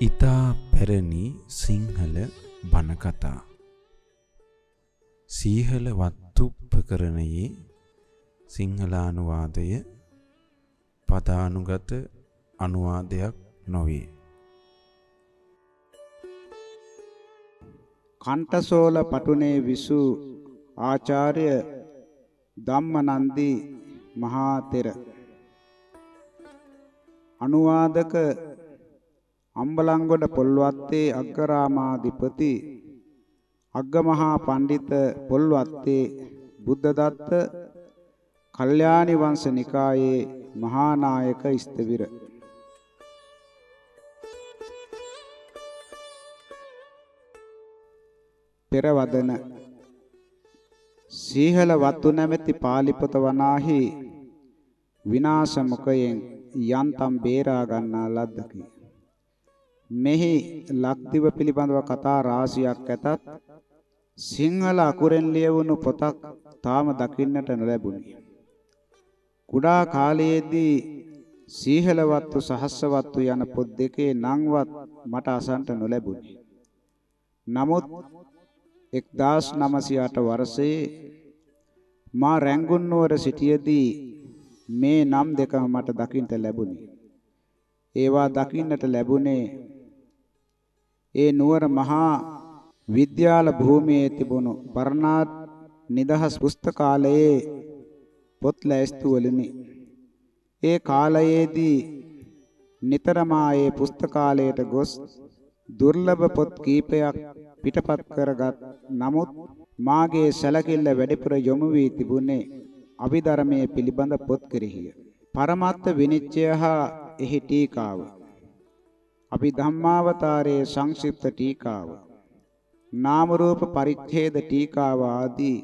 ඊතා පැරණි සිංහල බණ කතා සීහල වත්තුප්පකරණයේ සිංහලානුවාදය පදානුගත අනුවාදයක් නොවේ. කණ්ඨසෝල පටුනේ විසු ආචාර්ය ධම්මනන්දි මහා තෙර අනුවාදක අම්බලන්ගොඩ පොල්වත්තේ අග්ගරාමාධිපති අග්ගමහා පඬිත පොල්වත්තේ බුද්ධදත්ත කල්යාණි වංශ නිකායේ මහා නායක ස්තවිර පෙරවදන. සීහල වත්තු නැමැති pāli පොත වනාහි විනාශ මුඛයෙන් යන්තම් බේරා ගන්නා ලද්දකි. මෙහි ලක්දිව පිළිබඳව කතා රාශියක් ඇතත් සිංහල අකුරෙන් ලියවුණු පොතක් තාම දකින්නට නොලැබුණි. කුඩා කාලයේදී සීහලවත්තු සහස්සවත්තු යන පොත් දෙකේ නම්වත් මට අසන්ට නොලැබුණි. නමුත් 1908 වර්ෂයේ මා රැංගුන් නුවර සිටියේදී මේ නම් දෙකම මට දකින්නට ලැබුණි. ඒවා දකින්නට ලැබුණේ ඒ නුවර මහා විද්‍යාල භූමියේ තිබුණු බර්නාඩ් නිදහස් පුස්තකාලයේ පොත් ලැයිස්තු වලිනි. ඒ කාලයේදී නිතරම ආයේ පුස්තකාලයට ගොස් දුර්ලභ පොත් කීපයක් පිටපත් කරගත් නමුත් මාගේ සැලකිල්ල වැඩිපුර යොමු වී තිබුණේ අභිධර්මයේ පිළිබඳ පොත් කෙරෙහිය. පරමත්ත විනිශ්චය හා එහි ටීකාව අපි ධම්මාවතාරයේ සංක්ෂිප්ත ටීකාව නාම රූප පරිච්ඡේද ටීකාව ආදී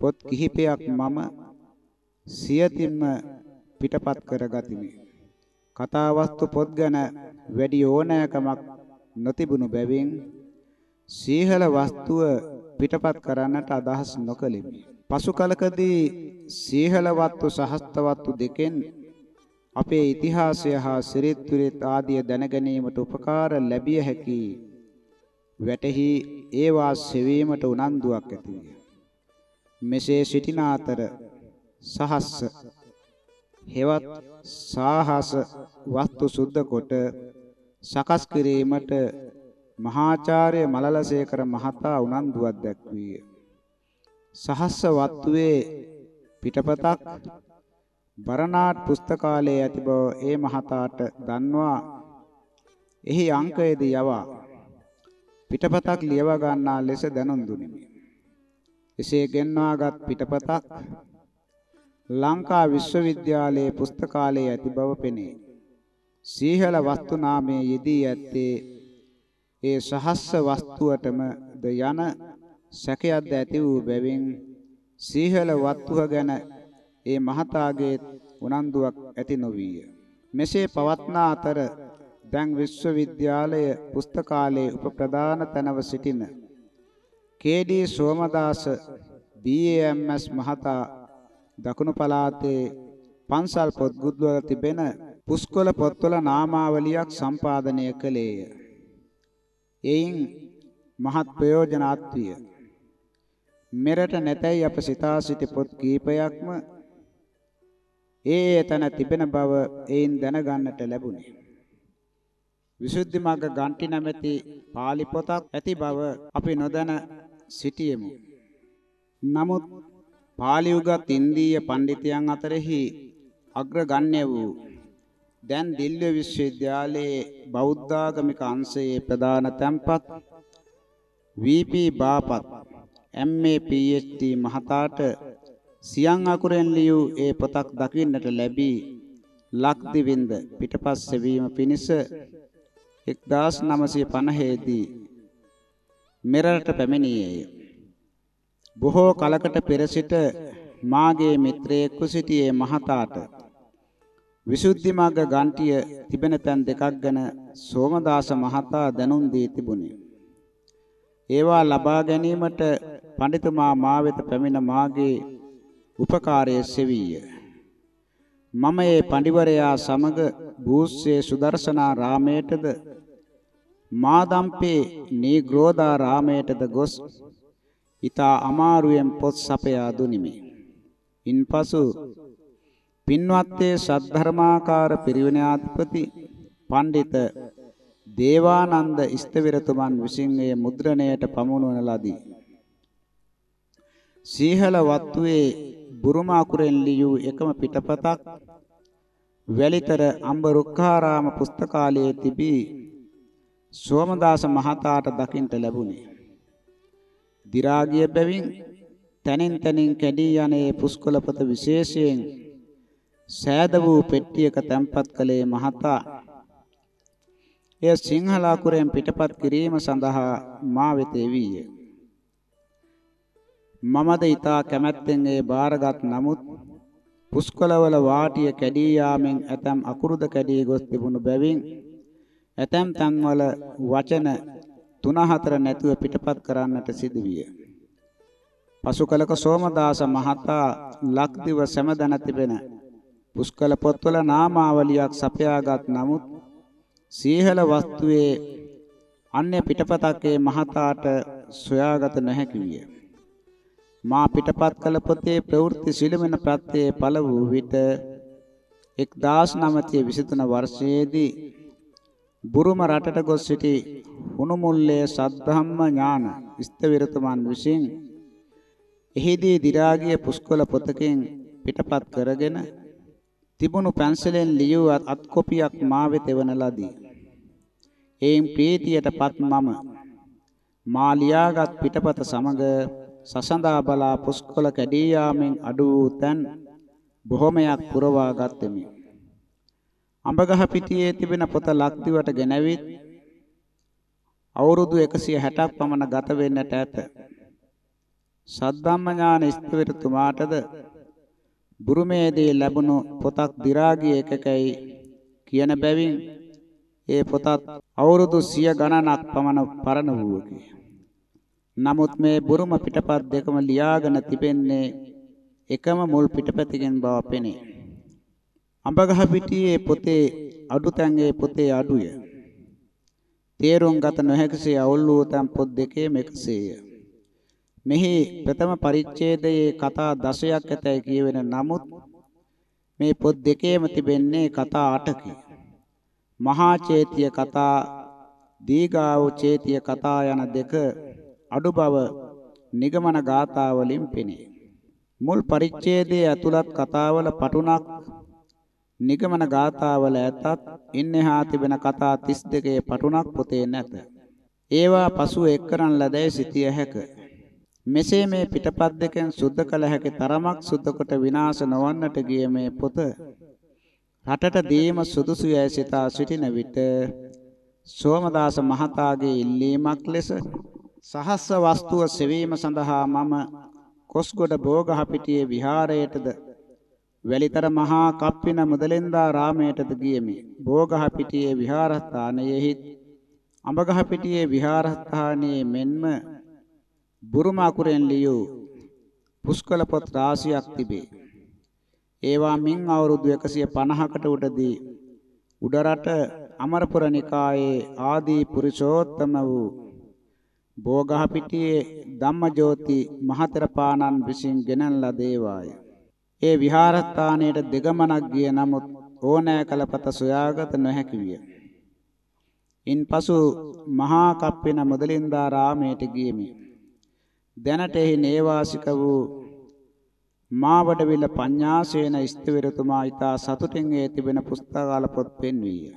පොත් කිහිපයක් මම සියතින්ම පිටපත් කරගතිමි. කතා වස්තු පොත් ගැන වැඩි ඕනෑකමක් නොතිබුණු බැවින් සීහල වස්තුව පිටපත් කරන්නට අදහස් නොකළෙමි. පසු කලකදී සීහල වස්තු සහස්තවත්තු දෙකෙන් අපේ ඉතිහාසය හා සිරිත් විරිත් ආදිය දැනගැනීමට උපකාර ලැබිය හැකි වැටහි ඒවා සෙවීමට උනන්දුවක් ඇති මෙසේ සිටින අතර සහස්ස හෙවත් සාහස වස්තු සුද්ධ කොට සකස් කිරීමට මහාචාර්ය මලලසේකර මහතා උනන්දුවක් දැක්වීය. සහස්ස වත්තුවේ පිටපතක් බරනාට් පුස්තකාලයේ ඇති බව ඒ මහතාට දන්වා එහි අංකයේදී යවා පිටපතක් ලියව ගන්නා ලෙස දැනුම් දුනිමි. එසේ ගෙන්වාගත් පිටපතක් ලංකා විශ්වවිද්‍යාලයේ පුස්තකාලයේ ඇති බව පෙනේ. සීහල වස්තු නාමයේ යෙදී ඇත්තේ ඒ සහස්ස වස්තුවටම ද යන සැකයක්ද ඇති වූ බැවින් සීහල වස්තුව ගැන ඒ මහතාගේ උනන්දුවක් ඇති නොවිය. මෙසේ පවත්නා අතර දැන් විශ්වවිද්‍යාලය පුස්තකාලයේ උපප්‍රධාන තැනව සිටින කේ.ඩී. සෝමදාස බී.එම්.එස්. මහතා දකුණු පළාතේ පන්සල් පොත්ගුල්වල තිබෙන පුස්කොළ පොත්වල නාමාවලියක් සම්පාදනය කළේය. එයින් මහත් ප්‍රයෝජනාත් විය. මෙරට නැතැයි අප සිතා සිටි පොත් කීපයක්ම ඒ එතන තිබෙන බව එයින් දැනගන්නට ලැබුණේ. විසුද්ධි මග්ග ගන්ටි නැමැති pāli පොතක් ඇති බව අපි නොදැන සිටියෙමු. නමුත් pāli උගත් ඉන්දීය පඬිතුයන් අතරෙහි අග්‍රගණ්‍ය වූ දැන් දිල්ව විශ්වවිද්‍යාලයේ බෞද්ධාගමික අංශයේ ප්‍රධාන තැන්පත් වී.පී. බාපත් එම්.ඒ. පී.එච්.ඩී. මහතාට සියං අකුරෙන් ලියූ ඒ පොතක් දකින්නට ලැබී ලක්දිවින්ද පිටපස් සෙවීම පිණිස 1950 දී මෙරට පැමිණියේය. බොහෝ කලකට පෙර සිට මාගේ මිත්‍රයෙක්ව සිටියේ මහතාට විසුද්ධි මාර්ග ගන්ටිය තිබෙන තැන් දෙකක් ගැන සෝමදාස මහතා දැනුම් දී තිබුණි. ඒවා ලබා ගැනීමට පඬිතුමා මා වෙත පැමිණ මාගේ උපකාරයේ සෙවීය. මම ඒ පඬිවරයා සමග බූස්සේ සුදර්ශනා රාමයටද මාදම්පේ නීග්‍රෝධාරාමයටද ගොස් ඊතා අමාරුවෙන් පොත් සපයා දුනිමි. ඉන්පසු පින්වත්යේ සද්ධර්මාකාර පිරිවෙනාධිපති පඬිත දේවානන්ද ස්තවිරතුමන් විසින් එය මුද්‍රණයට පමුණුවන ලදී. සීහල වත්තුවේ බුරුම අකුරෙන් ලියූ එකම පිටපතක් වැලිතර අම්බ රුක්ඛාරාම පුස්තකාලයේ තිබී සෝමදාස මහතාට දකින්ට ලැබුණේ. දි รา ගිය බැවින් තනින් තනින් කැඩී යන්නේ පුස්කොළපත විශේෂයෙන් සෑද වූ පෙට්ටියක තැන්පත් කළේ මහතා එය සිංහල අකුරෙන් පිටපත් කිරීම සඳහා මා වෙත එවීය. මමද ඊතා කැමැත්තෙන් ඒ බාරගත් නමුත් පුස්කොළවල වාටිය කැඩී යාමෙන් ඇතම් අකුරුද කැඩී ගොස් තිබුණු බැවින් ඇතම් තන්වල වචන තුන හතර නැතුව පිටපත් කරන්නට සිදුවිය. පසු කලක සෝමදාස මහතා ලක්දිව සෑමදැන තිබෙන පුස්කල පොත්වල නාමාවලියක් සපයාගත් නමුත් සීහල වස්තුවේ අන්‍ය පිටපතකේ මහතාට සොයාගත නොහැකි විය. මා පිටපත් කළ පොතේ ප්‍රවෘත්ති සිළුමිණ ප්‍රත්‍යයේ පළ වූ විට 1923 වර්ෂයේදී බුරුම රටට ගොස් සිටි හුණුමුල්ලේ සද්ධම්ම ඥාන ස්තවිරතුමන් විසින් එහිදී දි รา ගිය පුස්කොළ පොතකින් පිටපත් කරගෙන තිබුණු පැන්සලෙන් ලියූ අත් කොපියක් මා වෙත එවන ලදී. එයින් ප්‍රීතියටපත් මම මා ලියාගත් පිටපත සමග සසඳා බලා පුස්කොළ කැඩී යාමෙන් අඩු වූ තැන් බොහොමයක් පුරවා ගත්ෙමි. අඹගහ පිටියේ තිබෙන පොත ලක්දිවට ගෙනවිත් අවුරුදු 160ක් පමණ ගත වෙන්නට ඇත. සද්ධම්ම ඥාන ස්ථවිරතුමාටද බුරුමේදී ලැබුණු පොතක් දි รา ගිය එකකයි කියන බැවින් ඒ පොතත් අවුරුදු 100 ගණනක් පමණ පරණ වූවකි. නමුත් මේ බුරුම පිටපත් දෙකම ලියාගෙන තිබෙන්නේ එකම මුල් පිටපතකින් බව පෙනේ. අඹගහ පිටියේ පොතේ අඩුතැන්ගේ පොතේ අඩුය. තේරුම් ගත නොහැකිසේ අවුල් වූ තැන් පොත් දෙකේම එකසේය. මෙහි ප්‍රථම පරිච්ඡේදයේ කතා 10ක් ඇතැයි කියවෙන නමුත් මේ පොත් දෙකේම තිබෙන්නේ කතා 8කි. මහා චේතිය කතා දීගාව චේතිය කතා යන දෙක අඩු බව නිගමන ගාථා වලින් පෙනේ. මුල් පරිච්ඡේදයේ ඇතුළත් කතාවල පටුණක් නිගමන ගාථාවල ඇතත් ඉන්නහා තිබෙන කතා 32 පටුණක් පොතේ නැත. ඒවා පසුව එක්කරන් ලදැයි සිටිය හැකිය. මෙසේ මේ පිටපත් දෙකෙන් සුද්ධ කළ හැකි තරමක් සුද්ධ කොට විනාශ නොවන්නට ගිය මේ පොත රටට දීම සුදුසු යැයි සිතා සිටින විට සෝමදාස මහතාගේ ඉල්ලීමක් ලෙස සහස්ස වස්තුව සෙවීම සඳහා මම කොස්ගොඩ බෝගහපිටියේ විහාරයටද වැලිතර මහා කප්පින මුදලෙන්දා රාමයටද ගියෙමි. බෝගහපිටියේ විහාරස්ථානයෙහි අඹගහපිටියේ විහාරස්ථානයේ මෙන්ම බුරුම අකුරෙන් ලියූ පුස්කල පොත් රාශියක් තිබේ. ඒවා මින් අවුරුදු 150කට උඩදී උඩරට අමරපුර නිකායේ ආදී පුරුෂෝත්තම වූ බෝගහපිටියේ ධම්මජෝති මහතෙරපාණන් විසින් ගෙනන් ලදේවාය. ඒ විහාරස්ථානයේ දෙගමනක් ගිය නමුත් ඕනෑ කලපත සොයාගත නොහැකි විය. ඉන්පසු මහා කප්පින මුදලින්දා රාමයට ගියමි. දැනට එහි නේවාසික වූ මාවඩවිල පඤ්ඤාසේන ස්ථවිරතුමා ඊතා සතුටින් ඒ තිබෙන පුස්තකාල පොත් පෙන්වීය.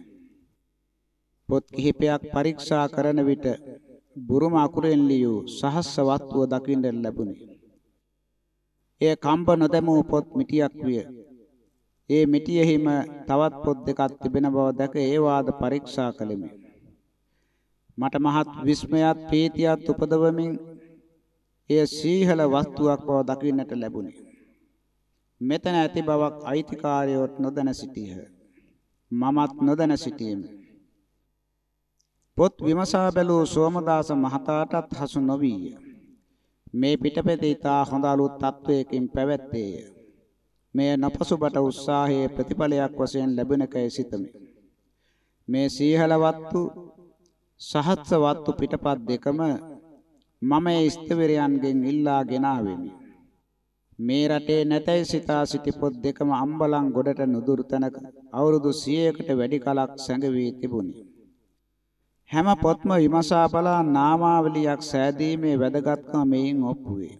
පොත් කිහිපයක් පරීක්ෂා කරන විට බුරුම අකුරෙන් ලියූ සහස්ස වත්තුව දකින්න ලැබුණි. එය කම්බ නොදැමූ පොත් මිටියක් විය. ඒ මිටියෙහිම තවත් පොත් දෙකක් තිබෙන බව දැක ඒ වාද පරීක්ෂා කළෙමි. මට මහත් විස්මයත් ප්‍රීතියත් උපදවමින් එය සීහල වස්තුවක් බව දකින්නට ලැබුණි. මෙතන ඇති බවක් අයිතිකාරයොත් නොදැන සිටියහ. මමත් නොදැන සිටියෙමි. පොත් විමසා බැලූ සෝමදාස මහතාටත් හසු නොවිය. මේ පිටපතේ තා හොඳ අලුත් තත්වයකින් පැවැත්තේය. මෙය නපසුබට උත්සාහයේ ප්‍රතිඵලයක් වශයෙන් ලැබෙනකයි සිතමි. මේ සීහල වත්තු සහස්ස වත්තු පිටපත් දෙකම මම ඒ ස්තවිරයන්ගෙන් ඉල්ලා ගෙනාවෙමි. මේ රටේ නැතයි සිතා සිටි පොත් දෙකම අම්බලන් ගොඩට නුදුරු තැනක අවුරුදු 100කට වැඩි කලක් සැඟවී තිබුණි. හැම පොත්ම විමසා බලා නාමාවලියක් සෑදීමේ වැදගත්කම මෙයින් ඔප්පු වේ.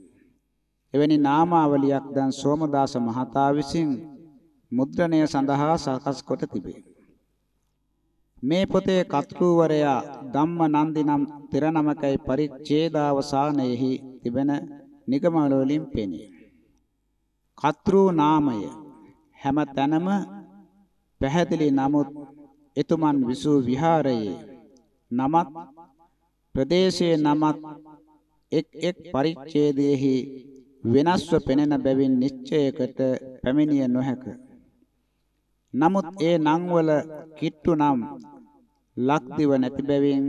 එවැනි නාමාවලියක් දැන් සෝමදාස මහතා විසින් මුද්‍රණය සඳහා සකස් කොට තිබේ. මේ පොතේ කර්තෘවරයා ධම්මනන්දි නම් තෙර නමකයි පරිච්ඡේදාවසානයේහි තිබෙන නිගමන වලින් පෙනේ. කර්තෘ නාමය හැම තැනම පැහැදිලි නමුත් එතුමන් විසූ විහාරයේ නමත් ප්‍රදේශයේ නමත් එක් එක් පරිච්ඡේදයේහි වෙනස්ව පෙනෙන බැවින් නිශ්චයකට පැමිණිය නොහැක. නමුත් ඒ නම් වල කිට්ටු නම් ලක්දිව නැති බැවින්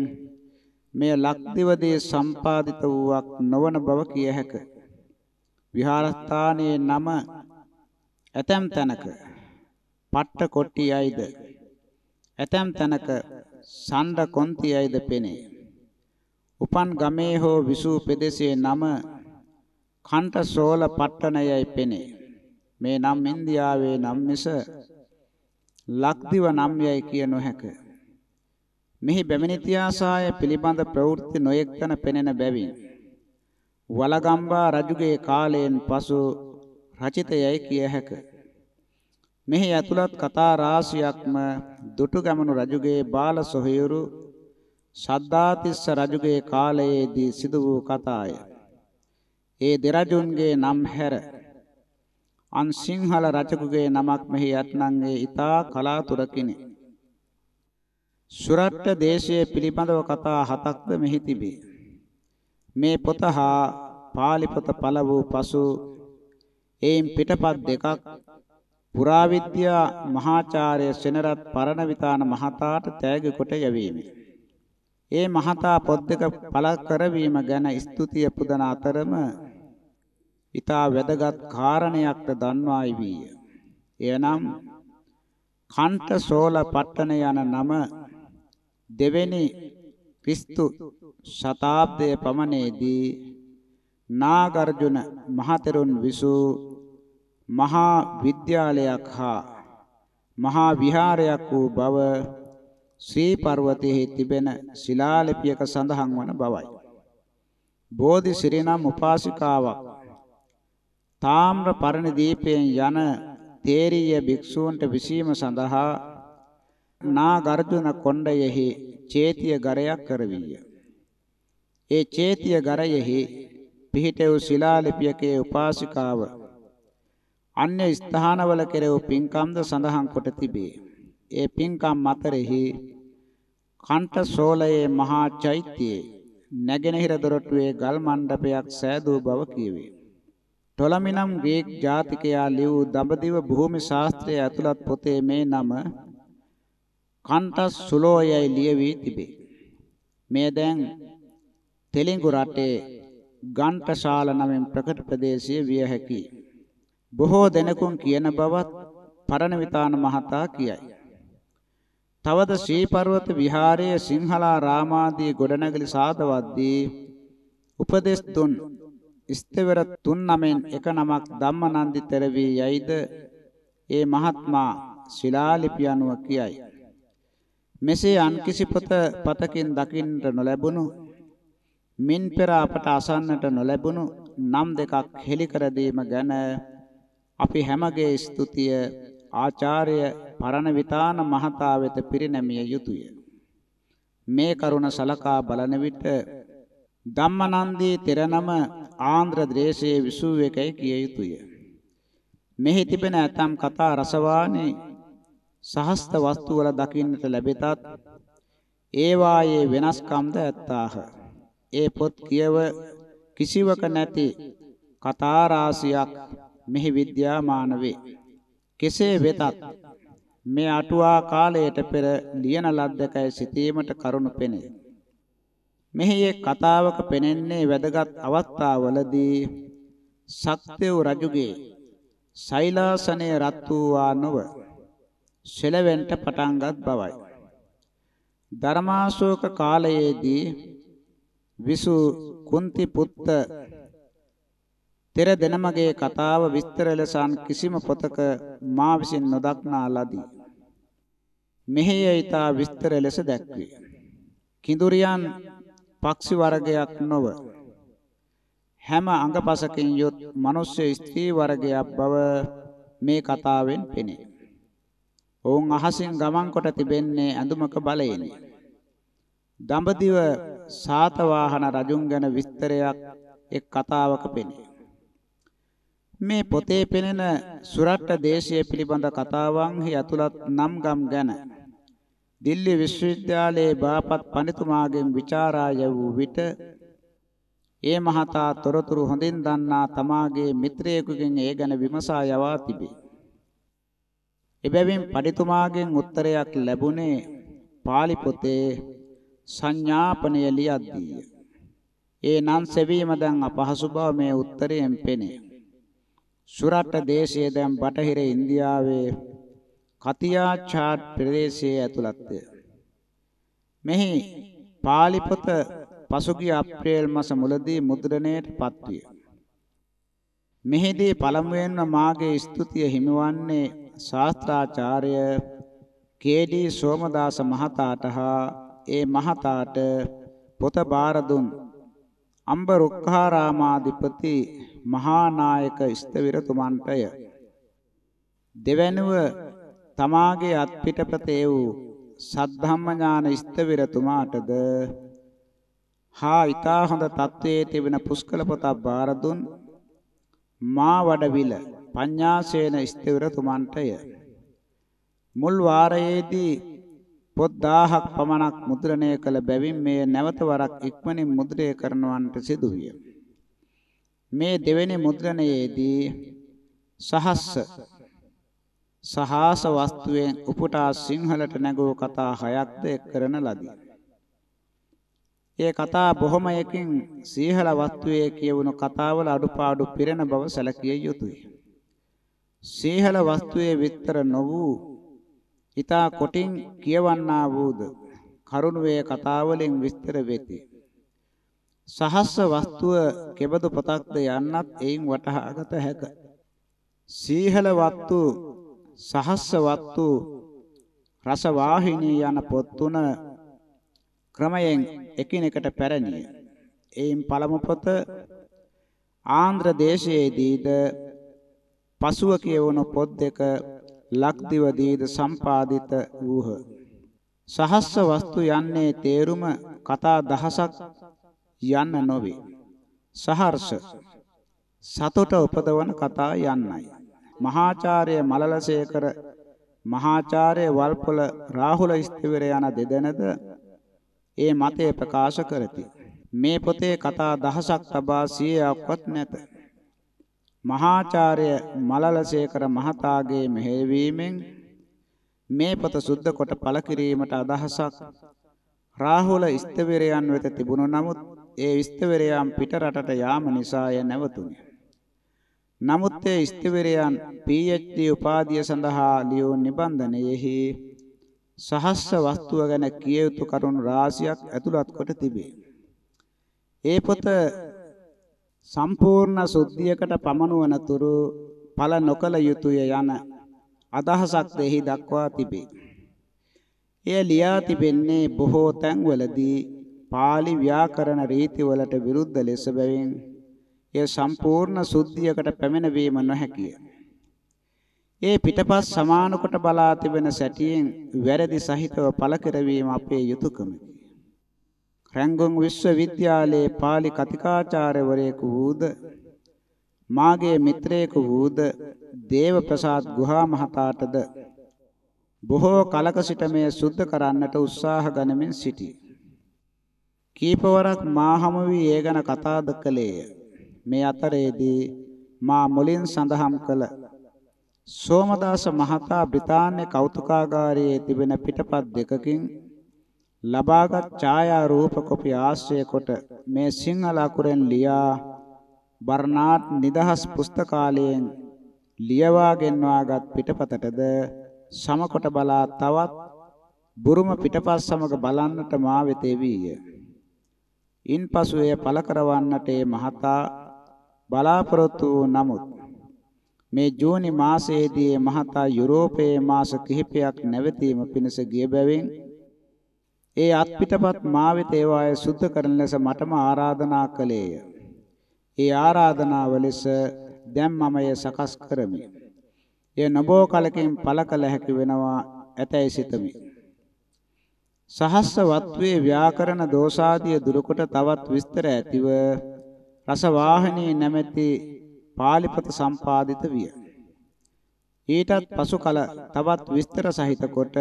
මෙය ලක්දිවදී සම්පාදිත වූවක් නොවන බව කිය හැක. විහාරස්ථානයේ නම ඇතැම් තැනක පට්ට කොට්ටියයිද ඇතැම් තැනක සණ්ඩ කොන්තියයිද පෙනේ. උපන් ගමේ හෝ විසූ පෙදෙසේ නම කණ්ඨසෝල පට්ටනයයි පෙනේ. මේ නම් ඉන්දියාවේ නම් මිස ලක්දිව නම් යයි කිය නොහැක. මෙහි බැමිණි ඉතිහාසය පිළිබඳ ප්‍රවෘත්ති නොයෙක් තන පෙනෙන බැවින් වලගම්බා රජුගේ කාලයෙන් පසු රචිතයයි කිය හැක. මෙහි ඇතුළත් කතා රාශියක්ම දුටුගැමුණු රජුගේ බාල සොහයුරු සද්ධාතිස්ස රජුගේ කාලයේදී සිදු වූ කතාය. ඒ දෙරජුන්ගේ නම් හැර අන් සිංහල රජකුගේ නමක් මෙහි ඇත්නම් ඒ ඊතා කලාතුරකිනි. සුරට්ට දේශයේ පිළිබඳව කතා හතක්ද මෙහි තිබේ. මේ පොත හා පාලි පොත පළ වූ පසු එයින් පිටපත් දෙකක් පුරාවිද්‍යා මහාචාර්ය සෙනරත් පරණවිතාන මහතාට තෑගි කොට යැවීමි. ඒ මහතා පොත් දෙක පළ කරවීම ගැන ස්තුතිය පුදන අතරම ඊතා වැදගත් කාරණයක්ද දන්වායි වීය. එයනම් කන්ට සෝල පට්ටන යන නම දෙවෙනි ක්‍රිස්තු ශතාබ්දයේ පමණේදී නාගර්ජුන මහතෙරුන් විසූ මහා විද්‍යාලයක් හා මහා විහාරයක් වූ බව ශ්‍රී පර්වතයේ තිබෙන ශිලාලිපියක සඳහන් වන බවයි. බෝධි ශ්‍රීනම් උපාසිකාවක් තාම්‍ර පරණ දීපයෙන් යන තේරීය භික්ෂූන්ට විසීම සඳහා නාගර්ජුන කොණ්ඩයෙහි චේතිය ගරයක් කරවීය. ඒ චේතිය ගරයෙහි පිහිට වූ ශිලාලිපියකේ උපාසිකාව අන්‍ය ස්ථානවල කෙරෙව් පින්කම්ද සඳහන් කොට තිබේ. ඒ පින්කම් අතරෙහි කණ්ඨ සෝලයේ මහා චෛත්‍යයේ නැගෙනහිර දොරටුවේ ගල් මණ්ඩපයක් සෑදූ බව කියවේ. ටොලමිනම් ග්‍රීක ජාතිකයා ලියූ දඹදිව භූමි ශාස්ත්‍රයේ ඇතුළත් පොතේ මේ නම කණ්ඨ සුලෝයයි ලියවී තිබේ. මේ දැන් තෙලිඟු රටේ ගන්ඨශාල නමින් ප්‍රකට ප්‍රදේශයේ විය හැකියි. බොහෝ දෙනෙකුන් කියන බවත් පරණවිතාන මහතා කියයි. තවද ශ්‍රී පර්වත විහාරයේ සිංහලා රාමාදී ගොඩනැගිලි සාදවද්දී උපදේශ තුන් ස්තවර තුන් නමෙන් එක නමක් ධම්මනන්දි තෙරවී යයිද ඒ මහත්මා ශිලාලිපි අනුව කියයි. මෙසේ අන් කිසි පොත පතකින් දකින්නට නොලැබුණු මින් පෙර අපට අසන්නට නොලැබුණු නම් දෙකක් හෙළි කර දීම ගැන අපි හැමගේ ස්තුතිය ආචාර්ය පරණවිතාන මහතා වෙත පිරිනැමිය යුතුය. මේ කරුණ සලකා බලන විට ධම්මනන්දී තෙරනම ආන්ధ్‍ර දේශයේ විසූ එකයි කිය යුතුය. මෙහි තිබෙන ඇතම් කතා රසවානේ සහස්ත වස්තු වල දකින්නට ලැබෙතත් ඒවායේ වෙනස්කම්ද ඇත්තාහ. ඒ පොත් කියව කිසිවක නැති කතා රාශියක් මෙහි විද්‍යාමාන වේ. කෙසේ වෙතත් මේ අටුවා කාලයට පෙර ලියන ලද්දකයි සිටීමට කරුණු පෙනේ. මෙහි එක් කතාවක පෙනෙන්නේ වැදගත් අවස්ථාවලදී සක්දේව් රජුගේ සෛලාසනයේ රත් වූවා නොව සෙලවෙන්ට පටන්ගත් බවයි. ධර්මාශෝක කාලයේදී විසු කුන්ති පුත්ත තෙර දෙනමගේ කතාව විස්තර ලෙසන් කිසිම පොතක මා විසින් නොදක්නා ලදී. මෙහි ඊතා විස්තර ලෙස දැක්වේ. කිඳුරියන් පක්ෂි වර්ගයක් නොව හැම අංගපසකින් යුත් මිනිස්ය ස්ත්‍රී වර්ගයක් බව මේ කතාවෙන් පෙනේ. ඔවුන් අහසින් ගමන් කොට තිබෙන්නේ ඇඳුමක බලයෙනි. දඹදිව සාතවාහන රජුන් ගැන විස්තරයක් එක් කතාවක පෙනේ. මේ පොතේ පෙනෙන සුරට්ට දේශය පිළිබඳ කතාවන්හි ඇතුළත් නම් ගම් ගැන දිල්ලි විශ්වවිද්‍යාලයේ බාපත් පඬිතුමාගෙන් ਵਿਚාරා යවූ විට ඒ මහතා තොරතුරු හොඳින් දන්නා තමාගේ මිත්‍රයෙකුගෙන් ඒ ගැන විමසා යවා තිබේ. එබැවින් පඬිතුමාගෙන් උත්තරයක් ලැබුණේ pāli පොතේ සංඥාපනය ලියද්දීය. ඒ නම් සෙවීම දැන් අපහසු බව මේ උත්තරයෙන් පෙනේ. සුරට දේශයේ දැන් බටහිර ඉන්දියාවේ කතියා චාට් ප්‍රදේශයේ ඇතුළත්ය. මෙහි pāli පොත පසුගිය අප්‍රේල් මාස මුලදී මුද්‍රණයට පත්විය. මෙහිදී පළමුවෙන්ම මාගේ ස්තුතිය හිමිවන්නේ ශාස්ත්‍රාචාර්ය කේ.ඩී. සෝමදාස මහතාට හා ඒ මහතාට පොත බාර දුන් අම්බ රුක්ඛාරාමාධිපති මහා නායක ස්තවිරතුමන්ටය. දෙවැනුව තමාගේ අත්පිටපතේ වූ සද්ධම්ම ඥාන ස්තවිරතුමාටද හා ඊතා හොඳ තත්වයේ තිබෙන පුස්කල පොතක් බාර දුන් මා වඩවිල පඤ්ඤාසේන ස්තවිරතුමන්ටය. මුල් වාරයේදී පොත් 1000ක් පමණක් මුද්‍රණය කළ බැවින් මේ නැවත වරක් ඉක්මනින් මුද්‍රණය කරනවන්ට සිදුවිය. මේ දෙවෙනි මුද්‍රණයේදී සහස්ස සහාස වස්තුවෙන් උපුටා සිංහලට නැගූ කතා හයක්ද එක් කරන ලදී. ඒ කතා බොහොමයකින් සීහල වස්තුවේ කියවුණු කතාවල අඩුපාඩු පිරෙන බව සැලකිය යුතුය. සීහල වස්තුවේ විතර නො වූ ඊතා කොටින් කියවන්නා වූද කරුණුවේ කතාවලින් විස්තර වෙති. සහස්ස වස්තුව කෙබඳු පොතක්ද යන්නත් එයින් වටහාගත හැක. සීහල වත්තු සහස්ස වත්තු රස වාහිනී යන පොත් තුන ක්‍රමයෙන් එකිනෙකට පැරණිය. එයින් පළමු පොත ආන්ධ්‍ර දේශයේදීද පසුව කියවුණු පොත් දෙක ලක්දිවදීද සම්පාදිත වූහ. සහස්ස වස්තු යන්නේ තේරුම කතා දහසක් යන්න නොවේ. සහර්ෂ සතොට උපදවන කතා යන්නයි. මහාචාර්ය මලලසේකර මහාචාර්ය වල්පොල රාහුල ස්තිවර යන දෙදෙනද ඒ මතය ප්‍රකාශ කරති. මේ පොතේ කතා දහසක් තබා සියයක්වත් නැත. මහාචාර්ය මලලසේකර මහතාගේ මෙහෙයවීමෙන් මේ පොත සුද්ධ කොට පළ කිරීමට අදහසක් රාහුල ස්තවිරයන් වෙත තිබුණු නමුත් ඒ ස්තවිරයන් පිට රටට යාම නිසාය නැවතුණි. නමුත් ඒ ස්තවිරයන් PhD උපාධිය සඳහා ලියූ නිබන්ධනයෙහි සහස්ස වස්තුව ගැන කිය යුතු කරුණු රාශියක් ඇතුළත් කොට තිබේ. ඒ පොත සම්පූර්ණ සුද්ධියකට පමනුවන තුරු ඵල නොකල යුතුය යන අදහසක් දෙහි දක්වා තිබේ. එය ලියා තිබෙන්නේ බොහෝ තැන්වලදී pāli ව්‍යාකරණ රීතිවලට විරුද්ධ ලෙස බැවින් එය සම්පූර්ණ සුද්ධියකට පැමිණවීම නොහැකිය. ඒ පිටපස් සමාන කොට බලා තිබෙන සැටියෙන් වැරදි සහිතව පළ කරවීම අපේ යුතුයකමකි. රැංගුන් විශ්වවිද්‍යාලයේ pāli කතිකාචාර්යවරයෙකු වූද මාගේ මිත්‍රයෙකු වූද දේව ප්‍රසාද් ගුහා මහතාටද බොහෝ කලක සිට මේ සුද්ධ කරන්නට උත්සාහ ගනිමින් සිටී. කීපවරක් මා හමු වී ඒ ගැන කතාද කළේය. මේ අතරේදී මා මුලින් සඳහන් කළ සෝමදාස මහතා බ්‍රිතාන්‍ය කෞතුකාගාරයේ තිබෙන පිටපත් දෙකකින් ලබාගත් ඡායා රූප කොපි ආශ්‍රය කොට මේ සිංහල අකුරෙන් ලියා බර්නාඩ් නිදහස් පුස්තකාලයෙන් ලියවා ගෙන්වාගත් පිටපතටද සමකොට බලා තවත් බුරුම පිටපස් සමග බලන්නට මා වෙත එවීය. ඉන්පසු එය පළ කරවන්නට ඒ මහතා බලාපොරොත්තු වූ නමුත් මේ ජූනි මාසයේදී මහතා යුරෝපයේ මාස කිහිපයක් නැවතීම පිණිස ගිය බැවින් ඒ අත්පිටපත් මා වෙත ඒවායේ සුද්ධ කරන ලෙස මටම ආරාධනා කළේය. ඒ ආරාධනාව ලෙස දැන් මම එය සකස් කරමි. එය නොබෝ කලකින් පළ කළ හැකි වෙනවා ඇතැයි සිතමි. සහස්ස වත්වේ ව්‍යාකරණ දෝෂාදිය දුරුකොට තවත් විස්තර ඇතිව රස වාහනී නැමැති පාලිපත සම්පාදිත විය. ඊටත් පසු කල තවත් විස්තර සහිත කොට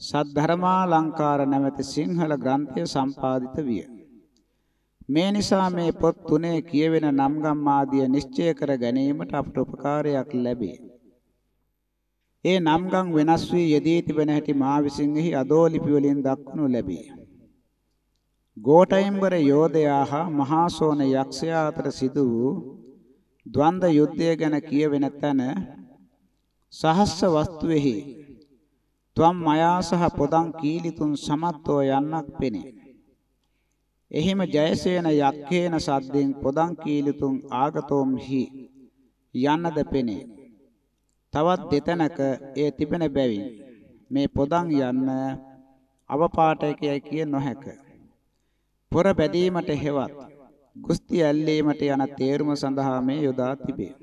සද්ධර්මාලංකාර නැමැති සිංහල ග්‍රන්ථය සම්පාදිත විය. මේ නිසා මේ පොත් තුනේ කියවෙන නම්ගම් ආදිය නිශ්චය කර ගැනීමට අපට උපකාරයක් ලැබේ. ඒ නම්ගම් වෙනස් වී යෙදී තිබෙන හැටි මා විසින් එහි අදෝලිපි වලින් දක්වනු ලැබේ. ගෝඨයිම්බර යෝධයා හා මහා සෝන යක්ෂයා අතර සිදු වූ ද්වන්ද යුද්ධය ගැන කියවෙන තැන සහස්ස වස්තුවේහි ත්වම් මයා සහ පොදං කීලිතුන් සමත්වෝ යන්නක් පෙනේ. එහිම ජයසේන යක්ඛේන සද්දෙන් පොදං කීලිතුන් ආගතෝම් හි යන්නද පෙනේ. තවත් දෙතැනක ඒ තිබෙන බැවින් මේ පොදං යන්න අවපාඨයකයි කිය නොහැක. පොර බැදීමට හෙවත් ගුස්ති ඇල්ලීමට යන තේරුම සඳහා මේ යොදා තිබේ.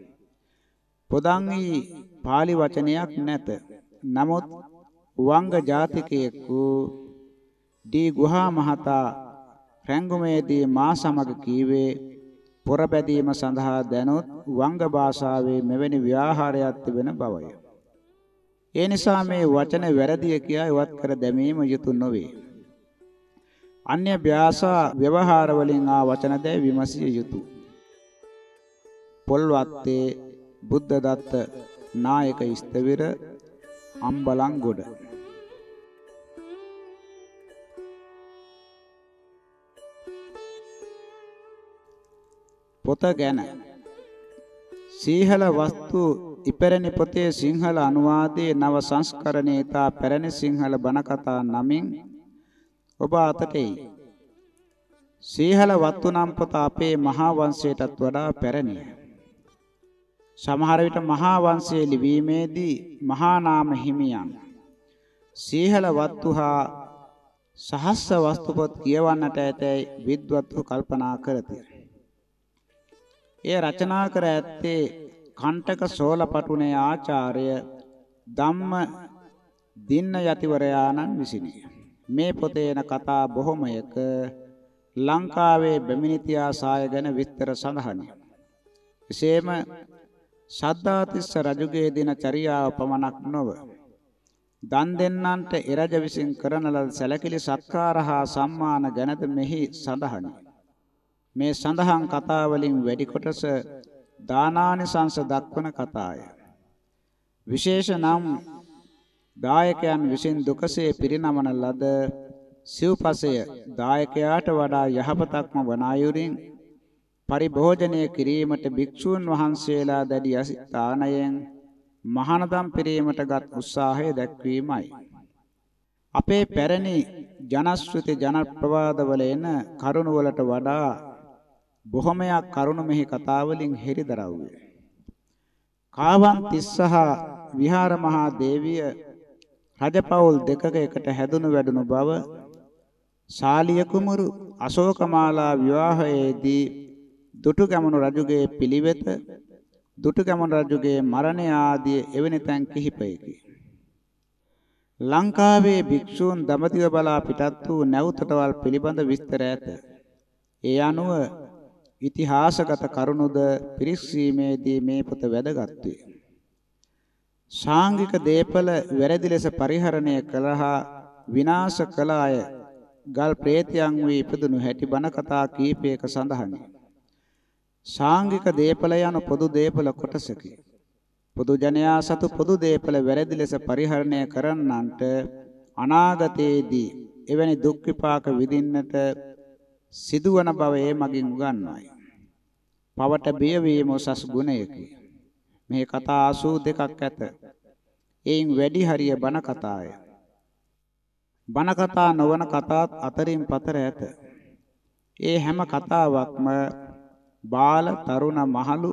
පොදං ඊ pāli වචනයක් නැත. නමුත් වංග ජාතිකයෙකු ඩී ගුහා මහතා රැංගුමේදී මා සමග කීවේ පොර බැදීම සඳහා දැනුත් වංග භාෂාවේ මෙවැනි ව්‍යාහාරයක් තිබෙන බවය. ඒ නිසා මේ වචන වැරදිය කියා ඉවත් කර දැමීම යුතු නොවේ. අන්‍ය භාෂා ව්‍යවහාර වලින් ආ වචන දැයි විමසිය යුතුය. පොල්වත්තේ බුද්ධදත්ත නායක ස්තවිර අම්බලන්ගොඩ පොත ගැන සීහල වස්තු ඉපැරණි පොතේ සිංහල අනුවාදයේ නව සංස්කරණේ තා පැරණි සිංහල බණ කතා නමින් ඔබ අතට එයි. සීහල වත්තු නම් පොත අපේ මහා වංශයටත් වඩා පැරණිය. සමහර විට මහා වංශයේ ලිවීමේදී මහා නාම හිමියන් සීහල වත්තු හා සහස්ස වස්තු පොත් කියවන්නට ඇතැයි විද්වත්ව කල්පනා කරති. එය රචනා කර ඇත්තේ කණ්ඨක සෝලපටුනේ ආචාර්ය ධම්ම දින්න යතිවරයාණන් විසිනි. මේ පොතේ එන කතා බොහොමයක ලංකාවේ බැමිණිතියා ගැන විස්තර සඳහනි. එසේම සද්ධාතිස්ස රජුගේ දින චරියාව පමණක් නොව දන් දෙන්නන්ට එරජ විසින් කරන ලද සැලකිලි සත්කාර හා සම්මාන ගැනද මෙහි සඳහනි. මේ සඳහන් කතා වලින් වැඩි කොටස දානානිසංස දක්වන කතාය. විශේෂ නම් දායකයන් විසින් දුකසේ පිරිනමන ලද සිව්පසය දායකයාට වඩා යහපතක්ම වන අයුරින් පරිභෝජනය කිරීමට භික්ෂූන් වහන්සේලා දැඩි අසිතානයෙන් මහානදම් පිරීමටගත් උත්සාහය දැක්වීමයි. අපේ පැරණි ජනශ්‍රුති ජනප්‍රවාදවල එන කරුණ වලට වඩා බොහොමයක් කරුණ මෙහි කතාවලින් හෙළිදරව්වේ. කාවන් තිස්සහ විහාර මහා දේවිය රජපෞල් දෙකක එකට හැදුණු වැඩුණු බව ශාලිය කුමරු අශෝකමාලා විවාහයේදී දුටුගැමුණු රජුගේ පිළිවෙත දුටුගැමුණු රජුගේ මරණය ආදී එවැනි තැන් කිහිපයකි. ලංකාවේ භික්ෂූන් දඹදිව බලා පිටත් වූ නැවුතටවල් පිළිබඳ විස්තර ඇත. ඒ අනුව ඉතිහාසගත කරුණුද පිරික්සීමේදී මේ පොත වැදගත් වේ. ශාංගික දීපල වැරදි ලෙස පරිහරණය කළහා විනාශ කළ අය ගල් ප්‍රේතයන් වී ඉපදුණු හැටි බණ කතා කීපයක සඳහන්. ශාංගික දීපල යන පොදු දීපල කොටසකි. පොදු ජනයා සතු පොදු දීපල වැරදි ලෙස පරිහරණය කරන්නන්ට අනාගතයේදී එවැනි දුක් විපාක විඳින්නට සිදුවන බව ඒ මගින් උගන්වයි. පවට බියවීම උසස් ගුණයකි. මේ කතා 82ක් ඇත. එයින් වැඩි හරිය බණ කතාය. බණ කතා නොවන කතාත් අතරින් පතර ඇත. ඒ හැම කතාවක්ම බාල තරුණ මහලු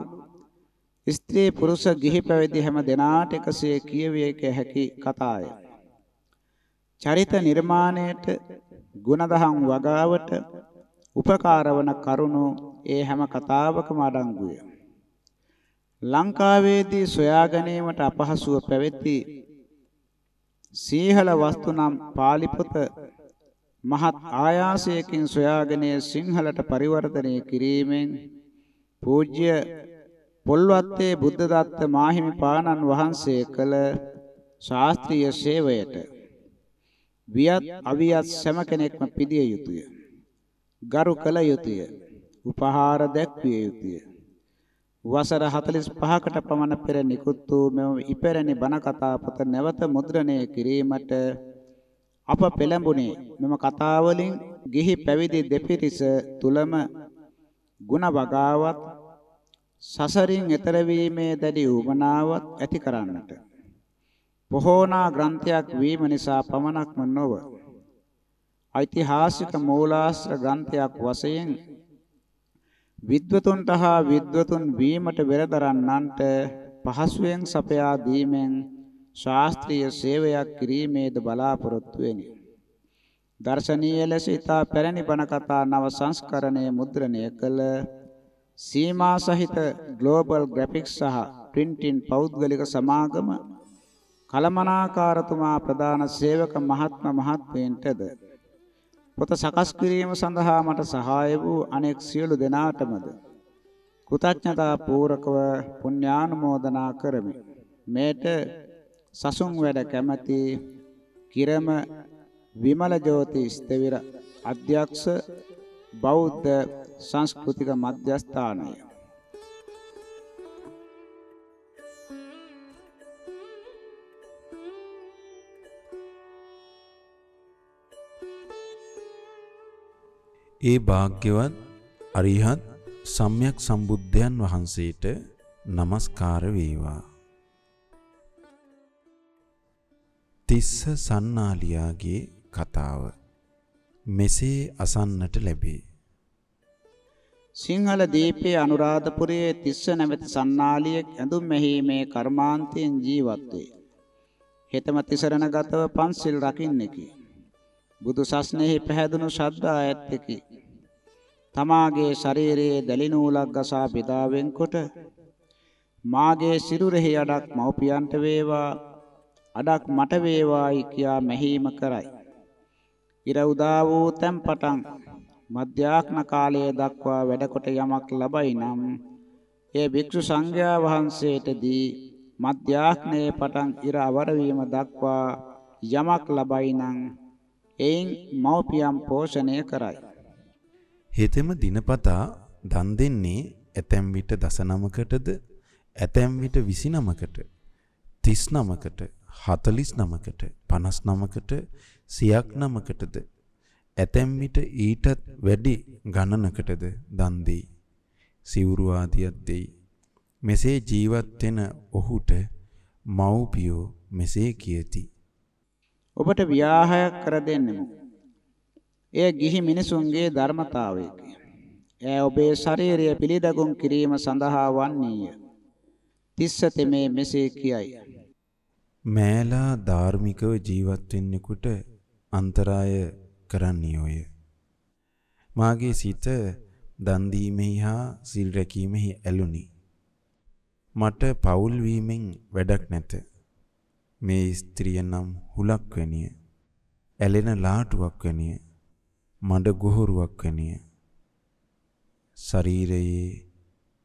ස්ත්‍රී පුරුෂ ගිහි පැවිදි හැම දෙනාට එකසේ කියවිය හැකි කතාය. චරිත නිර්මාණයට ගුණදහම් වගාවට උපකාර වන කරුණු ඒ හැම කතාවකම අඩංගුය. ලංකාවේදී සොයා ගැනීමට අපහසුව පැවති සීහල වස්තු නම් පාලි පොත මහත් ආයාසයකින් සොයාගෙන සිංහලට පරිවර්තනය කිරීමෙන් පූජ්‍ය පොල්වත්තේ බුද්ධදත්ත මාහිමිපාණන් වහන්සේ කළ ශාස්ත්‍රීය සේවයට වියත් අවියත් සෑම කෙනෙක්ම පිළිය යුතුය. ගරු කළ යුතුය. උපහාර දැක්විය යුතුය. වසර 45කට පමණ පෙර නිකුත් වූ මෙම ඉපැරණි බණ කතා පොත නැවත මුද්‍රණය කිරීමට අප පෙළඹුණේ මෙම කතාවලින් ගිහි පැවිදි දෙපිරිස තුලම ಗುಣ වගාවත් සසරින් එතර වීමේ දැඩි උමනාවක් ඇති කරන්නට පොහෝනා ග්‍රන්ථයක් වීම නිසා පමණක්ම නොව ඓතිහාසික මූලාශ්‍ර ග්‍රන්ථයක් වශයෙන් විද්වතුන්ට හා විද්වතුන් වීමට වෙරදරන්නන්ට පහසුවෙන් සපයා දීමෙන් ශාස්ත්‍රීය සේවයක් කිරීමේද බලාපොරොත්තු වෙමි. දර්ශනීය ලෙස ඉතා පැරණි බණ කතා නව සංස්කරණය මුද්‍රණය කළ සීමා සහිත ග්ලෝබල් ග්‍රැෆික්ස් සහ ට්වින්ටින් පෞද්ගලික සමාගම කලමනාකාරතුමා ප්‍රධාන සේවක මහත්ම මහත්මයන්ටද පොත සකස් කිරීම සඳහා මට සහාය වූ අනෙක් සියලු දෙනාටමද කෘතඥතා පූරකව පුණ්‍යානුමෝදනා කරමි. මේට සසුන් වැඩ කැමැති කිරම විමල ජෝති ස්තවිර අධ්‍යක්ෂ බෞද්ධ සංස්කෘතික මධ්‍යස්ථානය ඒ භාග්‍යවත් අරිහත් සම්්‍යක් සම්බුද්ධයන් වහන්සේට নমස්කාර වේවා. තිස්ස සන්නාලියාගේ කතාව මෙසේ අසන්නට ලැබේ. සිංහල දීපයේ අනුරාධපුරයේ තිස්ස නැමැති සන්නාලියෙක් ඇඳුම් මෙහීමේ කර්මාන්තයෙන් ජීවත් වේ. හෙතම තිසරණගතව පන්සිල් රකින්නකි. බුදු සස්නෙහි පැහැදුණු ශ්‍රද්ධා ඇත්තකි. තමාගේ ශරීරයේ දැලි නූලක් ගසා බෙදාවෙන් කොට මාගේ සිරුරෙහි අඩක් මව්පියන්ට වේවා අඩක් මට වේවායි කියා මෙහීම කරයි. ඉර උදා වූ තැන් පටන් මධ්‍යාහ්න කාලයේ දක්වා වැඩකොට යමක් ලබයි නම් ඒ භික්ෂු සංඝයා වහන්සේටදී මධ්‍යාහ්නයේ පටන් ඉර අවර වීම දක්වා යමක් ලබයි නම් එයින් මව්පියන් පෝෂණය කරයි. හෙතෙම දිනපතා දන් දෙන්නේ ඇතැම් විට 19කටද ඇතැම් විට 29කට 39කට 49කට 59කට 109කටද ඇතැම් විට ඊටත් වැඩි ගණනකටද දන් දෙයි. සිවුරු ආදියක් දෙයි. මෙසේ ජීවත් වෙන ඔහුට මව්පියෝ මෙසේ කියති. ඔබට ව්‍යාහයක් කර දෙන්නෙමු. එය ගිහි මිනිසුන්ගේ ධර්මතාවයකි. එය ඔබේ ශරීරය පිළිදගුම් කිරීම සඳහා වන්නේය. තිස්ස තෙමේ මෙසේ කියයි. මෑලා ධාර්මිකව ජීවත් වෙන්නෙකුට අන්තරාය කරන්නේය. මාගේ සිත දන් දීමෙහි හා සිල් රැකීමෙහි ඇලුනි. මට පෞල් වීමෙන් වැඩක් නැත. මේ ස්ත්‍රිය නම් හුලක් වැනිය. ඇලෙන ලාටුවක් වැනිය. මඩ ගොහරුවක් වැනිය. ශරීරයේ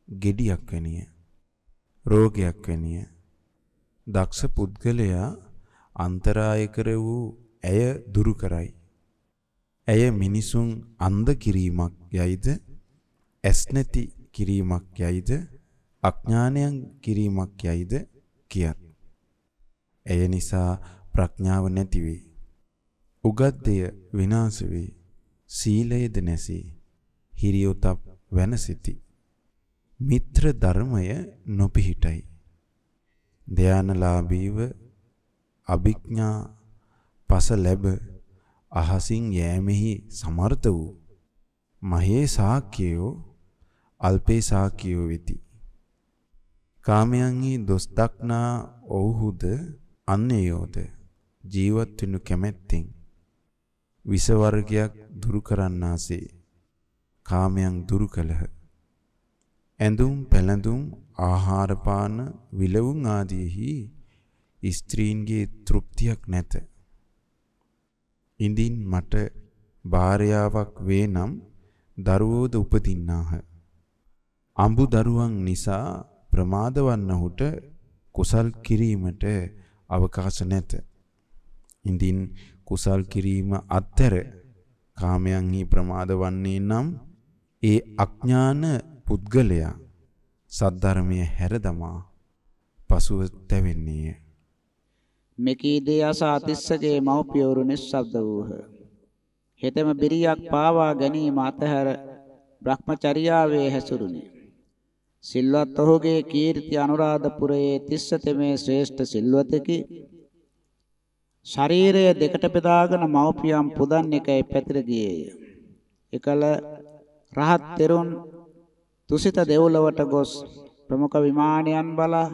gediyak වැනිය. රෝගයක් වැනිය. දක්ෂ පුද්ගලයා අන්තරාය කර වූ ඇය දුරු කරයි. ඇය මිනිසුන් අන්ධ කිරීමක් යයිද ඇස් නැති කිරීමක් යයිද අඥානයන් කිරීමක් යයිද කියත්. ඇය නිසා ප්‍රඥාව නැති වේ. උගත් දෙය විනාශ වේ. සීලයද නැසී. හිරියොතප් වෙනසිති. මිත්‍ර ධර්මය නොපිහිටයි. ධානලාභීව අභිඥා පස ලැබ අහසින් යෑමෙහි සමර්ථ වූ මහේ ශාක්‍යයෝ අල්පේ ශාක්‍යයෝ වෙති. කාමයන්හි දොස් දක්නා ඔව්හුද අන්නේයෝද ජීවත් වෙනු කැමැත්තෙන් විස වර්ගයක් දුරු කරන්නාසේ කාමයන් දුරු කළහ. ඇඳුම් පැළඳුම් ආහාර පාන විලවුන් ආදීෙහි ස්ත්‍රීන්ගේ තෘප්තියක් නැත. ඉඳින් මට භාර්යාවක් වේ නම් දරුවෝද උපදින්නාහ. අඹු දරුවන් නිසා ප්‍රමාද වන්නහුට කුසල් කිරීමට අවකාශ නැත. ඉඳින් කුසල් කිරීම අත්තර කාමයන්හි ප්‍රමාද වන්නේ නම් ඒ අඥාන පුද්ගලයා සද්ධර්මයේ හැරදමා පසුව තැවෙන්නේය. මෙකී දේ අස අතිස්සගේ මව්පියවරු නිස්සබ්ද වූහ. හෙතෙම බිරියක් පාවා ගැනීම අතහැර Brahmacharyaවේ හැසිරුණි. සිල්වත් ඔහුගේ කීර්ති අනුරාධපුරයේ තිස්ස තෙමේ ශ්‍රේෂ්ඨ සිල්වතෙකි. ශරීරය දෙකට බෙදාගෙන මව්පියන් පුදන් එකයි පැතිර ගියේය. එකල රහත් තෙරුන් තුසිත දෙව්ලොවට ගොස් ප්‍රමුඛ විමානයන් බලා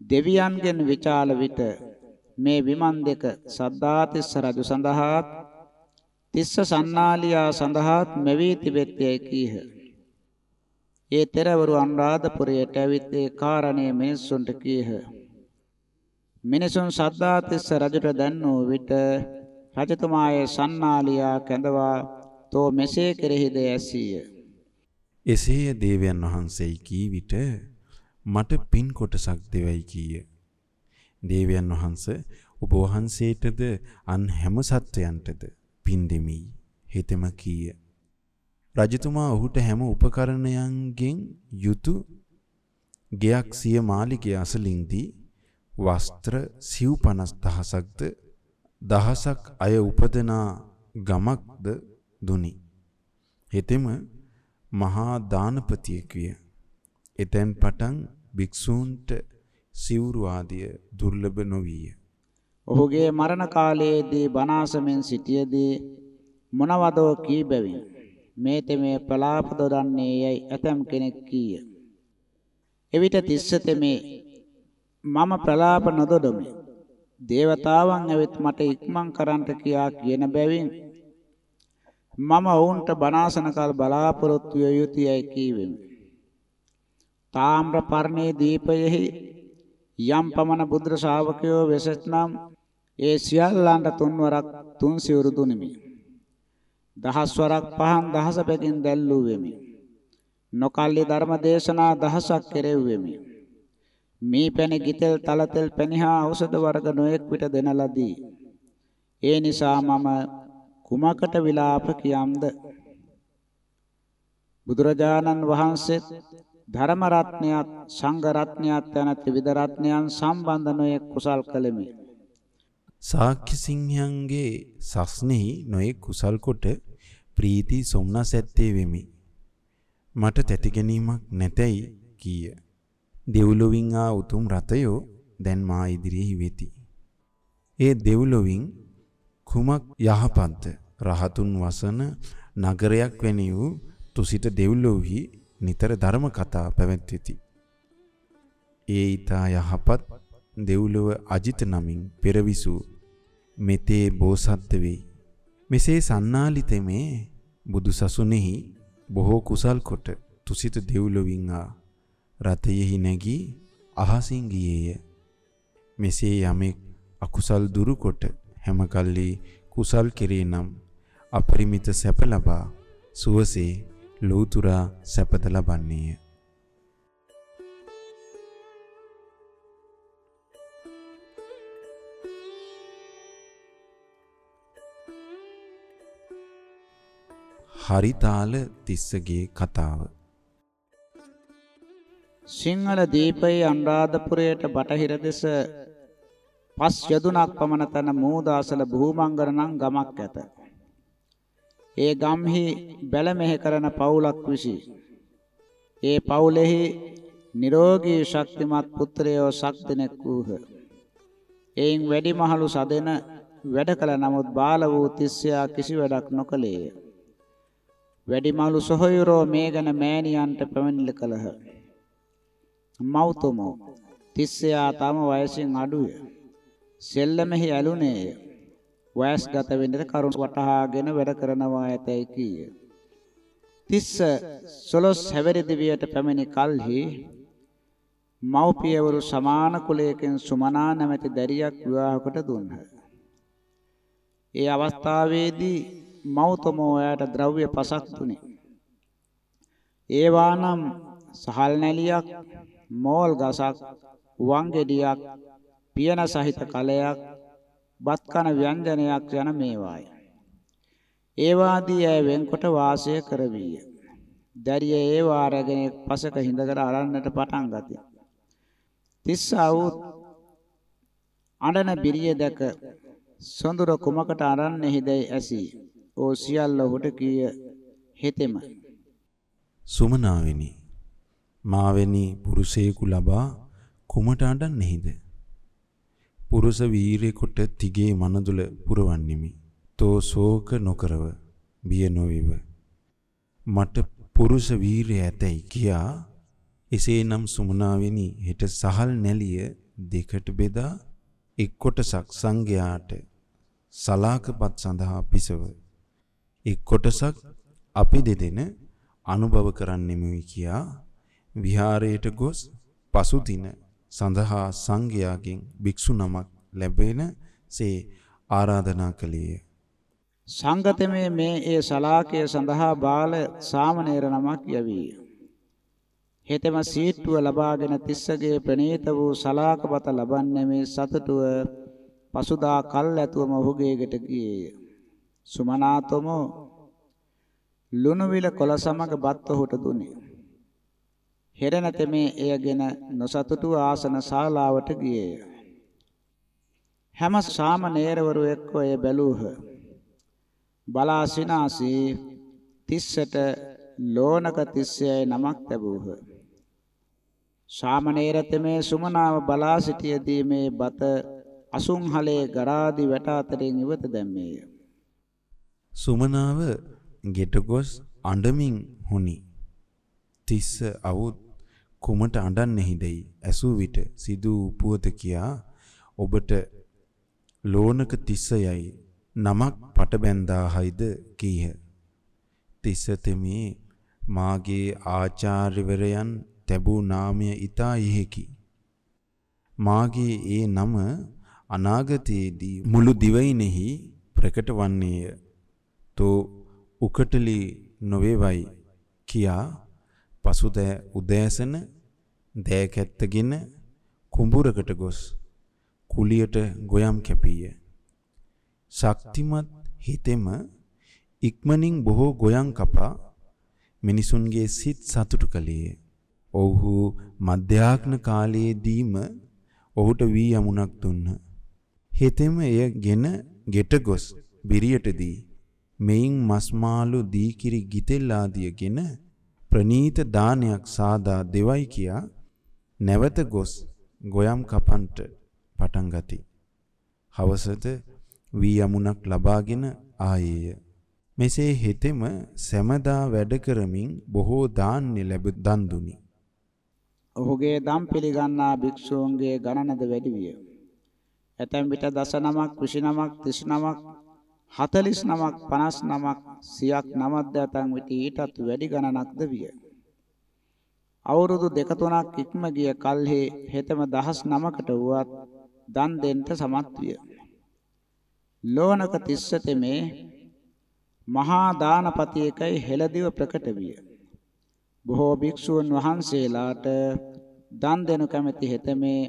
දෙවියන්ගෙන් විචාල විට මේ විමන් දෙක සද්ධාතිස්ස රජු සඳහාත් තිස්ස සන්නාලියා සඳහාත් මෙවී තිබෙත්තේ කීහ. ඒ තෙරවරු අනුරාධපුරයට ඇවිත් ඒ කාරණේ මිනිසුන්ට කීහ. මිනිසුන් සද්ධාතිස්ස රජුට දැන්වූ විට රජතුමායේ සන්නාලියා කැඳවා තෝ මෙසේ කෙරෙහිද ඇසීය. එසේය දේවයන් වහන්සේ කී විට මට පින් කොටසක් දෙවයි කීය. දේවයන් වහන්ස ඔබ වහන්සේටද අන් හැම සත්වයන්ටද පින් දෙමි. හිතෙම කීය. රජතුමා ඔහුට හැම උපකරණයන්ගෙන් යුතු ගෙයක් සිය මාලිගය අසලින් දී වස්ත්‍ර සිව් 50000ක්ද දහසක් අය උපදනා ගමක්ද දුනි. හෙතෙම මහා දානපතියෙක් විය. එතෙන් පටන් භික්ෂූන්ට සිවුරු ආදිය දුර්ලභ නොවිය. ඔහුගේ මරණ කාලයේදී බනාසමෙන් සිටියේදී මොනවදෝ කී බැවින් මේ තෙමේ ප්‍රලාප දොඩන්නේ යයි ඇතම් කෙනෙක් කීය. එවිට තිස්ස තෙමේ මම ප්‍රලාප නොදොඩමි. දේවතාවන් ඇවිත් මට ඉක්මන් කරන්ට කියා කියන බැවින් මම ඔවුන්ට බනාසන කල බලාපොරොත්තු විය යුතුයයි කීවෙමි. තාම්‍ර පර්ණේ දීපයෙහි යම් පමණ බුද්ධ ශාවකයෝ වෙසෙත්නම් ඒ සියල්ලන්ට තුන්වරක් තුන් සිවුරු දුනිමි. දහස් වරක් පහන් දහස පැකින් දැල්ලූ වෙමි. නොකල්ලි ධර්ම දේශනා දහසක් කෙරෙව්වෙමි. මේ පැණි ගිතෙල් තලතෙල් පැණිහා ඖෂධ වර්ග නොයෙක් විට දෙන ලදී. ඒ නිසා මම කුමකට විලාප කියම්ද? බුදුරජාණන් වහන්සේ ධර්ම රත්නයත් සංඝ රත්නයත් යන ත්‍රිවිධ රත්නයන් සම්බන්ධ නොයෙක් කුසල් කළෙමි. සාක්‍ය සිංහයන්ගේ සස්නෙහි නොයෙක් කුසල් කොට ප්‍රීති සොම්නස් ඇත්තේ වෙමි. මට තැති ගැනීමක් නැතයි කීය. දෙව්ලොවින් ආ උතුම් රතයෝ දැන් මා ඉදිරියේ වෙති. ඒ දෙව්ලොවින් කුමක් යහපත්ද රහතුන් වසන නගරයක් වැනි වූ තුසිත දෙව්ලොව්හි නිතර ධර්ම කතා පැවැත්වෙති. ඒ ඊතා යහපත් දෙව්ලොව අජිත නමින් පෙරවිසූ මෙතේ බෝසත්ද වෙයි. මෙසේ සන්නාලිතමේ බුදු සසුනේහි බොහෝ කුසල් කොට තුසිත දෙව්ලොවින් ආ රතයෙහි නැගී අහසින් ගියේය. මෙසේ යමෙක් අකුසල් දුරු කොට හැම කල්ලි කුසල් කෙරේ නම් අපරිමිත සැප ලබා සුවසේ ලෝතුරා සැපත ලබන්නේය. හරිතාල තිස්සගේ කතාව සිංහල දීපයේ අනුරාධපුරයට බටහිර දෙස පස් යදුනක් පමණ තන මූදාසල භූමංගර නම් ගමක් ඇත. ඒ ගම්හි බැල මෙහෙ කරන පවුලක් විසි. ඒ පවුලෙහි නිරෝගී ශක්තිමත් පුත්‍රයෝ සක් දෙනෙක් වූහ. එයින් වැඩිමහලු සදෙන වැඩ කළ නමුත් බාල වූ තිස්සයා කිසි වැඩක් නොකළේය. වැඩිමහලු සොහොයුරෝ මේ ගැන මෑණියන්ට පැමිණිලි කළහ. මෞතුමෝ තිස්සයා තම වයසින් අඩුය. සෙල්ලමෙහි ඇලුනේය. වයස්ගත වෙන්නට කරුණ වටහාගෙන වැඩ කරනවා ඇතැයි කීය. තිස්ස සොළොස් හැවිරි දිවියට පැමිණි කල්හි මව්පියවරු සමාන කුලයකින් සුමනා නැමැති දැරියක් විවාහ කොට දුන්හ. ඒ අවස්ථාවේදී මෞතමෝ එයාට ද්‍රව්‍ය පසක් දුනි. ඒවානම් සහල් නැලියක්, මෝල් ගසක්, වංගෙඩියක්, පියන සහිත කලයක්, බත් කන ව්‍යංජනයක් යන මේවාය. ඒවාදී ඇය වෙන්කොට වාසය කරවීය. දැරිය ඒවා අරගෙන පසක හිඳගෙන අරන්නට පටන් ගතිය. තිස්සාවු අඬන බිරිය දැක සොඳුර කුමකට අරන්නේහිදයි ඇසී. ඕ සියල්ල ඔහුට කීය හෙතෙම. සුමනාවෙනි මාවෙනි පුරුෂයෙකු ලබා කුමට අඬන්නේහිද? පුරුෂ වීරයෙකුට තිගේ මනදුල පුරවන්නෙමි. තෝ ශෝක නොකරව බිය නොවිව. මට පුරුෂ වීරය ඇතැයි කියා එසේනම් සුමනාවෙනි හෙට සහල් නැලිය දෙකට බෙදා එක් කොටසක් සංඝයාට සලාකපත් සඳහා පිසව එක් කොටසක් අපි දෙදෙන අනුභව කරන්නෙමුයි කියා විහාරයට ගොස් පසු දින සඳහා සංඝයාගෙන් භික්ෂු නමක් ලැබෙන සේ ආරාධනා කළේය. සංගතමේ මේ ඒ සලාකය සඳහා බාල සාමණේර නමක් යවීය. හෙතෙම සීට්ටුව ලබාගෙන තිස්සගේ ප්‍රණීත වූ සලාකපත ලබන්නේ මේ සතුටුව පසුදා කල් ඇතුවම ඔහුගේ ගෙට ගියේය. සුමනාතම ලුණුවිල කොළ සමග බත් ඔහුට දුනි. හෙර නැතෙමේ එයගෙන නොසතුටු ආසන ශාලාවට ගියේය. හැම සාමණේරවරු එක්ව එය බැලූහ. බලා සිනාසී තිස්සට ලෝණක තිස්සයයි නමක් ලැබූහ. ශාමණේරතමේ සුමනාව බලා සිටියදී මේ බත අසුන්හලේ ගරාදි වැට අතරින් ඉවත දැම්මේය. සුමනාව ගෙට ගොස් අඬමින් හුනි. තිස්ස අවුත් කුමට අඬන්නේහිදයි ඇසූ විට සිදු පුවත කියා ඔබට ලෝණක තිස්සයයි නමක් පටබැන්දාහයිද කීහ. තිස්ස තෙමේ මාගේ ආචාර්යවරයන් තැබූ නාමය ඊතා ඉහෙකි. මාගේ ඒ නම අනාගතයේදී මුළු දිවයිනෙහි ප්‍රකට වන්නේය. තෝ උකටලි නොවේවයි කියා පසුද උදෑසන දෑකැත්තගෙන කුඹුරකට ගොස් කුලියට ගොයම් කැපීය. ශක්තිමත් හිතෙම ඉක්මනින් බොහෝ ගොයම් කපා මිනිසුන්ගේ සිත් සතුටු කළේය. ඔව්හු මධ්‍යාග්න කාලයේදීම ඔහුට වී යමුණක් දුන්හ. හෙතෙම එයගෙන ගෙට ගොස් බිරියට දී මෙයින් මස් මාළු දී කිරි ගිතෙල් ආදියගෙන ප්‍රනීත දානයක් සාදා දෙවයි කියා නැවත ගොස් ගොයම් කපන්ට පටන් ගති. හවසට වී යමුණක් ලබාගෙන ආයේය. මෙසේ හෙතෙම සැමදා වැඩ කරමින් බොහෝ දාන්නේ ලැබ දන් දුනි. ඔහුගේ දම් පිළිගන්නා භික්ෂූන්ගේ ගණනද වැඩි විය. ඇතැම් විට දස නමක්, 29ක්, 39ක්, 49ක්, 59ක්, 100ක් නමක්ද ඇතැම් විට ඊටත් වැඩි ගණනක්ද විය. අවුරුදු දෙක තුනක් ඉක්ම ගිය කල්හි හෙතම දහස් නමකට වුවත් දන් දෙන්න සමත් විය. ලෝණක තිස්සතෙමේ මහා දානපතියකයි හෙළදිව ප්‍රකට විය. බොහෝ භික්ෂූන් වහන්සේලාට දන් දෙනු කැමැති හෙතමේ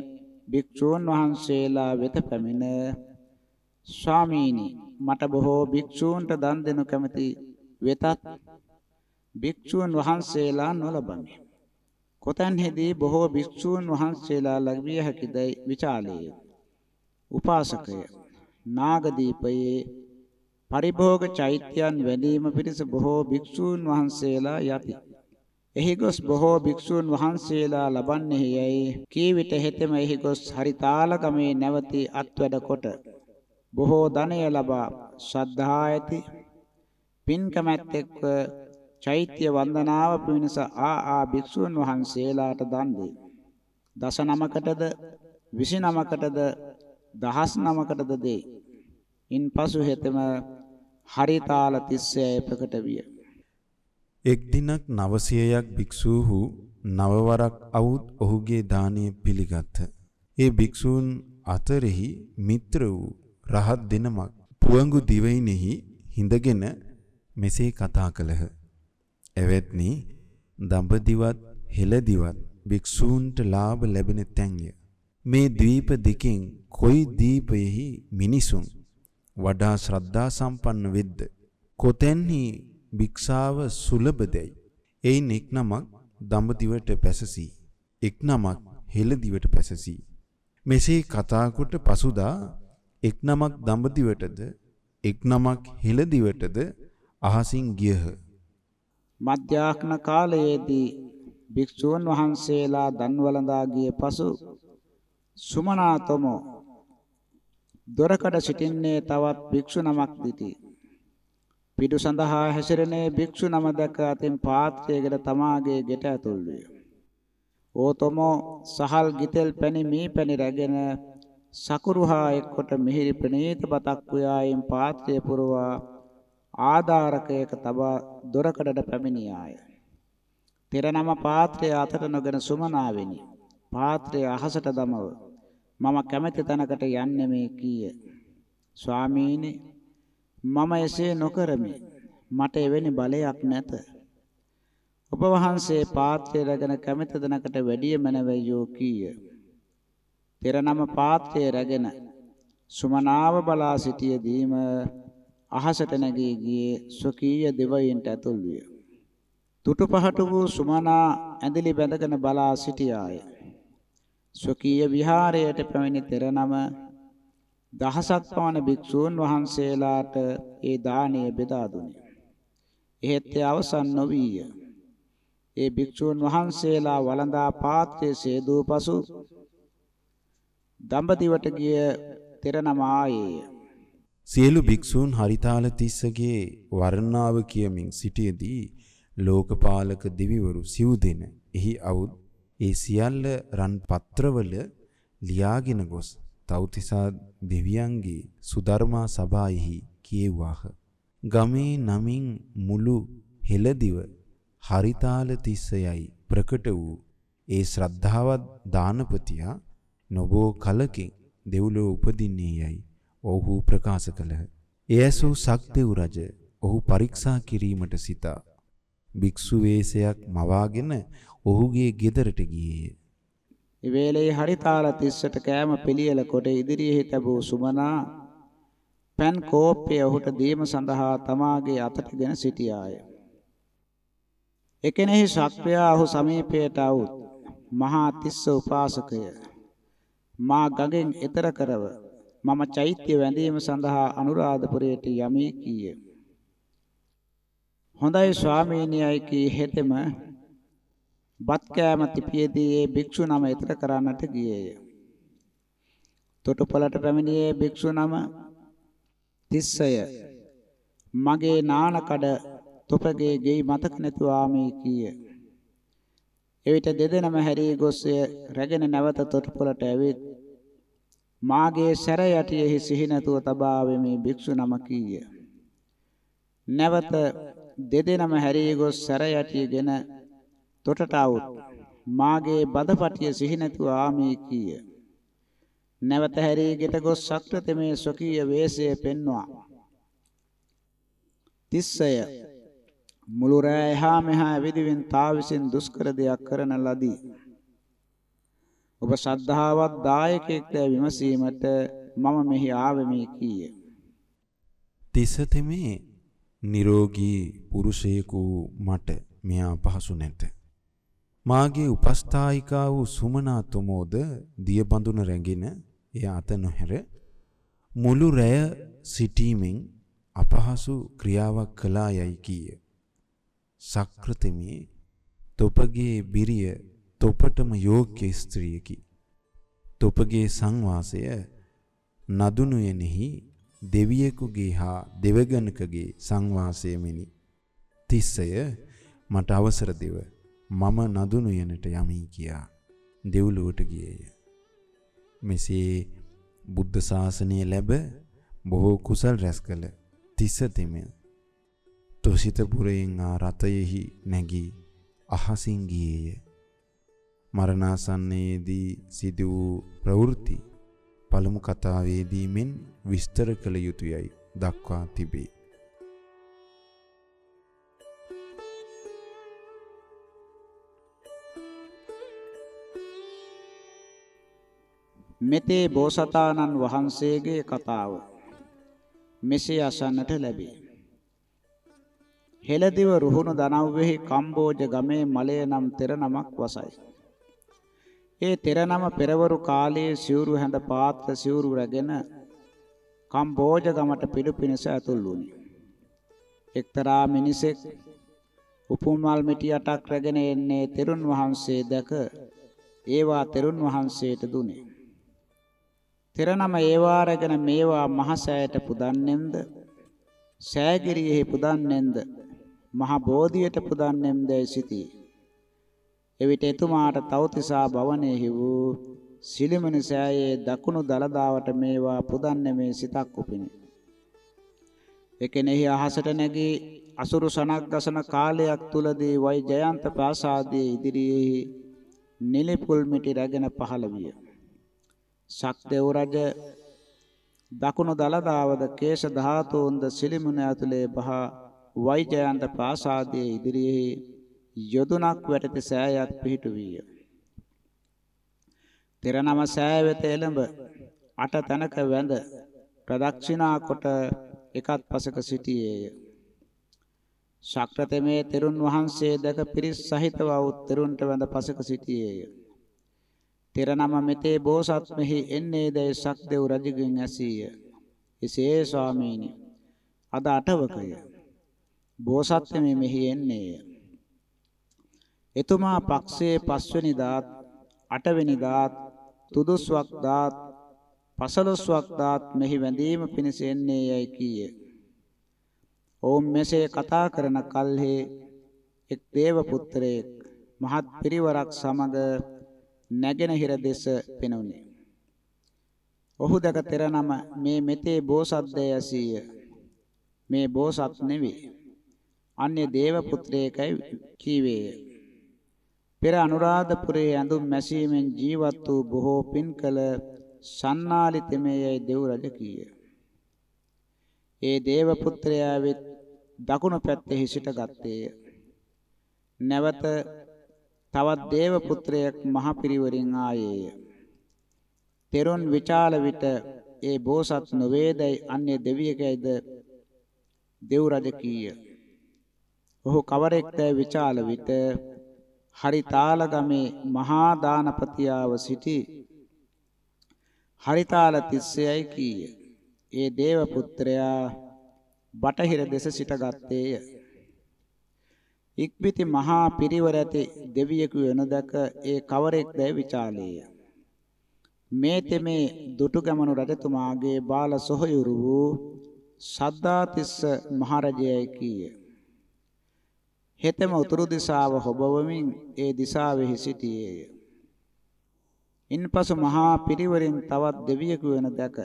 භික්ෂූන් වහන්සේලා වෙත පැමිණ ස්වාමීනි මට බොහෝ භික්ෂූන්ට දන් දෙනු කැමැති වෙතත් භික්ෂූන් වහන්සේලා නොලබමි. කොතැන්ෙහිදී බොහෝ භික්ෂූන් වහන්සේලා ලැබිය හැකිදයි විචාලේය. උපාසකය නාගදීපයේ පරිභෝග චෛත්‍යයන් වැඩිම පිරිස බොහෝ භික්ෂූන් වහන්සේලා යති. එහි ගොස් බොහෝ භික්ෂූන් වහන්සේලා ලබන්නේ යයි කී විට හෙතෙම එහි ගොස් හරිතාල ගමේ නැවතී අත්වැඩ කොට බොහෝ ධනය ලබා ශ්‍රද්ධා ඇති පින් කැමැත්තෙක්ව චෛත්‍ය වන්දනාව පිණිස ආ ආ භික්ෂුන් වහන්සේලාට දන් දෙයි. දස නමකටද 29කටද දහස් නමකටද දෙයි. ඉන්පසු හෙතෙම හරිතාල 30 ප්‍රකට විය. එක් දිනක් 900ක් භික්ෂූහු නවවරක් අවුත් ඔහුගේ දානය පිළිගත්හ. ඒ භික්ෂූන් අතරෙහි මිත්‍ර වූ රහත් දෙනමක්. පුවඟු දිවයිනෙහි හිඳගෙන මෙසේ කතා කළහ. එවත්නි දඹදිවත් හෙළදිවත් භික්ෂූන්ට ලාභ ලැබෙන තැන්ය. මේ ද්වීප දෙකෙන් කොයි දීපයෙහි මිනිසුන් වඩා ශ්‍රද්ධා සම්පන්න වෙද්ද? කොතැන්හි භික්ෂාව සුලභදැයි එයින් එක් නමක් දඹදිවට පැසසී. එක් නමක් හෙළදිවට පැසසී. මෙසේ කතා කොට පසුදා එක් නමක් දඹදිවටද එක් නමක් හෙළදිවටද අහසින් ගියහ මධ්‍යාහ්න කාලයේදී භික්ෂුන් වහන්සේලා දන් වළඳා ගිය පසු සුමනාතමෝ දොරකඩ සිටින්නේ තවත් භික්ෂු නමක් දිටි. පිටු සඳහා හැසිරෙනේ භික්ෂු නම දැක අතින් පාත්‍රයකට තමාගේ ගෙට ඇතුල් විය. ඕතමෝ සහල් ගිතෙල් පැණි මී පැණි රැගෙන සකුරුහා එක්කොට මිහිරි ප්‍රණීත බතක් උයායින් පාත්‍රය පුරවා ආධාරකයක තබා දොරකඩට පැමිණියාය. පෙර නම පාත්‍රය අතට නොගෙන සුමනාවෙනි. පාත්‍රය අහසට දමව මම කැමැති තැනකට යන්නේ මේ කීය. ස්වාමීනි මම එසේ නොකරමි. මට එවැනි බලයක් නැත. ඔබ වහන්සේ පාත්‍රය රැගෙන කැමැති තැනකට වැඩිය මැනවැයෝ කීය. පෙර නම පාත්‍රය රැගෙන සුමනාව බලා සිටියදීම අහසට නැගී ගියේ ස්වකීය දෙවයින්ට ඇතුල් විය. තුටු පහට වූ සුමනා ඇඳිලි බැඳගෙන බලා සිටියාය. ස්වකීය විහාරයට පැමිණි තෙරනම දහසක් පමණ භික්ෂූන් වහන්සේලාට ඒ දාණය බෙදා දුනි. එහෙත් ඒ අවසන් නොවිය. ඒ භික්ෂූන් වහන්සේලා වළඳා පාත්‍රයේ සේදූ පසු දඹදිවට ගිය තෙරනම ආයේය. සියලු භික්ෂූන් හරිතාල තිස්සගේ වර්ණාව කියමින් සිටියේදී ලෝකපාලක දෙවිවරු සිව් දෙන එහි අවුත් ඒ සියල්ල රන් පත්‍රවල ලියාගෙන ගොස් තව්තිසා දෙවියන්ගේ සුධර්මා සභායෙහි කියෙව්වාහ. ගමේ නමින් මුළු හෙළදිව හරිතාල තිස්සයයි ප්‍රකට වූ ඒ ශ්‍රද්ධාවත් දානපතියා නොබෝ කලකින් දෙව්ලොව උපදින්නේ යයි ඔහු ප්‍රකාශ කළහ. එයසෝ සක්දෙව් රජ ඔහු පරීක්ෂා කිරීමට සිතා භික්ෂු වේශයක් මවාගෙන ඔහුගේ ගෙදරට ගියේය. ඉවේලේ හරිතාල තිස්සට කෑම පිළියෙල කොට ඉදිරියේ තබූ සුමනා පෑන් කෝප්පය ඔහුට දීම සඳහා තමාගේ අතටගෙන සිටියාය. එකෙනෙහි ශක්‍රයා ඔහු සමීපයට આવුත් මහා තිස්ස උපාසකය මා ගඟෙන් එතර කරව මම චෛත්‍ය වැඳීම සඳහා අනුරාධපුරයට යමි කීය. හොඳයි ස්වාමීනියයි කී හෙතෙම බත් කෑම තිපියදී ඒ භික්ෂු නම ඊතර කරන්නට ගියේය. තොටුපළට පැමිණියේ භික්ෂු නම තිස්සය මගේ නානකඩ තොපගේ ගෙයි මතක නැතුවා මේ කීය. එවිට දෙදෙනම හැරී ගොස් රැගෙන නැවත තොටුපළට ඇවිත් මාගේ සැර යටියෙහි සිහි නැතුව තබා වෙමි භික්ෂු නම කීය. නැවත දෙදෙනම හැරී ගොස් සැර යටියගෙන තොටට આવුත් මාගේ බදපටිය සිහි නැතුව ආමී කීය. නැවත හැරී ගෙට ගොස් ශක්‍රතමේ ස්වකීය වේශය පෙන්වා. තිස්සය මුළු රෑ එහා මෙහා ඇවිදින් තා විසින් දුෂ්කර දෙයක් කරන ලදී. ඔබ ශ්‍රද්ධාවත් දායකයෙක්ද විමසීමට මම මෙහි ආවෙමි කීය. තිසතෙමේ නිරෝගී පුරුෂයෙකු මට මෙයා පහසු නැත. මාගේ උපස්ථායිකා වූ සුමනා තුමෝද දිය බඳුන රැගෙන එය අත නොහැර මුළු රැය සිටීමෙන් අපහසු ක්‍රියාවක් කළා යයි කීය. සක්‍රතමේ තොපගේ බිරිය තොපටම යෝග්‍ය ස්ත්‍රියකි. තොපගේ සංවාසය නදුනුයනෙහි දෙවියෙකුගේ හා දෙවගණකගේ සංවාසය මෙනි. තිස්සය මට අවසර දෙව මම නදුණු යනට යමි කියා දෙව්ලොවට ගියේය. මෙසේ බුද්ධ ශාසනය ලැබ බොහෝ කුසල් රැස් කළ තිස්ස තෙමෙල් තුසිතපුරයෙන් ආ රතයෙහි නැගී අහසින් ගියේය. මරණාසන්නයේදී සිදු වූ ප්‍රවෘත්ති පළමු කතාවේදී මෙන් විස්තර කළ යුතුයයි දක්වා තිබේ. මෙතේ බෝසතාණන් වහන්සේගේ කතාව මෙසේ අසන්නට ලැබේ. හෙළදිව රුහුණු දනව්වෙහි කම්බෝජ ගමේ මලය නම් තෙර නමක් වසයි. ඒ තෙර නම පෙරවරු කාලයේ සිවුරු හැඳ පාත්‍ර සිවුරු රැගෙන කම්බෝජ ගමට පිටු පිණිස ඇතුල් වුණි. එක්තරා මිනිසෙක් උපුම්මල් මිටි අටක් රැගෙන එන්නේ තෙරුන් වහන්සේ දැක ඒවා තෙරුන් වහන්සේට දුන්නේ. තෙර නම ඒවා රැගෙන මේවා මහසෑයට පුදන්නෙම්ද සෑගිරියෙහි පුදන්නෙම්ද මහ බෝධියට පුදන්නෙම්දයි සිටී. එවිට එතුමාට තවතිසා භවනයේහි වූ සිලිමනි සෑයේ දකුණු දලදාවට මේවා පුදන්නේ මේ සිතක් උපිනි. එකෙනෙහි අහසට නැගී අසුරු සනක් ගසන කාලයක් තුලදී වයි ජයන්ත ප්‍රාසාදයේ ඉදිරියේ නිලිපුල් මිටි රැගෙන පහළ විය. ශක්දේව රජ දකුණු දලදාවද කේශ ධාතුන්ද සිලිමුණ ඇතුලේ බහ වෛජයන්ත ප්‍රාසාදයේ ඉදිරියේ යොදුනක් වැටති සෑයක් පිහිටු විය. තෙර නම සෑය වෙත එළඹ අට තැනක වැඳ ප්‍රදක්ෂිනා කොට එකත් පසක සිටියේය. ශක්‍රතමේ තෙරුන් වහන්සේ දැක පිරිස් සහිතව උත්තරුන්ට වැඳ පසක සිටියේය. තෙර නම මෙතේ බෝසත් මෙහි එන්නේ දැයි සක්දෙව් රජුගෙන් ඇසීය. එසේ ස්වාමීනි අද අටවකය. බෝසත් මෙහි එන්නේය. එතුමා පක්ෂයේ පස්වෙනි දාත් අටවෙනි දාත් තුදුස්වක් දාත් පසළොස්වක් දාත් මෙහි වැඳීම පිණිස එන්නේ යයි කීය. ඔවුන් මෙසේ කතා කරන කල්හි එක් දේව පුත්‍රයෙක් මහත් පිරිවරක් සමග නැගෙනහිර දෙස පෙනුනේ. ඔහු දැක තෙර නම මේ මෙතේ බෝසත්දය ඇසීය. මේ බෝසත් නෙවේ. අන්‍ය දේව පුත්‍රයෙක්යි කීවේය. පෙර අනුරාධපුරයේ ඇඳුම් මැසීමෙන් ජීවත් වූ බොහෝ පින් කළ සන්නාලි තෙමේයයි දෙව් රජ කීය. ඒ දේව පුත්‍රයා වෙත් දකුණු පැත්තේ සිට ගත්තේය. නැවත තවත් දේව පුත්‍රයෙක් මහ පිරිවරින් ආයේය. තෙරුන් විචාල විට ඒ බෝසත් නොවේදයි අන්‍ය දෙවියෙකයිද දෙව් රජ කීය. ඔහු කවරෙක්ද විචාල විට හරිතාල ගමේ මහා දානපතියාව සිටි හරිතාල තිස්සයයි කීය. ඒ දේව පුත්‍රයා බටහිර දෙස සිටගත්තේය. ඉක්බිති මහා පිරිවර ඇති දෙවියෙකු වෙන දැක ඒ කවරෙක්දැයි විචාලේය. මේ තෙමේ දුටුගැමුණු රජතුමාගේ බාල සොහයුරු වූ සද්දාතිස්ස මහරජයයි කීය. හෙතෙම උතුරු දිශාව හොබවමින් ඒ දිශාවෙහි සිටියේය. ඉන්පසු මහා පිරිවරින් තවත් දෙවියෙකු වෙන දැක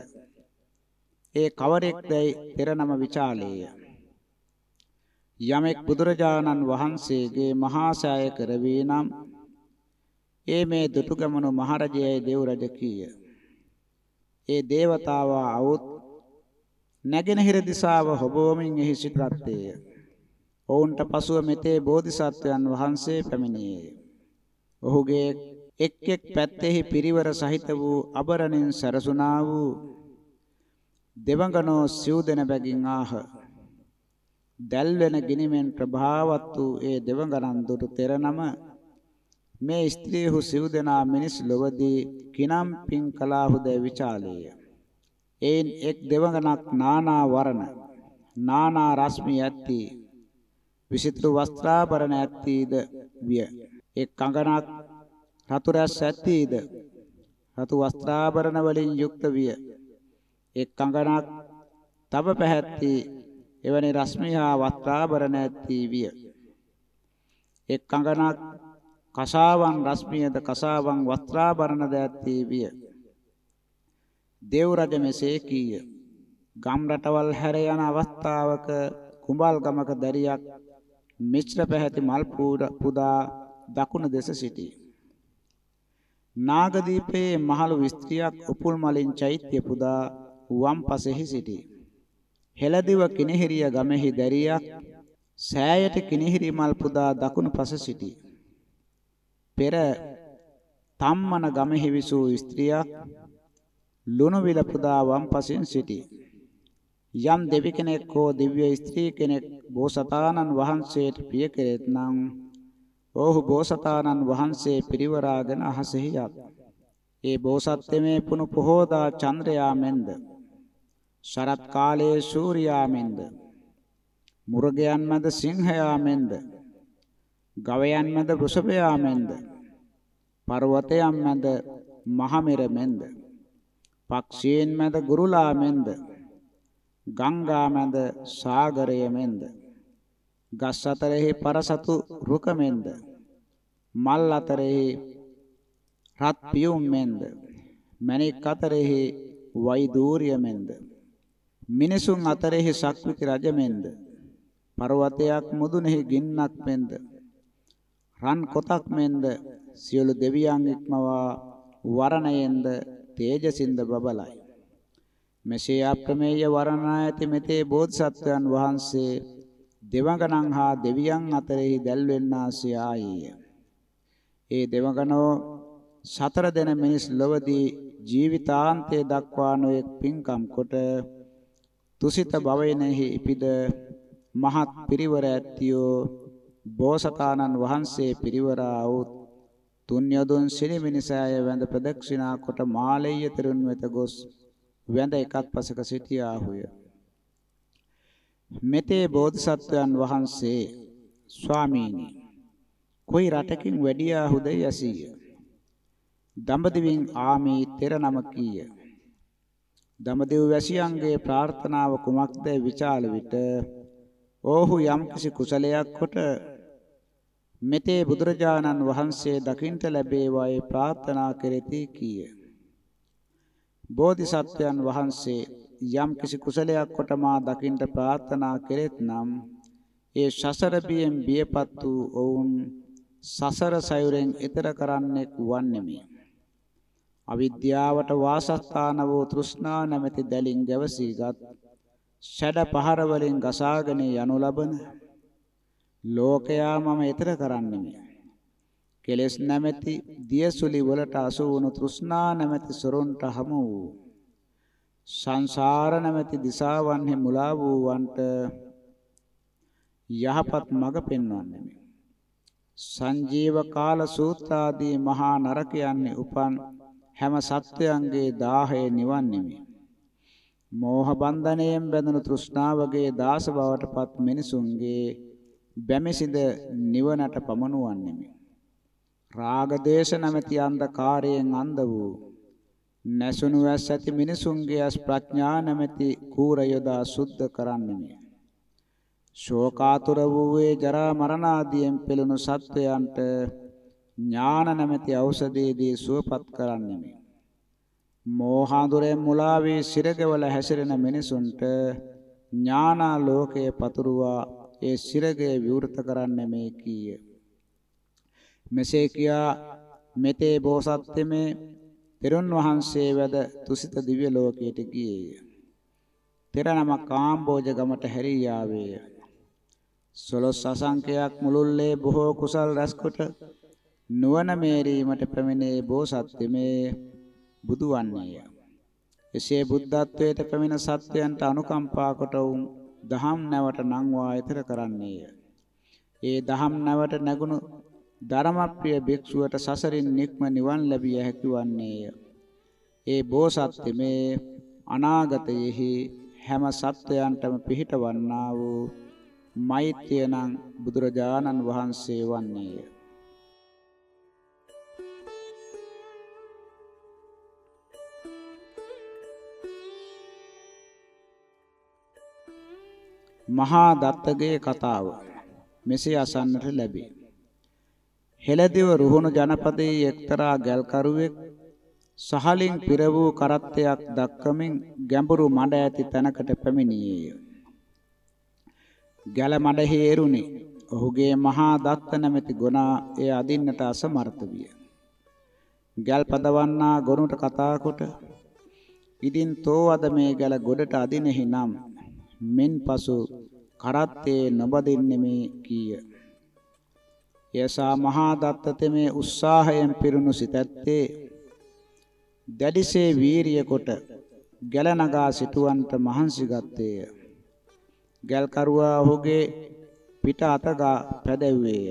ඒ කවරෙක්දයි පෙර නම විචාලේය. යමෙක් බුදුරජාණන් වහන්සේගේ මහා සෑය කරවේ නම් ඒ මේ දුටුගැමුණු මහරජයයි දෙව් රජ කීය. ඒ దేవතාවා අවුත් නැගෙනහිර දිශාව හොබවමින් එහි සිටගත්තේය. ඔවුන්ට පසුව මෙතේ බෝධිසත්වයන් වහන්සේ පැමිණියේය. ඔහුගේ එක් එක් පැත්තෙහි පිරිවර සහිත වූ අබරණින් සරසුනා වූ දෙවඟනෝ සිව් දෙන බැගින් ආහ. දැල්වෙන ගිනිමෙන් ප්‍රභාවත් වූ ඒ දෙවඟනන් දුටු තෙර නම මේ ස්ත්‍රීහු සිව් දෙනා මිනිස් ලොවදී කිනම් පින් කලාහුද විචාලේය. එයින් එක් දෙවඟනක් නානා වරණ නානා රශ්මි ඇත්ති විසිතුරු වස්ත්‍රාභරණ ඇත්තීද විය. එක් කඟනක් රතු රැස් ඇත්තීද රතු වස්ත්‍රාභරණ වලින් යුක්ත විය. එක් කඟනක් තබ පැහැත්ති එවැනි රශ්මි හා වස්ත්‍රාභරණ ඇත්ති විය. එක් කඟනක් කසාවන් රශ්මියද කසාවන් වස්ත්‍රාභරණ ද ඇත්ති විය. දේව් රජ මෙසේ කීය. ගම් රටවල් හැර යන අවස්ථාවක කුඹල් ගමක දැරියක් මිශ්‍ර පැහැති මල් පුදා දකුණ දෙස සිටී. නාගදීපයේ මහලු ස්ත්‍රියක් උපුල් මලින් චෛත්‍ය පුදා වම් පසෙහි සිටී. හෙළදිව කිනිහිරිය ගමෙහි දැරියක් සෑයට කිනිහිරි මල් පුදා දකුණු පස සිටී. පෙර තම්මන ගමෙහි විසූ ස්ත්‍රියක් ලුණු විල පුදා වම් පසින් සිටී. යම් දෙවි කෙනෙක් හෝ දිව්‍ය ස්ත්‍රී කෙනෙක් බෝසතාණන් වහන්සේට ප්‍රිය කෙරෙත් නම් ඔහු බෝසතාණන් වහන්සේ පිරිවරාගෙන අහසෙහි යත්. ඒ බෝසත්ත්වමේ පුණු පොහෝදා චන්ද්‍රයා මෙන්ද. ශරත් කාලයේ සූර්යයා මෙන්ද. මුර්ගයන් මැද සිංහයා මෙන්ද. ගවයන් මැද වෘෂභයා මෙන්ද. පර්වතයන් මැද මහමෙර මෙන්ද. පක්ෂීන් මැද ගුරුලා මෙන්ද ගංගා මැද සාගරය මෙන්ද? ගස් අතරෙහි පරසතු රුක මෙන්ද? මල් අතරෙහි රත් පියුම් මෙන්ද? මණික් අතරෙහි වෛදූර්ය මෙන්ද? මිනිසුන් අතරෙහි ශක්විති රජ මෙන්ද? පර්වතයක් මුදුනේහි ගින්නක් මෙන්ද? රන් කොතක් මෙන්ද? සියලු දෙවියන් ඉක්මවා වරණයෙන්ද තේජසින්ද බබලයි. මෙසේ අප්‍රමේය වරණා ඇති මෙතේ බෝධිසත්වයන් වහන්සේ දෙවඟනන් හා දෙවියන් අතරෙහි දැල්වෙන්නාසේ ආයේය. ඒ දෙවඟනෝ සතර දෙන මිනිස් ලොවදී ජීවිතාන්තය දක්වා නොයෙක් පින්කම් කොට තුසිත භවයෙහි ඉපිද මහත් පිරිවර ඇත්තියෝ බෝසතාණන් වහන්සේ පිරිවරා වූ තුන් යදුන් සිනි මිනිසාය වැඳ ප්‍රදක්ෂිනා කොට මාලෙය තෙරුන් වෙත ගොස් වැඳ එකත් පසක සිටියාහුය. මෙතේ බෝධිසත්වයන් වහන්සේ ස්වාමීනි කොයි රටකින් වැඩියාහුද යසීය. දඹදිවින් ආමී තෙර නම කීය. දඹදිව වැසියන්ගේ ප්‍රාර්ථනාව කුමක්ද විචාල විට ඕහු යම්කිසි කුසලයක් කොට මෙතේ බුදුරජාණන් වහන්සේ දකින්ට ලැබේවායි ප්‍රාර්ථනා කෙරෙති කීය. බෝධිසත්වයන් වහන්සේ යම් කිසි කුසලයක් කොට මා දකින්ට ප්‍රාර්ථනා කෙරෙත් නම් ඒ සසර බියෙන් බියපත් වූ ඔවුන් සසර සයුරෙන් එතර කරන්නෙක් වන්නෙමි. අවිද්‍යාවට වාසස්ථාන වූ තෘෂ්ණා නැමැති දැලින් ගැවසීගත් ෂඩ පහර වලින් ගසාගෙන යනු ලබන ලෝකයා මම එතර කරන්නෙමි. කෙලෙස් නැමැති දියසුලි වලට අසු වුණු තෘෂ්ණා නැමැති සොරුන්ට හමු වූ සංසාර නැමැති දිසාවන්හි මුලා වූවන්ට යහපත් මඟ පෙන්වන්නේ සංජීව කාල සූත්‍රාදී මහා නරකයන්හි උපන් හැම සත්වයන්ගේ දාහය නිවන්නේමි මෝහ බන්ධණයෙන් බැඳුණු තෘෂ්ණාවගේ දාස බවට පත් මිනිසුන්ගේ බැමිසිඳ නිවනට පමනුවන්නේමි රාග දේශ නැමැති අන්ධකාරයෙන් අන්ධ වූ නැසුණු ඇස් ඇති මිනිසුන්ගේ ඇස් ප්‍රඥා නැමැති කූර යොදා සුද්ධ කරන්නෙමි. ශෝකාතුර වූයේ ජරා මරණ ආදියෙන් පෙළුණු සත්වයන්ට ඥාන නැමැති ඖෂධයේදී සුවපත් කරන්නෙමි. මෝහාඳුරෙන් මුලා වී සිරගවල හැසිරෙන මිනිසුන්ට ඥානා ලෝකයේ පතුරුවා ඒ සිරගය විවෘත කරන්නේ මේ කීය. මෙසේ කියා මෙතේ බෝසත්ත්මේ තෙරුන් වහන්සේ වැද තුසිත දිව්‍ය ලෝකයට ගියේය. පෙර නම කාම්බෝජ ගමට හැරී යාවේය. සොළොස් අසංඛ්‍යයක් මුළුල්ලේ බොහෝ කුසල් රැස්කොට නුවණ මේරීමට පැමිණේ බෝසත්ත්මේ බුදු වන්නේය. එසේ බුද්ධත්වයට පැමිණ සත්වයන්ට අනුකම්පා කොට වුන් දහම් නැවට නංවා ඊතර කරන්නේය. ඒ දහම් නැවට නැගුණු ධර්මප්‍රිය භික්ෂුවට සසරින් නික්ම නිවන් ලැබිය හැකි වන්නේය. ඒ බෝසත් මේ අනාගතයෙහි හැම සත්වයන්ටම පිහිටවන්නා වූ මෛත්‍රිය නම් බුදුරජාණන් වහන්සේ වන්නේය. මහා දත්තගේ කතාව මෙසේ අසන්නට ලැබේ. හෙළදිව රුහුණු ජනපදයේ එක්තරා ගැල්කරුවෙක් සහලින් පිර වූ කරත්තයක් දක්වමින් ගැඹුරු මඩ ඇති තැනකට පැමිණියේය. ගැල මඩ හේරුනි. ඔහුගේ මහා දත්ත නැමැති ගුණා එය අදින්නට අසමර්ථ විය. ගැල් පදවන්නා ගොනුට කතා කොට ඉදින් තෝ අද මේ ගැල ගොඩට අදිනෙහි නම් මෙන් පසු කරත්තේ නොබදින්නේ මේ කීය. යසා මහා දත්ත තෙමේ උත්සාහයෙන් පිරුණු සිතැත්තේ දැඩිසේ වීරිය කොට ගැල නගා සිටුවන්ට මහන්සි ගත්තේය. ගැල් කරුවා ඔහුගේ පිට අතගා පැදැව්වේය.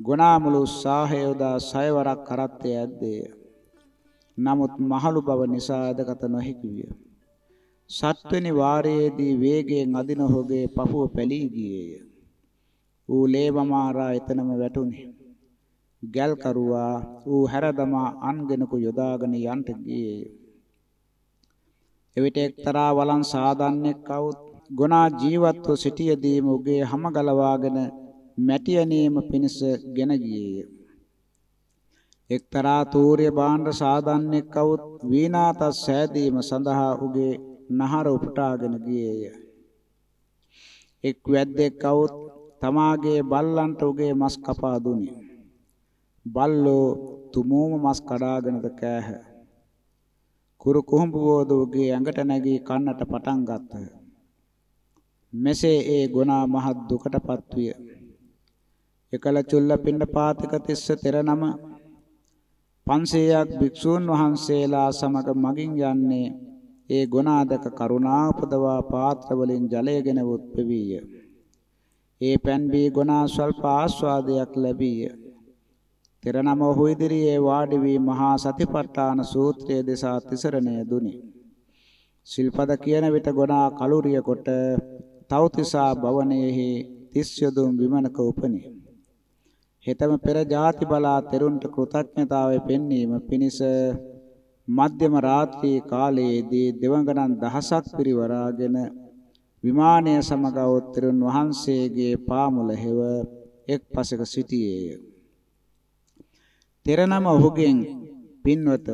ගුණාමුළු උත්සාහය යොදා සයවරක් කරත්තේ ඇද්දේය. නමුත් මහලු බව නිසා අදගත නොහැකි විය. සත්වෙනි වාරයේදී වේගයෙන් අදින ඔහුගේ පපුව පැලී ගියේය. ඌ ලේවමාරා එතනම වැටුනේ. ගැල් කරුවා ඌ හැරදමා අන්ගෙනකු යොදාගෙන යන්ට ගියේ. එවිට එක්තරා වළං සාදන්නෙක් අවුත් ගුණා ජීවත්ව සිටියදීම උගේ හැම ගලවාගෙන මැටි ඇනීම පිණිස ගෙන ගියේය. එක්තරා තූර්ය භාණ්ඩ සාදන්නෙක් අවුත් වීණාතත් සෑදීම සඳහා උගේ නහර උපුටාගෙන ගියේය. එක් වැද්දෙක් අවුත් තමාගේ බල්ලන්ට උගේ මස් කපා දුනි. බල්ලෝ තුමෝම මස් කඩාගෙනද කෑහ. කුරු කුහුඹුවෝද උගේ ඇඟට නැගී කන්නට පටන් ගත්හ. මෙසේ ඒ ගුණා මහත් දුකටපත් විය. එකල චුල්ල පින්න පාතික තිස්ස තෙරනම 500ක් භික්ෂූන් වහන්සේලා සමග මගින් යන්නේ ඒ ගුණාදක කරුණා උපදවා පාත්‍ර වලින් ජලයගෙන උත්පෙවිය. ඒ පෑන් බී ගුණා ස්වල්ප ආස්වාදයක් ලැබීය. තෙරනම ඔහු ඉදිරියේ වාඩි වී මහා සතිපට්ඨාන සූත්‍රයේ දෙසා තිසරණය දුනි. සිල්පද කියන විට ගුණා කලුරිය කොට තවතිසා භවනයේහි තිස් යදුම් විමනක උපනි. හෙතම පෙර ಜಾති බලා තෙරුන්ට කෘතඥතාවය පෙන්වීම පිණිස මධ්‍යම රාත්‍රී කාලයේදී දෙවඟනන් දහසක් පිරිවරාගෙන විමානය සමග උත්තරුන් වහන්සේගේ පාමුල හෙව එක් පසක සිටියේය. තෙරනම ඔහුගෙන් පින්වත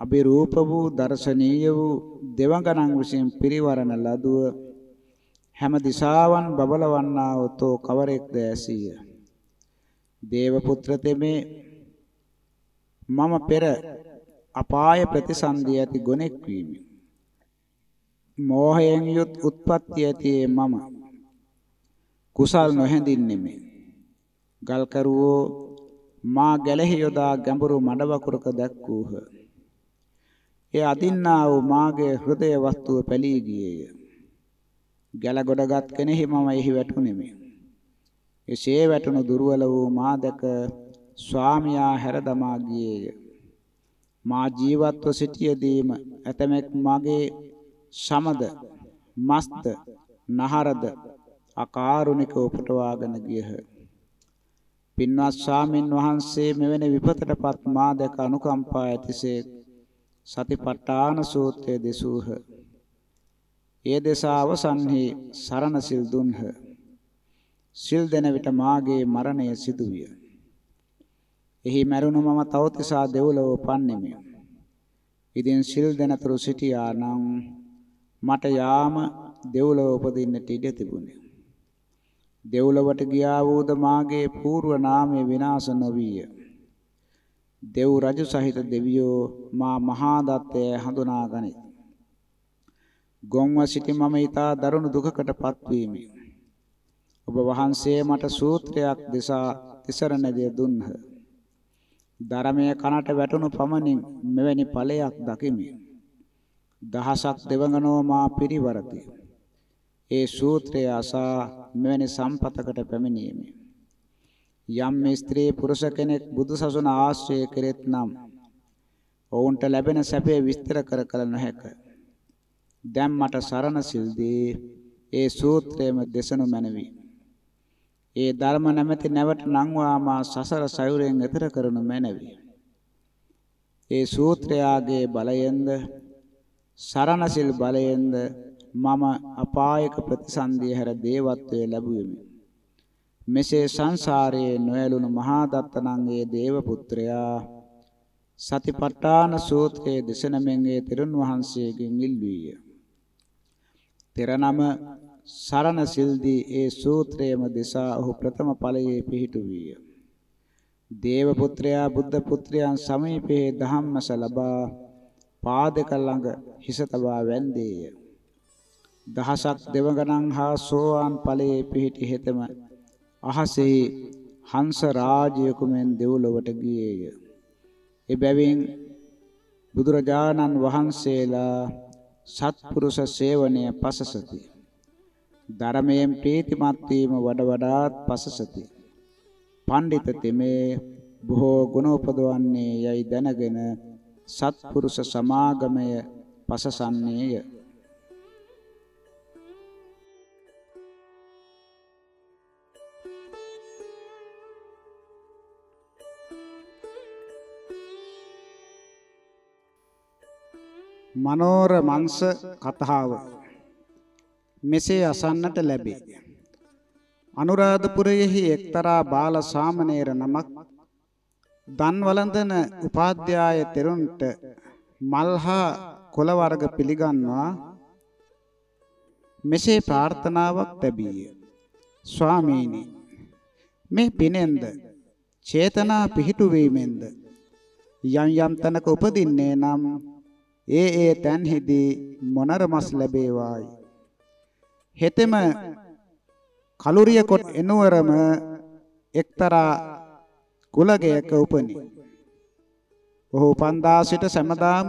අභිරූප වූ දර්ශනීය වූ දෙවඟනන් විසින් පිරිවරණ ලදුව හැම දිසාවන් බබලවන්නා වූ කවරෙක්ද ඇසීය. දේව පුත්‍ර තෙමේ මම පෙර අපාය ප්‍රතිසන්දිය ඇති ගොනෙක් වීමි. මෝහයෙන් යුත් උත්පත්ති ඇති මම කුසල් නොහැඳින්නෙමි. ගල් කරුවෝ මා ගැලෙහි යොදා ගැඹුරු මඩ වකුරක දැක්වූහ. ඒ අදින්නා වූ මාගේ හෘදය වස්තුව පැලී ගියේය. ගැල ගොඩගත් කෙනෙහි මම එහි වැටුණෙමි. එසේ වැටුණු දුර්වල වූ මා දැක ස්වාමියා හැර දමා ගියේය. මා ජීවත්ව සිටියදීම ඇතමෙක් මගේ සමද මස්ද නහරද අකාරුණික උපටවාගෙන ගියහ. පින්වත් ස්වාමින් වහන්සේ මෙවැනි විපතටපත් මා දැක අනුකම්පා ඇතිසේ සතිපට්ඨාන සූත්‍රය දෙසූහ. ඒ දෙස අවසන්හි සරණ සිල් දුන්හ. සිල් දෙන විට මාගේ මරණය සිදුවිය. එහි මැරුණු මම තවතිසා දෙව්ලොව උපන්නෙමි. ඉදින් සිල් දෙනතුරු සිටියා නම් මට යාම දෙව්ලොව උපදින්නට ඉඩ තිබුණේ. දෙව්ලොවට ගියා වූද මාගේ పూర్ව නාමය විනාශ නොවිය. දෙව් රජු සහිත දෙවියෝ මා මහා දත්තය හඳුනා ගනිත්. ගොම්ව සිටි මම ඊතා දරුණු දුකකටපත් වීමි. ඔබ වහන්සේ මට සූත්‍රයක් දෙසා තිසරණදී දුන්හ. ධර්මයේ කනට වැටුණු පමණින් මෙවැනි ඵලයක් දකිමි. දහසක් දෙවඟනෝ මා පිරිවරති. ඒ සූත්‍රය අසා මෙවැනි සම්පතකට පැමිණීමේ යම් ස්ත්‍රී පුරුෂ කෙනෙක් බුදුසසුන ආශ්‍රය කෙරෙත් නම් ඔවුන්ට ලැබෙන සැපේ විස්තර කර කල නොහැක. දැන් මට සරණ සිල්දී ඒ සූත්‍රයේම දේශනු මැනවි. ඒ ධර්ම නැමැති නැවට නංවා මා සසර සයුරෙන් එතර කරනු මැනවි. ඒ සූත්‍රයාගේ බලයෙන්ද සරණ සිල් බලයෙන්ද මම අපායක ප්‍රතිසන්දිය හැර දේවත්වයේ ලැබුවෙමි. මෙසේ සංසාරයේ නොයලුණු මහා දත්තනංගේ දේව පුත්‍රයා සතිපට්ඨාන සූත්‍රයේ දේශනමෙන්ගේ තෙරුන් වහන්සේගෙන් ඉල්වීය. තෙරනම සරණ සිල්දී ඒ සූත්‍රයේම දෙසා ඔහු ප්‍රථම ඵලයේ පිහිටුවීය. දේව පුත්‍රයා බුද්ධ පුත්‍රයන් සමීපයේ ධම්මස ලබා පාදක ළඟ හිස තබා වැන්දේය. දහසක් දෙවගණන් හා සෝවාන් ඵලයේ පිහිටි හෙතම අහසෙහි හංස රාජ්‍යකුමෙන් දෙව්ලොවට ගියේය. එබැවින් බුදුරජාණන් වහන්සේලා සත්පුරුෂ සේවනය පසසති. ධර්මයෙන් ප්‍රීතිමත් වීම වඩ වඩාත් පසසති. පඬිත තෙමේ බොහෝ ගුණ උපදවන්නේ යයි දැනගෙන සත්පුරුෂ සමාගමය පසසන්නේය. මනෝර මංශ කතාව මෙසේ අසන්නට ලැබේ. අනුරාධපුරයෙහි එක්තරා බාල සාමණේර නමක් දන් වළඳන උපාධ්‍යාය තෙරුන්ට මල්හා කොළ වර්ග පිළිගන්වා මෙසේ ප්‍රාර්ථනාවක් ලැබීය. ස්වාමීනි මේ පිනෙන්ද චේතනා පිහිටු වීමෙන්ද යම් යම් තැනක උපදින්නේ නම් ඒ ඒ තැන්හිදී මොනර මස් ලැබේවායි. හෙතෙම කලුරිය කොට එනුවරම එක්තරා කුලගයක උපනි. ඔහු උපන්දා සිට සෑමදාම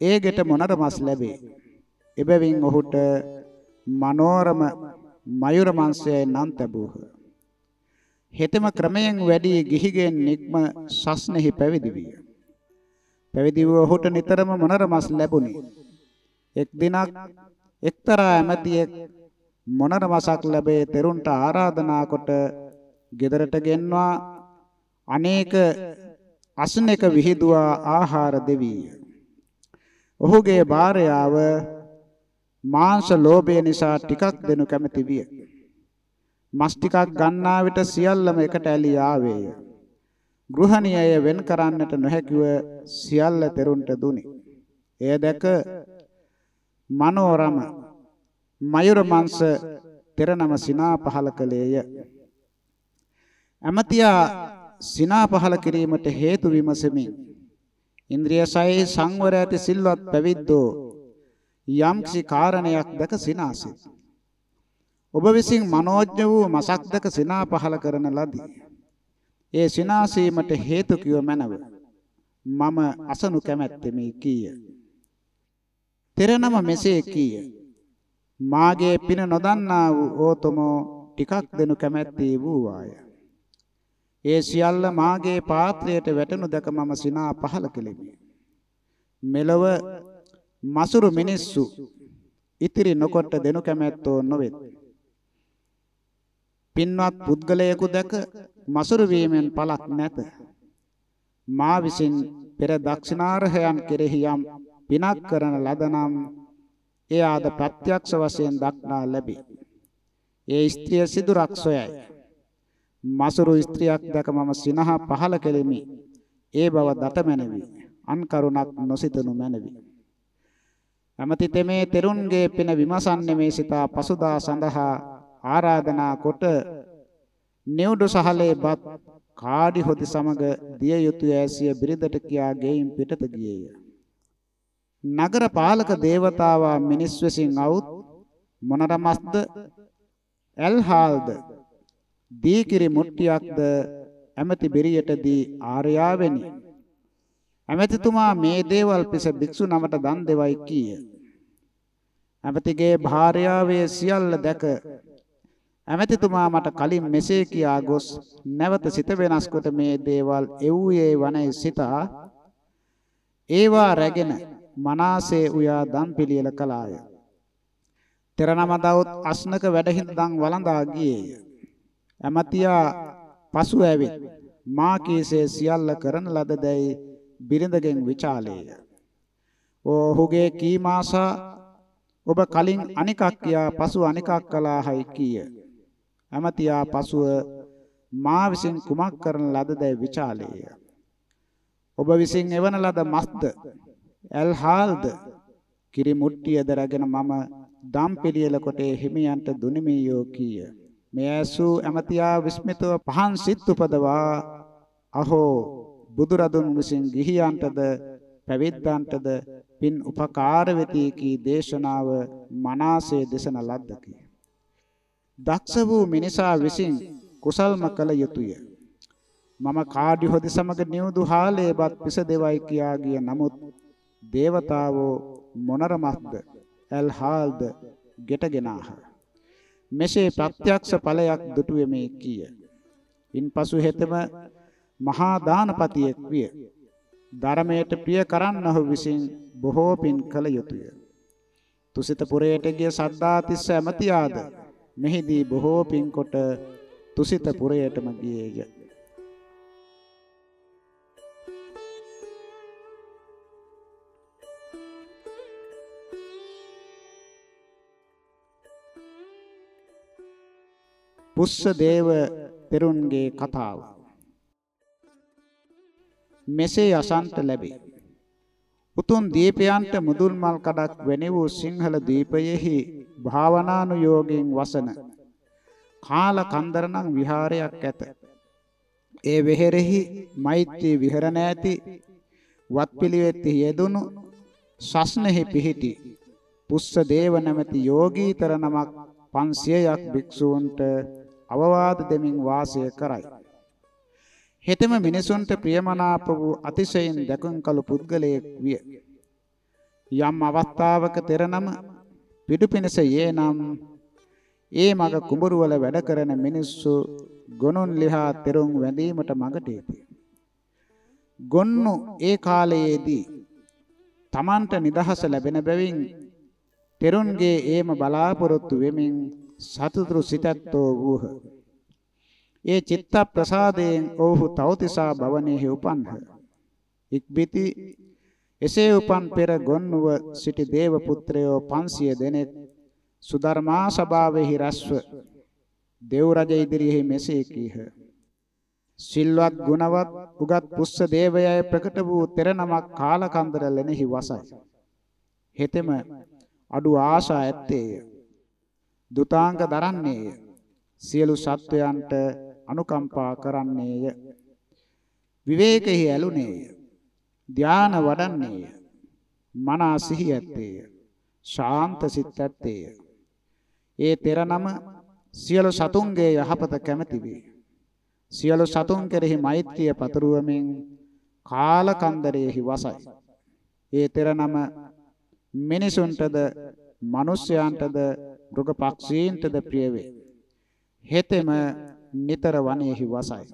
ඒ ගෙට මොනර මස් ලැබේ. එබැවින් ඔහුට මනෝරම මයුර මංශයයි නම් ලැබූහ. හෙතෙම ක්‍රමයෙන් වැඩි ගිහිගෙන් නික්ම සස්නෙහි පැවිදි විය. පැවිදි වූ ඔහුට නිතරම මොනර මස් ලැබුණි. එක් දිනක් එක්තරා ඇමතියෙක් මොනර මසක් ලැබේ තෙරුන්ට ආරාධනා කොට ගෙදරට ගෙන්වා අනේක අසුනක විහිදුවා ආහාර දෙවීය. ඔහුගේ භාර්යාව මාංශ ලෝභය නිසා ටිකක් දෙනු කැමති විය. මස් ටිකක් ගන්නා විට සියල්ලම එකට ඇලී ආවේය. ගෘහණියය වෙන් කරන්නට නොහැකිව සියල්ල තෙරුන්ට දුනි. එය දැක මනෝරම මයුර මංශ තෙරනම සිනා පහල කලේය. ඇමතියා සිනා පහල කිරීමට හේතු විමසමින් ඉන්ද්‍රිය සයේ සංවර ඇති සිල්වත් පැවිද්දෝ යම්කිසි කාරණයක් දැක සිනාසෙත්. ඔබ විසින් මනෝඥ වූ මසක් දැක සිනා පහල කරන ලදී. ඒ සිනාසීමට හේතු කිව මැනව. මම අසනු කැමැත්තෙමි කීය. තෙරනම මෙසේ කීය. මාගේ පින නොදන්නා වූ ඕතමෝ ටිකක් දෙනු කැමැත්තේ වූවාය. ඒ සියල්ල මාගේ පාත්‍රයට වැටෙනු දැක මම සිනා පහල කෙලෙමි. මෙලව මසුරු මිනිස්සු ඉතිරි නොකොට දෙනු කැමැත්තෝ නොවෙත්. පින්වත් පුද්ගලයෙකු දැක මසුරු වීමෙන් පළක් නැත. මා විසින් පෙර දක්ෂිනාරහයන් කෙරෙහි යම් පිනක් කරන ලදනම් එය ආද ප්‍රත්‍යක්ෂ වශයෙන් දක්නා ලැබේ. ඒ ස්ත්‍රිය සිදුරක් සොයයි. මසුරු ස්ත්‍රියක් දැක මම සිනහ පහල කෙලිමි. ඒ බව දතමැනවි. අන් කරුණක් නොසිතනු මැනවි. ඇමති තෙමේ තෙරුන්ගේ පින විමසන්නේ මේ සිතා පසුදා සඳහා ආරාධනා කොට නිවුඩු සහලේ බත් කාඩි හොදි සමග දිය යුතුය ඇසිය බිරිඳට කියා ගෙයින් පිටත ගියේය. නගර පාලක දේවතාවා මිනිස් විසින් අවුත් මොනරමස්ද එල්හාල්ද දීකිරි මුට්ටියක්ද ඇමති බෙරියට දී ආර්යාවෙනි. ඇමතිතුමා මේ දේවල් පිස භික්ෂු නමට දන් දෙවයි කීය. ඇමතිගේ භාර්යාවේ සියල්ල දැක ඇමතිතුමා මට කලින් මෙසේ කියා ගොස් නැවත සිත වෙනස් කොට මේ දේවල් එව්වේ වනයි සිතා ඒවා රැගෙන මනාසේ උයා දන් පිළියෙල කළාය. තෙරනම දවුත් අස්නක වැඩහිඳ දන් වළඳා ගියේය. ඇමතියා පසු ඇවිත් මා කීසේ සියල්ල කරන ලදදැයි බිරිඳගෙන් විචාලේය. ඔහුගේ කීමාසා ඔබ කලින් අනිකක් කියා පසු අනිකක් කළාහයි කීය. ඇමතියා පසුව මා විසින් කුමක් කරන ලදදැයි විචාලේය. ඔබ විසින් එවන ලද මස්ද ඇල්හාල්ද කිරි මුට්ටියද රැගෙන මම දම් පිළියෙල කොටේ හිමියන්ට දුනිමියෝ කීය. මේ ඇසූ ඇමතියා විස්මිතව පහන් සිත් උපදවා අහෝ බුදුරදුන් විසින් ගිහියන්ටද පැවිද්දන්ටද පින් උපකාර වෙති කී දේශනාව මනාසේ දෙසන ලද්දකි. දක්ෂ වූ මිනිසා විසින් කුසල්ම කළ යුතුය. මම කාඩි හොදි සමග නිවුදු හාලේපත් පිස දෙවයි කියා ගිය නමුත් දේවතාවෝ මොනරමත්ද එල්හාල්ද ගෙටගෙනාහ. මෙසේ ප්‍රත්‍යක්ෂ ඵලයක් දුටුවෙමේ කීය. ඉන්පසු හෙතෙම මහා දානපතියෙක් විය. ධර්මයට ප්‍රිය කරන්නහු විසින් බොහෝ පින් කළ යුතුය. තුසිත පුරයට ගිය සද්දාතිස්ස ඇමතියාද මෙහිදී බොහෝ පින් කොට තුසිත පුරයටම ගියේය. පුස්ස දේව තෙරුන්ගේ කතාව මෙසේ අසන්ත ලැබේ. උතුම් දීපයන්ට මුදුල් මල් කඩක් වැනි වූ සිංහල දීපයෙහි භාවනානුයෝගයෙන් වසන කාල කන්දරණං විහාරයක් ඇත. ඒ වෙහෙරෙහි මෛත්‍රී විහරණ ඇති වත්පිළිවෙත් යෙදුණු ශස්නෙහි පිහිටි පුස්ස දේව නැමැති යෝගීතර නමක් 500ක් භික්ෂූන්ට අවවාද දෙමින් වාසය කරයි. හෙතෙම මිනිසුන්ට ප්‍රියමනාප වූ අතිශයින් දැකුම් කළු පුද්ගලයෙක් විය. යම් අවස්ථාවක තෙරනම පිටුපිනස යේනම් ඒ මග කුඹුරු වල වැඩ කරන මිනිස්සු ගොනුන් ලිහා තෙරුන් වැඳීමට මඟට එති. ගොන්නු ඒ කාලයේදී තමන්ට නිදහස ලැබෙන බැවින් තෙරුන්ගේ ඒම බලාපොරොත්තු වෙමින් සතුටු සිතැත්තෝ වූහ. ඒ චිත්ත ප්‍රසාදයෙන් ඔවුහු තවතිසා භවනේහි උපන්හ. ඉක්බිති එසේ උපන් පෙර ගොන්නුව සිටි දේව පුත්‍රයෝ 500 දෙනෙක් සුධර්මා සභාවෙහි රැස්ව දෙව් රජ ඉදිරියෙහි මෙසේ කීහ. සිල්වත් ගුණවත් උගත් පුස්ස දේවයය ප්‍රකට වූ තෙර නමක් කාලකන්දර ලෙනෙහි වසයි. හෙතෙම අඩු ආශා ඇත්තේය. දුතාංග දරන්නේය. සියලු සත්වයන්ට අනුකම්පා කරන්නේය. විවේකෙහි ඇලුනේය. ධාන වඩන්නේය. මනා සිහි ඇත්තේය. ශාන්ත සිත් ඇත්තේය. ඒ තෙර නම සියලු සතුන්ගේ යහපත කැමැති වේ. සියලු සතුන් කෙරෙහි මෛත්‍රිය පතුරවමින් කාලකන්දරයේහි වසයි. ඒ තෙර නම මිනිසුන්ටද මිනිසයන්ටද මෘග පක්ෂීන්ටද ප්‍රිය වේ. හෙතෙම නිතර වනයේහි වසයි.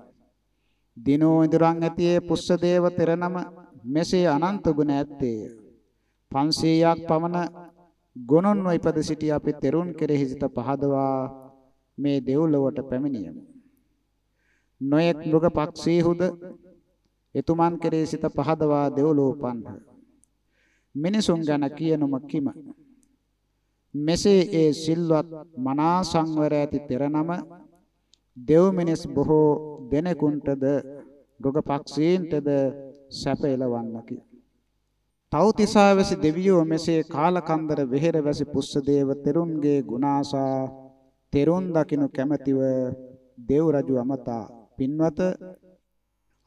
දිනෝ ඉදරන් ඇතියේ පුස්සදේව තෙරනම මෙසේ අනන්ත ගුණ ඇත්තේය. 500ක් පමණ ගොනොන්ව ඉපද සිටි අපි තෙරුන් කෙරෙහි සිත පහදවා මේ දෙව්ලොවට පැමිණියමු. නොයෙක් මෘග පක්ෂීහුද එතුමන් කෙරෙහි සිත පහදවා දෙව්ලොව පන්හ. මිනිසුන් ගැන කියනුම කිම මෙසේ ඒ සිල්වත් මනා සංවර ඇති තෙරනම දෙව් මිනිස් බොහෝ දෙනෙකුන්ටද මෘග පක්ෂීන්ටද සැප එළවන්නකි. තව්තිසාවැසි දෙවියෝ මෙසේ කාලකන්දර වෙහෙරවැසි පුස්සදේව තෙරුන්ගේ ගුණාසා තෙරුන් දකින්න කැමැතිව දෙව් රජු අමතා පින්වත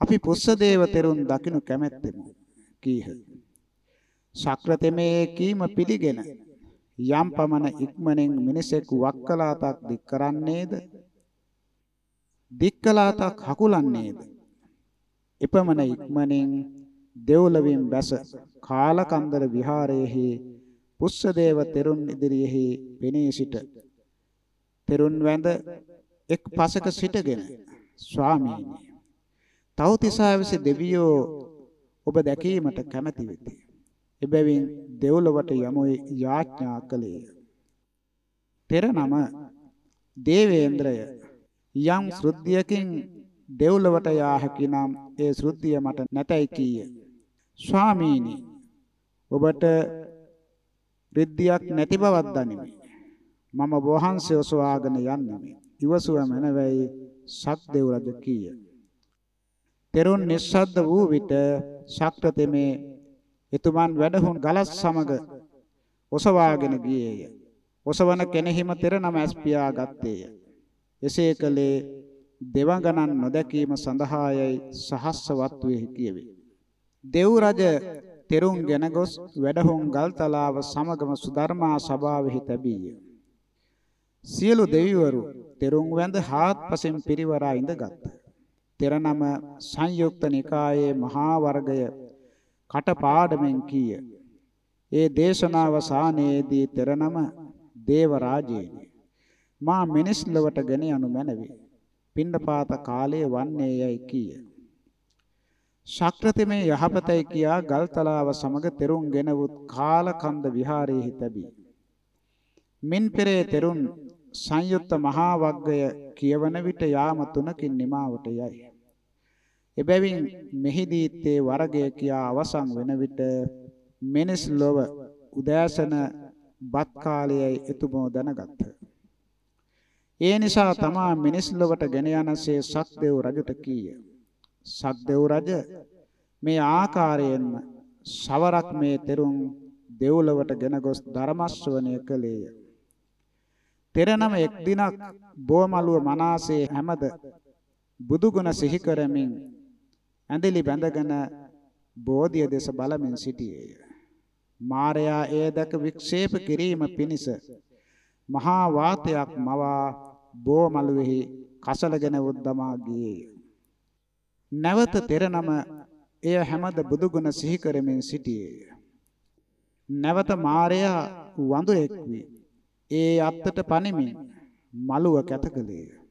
අපි පුස්සදේව තෙරුන් දකින්න කැමැත්තෙමු කීහ. ශක්‍රතෙමේ කීම පිළිගෙන යම් පමණ ඉක්මනින් මිනිසෙකු වක්කලාතක් දික් කරන්නේද? දික්කලාතක් හකුලන්නේද? එපමණ ඉක්මනින් දෙව්ලොවින් බැස කාලකන්දර විහාරයේහි පුස්සදේව තෙරුන් ඉදිරියේහි පෙනී සිට තෙරුන් වැඳ එක් පසක සිටගෙන ස්වාමීනි තවතිසාවිස දෙවියෝ ඔබ දැකීමට කැමැති වෙති. එබැවින් දෙව්ලොවට යමුයි යාඥා කළේය. පෙර නම දේවේන්ද්‍රය යම් ශ්‍රුද්ධියකින් දෙව්ලොවට යා හැකි නම් ඒ ශ්‍රුද්ධිය මට නැතයි කීය. ස්වාමීනි ඔබට රිද්දියක් නැති බවක් දනිමි. මම වහන්සේ ඔසවාගෙන යන්නෙමි. ඉවසුව මැනවයි සක්දෙව් රජ කීය. තෙරුන් නිස්සද්ද වූ විට ශක්‍රතෙමේ එතුමන් වැඩහුන් ගලස් සමග ඔසවාගෙන ගියේය. ඔසවන කෙනෙහිම තෙර නම ඇස්පියා ගත්තේය. එසේ කලේ දෙවඟනන් නොදැකීම සඳහායයි සහස්ස වත්වෙහි කියවේ. දෙව් රජ තෙරුන් ගෙන ගොස් වැඩහුන් ගල්තලාව සමගම සුධර්මා සභාවෙහි තැබීය. සියලු දෙවිවරු තෙරුන් වැඳ හාත්පසින් පිරිවරා ඉඳගත්. තෙර නම සංයුක්ත නිකායේ මහා වර්ගය කටපාඩමින් කීය. ඒ දේශනාව සානේදී තෙර නම දේව රාජේනි. මා මිනිස් ලොවට ගෙන යනු මැනවි. පිණ්ඩපාත කාලයේ වන්නේ යයි කීය. ශක්‍රතෙමේ යහපතයි කියා ගල්තලාව සමග තෙරුන් ගෙනවුත් කාලකන්ද විහාරයේ තැබී. මින් පෙරේ තෙරුන් සංයුක්ත මහා වග්ගය කියවන විට යාම තුනකින් නිමාවට යයි. එබැවින් මෙහිදීත්තේ වරගය කියා අවසන් වෙන විට මිනිස් ලොව උදෑසන බත් කාලයයි එතුමෝ දැනගත්හ. ඒ නිසා තමා මිනිස් ලොවට ගෙන යනසේ සක්දේව් රජුට කීය. සක්දේව් රජ මේ ආකාරයෙන්ම සවරක් මේ තෙරුන් දෙව්ලොවට ගෙන ගොස් ධර්මස්වණය කළේය. තෙරනම එක් දිනක් බෝමලුව මනාසේ හැමද බුදුගුණ සිහි කරමින් ඇඳිලි බැඳගෙන බෝධිය දෙස බලමින් සිටියේය. මාරයා එය දැක වික්ෂේප කිරීම පිණිස මහා වාතයක් මවා බෝමලුවේහි කසලගෙන උද්දමා ගියේය. නැවත තෙරනම එය හැමද බුදුගුණ සිහි කරමින් සිටියේය. නැවත මාරයා වඳුරෙක් වී ඒ අත්තට පනිමින් මලුව කැතකලේය.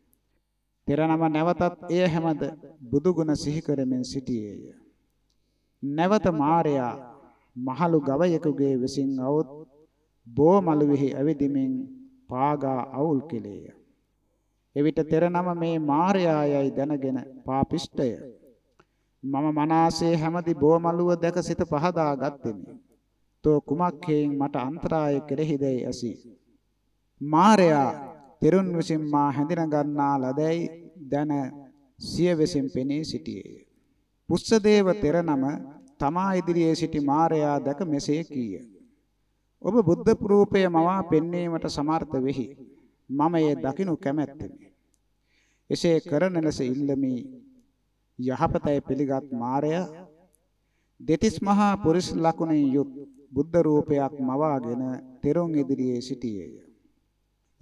පෙරනම නැවතත් එය හැමද බුදුගුණ සිහි කරමින් සිටියේය. නැවත මාරයා මහලු ගවයෙකුගේ විසින් අවුත් බෝ මළුවේහි ඇවිදිමින් පාගා අවුල් කෙලේය. එවිට තෙරනම මේ මාරයායයි දැනගෙන පාපිෂ්ඨය මම මනාසේ හැමදි බෝ මළුව දැක සිත පහදා ගත්තෙමි. තෝ කුමක් හේයින් මට අන්තරාය කෙරෙහිදයි ඇසී. මාරයා තෙරුන් විසින් මා හැඳින ගන්නා ලදැයි දැන සිය විසින් පෙනී සිටියේය. පුස්සදේව තෙරනම තමා ඉදිරියේ සිටි මාරයා දැක මෙසේ කීය. ඔබ බුද්ධ රූපය මවා පෙන්වීමට සමර්ථ වෙහි. මම ඒ දකිනු කැමැත්තෙමි. එසේ කරන ලෙස ඉල්ලමි යහපතයි පිළිගත් මාරයා දෙතිස් මහා පුරිස් ලකුණෙන් යුත් බුද්ධ රූපයක් මවාගෙන තෙරුන් ඉදිරියේ සිටියේය.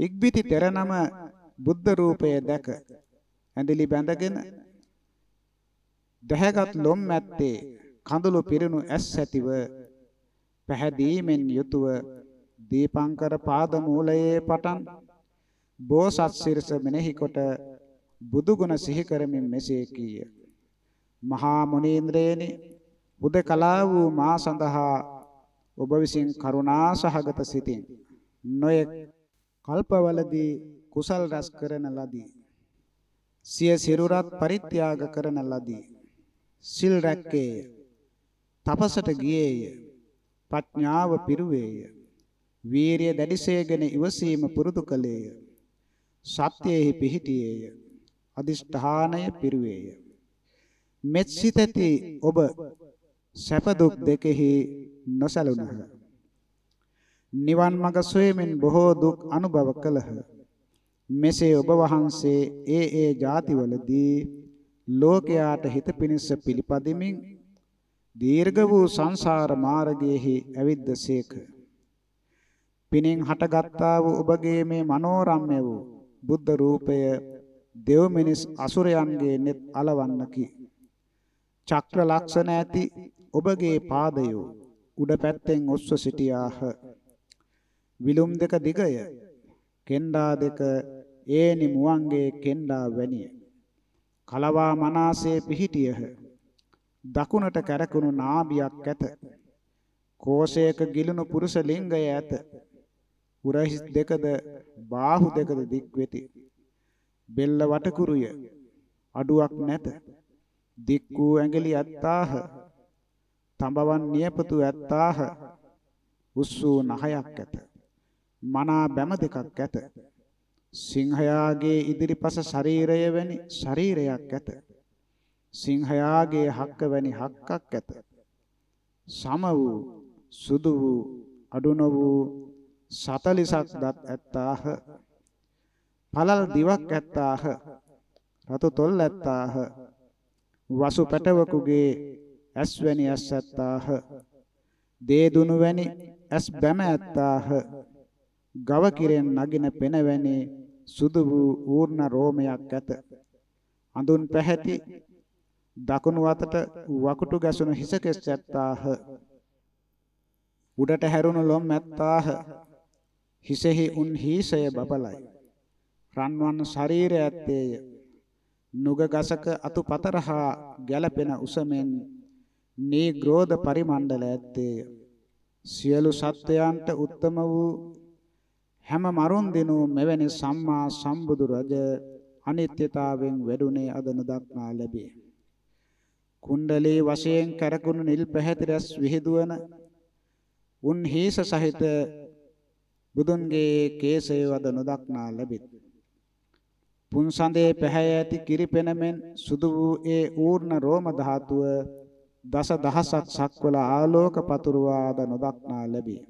ඉක්බිති තෙරනම බුද්ධ රූපය දැක. ඇඳිලි බැඳගෙන දැහැගත් ලොම් මැත්තේ කඳුළු පිරුණු ඇස් ඇතිව පැහැදීමෙන් යුතුව දීපංකර පාද මූලයේ පටන් බෝසත් සිරස මෙනෙහි කොට බුදුගුණ සිහි කරමින් මෙසේ කීය. මහා මුනීන්ද්‍රයනි බුදකලා වූ මා සඳහා ඔබ විසින් කරුණා සහගත සිතින් නොයෙක් කල්පවලදී කුසල් රැස් කරන ලදී. සිය සිරුරත් පරිත්‍යාග කරන ලදී. සිල් රැක්කේය. තපසට ගියේය. ප්‍රඥාව පිරුවේය. වීරිය දැඩිසේගෙන ඉවසීම පුරුදු කළේය. සත්‍යයෙහි පිහිටියේය. අදිෂ්ඨානය පිරුවේය. මෙත් සිතති ඔබ සැප දුක් දෙකෙහි නොසලුනහ. නිවන් මඟ සොයමින් බොහෝ දුක් අනුභව කළහ. මෙසේ ඔබ වහන්සේ ඒ ඒ ಜಾතිවලදී ලෝකයාට හිත පිණිස පිළිපදෙමින් දීර්ඝ වූ සංසාර මාර්ගයේහි ඇවිද්දසේක. පිනෙන් හටගත්තා වූ ඔබගේ මේ මනෝරම්‍ය වූ බුද්ධ රූපය දෙව්මිනිස් අසුරයන්ගේ net అలවන්නකි. චක්‍ර ලක්ෂණ ඇති ඔබගේ පාදය උඩ පැත්තෙන් ඔස්ව සිටියාහ. විලුම් දෙක දිගය. කෙන්ඩා දෙක ඒනි මුවන්ගේ කෙන්ඩා වැනිය. කලවා මනාසේ පිහිටියහ. දකුණට කැරකුණු නාභියක් ඇත. කෝෂයක ගිලුණු පුරුෂ ලිංගය ඇත. උරහිස් දෙකද බාහු දෙකද දික් වෙති බෙල්ල වටකුරුය. අඩුවක් නැත. දික් වූ ඇඟිලි ඇත්තාහ. තඹවන් නියපතු ඇත්තාහ. උස්සූ නහයක් ඇත. මනා බැම දෙකක් ඇත. සිංහයාගේ ඉදිරිපස ශරීරය වැනි ශරීරයක් ඇත. සිංහයාගේ හක්ක වැනි හක්කක් ඇත. සම වූ සුදු වූ අඩු නො වූ 40ක් දත් ඇත්තාහ. පළල් දිවක් ඇත්තාහ. රතු තොල් ඇත්තාහ. වසු පැටවකුගේ ඇස් වැනි ඇස් ඇත්තාහ. දේ දුනු වැනි ඇස් බැම ඇත්තාහ. ගව කිරෙන් නගින පෙන වැනි සුදු වූ ඌර්ණ රෝමයක් ඇත. අඳුන් පැහැති දකුණු අතට වකුටු ගැසුණු හිසකෙස් ඇත්තාහ. උඩට හැරුණු ලොම් ඇත්තාහ. හිසෙහි උන් හීසය බබලයි. රන්වන් ශරීරය ඇත්තේය. නුග ගසක අතු පතරහා ගැලපෙන උසමෙන් නීග්‍රෝධ පරිමණ්ඩල ඇත්තේය. සියලු සත්වයන්ට උත්තම වූ හැම මරුන් දිනු මෙවැනි සම්මා සම්බුදු රජ අනිත්‍යතාවෙන් වැඩුණේ අද නොදක්නා ලැබේ. කුණ්ඩලී වශයෙන් කරකුණු නිල් පැහැති රැස් විහිදුවන උන් හේස සහිත බුදුන්ගේ කේසය වද නොදක්නා ලැබෙත්. පුන්සඳේ පැහැ ඇති කිරිපෙනමෙන් සුදු වූ ඒ ඌර්ණ රෝම ධාතුව දස දහසක් සක්වල ආලෝක පතුරවාද නොදක්නා ලැබේ.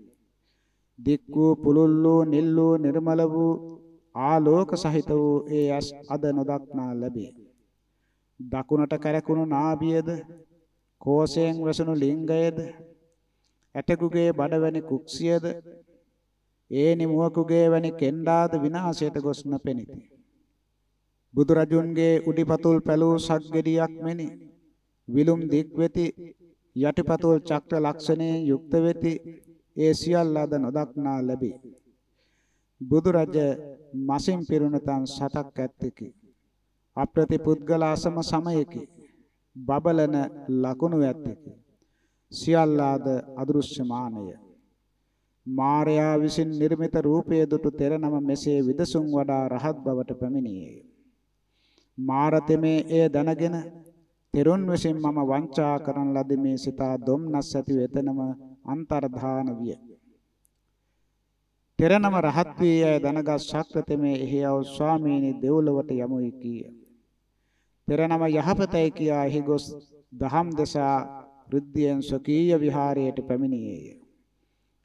දික් වූ පුලුල් වූ නිල් වූ නිර්මල වූ ආලෝක සහිත වූ ඒ ඇස් අද නොදක්නා ලැබේ. දකුණට කැරකුණු නාභියද කෝසයෙන් වැසුණු ලිංගයද ඇටකුගේ බඩවැනි කුක්සියද ඒනි මුවකුගේ වැනි කෙන්ඩාද විනාශයට ගොස් නොපෙනිති. බුදුරජුන්ගේ උඩිපතුල් පැලූ සක්ගෙඩියක් මෙනි විලුම් දික් වෙති යටිපතුල් චක්‍ර ලක්ෂණයෙන් යුක්ත වෙති ඒ සියල්ල අද නොදක්නා ලැබේ. බුදුරජ මසින් පිරුණතන් සතක් ඇත්තකි. අප්‍රතිපුද්ගල අසම සමයකි. බබලන ලකුණු ඇත්තකි. සියල්ලාද අදෘශ්‍යමානය. මාර්යා විසින් නිර්මිත රූපයේ දුටු තෙරනම මෙසේ විදසුන් වඩා රහත් බවට පැමිණියේ. මාරතෙමේ එය දැනගෙන තෙරුන් විසින් මම වංචා කරන ලද මේ සිතා දුම්නස් ඇති වෙතනම අන්තර්ධාන විය. තෙරනම රහත් වී යයි දනගත් ශක්‍රතෙමේ එහියව ස්වාමීනි දෙව්ලොවට යමුයි කීය. තෙරනම යහපතයි කියා එහි ගොස් දහම් දසා රුද්ධියෙන් ස්වකීය විහාරයට පැමිණියේය.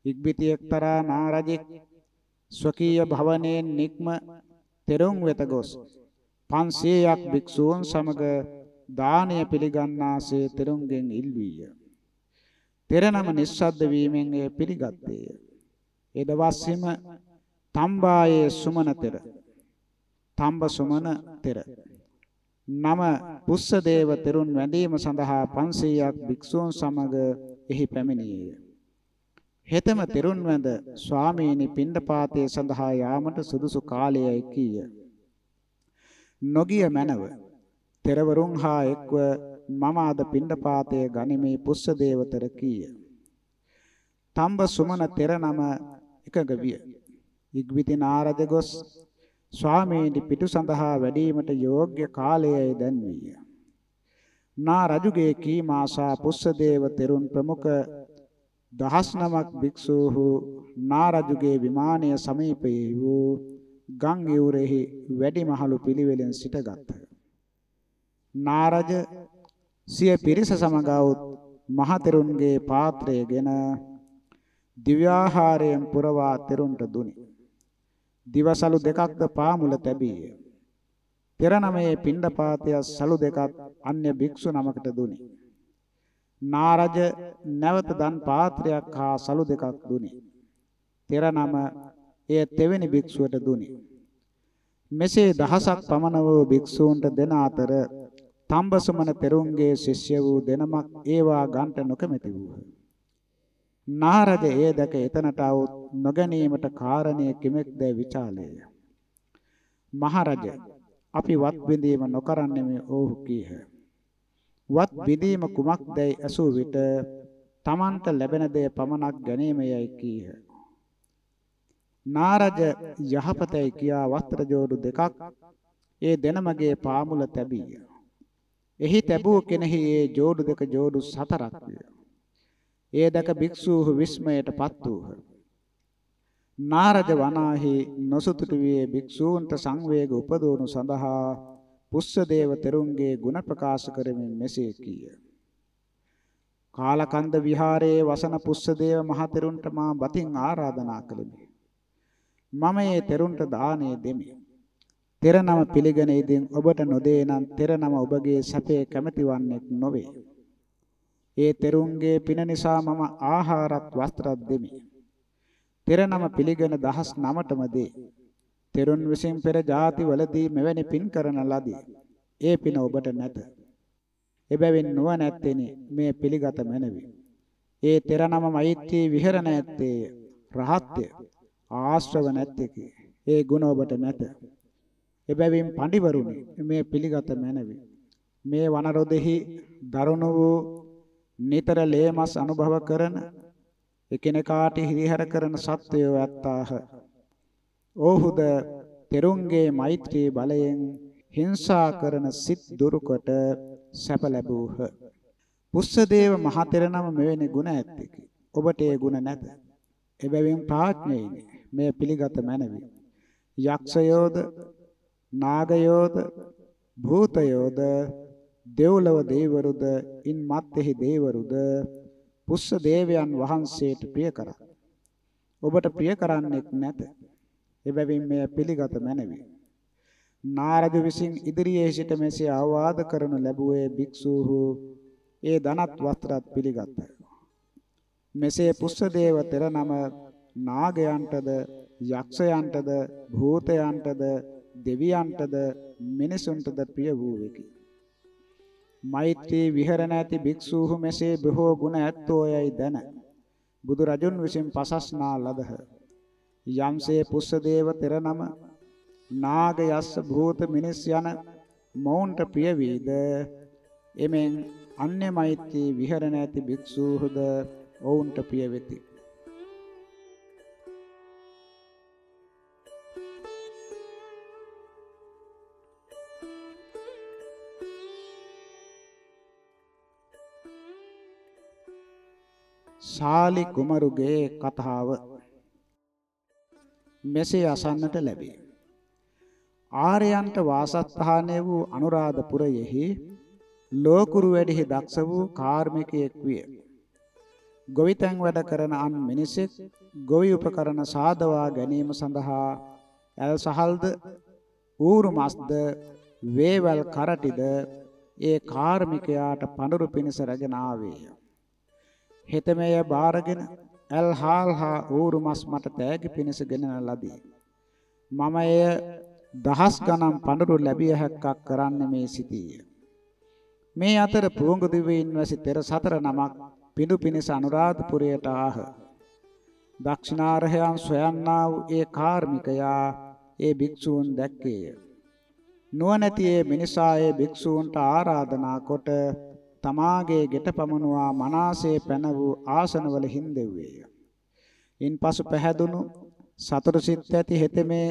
ඉක්බිති එක්තරා නාරජෙක් ස්වකීය භවනයෙන් නික්ම තෙරුන් වෙත ගොස් 500ක් භික්ෂූන් සමග දානය පිළිගන්නාසේ තෙරුන්ගෙන් ඉල්වීය. තෙරනම නිස්සද්ද වීමෙන් එය පිළිගත්තේය. ඒ දවස්ෙම තම්බායේ සුමන තෙර තම්බ සුමන තෙර නම පුස්සදේව තෙරුන් වැඳීම සඳහා 500ක් භික්ෂූන් සමග එහි පැමිණියේය. හෙතම තෙරුන් වැඳ ස්වාමීනි පිණ්ඩපාතයේ සඳහා යාමට සුදුසු කාලයයි කීය. නොගිය මැනව තෙරවරුන් හා එක්ව මම අද පිණ්ඩපාතයේ ගනිමේ පුස්සදේවතර කීය. තම්බ සුමන තෙර නම එකග විය. ඉක්විති නාරද ගොස් ස්වාමීනි පිටු සඳහා වැඩීමට යෝග්‍ය කාලයයි දැන්විය. නා රජුගේ කීමාසා පුස්සදේව තෙරුන් ප්‍රමුඛ දහස් නමක් භික්ෂූහු නා රජුගේ විමානය සමීපයේ වූ ගම් යුරෙහි වැඩිමහලු පිළිවෙලෙන් සිටගත්හ. නාරජ සිය පිරිස සමග මහතෙරුන්ගේ පාත්‍රයගෙන දිව්‍යාහාරයෙන් පුරවා තෙරුන්ට දුනි. දිවසලු දෙකක්ද පාමුල තැබීය. පෙර නමේ පිණ්ඩපාතය සලු දෙකක් අන්‍ය භික්ෂු නමකට දුනි. නාරජ නැවත දන් පාත්‍රයක් හා සලු දෙකක් දුනි. පෙර නම එය තෙවෙනි භික්ෂුවට දුනි. මෙසේ දහසක් පමණ වූ භික්ෂූන්ට දෙන අතර තම්බසමන තෙරුන්ගේ ශිෂ්‍ය වූ දෙනමක් ඒවා ගන්ට නොකමැති වූහ. නාරද එය දැක එතනට આવුත් නොගැනීමට කාරණය කිමෙක්ද විචාලේය. මහරජ අපි වත් බිඳීම නොකරන්නේ ඔව්හු කීහ. වත් බිඳීම කුමක්දයි ඇසූ විට තමන්ට ලැබෙන දේ පමණක් ගැනීමයයි කීහ. නාරජ යහපතයි කියා වස්ත්‍ර ජෝඩු දෙකක් ඒ දෙනමගේ පාමුල තැබීය. එහි තැබූ කෙනෙහි ඒ ජෝඩු දෙක ජෝඩු සතරක් විය. ඒ දැක භික්ෂූහු විස්මයටපත් වූහ. නාරද වනාහි නොසුතුටු වී භික්ෂූන්ට සංවේග උපදවනු සඳහා පුස්සදේව තෙරුන්ගේ ගුණ ප්‍රකාශ කරමින් මෙසේ කීය. කාලකන්ද විහාරයේ වසන පුස්සදේව මහතෙරුන්ට මා බතින් ආරාධනා කළෙමි. මම මේ තෙරුන්ට දානය දෙමි. තෙර නම පිළිගෙන ඉදින් ඔබට නොදේ නම් තෙර නම ඔබගේ සැපේ කැමැතිවන්නේක් නොවේ. ඒ තෙරුන්ගේ පින නිසා මම ආහාරත් වස්ත්‍රත් දෙමි. තෙර නම පිළිගෙන දහස් නමටම දේ. තෙරුන් විසින් පෙර ಜಾතිවලදී මෙවැනි පින් කරන ලදී. ඒ පින ඔබට නැත. එබැවින් නුවණැත්තෙනි මේ පිළිගත මැනවි. ඒ තෙර නම මෛත්‍රී විහෙරණ ඇත්තේ රහත්ය ආශ්‍රව නැත්තේකි. ඒ ගුණ ඔබට නැත. එබැවින් පඬිවරුනි මේ පිළිගත මැනවි. මේ වනරොදෙහි දරුණු වූ නිතර ලේමස් අනුභව කරන එකිනෙකාට හිරිහැර කරන සත්වයෝ ඇත්තාහ. ඕහුද තෙරුන්ගේ මෛත්‍රී බලයෙන් හිංසා කරන සිත් දුරුකොට සැප ලැබූහ. පුස්සදේව මහතෙරණම මෙවැනි ගුණ ඇත්තකි. ඔබට ඒ ගුණ නැත. එබැවින් ප්‍රඥයිනි මේ පිළිගත මැනවි. යක්ෂයෝද නාගයෝද භූතයෝද දෙව්ලොව දේවරුද ඉන් මත්ෙහි දේවරුද පුස්ස දේවයන් වහන්සේට ප්‍රිය කරා. ඔබට ප්‍රිය කරන්නෙක් නැත. එබැවින් මෙය පිළිගත මැනවි. නාරද විසින් ඉදිරියේ සිට මෙසේ අවවාද කරනු ලැබුවේ භික්ෂූහු ඒ ධනත් වස්ත්‍රත් පිළිගත්තා. මෙසේ පුස්සදේව තෙර නම නාගයන්ටද යක්ෂයන්ටද භූතයන්ටද දෙවියන්ටද මිනිසුන්ටද ප්‍රිය වූවෙකි. මෛත්‍රී විහරණ ඇති භික්ෂූහු මෙසේ බොහෝ ගුණ ඇත්තෝයයි දැන බුදු රජුන් විසින් පසස්නා ලදහ. යම්සේ පුස්සදේව තෙර නම නාග යස්ස භූත මිනිස් යන මෞන්ට ප්‍රිය වේද එමෙන් අන්‍ය මෛත්‍රී විහරණ ඇති භික්ෂූහුද ඔවුන්ට ප්‍රිය වෙති. ශාලි කුමරුගේ කතාව මෙසේ අසන්නට ලැබේ. ආර්යයන්ට වාසස්ථානය වූ අනුරාධපුරයෙහි ලෝකුරු වැඩෙහි දක්ෂ වූ කාර්මිකයෙක් විය. ගොවිතැන් වැඩ කරන අන් මිනිසෙක් ගොවි උපකරණ සාදවා ගැනීම සඳහා ඇල් සහල්ද ඌරු මස්ද වේවල් කරටිද ඒ කාර්මිකයාට පඳුරු පිණිස රැගෙන ආවේය. හෙතමෙය බාරගෙන ඇල් හාල් හා ඌරු මස් මට තෑගි පිණිස ගෙනන ලදී. මම එය දහස් ගණන් පඳුරු ලැබිය හැක්කක් කරන්න මේ සිටීය. මේ අතර පුවඟු දිවයින් වැසි පෙර සතර නමක් පිඬු පිණිස අනුරාධපුරයට ආහ. දක්ෂිනාරහයන් සොයන්නා වූ ඒ කාර්මිකයා ඒ භික්ෂූන් දැක්කේය. නුවණැති ඒ මිනිසා ඒ භික්ෂූන්ට ආරාධනා කොට තමාගේ ගෙට පමනුවා මනාසේ පැන වූ ආසනවල හිඳෙව්වේය. ඉන්පසු පැහැදුණු සතර සිත් ඇති හෙතෙමේ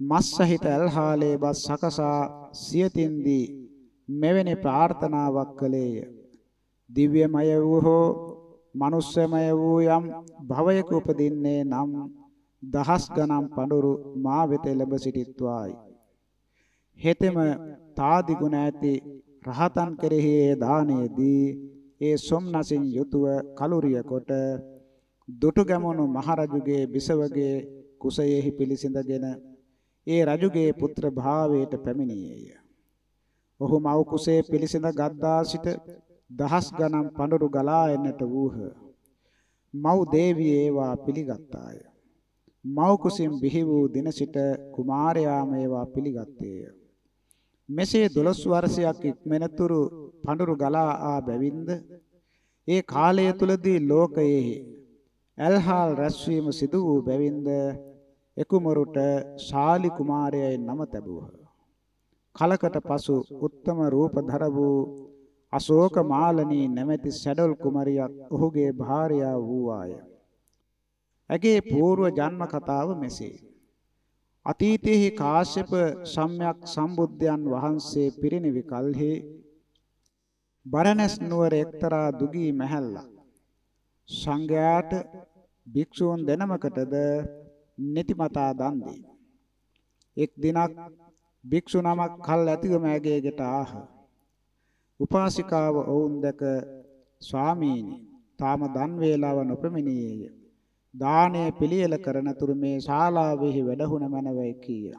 මස් සහිත ඇල්හාලේ බස් සකසා සියතින්දී මෙවැනි ප්‍රාර්ථනාවක් කළේය. දිව්‍යමය වූ හෝ මනුස්සමය වූ යම් භවයක උපදින්නේ නම් දහස් ගණන් පඳුරු මා වෙත ලැබ සිටිත්වායි. හෙතෙම තාදි ගුණ ඇති රහතන් කෙරෙහි ඒ දානයේදී ඒ සොම්නසින් යුතුව කලුරිය කොට දුටු ගැමුණු මහරජුගේ බිසවගේ කුසයෙහි පිළිසිඳගෙන ඒ රජුගේ පුත්‍ර භාවයට පැමිණියේය. ඔහු මව් කුසේ පිළිසිඳ ගද්දා සිට දහස් ගණන් පඳුරු ගලා එන්නට වූහ. මව් දේවිය ඒවා පිළිගත්තාය. මව් කුසින් බිහි වූ දින සිට කුමාරයාම ඒවා පිළිගත්තේය. මෙසේ 12 වර්ෂයක් ඉක්මනතුරු පඳුරු ගලා ආ බැවින්ද ඒ කාලය තුලදී ලෝකයේ ඇල්හාල් රැස්වීම සිදු වූ බැවින්ද එකුමරුට ශාලි කුමාරයයි නම තැබුවහ. කලකට පසු උත්තම රූපධර වූ අශෝක මාලනී නැමැති සැඩොල් කුමරියක් ඔහුගේ භාර්යාව වූවාය. ඇගේ పూర్ව ජන්ම කතාව මෙසේ. අතීතයේ කාශ්‍යප සම්්‍යක් සම්බුද්ධයන් වහන්සේ පිරිනිවි කලෙහි බරණැස් නුවර එක්තරා දුගී මහල්ලා සංඝයාට භික්ෂූන් දෙනමකටද නිතිමතා දන් දී. එක් දිනක් භික්ෂු නමක් කල් ඇතිවම ඇගේකට ආහ. උපාසිකාව ඔවුන් දැක ස්වාමීනි තාම දන් වේලාව නොපෙමිණියේය. දානය පිළියෙල කරනතුරු මේ ශාලාවෙහි වැඩහුණ මැනවයි කීය.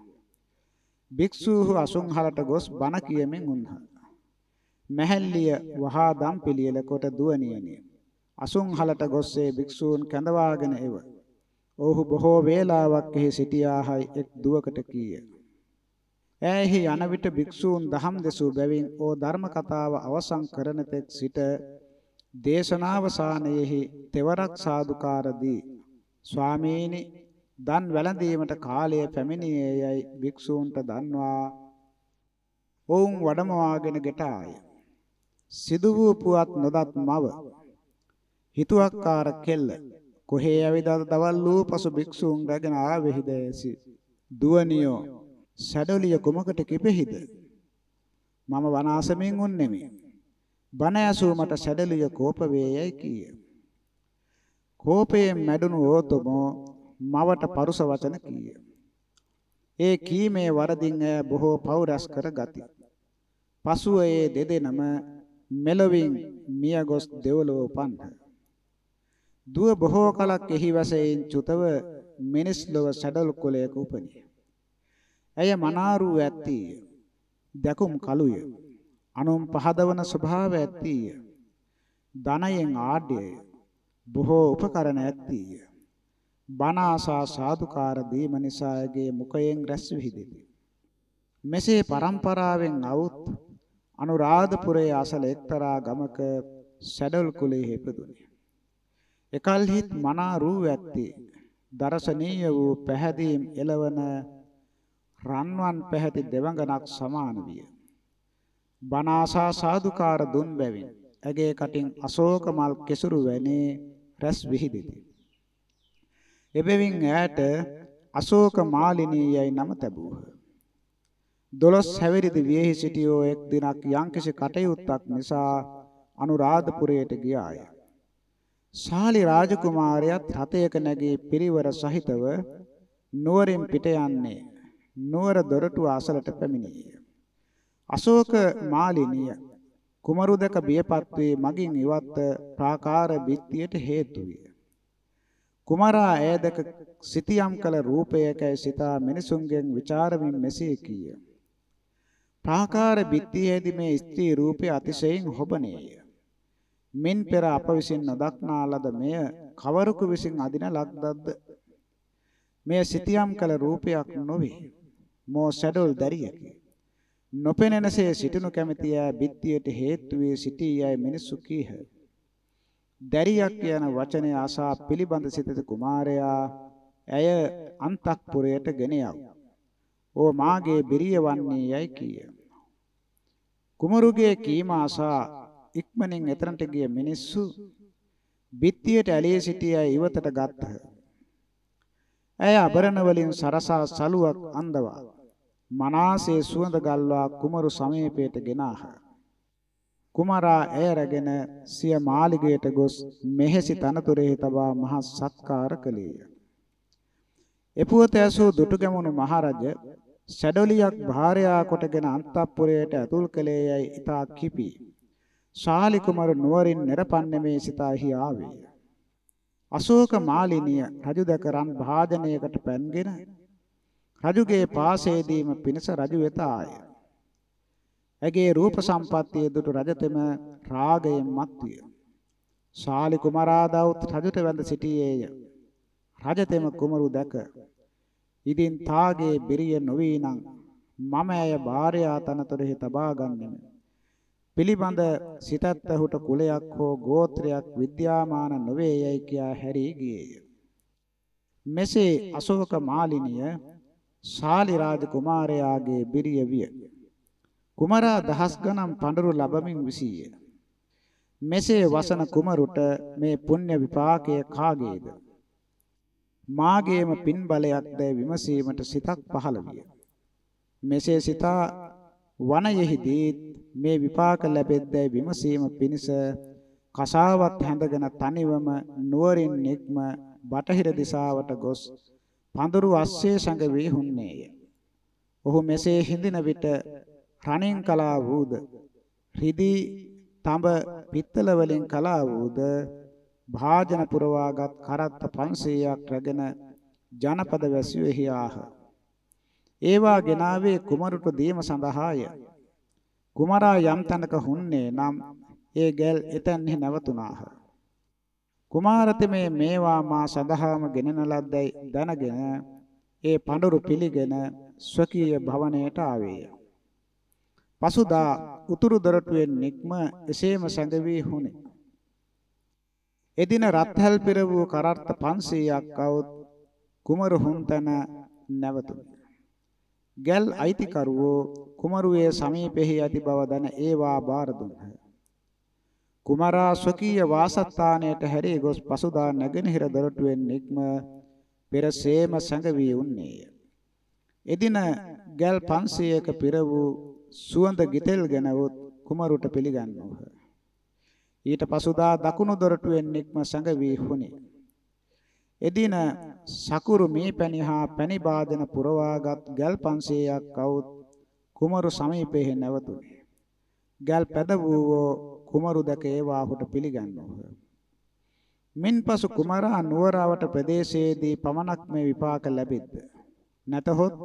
භික්ෂූහු අසුන්හලට ගොස් බණ කියමින් උන්හ. මැහැල්ලිය වහා දම් පිළියෙල කොට දුවනියනිය. අසුන්හලට ගොස්සේ භික්ෂූන් කැඳවාගෙන එව. ඔහු බොහෝ වේලාවක් එහි සිටියාහයි එක් දුවකට කීය. ඈහි යන විට භික්ෂූන් දහම් දෙසූ බැවින් ඕ ධර්ම කතාව අවසන් කරන තෙක් සිට දේශනාවසානයේහි තෙවරක් සාදුකාරදී ස්වාමීනි දන් වැළඳීමට කාලය පැමිණියේයයි භික්ෂූන්ට දන්වා. ඔවුන් වඩමවාගෙන ගෙට ආය. සිදු වූ පුවත් නොදත් මව. හිතුවක්කාර කෙල්ල කොහේ ඇවිදද දවල් වූ පසු භික්ෂූන් රැගෙන ආවෙහිද ඇසි. දුවනියෝ සැඩොලිය කුමකට කිපෙහිද? මම වනාසමින් උන්නේමි. බණ ඇසූ මට සැඩොලිය කෝප වේයයි කීය. කෝපයෙන් මැඩුණු ඕතමෝ මවට පරුස වචන කීය ඒ කීමේ වරදින් ඇය බොහෝ පව් රැස් කර ගති පසුව ඒ දෙදෙනම මෙලොවින් මිය ගොස් දෙවලව උපන්හ දුව බොහෝ කලක් එහි වැසෙයින් චුතව මිනිස් ලොව සැඩල් කුලයක උපනිය. ඇය මනාරු ඇත්තීය. දකුම් කලුය. අනුම් පහදවන ස්වභාව ඇත්තීය. ධනයෙන් ආඩ්‍යය. බොහෝ උපකරණ ඇත්තීය. බණ ආසා සාදුකාර දීම නිසා ඇගේ මුඛයෙන් රැස් විහිදෙති. මෙසේ પરම්පරාවෙන් අවුත් අනුරාධපුරයේ අසල එක්තරා ගමක සැඩල් කුලයේ ඉපදුනේ. එකල්හිත් මනා රූ ඇත්තේ දර්ශනීය වූ පැහැදීම් එළවන රන්වන් පැහැති දෙවඟනක් සමාන විය. බනාසා සාදුකාර දුන් බැවින් ඇගේ කටින් අශෝක මල් කෙසුරු වැනේ රැස් විහිදෙති. එබැවින් ඈට අශෝක මාලිනී යයි නම තැබූහ. දොළොස් හැවිරිදි වියෙහි සිටියෝ එක් දිනක් යම්කිසි කටයුත්තක් නිසා අනුරාධපුරයට ගියාය. ශාලි රාජකුමාරයාත් රථයක නැගී පිරිවර සහිතව නුවරින් පිට යන්නේ නුවර දොරටුව අසලට පැමිණියේ. අශෝක මාලිනිය කුමරු දැක බියපත් වී මගින් ඉවත් ප්‍රාකාර බිත්තියට හේතු විය. කුමරා ඇය දැක සිටියම් කළ රූපයකයි සිතා මිනිසුන්ගෙන් ਵਿਚාරමින් මෙසේ කීය. ප්‍රාකාර බිත්තියේදී මේ ස්ත්‍රී රූපය අතිශයින් හොබනේය. මින් පෙර අප විසින් නොදක්නා ලද මෙය කවරකු විසින් අදින ලක්දද්ද මෙය සිතියම් කළ රූපයක් නොවේ මෝ සැඩොල් දැරියකි නොපෙනෙනසේ සිටිනු කැමැතිය බිත්තියට හේතු වී සිටී මිනිසු කීහ දැරියක් යන වචනය අසා පිළිබඳ සිටිත කුමාරයා ඇය අන්තක්පුරයට ගෙන යව්. "ඕ මාගේ බිරිය වන්නේ යයි කීය." කුමරුගේ කීම අසා ඉක්මනින් එතරම්ට ගිය මිනිස්සු බිත්තියට ඇලී සිටිය ඉවතට ගත්හ. ඇය අබරණ වලින් සරසා සලුවක් අඳවා මනාසේ සුවඳ ගල්වා කුමරු සමීපයට ගෙනාහ. කුමරා ඇය රැගෙන සිය මාලිගයට ගොස් මෙහෙසි තනතුරෙහි තබා මහ සත්කාර කළේය. එපුවත ඇසූ දුටුගැමුණු මහරජ සැඩොලියක් භාර්යා කොටගෙන අන්තපුරයට ඇතුල් කළේයයි ඊතා කිපි. ශාලි කුමර නුවරින් නිරපන්නමේ සිතාහි ආවේ. අශෝක මාලිනිය රජු දැක රන් භාජනයකට පැන්ගෙන රජුගේ පාසේදීම පිණිස රජු වෙත ආය. ඇගේ රූප සම්පත්තිය දුටු රජතෙම රාගයෙන් මත්විය. ශාලි කුමරාදවුත් රජුට වැඳ සිටියේය. රජතෙම කුමරු දැක ඉදින් තාගේ බිරිය නොවී නම් මම ඇය භාර්යා තනතුරෙහි තබා ගන්නෙමි. පිළිබඳ සිතත් ඇහුට කුලයක් හෝ ගෝත්‍රයක් විද්‍යාමාන නොවේ යයි කියා හැරී ගියේය. මෙසේ අශෝක මාලිනිය ශාලි රාජ කුමාරයාගේ බිරිය විය. කුමරා දහස් ගණන් පඬුරු ලැබමින් විසීය. මෙසේ වසන කුමරුට මේ පුණ්‍ය විපාකය කාගේද? මාගේම පින් බලයක්ද විමසීමට සිතක් පහළ විය. මෙසේ සිතා වනයෙහිදී මේ විපාක ලැබෙද්දී විමසීම පිණිස කසාවත් හැඳගෙන තනිවම නුවරින් නික්ම බටහිර දිසාවට ගොස් පඳුරු අස්සේ සැඟ වී හුන්නේය. ඔහු මෙසේ හිඳින විට රණින් කලා වූද රිදී තඹ පිත්තල වලින් කලා වූද භාජන පුරවාගත් කරත්ත 500ක් රැගෙන ජනපද වැසියෙහි ආහ. ඒවා ගෙනාවේ කුමරුට දීම සඳහාය. කුමරා යම් තැනක හුන්නේ නම් ඒ ගැල් එතැන්හි නැවතුණාහ. කුමාරතමේ මේවා මා සඳහාම ගෙනන ලද්දයි දැනගෙන ඒ පඳුරු පිළිගෙන ස්වකීය භවනයට ආවේය. පසුදා උතුරු දොරටුවෙන් නික්ම එසේම සැඟවී හුනේ. එදින රත්හැල් පෙර වූ කරර්ථ 500ක් අවුත් කුමරු හුන්තන නැවතුණි. ගල් අයිතිකරුවෝ කුමරුවේ සමීපෙහි ඇති බව දැන ඒවා බාර දුන්හ. කුමරා ස්වකීය වාසස්ථානයට හැරී ගොස් පසුදා නැගෙනහිර දොරටුවෙන් නික්ම පෙරසේම සැඟවී උන්නේය. එදින ගල් 500ක පෙර වූ සුවඳ ගිතෙල් ගැනවොත් කුමරුට පිළිගන්නෝහ. ඊට පසුදා දකුණු දොරටුවෙන් නික්ම සැඟවී හුනේ. එදින සකුරු මේ පැණි හා පැණි බාදන පුරවාගත් ගල් 500ක් අවුත් කුමරු සමීපයේ නැවතුනේ. ගල් පැද වූවෝ කුමරු දැක ඒවා ඔහුට පිළිගන්නෝහ. මින්පසු කුමරා නුවරවට ප්‍රදේශයේදී පමණක් මේ විපාක ලැබෙද්ද නැතහොත්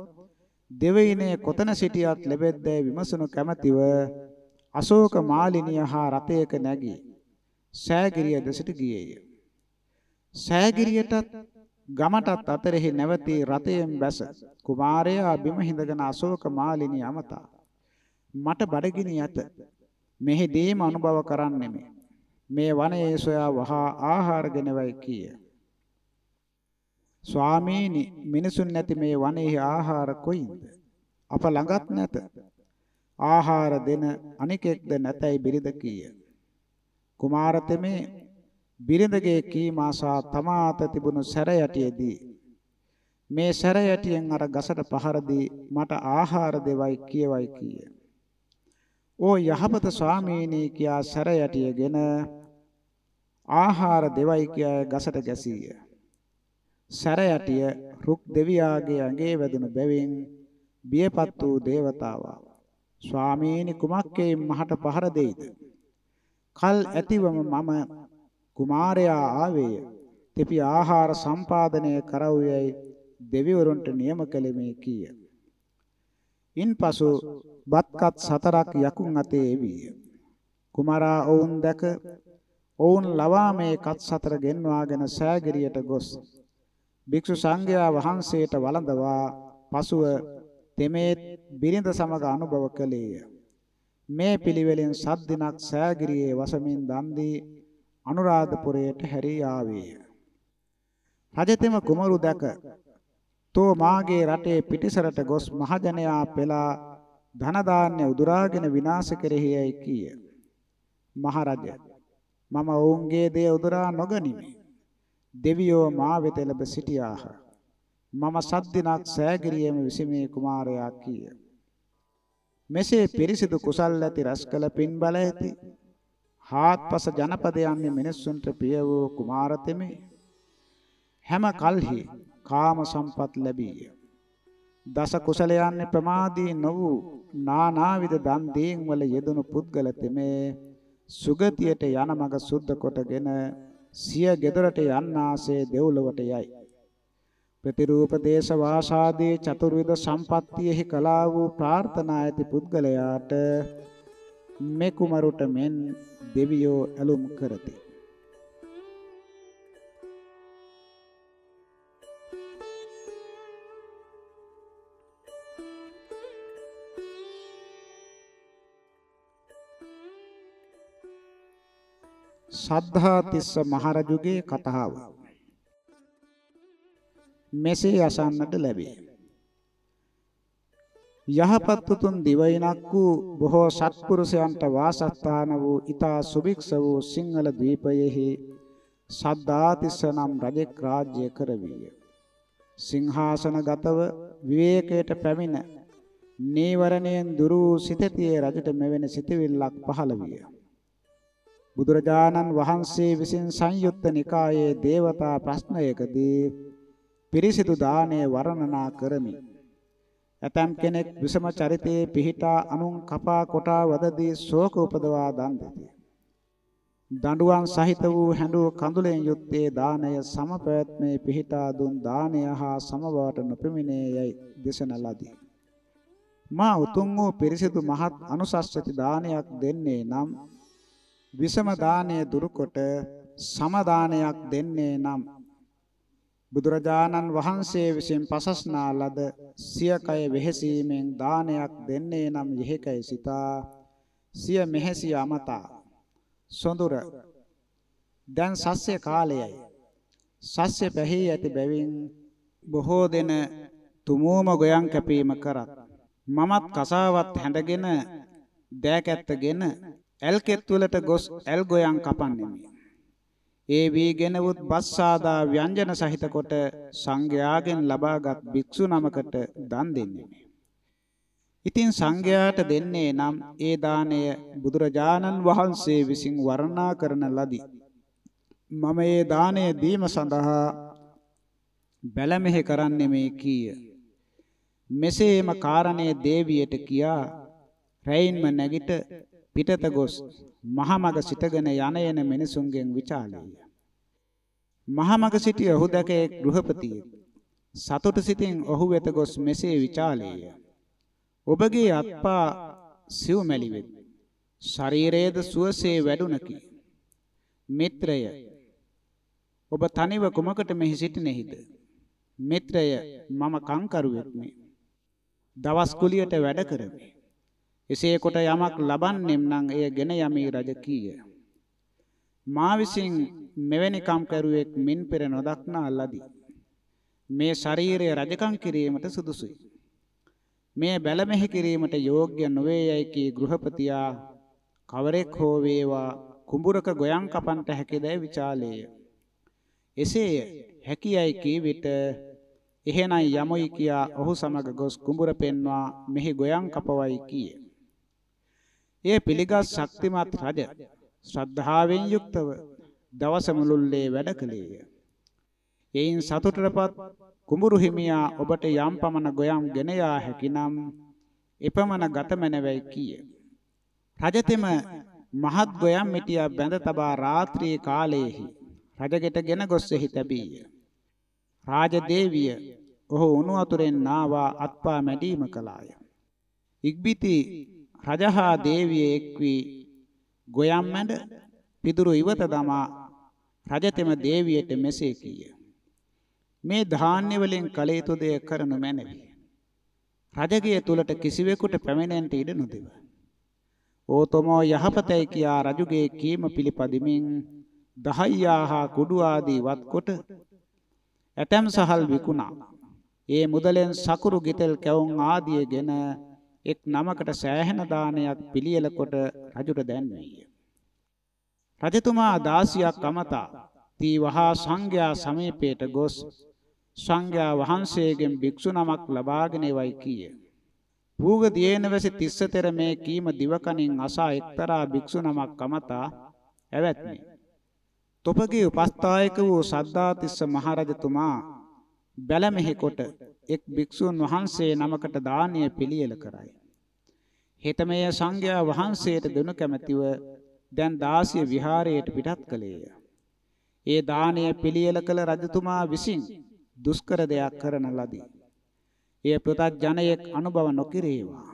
දෙවයිනේ කොතන සිටියත් ලැබෙද්දැයි විමසනු කැමැතිව අශෝක මාලිනිය හා රථයක නැගී සෑගිරිය දෙසට ගියේය. සෑගිරියටත් ගමටත් අතරෙහි නැවතී රථයෙන් බැස කුමාරයා බිම හිඳගෙන අශෝක මාලිනිය අමතා මට බඩගිනි ඇත මෙහිදීම අනුභව කරන්නෙමි. මේ වනයේ සොයා වහා ආහාර ගෙනවයි කීය. ස්වාමීනි මිනිසුන් නැති මේ වනයේ ආහාර කොයින්ද? අප ළඟත් නැත. ආහාර දෙන අනිකෙක්ද නැතයි බිරිඳ කීය. කුමාරතමේ බිරිඳගේ කීම ආසා තමාත තිබුණු සැර යටියේදී. මේ සැර යටියෙන් අර ගසට පහර දී මට ආහාර දෙවයි කියවයි කීය. "ඕ යහපත ස්වාමීනි කියා සැර යටියගෙන ආහාර දෙවයි කියා ගසට ගැසීය. සැර යටිය රුක් දෙවියාගේ ඇඟේ වැදුණු බැවින් බියපත් වූ దేవතාවා ස්වාමීනි කුමක්කේ මහට පහර දෙයිද? කල් ඇතිවම මම කුමාරයා ආවේය. තෙපි ආහාර සම්පාදනය කරවුයයි දෙවිවරුන්ට නියම කළෙමි කීය. ඉන්පසු බත්කත් සතරක් යකුන් අතේ එවිය. කුමාරා ඔවුන් දැක ඔවුන් ලවා මේ කත් සතර ගෙන්වාගෙන සෑගිරියට ගොස් භික්ෂු සංඝයා වහන්සේට වළඳවා පසුව තෙමේ බිරිඳ සමග අනුභව කළේය. මේ පිළිවෙලෙන් සත් දිනක් සෑගිරියේ වසමින් දන් දී අනුරාධපුරයට හැරී ආවේය. රජතෙම කුමරු දැක තෝ මාගේ රටේ පිටිසරට ගොස් මහජනයා පෙලා ධන දාන්‍ය උදුරාගෙන විනාශ කෙරෙහියයි කීය. මහරජ මම ඔවුන්ගේ දේ උදුරා නොගනිමි. දෙවියෝ මා වෙත ලැබ සිටියාහ. මම සත් දිනක් සෑගිරියේම විසීමේ කුමාරයා කීය. මෙසේ පිරිසිදු කුසල් ඇති රසකල පින් බල ඇති හාත්පස ජනපද යන්නේ මිනිස්සුන්ට ප්‍රිය වූ කුමාරතෙමේ හැම කල්හි කාම සම්පත් ලැබීය. දස කුසලයන්නේ ප්‍රමාදී නො වූ නානාවිද දන් දීන් වල යෙදුණු පුද්ගල තෙමේ සුගතියට යන මඟ සුද්ධ කොටගෙන සිය ගෙදරට යන්නාසේ දෙව්ලොවට යයි. ප්‍රතිරූප දේශ වාසාදී චතුර්විධ සම්පත්තියෙහි කලා වූ ප්‍රාර්ථනා ඇති පුද්ගලයාට මේ කුමරුට මෙන් දෙවියෝ ඇලුම් කරති. සද්ධා තිස්ස මහරජුගේ කතාව මෙසේ අසන්නට ලැබේ. යහපත් උතුම් දිවයිනක් වූ බොහෝ සත්පුරුෂයන්ට වාසස්ථාන වූ ඊතා සුභික්ෂ වූ සිංහල දීපයෙහි සද්දාතිස්ස නම් රජෙක් රාජ්‍ය කරවීය. සිංහාසනගතව විවේකයට පැමිණ නීවරණයෙන් දුරු සිතතියේ රජට මෙවැනි සිතවිල්ලක් පහළ විය. බුදුරජාණන් වහන්සේ විසින් සංයුත්ත නිකායේ දේවතා ප්‍රශ්නයකදී පිරිසිදු දාණය වර්ණනා කරමි. ඇතම් කෙනෙක් විසම චරිතයේ පිහිටා අනුන් කපා කොටා වදදී ශෝක උපදවා දන් දෙති. දඬුවම් සහිත වූ හැඬු කඳුලෙන් යුත්තේ දානය සමපැවැත්මේ පිහිටා දුන් දානය හා සමවට නොපෙමිනේ යයි දේශන ලදී. මා උතුම් වූ පිරිසිදු මහත් අනුසස්සති දානයක් දෙන්නේ නම් විසම දානය දුරුකොට සම දානයක් දෙන්නේ නම්. බුදුරජාණන් වහන්සේ විසින් පසස්නා ලද සියකය වෙහෙසීමෙන් දානයක් දෙන්නේ නම් යෙහිකයි සිතා. සිය මෙහෙසිය අමතා. සොඳුර. දැන් සස්්‍ය කාලයයි. සස්්‍ය පැහි ඇති බැවින් බොහෝ දෙන තුමෝම ගොයන් කැපීම කරත්. මමත් කසාවත් හැඳගෙන දෑකැත්තගෙන ඇල් කෙත්වලට ගොස් ඇල් ගොයන් කපන්නෙමි. ඒ වීගෙන වුත් බස් සාදා ව්‍යංජන සහිත කොට සංඝයාගෙන් ලබාගත් භික්ෂු නමකට දන් දෙන්නෙමි. ඉතින් සංඝයාට දෙන්නේ නම් ඒ දාණය බුදුරජාණන් වහන්සේ විසින් වර්ණනා කරන ලදී. මම ඒ දාණය දීම සඳහා බැලමෙහි කරන්නේ මේ කීය. මෙසේම කාරණේ දේවියට කියා රැයින්ම නැගිට පිටත ගොස් මහමග සිටගෙන යන එන මිනිසුන්ගෙන් විචාලේය. මහමග සිටිය ඔහු දැකේ ගෘහපතියෙක්. සතුට සිතින් ඔහු වෙත ගොස් මෙසේ විචාලේය. ඔබගේ අත්පා සිව්මැලි වෙත්. ශරීරයේද සුවසේ වැඩුණකි. මිත්‍රය ඔබ තනිව කුමකට මෙහි සිටිනේහිද? මිත්‍රය මම කංකරුවෙක්මි. දවස් කුලියට වැඩ කරමි. එසේ කොට යමක් ලබන්නෙම් නම් එය ගෙන යමි රජ කීය. මා විසින් මෙවැනි කම් කරුවෙක් මින් පෙර නොදක්නා ලදී. මේ ශරීරය රජකම් කිරීමට සුදුසුයි. මේ බැලමෙහි කිරීමට යෝග්‍ය නොවේ යයි කී ගෘහපතියා කවරෙක් හෝ වේවා කුඹුරක ගොයන් කපන්ට හැකිදැයි විචාලේය. එසේය හැකියයි කී විට එහෙනම් යමුයි කියා ඔහු සමග ගොස් කුඹුර පෙන්වා මෙහි ගොයන් කපවයි කීය. එය පිළිගත් ශක්තිමත් රජ ශ්‍රද්ධාවෙන් යුක්තව දවස මුළුල්ලේ වැඩ කළේය. එයින් සතුටටපත් කුඹුරු හිමියා ඔබට යම් පමණ ගොයම් ගෙන යා හැකිනම් එපමණ ගතමැනවයි කීය. රජතෙම මහත් ගොයම් මිටියා බැඳ තබා රාත්‍රී කාලයේහි රජගෙට ගෙන ගොස්සෙහි තැබීය. රාජදේවිය ඔහු උණු වතුරෙන් නාවා අත්පා මැඩීම කළාය. ඉක්බිති රජහා දේවිය එක් වී ගොයම් මැඩ පිදුරු ඉවත දමා රජතෙම දේවියට මෙසේ කීය. මේ ධාන්‍ය වලින් කල යුතු දේ කරනු මැනවි. රජගිය තුලට කිසිවෙකුට පැමිණෙන්නට ඉඩ නොදෙව. ඕතමෝ යහපතයි කියා රජුගේ කීම පිළිපදිමින් දහයියා හා කුඩු ආදී වත්කොට ඇතැම් සහල් විකුණා. ඒ මුදලෙන් සකුරු ගිතෙල් කැවුම් ආදියගෙන එක් නමකට සෑහෙන දානයක් පිළියෙල කොට රජුට දැන්වීය. රජතුමා දාසියක් අමතා තී වහා සංඝයා සමීපයට ගොස් සංඝයා වහන්සේගෙන් භික්ෂු නමක් ලබාගෙන එවයි කීය. පූග දියේනවැසි තිස්සතර මේ කීම දිවකණින් අසා එක්තරා භික්ෂු නමක් අමතා ඇවැත්නි. තොපගේ උපස්ථායක වූ සද්ධාතිස්ස මහරජතුමා බැලමෙහි කොට එක් භික්ෂුන් වහන්සේ නමකට දානීය පිළියෙල කරයි. හෙතමය සංඝයා වහන්සේට දෙනු කැමැතිව දැන් දාසිය විහාරයට පිටත් කළේය. ඒ දානීය පිළියෙල කළ රජතුමා විසින් දුෂ්කර දෙයක් කරන ලදී. එය ප්‍රතඥයෙක් අනුභව නොකිරේවා.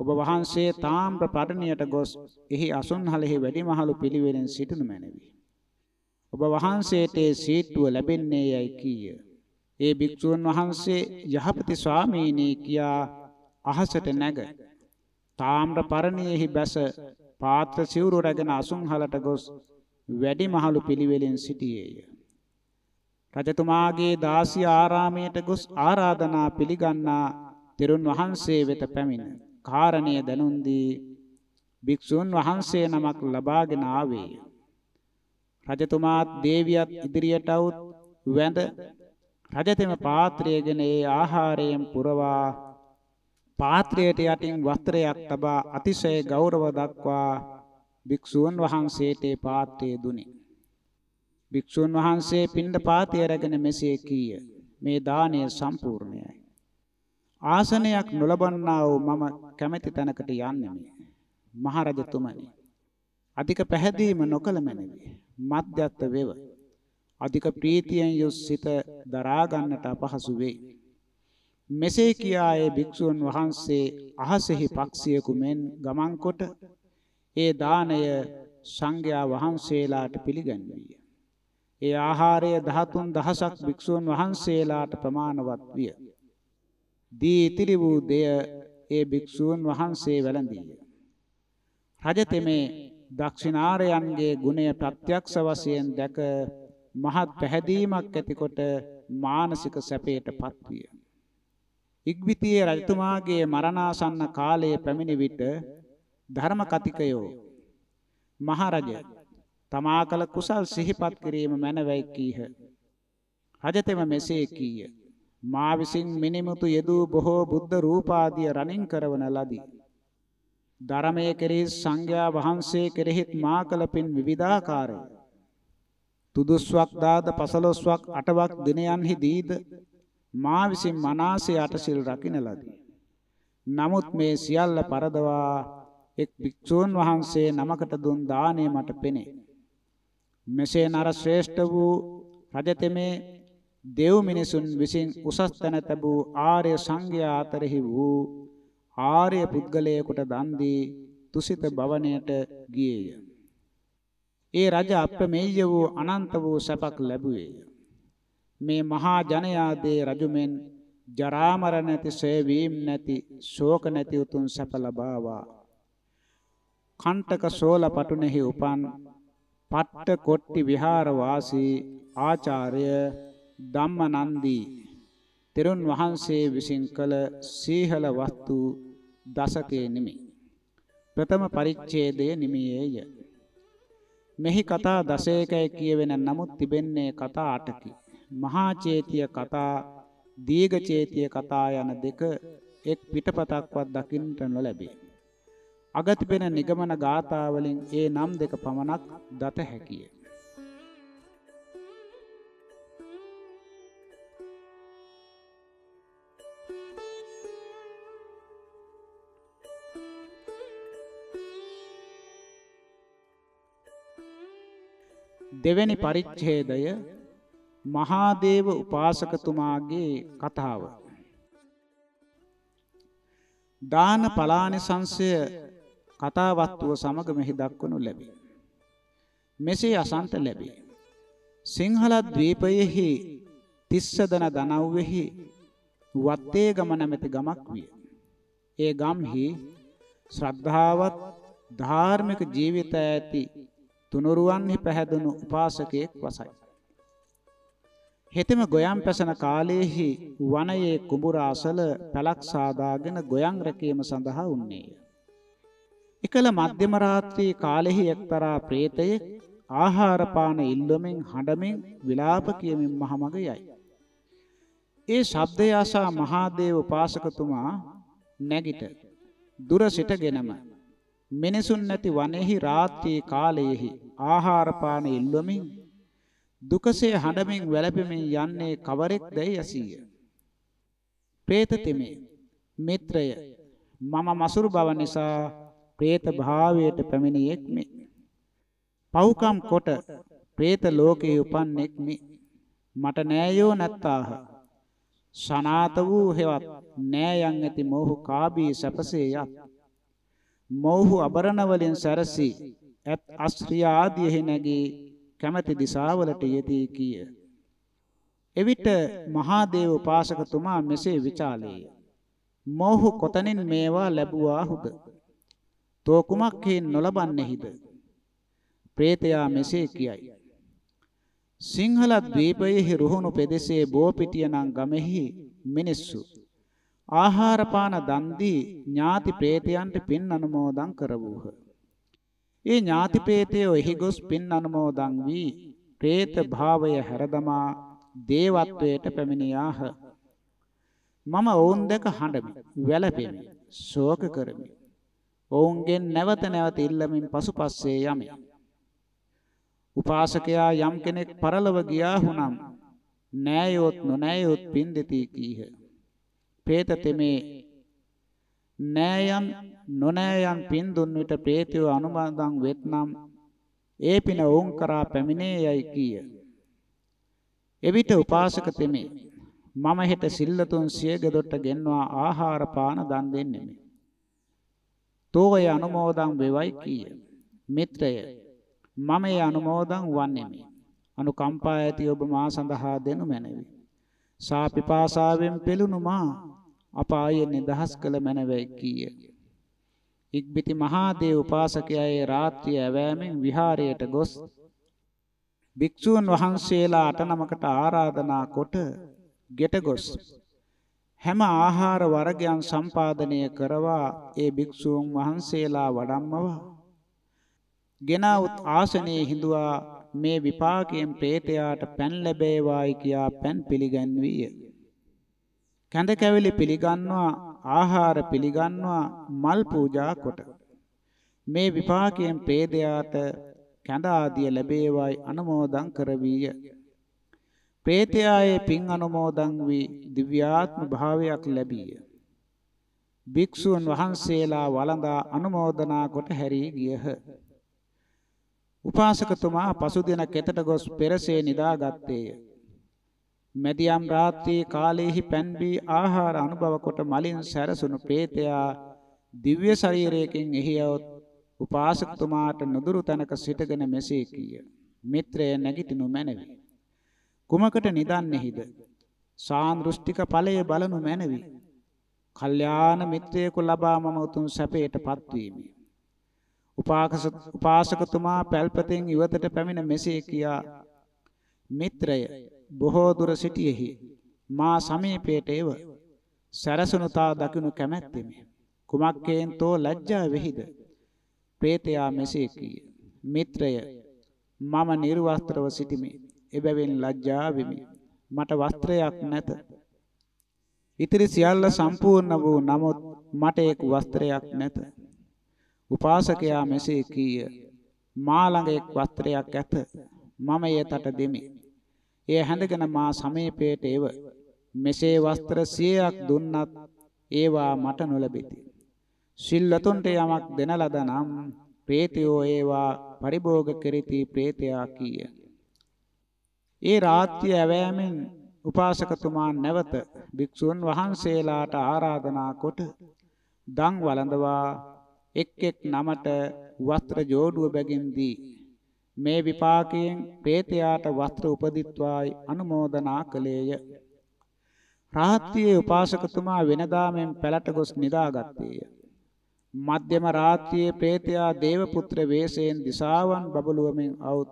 ඔබ වහන්සේ තාම්‍ර පඩණියට ගොස් එහි අසුන්හලෙහි වැඩිමහලු පිළිවෙලෙන් සිටිනු මැනවි. ඔබ වහන්සේට සීට්ටුව ලැබෙන්නේ යයි කීය. ඒ භික්ෂුන් වහන්සේ යහපති ස්වාමීනි කියා අහසට නැග තාම්‍ර පරණියෙහි බැස පාත්‍ර සිවුරු රැගෙන අසුන්හලට ගොස් වැඩිමහලු පිළිවෙලෙන් සිටියේය. රජතුමාගේ දාසිය ආරාමයට ගොස් ආරාධනා පිළිගන්නා තෙරුන් වහන්සේ වෙත පැමිණ කාරණය දැනුම් දී භික්ෂුන් වහන්සේ නමක් ලබාගෙන ආවේය. රජතුමාත් දේවියත් ඉදිරියට આવුත් වැඳ රජතෙම පාත්‍රයගෙන ඒ ආහාරයෙන් පුරවා පාත්‍රයට යටින් වස්ත්‍රයක් තබා අතිශය ගෞරව දක්වා භික්ෂූන් වහන්සේට පාත්‍රය දුනි. භික්ෂූන් වහන්සේ පින්ඩ පාතය රැගෙන මෙසේ කීය. මේ දාණය සම්පූර්ණයයි. ආසනයක් නොලබන්නා වූ මම කැමැති තැනකට යන්නේ මහරජතුමනි. අධික පැහැදීම නොකළ මැනවි. මධ්‍යස්ත වේව. අධික ප්‍රීතියෙන් යුත් සිත දරා ගන්නට අපහසු වෙයි. මෙසේ කියා ඒ භික්ෂුන් වහන්සේ අහසෙහි පක්ෂියෙකු මෙන් ගමන් කොට ඒ දාණය සංඝයා වහන්සේලාට පිළිගන්වීය. ඒ ආහාරය 13 දහසක් භික්ෂුන් වහන්සේලාට ප්‍රමාණවත් විය. දී ඉතිරි වූ දෙය ඒ භික්ෂුන් වහන්සේ වැළඳීය. රජතෙමේ දක්ෂිනාරයන්ගේ ගුණය ප්‍රත්‍යක්ෂ වශයෙන් දැක මහත් පැහැදීමක් ඇතිකොට මානසික සැපයටපත් විය. ඉක්බිතියේ රජතුමාගේ මරණාසන්න කාලයේ පැමිණි විට ධර්ම කතිකයෝ මහරජ තමා කළ කුසල් සිහිපත් කිරීම මැනවයි කීහ. රජතෙම මෙසේ කීය. මා විසින් මිනිමුතු යෙදූ බොහෝ බුද්ධ රූපාදිය රණින් කරවන ලදී. ධර්මයේ කෙරෙහි සංඝයා වහන්සේ කෙරෙහිත් මා කළ පින් විවිධාකාරයි. තුදුස්වක් දාද පසළොස්වක් අටවක් දිනයන්හි දීද මා විසින් මනාසේ අටසිල් රකින්න ලදී. නමුත් මේ සියල්ල පරදවා එක් භික්ෂූන් වහන්සේ නමකට දුන් දාණය මට පෙනේ. මෙසේ නර ශ්‍රේෂ්ඨ වූ රජතෙමේ දෙව් මිනිසුන් විසින් උසස් තැන තැබූ ආර්ය සංඝයා අතරෙහි වූ ආර්ය පුද්ගලයෙකුට දන් දී තුසිත භවණයට ගියේය. ඒ රජ අප්‍රමේය වූ අනන්ත වූ සැපක් ලැබුවේය. මේ මහා ජනයාදේ රජුමෙන් ජරා මරණ නැති සේවීම් නැති ශෝක නැති උතුම් සැප ලබාවා. කණ්ඨක සෝල පටුනෙහි උපන් පට්ට කොට්ටි විහාර වාසී ආචාර්ය ධම්මනන්දී තෙරුන් වහන්සේ විසින් කළ සීහල වස්තු දසකේ නිමි. ප්‍රථම පරිච්ඡේදය නිමියේය. මෙහි කතා දසයකයි කියවෙන නමුත් තිබෙන්නේ කතා අටකි. මහා චේතිය කතා දීඝ චේතිය කතා යන දෙක එක් පිටපතක්වත් දකින්නට නොලැබේ. අගතිපෙන නිගමන ගාථා වලින් ඒ නම් දෙක පමණක් දත හැකිය. දෙවැනි පරිච්ඡේදය මහාදේව උපාසකතුමාගේ කතාව දාන පලානිසංශය කතාවත්ව සමග මෙහි දක්වනු ලැබේ. මෙසේ අසන්ත ලැබේ. සිංහල ද්වීපයෙහි තිස්සදන දනව්වෙහි වත්තේ ගම නැමැති ගමක් විය. ඒ ගම්හි ශ්‍රද්ධාවත් ධාර්මික ජීවිතය ඇති තුනුරුවන්හි පැහැදුණු උපාසකයෙක් වසයි. හෙතෙම ගොයම් පැසන කාලයේහි වනයේ කුඹුර අසල පැලක් සාදාගෙන ගොයම් රැකීම සඳහා උන්නේය. එකල මධ්‍යම රාත්‍රී කාලෙහි එක්තරා ප්‍රේතයෙක් ආහාර පාන ඉල්ලමින් හඬමින් විලාප කියමින් මහමග යයි. ඒ ශබ්දය අසා මහාදේව උපාසකතුමා නැගිට දුර සිටගෙනම මිනිසුන් නැති වනයේහි රාත්‍රියේ කාලයේහි ආහාර පාන ඉල්වමින් දුකසේ හඬමින් වැළපෙමින් යන්නේ කවරෙක් දැයි ඇසීය. പ്രേත තෙමේ මිත්‍රය මම මසුරු බව නිසා പ്രേත භාවයට පැමිණියෙක් මි. පව්කම් කොට പ്രേත ලෝකයේ උපන්නෙක් මි. මට නෑයෝ නැත්තාහ. සනාත වූ හෙවත් නෑයන් ඇති මෝහ කාබී සැපසේ යත්. මෝහ අබරණ වලින් සැරසී ඇත් අස්ත්‍රිය ආදීෙහි නැගී කැමැති දිසාවලට යෙදී කීය. එවිට මහාදේව උපාසකතුමා මෙසේ විචාලේය. මෝහ කොතනින් මේවා ලැබුවාහුද? තෝ කුමක් හේන් නොලබන්නේහිද? ප්‍රේතයා මෙසේ කියයි. සිංහල ද්වීපයේ රුහුණු පෙදෙසේ බෝපිටියනම් ගමෙහි මිනිස්සු ආහාර පාන දන් දී ඥාති ප්‍රේතයන්ට පින් අනුමෝදන් කරවූහ. ඒ ඥාති ප්‍රේතයෝ එහි ගොස් පින් අනුමෝදන් වී പ്രേත භාවය හැරදමා දේවත්වයට පැමිණියාහ. මම ඔවුන් දැක හඬමි, වැළපෙමි, ශෝක කරමි. ඔවුන්ගෙන් නැවත නැවත ඉල්ලමින් පසුපස්සේ යමි. උපාසකයා යම් කෙනෙක් පරලව ගියා වුනම් නෑයොත් නොනෑයොත් පින් දෙති කීහ. പ്രേත තෙමේ නෑයන් නොනෑයන් පින් දුන් විට ප්‍රේතය අනුමතං වෙත්නම් ඒ පින වුන් කරා පැමිණේ යයි කීය. එවිට උපාසක තෙමේ මම හෙට සිල්ලතුන් සියගදොට්ට ගෙන්වා ආහාර පාන දන් දෙන්නෙමි. තෝය අනුමෝදන් වෙවයි කීය. මිත්‍රය මම ඒ අනුමෝදන් වන්නෙමි. අනුකම්පා ඇති ඔබ මා සඳහා දෙනු මැනවි. සා පිපාසාවෙන් පෙළුණු මා අපායෙන් නිදහස් කළ මැනවයි කීය. ඉක්බිති මහා දේව උපාසකයාගේ රාත්‍රිය ඇවෑමෙන් විහාරයට ගොස් භික්ෂූන් වහන්සේලා අට නමකට ආරාධනා කොට ගෙට ගොස් හැම ආහාර වර්ගයන් සම්පාදනය කරවා ඒ භික්ෂූන් වහන්සේලා වඩම්මවා ගෙනවුත් ආසනයේ හිඳුවා මේ විපාකයෙන් പ്രേතයාට පෑන් ලැබේවායි කියා පෑන් පිළිගන්වීය. කැඳ කැවිලි පිළිගන්නවා ආහාර පිළිගන්නවා මල් පූජා කොට. මේ විපාකයෙන් ප්‍රේතයාට කැඳ ආදිය ලැබේවයි අනුමෝදන් කරවීය. ප්‍රේතයායේ පින් අනුමෝදන් වී දිව්‍යාත්ම භාවයක් ලැබීය. භික්ෂුන් වහන්සේලා වළඳා අනුමෝදනා කොට හැරී ගියහ. උපාසකතුමා පසු දින කෙතට ගොස් පෙරසේ නිදාගත්තේය. මැදියම් රාත්‍රී කාලයේහි පෑන් බී ආහාර අනුභව කොට මලින් සැරසුණු പ്രേතයා දිව්‍ය ශරීරයකින් එහියොත් උපාසකතුමාට නුදුරු තැනක සිටගෙන මෙසේ කීය. මිත්‍රය නැගිටිනු මැනවි. කුමකට නිදන්නේහිද? සාන්දෘෂ්ටික ඵලයේ බලනු මැනවි. කල්යාණ මිත්‍රයෙකු ලබා මම උතුම් සැපයටපත් වීමි. උපාසක උපාසකතුමා පැල්පතෙන් ඉවතට පැමිණ මෙසේ කියා මිත්‍රය බොහෝ දුර සිටියෙහි මා සමීපයට එව සරසනුතා දකිනු කැමැත්තෙමි. කුමක්කෙන් තෝ ලැජ්ජා වෙහිද? ප්‍රේතයා මෙසේ කීය. මිත්‍රය මම නිර්වස්ත්‍රව සිටිමි. එබැවින් ලැජ්ජා වෙමි. මට වස්ත්‍රයක් නැත. ඉතිරි සියල්ල සම්පූර්ණ වූ නමුත් මට එක් වස්ත්‍රයක් නැත. උපාසකයා මෙසේ කීය. මා ළඟ එක් වස්ත්‍රයක් ඇත. මම එයට දෙමි. එය හැඳගෙන මා සමීපයට එව. මෙසේ වස්ත්‍ර 100ක් දුන්නත් ඒවා මට නොලැබෙති. සිල්ලතුන්ට යමක් දෙන ලද නම් ප්‍රේතයෝ ඒවා පරිභෝග කෙරිති ප්‍රේතයා කීය. ඒ රාත්‍රිය ඇවෑමෙන් උපාසකතුමා නැවත භික්ෂුන් වහන්සේලාට ආරාධනා කොට දන් වළඳවා එක් එක් නමට වස්ත්‍ර ජෝඩුව බැගින් දී. මේ විපාකයෙන් പ്രേතයාට වස්ත්‍ර උපදිත්වායි අනුමෝදනා කළේය. රාත්‍රියේ උපාසකතුමා වෙනදා මෙන් පැලට ගොස් නිදාගත්තේය. මධ්‍යම රාත්‍රියේ പ്രേතයා දේවපුත්‍ර වේශයෙන් දිසාවන් බබළුවමින් අවුත්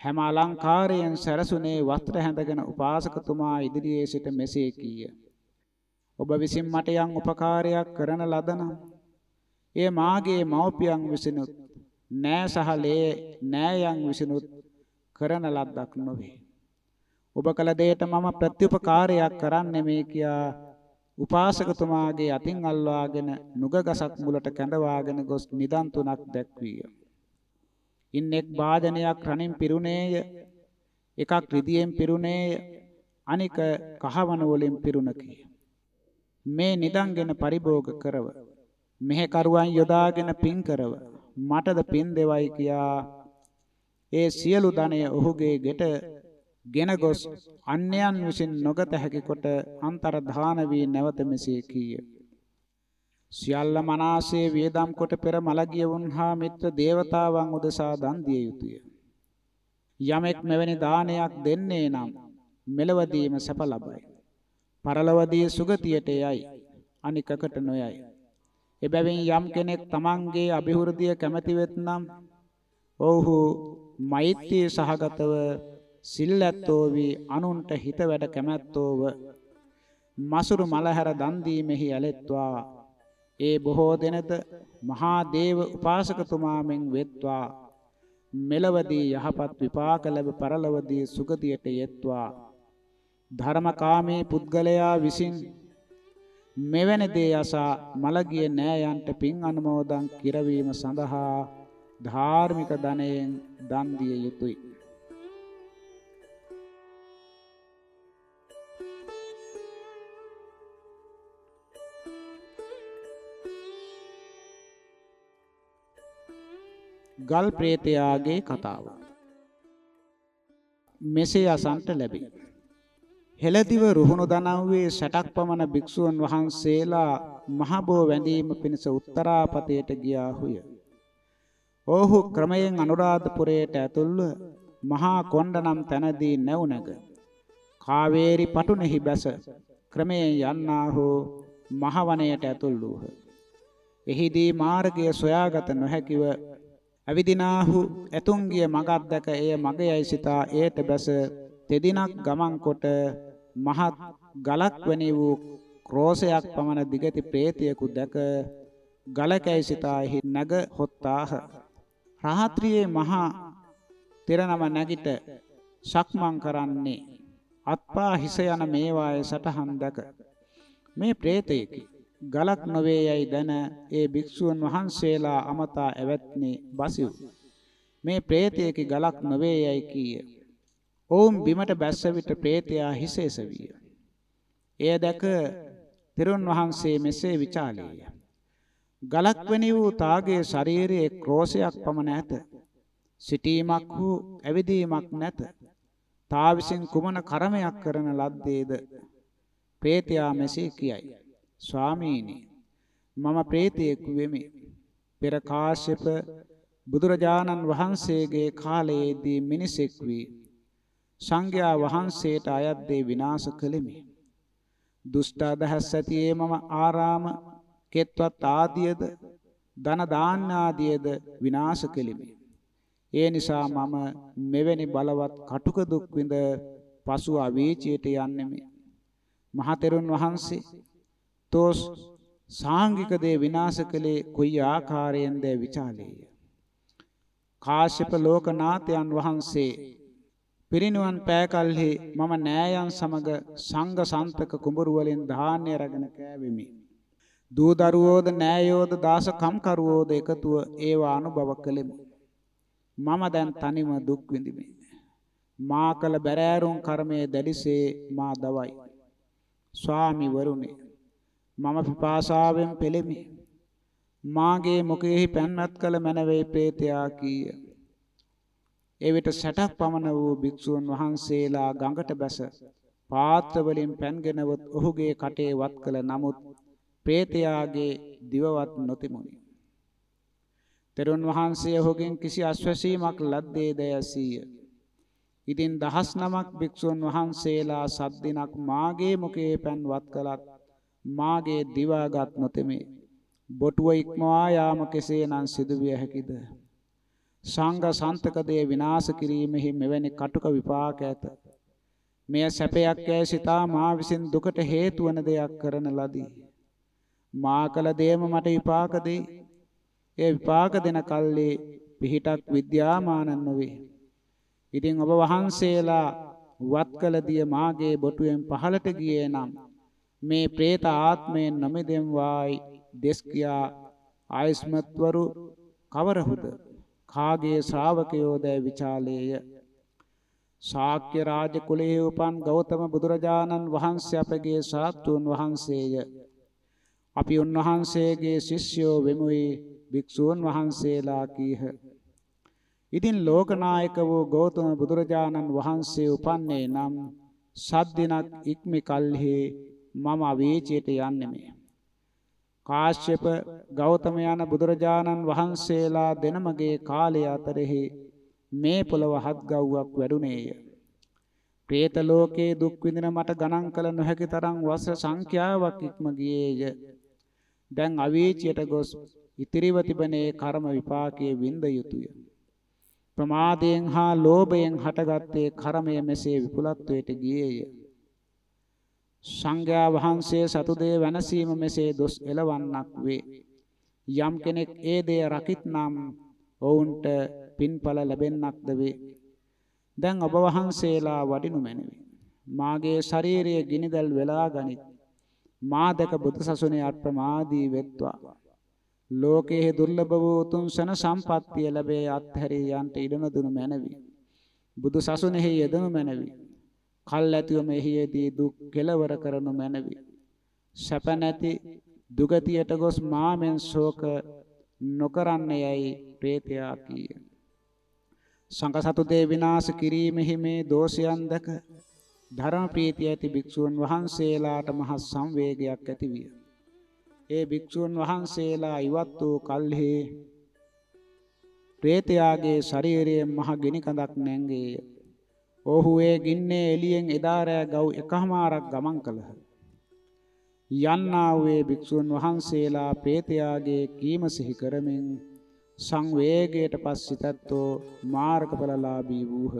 හැම අලංකාරයෙන් සැරසුනේ වස්ත්‍ර හැඳගෙන උපාසකතුමා ඉදිරියේ සිට මෙසේ කීය. ඔබ විසින් මට යම් උපකාරයක් කරන ලදනම් ඒ මාගේ මව්පියන් විසිනුත් නෑ සහලේ නෑයන් විසිනුත් කරන ලද්දක් නොවේ. ඔබ කල දෙයට මම ප්‍රතිඋපකාරයක් කරන්නේ මේ කියා උපාසකතුමාගේ අතින් අල්වාගෙන නුගගසක් මුලට කැඳවාගෙන ගොස් නිදන් තුනක් දැක්විය. ඉන් එක් වාදනයක් රණින් පිරුණේය. එකක් රිදියෙන් පිරුණේය. අනික කහවන වලින් පිරුණකි. මේ නිදන්ගෙන පරිභෝග කරව. මෙහෙ කරුවන් යොදාගෙන පින් කරව. මටද පින් දෙවයි කියා ඒ සියලු ධනය ඔහුගේ ගෙට ගෙන ගොස් අන්‍යයන් විසින් නොගත හැකි කොට අන්තරධාන වී නැවත මෙසේ කීය. සියල්ල මනාසේ වේදම් කොට පෙර මලගිය වුන්හා මිත්‍ර දේවතාවන් උදෙසා දන් දිය යුතුය. යමෙක් මෙවැනි දානයක් දෙන්නේ නම් මෙලවදීම සැප ලබයි. පරලවදී සුගතියට යයි. අනිකකට නොයයි. එබැවින් යම් කෙනෙක් තමන්ගේ અભිවෘද්ධිය කැමැති වෙත්නම් ඔව්හු මෛත්‍රී සහගතව සිල්ලැත්තෝ වී අනුන්ට හිත වැඩ කැමැත්තෝව මසුරු මලහැර දන් දීමෙහි ඇලෙත්වා. ඒ බොහෝ දෙනද මහා දේව උපාසකතුමාමෙන් වෙත්වා. මෙලවදී යහපත් විපාක ලැබ පරලවදී සුගතියට යෙත්වා. ධර්මකාමී පුද්ගලයා විසින් මෙවැනි දේ අසා මළගිය නෑයන්ට පින් අනුමෝදන් කිරවීම සඳහා ධාර්මික ධනයෙන් දන් දිය යුතුය. ගල් ප්‍රේතයාගේ කතාව මෙසේ අසන්ට ලැබේ. හෙළදිව රුහුණු දනව්වේ 60ක් පමණ භික්ෂුන් වහන්සේලා මහබෝ වැඳීම පිණිස උත්තරාපතයට ගියාහුය. ඔහු ක්‍රමයෙන් අනුරාධපුරයට ඇතුල්ව මහා කොණ්ඩ නම් තැනදී නැවුනග කාවේරි පටුනෙහි බැස ක්‍රමයෙන් යන්නාහෝ මහවනයට ඇතුල් වූහ. එහිදී මාර්ගය සොයාගත නොහැකිව ඇවිදිනාහු ඇතුන්ගිය මගක් දැක එය මගයයි සිතා ඒට බැස තෙදිනක් ගමන් කොට මහත් ගලක් වැනි වූ ක්‍රෝසයක් පමණ දිගති ප්‍රේතයෙකු දැක ගලකැයි සිතා එහි නැග හොත්තාහ. රාත්‍රියේ මහා තෙරනම නැගිට සක්මන් කරන්නේ අත්පා හිස යන මේවායේ සටහන් දැක. මේ ප්‍රේතයෙකි. ගලක් නොවේ යයි දැන ඒ භික්ෂුන් වහන්සේලා අමතා ඇවැත්නේ බසිව්. මේ ප්‍රේතයෙකි ගලක් නොවේ යයි කීය. ඔවුන් බිමට බැස්ස විට ප්‍රේතයා හිසේස විය. එය දැක තෙරුන් වහන්සේ මෙසේ විචාලේය. ගලක් වැනි වූ තාගේ ශරීරයේ ක්‍රෝසයක් පමණ ඇත. සිටීමක් වූ ඇවිදීමක් නැත. තා විසින් කුමන කර්මයක් කරන ලද්දේද? ප්‍රේතයා මෙසේ කියයි. ස්වාමීනි මම ප්‍රේතයෙකු වෙමි. පෙර කාශ්‍යප බුදුරජාණන් වහන්සේගේ කාලයේදී මිනිසෙක් වී සංඝයා වහන්සේට අයත් දේ විනාශ කළෙමි. දුෂ්ට අදහස් ඇතියේ මම ආරාම කෙත්වත් ආදියද ධන දාන්න ආදියද විනාශ කෙලිමි. ඒ නිසා මම මෙවැනි බලවත් කටුක දුක් විඳ පසු අවීචයට යන්නෙමි. මහතෙරුන් වහන්සේ තෝස් සාංගික දේ විනාශ කළේ කොයි ආකාරයෙන්ද විචාලේය. කාශ්‍යප ලෝකනාථයන් වහන්සේ පිරිනුවන් පෑකල්හි මම නෑයන් සමග සංඝ සන්තක කුඹුරු වලින් ධාන්‍ය රැගෙන කෑවෙමි. දූ දරුවෝද නෑයෝද දාස කම්කරුවෝද එකතුව ඒවා අනුභව කළෙමි. මම දැන් තනිව දුක් විඳිමි. මා කළ බැරෑරුම් කර්මයේ දැඩිසේ මා දවයි. ස්වාමි වරුනේ මම පිපාසාවෙන් පෙළෙමි. මාගේ මුඛයෙහි පැන්වත් කළ මැනවේ ප්‍රේතයා කීය. එවිට 60ක් පමණ වූ භික්ෂුන් වහන්සේලා ගඟට බැස පාත්‍ර වලින් පැන්ගෙනවත් ඔහුගේ කටේ වත් කළ නමුත් ප්‍රේතයාගේ දිවවත් නොතිමුනි. තෙරුන් වහන්සේ ඔහුගෙන් කිසි අස්වැසීමක් ලද්දේ දයසීය. ඉතින් දහස් නමක් භික්ෂුන් වහන්සේලා සත් දිනක් මාගේ මුඛයේ පැන් වත් කළත් මාගේ දිවාගත් නොතෙමේ. බොටුව ඉක්මවා යාම කෙසේනම් සිදුවිය හැකිද? සංඝ සන්තකදේ විනාශ කිරීමෙහි මෙවැනි කටුක විපාක ඇත. මෙය සැපයක් යැයි සිතා මා විසින් දුකට හේතු වන දෙයක් කරන ලදී. මා කළ දේම මට විපාක දෙයි. ඒ විපාක දෙන කල්ලි පිහිටක් විද්‍යාමාන නොවේ. ඉතින් ඔබ වහන්සේලා වත් කළ දිය මාගේ බොටුවෙන් පහළට ගියේ නම් මේ പ്രേත ආත්මයෙන් නොමෙදෙම් වායි දෙස් කියා ආයස්මත්වරු කවරහුද කාගේ ශ්‍රාවකයෝද විචාලේය. ශාක්‍ය රාජ කුලයේ උපන් ගෞතම බුදුරජාණන් වහන්සේ අපගේ ශාස්ත්‍රූන් වහන්සේය. අපි උන්වහන්සේගේ ශිෂ්‍යෝ වෙමුයි භික්ෂූන් වහන්සේලා කීහ. ඉතින් ලෝකනායක වූ ගෞතම බුදුරජාණන් වහන්සේ උපන්නේ නම් සත් දිනක් ඉක්මි කල්හි මම අවීචයට යන්නෙමි. කාශ්‍යප ගෞතම යන බුදුරජාණන් වහන්සේලා දෙනමගේ කාලය අතරෙහි මේ පොළව හත් ගව්වක් වැඩුණේය. പ്രേත ලෝකේ දුක් විඳින මට ගණන් කළ නොහැකි තරම් වසර සංඛ්‍යාවක් ඉක්ම ගියේය. දැන් අවීචයට ගොස් ඉතිරිව තිබෙනේ කර්ම විපාකයේ විඳ යුතුය. ප්‍රමාදයෙන් හා ලෝභයෙන් හටගත්තේ කර්මය මෙසේ විපුලත්වයට ගියේය. සංඝයා වහන්සේ සතු දේ වෙනසීම මෙසේ දොස් එලවන්නක් වේ. යම් කෙනෙක් ඒ දේ රකිත්නම් ඔවුන්ට පින්ඵල ලැබෙන්නක්ද වේ. දැන් ඔබ වහන්සේලා වඩිනු මැනවි. මාගේ ශරීරයේ ගිනිදල් වෙලා ගනිත්. මා දැක බුදුසසුනේ අප්‍රමාදී වෙත්වා ලෝකයේ දුර්ලභ වූ උතුම් සන සම්පත්තිය ලැබේ අත්හැරී යන්ට ඉඩ නොදුනු මැනවි බුදුසසුනේහි යෙදනු මැනවි කල් ඇතිවම එහිදී දුක් කෙලවර කරනු මැනවි සැප නැති දුගතියට ගොස් මාමෙන් ශෝක නොකරන්නේයයි ප්‍රේතයා කීය සංඝසතු දේ විනාශ කිරීමෙහි මේ දෝෂයන් දැක ධර්ම ප්‍රීතිය ඇති භික්ෂුන් වහන්සේලාට මහ සංවේගයක් ඇතිවිය. ඒ භික්ෂුන් වහන්සේලා ඉවත් වූ කල්හි ප්‍රේතයාගේ ශරීරයේ මහ ගිනි කඳක් නැංගේය. ඔහු ඒ ගින්නේ එළියෙන් එදා රෑ ගව් එකහමාරක් ගමන් කළහ. යන්නා වූ භික්ෂුන් වහන්සේලා ප්‍රේතයාගේ කීම සිහි කරමින් සංවේගයට පස්සිතත්ෝ මාර්ගඵලලාභී වූහ.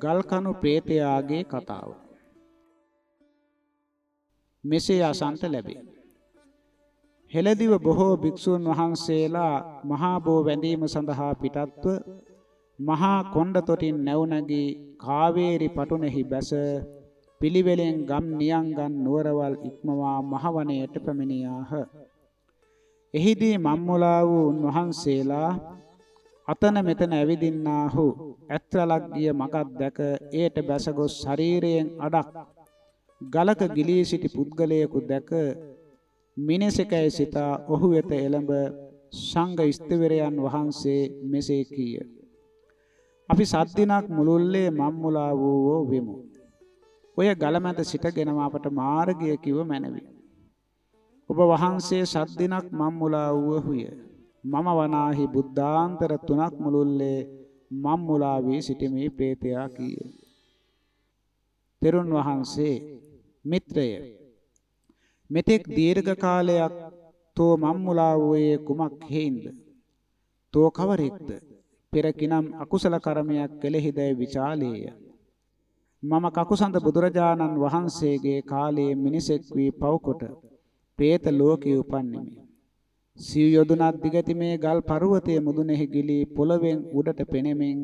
ගල්කණු ප්‍රේතයාගේ කතාව මෙසේ අසන්ත ලැබේ. හෙළදිව බොහෝ භික්ෂූන් වහන්සේලා මහා බෝ වැඳීම සඳහා පිටත්ව මහා කොණ්ඩ තොටින් නැවුනගී කාවේරි පටුනෙහි බැස පිළිවෙලෙන් ගම් නියංගන් නුවරවල් ඉක්මවා මහවණයට පැමිණියාහ. එහිදී මම්මුලා වූ උන්වහන්සේලා අතන මෙතන ඇවිදින්නාහු ඇත්‍රලක් ගිය මගක් දැක ඒට බැසගොස් ශරීරයෙන් අඩක් ගලක ගිලී සිටි පුද්ගලයෙකු දැක මිනිසකයි සිතා ඔහු වෙත එළඹ සංඝ ස්ථවිරයන් වහන්සේ මෙසේ කීය. අපි සත් දිනක් මුළුල්ලේ මම්මුලා වූවෝ වෙමු. ඔය ගලමැද සිටගෙනම අපට මාර්ගය කිව මැනවි. ඔබ වහන්සේ සත් දිනක් මම්මුලා වූවහුය. මම වනාහි බුද්ධාන්තර තුනක් මුළුල්ලේ මම්මුලා වී සිටිමි ප්‍රේතයා කීය. තෙරුන් වහන්සේ මිත්‍රය මෙතෙක් දීර්ඝ කාලයක් තෝ මම්මුලා වූයේ කුමක් හේින්ද? තෝ කවරෙක්ද? පෙර කිනම් අකුසල කර්මයක් කෙලෙහිදැයි විචාලේය. මම කකුසඳ බුදුරජාණන් වහන්සේගේ කාලයේ මිනිසෙක් වී පවකොට പ്രേත ලෝකේ උපන්නෙමි. සිව් යොදුනක් දිගති මේ ගල් පර්වතයේ මුදුනේහි ගිලී පොළවෙන් උඩට පෙනෙමින්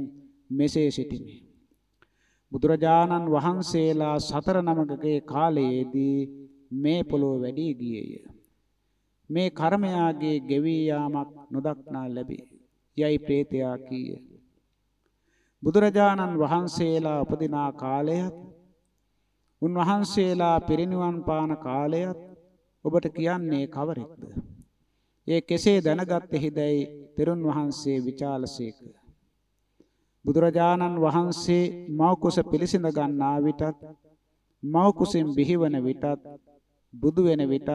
මෙසේ සිටිමි. බුදුරජාණන් වහන්සේලා සතර නමකගේ කාලයේදී මේ පොළොව වැඩි ගියේය. මේ කර්මයාගේ ගෙවී යාමක් නොදක්නා ලැබේ. යයි ප්‍රේතයා කීය. බුදුරජාණන් වහන්සේලා උපදිනා කාලයත් උන්වහන්සේලා පිරිනිවන් පාන කාලයත් ඔබට කියන්නේ කවරෙක්ද? ඒ කෙසේ දැනගත්තේහිදයි තෙරුන් වහන්සේ විචාලසේක. බුදුරජාණන් වහන්සේ මව කුස පිළිසිඳ ගන්නා විටත් මව කුසෙන් බිහිවන විටත් බුදු වෙන විටත්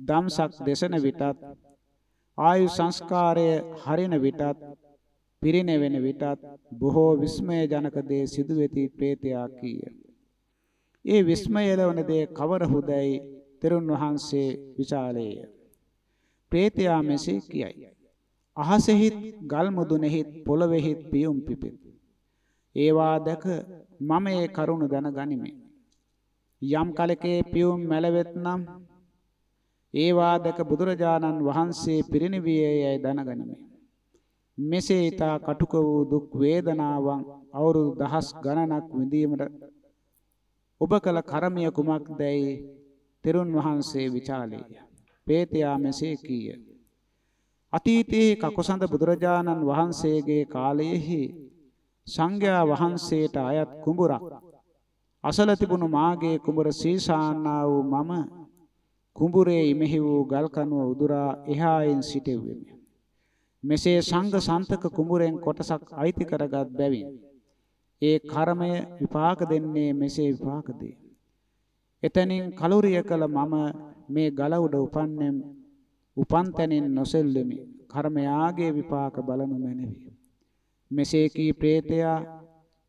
ධම්සක් දේශන විටත් ආයු සංස්කාරය හරින විටත් පිරිනෙවෙන විටත් බොහෝ විස්මය ජනක දේ සිදු වෙති ප්‍රේතයා කීය. ඒ විස්මය ලැබෙන දේ කවරහුදයි තෙරුන් වහන්සේ විචාලේය. ප්‍රේතයා මෙසේ කියයි. අහසෙහිත් ගල් මුදුනේහිත් පොළොවේහිත් පියුම් පිපෙත්. ඒවා දැක මම ඒ කරුණ දැනගනිමි. යම් කලකේ පියුම් මැලවෙත්නම් ඒවා දැක බුදුරජාණන් වහන්සේ පිරිනිවියේ යයි දැනගනිමි. මෙසේ ඊතා කටුක වූ දුක් වේදනාවන් අවුරුදු දහස් ගණනක් විඳීමට ඔබ කල කර්මය කුමක්දයි තෙරුන් වහන්සේ විචාලේය. පේතයා මෙසේ කීය. අතීතයේ කකුසඳ බුදුරජාණන් වහන්සේගේ කාලයේහි සංඝයා වහන්සේට අයත් කුඹුරක් අසල තිබුණු මාගේ කුඹුර සීසාන්නා වූ මම කුඹුරේ ඉමෙහි වූ ගල් කණුව උදුරා එහායින් සිටෙව්වෙමි. මෙසේ සංඝ සන්තක කුඹුරෙන් කොටසක් අයිති කරගත් බැවින් ඒ කර්මය විපාක දෙන්නේ මෙසේ විපාක දේ. එතනින් කලුරිය කළ මම මේ ගල උඩ උපන්නෙම් උපන් තැනින් නොසෙල්ලෙමි. කර්මයාගේ විපාක බලනු මැනවි. මෙසේ කී ප්‍රේතයා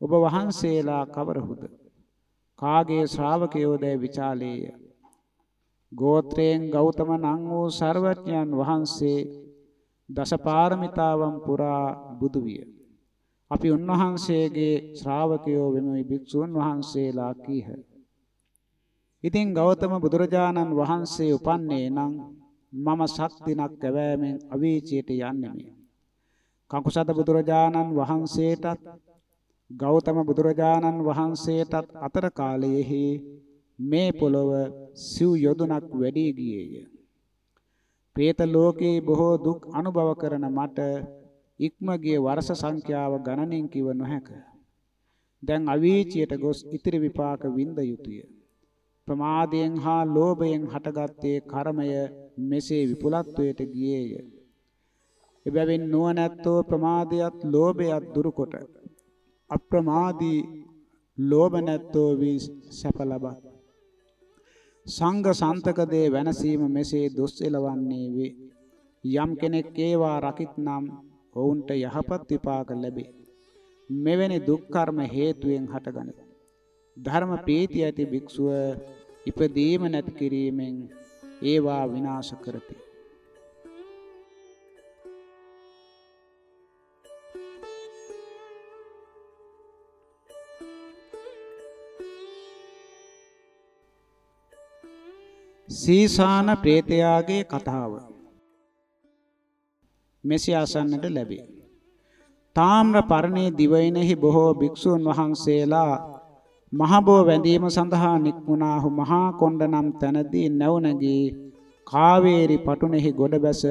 ඔබ වහන්සේලා කවරහුද? කාගේ ශ්‍රාවකයෝදැයි විචාලේය. ගෝත්‍රයෙන් ගෞතම නම් වූ සර්වඥයන් වහන්සේ දසපාරමිතාවන් පුරා බුදු විය. අපි උන්වහන්සේගේ ශ්‍රාවකයෝ වෙමි භික්ෂුන් වහන්සේලා කීහ. ඉතින් ගෞතම බුදුරජාණන් වහන්සේ උපන්නේ නම් මම සක්දිනක් කැවෑමෙන් අවීචයට යන්නෙමි. කකුසත බුදුරජාණන් වහන්සේටත් ගෞතම බුදුරජාණන් වහන්සේටත් අතර කාලයෙහි මේ පොළොව සිව් යොදුනක් වැඩි ගියේය. പ്രേත ලෝකේ බොහෝ දුක් අනුභව කරන මට ඉක්ම ගිය වර්ෂ සංඛ්‍යාව ගණනින් කිව නොහැක. දැන් අවීචියට ගොස් ඉතිරි විපාක විඳ යුතුය. ප්‍රමාදයෙන් හා ලෝභයෙන් හටගත්තේ කර්මය මෙසේ විපුලත්වයට ගියේය. එබැවින් නුවණැත්තෝ ප්‍රමාදයත් ලෝභයත් දුරුකොට අප්‍රමාදී ලෝභ නැත්තෝ වී සැප ලබත්. සංඝ සන්තක දේ වෙනසීම මෙසේ දොස් එලවන්නේ වේ. යම් කෙනෙක් ඒවා රකිත්නම් ඔවුන්ට යහපත් විපාක ලැබේ. මෙවැනි දුක් කර්ම හේතුයෙන් හටගනී. ධර්ම ප්‍රීති ඇති භික්ෂුව ඉපදීම නැති කිරීමෙන් ඒවා විනාශ කරති. සීසාන ප්‍රේතයාගේ කතාව මෙසේ අසන්නට ලැබේ. තාම්‍ර පරණේ දිවයිනෙහි බොහෝ භික්ෂූන් වහන්සේලා මහබෝ වැඳීම සඳහා නික්මුණාහු මහා කොණ්ඩ නම් තැනදී නැවුනගී කාවේරි පටුනෙහි ගොඩ බැස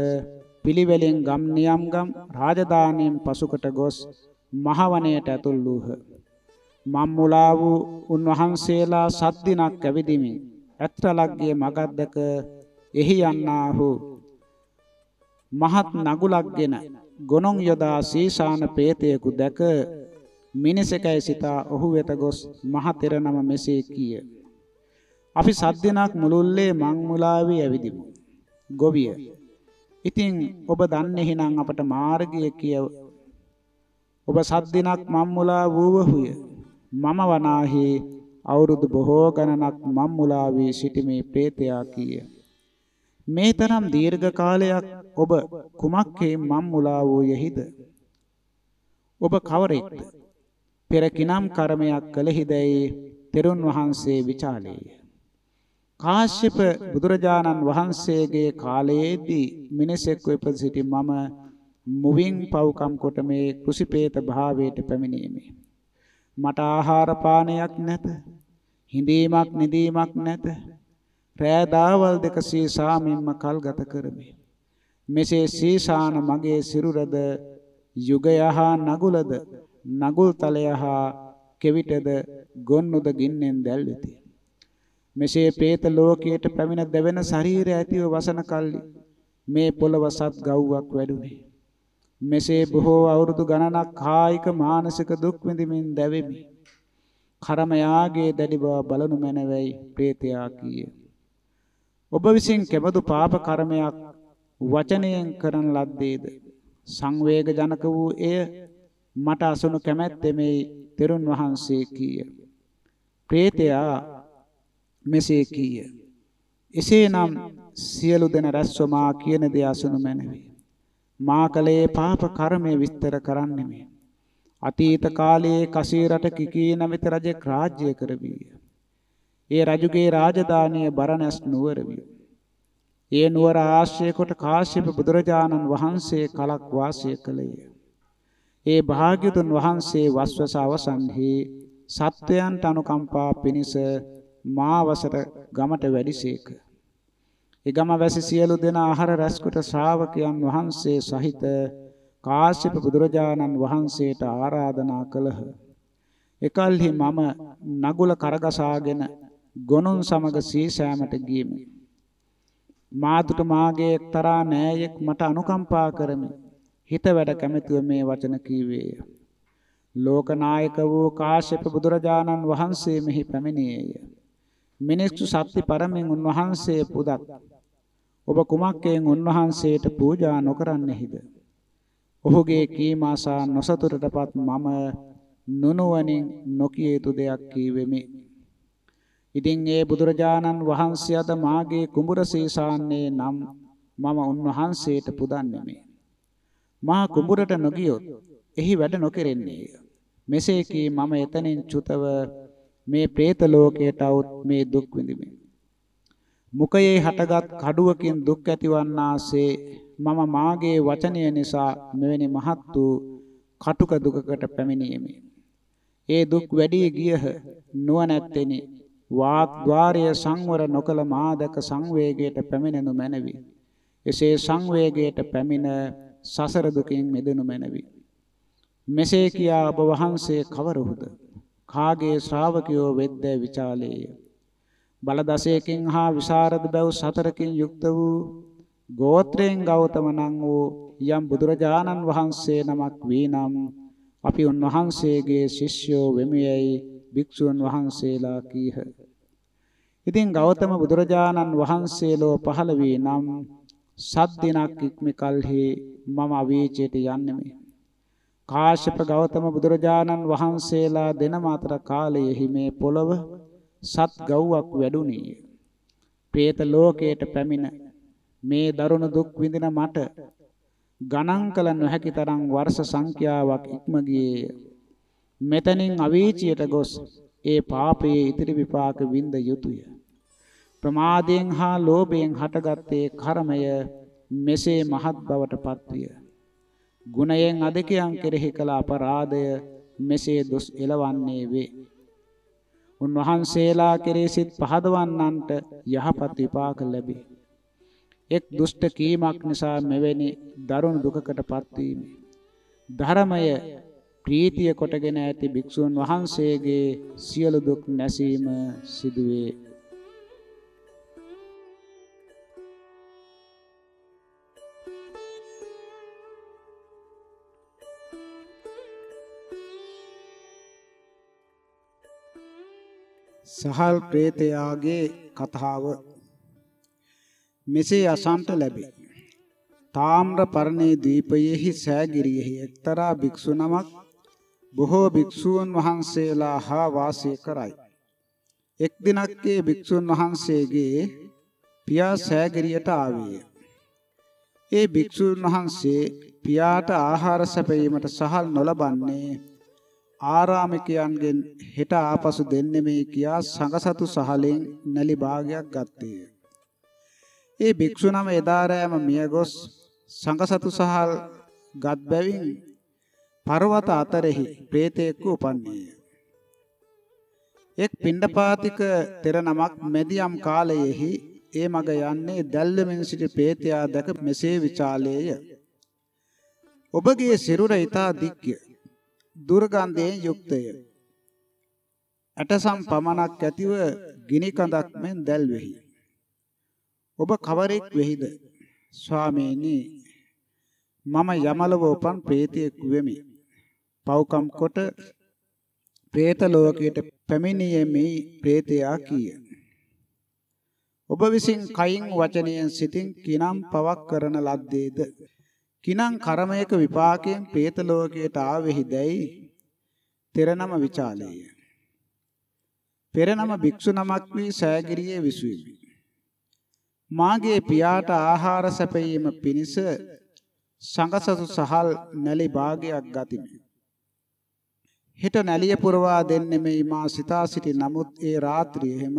පිළිවෙලින් ගම් නියම් ගම් රාජධානියෙන් පසුකට ගොස් මහවණයට ඇතුල් වූහ. මම්මුලා වූ උන්වහන්සේලා සත් දිනක් ඇවිදිමින් ඇත්‍රලක්ගේ මගක් දැක එහි යන්නාහු මහත් නගුලක්ගෙන ගොනොන් යොදා සීසාන ප්‍රේතයෙකු දැක මිනිසකයි සිතා ඔහු වෙත ගොස් මහ තෙර නම මෙසේ කීය. අපි සත් දිනක් මුළුල්ලේ මං මුලාවේ ඇවිදිමු. ගොවිය. ඉතින් ඔබ දන්නේ එහෙනම් අපට මාර්ගය කියව. ඔබ සත් දිනක් මං මුලා වූවහුය. මම වනාහි අවුරුදු බොහෝ ගණනක් මං මුලා වී සිටීමේ ප්‍රේතයා කීය. මේ තරම් දීර්ඝ කාලයක් ඔබ කුමක්කේ මම් මුලා වූ යහිද ඔබ කවරෙක්ද පෙර කිනම් කර්මයක් කළෙහිදැයි තෙරුන් වහන්සේ විචාලේය කාශ්‍යප බුදුරජාණන් වහන්සේගේ කාලයේදී මිනිසෙක් වෙප සිටි මම මුවින් පව්කම් කොට මේ කුසිපේත භාවයට පැමිණීමේ මට ආහාර පානයක් නැත හිඳීමක් නිදීමක් නැත රෑ දාවල් දෙක සීසාමින්ම කල් ගත කරමි. මෙසේ සීසාන මගේ සිරුරද යුගය හා නගුලද නගුල් තලය හා කෙවිටද ගොන්නුද ගින්නෙන් දැල්වෙති. මෙසේ പ്രേත ලෝකයට පැමිණ දෙවෙන ශරීරය ඇතිව වසන කල්ලි මේ පොළව සත් ගව්වක් වැඩුනේ. මෙසේ බොහෝ අවුරුදු ගණනක් කායික මානසික දුක් විඳින්මින් දැවෙමි. කර්ම යාගයේ දැඩි බව බලනු මැනවයි പ്രേතයා කීය. ඔබ විසින් කෙබඳු පාප කර්මයක් වචනයෙන් කරන ලද්දේද සංවේගජනක වූ එය මට අසුණු කැමැත්තෙමේ තෙරුන් වහන්සේ කීය. ප්‍රේතයා මෙසේ කීය. එසේනම් සියලු දෙන රැස්වමා කියන දේ අසුණු මැනවි. මා කලේ පාප කර්මය විස්තර කරන්නෙමි. අතීත කාලයේ කසී රට කිකී නමිත රජෙක් රාජ්‍ය කරවීය. ඒ රජුගේ රාජධානිය බරණැස් නුවර විය. ඒ නුවර ආශ්‍රය කොට කාශ්‍යප බුදුරජාණන් වහන්සේ කලක් වාසය කළේය. ඒ භාග්‍යතුන් වහන්සේ වස්වස අවසන්හි සත්වයන්ට අනුකම්පා පිණිස මාවසට ගමට වැඩිසේක. ඒ ගම වැසි සියලු දෙනා ආහාර රැස්කොට ශ්‍රාවකයන් වහන්සේ සහිත කාශ්‍යප බුදුරජාණන් වහන්සේට ආරාධනා කළහ. එකල්හි මම නගුල කරගසාගෙන ගොනුන් සමග සීසෑමට ගියෙමි. මාතුට මාගේ එක්තරා නෑයෙක් මට අනුකම්පා කරමි. හිත වැඩ කැමැතිව මේ වචන කීවේය. ලෝකනායක වූ කාශ්‍යප බුදුරජාණන් වහන්සේ මෙහි පැමිණියේය. මිනිස්සු සත්‍ති පරමෙන් උන්වහන්සේ පුදත්. ඔබ කුමක්කෙන් උන්වහන්සේට පූජා නොකරන්නේහිද? ඔහුගේ කීමාසා නොසතුටටපත් මම නුනුවණින් නොකිය යුතු දෙයක් කීවෙමි. ඉතින් ඒ බුදුරජාණන් වහන්සේ අද මාගේ කුඹුර සීසාන්නේ නම් මම උන්වහන්සේට පුදන්නෙමි. මා කුඹුරට නොගියොත් එහි වැඩ නොකරෙන්නේය. මෙසේ කී මම එතනින් චුතව මේ പ്രേත ලෝකයට આવුත් මේ දුක් විඳිමි. මුඛයේ හටගත් කඩුවකින් දුක් ඇතිවන්නාසේ මම මාගේ වචනය නිසා මෙවැනි මහත් වූ කටුක දුකකට පැමිණීමේ. ඒ දුක් වැඩි ගියහ නුවණැත්තෙනි වාග් ద్వාරය සංවර නොකල මාදක සංවේගයට පැමිණෙනු මැනවි. එසේ සංවේගයට පැමිණ සසර දුකින් මිදෙනු මැනවි. මෙසේ කියා ඔබ වහන්සේ කවරහුද කාගේ ශ්‍රාවකයෝ වෙද්ද විචාලේය. බල දසයකින් හා විසරද බැව් සතරකින් යුක්ත වූ ගෝත්‍රයෙන් ගෞතම නම් වූ යම් බුදුරජාණන් වහන්සේ නමක් වී නම් අපි උන්වහන්සේගේ ශිෂ්‍යෝ වෙමියයි භික්ෂුන් වහන්සේලා කීහ. ඉතින් ගෞතම බුදුරජාණන් වහන්සේලෝ පහළ වී නම් සත් දිනක් ඉක්ම කලෙහි මම අවීචයට යන්නෙමි. කාශ්‍යප ගෞතම බුදුරජාණන් වහන්සේලා දෙන මාතර කාලයෙහි මේ පොළව සත් ගව්වක් වැඩුණීය. പ്രേත ලෝකයට පැමිණ මේ දරුණු දුක් විඳින මට ගණන් කළ නොහැකි තරම් වර්ෂ සංඛ්‍යාවක් ඉක්ම ගියේය. මෙතනින් අවීචියට ගොස් ඒ පාපයේ ඉතිරි විපාක විඳ යුතුය. ප්‍රමාදයෙන් හා ලෝභයෙන් හටගත්තේ කර්මය මෙසේ මහත් බවට පත්විය. ගුණයෙන් අධිකයන් කෙරෙහි කළ අපරාධය මෙසේ දොස් එලවන්නේ වේ. උන්වහන්සේලා කෙරෙහි සිත් පහදවන්නන්ට යහපත් විපාක ලැබේ. එක් දුෂ්ට කීමක් නිසා මෙවැනි දරුණු දුකකට පත්වීම ධර්මය ප්‍රීතිය කොටගෙන ඇති භික්ෂුන් වහන්සේගේ සියලු දුක් නැසීම සිදුවේ සහල් ප්‍රේතයාගේ කතාව මෙසේ අසන්ට ලැබේ. තාම්‍ර පරණේ දීපයෙහි සෑගිරියෙහි එක්තරා භික්ෂු නමක් බොහෝ භික්ෂූන් වහන්සේලා හා වාසය කරයි. එක් දිනක් ඒ භික්ෂුන් වහන්සේගේ පියා සෑගිරියට ආවේය. ඒ භික්ෂුන් වහන්සේ පියාට ආහාර සැපයීමට සහල් නොලබන්නේ ආරාමිකයන්ගෙන් හෙට ආපසු දෙන්නේ මේ කියා සංඝසතු සහලෙන් නැලි භාගයක් ගත්තේය. ඒ භික්ෂු නම එදා රෑම මියගොස් සංඝසතු සහල් ගත් බැවින් පර්වත අතරෙහි ප්‍රේතෙක් උපන්නේය. එක් පිණ්ඩපාතික තෙර නමක් මෙදියම් කාලයෙහි ඒ මග යන්නේ දැල්ලමින් සිටි ප්‍රේතයා දැක මෙසේ විචාලේය. ඔබගේ සිරුර ඊතා දික්්‍ය දුර්ගන්ධයෙන් යුක්තය. ඇටසම් පමණක් ඇතිව ගිනි කඳක් මෙන් දැල්වෙහි. ඔබ කවරෙක් වෙහිද? ස්වාමීනි මම යමලව උපන් ප්‍රේතයෙක් වෙමි. පව්කම් කොට പ്രേත ලෝකයට පැමිණීමේ പ്രേතයා කීය. ඔබ විසින් කයින් වචනයෙන් සිතින් කිනම් පවක් කරන ලද්දේද කිනම් කර්මයක විපාකයෙන් പ്രേත ලෝකයට ආවෙහිදැයි තෙරනම විචාලේය. පෙරනම භික්ෂු නමක් වී සෑගිරියේ විසුවිමි. මාගේ පියාට ආහාර සැපයීම පිණිස සංගසතු සහල් නැලි භාගයක් ගතිමි. හෙට නැලිය පුරවා දෙන්නේ මේ මා සිතා සිටි නමුත් ඒ රාත්‍රියේම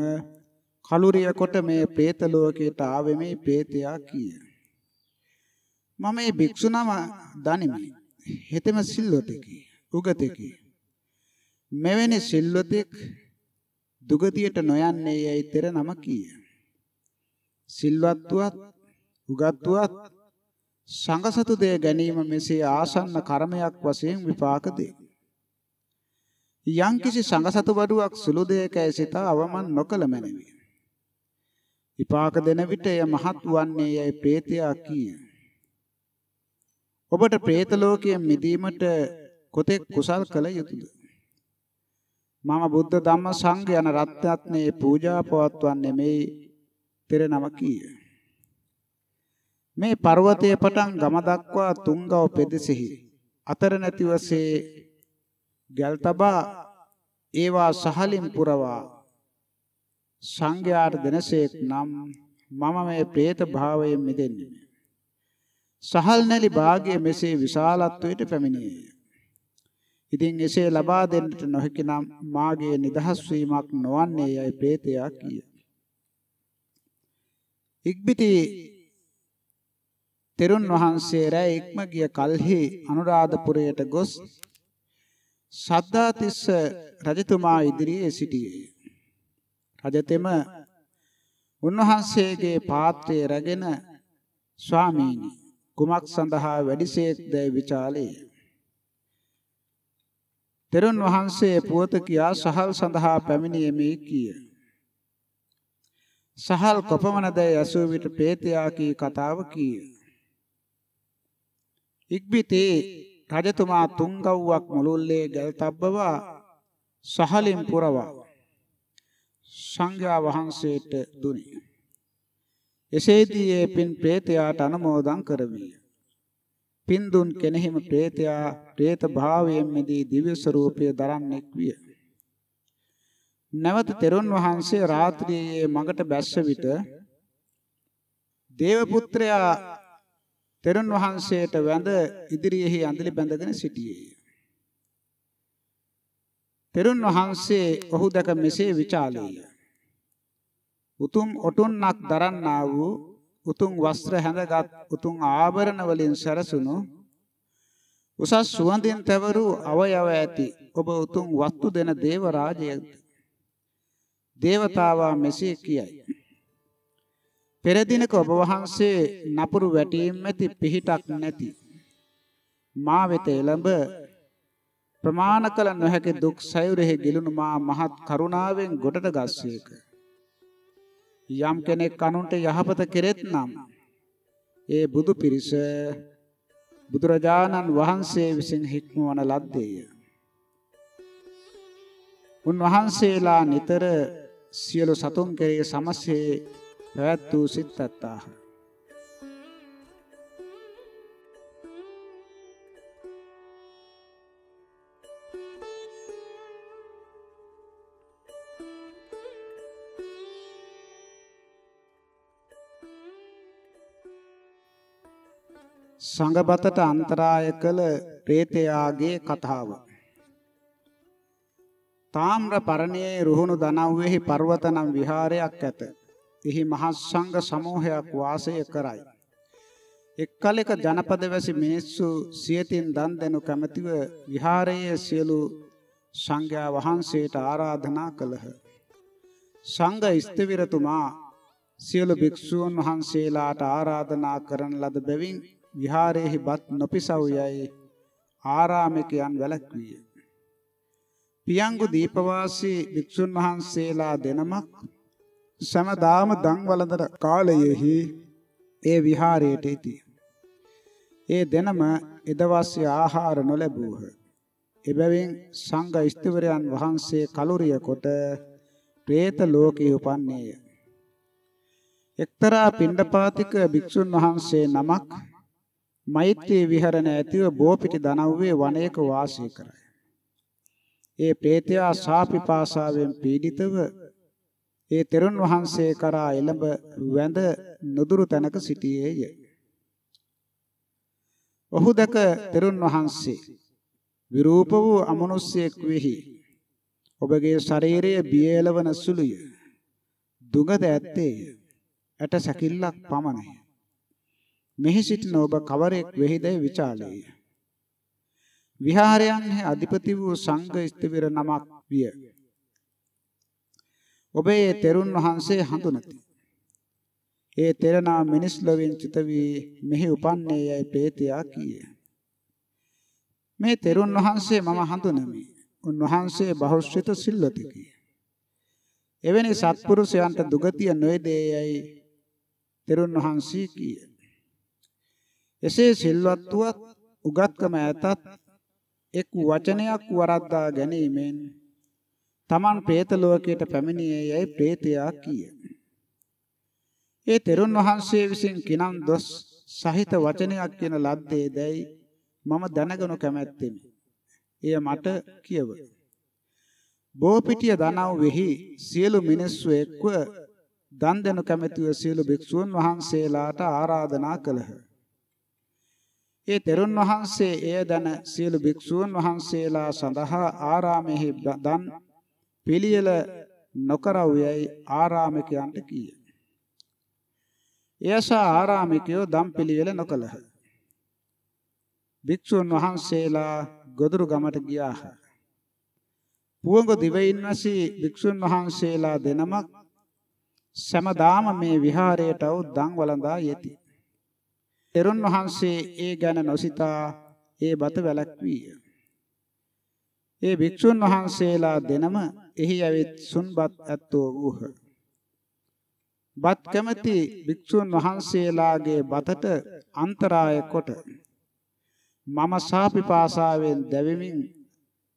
කලුරිය කොට මේ പ്രേත ලෝකයට ආවේ මේ പ്രേතයා කීය. මම මේ භික්ෂු නම දනිමි. හෙතෙම සිල්වතෙකි, උගතෙකි. මෙවැනි සිල්වතෙක් දුගතියට නොයන්නේ යයි තෙර නම කීය. සිල්වත්වත්, උගත්වත් සංඝසතු දෙය ගැනීම මෙසේ ආසන්න කර්මයක් වශයෙන් විපාක දෙයි. යම්කිසි සංඝසතු බඩුවක් සුළු දෙයකයි සිත අවමන් නොකළ මැනවි. විපාක දෙන විට එය මහත් වන්නේ යයි ප්‍රේතයා කීය. ඔබට പ്രേත ලෝකයෙන් මිදීමට කොතෙක් කුසල් කළ යුතුද? මම බුද්ධ ධම්ම සංඝ යන රත්නත්‍රයේ පූජා පවත්වන්නේ මේ පෙර නම කීය. මේ පර්වතයේ පටන් ගම දක්වා තුංගව පෙදෙසෙහි අතර නැතිවසේ ගල් තබා ඒවා සහලින් පුරවා සංඝයාට දෙනසේක් නම් මම මේ പ്രേත භාවයෙන් මිදෙන්නේ. සහල් නැලි භාගයේ මෙසේ විශාලත්වයට පැමිණියේය. ඉතින් එසේ ලබා දෙන්නට නොහැකි නම් මාගේ නිදහස් වීමක් නොවන්නේ යයි ප්‍රේතයා කීය. ඉක්බිති තෙරුන් වහන්සේ රැ ඉක්ම ගිය කල්හි අනුරාධපුරයට ගොස් සද්ධාතිස්ස රජතුමා ඉදිරියේ සිටියේ. රජතෙම උන්වහන්සේගේ පාත්‍රය රැගෙන ස්වාමීනි කුමක් සඳහා වැඩිසේක්ද විචාලේ. තෙරුන් වහන්සේ පුවත කියා සහල් සඳහා පැමිණීමේ කීය. සහල් කොපමණද යසූ විට ප්‍රේතයා කී කතාව කීය. ඉක්බිතේ රජතුමා තුන් ගව්වක් මුළුල්ලේ ගල් තබ්බවා සහලින් පුරවා සංඝයා වහන්සේට දුනි. එසේදී ඒ පින් ප්‍රේතයාට අනුමෝදන් කරවිය. පින් දුන් කෙනෙහිම ප්‍රේතයා ප්‍රේත භාවයෙන් මිදී දිව්‍ය ස්වરૂපය දරන්නෙක් විය. නැවත තෙරුන් වහන්සේ රාත්‍රියේ මඟට බැස්ස විට දේව පුත්‍රයා තෙරුන් වහන්සේට වැඳ ඉදිරියේ ඇඳලි බැඳගෙන සිටියේ. තෙරුන් වහන්සේ ඔහු දැක මෙසේ විචාළේය. උතුම් ඔටුන්නක් දරන්නා වූ උතුම් වස්ත්‍ර හැඳගත් උතුම් ආභරණ වලින් සැරසුණු උසස් සුවඳින් තැවරු අවයව ඇති ඔබ උතුම් වස්තු දෙන දේව රාජයද දේවතාවා මෙසේ කියයි. පෙර දිනක ඔබ වහන්සේ නපුරු වැටීම් ඇති පිහිටක් නැති මා වෙත එළඹ ප්‍රමාණ කළ නොහැකි දුක් සයුරෙහි ගිලුණු මා මහත් කරුණාවෙන් ගොඩට ගස්සේක යම් කෙනෙක් අනුන්ට යහපත කෙරෙත් නම් ඒ බුදු පිරිස බුදුරජාණන් වහන්සේ විසින් හික්මවන ලද්දේය. උන්වහන්සේලා නිතර සියලු සතුන් කෙරෙහි සමසේ පැවැත් වූ සිත්තත්තාහ. සංගබතට අන්තරාය කළ ප්‍රේතයාගේ කතාව තාම්‍ර පරණයේ රුහුණු දනව්වෙහි පර්වත නම් විහාරයක් ඇත. එහි මහත් සංඝ සමූහයක් වාසය කරයි. එක්කලෙක ජනපද වැසි මිනිස්සු සියතින් දන් දෙනු කැමැතිව විහාරයේ සියලු සංඝයා වහන්සේට ආරාධනා කළහ. සංඝ ස්ථවිරතුමා සියලු භික්ෂූන් වහන්සේලාට ආරාධනා කරන ලද බැවින් විහාරයේහි බත් නොපිසව් යයි ආරාමිකයන් වැළැක්විය. පියංගු දීපවාසී භික්ෂුන් වහන්සේලා දෙනමක් සමදාම දන් වළඳන කාලයෙහි ඒ විහාරයට ඉති. ඒ දෙනම එදවස්සේ ආහාර නොලැබූහ. එබැවින් සංඝ ස්ථවිරයන් වහන්සේ කලුරිය කොට പ്രേත ලෝකයේ උපන්නේය. එක්තරා පිණ්ඩපාතික භික්ෂුන් වහන්සේ නමක් මෛත්‍රී විහරණ ඇතිව බෝපිටි දනව්වේ වනයක වාසය කරයි. ඒ ප්‍රේතයා සාපිපාසාවෙන් පීඩිතව ඒ තෙරුන් වහන්සේ කරා එළඹ වැඳ නුදුරු තැනක සිටියේය. ඔහු දැක තෙරුන් වහන්සේ විරූප වූ අමනුෂ්‍යයෙක් වෙහි ඔබගේ ශරීරයේ බියලවන සුළුය. දුගද ඇත්තේය. ඇට සැකිල්ලක් පමණයි. මෙහි සිටින ඔබ කවරෙක් වෙහිදැයි විචාලේය. විහාරයන්හි අධිපති වූ සංඝ ස්ථවිර නමක් විය. ඔබේ තෙරුන් වහන්සේ හඳුනති. ඒ තෙරණා මිනිස් ලොවෙන් චිත වී මෙහි උපන්නේ යයි ප්‍රේතයා කීය. මේ තෙරුන් වහන්සේ මම හඳුනමි. උන්වහන්සේ බහුශ්‍රිත සිල්වතෙකි. එවැනි සත්පුරුෂයන්ට දුගතිය නොයදේයයි තෙරුන් වහන්සේ කීය. එසේ සිල්වත් වූත් උගත්කම ඇතත් එක් වචනයක් වරද්දා ගැනීමෙන් Taman പ്രേත ලෝකයට පැමිණියේ යයි പ്രേතයා කිය. ඒ තෙරුන් වහන්සේ විසින් කිනම් දොස් සහිත වචනයක් කියන ලද්දේ දැයි මම දැනගනු කැමැත්තෙමි. එය මට කියව. බෝපිටිය දනව් වෙහි සියලු මිනිස්සු එක්ව දන් දෙනු කැමැතිව සියලු භික්ෂූන් වහන්සේලාට ආරාධනා කළහ. ඒ තෙරුන් වහන්සේ එය දන සියලු භික්ෂූන් වහන්සේලා සඳහා ආරාමෙහි දන් පිළියෙල නොකරව් යයි ආරාමිකයන්ට කීය. එයසා ආරාමිකයෝ දම්පිලිවෙල නොකළහ. භික්ෂුන් වහන්සේලා ගොදුරු ගමට ගියාහ. පුවඟ දිවයින් වැසී භික්ෂුන් වහන්සේලා දෙනමක් සමදාම මේ විහාරයට වූ දන් වළඳා යෙති. තෙරුන් වහන්සේ ඒ ගැන නොසිතා ඒ බත වැළැක්වීය. ඒ භික්ෂුන් වහන්සේලා දෙනම එහි ඇවිත් සුන්බත් ඇත්තෝ වූහ. බත් කැමැති භික්ෂුන් වහන්සේලාගේ බතට අන්තරාය කොට මම සාපිපාසාවෙන් දැවෙමින්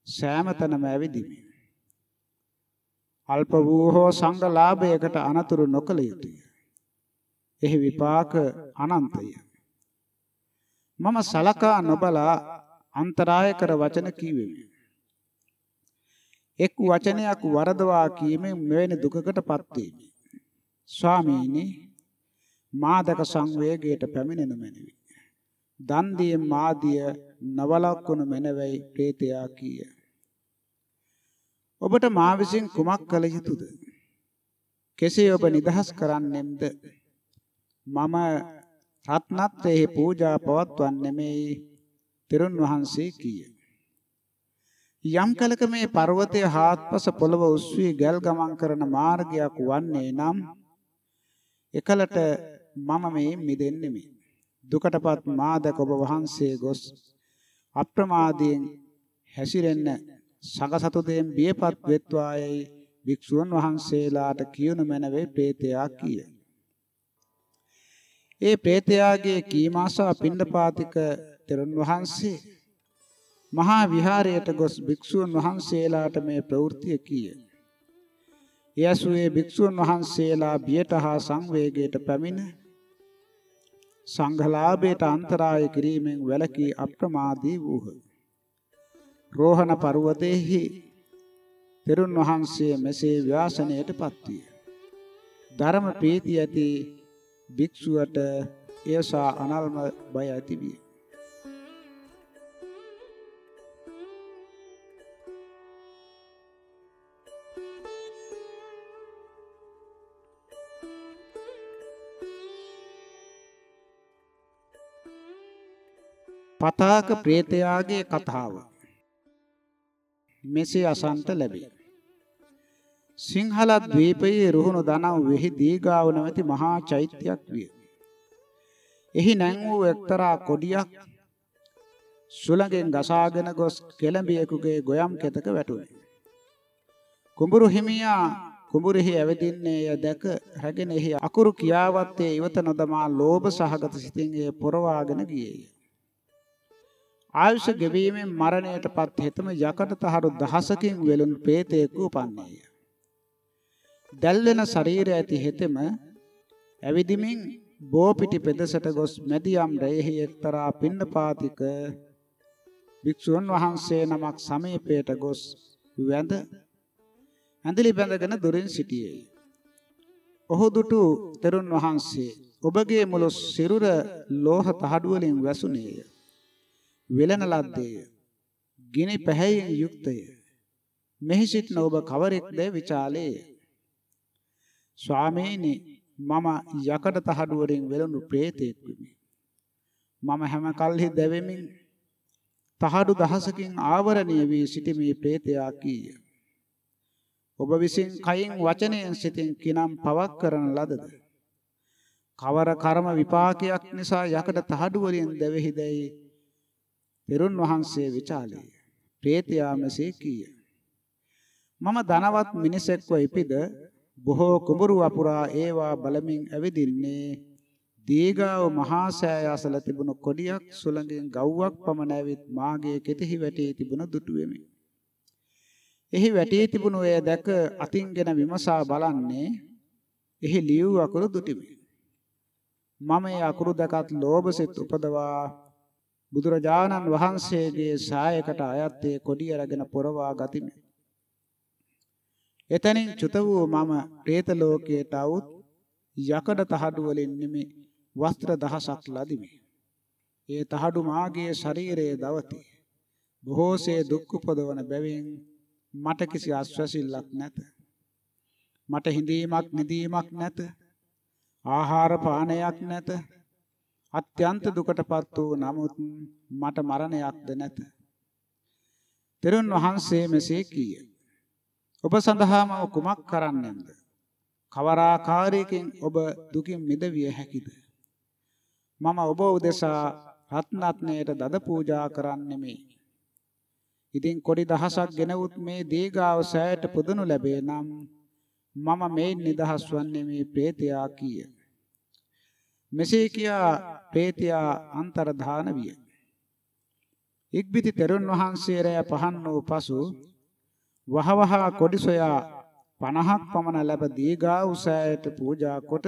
සෑමතනම ඇවිදිමි. අල්ප වූ හෝ සංඝ ලාභයකට අනතුරු නොකළ යුතුය. එහි විපාක අනන්තය. මම සලකා නොබලා අන්තරාය කර වචන කීවෙමි. එක් වචනයක් වරදවා කීමෙන් මෙවැනි දුකකටපත් වීමි. ස්වාමීනි මාදක සංවේගයට පැමිණෙනු මැනවි. දන් දී මාදිය නවලක්කුණු මැනවයි ප්‍රේතයා කීය. ඔබට මා විසින් කුමක් කළ යුතුද? කෙසේ ඔබ නිදහස් කරන්නෙම්ද? මම රත්නත්‍රයේ පූජා පවත්වන්නෙමේ තෙරුන් වහන්සේ කීය. යම් කලක මේ පර්වතයේ හාත්පස පොළව උස්වී ගල් ගමන් කරන මාර්ගයක් වන්නේ නම් එකලට මම මේ මිදෙන්නෙමි. දුකටපත් මාදක ඔබ වහන්සේ ගොස් අප්‍රමාදයෙන් හැසිරෙන්න සගසතුදෙන් බියපත් වෙත්වායයි භික්ෂුන් වහන්සේලාට කියනු මැනවේ ප්‍රේතයා කීය. ඒ ප්‍රේතයාගේ කීමාසා පිණ්ඩපාතික තෙරුන් වහන්සේ මහා විහාරයට ගොස් භික්ෂුන් වහන්සේලාට මේ ප්‍රවෘත්තිය කීය. යසුවේ භික්ෂුන් වහන්සේලා බියට හා සංවේගයට පැමිණ සංඝලාභයට අන්තරාය කිරීමෙන් වැළකී අප්‍රමාදී වූහ. රෝහණ පර්වතයේහි තෙරුන් වහන්සේ මෙසේ ව්‍යාසනයටපත් විය. ධර්ම ප්‍රීති ඇති භික්ෂුවට එයසා අනල්ම බය ඇති විය. පතාක ප්‍රේතයාගේ කතාව මෙසේ අසන්ත ලැබේ. සිංහල ද්වීපයේ රුහුණු දනව් වෙහි දීගාව නැමැති මහා චෛත්‍යයක් විය. එහි නැං වූ එක්තරා කොඩියක් සුළඟෙන් ගසාගෙන ගොස් කෙළඹියෙකුගේ ගොයම් කෙතක වැටුණි. කුඹුරු හිමියා කුඹුරෙහි ඇවිදින්නේ ය දැක රැගෙන එහි අකුරු කියාවත්තේ ඉවත නොදමා ලෝභ සහගත සිතින් එය පොරවාගෙන ගියේය. ආයුෂ ගෙවීමෙන් මරණයටපත් හෙතම යකට තහරු දහසකින් වෙළුණු ප්‍රේතයෙකු උපන්නේය. දැල්වෙන ශරීරය ඇති හෙතෙම ඇවිදිමින් බෝපිටි පෙදසට ගොස් මැදියම් රැයෙහි එක්තරා පින්නපාතික භික්ෂුන් වහන්සේ නමක් සමීපයට ගොස් වැඳ ඇඳලි බැඳගෙන දුරින් සිටියේ. ඔහු දුටු තෙරුන් වහන්සේ ඔබගේ මුළු සිරුර ලෝහ තහඩු වලින් වැසුනේය. වෙලන ලද්දේය. ගිනි පැහැයෙන් යුක්තය. මෙහි සිටින ඔබ කවරෙක්ද විචාලේය. ස්වාමීනි මම යකඩ තහඩුවරින් වෙලුණු ප්‍රේතෙක් වෙමි. මම හැම කල්හි දැවෙමින් තහඩු දහසකින් ආවරණීය වී සිටීමේ ප්‍රේතයා කීය. ඔබ විසින් කයින් වචනයෙන් සිතින් කිනම් පවක් කරන ලදද? කවර කර්ම විපාකයක් නිසා යකඩ තහඩු වලින් දැවෙහිදැයි පෙරුන් වහන්සේ විචාලේ. ප්‍රේතයා මෙසේ කීය. මම ධනවත් මිනිසෙක්ව ඉපිද බොහෝ කුඹුරු වපුරා ඒවා බලමින් ඇවිදින්නේ දීගාව මහා සෑය අසල තිබුණු කොඩියක් සුළඟෙන් ගව්වක් පමණ ඇවිත් මාගේ කෙතෙහි වැටී තිබුණ දුටුවෙමි. එහි වැටී තිබුණු එය දැක අතින්ගෙන විමසා බලන්නේ එහි ලියූ අකුරු දුටිමි. මම ඒ අකුරු දැකත් ලෝභසෙත් උපදවා බුදුරජාණන් වහන්සේගේ සායකට අයත් ඒ කොඩිය රැගෙන පොරවා ගතිමි. එතනින් චුත වූ මම പ്രേත ලෝකයට આવුත් යකඩ තහඩු වලින් නිමේ වස්ත්‍ර දහසක් ලදිමි. ඒ තහඩු මාගේ ශරීරයේ දවති. බොහෝසේ දුක් උපදවන බැවින් මට කිසි ආශ්වාසිල්ලක් නැත. මට හිඳීමක් නිදීමක් නැත. ආහාර පානයක් නැත. අත්‍යන්ත දුකටපත් වූ නමුත් මට මරණයක්ද නැත. තෙරුන් වහන්සේ මෙසේ කීය. ඔබ සඳහාම කුමක් කරන්නෙම්ද? කවරාකාරයකින් ඔබ දුකින් මිදවිය හැකිද? මම ඔබ උදෙසා රත්නත්නයට දද පූජා කරන්නෙමි. ඉතින් කොඩි දහසක් ගෙනවුත් මේ දීගාව සෑයට පුදනු ලැබේ නම් මම මේ නිදහස් වන්නේ මේ ප්‍රේතයා කීය. මෙසේ කියා ප්‍රේතයා අන්තරධාන විය. ඉක්බිති තෙරුන් වහන්සේ රැය පහන් වූ පසු වහවහ කොඩි සොයා 50ක් පමණ ලැබ දීගා උසෑයට පූජා කොට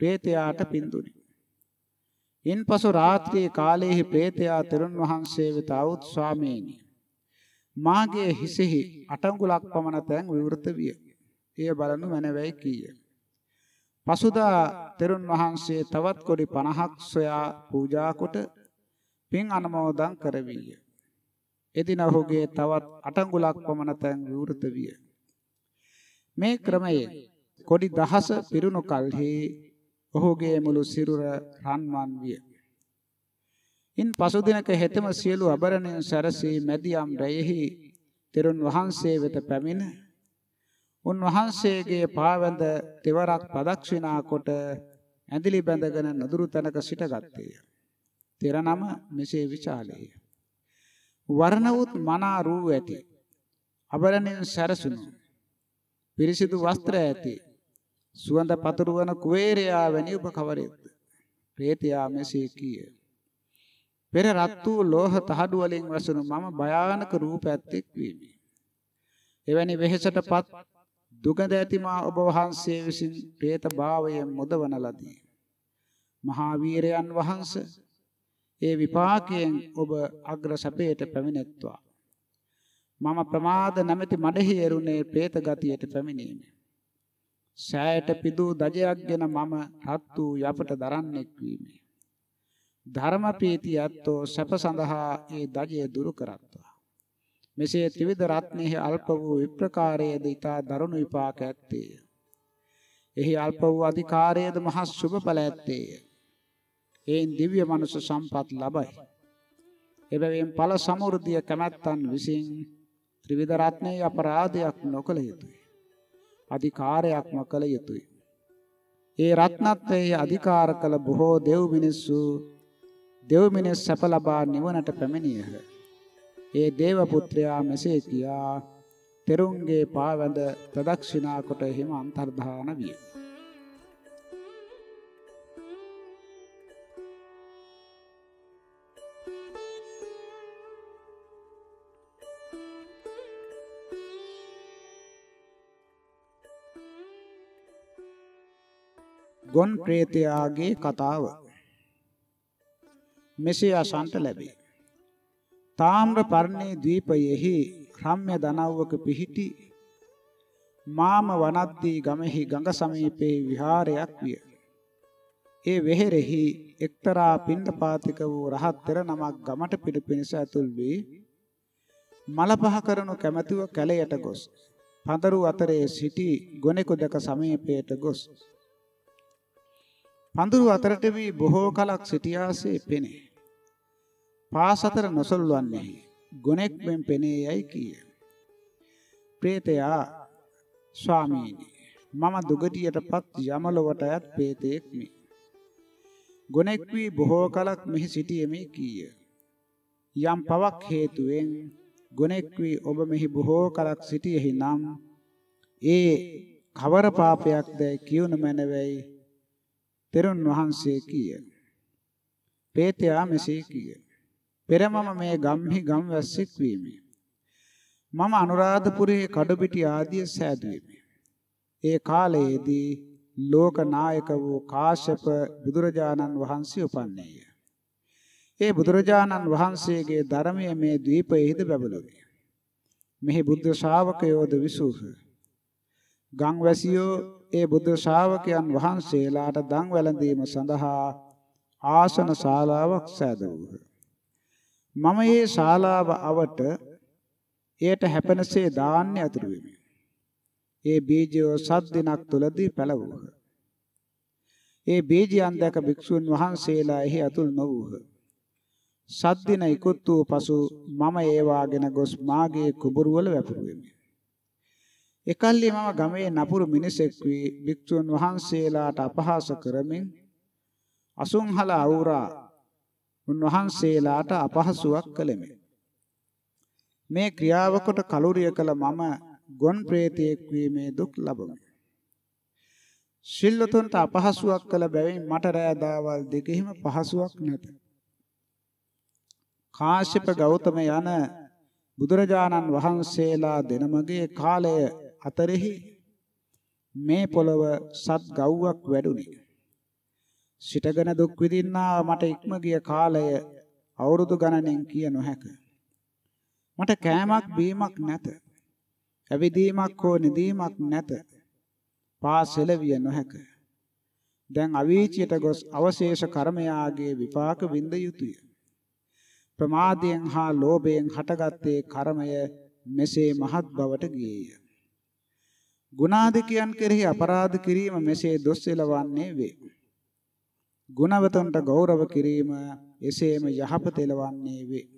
ප්‍රේතයාට පින්දුනි. ඉන්පසු රාත්‍රියේ කාලයේහි ප්‍රේතයා තෙරුන් වහන්සේ වෙත આવුත් ස්වාමීනි. මාගේ හිසෙහි අටංගුලක් පමණ තැන් විවෘත විය. එය බලනු මැනවයි කීය. පසුදා තෙරුන් වහන්සේ තවත් කොඩි 50ක් සොයා පූජා කොට පින් අනුමෝදන් කරවීය. එදින ඔහුගේ තවත් අටංගුලක් පමණ තැන් විවෘත විය. මේ ක්‍රමයෙන් කොඩි දහස පිරුණු කලෙහි ඔහුගේ මුළු සිරුර රන්වන් විය. ඉන් පසු දිනක හෙතෙම සියලු අබරණයන් සැරසී මැදියම් රැයෙහි තෙරුන් වහන්සේ වෙත පැමිණ උන්වහන්සේගේ පාවැඳ තෙවරක් ප්‍රදක්ෂිනා කොට ඇඳිලි බැඳගෙන නදුරු තැනක සිටගත්තේය. තෙර නම මෙසේ විචාලේය. වර්ණවුත් මනා රූ ඇති අබරණින් සැරසුණු පිරිසිදු වස්ත්‍ර ඇති සුවඳ පතුරවන කුවේරයා වැනි ඔබ කවරෙක්ද? ප්‍රේතයා මෙසේ කීය. පෙර රත් වූ ලෝහ තහඩු වලින් වසුණු මම භයානක රූප ඇත්තෙක් වීමි. එවැනි වෙහෙසටපත් දුගඳ ඇතිමා ඔබ වහන්සේ විසින් പ്രേත භාවයෙන් මුදවන ලදී. මහා වීරයන් වහන්සේ ඒ විපාකයෙන් ඔබ අග්‍ර සැපයට පැමිණෙත්වා. මම ප්‍රමාද නැමැති මඩහි එරුනේ പ്രേත ගතියට පැමිණීමේ. සෑයට පිදූ දජයක්ගෙන මම රත් වූ යපට දරන්නෙක් වීමේ. ධර්ම ප්‍රීති යත්තෝ සැප සඳහා ඒ දජය දුරු කරත්වා. මෙසේ ත්‍රිවිධ රත්නෙහි අල්ප වූ විප්‍රකාරයේද ඊතා දරුණු විපාක ඇත්තේය. එහි අල්ප වූ අධිකාරයේද මහා සුභ ඵල ඇත්තේය. එයින් දිව්‍ය මනුෂ්‍ය සම්පත් ලබයි. එබැවින් ඵල සමෘද්ධිය කැමැත්තන් විසින් ත්‍රිවිධ රත්නයේ අපරාධයක් නොකළ යුතුය. අධිකාරයක්ම කළ යුතුය. ඒ රත්නත්වයේ අධිකාර කළ බොහෝ දෙව් මිනිස්සු දෙව් මිනිස් සැප ලබා නිවනට පැමිණියහ. ඒ දේව පුත්‍රයා මෙසේ කියා තෙරුන්ගේ පාවැඳ ප්‍රදක්ෂිනා කොට හිම අන්තර්ධාන විය. ගොන් ප්‍රේතයාගේ කතාව මෙසේ අසන්ට ලැබේ. තාම්‍රපර්ණේ ද්වීපයෙහි රම්‍ය දනව්වක පිහිටි මාම වනද්දී ගමෙහි ගඟ සමීපේ විහාරයක් විය. ඒ වෙහෙරෙහි එක්තරා පින්ඩපාතික වූ රහත් තෙර නමක් ගමට පිළිපිනිස ඇතුල් වී මල පහ කරනු කැමැතිව කැලයට ගොස් පඳුරු අතරේ සිටි ගොනෙකු දැක සමීපයට ගොස් පඳුරු අතරට වී බොහෝ කලක් සිටියාසේ පෙනේ. පාස අතර නොසල්වන්නේ ගොනෙක් මෙන් පෙනේ යයි කීය. ප්‍රේතයා ස්වාමීනි මම දුගටියටපත් යමලොවට යත් ප්‍රේතෙක් මේ. ගොනෙක් වී බොහෝ කලක් මෙහි සිටියෙමි කීය. යම් පවක් හේතුවෙන් ගොනෙක් වී ඔබ මෙහි බොහෝ කලක් සිටියෙහි නම් ඒ කවර පාපයක්ද කියුණ මැනවයි තෙරුන් වහන්සේ කීය. පේතයා මෙසේ කීය. පෙරමම මේ ගම්හි ගම්වැස්සෙක් වීමි. මම අනුරාධපුරයේ කඩපිටි ආදිය සෑදුවෙමි. ඒ කාලයේදී ලෝක නායක වූ කාශ්‍යප බුදුරජාණන් වහන්සේ උපන්නේය. ඒ බුදුරජාණන් වහන්සේගේ ධර්මයේ මේ ද්වීපයේද බැබළුවේ. මෙහි බුද්ධ ශාවකයෝද විසූහ. ගම්වැසියෝ ඒ බුද්ධ ශාවකයන් වහන්සේලාට දන් වැළඳීම සඳහා ආසන ශාලාවක් සෑදුවහ. මම මේ ශාලාව අවට එයට හැපෙනසේ දාන්න අතුරු වෙමි. ඒ බීජය සත් දිනක් තුලදී පැලවුහ. ඒ බීජයන් දැක භික්ෂුන් වහන්සේලා එහි අතුල් නොවූහ. සත්දින ඉක්ුත් වූ පසු මම ඒවාගෙන ගොස් මාගේ කුඹුරු වල වැපුරුවෙමි. එකල්ලි මම ගමේ නපුරු මිනිසෙක් වී භික්ෂුන් වහන්සේලාට අපහාස කරමින් අසුන්හල අවුරා උන්වහන්සේලාට අපහසුයක් කළෙමි. මේ ක්‍රියාව කොට කලුරිය කළ මම ගොන් ප්‍රේතයෙක් වීමේ දුක් ලබමි. සිල්ලතුන්ට අපහසුයක් කළ බැවින් මට රෑ දාවල් දෙකෙහිම පහසුවක් නැත. කාශ්‍යප ගෞතම යන බුදුරජාණන් වහන්සේලා දෙනමගේ කාලය අතරෙහි මේ පොළව සත් ගව්වක් වැඩුණි. සිටගෙන දුක් විඳින්නා මට ඉක්ම ගිය කාලය අවුරුදු ගණනෙන් කිය නොහැක. මට කෑමක් බීමක් නැත. ඇවිදීමක් හෝ නිදීමක් නැත. පා සෙලවිය නොහැක. දැන් අවීචියට ගොස් අවශේෂ කර්මයාගේ විපාක විඳ යුතුය. ප්‍රමාදයෙන් හා ලෝභයෙන් හටගත්තේ කර්මය මෙසේ මහත් බවට ගියේය. ගුණාධිකයන් කෙරෙහි අපරාධ කිරීම මෙසේ දොස් එලවන්නේ වේ. ගුණවතුන්ට ගෞරව කිරීම එසේම යහපත එලවන්නේ වේ.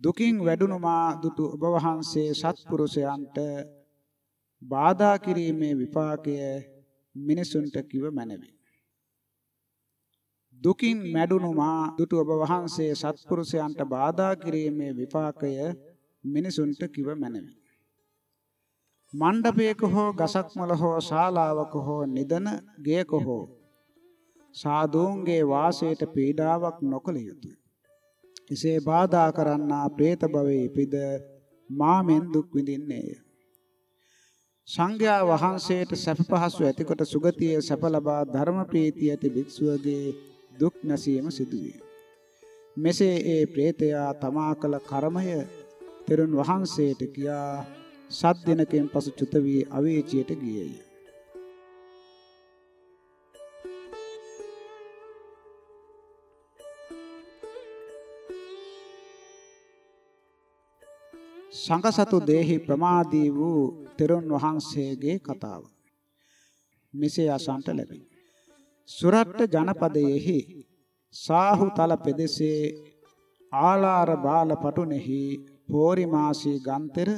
දුකින් වැඩුණු මා දුටු ඔබ වහන්සේ සත්පුරුෂයන්ට බාධා කිරීමේ විපාකය මිනිසුන්ට කිව මැනවි. දුකින් මැඩුණු මා දුටු ඔබ වහන්සේ සත්පුරුෂයන්ට බාධා කිරීමේ විපාකය මිනිසුන්ට කිව මැනවි. මණ්ඩපයක හෝ ගසක් මල හෝ ශාලාවක හෝ නිදන ගෙයක හෝ සාදුන්ගේ වාසයට පීඩාවක් නොකළ යුතුය. එසේ බාධා කරන්නා പ്രേත භවයේ පිද මාමෙන් දුක් විඳින්නේය. සංඝයා වහන්සේට සැප පහසු ඇතිකොට සුගතිය සැප ලබා ධර්ම ප්‍රීතිය ඇති භික්ෂුවගේ දුක් නැසීම සිදුවේ. මෙසේ ඒ പ്രേතයා තමා කළ කර්මය තෙරුන් වහන්සේට කියා සත් දිනකින් පසු චුත වී අවේචියට ගියේය. සංඝසතු දේහි ප්‍රමාදී වූ තෙරුන් වහන්සේගේ කතාව. මෙසේ අසන්ට ලැබේ. සුරට්ට ජනපදයෙහි සාහුතල පෙදෙසේ ආලාර බාල පටුනෙහි පෝරිමාසී ගන්තර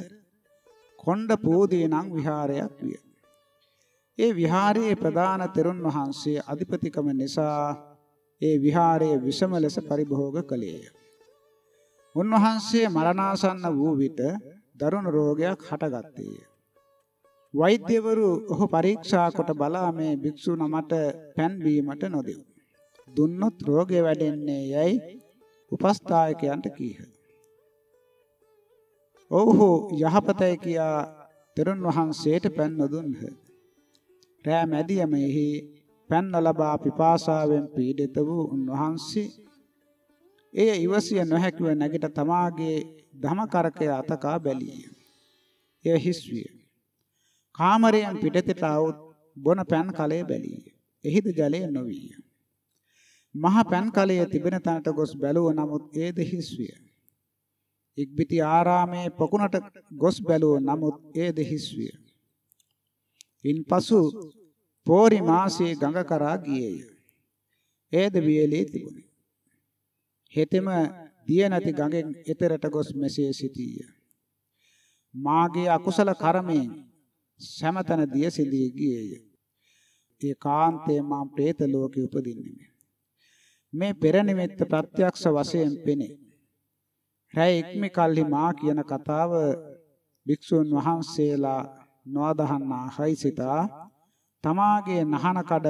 කොණ්ඩ පූදී නම් විහාරයක් විය. ඒ විහාරයේ ප්‍රධාන තෙරුන් වහන්සේ අධිපතිකම නිසා ඒ විහාරයේ විසම ලෙස පරිභෝග කළේය. උන්වහන්සේ මරණාසන්න වූ විට දරුණු රෝගයක් හටගත්තේය. වෛද්‍යවරු ඔහු පරීක්ෂා කොට බලා මේ භික්ෂු නමට පෑන් බීමට නොදෙව්. දුන්නොත් රෝගය වැඩෙන්නේ යයි උපස්ථායකයන්ට කීහ. ඔව්හු යහපතයි කියා තෙරුන් වහන්සේට පෑන් නොදුන්හ. රෑ මැදියමෙහි පෑන් ලබා පිපාසාවෙන් පීඩිත වූ උන්වහන්සේ එය ඉවසිය නොහැකිව නැගිට තමාගේ ධම කරකය අතකා බැලීය. එය හිස් විය. කාමරයෙන් පිටතට આવුත් බොන පෑන් කලයේ බැලීය. එහිද ජලය නොවිය. මහ පෑන් කලයේ තිබෙන තැනට ගොස් බැලුව නමුත් ඒද හිස් විය. ඉක්බිති ආරාමේ පොකුණට ගොස් බැලුව නමුත් ඒද හිස් විය. ඉන්පසු පෝරි මාසයේ ගඟ කරා ගියේය. ඒද වියලී තිබුණේ. හෙතෙම දිය නැති ගඟෙන් එතරට ගොස් මෙසේ සිටීය. මාගේ අකුසල කර්මයෙන් සමතන දිය සිඳී ගියේය. ඒ කාන්තේ මා പ്രേත ලෝකෙ උපදින්නේ. මේ පෙර නිමිත්ත ප්‍රත්‍යක්ෂ වශයෙන් පෙනේ. රැය ඉක්මි කල්හි මා කියන කතාව භික්ෂුන් වහන්සේලා නොඅදහන්නා හයිසිතා තමාගේ නහන කඩ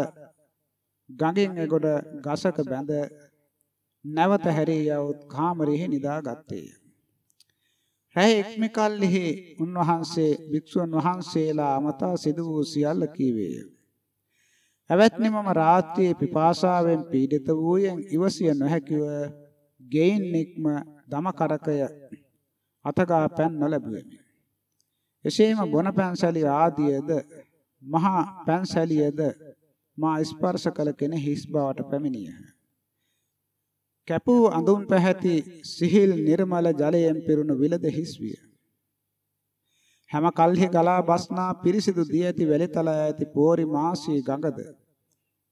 ගඟෙන් එගොඩ ගසක බැඳ නැවත හැරී යවුත් කාමරෙහි නිදාගත්තේය. රැය එක්මිකල්හි උන්වහන්සේ භික්ෂුන් වහන්සේලා අමතා සිදු වූ සියල්ල කීවේය. ඇවැත්නි මම රාත්‍රියේ පිපාසාවෙන් පීඩිත වූයෙන් ඉවසිය නොහැකිව ගෙයින් නික්ම දම කරකය අතගා පෑන් නොලැබුවෙමි. එසේම බොන පැන්සලිය ආදියද මහා පැන්සලියද මා ස්පර්ශ කළ කෙනෙහි හිස් බවට පැමිණියහ. කැපූ අඳුන් පැහැති සිහිල් නිර්මල ජලයෙන් පිරුණු විලද හිස් විය. හැම කල්හි ගලා බස්නා පිරිසිදු දී ඇති වැලිතල ඇති පෝරි මාසී ගඟද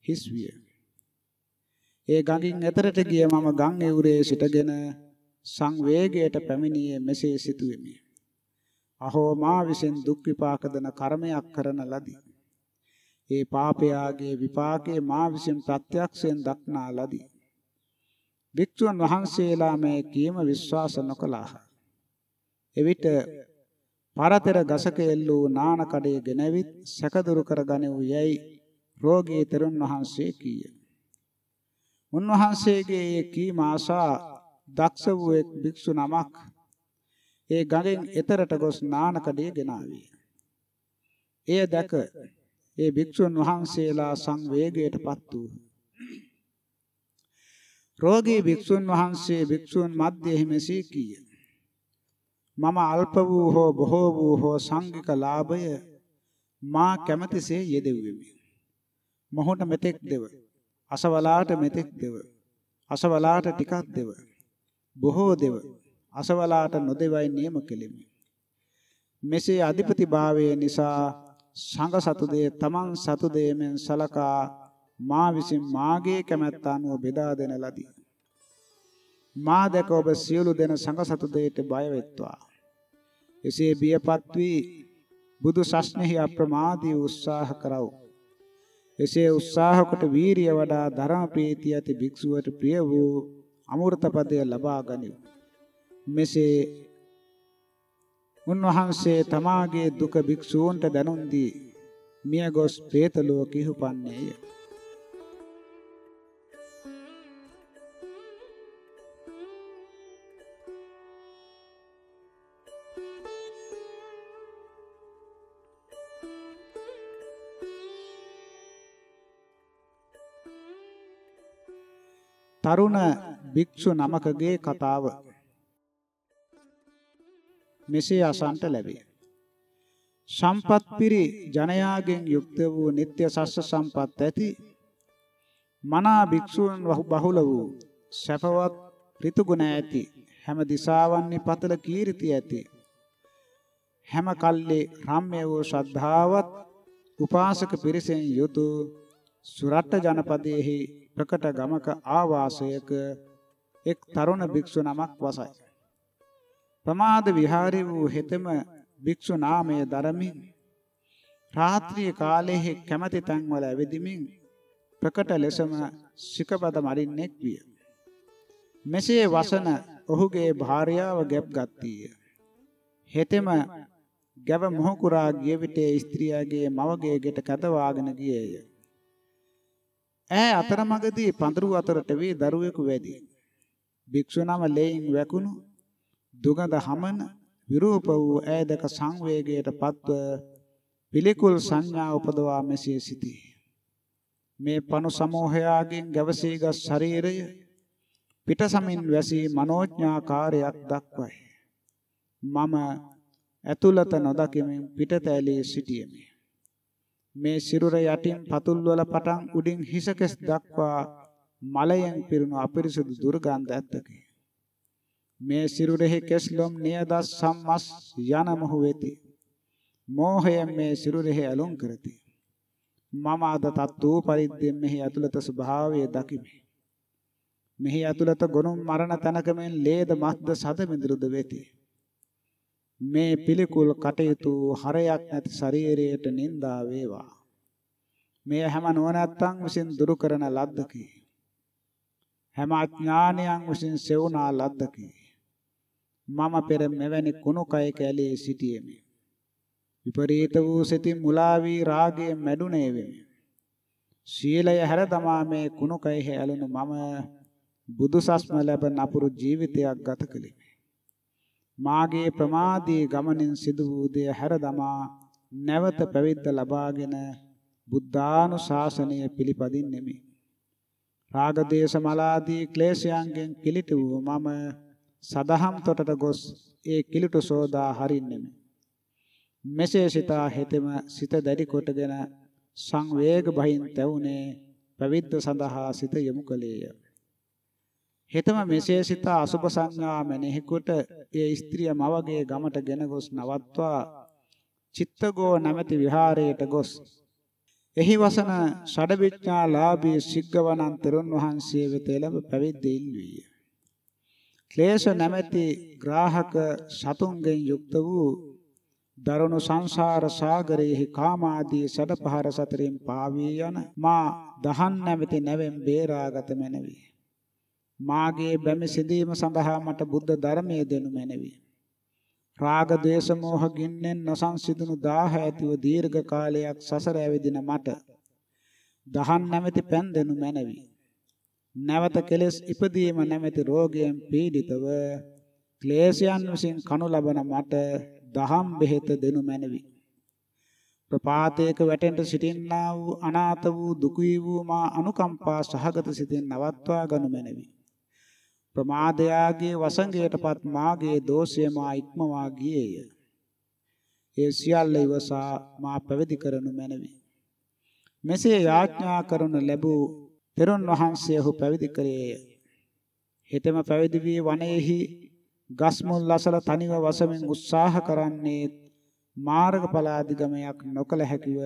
හිස් විය. ඒ ගඟින් එතරට ගිය මම ගම් එවුරේ සිටගෙන සංවේගයට පැමිණියේ මෙසේ සිතුවෙමි. අහෝ මා විසින් දුක් විපාක දෙන කර්මයක් කරන ලදී. ඒ පාපයාගේ විපාකේ මා විසින් ප්‍රත්‍යක්ෂයෙන් දක්නා ලදී. වික්ෂුන් වහන්සේලා මේ කීම විශ්වාස නොකළාහ. එවිට පරතර ගසක එල්ලූ නාන කඩේ ගෙනවිත් සැකදුරු කරගනිව් යැයි රෝගී තෙරුන් වහන්සේ කීය. උන්වහන්සේගේ ඒ කීම ආසා දක්ෂ වූ එක් භික්ෂු නමක් ඒ ගඟෙන් එතරට ගොස් නාන කඩේ ගෙනාවේ. එය දැක ඒ භික්ෂුන් වහන්සේලා සංවේගයටපත් වූ. රෝගී භික්ෂුන් වහන්සේ භික්ෂුන් මැදෙහි මෙසේ කීය. මම අල්ප වූ හෝ බොහෝ වූ හෝ සංඝික ලාභය මා කැමැතිසේ යෙදෙව්වෙමි. මොහොත මෙතෙක් දෙව. අසවලාට මෙතෙක් දෙව. අසවලාට ටිකක් දෙව. බොහෝ දෙව. අසවලාට නොදෙවයි නියම කෙලිමි. මෙසේ අධිපති භාවයේ නිසා සංඝ සතුදේ තමන් සතුදේ මෙන් සලකා මා විසින් මාගේ කැමැත්ත අනුව බෙදා දෙන ලදී. මා දැක ඔබ සියලු දෙන සංඝ සතුදේට බය වෙත්වා. එසේ බියපත් වී බුදු සස්නෙහි අප්‍රමාදී උත්සාහ කරව. එසේ උත්සාහ කොට වීරිය වඩා ධර්ම ප්‍රීතිය ඇති භික්ෂුවට ප්‍රිය වූ අමෘත පදය ලබා ගනිව්. මෙසේ උන්වහන්සේ තමාගේ දුක භික්ෂූන්ට දැනුම් දී මිය ගොස් പ്രേත ලෝකෙහි උපන්නේය. තරුණ භික්ෂු නමකගේ කතාව මෙසේ අසන්ට ලැබේ. සම්පත් පිරි ජනයාගෙන් යුක්ත වූ නিত্য සස්ස සම්පත් ඇති මනා භික්ෂූන් බහුල වූ සැපවත් ඍතුගුණ ඇති හැම දිසාවන්හි පතල කීර්ති ඇති හැම කල්ලි රම්‍ය වූ ශ්‍රද්ධාවත් උපාසක පිරිසෙන් යුතු සුරට්ට ජනපදයේහි ප්‍රකට ගමක ආවාසයක එක් තරුණ භික්ෂු නමක් වසයි. ප්‍රමාද විහාරී වූ හෙතෙම භික්ෂු නාමය දරමින් රාත්‍රී කාලයේ කැමැති තැන්වල ඇවිදිමින් ප්‍රකට ලෙසම සිකපද මරින්නෙක් විය. මෙසේ වසන ඔහුගේ භාර්යාව ගැප් ගත්තීය. හෙතෙම ගැව මොහුකුරා ගිය විට ස්ත්‍රියගේ මවගේ ගෙට කැදවාගෙන ගියේය. ඈ අතරමඟදී පඳුරු අතරට වී දරුවෙකු වැදී. භික්ෂු නම ලේයින් වැකුණු දුගඳ හමන විරූප වූ ඈදක සංවේගයට පත්ව පිළිකුල් සංඥා උපදවා මෙසේ සිටී. මේ පනු සමෝහයාගෙන් ගැවසීගත් ශරීරය පිටසමින් වැසී මනෝඥාකාරයක් දක්වයි. මම ඇතුළත නොදකිමින් පිටතැලී සිටියෙමි. මේ සිරුර යටින් පතුල් වල පටන් උඩින් හිසකෙස් දක්වා මලයෙන් පිරුණු අපිරිසුදු දුර්ගන්ධ ඇත්තකි. මේ සිරුරෙහි කෙස්ලොම් නියදස් සම්මස් යන මොහු වෙති. මෝහයෙන් මේ සිරුරෙහි ඇලුම් කරති. මම අද තත් වූ පරිද්දෙන් මෙහි ඇතුළත ස්වභාවය දකිමි. මෙහි ඇතුළත ගොනුම් මරණ තනකමෙන් ලේද මස්ද සද මිදුරුද වෙති. මේ පිළිකුල් කටයුතු හරයක් නැති ශරීරයට නිඳා වේවා. මේ හැම නුවණැත්තන් විසින් දුරු කරන ලද්දකි. හැම අඥානයන් විසින් සෙවුනා ලද්දකි. මම පෙර මෙවැනි කුණු කයක ඇලී සිටියෙමි. විපරීත වූ සිතින් මුලා වී රාගයෙන් මැඩුනේ වෙමි. ශීලය හැර තමා මේ කුණු කයෙහි ඇලුණු මම බුදුසස්ම ලැබ නපුරු ජීවිතයක් ගත කළෙමි. මාගේ ප්‍රමාදී ගමනින් සිදු වූ දේ හැර දමා නැවත පැවිද්ද ලබාගෙන බුද්ධානුශාසනය පිළිපදින්නෙමි. රාග දේශ මලාදී ක්ලේශයන්ගෙන් කිලිට වූ මම සදහම් තොටට ගොස් ඒ කිලිටු සෝදා හරින්නෙමි. මෙසේ සිතා හෙතෙම සිත දැඩි කොටගෙන සංවේග බහින් තැවුනේ පැවිද්ද සඳහා සිත යොමු කළේය. හෙතම මෙසේ සිත අසුබ සංඥා මෙනෙහි කොට ඒ ස්ත්‍රිය මවගේ ගමට ගෙන ගොස් නවත්වා චිත්තගෝ නැමැති විහාරයට ගොස් එහි වසන ෂඩවිඥාලාභී සිග්ගවනන් තෙරුන් වහන්සේ වෙත එළඹ පැවිද්ද ඉල්වීය. ක්ලේශ නැමැති ග්‍රාහක සතුන්ගෙන් යුක්ත වූ දරුණු සංසාර සාගරයේ කාමාදී සඩපහර සතරින් පාවී යන මා දහන් නැමැති නැවෙන් බේරාගත මැනවි. මාගේ බැමි සිඳීම සඳහා මට බුද්ධ ධර්මයේ දෙනු මැනවි. රාග ද්වේෂ මෝහ ගින්නෙන් නොසංසිඳුණු දාහ ඇතිව දීර්ඝ කාලයක් සසර ඇවිදින මට දහන් නැමැති පෑන් දෙනු මැනවි. නැවත කෙලෙස් ඉපදීම නැමැති රෝගයෙන් පීඩිතව ක්ලේශයන් විසින් කනු ලබන මට දහම් බෙහෙත දෙනු මැනවි. ප්‍රපාතයක වැටෙන්න සිටින්නා වූ අනාථ වූ දුකී වූ මා අනුකම්පා සහගත සිතින් නවත්වා ගනු මැනවි. ප්‍රමාදයාගේ වසඟයටපත් මාගේ දෝෂය මා ඉක්මවා ගියේය. ඒ සියල්ල ඉවසා මා පැවිදි කරනු මැනවි. මෙසේ යාඥා කරනු ලැබූ තෙරුන් වහන්සේ ඔහු පැවිදි කළේය. හෙතෙම පැවිදි වී වනයේහි ගස් මුල් අසල තනිව වසමින් උත්සාහ කරන්නේ මාර්ගඵල අධිගමයක් නොකල හැකිව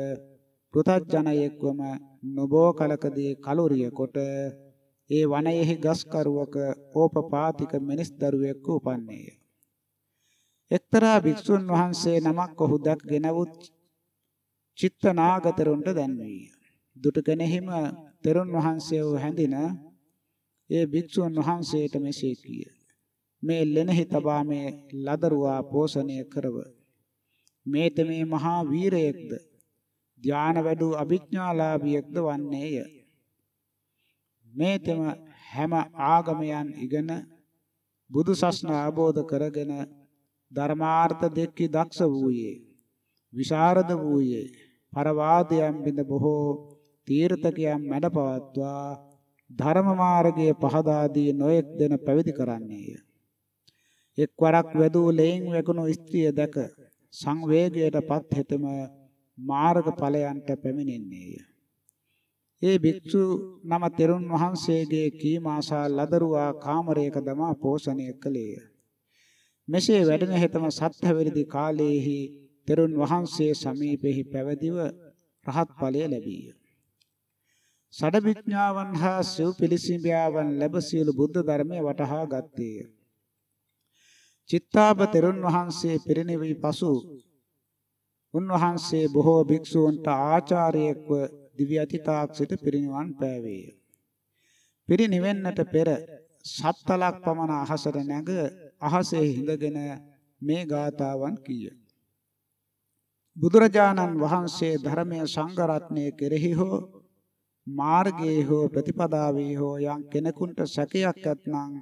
පෘථජනයෙක්වම නොබෝ කලකදී කලුරිය කොට ඒ වනයේහි ගස් කරුවක ඕපපාතික මිනිස් දරුවෙක් උපන්නේය. එක්තරා භික්ෂුන් වහන්සේ නමක් ඔහු දැක්ගෙනවුත් චිත්තනාගතරුන්ට දැන්වීය. දුටුකෙනෙහිම තෙරුන් වහන්සේ වූ හැඳින ඒ භික්ෂුන් වහන්සේට මෙසේ කීය. මේ ලෙනෙහි තබා මේ ලදරුවා පෝෂණය කරව. මේත මේ මහා වීරයෙක්ද ධාන වැඩු අභිඥාලාභියෙක්ද වන්නේය. මේතම හැම ආගමයන් ඉගෙන බුදු සසුන අවබෝධ කරගෙන ධර්මාර්ථ දෙක්කි දක්ෂ වූයේ විශාරද වූයේ පරවාදයන් බිඳ බොහෝ තීර්ථකයන් මැඩ පවත්වා ධර්ම මාර්ගයේ පහදා දී නොයෙක් දෙන පැවිදි කරන්නේය. එක්වරක් වැදූ ලේන් වැකුණු ස්ත්‍රිය දැක සංවේගයටපත් හෙතම මාර්ග ඵලයන්ට පැමිණෙන්නේය. ඒ භික්ෂු නම තෙරුන් වහන්සේගේ කීමාසා ලදරුවා කාමරයක දමා පෝෂණය කළේය. මෙසේ වැඩෙන හෙතම සත්‍යවිරිදි කාලයේහි තෙරුන් වහන්සේ සමීපෙහි පැවදිව රහත් ඵලය ලැබීය. සඩවිඥාවන් හා සිව් පිළිසිඹයාවන් ලැබ සියලු බුද්ධ ධර්මය වටහා ගත්තේය. චිත්තාබ තෙරුන් වහන්සේ පිරිනිවි පසු උන්වහන්සේ බොහෝ භික්ෂූන්ට ආචාර්යෙක්ව දිව්‍ය අතිතාක් සිට පිරිනිවන් පෑවේය. පිරිනිවෙන්නට පෙර සත්තලක් පමණ අහසට නැග අහසේ හිඳගෙන මේ ගාතාවන් කීය. බුදුරජාණන් වහන්සේ ධර්මයේ සංඝ රත්නයේ කෙරෙහි හෝ මාර්ගයේ හෝ ප්‍රතිපදාවේ හෝ යම් කෙනෙකුට සැකයක් ඇතනම්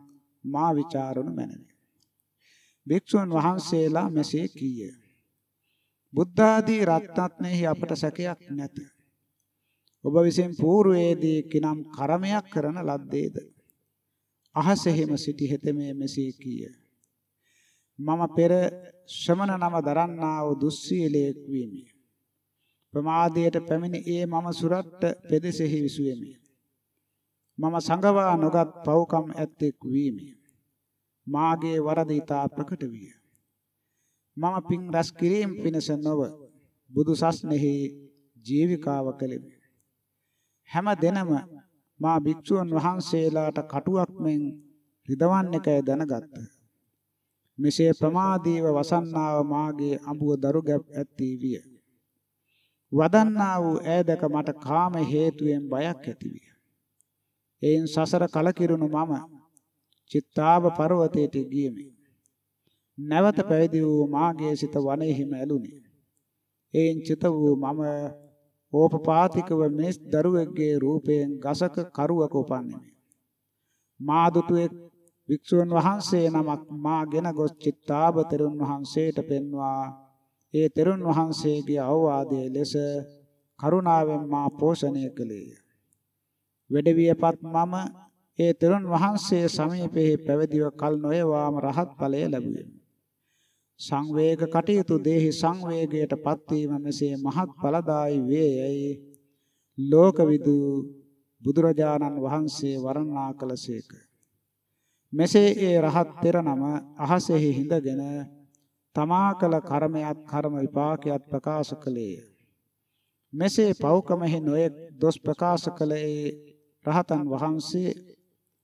මා ਵਿਚාරණු මැනවි. භික්ෂුන් වහන්සේලා මෙසේ කීය. බුද්ධ ආදී රත්නත්නෙහි අපට සැකයක් නැත. ඔබ විසින් పూర్වයේදී කිනම් කර්මයක් කරන ලද්දේද? අහසෙහිම සිටි හෙතෙමේ මෙසේ කීය. මම පෙර ශ්‍රමණ නම දරන්නා වූ දුස්සීලයක් වීමි. ප්‍රමාදයට පැමිණ ඒ මම සුරට්ට පෙදෙසෙහි විසුවෙමි. මම සංගවා නොගත් පව්කම් ඇත්තෙක් වීමි. මාගේ වරද ඊතා ප්‍රකට විය. මම පින් රැස් කිරීම පිණිස නොව බුදු සස්නෙහි ජීවිකාව කළෙමි හැම දිනම මා භික්ෂුන් වහන්සේලාට කටුවක් මෙන් රිදවන්නකයි දැනගත්තා. මෙසේ ප්‍රමාදීව වසන්නාව මාගේ අඹුව දරු ගැප් ඇත්තී විය. වදන්නා වූ ඈදක මට කාම හේතුවෙන් බයක් ඇති විය. එයින් සසර කලකිරුණු මම චිත්තාව පර්වතයට ගියමි. නැවත පැවිදි වූ මාගේ සිත වනයේහිම ඇලුනි. එයින් චිත වූ මම ඕපපාතිකව මිනිස් දරුවෙක්ගේ රූපයෙන් ගසක කරුවක උපන්නෙමි. මා දුටුවෙක් වික්ෂුන් වහන්සේ නමක් මාගෙන ගොස් චිත්තාබ තෙරුන් වහන්සේට පෙන්වා ඒ තෙරුන් වහන්සේගේ අවවාදයේ ලෙස කරුණාවෙන් මා පෝෂණය කළේය. වෙඩවියපත් මම ඒ තෙරුන් වහන්සේ සමීපෙහි පැවිදිව කල නොයවාම රහත් ඵලය ලැබුවෙමි. සංවේග කටයුතු දේහි සංවේගයට පත්වීම මෙසේ මහත් ඵලදායි වේයයි. ලෝකවිදු බුදුරජාණන් වහන්සේ වර්ණනා කළසේක මෙසේ ඒ රහත් තෙර නම අහසෙහි හිඳගෙන තමා කළ කර්මයක් කර්ම විපාකයක් ප්‍රකාශ කළේය. මෙසේ පෞකමෙහි නොයෙක් දොස් ප්‍රකාශ කළ ඒ රහතන් වහන්සේ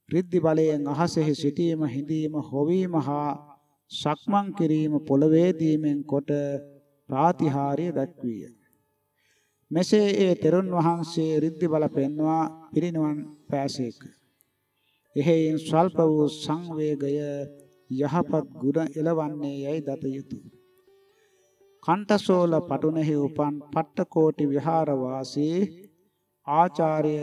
රිද්දි බලයෙන් අහසෙහි සිටීම හිඳීම හොවීම හා සක්මන් කිරීම පොළවේ දීමෙන් කොට ප්‍රාතිහාර්ය දක්විය. මෙසේ ඒ තෙරුන් වහන්සේ රිද්දි බල පෙන්වා පිරිනිවන් පෑසේක. එහෙයින් ස්වල්ප වූ සංවේගය යහපත් ගුණ එළවන්නේ යයි දත යුතුය. කණ්ඨසෝල පටුනෙහි උපන් පට්ටකෝටි විහාර වාසී ආචාර්ය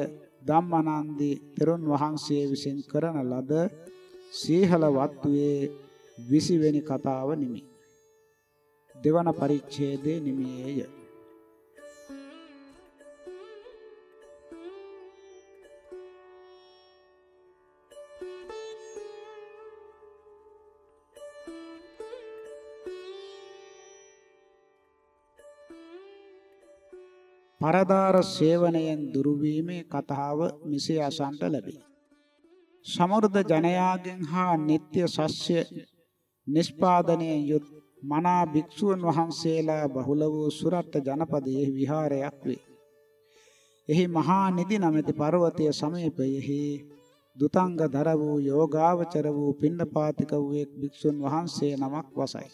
ධම්මානන්දි තෙරුන් වහන්සේ විසින් කරන ලද සීහල වත්තුවේ 20 වෙනි කතාව නිමි. දෙවන පරිච්ඡේදයේ නිමියේය. පරදාර සේවනයෙන් දුරු වීමේ කතාව මිසේ අසන්ට ලැබේ. සමෘද්ධ ජනයාගෙන් හා නিত্য සස්්‍ය නිෂ්පාදනයෙන් යුත් මනා භික්ෂුන් වහන්සේලා බහුල වූ සුරත් ජනපදයේ විහාරයක් වේ. එහි මහා නිදි නමැති පර්වතයේ සමීපයෙහි දුතංග දර වූ යෝගාවචර වූ පින්නපාතික වූ එක් භික්ෂුන් වහන්සේ නමක් වසයි.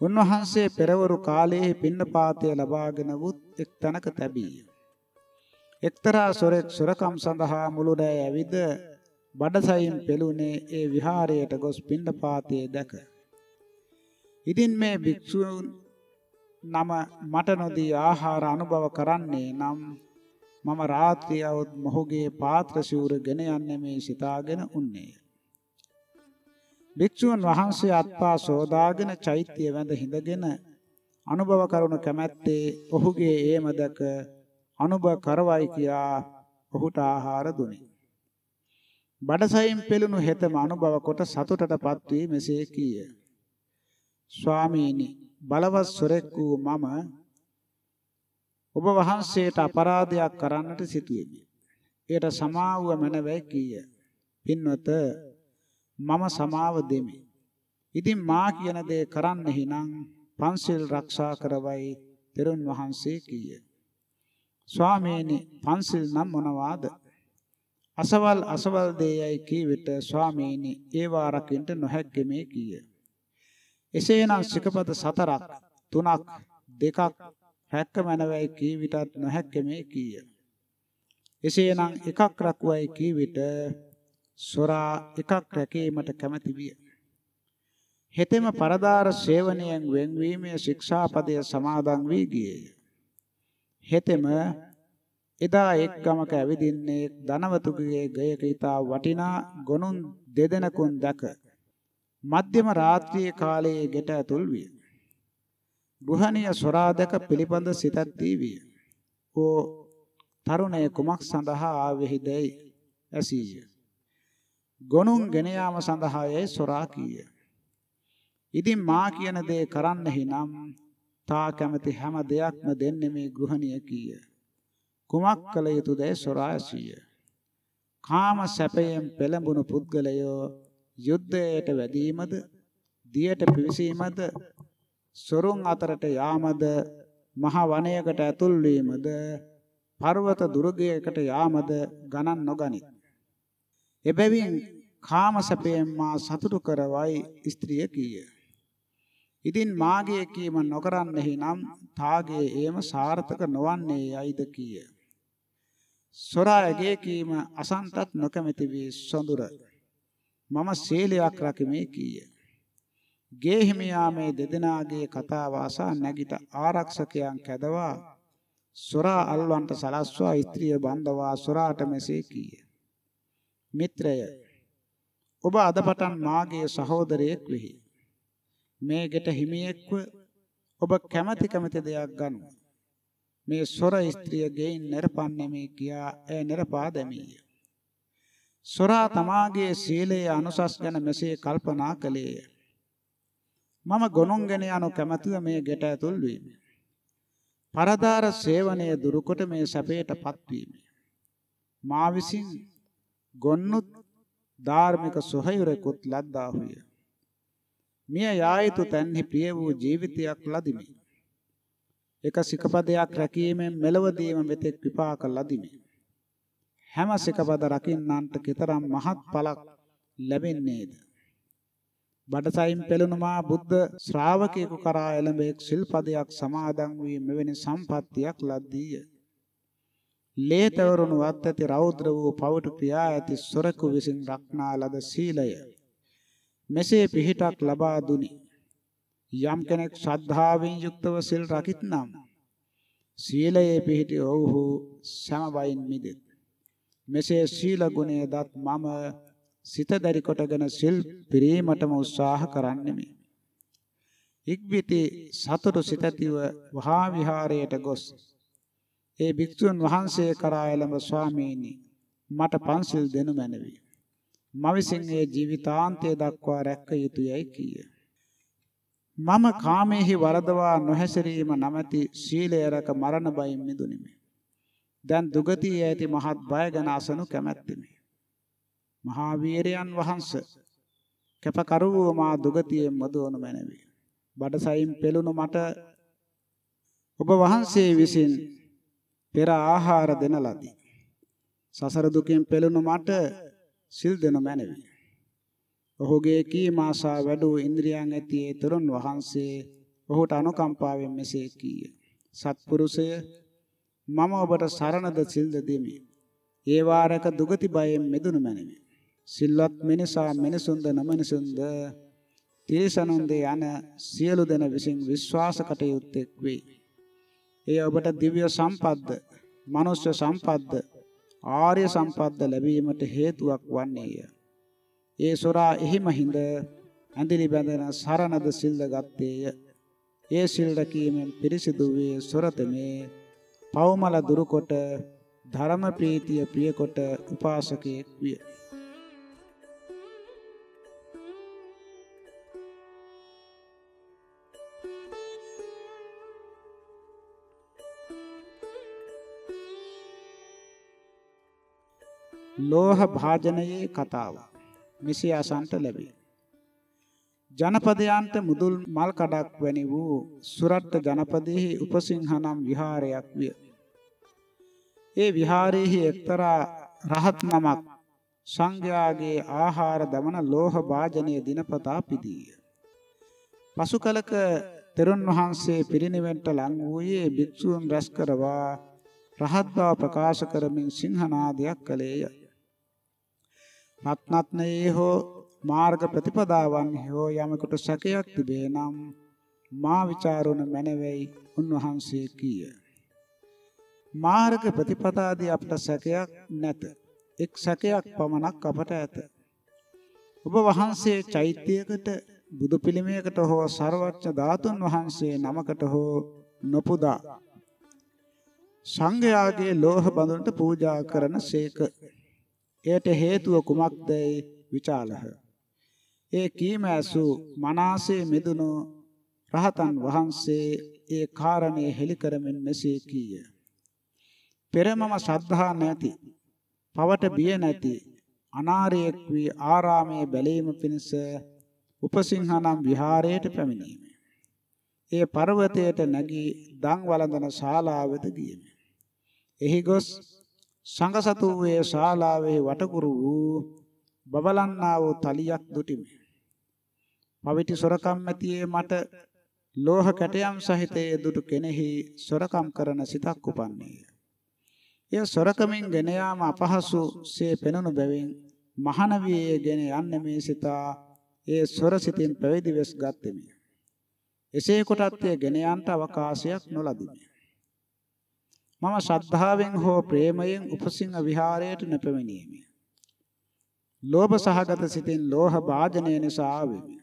උන්වහන්සේ පෙරවරු කාලයේ පින්නපාතය ලබාගෙන වුත් එක් තැනක තැබීය. එක්තරා සොරෙක් සොරකම් සඳහා මුළු රැය ඇවිද බඩසයින් පෙළුනේ ඒ විහාරයට ගොස් පින්නපාතයේ දැක. ඉදින් මේ භික්ෂුන් නම මට නොදී ආහාර අනුභව කරන්නේ නම් මම රාත්‍රියවොත් මොහුගේ පාත්‍ර සිවුර ගෙන යන්නේ මේ සිතාගෙන උන්නේය. භික්ෂුන් වහන්සේ අත්පා සෝදාගෙන චෛත්‍ය වැඳ හිඳගෙන අනුභව කරුණු කැමැත්තේ ඔහුගේ ඒම දැක අනුභව කරවයි කියා ඔහුට ආහාර දුනි. බඩසයින් පෙළුණු හෙතම අනුභව කොට සතුටටපත් වී මෙසේ කීය. ස්වාමීනි බලවත් සොරෙක් වූ මම ඔබ වහන්සේට අපරාධයක් කරන්නට සිටුවෙමි. එයට සමාව මැනවයි කීය. පින්වත මම සමාව දෙමි. ඉතින් මා කියන දේ කරන්නෙහි නම් පන්සිල් රක්ෂා කරවයි තෙරුන් වහන්සේ කීය. ස්වාමීනි පන්සිල් නම් මොනවාද? අසවල් අසවල් දේයයි කී විට ස්වාමීනි ඒවා රකින්න නොහැක්කේ මේ කීය. එසේනම් සිකපද සතරක් තුනක් දෙකක් රැක්ක මැනවයි කී විටත් නොහැක්කේ මේ කීය. එසේනම් එකක් රකුවයි කී විට සොරා එකක් රැකීමට කැමැති විය. හෙතෙම පරදාර සේවනයෙන් වෙන්වීමේ ශික්ෂාපදය සමාදන් වී ගියේය. හෙතෙම එදා එක් ගමක ඇවිදින්නේ ධනවතුගේ ගයක ඊතා වටිනා ගොනුන් දෙදෙනකුන් දැක මධ්‍යම රාත්‍රියේ කාලයේ ගෙට ඇතුල් විය. ගෘහණිය සොරා දැක පිළිපඳ සිතක් දී විය. "ඕ තරුණය කුමක් සඳහා ආවේහිදයි?" ඇසීය. ගොනුන් ගෙන යාම සඳහා යයි සොරා කීය. ඉතින් මා කියන දේ කරන්නෙහි නම් තා කැමති හැම දෙයක්ම දෙන්නේ මේ ගෘහණිය කීය. කුමක් කළ යුතුදයි සොරා ඇසීය. කාම සැපයෙන් පෙළඹුණු පුද්ගලයෝ යුද්ධයට වැදීමද දියට පිවිසීමද සොරුන් අතරට යාමද මහ වනයකට ඇතුල් වීමද පර්වත දුර්ගයකට යාමද ගණන් නොගනිත් එබැවින් කාම සැපයෙන් මා සතුටු කරවයි ස්ත්‍රිය කීය. ඉදින් මාගේ කීම නොකරන්නෙහි නම් තාගේ ඒම සාර්ථක නොවන්නේ යයිද කීය. සොරාගේ කීම අසන්තත් නොකමැති වී සොඳුර මම සීලයක් රකිමේ කීය. ගේ හිමියාමේ දෙදෙනාගේ කතාව අසා නැගිට ආරක්ෂකයන් කැදවා සොරා අල්වන්ට සලස්වා ස්ත්‍රිය බන්ධවා සොරාට මෙසේ කීය. මිත්‍රය ඔබ අද පටන් මාගේ සහෝදරයෙක් වෙහි. මේ ගෙට හිමියෙක්ව ඔබ කැමැති කැමැති දෙයක් ගනු. මේ සොර ස්ත්‍රිය ගෙයින් නිර්පන්නේ මේ කියා ඇය නිර්පා දැමීය. සොරා තමාගේ සීලයේ අනුසස් ගැන මෙසේ කල්පනා කළේය. මම ගොනුන්ගෙන යනු කැමැතිව මේ ගෙට ඇතුල් වීම. පරදාර සේවනය දුරුකොට මේ සැපයටපත් වීම. මා විසින් ගොන්නුත් ධාර්මික සොහයුරෙකුත් ලද්දාහුය. මිය යායුතු තන්හි ප්‍රිය වූ ජීවිතයක් ලදිමි. එක සිකපදයක් රැකීමෙන් මෙලවදීම මෙතෙක් විපාක ලදිමි. හැම සිකපද රකින්නන්ට කතරම් මහත් ඵලක් ලැබෙන්නේද? බඩසයින් පෙළුණු මා බුද්ධ ශ්‍රාවකයෙකු කරා එළඹ එක් සිල්පදයක් සමාදන් වී මෙවැනි සම්පත්තියක් ලද්දීය. ලේතවරුණු වත් ඇති රෞද්‍ර වූ පවටු ක්‍රියා ඇති සොරකු විසින් රක්නා ලද සීලය මෙසේ පිහිටක් ලබා දුනි. යම් කෙනෙක් ශ්‍රද්ධාවෙන් යුක්තව සිල් රකිත්නම් සීලයේ පිහිටි ඔව්හු සමවයින් මිදෙත්. මෙසේ සීල ගුණය දත් මම සිත දැරි කොටගෙන සිල් පිරීමටම උත්සාහ කරන්නෙමි. ඉක්බිති සතුටු සිතතිව වහා විහාරයට ගොස් ඒ භික්ෂුන් වහන්සේ කරා එළඹ ස්වාමීනි මට පන්සිල් දෙනු මැනවි. මම විසින් ඒ ජීවිතාන්තය දක්වා රැක්ක යුතුයයි කීය. මම කාමේහි වරදවා නොහැසිරීම නැමැති සීලය රැක මරණ බයින් මිදුනිමි. දැන් දුගතිය ඇති මහත් බය ගැන අසනු කැමැත්තෙමි. මහා වීරයන් වහන්සේ කැපකරුවෝ මා දුගතියෙන් මදවනු මැනවි. බඩසයින් පෙළුණු මට ඔබ වහන්සේ විසින් පෙර ආහාර දෙන ලදී. සසර දුකෙන් පෙළුණු මට සිල් දෙනු මැනවි. ඔහුගේ කීම ආසා වැඩූ ඉන්ද්‍රියන් ඇති ඒ තරුණ වහන්සේ ඔහුට අනුකම්පාවෙන් මෙසේ කීය. සත්පුරුෂය මම ඔබට සරණද සිල්ද දෙමි. ඒ වාරක දුගති බයෙන් මෙදුණු මැනවි. සිල්වත් මිනිසා මිනිසුන්ද නමනිසුන්ද තීසනුන්ද යන සියලු දෙන විසින් විශ්වාස කටයුත්තෙක් වේ. එය ඔබට දිව්‍ය සම්පත්ද, මනුෂ්‍ය සම්පත්ද, ආර්ය සම්පත්ද ලැබීමට හේතුවක් වන්නේය. ඒ සොරා එහිම හිඳ ඇඳිලි බැඳෙන සරණද සිල්ද ගත්තේය. ඒ සිල් රැකීමෙන් පිරිසිදු වේ සොරතමේ පවමල දුරුකොට ධර්ම ප්‍රීතිය ප්‍රියකොට උපාසකයෙක් විය. ලෝහ භාජනයේ කතාව මෙසේ අසන්ට ලැබේ. ජනපදයන්ට මුදුල් මල් කඩක් වැනි වූ සුරට්ට ජනපදයෙහි උපසිංහනම් විහාරයක් විය. ඒ විහාරයේහි එක්තරා රහත් නමක් සංඝයාගේ ආහාර දමන ලෝහ වාජනීය දිනපතා පිදීය. පසු කලක තෙරුන් වහන්සේ පිරිනිවෙන්ට ලං වූයේ භික්ෂූන් රැස් කරවා රහත් බව ප්‍රකාශ කරමින් සිංහනාදයක් කළේය. නත්නත්නයේ හෝ මාර්ග ප්‍රතිපදාවන්හි හෝ යමෙකුට සැකයක් තිබේ නම් මා ਵਿਚාරුණ මැනවේයි උන්වහන්සේ කීය. මාර්ග ප්‍රතිපදාදී අපට සැකයක් නැත. එක් සැකයක් පමණක් අපට ඇත. ඔබ වහන්සේ චෛත්‍යයකට බුදු පිළිමයකට හෝ ਸਰවඥ ධාතුන් වහන්සේ නමකට හෝ නොපුදා සංඝයාගේ ලෝහ බඳුනට පූජා කරන සේක එයට හේතුව කුමක්දයි විචාලහ. ඒ කීම ඇසු මනාසේ මෙදුණු රහතන් වහන්සේ ඒ කාරණේ හෙළි කරමින් මෙසේ කීය. පෙරමම ශ්‍රද්ධා නැති, පවට බිය නැති, අනාරයෙක් වී ආරාමයේ බැලීම පිණිස උපසිංහනම් විහාරයට පැමිණීම. ඒ පර්වතයට නැගී දන් වළඳන ශාලාවෙත ගියෙමි. එහි ගොස් සංඝසතු වේ ශාලාවේ වටකුරු වූ බබලන්නා වූ තලියක් දුටිමි. පවිටි සොරකම් ඇතියේ මට ලෝහ කැටයම් සහිතයේ දුටු කෙනෙහි සොරකම් කරන සිතක් උපන්නේය. එය සොරකමින් ගෙන යාම අපහසු සේ පෙනුණු බැවින් මහානවියේ ගෙන යන්නේ මේ සිතා ඒ සොර සිතින් පැවිදි වෙස් ගත්ෙමි. එසේ කොටත් එය ගෙන යන්නට අවකාශයක් නොලදිමි. මම ශ්‍රද්ධාවෙන් හෝ ප්‍රේමයෙන් උපසිංහ විහාරයට නොපැමිණීමි. ලෝභ සහගත සිතින් ලෝහ වාජනය නිසා ආවෙමි.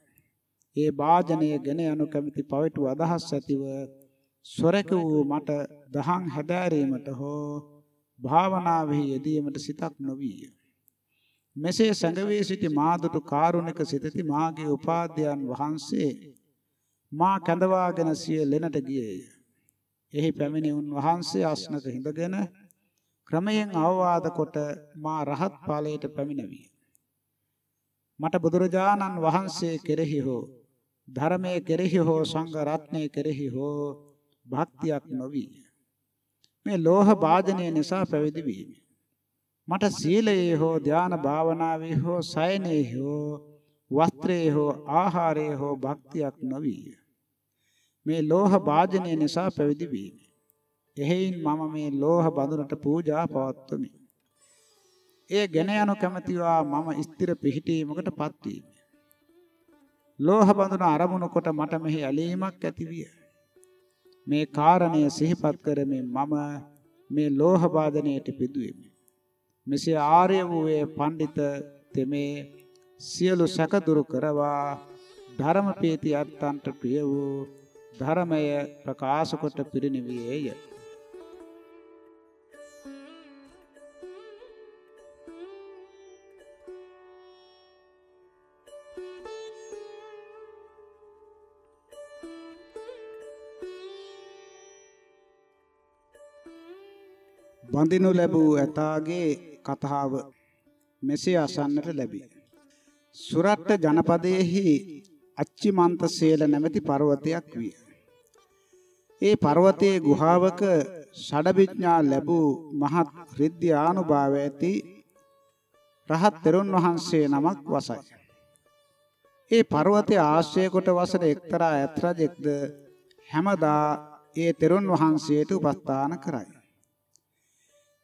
ඒ වාජනය ගෙන යනු කැමැති පවිතු අදහස් ඇතිව සොරක වූ මට දහං හැදෑරීමට හෝ භාවනාවෙහි යෙදීමට සිතක් නොවිය. මෙසේ සංගවේ සිටි මාදුටු කාරුණික සිතති මාගේ උපාධ්‍යයන් වහන්සේ මා කැඳවාගෙන සිය ලෙනට ගියේය. එහි පැමිණි උන් වහන්සේ අස්නක හිඳගෙන ක්‍රමයෙන් අවවාද කොට මා රහත් ඵලයට පැමිණවිය. මට බුදුරජාණන් වහන්සේ කෙරෙහි හෝ ධර්මයේ කෙරෙහි හෝ සංඝ රත්නයේ කෙරෙහි හෝ භක්තියක් නොවි. මේ ලෝහ වාදනය නිසා පැවිදි වීම. මට සීලයේ හෝ ධාන භාවනාවේ හෝ සයනේ හෝ වස්ත්‍රයේ හෝ ආහාරයේ හෝ භක්තියක් නොවි. මේ ලෝහ වාදනය නිසා පැවිදි වීම. එහෙයින් මම මේ ලෝහ බඳුනට පූජා පවත්වමි. ඒ ගෙන යනු කැමැතිවා මම ස්ථිර පිහිටීමකටපත් වීම. ලෝහ බඳුන අරමුණු කොට මට මෙහි ඇලීමක් ඇතිවිය. මේ කාරණය සිහිපත් කරමින් මම මේ ලෝහ වාදනයට පිදුවෙමි. මෙසේ ආර්ය වූයේ පඬිත තෙමේ සියලු සැක දුරු කරවා ධර්මපීති අත්තන්ට ප්‍රිය වූ ධර්මය ප්‍රකාශ කොට පිරිනිවියේය. බඳිනු ලැබූ ඇතාගේ කතාව මෙසේ අසන්නට ලැබේ. සුරට්ට ජනපදයේහි අච්චිමන්ත සේල නැමැති පර්වතයක් විය. ඒ පර්වතයේ ගුහාවක ෂඩවිඥා ලැබූ මහත් රිද්දී ආනුභාව ඇති රහත් තෙරුන් වහන්සේ නමක් වසයි. ඒ පර්වතයේ ආශ්‍රය කොට වසන එක්තරා ඇත් රජෙක්ද හැමදා ඒ තෙරුන් වහන්සේට උපස්ථාන කරයි.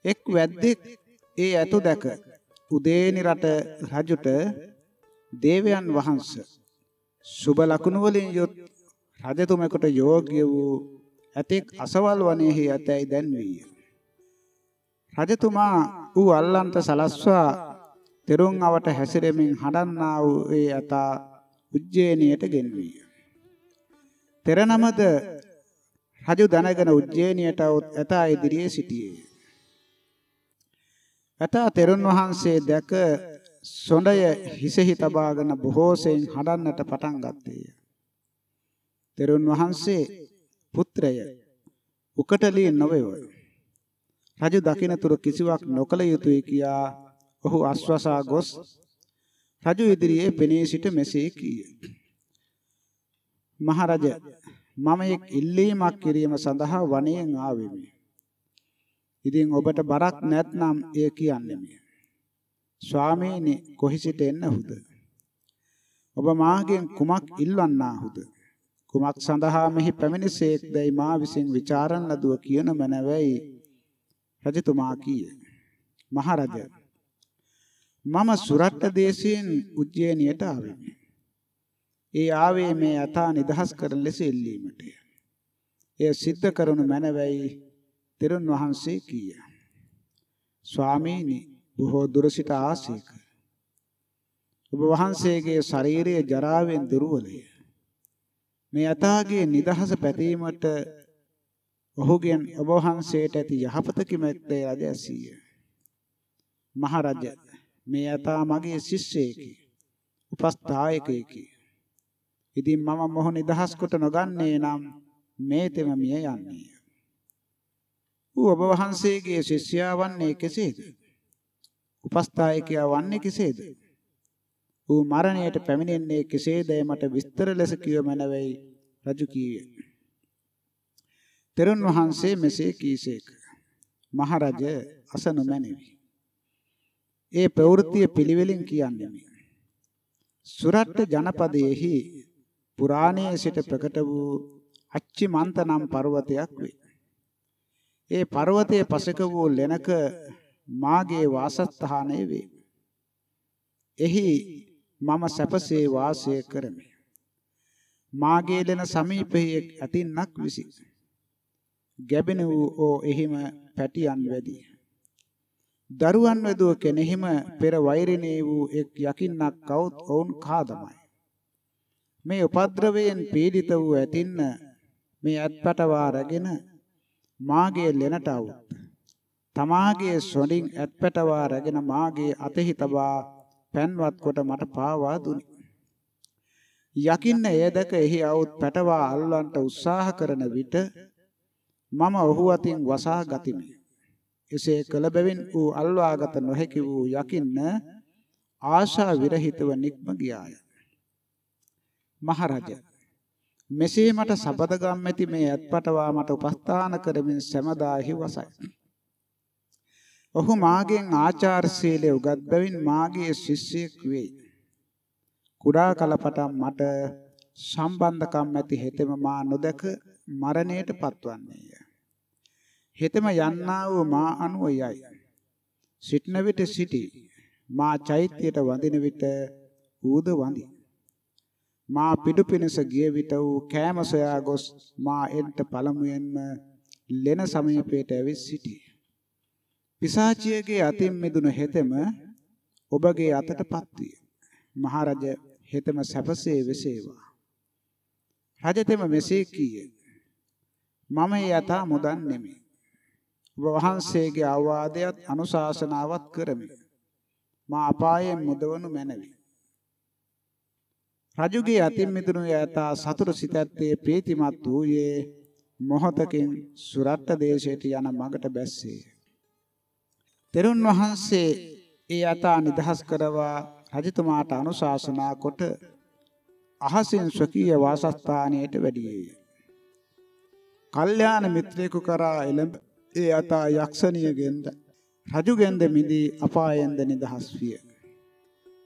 එක් වැද්දෙක් ඒ ඇතු දැක උදේනි රට රජුට දේවයන් වහන්සේ සුබ ලකුණු වලින් යුත් රජතුමෙකුට යෝග්‍ය වූ ඇතෙක් අසවල් වනයේහි ඇතැයි දැන්වීය. රජතුමා ඌ අල්ලන්ත සලස්වා තෙරුන් අවට හැසිරෙමින් හඬන්නා වූ ඒ ඇතා උජ්ජේනියට ගෙන්වීය. තෙර නමද රජු දැනගෙන උජ්ජේනියට ඇතා ඉදිරියේ සිටියේ. ඇතා තෙරුන් වහන්සේ දැක සොඬය හිසෙහි තබාගෙන බොහෝසෙන් හඬන්නට පටන් ගත්තේය. තෙරුන් වහන්සේ පුත්‍රය උකටලී නොවේව. රජු දකිනතුරු කිසිවක් නොකල යුතුය කියා ඔහු අස්වසා ගොස් රජු ඉදිරියේ පෙනී සිට මෙසේ කීය. මහරජ මම එක් ඉල්ලීමක් කිරීම සඳහා වනයෙන් ආවෙමි. ඉතින් ඔබට බරක් නැත්නම් එය කියන්නෙමි. ස්වාමීනි කොහි සිට එන්නහුද? ඔබ මාගෙන් කුමක් ඉල්වන්නාහුද? කුමක් සඳහා මෙහි පැමිණිසේක්දයි මා විසින් ਵਿਚාරන් ලදුව කියන මැනවයි රජතුමා කීය. මහරජ මම සුරට්ට දේශයෙන් උජ්ජේනියට ආවෙමි. ඒ ආවේ මේ යථා නිදහස් කරන ලෙස ඉල්ලීමටය. එය සිද්ධ කරනු මැනවයි තෙරුන් වහන්සේ කීය. ස්වාමීනි බොහෝ දුර සිට ආසීක. ඔබ වහන්සේගේ ශරීරයේ ජරාවෙන් දුර්වලය. මේ යථාගේ නිදහස පැතීමට ඔහුගෙන් ඔබ වහන්සේට ඇති යහපත කිමැත්තේ රජ ඇසීය. මහරජ මේ යථා මගේ ශිෂ්‍යයෙකි. උපස්ථායකයෙකි. ඉතින් මම මොහො නිදහස් කොට නොගන්නේ නම් මේ තෙම මිය යන්නේ. ඌ ඔබ වහන්සේගේ ශිෂ්‍යයා වන්නේ කෙසේද? උපස්ථායකයා වන්නේ කෙසේද? ඌ මරණයට පැමිණෙන්නේ කෙසේදයි මට විස්තර ලෙස කිව මැනවයි රජු කීය. තෙරුන් වහන්සේ මෙසේ කීසේක. මහරජ අසනු මැනවි. ඒ ප්‍රවෘත්තිය පිළිවෙලින් කියන්නෙමි. සුරට්ට ජනපදයේහි පුරාණයේ සිට ප්‍රකට වූ අච්චිමන්ත නම් පර්වතයක් වේ. ඒ පර්වතයේ පසක වූ ලෙනක මාගේ වාසස්ථානය වේ. එහි මම සැපසේ වාසය කරමි. මාගේ ලෙන සමීපයේ ඇතින්නක් විසි. ගැබෙන වූ ඕ එහිම පැටියන් වැඩි. දරුවන් වැදුව කෙනෙහිම පෙර වෛරිනේ වූ එක් යකින්නක් කවුත් ඔවුන් කාදමයි. මේ උපද්‍රවයෙන් පීඩිත වූ ඇතින්න මේ අත්පටවා රැගෙන මාගේ ලෙනට આવුත් තමාගේ සොඩින් ඇත්පැටවා රැගෙන මාගේ අතෙහි තබා පෑන්වත් කොට මට පාවා දුනි. යකින්න එය දැක එහි આવුත් පැටවා අල්ලන්ට උත්සාහ කරන විට මම ඔහු අතින් වසා ගතිමි. එසේ කළ බැවින් ඌ අල්වාගත නොහැකි වූ යකින්න ආශා විරහිතව නික්ම ගියාය. මහරජ මෙසේ මට සබදගම් ඇති මේ ඇත්පටවා මට උපස්ථාන කරමින් සෑමදාහි වසයි. ඔහු මාගෙන් ආචාර ශීලයේ උගත් බැවින් මාගේ ශිෂ්‍යෙක් වෙයි. කුඩා කලපටන් මට සම්බන්ධකම් ඇති හෙතෙම මා නොදක මරණයට පත්වන්නේය. හෙතෙම යන්නා වූ මා අනුව යයි. සිටන විට සිටි මා චෛත්‍යයට වඳින විට ඌද වඳි. මා පිඩු පිණස ගිය විට ඌ කෑම සොයා ගොස් මා එන්ට පළමුවෙන්ම ලෙන සමීපයට ඇවිත් සිටි. පිසාචියගේ අතින් මිදුණු හෙතෙම ඔබගේ අතටපත් විය. මහරජ හෙතෙම සැපසේ වෙසේවා. රජතෙම මෙසේ කීය. මම යථා මුදන් නෙමි. ඔබ වහන්සේගේ අවවාදයත් අනුශාසනාවත් කරමි. මා අපායෙන් මුදවනු මැනවි. රජුගේ අතින් මිදුණු යථා සතුරු සිතැත්තේ ප්‍රීතිමත් වූයේ මොහතකින් සුරට්ට දේශයට යන මඟට බැස්සේ. තෙරුන් වහන්සේ ඒ යථා නිදහස් කරවා රජතුමාට අනුශාසනා කොට අහසින් ස්වකීය වාසස්ථානයට වැඩියේය. කල්යාණ මිත්‍රයෙකු කරා එළඹ ඒ යථා යක්ෂණියගෙන්ද රජුගෙන්ද මිදී අපායෙන්ද නිදහස් විය.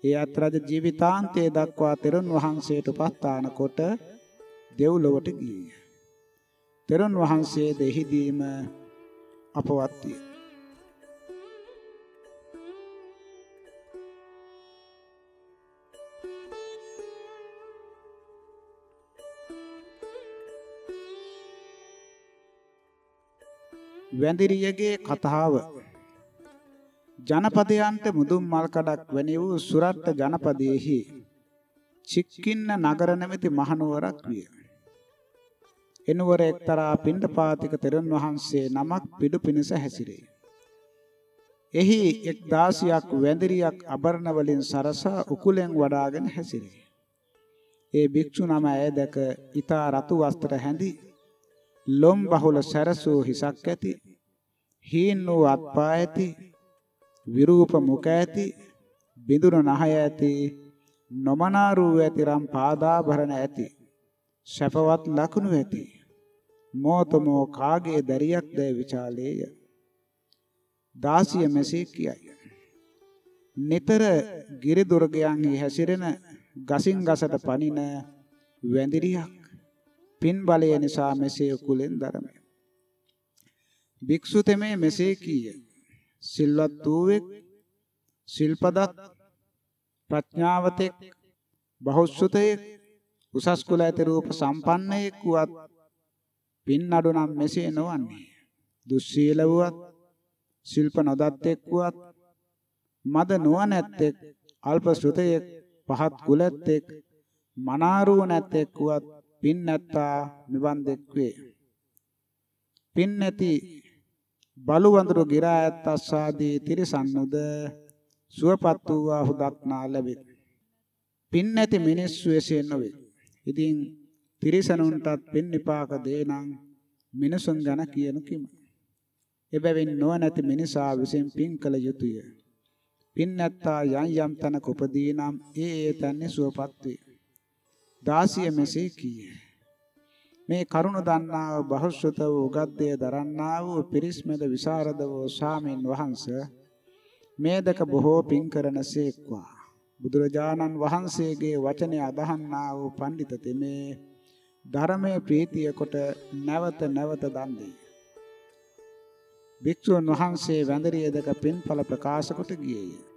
ඒ අත් රජ ජීවිතාන්තයේ දක්වා තෙරුන් වහන්සේට උපස්ථාන කොට දෙව්ලොවට ගියේය. තෙරුන් වහන්සේ දෙහිදීම අපවත් විය. වැඳිරියගේ කතාව ජනපදයන්ට මුදුන් මල් කඩක් වැනි වූ සුරට්ට ජනපදයේහි චික්කින්න නගර නැමැති මහනුවරක් විය. එනුවර එක්තරා පිණ්ඩපාතික තෙරුන් වහන්සේ නමක් පිඩු පිණිස හැසිරේ. එහි එක් දාසියක් වැඳිරියක් අබරණ වලින් සරසා උකුලෙන් වඩාගෙන හැසිරේ. ඒ භික්ෂු නම ඇය දැක ඊතා රතු වස්ත්‍ර හැඳි ලොම් බහුල සැරසූ හිසක් ඇති හීන් වූ අත්පා ඇති විරූප මුඛ ඇති බිඳුන නහය ඇති නොමනාරු ඇති රම් පාදාභරණ ඇති සැපවත් ලකුණු ඇති මෝතමෝ කාගේ දරියක් දැ විචාලේය දාසිය මෙසේ කියයි නිතර ගිරි දුර්ගයන්හි හැසිරෙන ගසින් ගසට පනින වැඳිරියක් පින් බලය නිසා මෙසේ කුලෙන් දරමි. භික්ෂු තෙමේ මෙසේ කීය. සිල්වත් වූවෙක් සිල්පදක් ප්‍රඥාවතෙක් බහුසුතයෙක් උසස් කුල ඇති රූප සම්පන්නයෙක් වුවත් පින් අඩු නම් මෙසේ නොවන්නේ. දුස්සීල වුවත් ශිල්ප නොදත්තෙක් වුවත් මද නුවණැත්තෙක් අල්ප ශ්‍රුතයෙක් පහත් කුලැත්තෙක් මනාරුව නැත්තෙක් වුවත් පින් නැත්තා මෙවන් දෙක්වේ. පින් නැති බලු වඳුරු ගිරා ඇත්තස්සාදී තිරසන්නුද සුවපත් වූවා හුදක්නා ලැබෙත්. පින් නැති මිනිස්සු එසේ නොවේ. ඉතින් තිරිසනුන්ටත් පින් විපාක දේනම් මිනිසුන් ගැන කියනු කිම. එබැවින් නොනැති මිනිසා විසින් පින් කළ යුතුය. පින් නැත්තා යම් යම් තැනක උපදී නම් ඒ ඒ තැන්නේ සුවපත් වේ. දාසිය මෙසේ කීය. මේ කරුණ දන්නා වූ බහුශ්‍රත වූ උගද්දේ දරන්නා වූ පිරිස්මෙද විසරද වූ ස්වාමීන් වහන්සේ මේ දක බොහෝ පින් කරනසේක්වා. බුදුරජාණන් වහන්සේගේ වචනය අදහන්නා වූ පඬිත තෙමේ ධර්මයේ ප්‍රීතිය කොට නැවත නැවත දන් දෙයි. භික්ෂුන් වහන්සේ වැඳරිය දක පින්ඵල ප්‍රකාශ කොට ගියේය.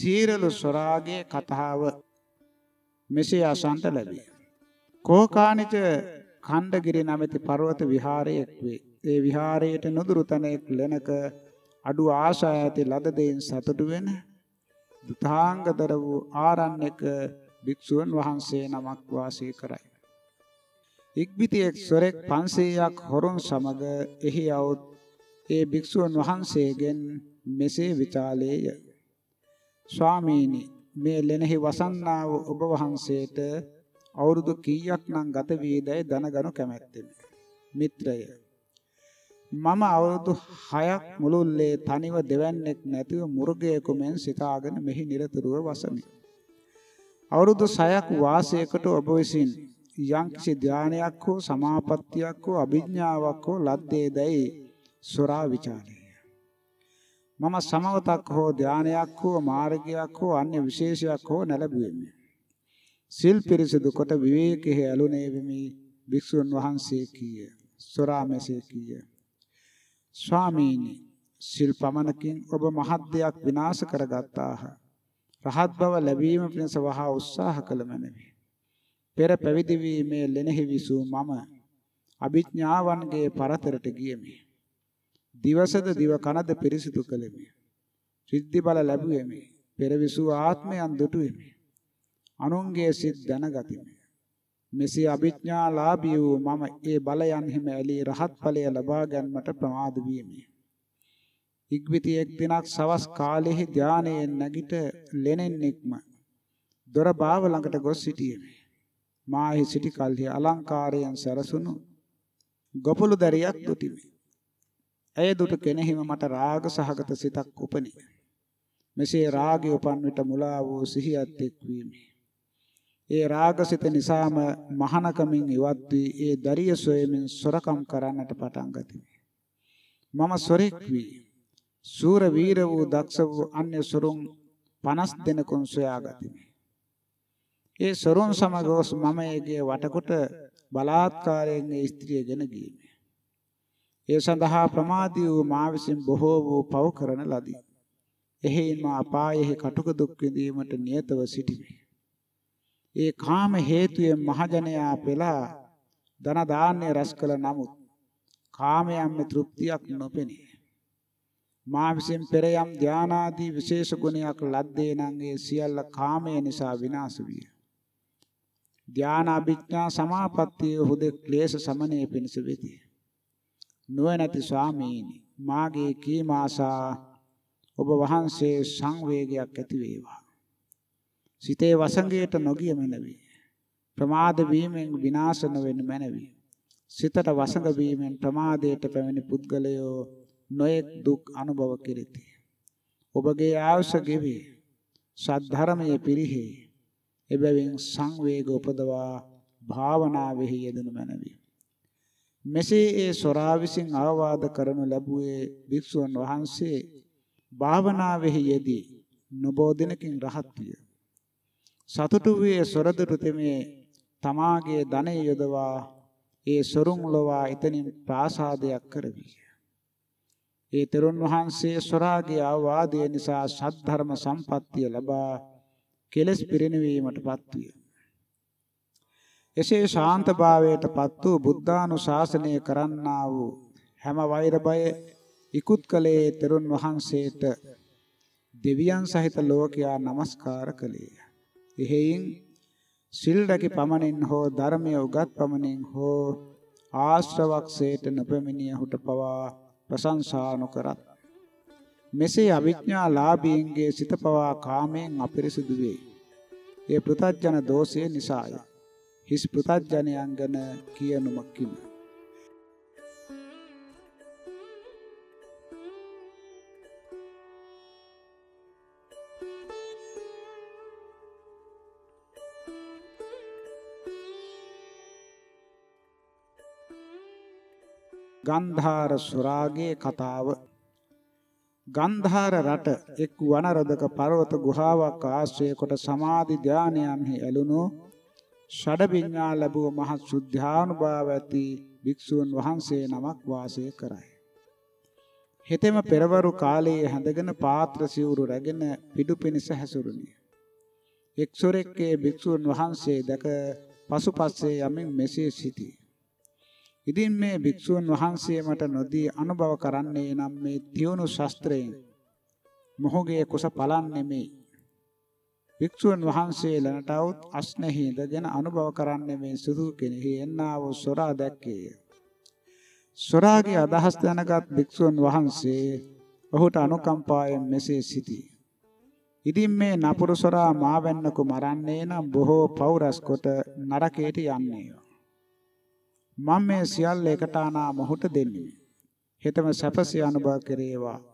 සීරළු සොරාගේ කතාව මෙසේ අසන්ට ලැබේ. කෝකානිච ඛණ්ඩගිරි නැමැති පර්වත විහාරයක් වේ. ඒ විහාරයට නුදුරු තැනෙක් ලෙනක අඩු ආශා ඇති ලද දෙයින් සතුටු වෙන දුතාංගතර වූ ආරණ්‍යක භික්ෂුන් වහන්සේ නමක් වාසය කරයි. ඉක්බිතියෙක් සොරෙක් 500ක් හොරුන් සමග එහි આવුත් ඒ භික්ෂුන් වහන්සේගෙන් මෙසේ විචාලේය. ස්වාමීනි මේ ලෙනෙහි වසන්නා වූ ඔබ වහන්සේට අවුරුදු කීයක් නම් ගත වේදයි දැනගනු කැමැත්තෙමි. මිත්‍රය මම අවුරුදු 6ක් මුළුල්ලේ තනිව දෙවන්නේක් නැතිව මුර්ගයෙකු මෙන් සිතාගෙන මෙහි නිරතුරුව වසමි. අවුරුදු 6ක් වාසයකට ඔබ විසින් යම්කිසි ධානයක් හෝ සමාපත්තියක් හෝ අභිඥාවක් හෝ ලද්දේදයි සොරා ਵਿਚාරය. මම සමවතක් හෝ ධානයක් හෝ මාර්ගයක් හෝ අන්‍ය විශේෂයක් හෝ නැලබුවෙමි. සිල් පිරිසිදු කොට විවේකයේ ඇලුනේ වෙමි භික්ෂුන් වහන්සේ කීය. සොරා මෙසේ කීය. ස්වාමීනි සිල් පමණකින් ඔබ මහත් දෙයක් විනාශ කරගත්තාහ. රහත් බව ලැබීම පිණිස වහා උත්සාහ කළ මැනවි. පෙර පැවිදි වීමේ ලෙනෙහි විසූ මම අභිඥාවන්ගේ පරතරට ගියමි. දිවසද දිව කනද පිරිසිදු කළෙමි. සිද්ධි බල ලැබුවෙමි. පෙර විසූ ආත්මයන් දුටුවෙමි. අනුන්ගේ සිත් දැනගතිමි. මෙසේ අභිඥාලාභී වූ මම ඒ බලයන්හිම ඇලී රහත් ඵලය ලබා ගැනීමට ප්‍රමාද වීමි. ඉක්විති එක් දිනක් සවස් කාලෙහි ධානයෙන් නැගිට ලෙනෙන්ෙක්ම දොර බාව ළඟට ගොස් සිටියෙමි. මාහි සිටි කල්හි අලංකාරයෙන් සැරසුණු ගොපළු දැරියක් දුටිමි. ඇය දුටු කෙනෙහිම මට රාග සහගත සිතක් උපනි. මෙසේ රාගය උපන් විට මුලා වූ සිහියත් එක් වීමි. ඒ රාගසිත නිසාම මහානකමින් ඉවත් වී ඒ දරිය සොයමින් සොරකම් කරන්නට පටන් ගතිමි. මම සොරෙක් වී සූර වීර වූ දක්ෂ වූ අන්‍ය සොරුන් 50 දෙනෙකුන් සොයා ගතිමි. ඒ සොරුන් සමග ගොස් මම ඒගේ වටකොට බලාත්කාරයෙන් ඒ ස්ත්‍රියගෙන ගියෙමි. ඒ සඳහා ප්‍රමාදී වූ මා විසින් බොහෝ වූ පව කරන ලදී. එහෙයින් මා අපායෙහි කටුක දුක් විඳීමට නියතව සිටිමි. ඒ කාම හේතුයෙන් මහජනයා පෙළා ධන දාන්‍ය රැස් කළ නමුත් කාමයන්ම තෘප්තියක් නොපෙනේ. මා විසින් පෙර යම් ධානාදී විශේෂ ගුණයක් ලද්දේ නම් ඒ සියල්ල කාමය නිසා විනාශ විය. ධාන අභිඥා සමාපත්තිය හුදෙක් ක්ලේශ සමනය පිණිස වෙති. නුවණැති ස්වාමීනි මාගේ කීමාසා ඔබ වහන්සේ සංවේගයක් ඇති වේවා. සිතේ වසඟයට නොගිය මැනවි. ප්‍රමාද වීමෙන් විනාශ නොවෙන්න මැනවි. සිතට වසඟ වීමෙන් ප්‍රමාදයට පැමිණි පුද්ගලයෝ නොයෙක් දුක් අනුභව කෙරෙති. ඔබගේ ආයුෂ ගෙවි. සද්ධර්මයේ පිරිහි. එබැවින් සංවේග උපදවා භාවනාවෙහි යෙදෙනු මැනවි. මෙසේ ඒ සොරා විසින් අවවාද කරනු ලැබුවේ භික්ෂුන් වහන්සේ භාවනාවෙහි යෙදී නොබෝ දිනකින් රහත් විය. සතුටු වූයේ සොරදුරු තෙමේ තමාගේ ධනෙ යොදවා ඒ සොරුන් ලොවා එතනින් ප්‍රාසාදයක් කරවි. ඒ තෙරුන් වහන්සේ සොරාගේ ආවාදය නිසා සද්ධර්ම සම්පත්තිය ලබා කෙලස් පිරිනවීමටපත් විය. එසේ ශාන්තභාවයටපත් වූ බුද්ධානුශාසනය කරන්නා වූ හැම වෛර බය ඉක්ුත් කලේ තෙරුන් වහන්සේට දෙවියන් සහිත ලෝකයා নমස්කාර කළේය. එහෙයින් සිල් රැකි පමණින් හෝ ධර්මය උගත් පමණින් හෝ ආශ්‍රවක්සේට නොපෙමිනියහුට පවා ප්‍රශංසා නොකරත් මෙසේ අවිඥාලාභීන්ගේ සිත පවා කාමයෙන් අපිරිසුදු වේ. ඒ පෘථජන දෝෂය නිසාය. හිස් පෘථජනයන් ගැන කියනුම කිම. ගන්ධාර සුරාගේ කතාව ගන්ධාර රට එක් වනරදක පර්වත ගුහාවක් ආශ්‍රය කොට සමාධි ධානයන්හි ඇලුණු ෂඩවිඤ්ඤා ලැබුව මහත් සුද්ධානුභාව ඇති භික්ෂූන් වහන්සේ නමක් වාසය කරයි. හෙතෙම පෙරවරු කාලයේ හැඳගෙන පාත්‍ර සිවුරු රැගෙන පිටු පිනිස හැසුරුනි. එක්සොරෙක්ගේ භික්ෂූන් වහන්සේ දැක පසුපස්සේ යමින් මෙසේ සිටී. ඉතින් මේ භික්ෂුන් වහන්සේ මට නොදී අනුභව කරන්නේ නම් මේ තියුණු ශාස්ත්‍රයෙන් මොහුගේ කුස පලන්නේ මේ භික්ෂුන් වහන්සේලනට අවුත් අස්නෙහි ඉඳගෙන අනුභව කරන්නේ මේ සුදු කෙනෙහි එන්නා වූ සොරා දැක්කේය. සොරාගේ අදහස් දැනගත් භික්ෂුන් වහන්සේ ඔහුට අනුකම්පාවෙන් මෙසේ සිටී. ඉතින් මේ නපුරු සොරා මාවැන්නකු මරන්නේ නම් බොහෝ පෞරස් කොට නරකයට යන්නේය. මම මේ සියල්ල එකට ආනා මොහොත දෙන්නේ. හෙතම සැපසේ අනුභව කෙරේවා.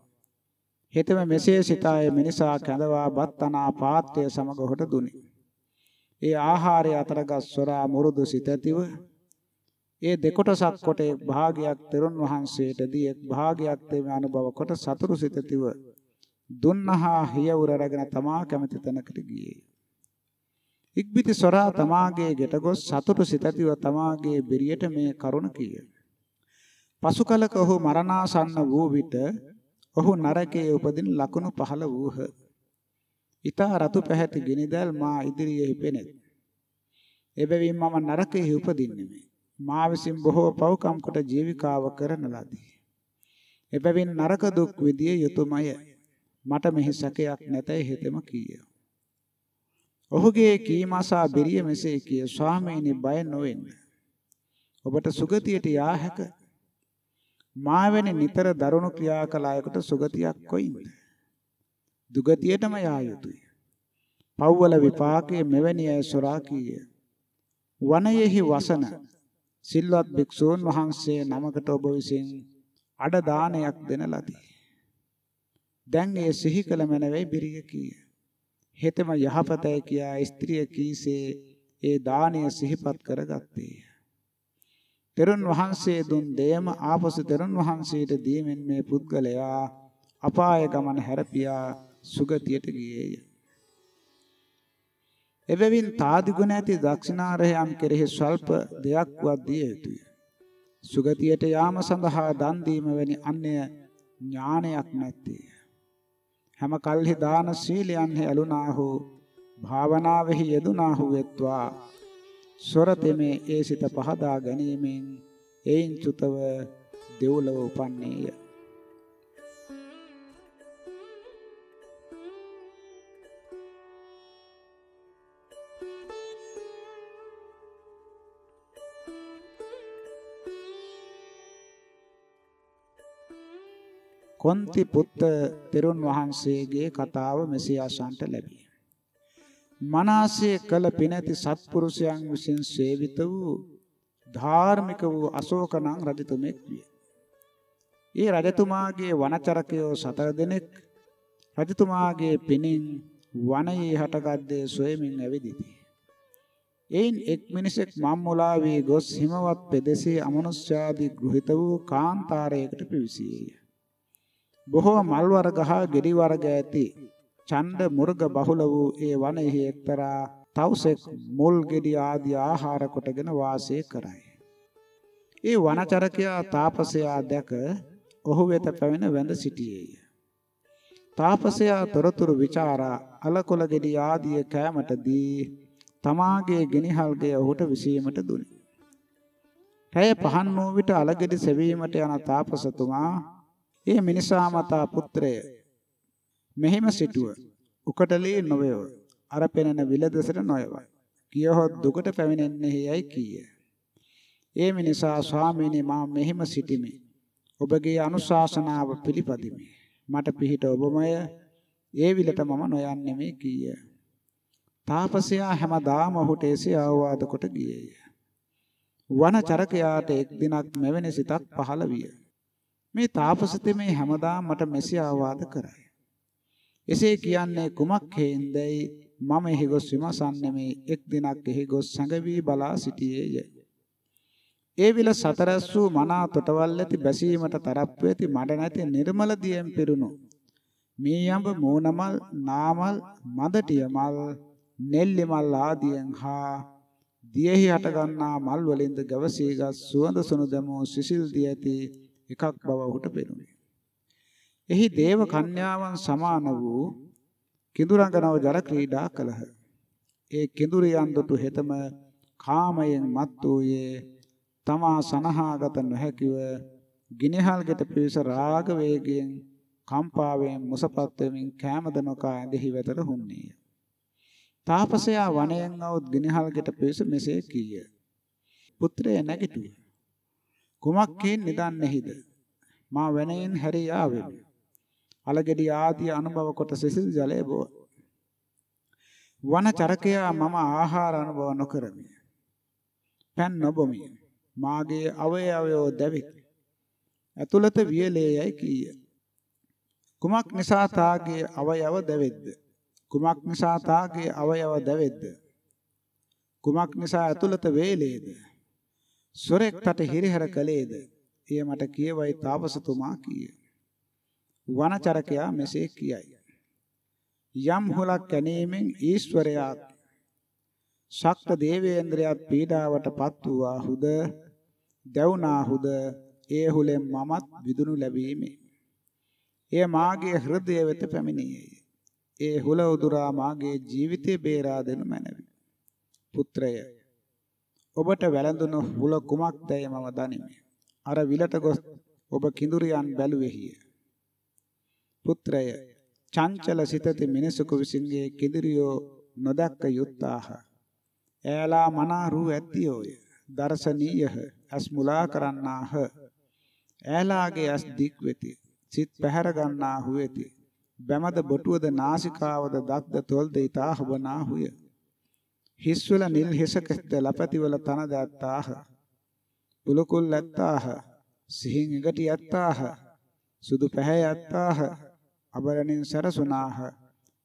හෙතම මෙසේ සිතායේ මිනිසා කැඳවා බත් අනා පාත්‍ය සමග හොට දුනි. ඒ ආහාරය අතරගත් සොරා මුරුදු සිතතිව ඒ දෙකොටසක් කොට එක් භාගයක් තෙරුන් වහන්සේට දී එක් භාගයක් තෙම අනුභව කොට සතුරු සිතතිව දුන්නහා හියවුර රැගෙන තමා කැමති තැනකට ගියේ. ඉක්බිති සොරා තමාගේ ගෙට ගොස් සතුටු සිතතිව තමාගේ බෙරියට මේ කරුණ කීය. පසු කලක ඔහු මරණාසන්න වූ විට ඔහු නරකයේ උපදින ලකුණු පහළ වූහ. ඊතා රතු පැහැති ගිනිදල් මා ඉදිරියේ පෙනෙත්. එබැවින් මම නරකයේ උපදින්නේ මා විසින් බොහෝ පව්කම් කොට ජීවිකාව කරන ලදී. එබැවින් නරක දුක් විදිය යුතුයමය. මට මෙහි සැකයක් නැතයි හෙතෙම කීය. ඔහුගේ කීමසා බිරිය මෙසේ කිය ස්වාමීනි බය නොවෙන්න. ඔබට සුගතියට යා හැක. මා වැනි නිතර දරුණු ක්‍රියා කළ අයෙකුට සුගතියක් කොයින්ද? දුගතියටම යා යුතුය. පව්වල විපාකයේ මෙවැනි අය සොරා කීය. වනයේහි වසන සිල්වත් භික්ෂූන් වහන්සේ නමකට ඔබ විසින් අඩ දානයක් දෙන ලදී. දැන් ඒ සිහි කළ මැනවේ බිරිය කීය. හෙතෙම යහපතයි කියා ස්ත්‍රිය කීසේ ඒ දානය සිහිපත් කරගත්තේ. තෙරුන් වහන්සේ දුන් දෙයම ආපසු තෙරුන් වහන්සේට දීමෙන් මේ පුද්ගලයා අපාය ගමන හැරපියා සුගතියට ගියේය. එබැවින් තාදිගුණ ඇති දක්ෂිනාරහයන් කෙරෙහි ස්වල්ප දෙයක්වත් දිය යුතුය. සුගතියට යාම සඳහා දන් දීම වැනි අන්‍ය ඥානයක් නැත්තේ. හැම කල්හි දාන සීලයන්හි ඇලුනාහු භාවනාවෙහි යෙදුනාහු වෙත්වා සොරතෙමේ ඒ සිත පහදා ගැනීමෙන් එයින් චුතව දෙව්ලොව උපන්නේය කොන්ති පුත්ත තෙරුන් වහන්සේගේ කතාව මෙසේ අසන්ට ලැබේ. මනසේ කළ පිනැති සත්පුරුෂයන් විසින් සේවිත වූ ධාර්මික වූ අශෝකනං රජතුමෙක් විය. ඒ රජතුමාගේ වනචරකයෝ සතර දෙනෙක් රජතුමාගේ පිනින් වනයේ හටගද්දේ සොයමින් ඇවිදිති. එයින් එක් මිනිසෙක් මම්මුලා වී ගොස් හිමවත් පෙදෙසේ අමනුෂ්‍යාදී ගෘහිත වූ කාන්තාරයකට පිවිසියේය. බොහෝ මල් වර්ග හා ගෙඩි වර්ග ඇති ඡණ්ඩ මුර්ග බහුල වූ ඒ වනයෙහි එක්තරා තවුසෙක් මුල් ගෙඩි ආදී ආහාර කොටගෙන වාසය කරයි. ඒ වනචරකයා තාපසයා දැක ඔහු වෙත පැමිණ වැඳ සිටියේය. තාපසයා තොරතුරු ਵਿਚාරා අලකොල ගෙඩි ආදී කෑමටදී තමාගේ ගෙනිහල්ගේ ඔහුට විසීමට දුනි. රැය පහන් වූ විට අලගෙඩි සෙවීමට යන තාපසතුමා ඒ මිනිසා මතා පුත්‍රය මෙහිම සිටුව. උකටලී නොවේව. අර පෙනෙන විලදසට නොයව. කියහොත් දුකට පැමිණෙන්නේ යයි කීය. ඒ මිනිසා ස්වාමීනි මා මෙහිම සිටිමි. ඔබගේ අනුශාසනාව පිළිපදිමි. මට පිහිට ඔබමය. ඒ විලට මම නොයන්නේ මේ කීය. තාපසයා හැමදාම ඔහුට එසේ ආවාද කොට ගියේය. වනචරකයාට එක් දිනක් මෙවැනි සිතක් පහළ විය. මේ තාපසතෙමේ හැමදාම මට මෙසේ ආවාද කරයි. එසේ කියන්නේ කුමක් හේන්දයි මම එහි ගොස් විමසන්නේ මේ එක් දිනක් එහි ගොස් සැඟවි බලා සිටියේය. ඒ විල සතරස් වූ මනා තොටවල් ඇති බැසීමට තරප්පු ඇති මඩ නැති නිර්මල දියෙන් පිරුණු මේ යඹ මෝනමල් නාමල් මදටිය මල් නෙල්ලි මල් ආදියෙන් හා දියෙහි හටගන්නා මල් වලින්ද ගවසීගත් සුවඳ සුණු දමෝ සිසිල් දී ඇති එකක් බව ඔහුට පෙනුනේ. එහි දේව කන්‍යාවන් සමාන වූ කිඳුරංගනව ජල ක්‍රීඩා කළහ. ඒ කිඳුරියන් දුටු හෙතම කාමයෙන් මත් වූයේ තමා සනහාගත නොහැකිව ගිනිහල්ගෙට පිවිස රාග වේගයෙන් කම්පාවෙන් මුසපත් වෙමින් කැමද නොකා ඇඳෙහි වෙතට හුන්නේය. තාපසයා වනයෙන් આવුත් ගිනිහල්ගෙට පිවිස මෙසේ කීය. පුත්‍රය නැගිටුවා. කුමක්කෙන් නිදන්නේහිද මා වෙනෙන් හැරී ආවෙමි අලගෙඩි ආදී අනුභව කොට සිසිල් ජලය බොව වනචරකයා මම ආහාර අනුභව නොකරමි. පෑන් නොබොමි. මාගේ අවයවයෝ දැවිත්. ඇතුළත වියලේයයි කීය. කුමක් නිසා තාගේ අවයව දැවෙද්ද? කුමක් නිසා තාගේ අවයව දැවෙද්ද? කුමක් නිසා ඇතුළත වේලේද? සොරෙක්ට හිරිහැර කළේද? එය මට කියවයි තාපසතුමා කීය. වනචරකයා මෙසේ කියයි. යම් හොලක් ගැනීමෙන් ඊශ්වරයා ශක්ත දේවේන්ද්‍රයාත් පීඩාවට පත් වූාහුද දැවුනාහුද ඒ හුලෙන් මමත් විදුණු ලැබීමේ. එය මාගේ හෘදය වෙත පැමිණියේ ඒ හුල උදුරා මාගේ ජීවිතය බේරා දෙනු මැනවි. පුත්‍රය ඔබට වැළඳුණු හුල කුමක්දයි මම දනිමි. අර විලට ගොස් ඔබ කිඳුරියන් බැලුවේහිය. පුත්‍රය චංචල සිතති මිනිසෙකු විසින්ගේ කිඳුරියෝ නොදක්ක යුත්තාහ. ඈලා මනාරු ඇත්තියෝය. දර්ශනීයහ. අස් මුලා කරන්නාහ. ඈලාගේ අස් දික් වෙති. සිත් පැහැර ගන්නා හුවේති. බැමද බොටුවද නාසිකාවද දත්ද තොල්ද ඊතා හබනා හුය. හිස්වල නිල් හිසකස්ද ලපතිවල තන දැත්තාහ. පුලකුල් ඇත්තාහ. සිහින් ඉගටි ඇත්තාහ. සුදු පැහැ ඇත්තාහ. අබරණින් සරසුනාහ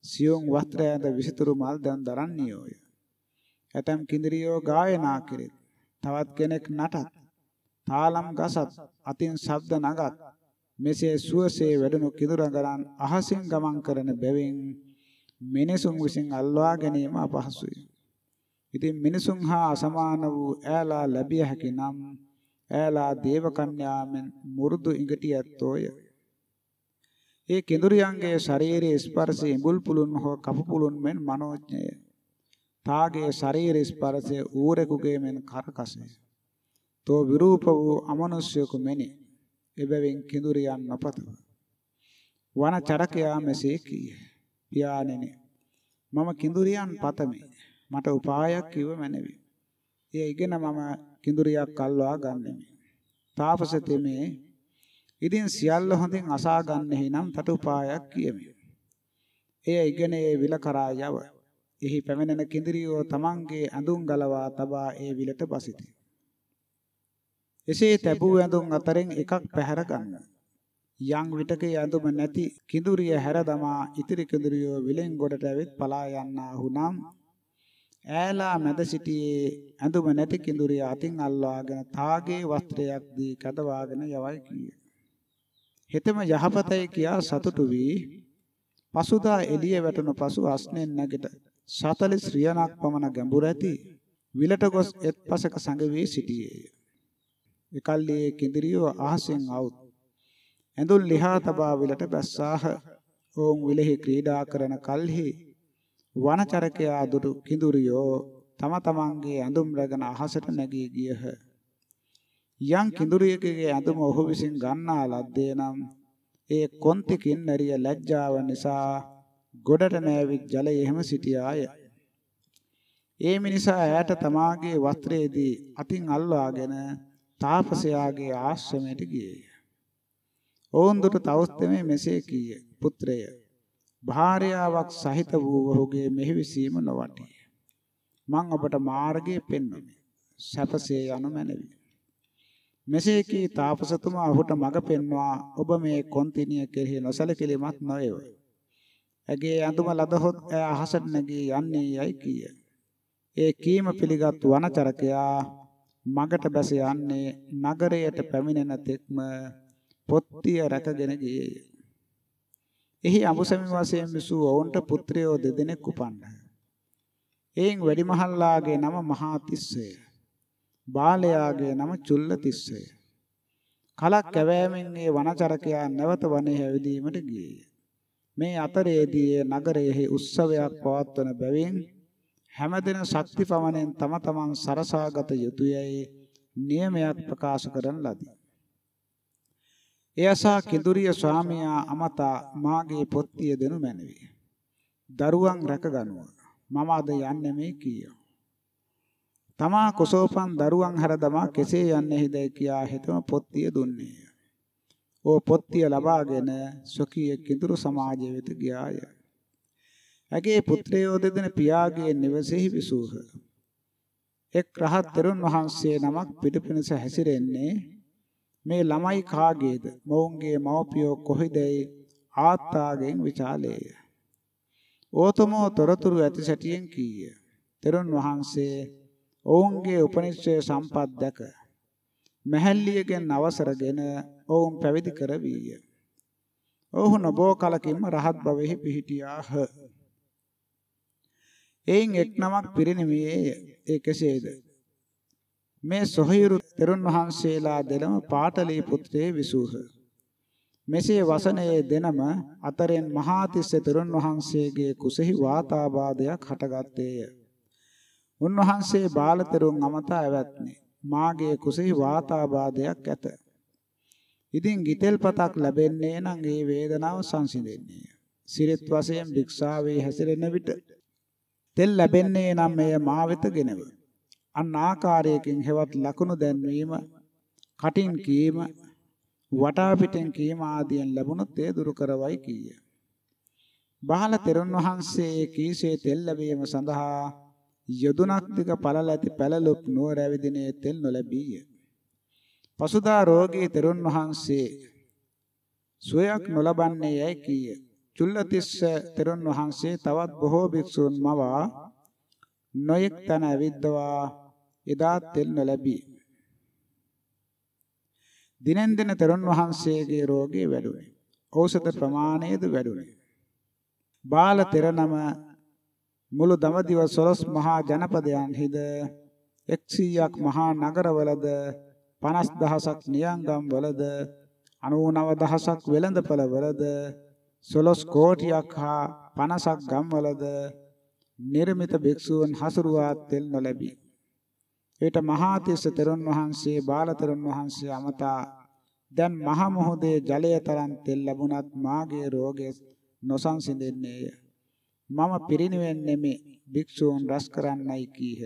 සියුම් වස්ත්‍රය ඇඳ විසිතුරු මල් දන් දරන්නියෝය ඇතම් කිඳිරියෝ ගායනා කෙරෙත් තවත් කෙනෙක් නටත් තාලම් ගසත් අතින් ශබ්ද නගත් මෙසේ සුවසේ වැඩුණු කිඳුරගරන් අහසින් ගමන් කරන බැවින් මිනිසුන් විසින් අල්වා ගැනීම අපහසුය. ඉතින් මිනිසුන් හා අසමාන වූ ඈලා ලැබිය හැකි නම් ඈලා දේව කන්‍යාවෙන් මුරුදු ඉඟටි ඇත්තෝය. ඒ කිඳුරියන්ගේ ශරීරයේ ස්පර්ශය ඉඹුල් පුළුන් හෝ කපු පුළුන් මෙන් මනෝඥය. තාගේ ශරීර ස්පර්ශය ඌරෙකුගේ මෙන් කරකසය. තෝ විරූප වූ අමනුෂ්‍යකු මෙනි. එබැවින් කිඳුරියන් නොපතව. වන චරකයා මෙසේ කීය. පියාණෙනි මම කිඳුරියන් පතමි. මට උපායක් කිව මැනවි. එය ඉගෙන මම කිඳුරියක් අල්වා ගන්නෙමි. තාපස තෙමේ ඉදින් සියල්ල හොඳින් අසා ගන්නෙහි නම් තට උපායක් කියමි. එය ඉගෙන ඒ විල කරා යව. එහි පැමිණෙන කිඳිරියෝ තමන්ගේ ඇඳුම් ගලවා තබා ඒ විලට බසිති. එසේ තැබූ ඇඳුම් අතරින් එකක් පැහැර ගන්න. යම් විටක ඇඳුම නැති කිඳුරිය හැර දමා ඉතිරි කිඳුරියෝ විලෙන් ගොඩට ඇවිත් පලා යන්නා වුනම් ඈලා මැද සිටියේ ඇඳුම නැති කිඳුරිය අතින් අල්වාගෙන තාගේ වස්ත්‍රයක් දී කැදවාගෙන යවයි කීය. හෙතෙම යහපතයි කියා සතුටු වී පසුදා එළිය වැටුණු පසු අස්නෙන් නැගිට 40 රියනක් පමණ ගැඹුර ඇති විලට ගොස් එත් පසක සඟවී සිටියේය. එකල්ලි ඒ කිඳිරියෝ අහසෙන් આવුත් ඇඳුල් ලිහා තබා විලට බැස්සාහ. ඕන් විලෙහි ක්‍රීඩා කරන කල්හි වනචරකයා දුටු කිඳුරියෝ තම තමන්ගේ ඇඳුම් රැගෙන අහසට නැගී ගියහ. යම් කිඳුරියකගේ ඇඳුම ඔහු විසින් ගන්නා ලද්දේ නම් ඒ කොන්ති කින්නරිය ලැජ්ජාව නිසා ගොඩට නෑවිත් ජලයේ එහෙම සිටියාය. ඒ මිනිසා ඈට තමාගේ වස්ත්‍රයේදී අතින් අල්වාගෙන තාපසයාගේ ආශ්‍රමයට ගියේය. ඔවුන් දුටු තවුස්තමේ මෙසේ කීය. පුත්‍රය භාර්යාවක් සහිත වූ ඔහුගේ මෙහිවිසීම නොවටි. මං ඔබට මාර්ගය පෙන්වමි. සැපසේ යනු මැනවි. මෙසේ කී තාපසතුමා ඔහුට මඟ පෙන්වා ඔබ මේ කොන්තිනිය කෙරෙහි නොසලකිලිමත් නොවේව. ඇගේ ඇඳුම ලදහොත් ඇය අහසට නැගී යන්නේ යයි කීය. ඒ කීම පිළිගත් වනචරකයා මගට බැස යන්නේ නගරයට පැමිණෙන තෙක්ම පොත්තිය රැකගෙන ගියේය. එහි අමුසැමි වශයෙන් විසූ ඔවුන්ට පුත්‍රයෝ දෙදෙනෙක් උපන්හ. එයින් වැඩිමහල්ලාගේ නම මහා තිස්සය. බාලයාගේ නම චුල්ල තිස්සය. කලක් කැවෑමෙන් ඒ වනචරකයා නැවත වනයේ ඇවිදීමට ගියේය. මේ අතරේදී නගරයේ උත්සවයක් පවත්වන බැවින් හැමදෙන ශක්ති පවණෙන් තම තමන් සරසාගත යුතුයයි නියමයක් ප්‍රකාශ කරන ලදී. එයසා කිඳුරිය ස්වාමියා අමතා මාගේ පොත්තිය දෙනු මැනවි. දරුවන් රැකගනුව මම අද යන්නේ මේ කීය. තමා කුසෝපන් දරුවන් හැර දමා කෙසේ යන්නේහිද කියා හිතම පොත්තිය දුන්නේය. ඕ පොත්තිය ලබාගෙන ස්වකීය කිඳුරු සමාජය වෙත ගියාය. ඇගේ පුත්‍රයෝ දෙදෙන පියාගේ නිවසේහි විසූහ. එක් රහත් තෙරුන් වහන්සේ නමක් පිටුපිනිස හැසිරෙන්නේ මේ ළමයි කාගේද? මොවුන්ගේ මව්පියෝ කොහෙදයි ආත්තාගෙන් විචාලේය. ඕතමෝ තොරතුරු ඇති සැටියෙන් කීය. තෙරුන් වහන්සේ ඔවුන්ගේ උපනිශ්‍රය සම්පත් දැක මහල්ලියගෙන් අවසරගෙන ඔවුන් පැවිදි කරවීය. ඔවුහු නොබෝ කලකින්ම රහත් භවෙහි පිහිටියාහ. එයින් එක් නමක් පිරිනිමියේය. ඒ කෙසේද? මේ සොහයුරු තෙරුන් වහන්සේලා දෙනම පාටලී පුත්‍රයේ විසූහ. මෙසේ වසනයේ දෙනම අතරෙන් මහාතිස්ස තෙරුන් වහන්සේගේ කුසෙහි වාතාබාධයක් හටගත්තේය. උන්වහන්සේ බාලතෙරුන් අමතා ඇවැත්නේ. මාගේ කුසෙහි වාතාබාධයක් ඇත. ඉතින් ගිතෙල් පතක් ලැබෙන්නේ නම් ඒ වේදනාව සංසිඳෙන්නේ. සිරිත් වශයෙන් භික්ෂාවේ හැසිරෙන විට තෙල් ලැබෙන්නේ නම් මෙය මා වෙත ගෙනව. අන් ආකාරයකින් හෙවත් ලකුණු දැන්වීම, කටින් කීම, වටා පිටෙන් කීම ආදියෙන් ලැබුණොත් ඒ දුරු කරවයි කීය. බහල තෙරුන් වහන්සේ කීසේ තෙල් ලැබීම සඳහා යදුනක් දිග පළල ඇති පැලලොක් නුවර ඇවිදිනේ තෙල් නොලැබීය. පසුදා රෝගී තෙරුන් වහන්සේ සුවයක් නොලබන්නේ යයි කීය. චුල්ලතිස්ස තෙරුන් වහන්සේ තවත් බොහෝ භික්ෂූන් මවා නොයෙක් තන ඇවිද්දවා එදා තෙල් නොලැබී. දිනෙන් දින තෙරුන් වහන්සේගේ රෝගය වැඩුණේ. ඖෂධ ප්‍රමාණයද වැඩුණේ. බාල තෙර නම මුළු දඹදිව සොළොස් මහා ජනපදයන්හිද 100ක් මහා නගරවලද 50000ක් නියංගම් වලද 99000ක් වෙළඳපළ වලද සොළොස් කෝටියක් හා 50ක් ගම්වලද නිර්මිත භික්ෂූන් හසුරුවා තෙල් නොලැබී. ඒට මහා තිස්ස තෙරුන් වහන්සේ බාලතෙරුන් වහන්සේ අමතා දැන් මහ මොහොතේ ජලය තරම් තෙල් ලැබුණත් මාගේ රෝගය නොසංසිඳෙන්නේය. මම පිරිනිවෙන්නේ භික්ෂූන් රැස් කරන්නයි කීහ.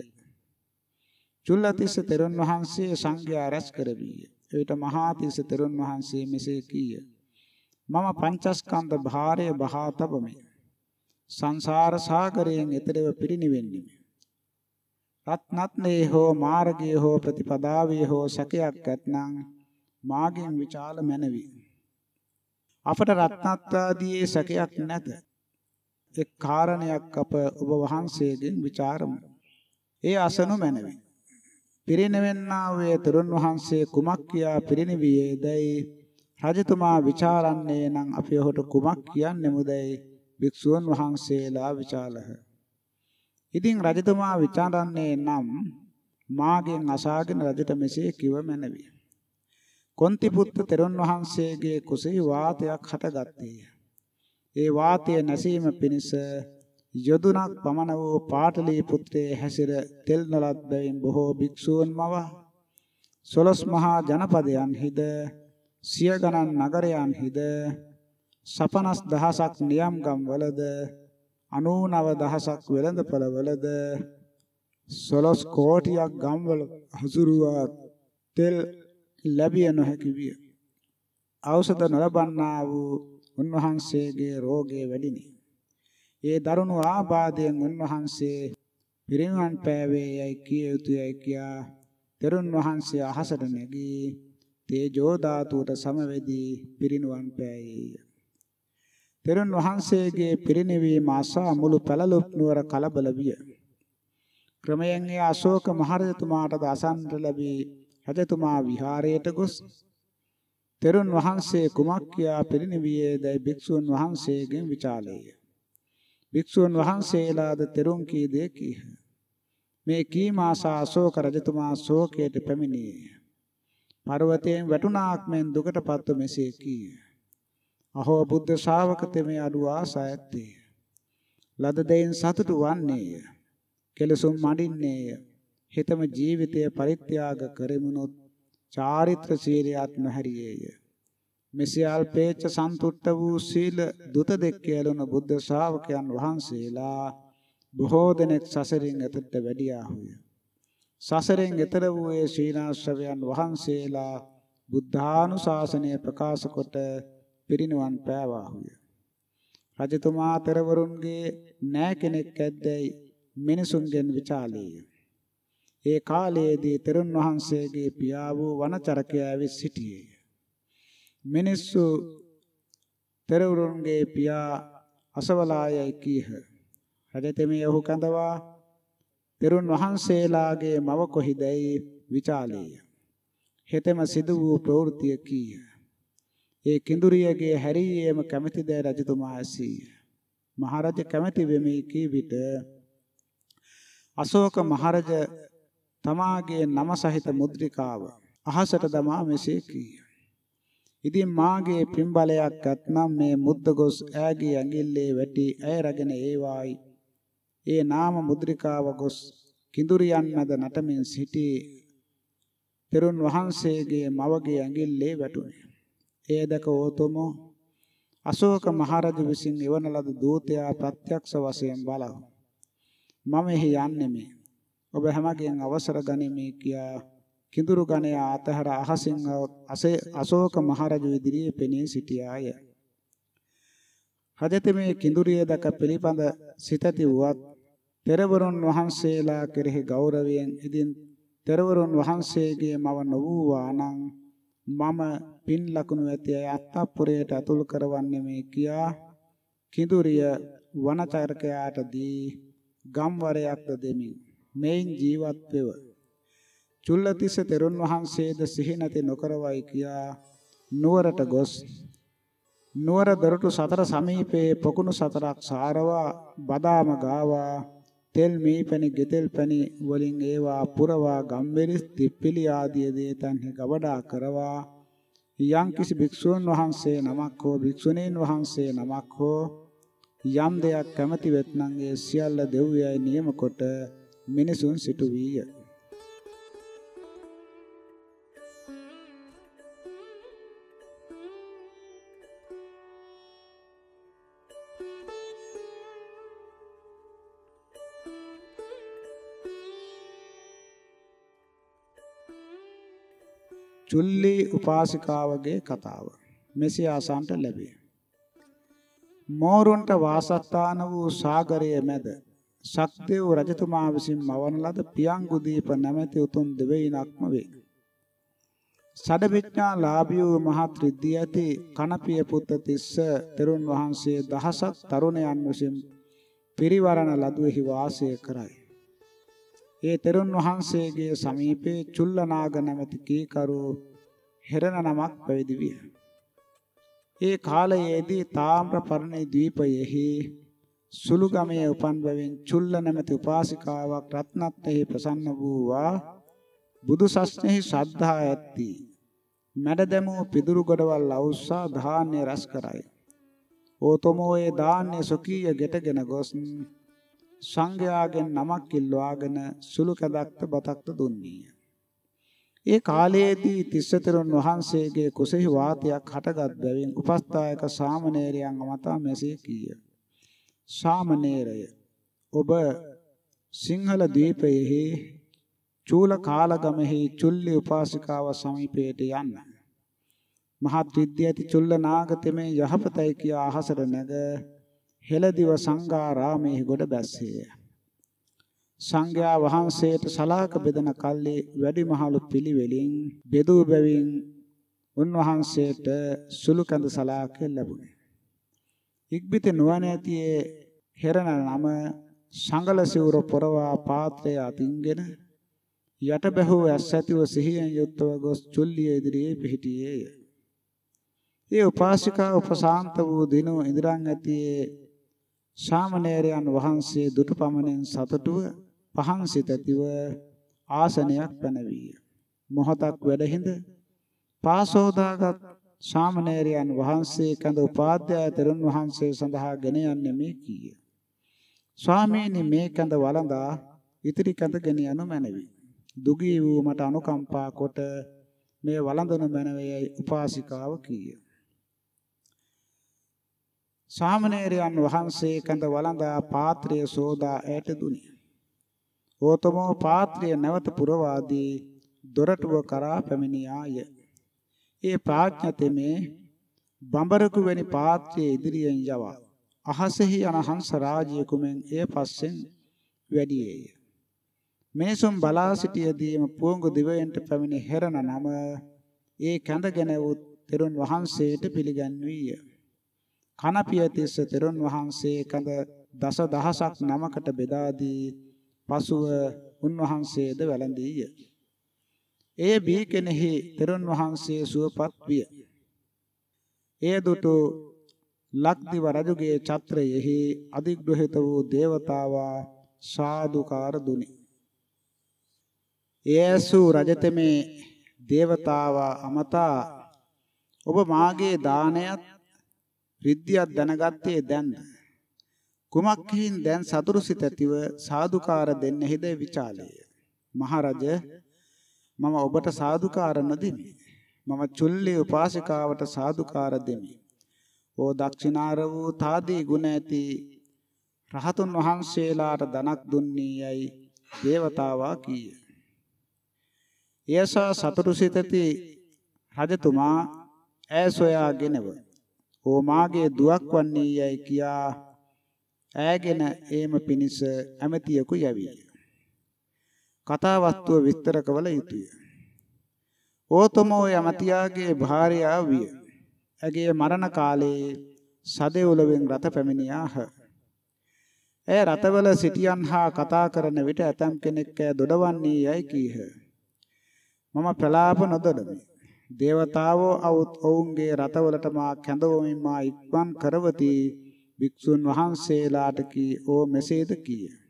චුල්ලතිස්ස තෙරුන් වහන්සේ සංඝයා රැස් කරවීය. ඒට මහා තිස්ස තෙරුන් වහන්සේ මෙසේ කීය. මම පංචස්කන්ධ භාරය බහා තබමි. සංසාර සාගරයෙන් එතරව පිරිනිවෙන්නේ. රත්නත්නේ හෝ මාර්ගයේ හෝ ප්‍රතිපදාවේ හෝ සැකයක් ඇතනම් මාගෙන් විචාල මැනවි. අපට රත්නත්වාදීයේ සැකයක් නැත. එක් කාරණයක් අප ඔබ වහන්සේගෙන් ਵਿਚාරමු. ඒ අසනු මැනවි. පිරිනෙවෙන්නා වූ තරුණ වහන්සේ කුමක් කියා පිරිනිවියේදයි රජතුමා ਵਿਚාරන්නේ නම් අපි ඔහුට කුමක් කියන්නෙමුදයි භික්ෂුන් වහන්සේලා විචාලහ. ඉතින් රජතුමා විචාරන්නේ නම් මාගෙන් අසාගෙන රජට මෙසේ කිව මැනවි. කොන්තිපුත්ත තෙරුන් වහන්සේගේ කුසේ වාතයක් හටගත්තේය. ඒ වාතය නැසීම පිණිස යදුනක් පමණ වූ පාටලී පුත්‍රයේ හැසිර තෙල් නොලත් බැවින් බොහෝ භික්ෂූන් මව සොළොස් මහා ජනපදයන්හිද සිය ගණන් නගරයන්හිද සපනස් දහසක් නියම්ගම් වලද 99 දහසක් වෙළඳපළ වලද සොළොස් කෝටියක් ගම්වල හසුරුවා තෙල් ලැබිය නොහැකි විය. ඖෂධ නොලබන්නා වූ උන්වහන්සේගේ රෝගය වැඩිනි. ඒ දරුණු ආබාධයෙන් උන්වහන්සේ පිරිනිවන් පෑවේ යයි කිය යුතුයයි කියා තෙරුන් වහන්සේ අහසට නැගී තේජෝ ධාතුවට සමවැදී පිරිනිවන් පෑයේය. තෙරුන් වහන්සේගේ පිරිනිවීම අසා මුළු පළලොක් නුවර කලබල විය. ක්‍රමයෙන් ඒ අශෝක මහරජතුමාට අසන්නට ලැබී රජතුමා විහාරයට ගොස් තෙරුන් වහන්සේ කුමක් කියා පිරිනිවියේදයි භික්ෂුන් වහන්සේගෙන් විචාලේය. භික්ෂුන් වහන්සේලාද තෙරුන් කී දේ කීහ. මේ කීමාසා අශෝක රජතුමා ශෝකයට පැමිණියේ. පර්වතයෙන් වැටුණාක් මෙන් දුකටපත්ව මෙසේ කීය. අහෝ බුද්ධ ශාවක තෙමේ අඩු ආසා ඇත්තේ. ලද දෙයින් සතුටු වන්නේය. කෙලසුම් මඩින්නේය. හිතම ජීවිතය පරිත්‍යාග කරමුනොත් චාරිත්‍ර සීලයක් නොහැරියේය. මෙසේ අල්පේච්ඡ සන්තුට්ඨ වූ සීල දුත දෙක් කියලන බුද්ධ ශ්‍රාවකයන් වහන්සේලා බොහෝ දෙනෙක් සසරින් එතෙට වැඩියාහුය. සසරෙන් එතර වූ ඒ ශ්‍රීනාශ්‍රවයන් වහන්සේලා බුද්ධානුශාසනය ප්‍රකාශ කොට පිරිනිවන් පෑවාහුය. රජතුමා තෙරවරුන්ගේ නෑ කෙනෙක් ඇද්දැයි මිනිසුන්ගෙන් විචාලේය. ඒ කාලයේදී තෙරුන් වහන්සේගේ පියා වූ වනචරකයා ඇවිත් සිටියේය. මිනිස්සු තෙරවරුන්ගේ පියා අසවලායයි කීහ. රජතෙමේ ඔහු කඳවා තෙරුන් වහන්සේලාගේ මව කොහිදැයි විචාලේය. හෙතෙම සිදු වූ ප්‍රවෘත්තිය කීය. ඒ කිඳුරියගේ හැරීයේම කැමැතිද රජතුමා ඇසීය. මහරජ කැමැති වෙමි කී විට අශෝක මහරජ තමාගේ නම සහිත මුද්‍රිකාව අහසට දමා මෙසේ කීය. ඉතින් මාගේ පින්බලයක් ඇතනම් මේ මුද්ද ගොස් ඈගේ ඇඟිල්ලේ වැටි ඇය රගෙන ඒවායි. ඒ නාම මුද්‍රිකාව ගොස් කිඳුරියන් මැද නටමින් සිටි තෙරුන් වහන්සේගේ මවගේ ඇඟිල්ලේ වැටුණේ. ඒ දැක ඕතම අශෝක මහරජු විසින් එවන ලද දූතයා ප්‍රත්‍යක්ෂ වශයෙන් බලව. මම එහි යන්නේ මේ. ඔබ හැමගෙන් අවසර ගනිමි කියා කිඳුරු ගණයා අතහැර අහසින් අශෝක මහරජු ඉදිරියේ පෙනී සිටියාය. රජතෙමේ කිඳුරිය දක පිළිපඳ සිතති වුවත් තෙරවරුන් වහන්සේලා කෙරෙහි ගෞරවයෙන් ඉදින් තෙරවරුන් වහන්සේගේ මව නොවූවා නම් මම පින් ලකුණු ඇති අය අත්තපුරයට අතුල් කරවන්නේ මේ කියා කිඳුරිය වනචරකයාට දී ගම්වරයක්ද දෙමින් මෙයින් ජීවත් වෙව. චුල්ලතිස්ස තෙරුන් වහන්සේද සිහි නැති නොකරවයි කියා නුවරට ගොස් නුවර දොරටු සතර සමීපයේ පොකුණු සතරක් සාරවා බදාම ගාවා තෙල් මීපැණි ගෙතෙල් පැණි වලින් ඒවා පුරවා ගම්බෙරිස් තිප්පිලි ආදී දේතන්හි ගවඩා කරවා යම් කිසි භික්ෂුන් වහන්සේ නමක් හෝ භික්ෂුණීන් වහන්සේ නමක් හෝ යම් දෙයක් කැමති වෙත්නම් ඒ සියල්ල දෙව්යයි නියම කොට මිනිසුන් සිටු වීය චුල්ලි උපාසිකාවගේ කතාව මෙසේ අසන්ට ලැබේ. මෝරුන්ට වාසස්ථාන වූ සාගරයේ මැද ශක්දේව රජතුමා විසින් මවන ලද පියංගු දීප නැමැති උතුම් දෙවියන්ක්ම වේ. සඩවිඥා ලාභියෝ මහත් රිද්දී ඇති කනපිය පුත්ත තිස්ස තෙරුන් වහන්සේ දහසක් තරුණයන් විසින් පිරිවරණ ලදුවෙහි වාසය කරයි. ඒ තෙරුන් වහන්සේගේ සමීපේ චුල්ලනාග නැමැති කීකරු හෙරණ නමක් පැවිදි විය. ඒ කාලයේදී තාම්‍රපර්ණි දීපයෙහි සුළු ගමේ උපන් බැවින් චුල්ල නැමැති උපාසිකාවක් රත්නත්ෙහි ප්‍රසන්න වූවා බුදු සස්නෙහි ශ්‍රද්ධා ඇත්ති. මැඩ දැමූ පිදුරු ගොඩවල් අවුස්සා ධාන්‍ය රැස් කරයි. ඕතමෝ ඒ ධාන්‍ය සොකීය ගෙටගෙන ගොස් සංඝයාගෙන් නමක් ඉල්වාගෙන සුළු කැදක්ත බතක්ත දුන්නීය. ඒ කාලයේදී තිස්සතරුන් වහන්සේගේ කුසෙහි වාතයක් හටගත් බැවින් උපස්ථායක සාමණේරයන් අමතා මෙසේ කීය. සාමණේරය ඔබ සිංහල දීපයෙහි චූල කාලගමෙහි චුල්ලි උපාසිකාව සමීපයට යන්න. මහත් විද්‍ය ඇති චුල්ල නාගතෙමේ යහපතයි කියා අහසට නැග හෙළදිව සංඝාරාමයේ ගොඩ බැස්සේය. සංඝයා වහන්සේට සලාක බෙදන කල්ලි වැඩිමහලු පිළිවෙලින් බෙදූ බැවින් උන්වහන්සේට සුළු කඳ සලාකය ලැබුණේ. ඉක්බිත නුවණැතියේ හෙරණ නම සංගල සිවුර පොරවා පාත්‍රය අතින්ගෙන යට බැහුව ඇස් ඇතිව සිහියෙන් යුක්තව ගොස් චුල්ලිය ඉදිරියේ පිහිටියේය. ඒ උපාසිකා උපසාන්ත වූ දින ඉඳුරන් ඇතියේ ශාමණේරයන් වහන්සේ දුටු පමණෙන් සතුටුව පහන් සිත ඇතිව ආසනයක් පැනවීය. මොහොතක් වැඩහිඳ පාසෝදාගත් ශාමණේරයන් වහන්සේ කඳ උපාධ්‍යාය තෙරුන් වහන්සේ සඳහා ගෙන යන්නේ මේ කීය. ස්වාමීනි මේ කඳ වළඳා ඉතිරි කඳ ගෙන යනු මැනවි. දුගී වූ මට අනුකම්පා කොට මේ වළඳනු මැනවේයි උපාසිකාව කීය. සාමණේරයන් වහන්සේ කඳ වළඳා පාත්‍රය සෝදා ඈට දුනි. ඕතමෝ පාත්‍රය නැවත පුරවාදී දොරටුව කරා පැමිණියාය. ඒ ප්‍රඥතෙමේ බඹරකු වැනි පාත්‍රයේ ඉදිරියෙන් යවා අහසෙහි යන හංස රාජ්‍යකුමෙන් එය පස්සෙන් වැඩියේය. මිනිසුන් බලා සිටියදීම පුවඟු දිවයින්ට පැමිණි හෙරණ නම ඒ කැඳගෙන වූ තෙරුන් වහන්සේට පිළිගන්වීය. කනපියතිස්ස තෙරුන් වහන්සේ කඳ දස දහසක් නමකට බෙදා දී පසුව උන්වහන්සේද වැළඳීය. එය බී කෙනෙහි තෙරුන් වහන්සේ සුවපත් විය. එය දුටු ලක්දිව රජුගේ ඡත්‍රයෙහි අධිග්‍රහිත වූ దేవතාවා සාදුකාර දුනි. යේසු රජතමේ దేవතාවා අමතා ඔබ මාගේ දානයත් රිද්දියක් දැනගත්තේ දැන්ද? කුමක්කින් දැන් සතුරුසිත ඇතිව සාදුකාර දෙන්නෙහිද විචාලය. මහරජා මම ඔබට සාදුකාර නොදෙමි මම චුල්ලේ උපාසිකාවට සාදුකාර දෙමි ඕ දක්ෂිනාර වූ තාදී ගුණ ඇති රහතුන් වහන්සේලාට ධනක් දුන්නේ යයි දේවතාවා කීය. එයසා සතුරු සිතති රජතුමා ඈ සොයාගෙනව. ඕ මාගේ දුවක් වන්නේ යයි කියා ඈගෙන ඒම පිණිස ඇමතියෙකු යවි. කතා වස්තුව විස්තර කළ යුතුය. ඕතමෝ යමතියාගේ භාර්යාව විය. ඇගේ මරණ කාලයේ සදෙව්ලොවෙන් රත පැමිණියාහ. ඇය රතවල සිටියන් හා කතා කරන විට ඇතම් කෙනෙක් ඇය දොඩවන්නේ යයි කීහ. මම ප්‍රලාප නොදොඩමි. දේවතාවෝ අවුත් ඔවුන්ගේ රතවලට මා කැඳවමින් මා ඉක්මන් කරවති භික්ෂුන් වහන්සේලාට කී ඕ මෙසේද කීය.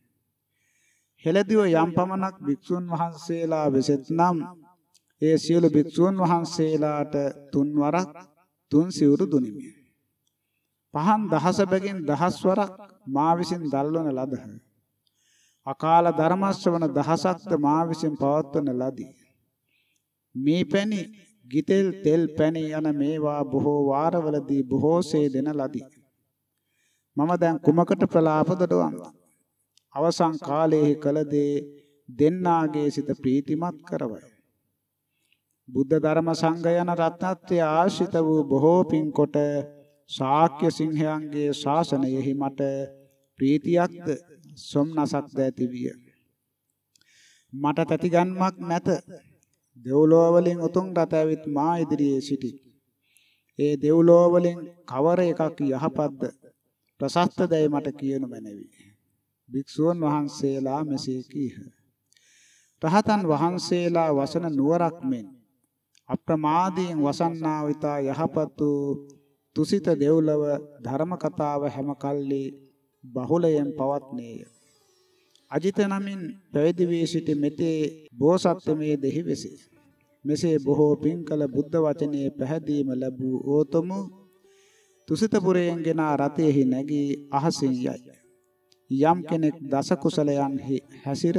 හෙළදිව යම් පමණක් භික්ෂුන් වහන්සේලා වෙසෙත්නම් ඒ සියලු භික්ෂුන් වහන්සේලාට තුන්වරක් තුන් සිවුරු දුනිමි. පහන් දහස බැගින් දහස් වරක් මා විසින් දල්වන ලදහ. අකාල ධර්ම ශ්‍රවණ දහසක්ද මා විසින් පවත්වන ලදී. මේ පැණි ගිතෙල් තෙල් පැණි යන මේවා බොහෝ වාරවලදී බොහෝසේ දෙන ලදී. මම දැන් කුමකට ප්‍රලාප දඩවන්ද? අවසන් කාලයේ කළ දේ දෙන්නාගේ සිත ප්‍රීතිමත් කරවයි. බුද්ධ ධර්ම සංඝ යන රත්නත්‍රය ආශ්‍රිත වූ බොහෝ පින්කොට ශාක්‍ය සිංහයන්ගේ ශාසනයෙහි මට ප්‍රීතියක්ද සොම්නසක්ද ඇතිවිය. මට තැතිගන්මක් නැත. දෙව්ලොව වලින් උතුම් රට ඇවිත් මා ඉදිරියේ සිටි. ඒ දෙව්ලොව වලින් කවර එකක් යහපත්ද ප්‍රශස්තදයි මට කියනු මැනවි. භික්ෂුන් වහන්සේලා මෙසේ කීහ. රහතන් වහන්සේලා වසන නුවරක් මෙන් අප්‍රමාදයෙන් වසන්නා විතා යහපත් වූ තුසිත දෙව්ලව ධර්ම කතාව හැම කල්ලි බහුලයෙන් පවත්නේය. අජිත නමින් පැවිදි වී සිටි මෙතේ බෝසත්ත්වමේ දෙහි වෙසේ. මෙසේ බොහෝ පින්කල බුද්ධ වචනේ පැහැදීම ලැබූ ඕතමු තුසිතපුරයෙන් ගෙන රතෙහි නැගී අහසින් යයි. යම් කෙනෙක් දස කුසලයන්හි හැසිර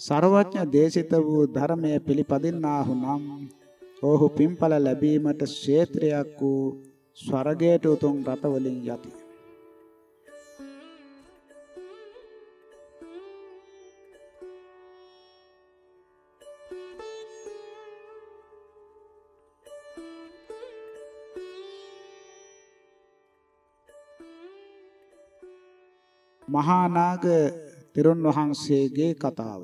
ਸਰවඥ දේශිත වූ ධර්මයේ පිළිපදින්නාහු නම් ඔහු පින්පල ලැබීමට ක්ෂේත්‍රයක් වූ ස්වර්ගයට උතුම් රත වලින් යති. මහා නාග තෙරුන් වහන්සේගේ කතාව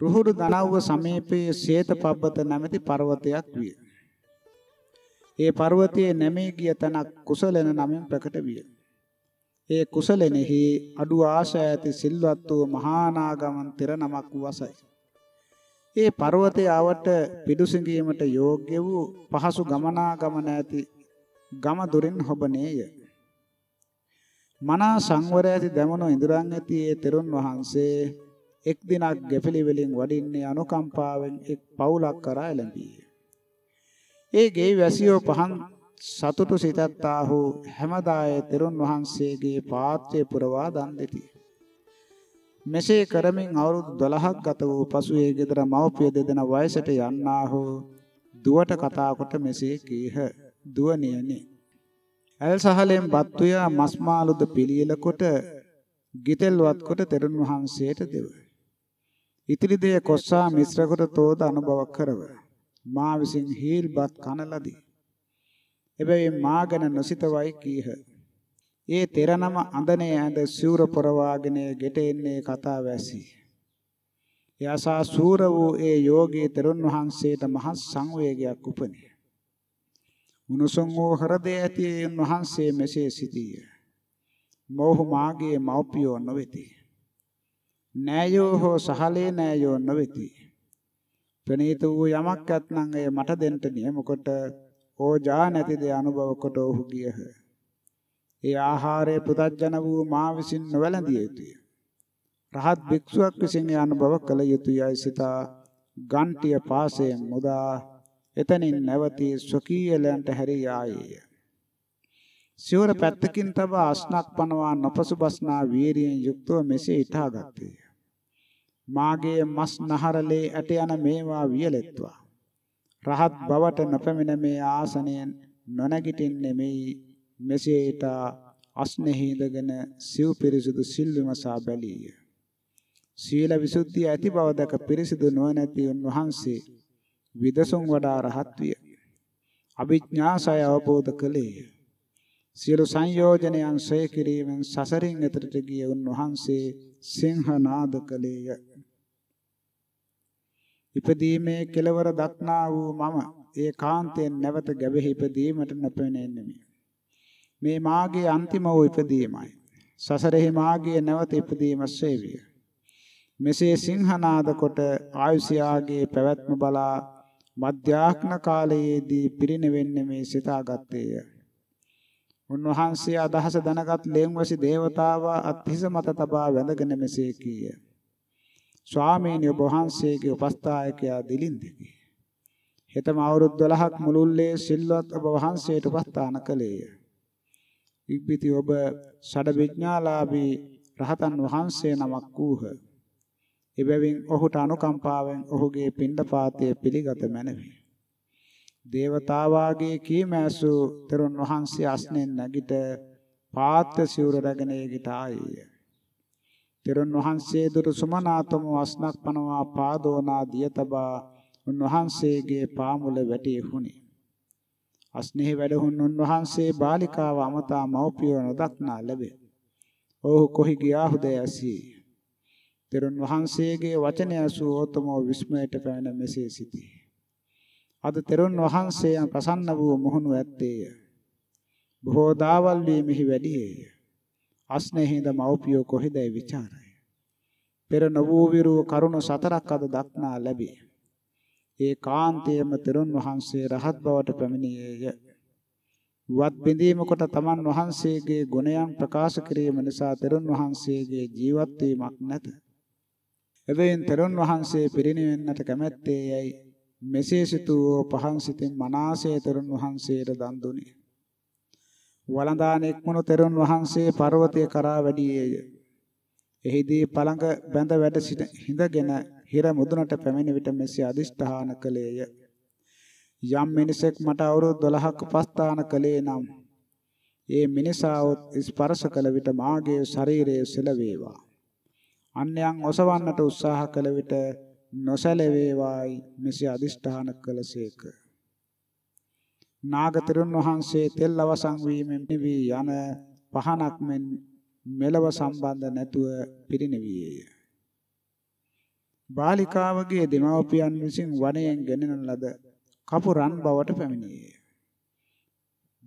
රුහුරු දනව්ව සමීපයේ ශේතපබ්බත නැමැති පර්වතයක් විය. ඒ පර්වතයේ නැමී ගිය තනක් කුසලෙන නමින් ප්‍රකට විය. ඒ කුසලෙනෙහි අඩු ආශය ඇති සිල්වත් වූ මහා නාගමන් තෙර නමක් වසයි. ඒ පර්වතයේ ආවට පිඩුසිඟීමට යෝග්‍ය වූ පහසු ගමනාගමන ඇති ගම දුරින් හොබනේය. මනා සංවර ඇති දමන ඉඳුරන් ඇති ඒ තෙරුන් වහන්සේ එක් දිනක් ගැපිලි වලින් වඩින්නේ අනුකම්පාවෙන් එක් පවුලක් කරා එළඹියේ. ඒ ගේ වැසියෝ පහන් සතුටු සිතත්තාහු හැමදාය තෙරුන් වහන්සේගේ පාත්‍රය පුරවා දන් දෙති. මෙසේ කරමින් අවුරුදු 12ක් ගත වූ පසු ඒ ගෙදර මව්පිය දෙදෙනා වයසට යන්නාහු දුවට කතා කොට මෙසේ කීහ දුවනියනි ඇල් සහලෙන් බත් උයා මස් මාළුද පිළියෙල කොට ගිතෙල්වත් කොට තෙරුන් වහන්සේට දෙව. ඉතිරි දෙය කොස්සා මිශ්‍ර කොට තෝද අනුභව කරව. මා විසින් හීල්පත් කන ලදී. එබැවින් මා ගැන නොසිතවයි කීහ. ඒ තෙරනම අඳනේ ඇඳ සූර පොරවාගෙන ගෙට එන්නේ කතාව ඇසී. එයාසා සූර වූ ඒ යෝගී තෙරුන් වහන්සේට මහත් සංවේගයක් උපනේ. උණුසුම් වූ හෘදය ඇති උන්වහන්සේ මෙසේ සිටියේ. මෝහ මාගේ මව්පියෝ නොවේති. නෑයෝ හෝ සහලේ නෑයෝ නොවේති. ප්‍රණීත වූ යමක් ඇත්නම් එය මට දෙන්න නියම කොට ඕජා නැතිද අනුභව කොට ඔහු ගියහ. ඒ ආහාරයේ පුතජන වූ මා විසින් නොවැළඳිය යුතුය. රහත් භික්ෂුවක් විසින් අනුභව කළ යුතුයයි සිතා ගන්ටිය පාසයෙන් මුදා එතනින් නැවතී ස්වකීයලයන්ට හැරී ආයේය. සිවර පැත්තකින් තබා අස්නක් පනවා නොපසුබස්නා වීරියෙන් යුක්තව මෙසේ ඉටාගත්තේය. මාගේ මස් නහරලේ ඇට යන මේවා වියලෙත්වා. රහත් බවට නොපැමිණ මේ ආසනයෙන් නොනැගිටින්නේ මෙයි මෙසේ ඊටා අස්නෙහි ඉඳගෙන සිව් පිරිසුදු සිල් විමසා බැලීය. සීල විසුද්ධිය ඇති බව දැක පිරිසිදු නොනැති උන්වහන්සේ විදසුන් වඩා රහත් විය. අභිඥාසය අවබෝධ කළේය. සියලු සංයෝජනයන් ශ්‍රේ කිරීමෙන් සසරින් එතරට ගිය උන්වහන්සේ සිංහනාද කළේය. ඉපදීමේ කෙලවර දක්නා වූ මම ඒ කාන්තෙන් නැවත ගැබෙහි ඉපදීමට නොපෙනෙන්නේ මේ මාගේ අන්තිම වූ ඉපදීමයි. සසරෙහි මාගේ නැවත ඉපදීම සේවිය. මෙසේ සිංහනාද කොට ආයුෂයාගේ පැවැත්ම බලා මධ්‍යාහ්න කාලයේදී පිරිනෙවෙන්නේ මේ සිතාගත්තේය. උන්වහන්සේ අදහස දැනගත් ලේම්වසි දේවතාව අත්හිස මත තබා වැඳගෙන මෙසේ කීය. ස්වාමීනි ඔබ වහන්සේගේ උපස්ථායකයා දිලින්දකි. හෙතම අවුරුදු 12ක් මුළුල්ලේ සිල්වත් ඔබ වහන්සේට උපස්ථාන කළේය. ඉක්බිති ඔබ ෂඩ විඥාලාභී රහතන් වහන්සේ නමක් වූහ. එබැවින් ඔහුට අනුකම්පාවෙන් ඔහුගේ පිණ්ඩපාතය පිළිගත මැනවි. දේවතාවාගේ කීම ඇසු තෙරුන් වහන්සේ අස්නෙන් නැගිට පාත්‍ය සිවුර රැගෙන ඊට ආයේය. තෙරුන් වහන්සේ දුරු සුමනාතම වස්නක් පනවා පාදෝනා දිය තබා උන්වහන්සේගේ පාමුල වැටී හුනි. අස්නෙහි වැඩහුන් උන්වහන්සේ බාලිකාව අමතා මව්පිය නොදක්නා ලැබේ. ඔහු කොහි ගියාහුද ඇසී. තෙරුන් වහන්සේගේ වචනය ඇසූ ඕතමෝ විස්මයට පැමිණ මෙසේ සිටී. අද තෙරුන් වහන්සේ ප්‍රසන්න වූ මොහුණු ඇත්තේය. බොහෝ දාවල් වී මෙහි වැඩියේය. අස්නේහිඳ මව්පියෝ කොහෙදයි ਵਿਚාරයි. පෙර නවූ විරූ කරුණ සතරක් අද දක්නා ලැබේ. ඒ කාන්තේම තෙරුන් වහන්සේ රහත් බවට පැමිණියේය. වත් බිඳීම කොට තමන් වහන්සේගේ ගුණයන් ප්‍රකාශ කිරීම නිසා තෙරුන් වහන්සේගේ ජීවත් වීමක් නැත. එබැවින් තෙරුන් වහන්සේ පිරිනිවෙන්නට කැමැත්තේ යයි මෙසේ සිතූ පහන් සිතින් මනාසේ තෙරුන් වහන්සේට දන් දුනි. වළඳාන එක්මුණු තෙරුන් වහන්සේ පර්වතය කරා වැඩියේය. එහිදී පළඟ බැඳ වැඩ සිට හිඳගෙන හිර මුදුනට පැමිණ විට මෙසේ අදිෂ්ඨාන කළේය. යම් මිනිසෙක් මට අවුරුදු 12ක උපස්ථාන කළේ නම් ඒ මිනිසා ස්පර්ශ කළ විට මාගේ ශරීරය සෙලවේවා. අන්‍යයන් ඔසවන්නට උත්සාහ කළ විට නොසැලවේවායි මෙසේ අදිෂ්ඨාන කළසේක. නාගතරුන් වහන්සේ තෙල් අවසන් වීමෙන් නිවි යන පහනක් මෙන් මෙලව සම්බන්ධ නැතුව පිරිනිවියේය. බාලිකාවගේ දෙමව්පියන් විසින් වනයෙන් ගෙනෙන ලද කපුරන් බවට පැමිණියේය.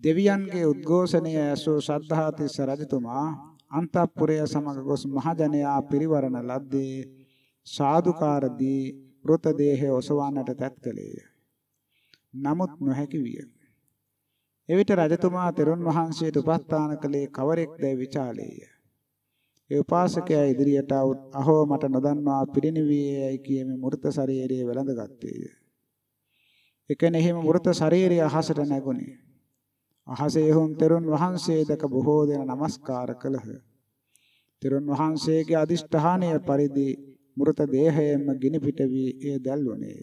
දෙවියන්ගේ උද්ඝෝෂණය ඇසූ ශ්‍රද්ධාතිස්ස රජතුමා අන්තපුරය සමග ගොස් මහජනයා පිරිවරණ ලද්දේ සාදුකාරදී මృత දේහය ඔසවන්නට තැත් කළේය. නමුත් නොහැකි විය. එවිට රජතුමා තෙරුන් වහන්සේට උපස්ථාන කළේ කවරෙක්දැයි විචාලේය. ඒ උපාසකයා ඉදිරියට අහෝ මට නොදන්වා පිරිනිවියයි කියමි මෘත ශරීරයේ වැළඳගත්තේය. එකෙනෙහිම මෘත ශරීරය අහසට නැගුණි. අහසේ හුන් තෙරුන් වහන්සේ දක බොහෝ දෙනා নমස්කාර කළහ. තෙරුන් වහන්සේගේ අදිෂ්ඨානය පරිදි මෘත දේහයෙන්ම ගිනි පිට වී ඒ දැල්වනේය.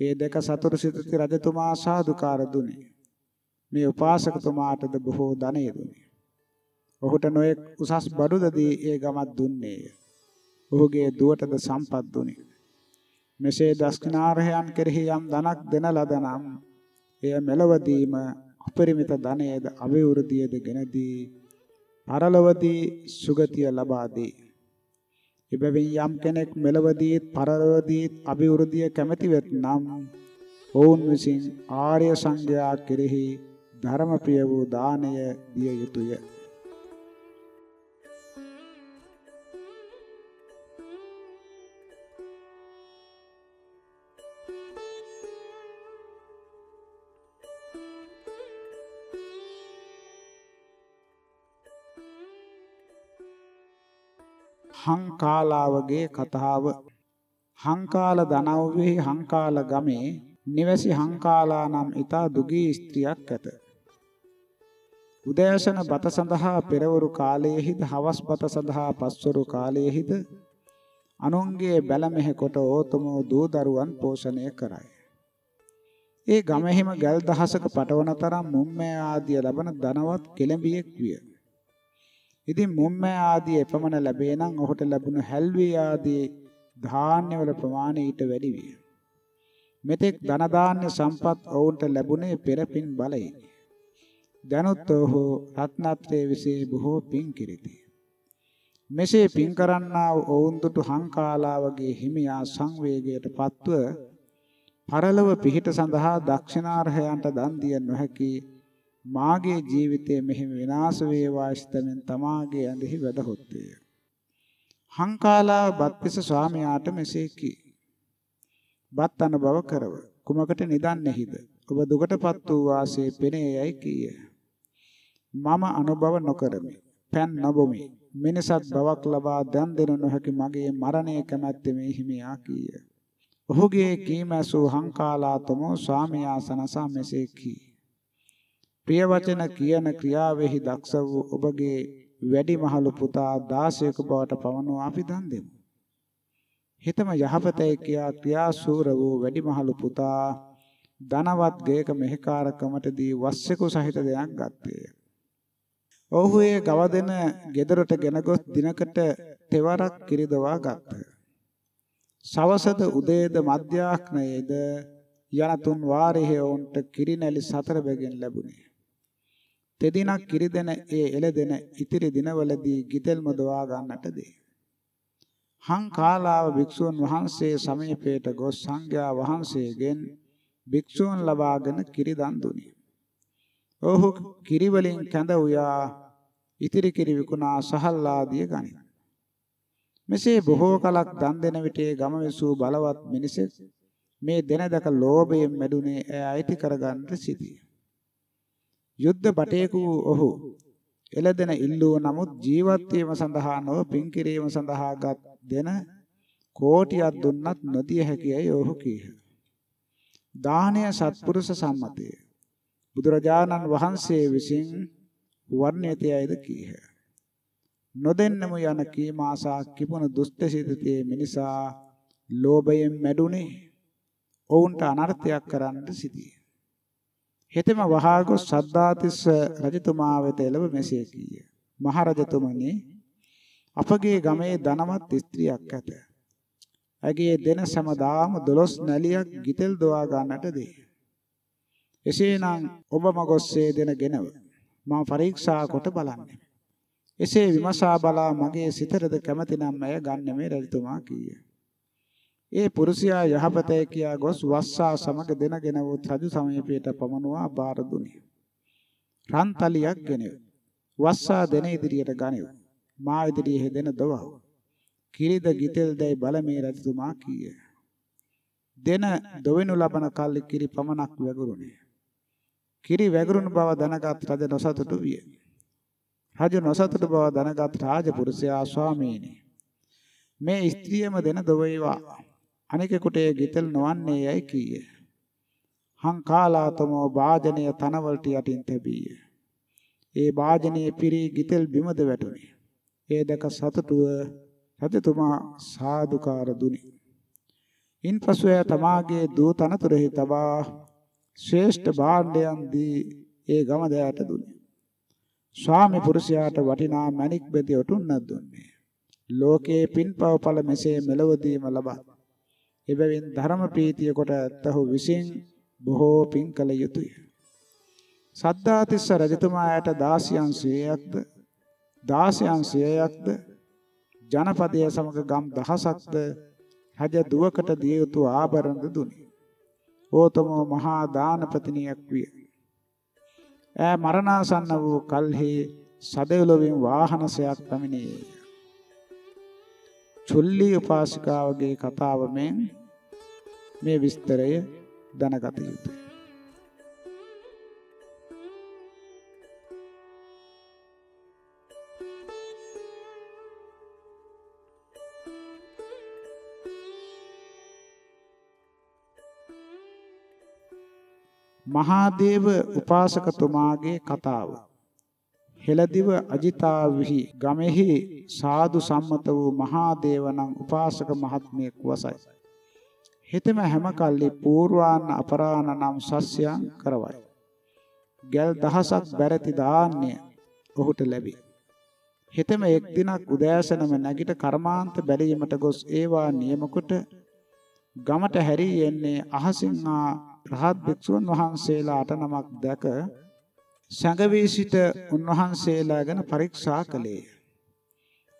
ඒ දෙක සතුරු සිටති රජතුමා සාදුකාර දුනි. මේ උපාසකතුමාටද බොහෝ ධනෙ දුනි. ඔහුට නොයෙක් උසස් බඩුද දී ඒ ගමත් දුන්නේය. ඔහුගේ දුවටද සම්පත් දුනි. මෙසේ දස්කිනාරහයන් කෙරෙහි යම් ධනක් දෙන ලදනම් එය මෙලවදීම අපරිමිත ධනයේද අවිවෘද්ධියද ගෙනදී පරලොවදී සුගතිය ලබා දේ. එබැවින් යම් කෙනෙක් මෙලවදීත් පරලොවදීත් අභිවෘද්ධිය කැමැති වෙත්නම් ඔවුන් විසින් ආර්ය සංඝයා කෙරෙහි ධර්මප්‍රිය වූ දානය දිය යුතුය. හංකාලාවගේ කතාව හංකාල දනව්වේ හංකාල ගමේ නිවැසි හංකාලා නම් ඊතා දුගී ස්ත්‍රියක් ඇත. උදෑසන බත සඳහා පෙරවරු කාලයේහිද හවස් බත සඳහා පස්වරු කාලයේහිද අනුන්ගේ බැලමෙහි කොට ඕතමෝ දූ දරුවන් පෝෂණය කරයි. ඒ ගමෙහිම ගල් දහසක පටවන තරම් මුම්මෑ ආදිය ලබන ධනවත් කෙළඹියෙක් විය. ඉතින් මුම්මෑ ආදී එපමණ ලැබේ නම් ඔහුට ලැබුණු හැල්වී ආදී ධාන්‍යවල ප්‍රමාණය ඊට වැඩි විය. මෙතෙක් ධන ධාන්‍ය සම්පත් ඔවුන්ට ලැබුණේ පෙරපින් බලයෙන්. දැනුත් ඔහු රත්නත්‍රයේ විසේ බොහෝ පින් කිරිති. මෙසේ පින් කරන්නා වූ ඔවුන් දුටු හංකාලාවගේ හිමියා සංවේගයට පත්ව පරලොව පිහිට සඳහා දක්ෂිනාර්හයන්ට දන් දිය නොහැකි මාගේ ජීවිතය මෙහිම විනාශ වේවා සිතමින් තමාගේ ඇඳෙහි වැදහොත්තේය. හංකාලා බත්පිස ස්වාමියාට මෙසේ කී. බත් අනුභව කරව. කුමකට නිදන්නේහිද? ඔබ දුකටපත් වූ වාසේ පෙනේ යයි කීය. මම අනුභව නොකරමි. පෑන් නොබොමි. මිනිසත් බවක් ලබා දන් දෙනු නොහැකි මගේ මරණය කැමැත්තේ මේ හිමියා කීය. ඔහුගේ කීමැසූ හංකාලා තමෝ ස්වාමියා සනසා මෙසේ කී. ප්‍රිය වචන කියන ක්‍රියාවෙහි දක්ෂ වූ ඔබගේ වැඩිමහලු පුතා 16ක බවට පවනවා අපි දන් දෙමු. හිතම යහපතේ කියා ක්‍රියාසූර වූ වැඩිමහලු පුතා ධනවත් ගේක මෙහෙකාරකමටදී වස්සෙකු සහිත දෙයක් ගත්තේය. ඔහු ඒ ගව දෙන ගෙදරට ගෙන ගොස් දිනකට තෙවරක් කිරිදවා ගත්තා. සවසද උදේද මධ්‍යාහ්නයේද යන තුන් වාරයේ ඔවුන්ට කිරිනැලි සතර බැගින් ලැබුණේ. තෙදිනක් කිරිදෙන ඒ එළදෙන ඉතිරි දිනවලදී ගිතෙල් මොදවා ගන්නට දේ. හං කාලාව භික්ෂුන් වහන්සේ සමීපයට ගොස් සංඝයා වහන්සේගෙන් භික්ෂුන් ලබාගෙන කිරි දන් දුනි. ඔහු කිරි වලින් කැඳ උයා ඉතිරි කිරි විකුණා සහල් ආදිය ගනි. මෙසේ බොහෝ කලක් දන් දෙන විටේ ගම විසූ බලවත් මිනිසෙක් මේ දෙන දක ලෝභයෙන් මැඩුනේ ඇය අයිති කරගන්නට සිටියේ. යුද්ධ බටයෙකු ඔහු එළදෙන ඉල්ලුව නමුත් ජීවත් වීම සඳහා නොව පින් කිරීම සඳහා ගත් දෙන කෝටියක් දුන්නත් නොදිය හැකියයි ඔහු කීහ. දානය සත්පුරුෂ සම්මතය. බුදුරජාණන් වහන්සේ විසින් වර්ණිතයයිද කීහ. නොදෙන්නම යන කීමාසා කිපුණු දුෂ්ටසිතේ මිනිසා ලෝභයෙන් මැඩුනේ ඔවුන්ට අනර්ථයක් කරන්නට සිටියේ. හෙතෙම වහා ගොස් සද්ධාතිස්ස රජතුමා වෙත එළව මෙසේ කීය. මහරජතුමනි අපගේ ගමේ ධනවත් ස්ත්‍රියක් ඇත. ඇගේ දෙන සමදාම 12 නැලියක් ගිතෙල් දොවා ගන්නට දේ. එසේනම් ඔබම ගොස්සේ දෙන ගෙනව මම පරීක්ෂා කොට බලන්නේ. එසේ විමසා බලා මගේ සිතටද කැමති නම් ඇය ගන්න මේ රජතුමා කීය. ඒ පුරුෂයා යහපතේ කියා ගොස් වස්සා සමග දෙනගෙන වූ රජු සමීපයට පමනුවා බාර දුනි. රන්තලියක් ගෙනෙව. වස්සා දෙන ඉදිරියට ගනිව. මා ඉදිරියේ දෙන දවව. කිරිද ගිතෙල් දැයි බලමේ රජතුමා කීය. දෙන දොවෙනු ලබන කල්ලි කිරි පමණක් වැගුරුණේ. කිරි වැගුරුණු බව දැනගත් රජ නොසතුටු විය. රජු නොසතුටු බව දැනගත් රාජපුරුෂයා ස්වාමීනි මේ ස්ත්‍රියම දෙන දොවේවා අනිකෙකුට ඒ ගිතෙල් නොවන්නේ යයි කීය. හංකාලාතමෝ වාජනය තනවලට යටින් තැබීය. ඒ වාජනයේ පිරී ගිතෙල් බිමද වැටුනි. ඒ දැක සතුටුව රජතුමා සාදුකාර දුනි. ඉන්පසු එය තමාගේ දූ තනතුරෙහි තබා ශ්‍රේෂ්ඨ භාණ්ඩයන් දී ඒ ගම දෑයට දුනි. ස්වාමි පුරුෂයාට වටිනා මණික් බෙදි ඔටුන්නක් දුන්නේ. ලෝකේ පින්පව ඵල මෙසේ මෙලවදීම ලබා එබැවින් ධර්ම ප්‍රීතිය කොට ඇත්තහු විසින් බොහෝ පින් කළ යුතුය. සද්ධාතිස්ස රජතුමාට දාසියන් 100ක්ද දාසයන් සියයක්ද ජනපදයේ සමග ගම් දහසක්ද රජ දුවකට දිය යුතු ආභරණ දුනි. ඕතමෝ මහා දානපතිනියක් විය. ඈ මරණාසන්න වූ කල්හි සදෙව්ලොවින් වාහනසයක් පැමිණියේ. චුල්ලී උපාසිකාවගේ කතාව මෙන් මේ විස්තරය දැනගත යුතුය. මහාදේව උපාසකතුමාගේ කතාව හෙළදිව අජිතාවිහි ගමෙහි සාදු සම්මත වූ මහාදේව නම් උපාසක මහත්මයෙක් වසයි. හිතම හැම කල්ලි පූර්වාන්න අපරාණ නම් සස්යන් කරවයි. ගල් දහසක් බැරති දාන්නේ ඔහුට ලැබේ. හිතම එක් දිනක් උදෑසනම නැගිට කර්මාන්ත බැලීමට ගොස් ඒවා නියමකොට ගමට හැරී එන්නේ අහසින් ආ රහත් භික්ෂුන් වහන්සේලා අට නමක් දැක සංගවී සිට උන්වහන්සේලා ගැන පරීක්ෂා කළේය.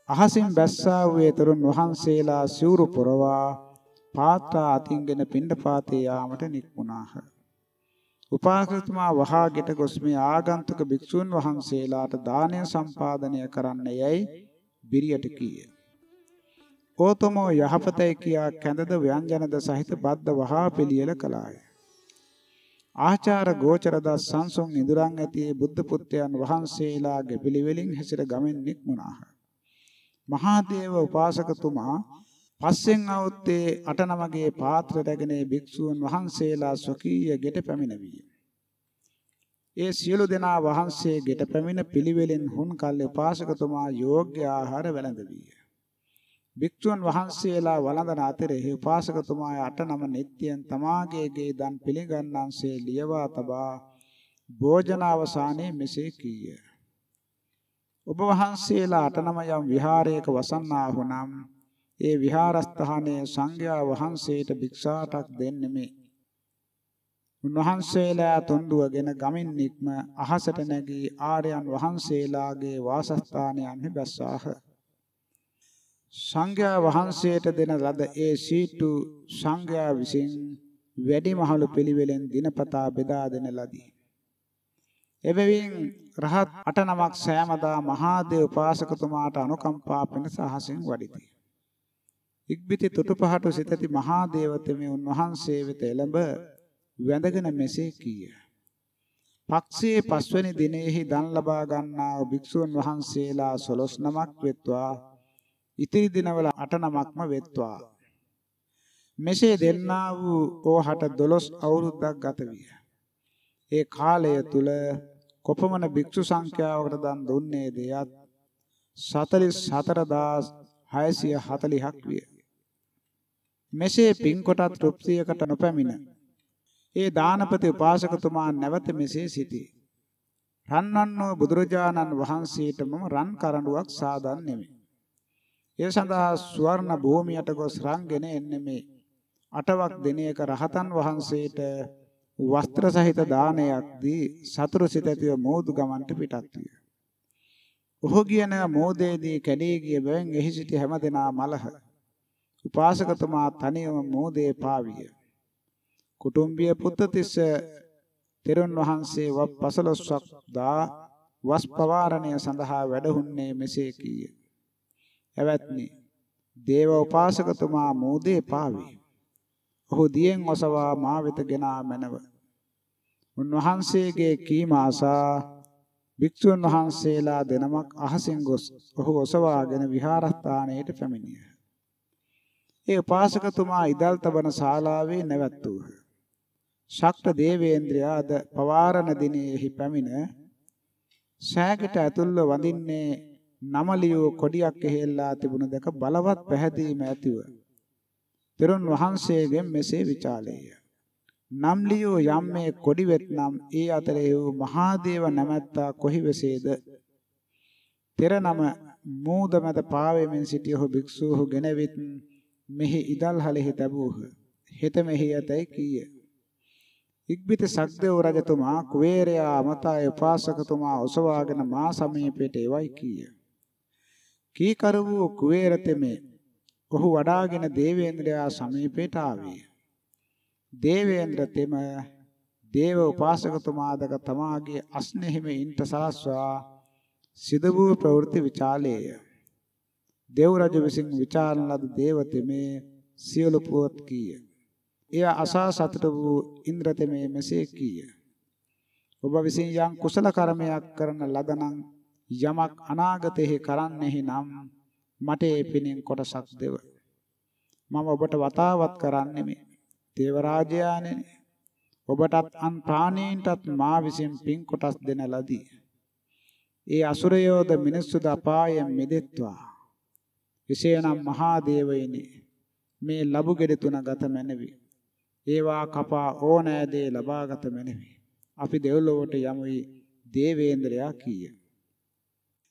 අහසින් බැස්සා වූ තරුණ වහන්සේලා සිවුරු පොරවා පාත්‍රා අතින්ගෙන පිණ්ඩපාතේ යාමට නික්මුණාහ. උපාසකතුමා වහා ගෙට ගොස් මේ ආගන්තුක භික්ෂුන් වහන්සේලාට දානය සම්පාදනය කරන්න යැයි බිරියට කීය. ඕතමෝ යහපතයි කියා කැඳද ව්‍යංජනද සහිත බද්ද වහා පිළියෙල කළාය. ආචාර ගෝචර දස් සංසුන් ඉදුරන් ඇති බුද්ධ පුත්‍රයන් වහන්සේලාගේ පිළිවෙලින් හැසිර ගමෙන් නික්මුණාහ. මහා දේව උපාසකතුමා පස්සෙන් අවුත්තේ අට නමගේ පාත්‍ර රැගෙන භික්ෂූන් වහන්සේලා ස්වකීය ගෙට පැමිණවිය. ඒ සියලු දෙනා වහන්සේ ගෙට පැමිණ පිළිවෙලින් හුන් කල්ලි උපාසකතුමා යෝග්‍ය ආහාර වැළඳවිය. භික්ෂුන් වහන්සේලා වළඳන අතරේ උපාසකතුමා අට නම නිත්‍යයෙන් තමාගේ ගේ දන් පිළිගන්නන්සේ ලියවා තබා භෝජනාවසානයේ මෙසේ කීය. ඔබ වහන්සේලා අට නම යම් විහාරයක වසන්නා වුනම් ඒ විහාරස්ථානයේ සංඝයා වහන්සේට භික්ෂාටක් දෙන්නෙමි. උන්වහන්සේලා තොන්දුවගෙන ගමින් නික්ම අහසට නැගී ආර්යයන් වහන්සේලාගේ වාසස්ථානයන්හි බැස්සාහ. සංඝයා වහන්සේට දෙන ලද ඒ සීටු සංඝයා විසින් වැඩිමහලු පිළිවෙලෙන් දිනපතා බෙදා දෙන ලදී. එබැවින් රහත් අට නමක් සෑමදා මහා දේව උපාසකතුමාට අනුකම්පා පිණිස අහසින් වඩිති. ඉක්බිති තුටුපහට සිටති මහා දේවතෙමි උන්වහන්සේ වෙත එළඹ වැඳගෙන මෙසේ කීය. පක්ෂයේ පස්වැනි දිනෙහි දන් ලබා ගන්නා භික්ෂුන් වහන්සේලා 12 නමක් වෙත්වා ඉතිරි දිනවල 8 නමක්ම වෙත්වා. මෙසේ දෙන්නා වූ ඕහට 12 අවුරුද්දක් ගත විය. ඒ කාලය තුල කොපමණ භික්ෂු සංඛ්‍යාවකට දන් දුන්නේ දෙයත් 44640ක් විය. මෙසේ පින් කොටත් තෘප්තියකට නොපැමිණ ඒ දානපති උපාසකතුමා නැවත මෙසේ සිටී. රන්වන්නෝ බුදුරජාණන් වහන්සේට මම රන් කරඬුවක් සාදන් නෙමෙයි. ඒ සඳහා ස්වර්ණ භූමියට ගොස් රංගෙන එන්නේ මේ අටවක් දිනයක රහතන් වහන්සේට වස්ත්‍ර සහිත දානයක් දී සතුරු සිත ඇතිව මෝදු ගමන්ට පිටත් විය. ඔහු කියන මෝදේදී කැඩී ගිය බැවින් එහි සිටි හැමදෙනා මලහ. උපාසකතුමා තනියම මෝදේ පාවිය. කුටුම්බිය පුත්තිස්ස තෙරුන් වහන්සේ වප් පසළොස්වක් දා වස් පවාරණය සඳහා වැඩහුන්නේ මෙසේ කීය. එවත්නි දේව උපාසකතුමා මෝදේ පාවේ. ඔහු දියෙන් ඔසවා මා වෙත ගෙනා මැනව. උන්වහන්සේගේ කීම ආසා භික්ෂුන් වහන්සේලා දෙනමක් අහසින් ගොස් ඔහු ඔසවාගෙන විහාරස්ථානයට පැමිණිය. ඒ උපාසකතුමා ඉදල් තබන ශාලාවේ නැවැත්තුහ. ශක්‍ර දේවේන්ද්‍රයාද පවාරණ දිනෙහි පැමිණ සෑකට ඇතුල්ව වඳින්නේ නමලියෝ කොඩියක් එහෙල්ලා තිබුණ දැක බලවත් පැහැදීම ඇතිව තෙරුන් වහන්සේගෙන් මෙසේ විචාලේය. නම්ලියෝ යම් මේ කොඩි වෙත්නම් ඒ අතරේ වූ මහාදේව නැමැත්තා කොහි වෙසේද? තෙර නම මූද මැද පාවෙමින් සිටියහු භික්ෂූහු ගෙනවිත් මෙහි ඉදල්හලෙහි තැබූහ. හෙත මෙහි යතයි කීය. ඉක්බිත සක්දේව රජතුමා, කුවේරයා, අමතා උපාසකතුමා ඔසවාගෙන මා සමීපයට එවයි කීය. කීකරු වූ කුවේරතෙමේ ඔහු වඩාගෙන දේවේන්ද්‍රයා සමීපයට ආවේ. දේවේන්ද්‍ර තෙම දේව උපාසකතුමාදක තමාගේ අස්නෙහිම ඉන්ට සලස්වා සිදු වූ ප්‍රවෘත්ති විචාලේය. දේව රජු විසින් විචාරන ලද දේවතෙමේ සියලු පුවත් කීය. එය අසා සතුට වූ ඉන්ද්‍රතෙමේ මෙසේ කීය. ඔබ විසින් යම් කුසල කර්මයක් කරන ලදනම් යමක් අනාගතෙහි කරන්නෙහි නම් මට ඒ පිණින් කොටසක් දෙව. මම ඔබට වතාවත් කරන්නෙමි. දේවරාජයාණෙනි ඔබටත් අන් ප්‍රාණීන්ටත් මා විසින් පින් කොටස් දෙන ලදී. ඒ අසුරයෝද මිනිස්සුද අපායෙන් මිදෙත්වා. එසේනම් මහා දේවයිනි මේ ලබු ගෙඩි තුන ගත මැනවි. ඒවා කපා ඕනෑ දේ ලබාගත මැනවි. අපි දෙව්ලොවට යමුයි දේවේන්ද්‍රයා කීය.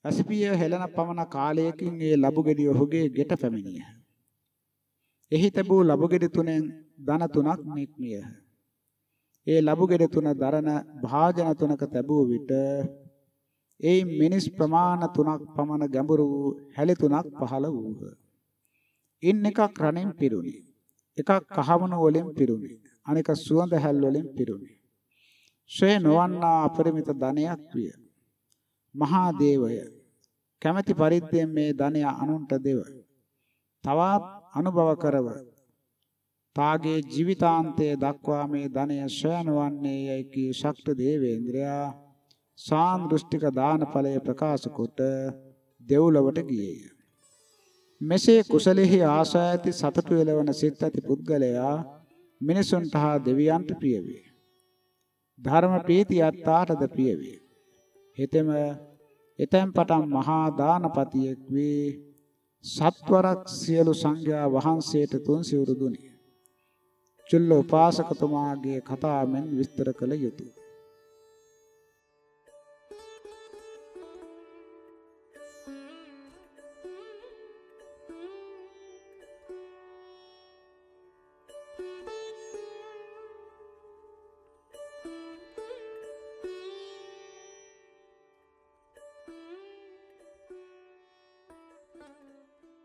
අසිපිය හෙළන පමණ කාලයකින් ඒ ලබු ගෙඩි ඔහුගේ ගෙට පැමිණිය. එහි තිබූ ලබු ගෙඩි තුනෙන් ධන තුනක් නික්මියහ. ඒ ලබු ගෙඩි තුන දරන භාජන තුනක තිබූ විට ඒ මිනිස් ප්‍රමාණ තුනක් පමණ ගැඹුරු වූ හැලි තුනක් පහළ වූහ. ඉන් එකක් රණින් පිරුණි. එකක් කහවණු වලින් පිරුණි. අනෙක සුවඳ හැල් වලින් පිරුණි. ශ්‍රේ නොවන්නා අපරිමිත ධනයක් විය. මහා දේවය කැමැති පරිද්දෙන් මේ ධනය අනුන්ට දෙව. තවත් අනුභව කරව. තාගේ ජීවිතාන්තය දක්වා මේ ධනය ශ්‍රයන වන්නේ යයි කී ශක්ත දේවේන්ද්‍රයා සාන්දෘෂ්ටික දාන ඵලය ප්‍රකාශ කොට දෙව්ලොවට ගියේය. මෙසේ කුසලෙහි ආශා ඇති සතුට වෙලවන සිත් ඇති පුද්ගලයා මිනිසුන්ට හා දෙවියන්ට ප්‍රිය වේ. ධර්ම ප්‍රීතිය අත්තාටද ප්‍රිය වේ. හෙතෙම එතෙන් පටන් මහා දානපතියෙක් වේ සත්වරක් සියලු සංඝයා වහන්සේට තුන් සිවුරු දුනි. චුල්ල උපාසකතුමාගේ කතාවෙන් විස්තර කළ යුතුය.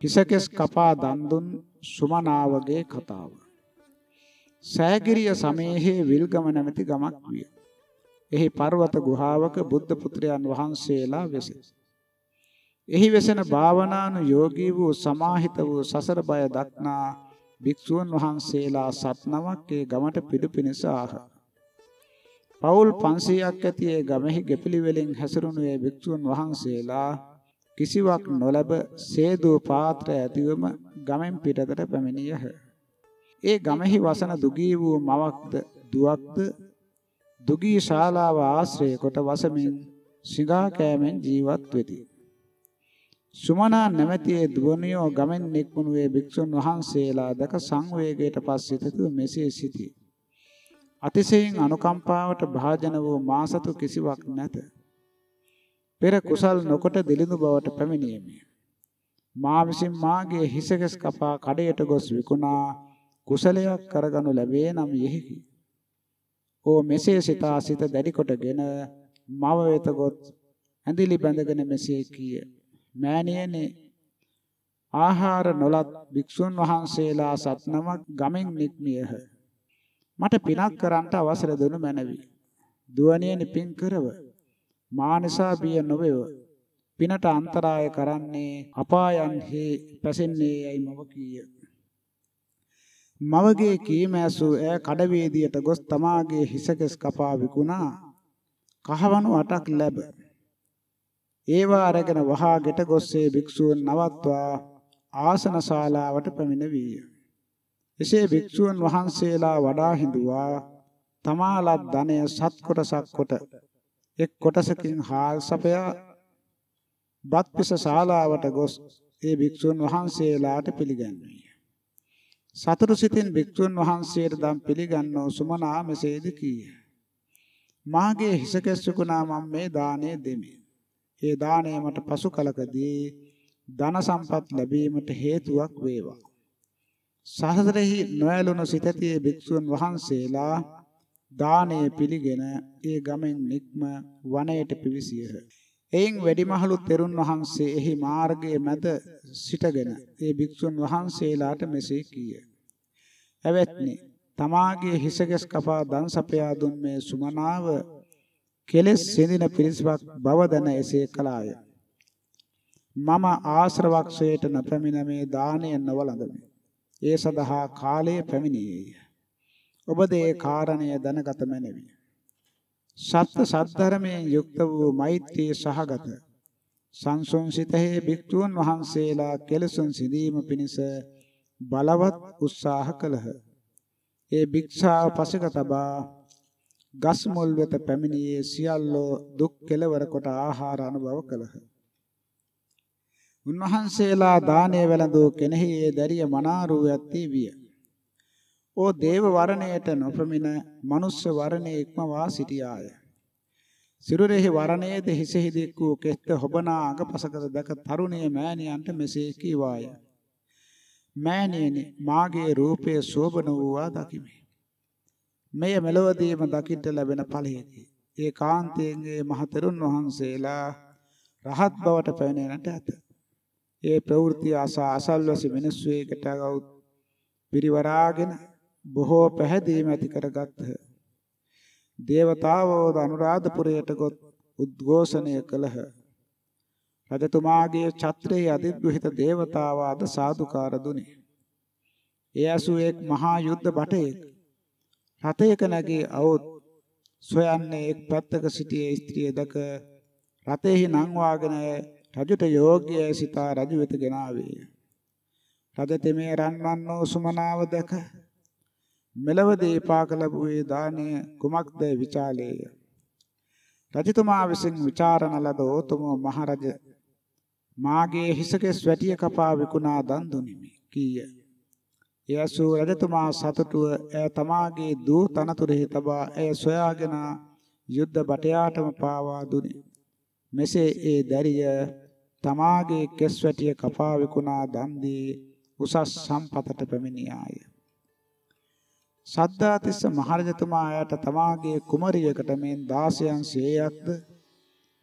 හිසකෙස් කපා දන් දුන් සුමනාවගේ කතාව. සෑගිරිය සමයේහි විල්ගම නැමැති ගමක් විය. එහි පර්වත ගුහාවක බුද්ධ පුත්‍රයන් වහන්සේලා වෙසේ. එහි වෙසෙන භාවනානු යෝගී වූ සමාහිත වූ සසර බය දක්නා භික්ෂුන් වහන්සේලා සත්නමක් ඒ ගමට පිටු පිණිස ආහ. පවුල් 500ක් ඇති ඒ ගමෙහි ගෙපිලි වලින් හැසිරුණු ඒ භික්ෂුන් වහන්සේලා කිසිවක් නොලැබ සේදූ පාත්‍ර ඇතිවම ගමෙන් පිටතට පැමිණියහ. ඒ ගමෙහි වසන දුගී වූ මවක්ද දුවක්ද දුගී ශාලාව ආශ්‍රය කොට වසමින් සිඟා කෑමෙන් ජීවත් වෙති. සුමනා නැමැති ඒ දුවනියෝ ගමෙන් නික්මුණු ඒ භික්ෂුන් වහන්සේලා දැක සංවේගයට පස් සිතතු මෙසේ සිටි. අතිශයින් අනුකම්පාවට භාජන වූ මාසතු කිසිවක් නැත. පෙර කුසල් නොකොට දිලිඳු බවට පැමිණීමේ මා විසින් මාගේ හිසකස් කපා කඩයට ගොස් විකුණා කුසලයක් කරගනු ලැබේ නම් යෙහිකි. ඕ මෙසේ සිතා සිත දැඩි කොටගෙන මව වෙත ගොත් ඇඳිලි බැඳගෙන මෙසේ කීය. මෑණියනේ ආහාර නොලත් භික්ෂුන් වහන්සේලා සත්නමක් ගමෙන් නික්මියහ. මට පිනක් කරන්නට අවසර දෙනු මැනවි. දුවණියනි පින් කරව. මානසා බිය නොවේව. පිනට අන්තරාය කරන්නේ අපායන්හි පැසෙන්නේ යයි මව කීය. මවගේ කීම ඇසූ ඈ කඩවේදියට ගොස් තමාගේ හිසකෙස් කපා විකුණා කහවණු අටක් ලැබ. ඒවා අරගෙන වහා ගෙට ගොස්සේ භික්ෂූන් නවත්වා ආසන ශාලාවට පැමිණවීය. එසේ භික්ෂූන් වහන්සේලා වඩා හිඳුවා තමාලත් ධනය සත් කොටසක් කොට එක් කොටසකින් හාල් සපයා බත්පිස ශාලාවට ගොස් ඒ භික්ෂුන් වහන්සේලාට පිළිගන්වීය. සතුරු සිතින් භික්ෂුන් වහන්සේට දම් පිළිගන්නෝ සුමනා මෙසේද කීය. මාගේ හිස කැස්සුකුණා මම මේ දාණය දෙමි. ඒ දාණය මට පසු කලකදී ධන සම්පත් ලැබීමට හේතුවක් වේවා. සහසරෙහි නොයලුණු සිතතියේ භික්ෂුන් වහන්සේලා දානය පිළිගෙන ඒ ගමෙන් නික්ම වනයේට පිවිසියහ. එයින් වැඩිමහලු තෙරුන් වහන්සේ එහි මාර්ගයේ මැද සිටගෙන ඒ භික්ෂුන් වහන්සේලාට මෙසේ කීය. "ඇවැත්නි, තමාගේ හිසගස් කපා දන් සපයා දුන් මේ සුමනාව කෙලෙස් සිඳින පිරිසක් බව දැන එසේ කළාය. මම ආශ්‍රවක්ෂයට නොපැමිණ මේ දාණය නොවලඳමි. ඒ සඳහා කාලය පැමිණියේය. ඔබද ඒ කාරණය දැනගත මැනවි. සත්‍ය සද්ධර්මයෙන් යුක්ත වූ මෛත්‍රී සහගත සංසොන්සිතෙහි භික්ෂුන් වහන්සේලා කෙලසුන් සිඳීම පිණිස බලවත් උත්සාහ කළහ. ඒ භික්ෂාව පසක තබා ගස් මුල් වෙත පැමිණියේ සියල්ලෝ දුක් කෙලවර කොට ආහාර අනුභව කළහ. උන්වහන්සේලා දානය වැළඳූ කෙනෙහි ඒ දැරිය මනාරූ ඇත්තේ විය. ඕ දේව වරණයට නොපමින මනුස්ස වරණේ ඉක්මවා සිටියාය. සිරුරෙහි වරණයේද හිසෙහි දික් වූ කෙස්ත හොබනා අඟපසකද දැක තරුණිය මෑණියන්ට මෙසේ කීවාය. මෑණියනි මාගේ රූපයේ සෝබන වූවා දකිමි. මෙය මෙලොවදීම දකින්න ලැබෙන ඵලයේදී ඒ කාන්තයෙන්ගේ මහතෙරුන් වහන්සේලා රහත් බවට පැමිණෙන්නට ඇත. ඒ ප්‍රවෘත්ති ආසා අසල්වැසි මිනිස්සු එකට ගෞත් පිරිවරාගෙන බොහෝ පැහැදීම ඇති කරගත්හ. දේවතාවෝ අනුරාධපුරයට ගොත් උද්ඝෝෂණය කළහ. රජතුමාගේ ඡත්‍රයේ අධිග්‍රහිත දේවතාවාද සාදුකාර දුනි. එය ඇසු එක් මහා යුද්ධ බටයෙක් රථයක නැගී අවුත් සොයන්නේ එක් පැත්තක සිටියේ ස්ත්‍රිය දක රථෙහි නංවාගෙන රජුට යෝග්‍යය සිතා රජු වෙත ගෙනාවේ. රජ තෙමේ රන්වන්නෝ සුමනාව දැක මෙලව දීපාක ලැබුවේ දානය කුමක්ද විචාලේය. රජතුමා විසින් ਵਿਚාරණ ලද ඕතම මහරජ මාගේ හිසකෙස් වැටිය කපා විකුණා දන් දුනිමි කීය. එයසු රජතුමා සතුටුව එය තමාගේ දූ තනතුරෙහි තබා එය සොයාගෙන යුද්ධ බටයාටම පාවා දුනි. මෙසේ ඒ දැරිය තමාගේ කෙස් වැටිය කපා විකුණා දන් දී උසස් සම්පතට පැමිණියාය. සද්ධාතිස්ස මහරජතුමා ආයට තමාගේ කුමරියකට මෙන් 16න් 100ක්ද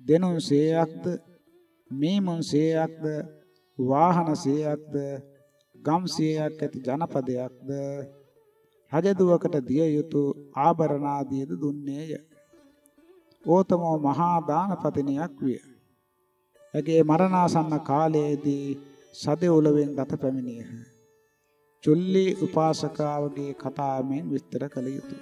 දෙනුන් 100ක්ද මීමුන් 100ක්ද වාහන 100ක්ද ගම් 100ක් ඇති ජනපදයක්ද රජදුවකට දිය යුතු ආභරණ ආදීද දුන්නේය. ඕතමෝ මහා දානපතිනියක් විය. ඇගේ මරණාසන්න කාලයේදී සදෙව්ලොවෙන් ගත පැමිණියහ. චුල්ලි උපාසකාවගේ කතාවෙන් විස්තර කළ යුතුය.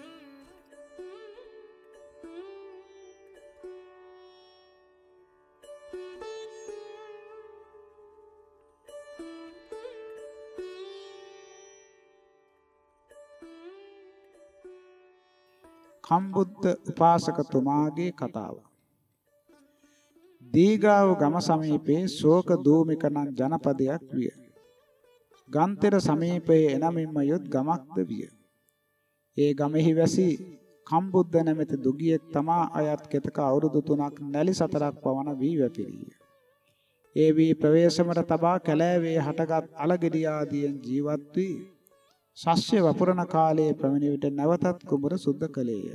කම්බුද්ධ උපාසකතුමාගේ කතාව. දීගාව ගම සමීපයේ ශෝක දූමික නම් ජනපදයක් විය. ගන්තර සමීපයේ එනමින්ම යොත් ගමක්ද විය. ඒ ගමෙහි වැසි කම්බුද්ධ නැමැති දුගියෙක් තමා අයත් කෙතක අවුරුදු 3ක් නැලි සතරක් පවන වී වැපිරිය. ඒ වී ප්‍රවේශමට තබා කැලෑවේ හටගත් අලගෙඩි ආදියෙන් ජීවත් වී ශස්්‍ය වපුරන කාලයේ පැමිණි විට නැවතත් කුඹර සුද්ධ කළේය.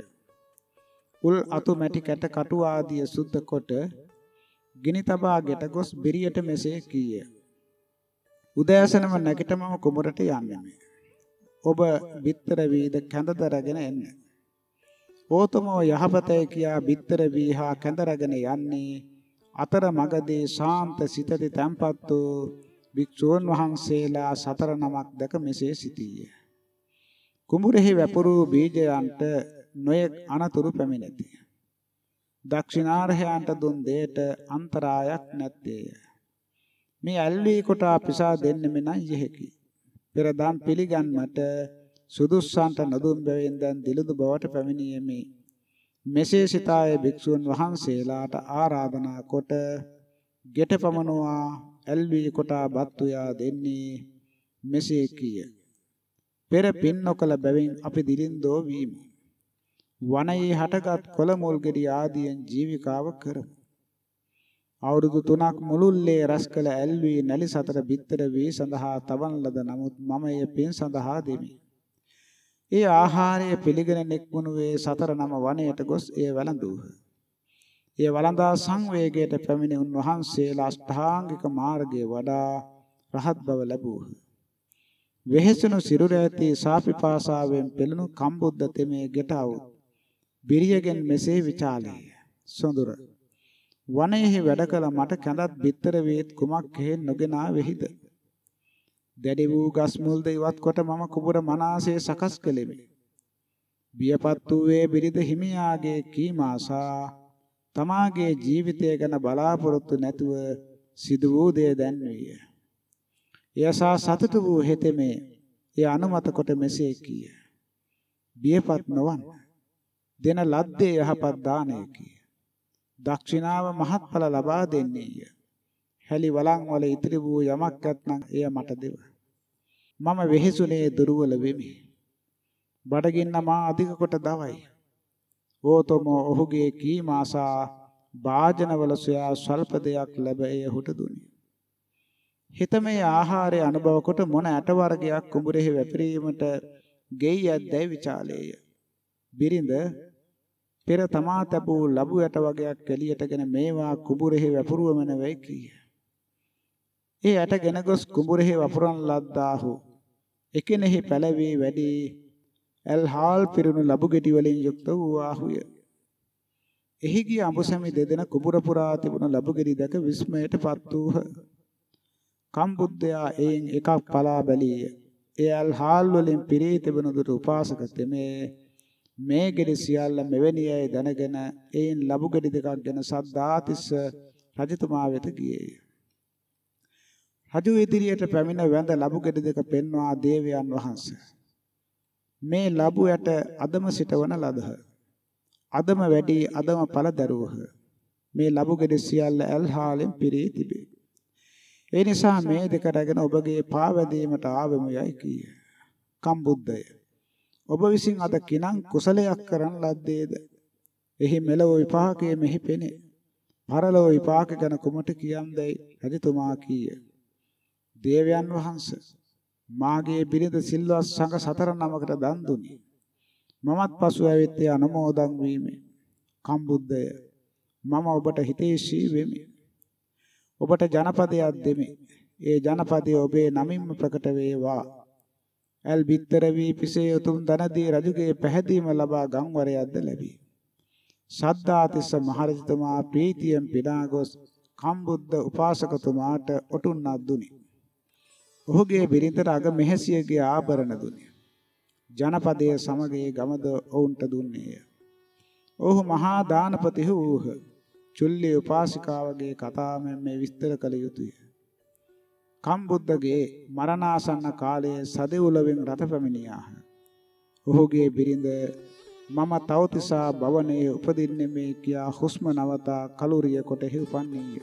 උල් අතු මැටි කැට කටු ආදිය සුද්ධ කොට ගිනි තබා ගෙට ගොස් බිරියට මෙසේ කීය. උදෑසනම නැගිටමම කුඹරට යන්නේ. ඔබ බිත්තර වීද කැඳදරගෙන එන්න. ඕතමෝ යහපතේ කියා බිත්තර වී හා කැඳරගෙන යන්නේ අතර මගදී ශාන්ත සිතති තැම්පත් වූ භික්ෂූන් වහන්සේලා සතර නමක් දැක මෙසේ සිටීය. කුඹුරෙහි වැපුරු බීජයන්ට නොයෙක් අනතුරු පැමිණෙති. දක්ෂිනාර්හයන්ට දුන් දෙයට අන්තරායක් නැත්තේය. මේ ඇල්වී කොටා පිසා දෙන්නෙම නම් යෙහිකි. පෙර දම් පිළිගන්මට සුදුස්සන්ට නොදුන් බැවින් දැන් දිලුදු බවට පැමිණීමේ මෙසේ සිතායේ භික්ෂුන් වහන්සේලාට ආරාධනා කොට ගෙට පමනවා ඇල්වී කොටා බත්තුයා දෙන්නේ මෙසේ කිය. පෙර පින් නොකල බැවින් අපි දිලින්දෝ වීමු. වනයේ හටගත් කොළ මුල් ගෙඩි ආදියෙන් ජීවිකාව කරමු. අවුරුදු 3ක් මුළුල්ලේ රැස් කළ ඇල්වී නැලි සතර බිත්තර වී සඳහා තවන් ලද නමුත් මම එය පින් සඳහා දෙමි. ඒ ආහාරය පිළිගෙන නික්මුණුවේ සතර නම වනයේට ගොස් එය වැළඳූහ. ඒ වළඳා සංවේගයට පැමිණි උන්වහන්සේලා අෂ්ටාංගික මාර්ගයේ වඩා රහත් බව ලැබුවහ. වෙහෙසුණු සිරුර ඇති සාපිපාසාවෙන් පෙළුණු කම්බුද්ද තෙමේ ගෙටවුත් බිරියගෙන් මෙසේ විචාලේය. සොඳුර වනයේහි වැඩ කළ මට කැඳත් බිත්තර වේත් කුමක් හේන් නොගෙනා වෙහිද? දැඩි වූ ගස් මුල්ද ඉවත් කොට මම කුඹුර මනාසේ සකස් කෙලෙමි. බියපත් වූයේ බිරිඳ හිමියාගේ කීමාසා තමාගේ ජීවිතය ගැන බලාපොරොත්තු නැතුව සිදු වූ දේ දැන්විය. එයසා සතුටු වූ හෙතෙමේ එය අනුමත කොට මෙසේ කීය. බියපත් නොවන්. දෙන ලද්දේ යහපත් දානයකි. දක්ෂිනාව මහත්ඵල ලබා දෙන්නේය. හැලි වලන් වල ඉතිරි වූ යමක් ඇත්නම් එය මට දෙව. මම වෙහෙසුනේ දුර්වල වෙමි. බඩගින්න මා අධික කොට දවයි. ඕතම ඔහුගේ කීමාසා වාජනවල සොයා ස්වල්ප දෙයක් ලැබ එය හුට දුනි. හිතමේ ආහාරය අනුභව කොට මොන ඇට වර්ගයක් කුඹුරෙහි වැපිරීමට ගෙයි ඇද්දැයි විචාලේය. බිරිඳ පෙර තමා තැබූ ලබු ඇට වගේක් එළියටගෙන මේවා කුඹුරෙහි වැපුරුවමන වෙයි කීය. ඒ ඇටගෙන ගොස් කුඹුරෙහි වපුරන් ලද්දාහු. එකිනෙහි පැලවී වැඩි ඇල්හාල් පිරුණු ලබු ගෙඩි වලින් යුක්ත වූ ආහුය. එහි ගිය අඹසැමි දෙදෙන කුඹුර පුරා තිබුණු ලබු ගෙඩි දැක විස්මයටපත් වූහ. කම්බුද්දයා එයින් එකක් පලා බැලීය. ඒ ඇල්හාල් වලින් පිරී තිබුණු දුට උපාසක තෙමේ මේ ගෙඩි සියල්ල මෙවැනි අය දැනගෙන එයින් ලබු ගෙඩි දෙකක් ගැන සද්දාතිස්ස රජතුමා වෙත ගියේය. රජු ඉදිරියට පැමිණ වැඳ ලබු ගෙඩි දෙක පෙන්වා දේවයන් වහන්සේ. මේ ලබු යට අදම සිටවන ලදහ. අදම වැඩි අදම පළ දරුවහ. මේ ලබු ගෙඩි සියල්ල ඇල්හාලෙන් පිරී තිබේ. ඒ නිසා මේ දෙක රැගෙන ඔබගේ පාවැදීමට ආවෙමු යයි කීය. කම්බුද්දය. ඔබ විසින් අද කිනම් කුසලයක් කරන ලද්දේද? එහි මෙලව විපාකයේ මෙහි පෙනේ. පරලෝ විපාක ගැන කුමට කියම්දයි රජතුමා කීය. දේවයන් වහන්සේ මාගේ බිරිඳ සිල්වත් සංඝ සතර නමකට දන් දුනි. මමත් පසු ඇවිත් ඒ අනුමෝදන් වීමේ කම්බුද්දය මම ඔබට හිතේශී වෙමි. ඔබට ජනපදයක් දෙමි. ඒ ජනපදය ඔබේ නමින්ම ප්‍රකට වේවා. ඇල් බිත්තර වී පිසේ උතුම් දනදී රජුගේ පැහැදීම ලබා ගම්වරයක්ද ලැබී. සද්දාතිස්ස මහරජතුමා ප්‍රීතියෙන් පිනා ගොස් කම්බුද්ද උපාසකතුමාට ඔටුන්නක් දුනි. ඔහුගේ බිරිඳට අග මෙහෙසියගේ ආභරණ දුනි. ජනපදයේ සමගයේ ගමද ඔවුන්ට දුන්නේය. ඔහු මහා දානපති වූහ. චුල්ලි උපාසිකාවගේ කතාවෙන් මේ විස්තර කළ යුතුය. කම්බුද්දගේ මරණාසන්න කාලයේ සදෙව්ලොවෙන් රට පැමිණියාහ. ඔහුගේ බිරිඳ මම තවතිසා භවනයේ උපදින්නේ මේ කියා හුස්ම නවතා කලුරිය කොටෙහි උපන්නේය.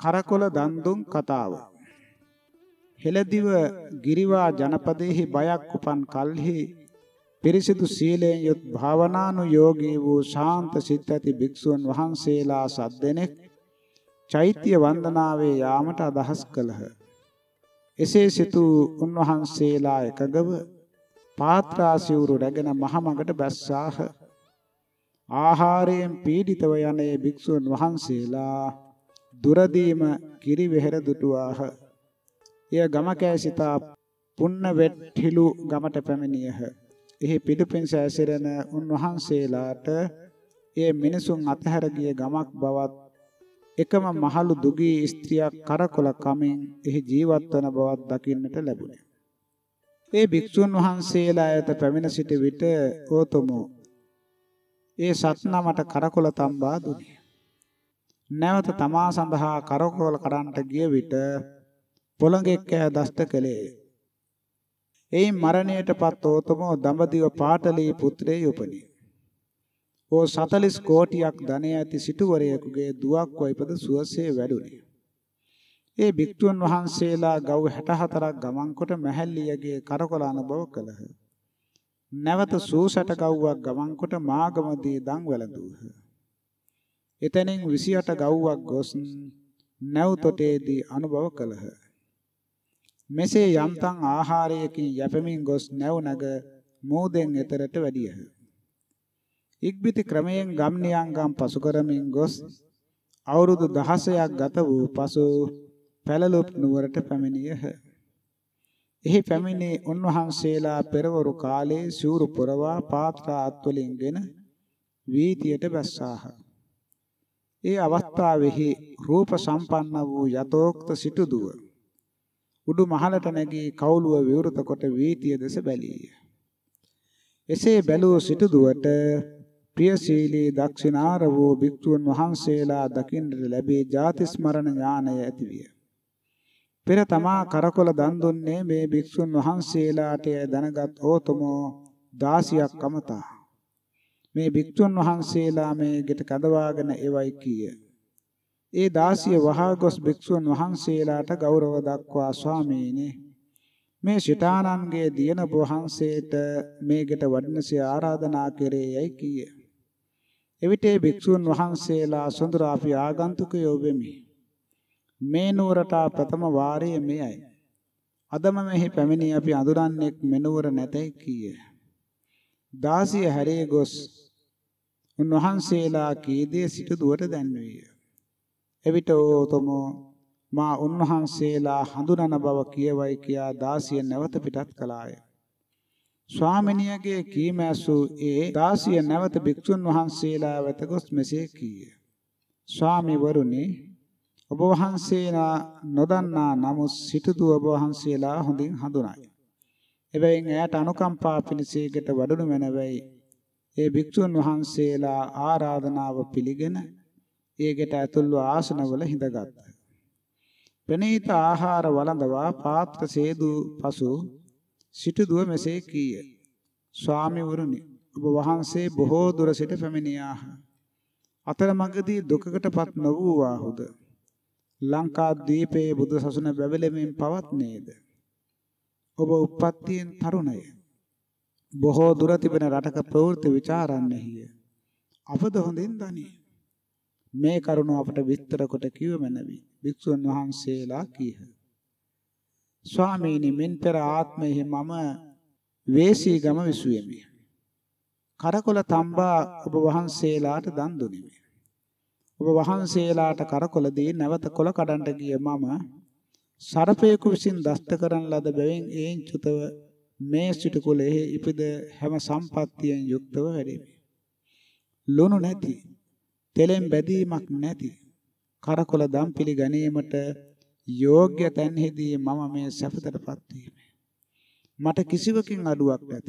කරකොල දන් දුන් කතාව හෙළදිව ගිරිවා ජනපදයේහි බයක් උපන් කල්හි පිරිසිදු සීලයෙන් යුත් භාවනානුයෝගී වූ ශාන්ත සිත් ඇති භික්ෂුන් වහන්සේලා සද්දෙනෙක් චෛත්‍ය වන්දනාවේ යාමට අදහස් කළහ. එසේ සිතූ උන්වහන්සේලා එකගව පාත්‍රාසිවුරු රැගෙන මහමඟට බැස්සාහ. ආහාරයෙන් පීඩිතව යන්නේ භික්ෂුන් වහන්සේලා දුරදීම කිරි වෙහෙර දුටුවාහ. එය ගම කෑසිතා පුන්න වෙට්හිලු ගමට පැමිණියහ. එහි පිටුපින්ස ඇසිරෙන උන්වහන්සේලාට එය මිනිසුන් අතහැර ගිය ගමක් බවත් එකම මහලු දුගී ස්ත්‍රියක් කරකොල කමින් එහි ජීවත් වන බවත් දකින්නට ලැබුණේ. ඒ භික්ෂුන් වහන්සේලා ඇත පැමිණ සිට විට ඕතමෝ ඒ සත්නමට කරකොල තම්බා දුනි. නැවත තමා සඳහා කරකොල කරන්නට ගිය විට පොළඟෙක් ඈ දෂ්ට කළේ. එයින් මරණයටපත් ඕතමෝ දඹදිව පාටලී පුත්‍රයෙ උපනි. ඕ 40 කෝටියක් ධනය ඇති සිටුවරයෙකුගේ දුවක් වයිපද සුවසේ වැඩුණි. ඒ භික්ෂුන් වහන්සේලා ගව් 64ක් ගමන් කොට මහල්ලියගේ කරකොල අනුභව කළහ. නැවත සූසට ගව්වක් ගමන් කොට මාගමදී දන් වැළඳූහ. එතැනින් 28 ගව්වක් ගොස් නැව් තොටේදී අනුභව කළහ. මෙසේ යම්තම් ආහාරයකින් යැපෙමින් ගොස් නැව් නැග මෝදෙන් එතරට වැඩියහ. ඉක්බිති ක්‍රමයෙන් ගම් නියංගම් පසු කරමින් ගොස් අවුරුදු 16ක් ගත වූ පසු පැලලොප් නුවරට පැමිණියහ. එහි පැමිණි උන්වහන්සේලා පෙරවරු කාලයේ සූරු පුරවා පාත්‍රා අත්වලින්ගෙන වීතියට බැස්සාහ. ඒ අවස්ථාවෙහි රූප සම්පන්න වූ යතෝක්ත සිටුදුව උඩු මහලට නැගී කවුළුව විවෘත කොට වීතිය දෙස බැලීය. එසේ බැලූ සිටුදුවට ප්‍රියශීලී දක්ෂිනාර වූ භික්ෂුන් වහන්සේලා දකින්නට ලැබී ජාති ස්මරණ ඥානය ඇතිවිය. පෙර තමා කරකොල දන් දුන්නේ මේ භික්ෂුන් වහන්සේලාට දැනගත් ඕතමෝ 16ක් අමතා. මේ භික්ෂුන් වහන්සේලා මේ ගෙට කඳවාගෙන එවයි කීය. ඒ 16 වහා ගොස් භික්ෂුන් වහන්සේලාට ගෞරව දක්වා ස්වාමීනි මේ සිතානන්ගේ දියන වහන්සේට මේ ගෙට වඩිනසේ ආරාධනා කෙරේයයි කීය. එවිට භික්ෂුන් වහන්සේලා සොඳුර අපි ආගන්තුකයෝ වෙමි. මේ නුවරට ප්‍රථම වාරයේ මෙයයි. අදම මෙහි පැමිණි අපි අඳුරන්නේක් මෙනුවර නැතයි කීය. දාසිය හැරේ ගොස් උන්වහන්සේලා කීදේ සිට දුවට දැන්වීය. එවිට ඕතමෝ මා උන්වහන්සේලා හඳුනන බව කියවයි කියා දාසිය නැවත පිටත් කළාය. ස්වාමිනියගේ කීම ඇසූ ඒ දාසිය නැවත භික්ෂුන් වහන්සේලා වෙත ගොස් මෙසේ කීය. ස්වාමිවරුනි ඔබ වහන්සේලා නොදන්නා නමුත් සිටුදු ඔබ වහන්සේලා හොඳින් හඳුනයි. එබැවින් එයට අනුකම්පා පිණිසේකට වඩුණු මැනවයි. ඒ භික්ෂුන් වහන්සේලා ආරාධනාව පිළිගෙන ඒකට ඇතුල්ව ආසනවල හිඳගත්තා. ප්‍රණීත ආහාර වළඳවා පාත්‍ර සේදු පසු සිටුදුව මෙසේ කීය. ස්වාමිවරුනි ඔබ වහන්සේ බොහෝ දුර සිට පැමිණියාහ. අතරමඟදී දුකකටපත් නොවූවාහුද ලංකා ද්වීපයේ බුදු සසුන බැබලෙමින් පවත්නේද ඔබ උප්පත්තියෙන් තරුණය බොහෝ දුර තිබෙන රටක ප්‍රවෘත්ති ਵਿਚාරන්නේය අපද හොඳින් දනී මේ කරුණ අපට විස්තර කොට කිව මැනවි. භික්ෂුන් වහන්සේලා කීහ. ස්වාමීනි මෙන් පෙර ආත්මයේ මම වේසීගම විසුවෙමි. කරකොල තම්බා ඔබ වහන්සේලාට දන් දුනිමි. ඔබ වහන්සේලාට කරකොලදී නැවත කොල කඩන්ට ගිය මම සර්පයෙකු විසින් දෂ්ට කරන ලද බැවින් ඒන් චුතව මේ සිටු කුලෙහි ඉපිද හැම සම්පත්තියෙන් යුක්තව වැඩෙමි. ලුණු නැති, තෙලෙන් බැදීමක් නැති කරකොල දම් පිළිගැනීමට යෝග්‍ය තැන්හිදී මම මේ සැපතටපත් වීමි. මට කිසිවකින් අඩුවක් නැත.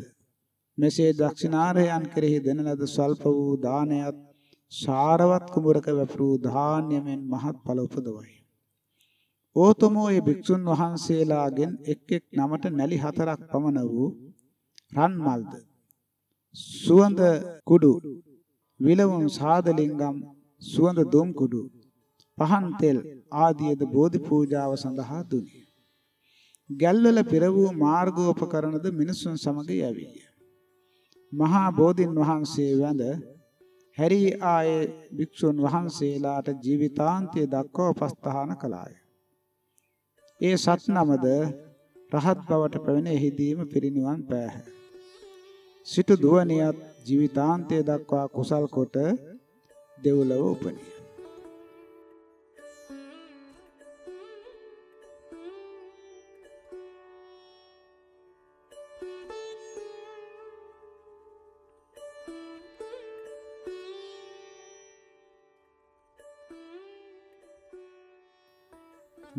මෙසේ දක්ෂිනාරයන් කෙරෙහි දෙන ලද ස්වල්ප වූ දානයත් සාරවත් කුඹරක වැපරූ ධාන්‍යමෙන් මහත් ඵල උපදවයි. ඕතමෝ ඒ භික්ෂුන් වහන්සේලාගෙන් එක් එක් නමට නැලි හතරක් පමණ වූ රන් මල්ද සුවඳ කුඩු විලවුන් සාදලින්ගම් සුවඳ දුම් කුඩු පහන් තෙල් ආදියද බෝධි පූජාව සඳහා දුනි. ගැල්වල පෙර වූ මාර්ගෝපකරණද මිනිසුන් සමග යවිය. මහා බෝධින් වහන්සේ වැඳ හැරී ආයේ භික්ෂුන් වහන්සේලාට ජීවිතාන්තය දක්වා උපස්ථාන කළාය. ඒ සත් නමද රහත් බවට පැමිණ එහිදීම පිරිනිවන් පෑහ. සිටු දුවනියත් ජීවිතාන්තය දක්වා කුසල් කොට දෙව්ලොව උපනිය.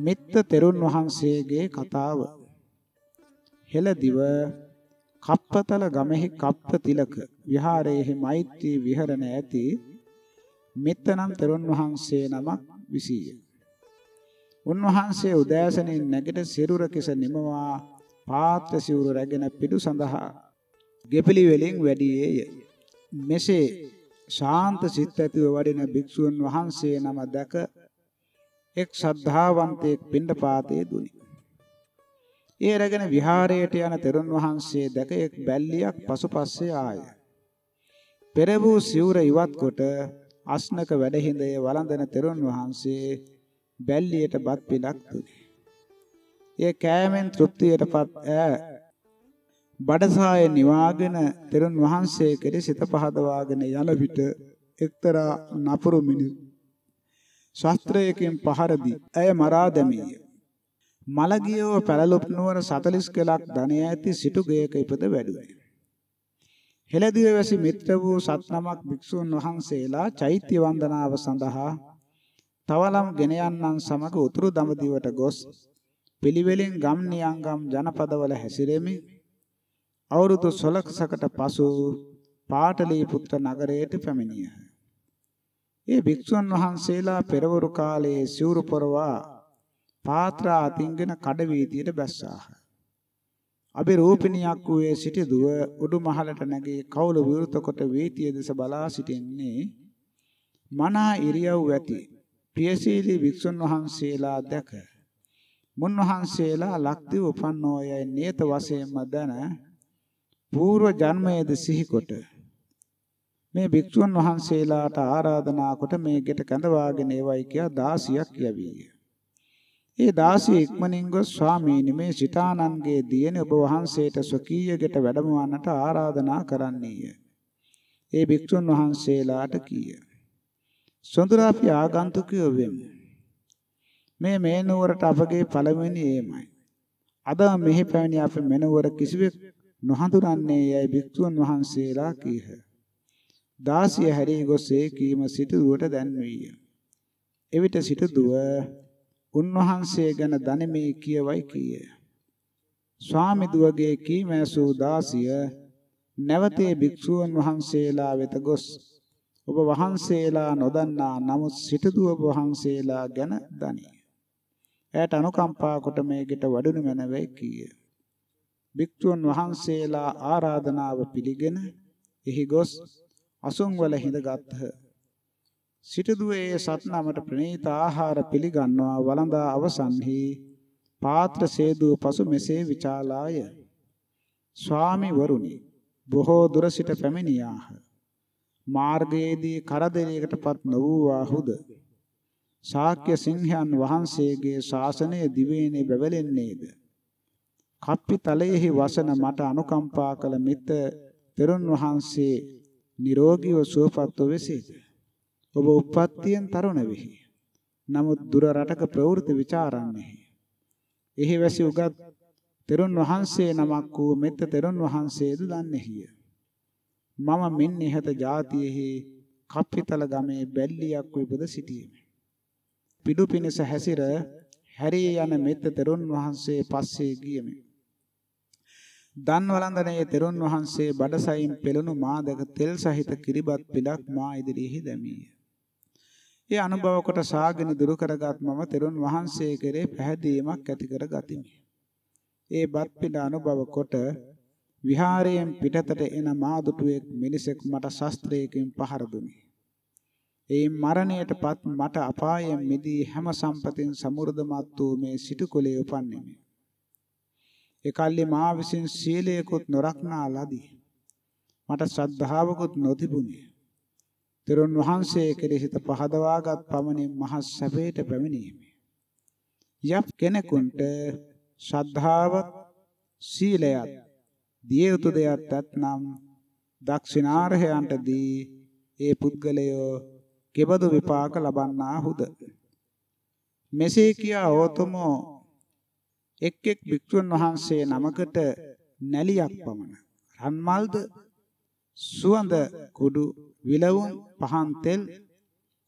මෙත්ත තෙරුන් වහන්සේගේ කතාව හෙළදිව කප්පතල ගමෙහි කප්ප තිලක විහාරයේහි මෛත්‍රී විහරණ ඇති මෙත්ත නම් තෙරුන් වහන්සේ නමක් විසීය. උන්වහන්සේ උදෑසනින් නැගිට සිරුර කිස නිමවා පාත්‍ර සිවුරු රැගෙන පිටු සඳහා ගෙපිලි වලින් වැඩියේය. මෙසේ ශාන්ත සිත් ඇතිව වඩින භික්ෂුන් වහන්සේ නම දැක එක් ශ්‍රද්ධාවන්තයෙක් පිණ්ඩපාතයේ දුනි. ඒ රැගෙන විහාරයට යන තෙරුන් වහන්සේ දැක එක් බැල්ලියක් පසුපස්සේ ආය. පෙර වූ සිවුර ඉවත් කොට අස්නක වැඩහිඳේ වළඳන තෙරුන් වහන්සේ බැල්ලියට බත් පිලක් දුන්නේ. ඒ කෑමෙන් තෘප්තියටපත් ඈ බඩසාය නිවාගෙන තෙරුන් වහන්සේ කෙරෙහි සිත පහදවාගෙන යන විට එක්තරා නපුරු මිනිස් ශාස්ත්‍රයකින් පහර දී ඇය මරා දැමීය. මලගියව පැලලොප් නුවර 40 කලක් ධනය ඇති සිටු ගයක ඉපද වැඩුවේ. හෙළදිව වැසි මිත්‍ර වූ සත් නමක් භික්ෂූන් වහන්සේලා චෛත්‍ය වන්දනාව සඳහා තවලම් ගෙන යන්නන් සමග උතුරු දඹදිවට ගොස් පිළිවෙලින් ගම් නියංගම් ජනපදවල හැසිරෙමින් අවුරුදු 16කට පසු පාටලීපුත්‍ර නගරයට පැමිණියහ. ඒ භික්ෂුන් වහන්සේලා පෙරවරු කාලයේ සිවුරු පොරවා පාත්‍රා අතින්ගෙන කඩ වීදියට බැස්සාහ. අබිරූපිනියක් වූයේ සිටි දුව උඩු මහලට නැගී කවුල විවෘත කොට වීතිය දෙස බලා සිටින්නේ මනා ඉරියව් ඇති පියසීලි වික්ෂුන් වහන්සේලා දැක මුන්වහන්සේලා ලක්දිව උපන්නෝයයි නියත වශයෙන්ම දන పూర్ව ජන්මයේද සිහිකොට මේ භික්ෂුන් වහන්සේලාට ආරාධනා කොට මේ ගෙට කැඳවාගෙන ඒවයි කියා 16ක් යවීය. ඒ 16 ඉක්මනින් ගොස් ස්වාමීනි මේ සිතානන්ගේ දියණ ඔබ වහන්සේට ස්වකීය ගෙට වැඩමවන්නට ආරාධනා කරන්නේය. ඒ භික්ෂුන් වහන්සේලාට කීය. සොඳුර අපි ආගන්තුකයෝ වෙමු. මේ මේ නුවරට අපගේ පළමුවෙනි ඒමයි. අද මෙහි පැමිණි අප මෙනුවර කිසිවෙක් නොහඳුනන්නේ යයි භික්ෂුන් වහන්සේලා කීහ. දාසිය හැරී ගොස් ඒ කීම සිටුදුවට දැන්වීය. එවිට සිටුදුව උන්වහන්සේ ගැන දනිමේ කියවයි කීය. ස්වාමි දුවගේ කීමැසූ දාසිය නැවතේ භික්ෂුන් වහන්සේලා වෙත ගොස් ඔබ වහන්සේලා නොදන්නා නමුත් සිටුදුව වහන්සේලා ගැන දනී. එයට අනුකම්පා කොට මේකට වඩුණු මැනවේ කීය. භික්ෂුන් වහන්සේලා ආරාධනාව පිළිගෙන එහි ගොස් අසුන් වල හිඳගත්හ. සිටදුවේ සත්නමට ප්‍රණීත ආහාර පිළිගන්නවා වළඳා අවසන්හි පාත්‍ර සේදුව පසු මෙසේ විචාලාය. ස්වාමි වරුනි බොහෝ දුර සිට පැමිණියාහ. මාර්ගයේදී කරදරයකටපත් නොවූවාහුද ශාක්‍ය සිංහයන් වහන්සේගේ ශාසනය දිවයිනේ බැවලෙන්නේද කප්පි තලයේහි වසන මට අනුකම්පා කළ මිත තෙරුන් වහන්සේ නිරෝගීව සුවපත්ව වෙසේද? ඔබ උප්පත්තියෙන් තරුණ වෙහි. නමුත් දුර රටක ප්‍රවෘත්ති ਵਿਚාරන්නේ එහි වැසි උගත් තෙරුන් වහන්සේ නමක් වූ මෙත් තෙරුන් වහන්සේද දන්නේහිය මම මින් ඉහත જાතියෙහි කප්පිතල ගමේ බැල්ලියක් විපද සිටියෙමි. පිඩු පිණිස හැසිර හැරී යන මෙත් තෙරුන් වහන්සේ පස්සේ ගියෙමි. දන් වළඳනේ තෙරුන් වහන්සේ බඩසයින් පෙළුණු මාදක තෙල් සහිත කිරිබත් පිටක් මා ඉදිරියේ දැමීය. ඒ අනුභව කොට සාගෙන දුරු කරගත් මම තෙරුන් වහන්සේ කෙරේ පැහැදීමක් ඇති කර ගතිමි. ඒ බත් පිට අනුභව කොට විහාරයෙන් පිටතට එන මාදුටුවෙක් මිනිසෙක් මට ශස්ත්‍රයකින් පහර දුනි. ඒ මරණයටපත් මට අපායෙන් මිදී හැම සම්පතින් සමෘද්ධමත් වූ මේ සිටුකොලේ උපන්නෙමි. එකල්ලි මා විසින් සීලයකුත් නොරක්නා ලදී. මට ශ්‍රද්ධාවකුත් නොතිබුණේ. තෙරුන් වහන්සේ කෙරෙහි සිත පහදවාගත් පමණින් මහ සැපයට පැමිණීමි. යම් කෙනෙකුට ශ්‍රද්ධාවත් සීලයත් දිය යුතු දෙයක් නැත්නම් දක්ෂිනාරහයන්ටදී ඒ පුද්ගලයෝ කෙබඳු විපාක ලබන්නාහුද මෙසේ කියා ඕතමෝ එක් එක් භික්ෂුන් වහන්සේ නමකට නැලියක් පමණ රන්මල්ද සුවඳ කුඩු විලවුන් පහන් තෙල්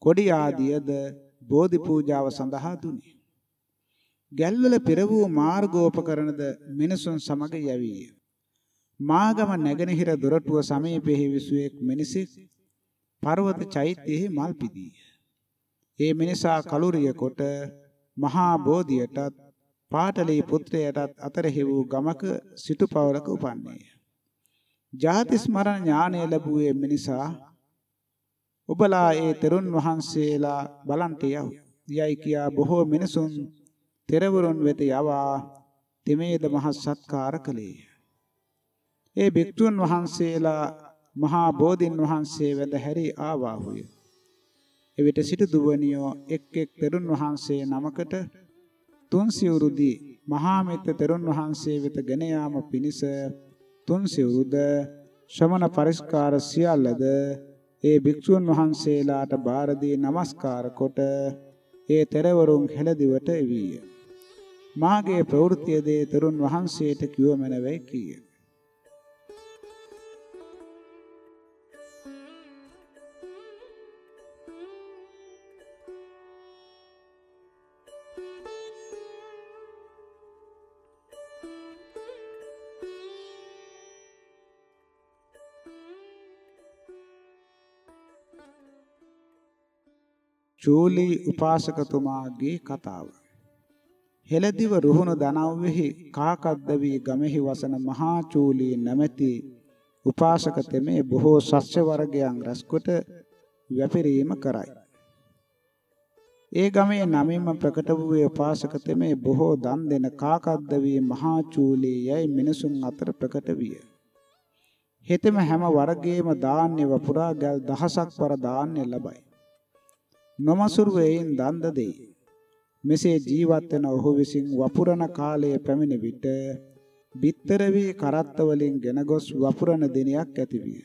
කොඩි ආදියද බෝධි පූජාව සඳහා දුනි. ගැල්වල පෙර වූ මාර්ගෝපකරණද මිනිසුන් සමග යැවීය. මාගම නැගෙනහිර දොරටුව සමීපෙහි විසුවෙක් මිනිසෙක් පර්වත චෛත්‍යයේ මල් පිදීය. ඒ මිනිසා කලුරිය කොට මහා බෝධියටත් පාටලී පුත්‍රයාටත් අතරෙහි වූ ගමක සිටුපවරක උපන්නේය. ජාති ස්මරණ ඥානය ලැබුවේ මිනිසා ඔබලා ඒ තෙරුන් වහන්සේලා බලන්ට. යයි කියා බොහෝ මිනිසුන් තෙරවරුන් වෙත යවා තෙමේද මහ සත්කාර කළේය. ඒ භික්ෂුන් වහන්සේලා මහා බෝධින් වහන්සේ වැඳ හැරී ආවාහුය. එවිට සිටු දුවනියෝ එක් එක් තෙරුන් වහන්සේ නමකට තුන් සිවුරුදී මහා මෙත්ත තෙරුන් වහන්සේ වෙත ගෙන යාම පිණිස තුන් සිවුරුද ශ්‍රමණ පරිස්කාර සියල්ලද ඒ භික්ෂුන් වහන්සේලාට බාර දී নমස්කාර කොට ඒ තෙරවරුන් හෙළදිවට එවීය. මාගේ ප්‍රවෘත්තියදී තෙරුන් වහන්සේට කිව මැනවයි කීය. චූලී උපාසකතුමාගේ කතාව. හෙළදිව රුහුණු දනව්වෙහි කාකද්දවි ගමෙහි වසන මහා චූලී නැමැති උපාසක තෙමේ බොහෝ ශස්්‍ය වර්ගයන් රැස්කොට වැපිරීම කරයි. ඒ ගමේ නමින්ම ප්‍රකට වූ උපාසක තෙමේ බොහෝ දන් දෙන කාකද්දවි මහා චූලී යයි මිනිසුන් අතර ප්‍රකට විය. හෙතෙම හැම වර්ගයේම ධාන්‍ය වපුරා ගල් දහසක් වර ධාන්‍ය ලබයි. නොමසුරු වේයින් දන්ද දෙයි. මෙසේ ජීවත් වෙන ඔහු විසින් වපුරන කාලය පැමිණි විට බිත්තර වී කරත්ත වලින් ගෙන ගොස් වපුරන දිනයක් ඇති විය.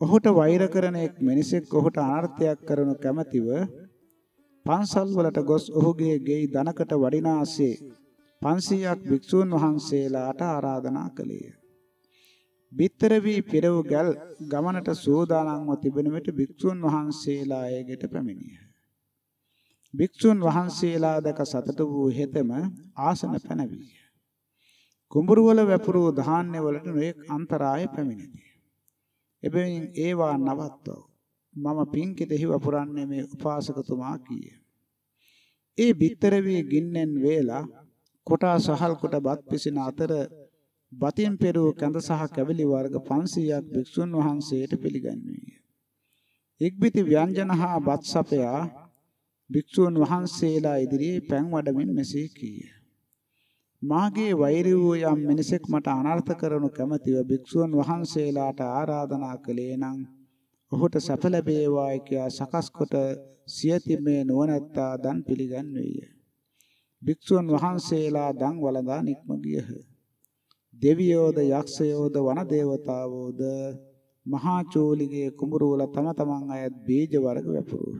ඔහුට වෛර කරන එක් මිනිසෙක් ඔහුට අනර්ථයක් කරනු කැමැතිව පන්සල් වලට ගොස් ඔහුගේ ගෙයි දනකට වඩිනාසේ 500ක් භික්ෂූන් වහන්සේලාට ආරාධනා කළේය. බිත්තර වී පෙරව ගල් ගමනට සෝදානම්ව තිබෙන විට භික්ෂුන් වහන්සේලා එයට පැමිණිය. භික්ෂුන් වහන්සේලා දැක සතුටු වූ හෙතෙම ආසන පැනවී. කුඹුරු වල වැපුරු ධාන්‍ය වලට නොඑක් අන්තරාය පැමිණෙති. එබැවින් ඒවා නවත්වව. මම පින්කිතෙහි වපුරන්නේ මේ උපාසකතුමා කීය. ඒ බිත්තර වී ගින්නෙන් වේලා කොටා සහල් කොට බත් පිසින අතර බතින් පෙරූ කැඳ සහ කැවිලි වර්ග 500ක් භික්ෂුන් වහන්සේට පිළිගන්වීය. ඉක්බිති ව්‍යංජන හා බත් සපයා භික්ෂුන් වහන්සේලා ඉදිරියේ පැන් වඩමින් මෙසේ කීය. මාගේ වෛරී වූ යම් මිනිසෙක් මට අනර්ථ කරනු කැමැතිව භික්ෂුන් වහන්සේලාට ආරාධනා කළේ නම් ඔහුට සැප ලැබේවායි කියා සකස් කොට සියතිමේ නුවණැත්තා දන් පිළිගන්වේය. භික්ෂුන් වහන්සේලා දන් වළඳා නික්ම ගියහ. දෙවියෝද යක්ෂයෝද වන දේවතාවෝද මහා චෝලිගේ කුඹුරු වල තම තමන් අයත් බීජ වර්ග වැපුරුහ.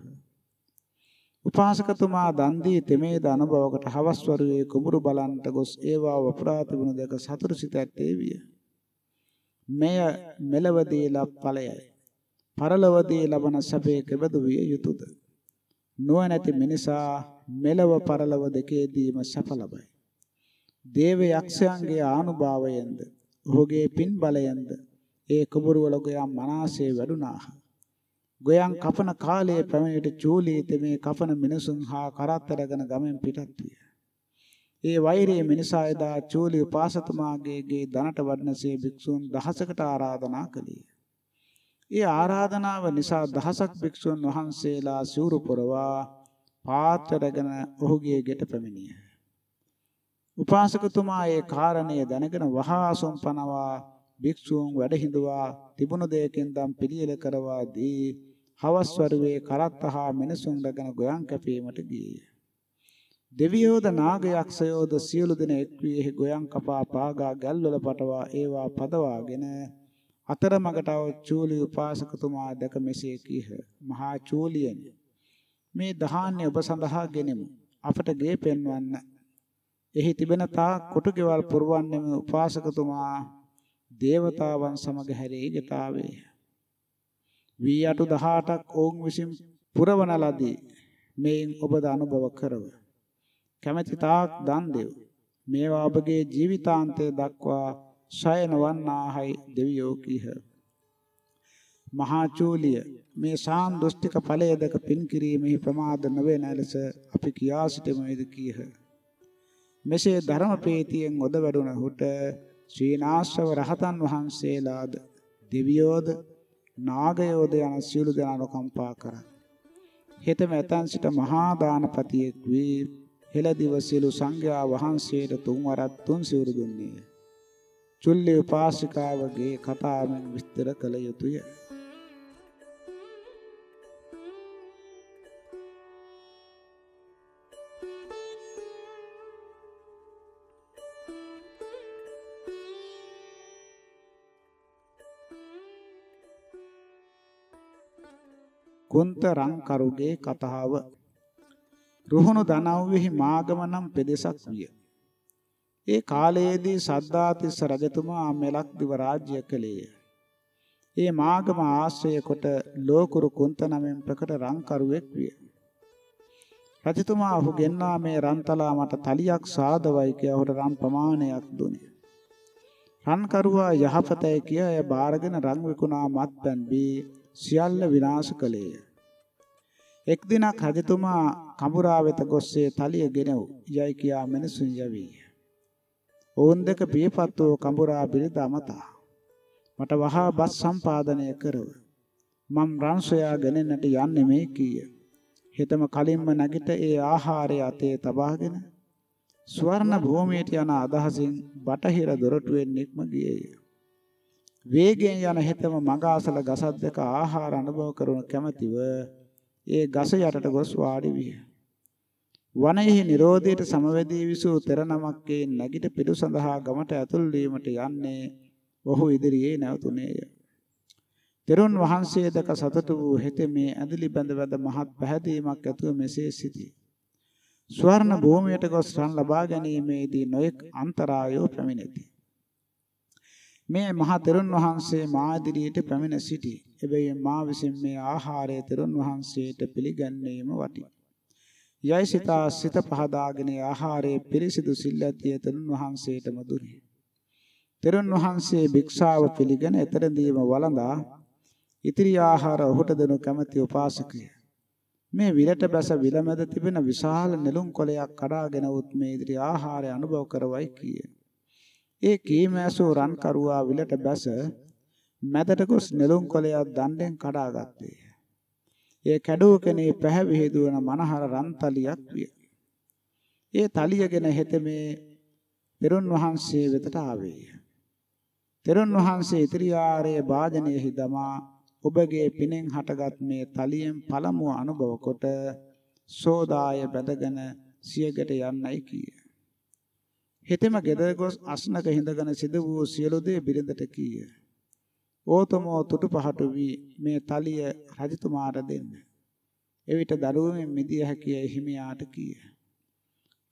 උපාසකතුමා දන් දී තෙමේද අනුභවකට හවස් වරුවේ කුඹුරු බලන්ට ගොස් ඒවා වපුරා තිබුණු දැක සතුරු සිත ඇත්තේ විය. මෙය මෙලවදී ලබ ඵලයයි. පරලවදී ලබන සැපේ කෙබඳු විය යුතුයද? නුවණැති මිනිසා මෙලව පරලව දෙකේදීම සැප ලබයි. දේව යක්ෂයන්ගේ ආනුභාවයෙන්ද ඔහුගේ පින් බලයෙන්ද ඒ කුඹුරු වල ගොයම් මනාසේ වැඩුණාහ. ගොයම් කපන කාලයේ පැමිණිට චූලී තෙමේ කපන මිනිසුන් හා කරත්තරගෙන ගමෙන් පිටත් විය. ඒ වෛරයේ මිනිසා එදා චූලී උපාසකතුමාගේ ගේ දනට වඩනසේ භික්ෂූන් දහසකට ආරාධනා කළේ. ඒ ආරාධනාව නිසා දහසක් භික්ෂූන් වහන්සේලා සිවුරු පොරවා පාත්‍රගෙන ඔහුගේ ගෙට පැමිණිය. උපාසකතුමා ඒ කාරණය දැනගෙන වහා සොම්පනවා භික්ෂූන් වැඩ හිඳුවා තිබුණු දෙයකින් දම් පිළියෙල කරවා දී හවස් වරුවේ කරත්තහා මිනිසුන් රැගෙන ගොයන් කැපීමට ගියේය. දෙවියෝද නාගයක්ෂයෝද සියලු දෙනා එක් වී ගොයන් කපා පාගා ගල්වල පටවා ඒවා පදවාගෙන අතරමඟට චූලි උපාසකතුමා දැක මෙසේ කීහ. මහා චූලියනි මේ දහාන්‍ය ඔබ සඳහා ගෙනෙමු. අපට ගේ පෙන්වන්න. එහි තිබෙන තා කොටු ගෙවල් පුරවන්නේම උපාසකතුමා දේවතාවන් සමග හැරී ගතාවේ. වී අටු 18ක් ඔවුන් විසින් පුරවන ලදී. මේන් ඔබද අනුභව කරව. කැමැති තාක් දන් දෙව්. මේවා ඔබගේ ජීවිතාන්තය දක්වා ශයන වන්නාහයි දෙවියෝ කීහ. මහා චූලිය මේ සාන් දෘෂ්ටික ඵලයේදක පින් කිරීමෙහි ප්‍රමාද නොවේ නැලස අපි කියා සිටෙමුද කීහ. මෙසේ ධර්මපේතියෙන් ඔද වැඩුණහුට ශ්‍රීනාශ්‍රව රහතන් වහන්සේලාද දෙවියෝද නාගයෝද යන සියලු දෙනා නොකම්පා කරයි. හෙතම ඇතන් සිට මහා දානපතියෙක් වී හෙළදිව සියලු සංඝයා වහන්සේට තුන්වරක් තුන් සිවුරු දුන්නේය. චුල්ලි උපාසිකාවගේ කතාවෙන් විස්තර කළ යුතුය. කුන්ත රංකරුගේ කතාව රුහුණු දනව්වෙහි මාගම නම් පෙදෙසක් විය. ඒ කාලයේදී සද්ධාතිස්ස රජතුමා මෙලක් දිව රාජ්‍ය කළේය. ඒ මාගම ආශ්‍රය කොට ලෝකුරු කුන්ත නමෙන් ප්‍රකට රංකරුවෙක් විය. රජතුමා ඔහු ගෙන්නා මේ රන්තලා මට තලියක් සාදවයි කිය ඔහුට රන් ප්‍රමාණයක් දුන්නේ. රන්කරුවා යහපතයි කිය එය බාරගෙන රන් විකුණා මත්පැන් බී සියල්ල විනාශ කළේය. එක් දිනක් රජතුමා කඹුරා වෙත ගොස්සේ තලිය ගෙනව් යයි කියා මිනිසුන් යවී. ඔවුන් දෙක බියපත් වූ කඹුරා බිරිඳ අමතා මට වහා බස් සම්පාදනය කරව. මම් රන් සොයා ගෙනෙන්නට යන්නේ මේ කීය. හෙතම කලින්ම නැගිට ඒ ආහාරය අතේ තබාගෙන ස්වර්ණ භූමියට යන අදහසින් බටහිර දොරටුවෙන් නික්ම ගියේය. වේගයෙන් යන හෙතම මගාසල ගසක් දෙක ආහාර අනුභව කරන කැමැතිව ඒ ගස යටට ගොස් වාඩි විය. වනයෙහි Nirodheට සමවැදී විසූ තෙර නමක්ගේ නැගිට පිටු සඳහා ගමට ඇතුල් වීමට යන්නේ ඔහු ඉදිරියේ නැවතුනේය. තෙරුන් වහන්සේ දක සතුටු වූ හෙත මේ ඇඳලි බඳ බඳ මහත් පැහැදීමක් ඇතුව මෙසේ සිටී. ස්වර්ණ භූමියට ගොස් රන් ලබා ගැනීමේදී නොයෙක් අන්තරායෝ පැමිණෙති. මේ මහා තෙරුන් වහන්සේ මා ඉදිරියට පැමිණ සිටී. එබැවින් මා විසින් මේ ආහාරය තෙරුන් වහන්සේට පිළිගැන්වීම වටී. යයි සිතා සිත පහදාගෙන ආහාරයේ පිරිසිදු සිල්ලතිය තෙරුන් වහන්සේටම දුනි. තෙරුන් වහන්සේ භික්ෂාව පිළිගෙන එතරදීම වළඳා ඉතිරි ආහාර ඔහුට දෙනු කැමැති උපාසකය. මේ විලට බැස විලමැද තිබෙන විශාල නෙළුම් කොළයක් කඩාගෙන උත් මේ ඉදිරි ආහාරය අනුභව කරවයි කීය. ඒ කීමෑසෝ රන් කරුවා විලට බැස මැදට ගොස් නෙළුම් කොළයක් දණ්ඩෙන් කඩාගත්තේ. ඒ කැඩුව කෙනේ පැහැවිහි දුවන මනහර රන් තලියක් විය. ඒ තලියගෙන හෙතෙමේ තෙරුන් වහන්සේ වෙතට ආවේය. තෙරුන් වහන්සේ ඉතිරි ආරයේ වාදනයෙහි දමා ඔබගේ පිනෙන් හටගත් මේ තලියෙන් පළමුව අනුභව කොට සෝදාය බැඳගෙන සියකට යන්නයි කීය. හෙතෙම ගෙදර ගොස් අස්නක හිඳගෙන සිදු වූ සියලු දේ බිරිඳට කීය. ඕතමෝ තුටු පහට වී මේ තලිය රජතුමාට දෙන්න. එවිට දරුවෙන් මිදිය හැකිය හිමියාට කීය.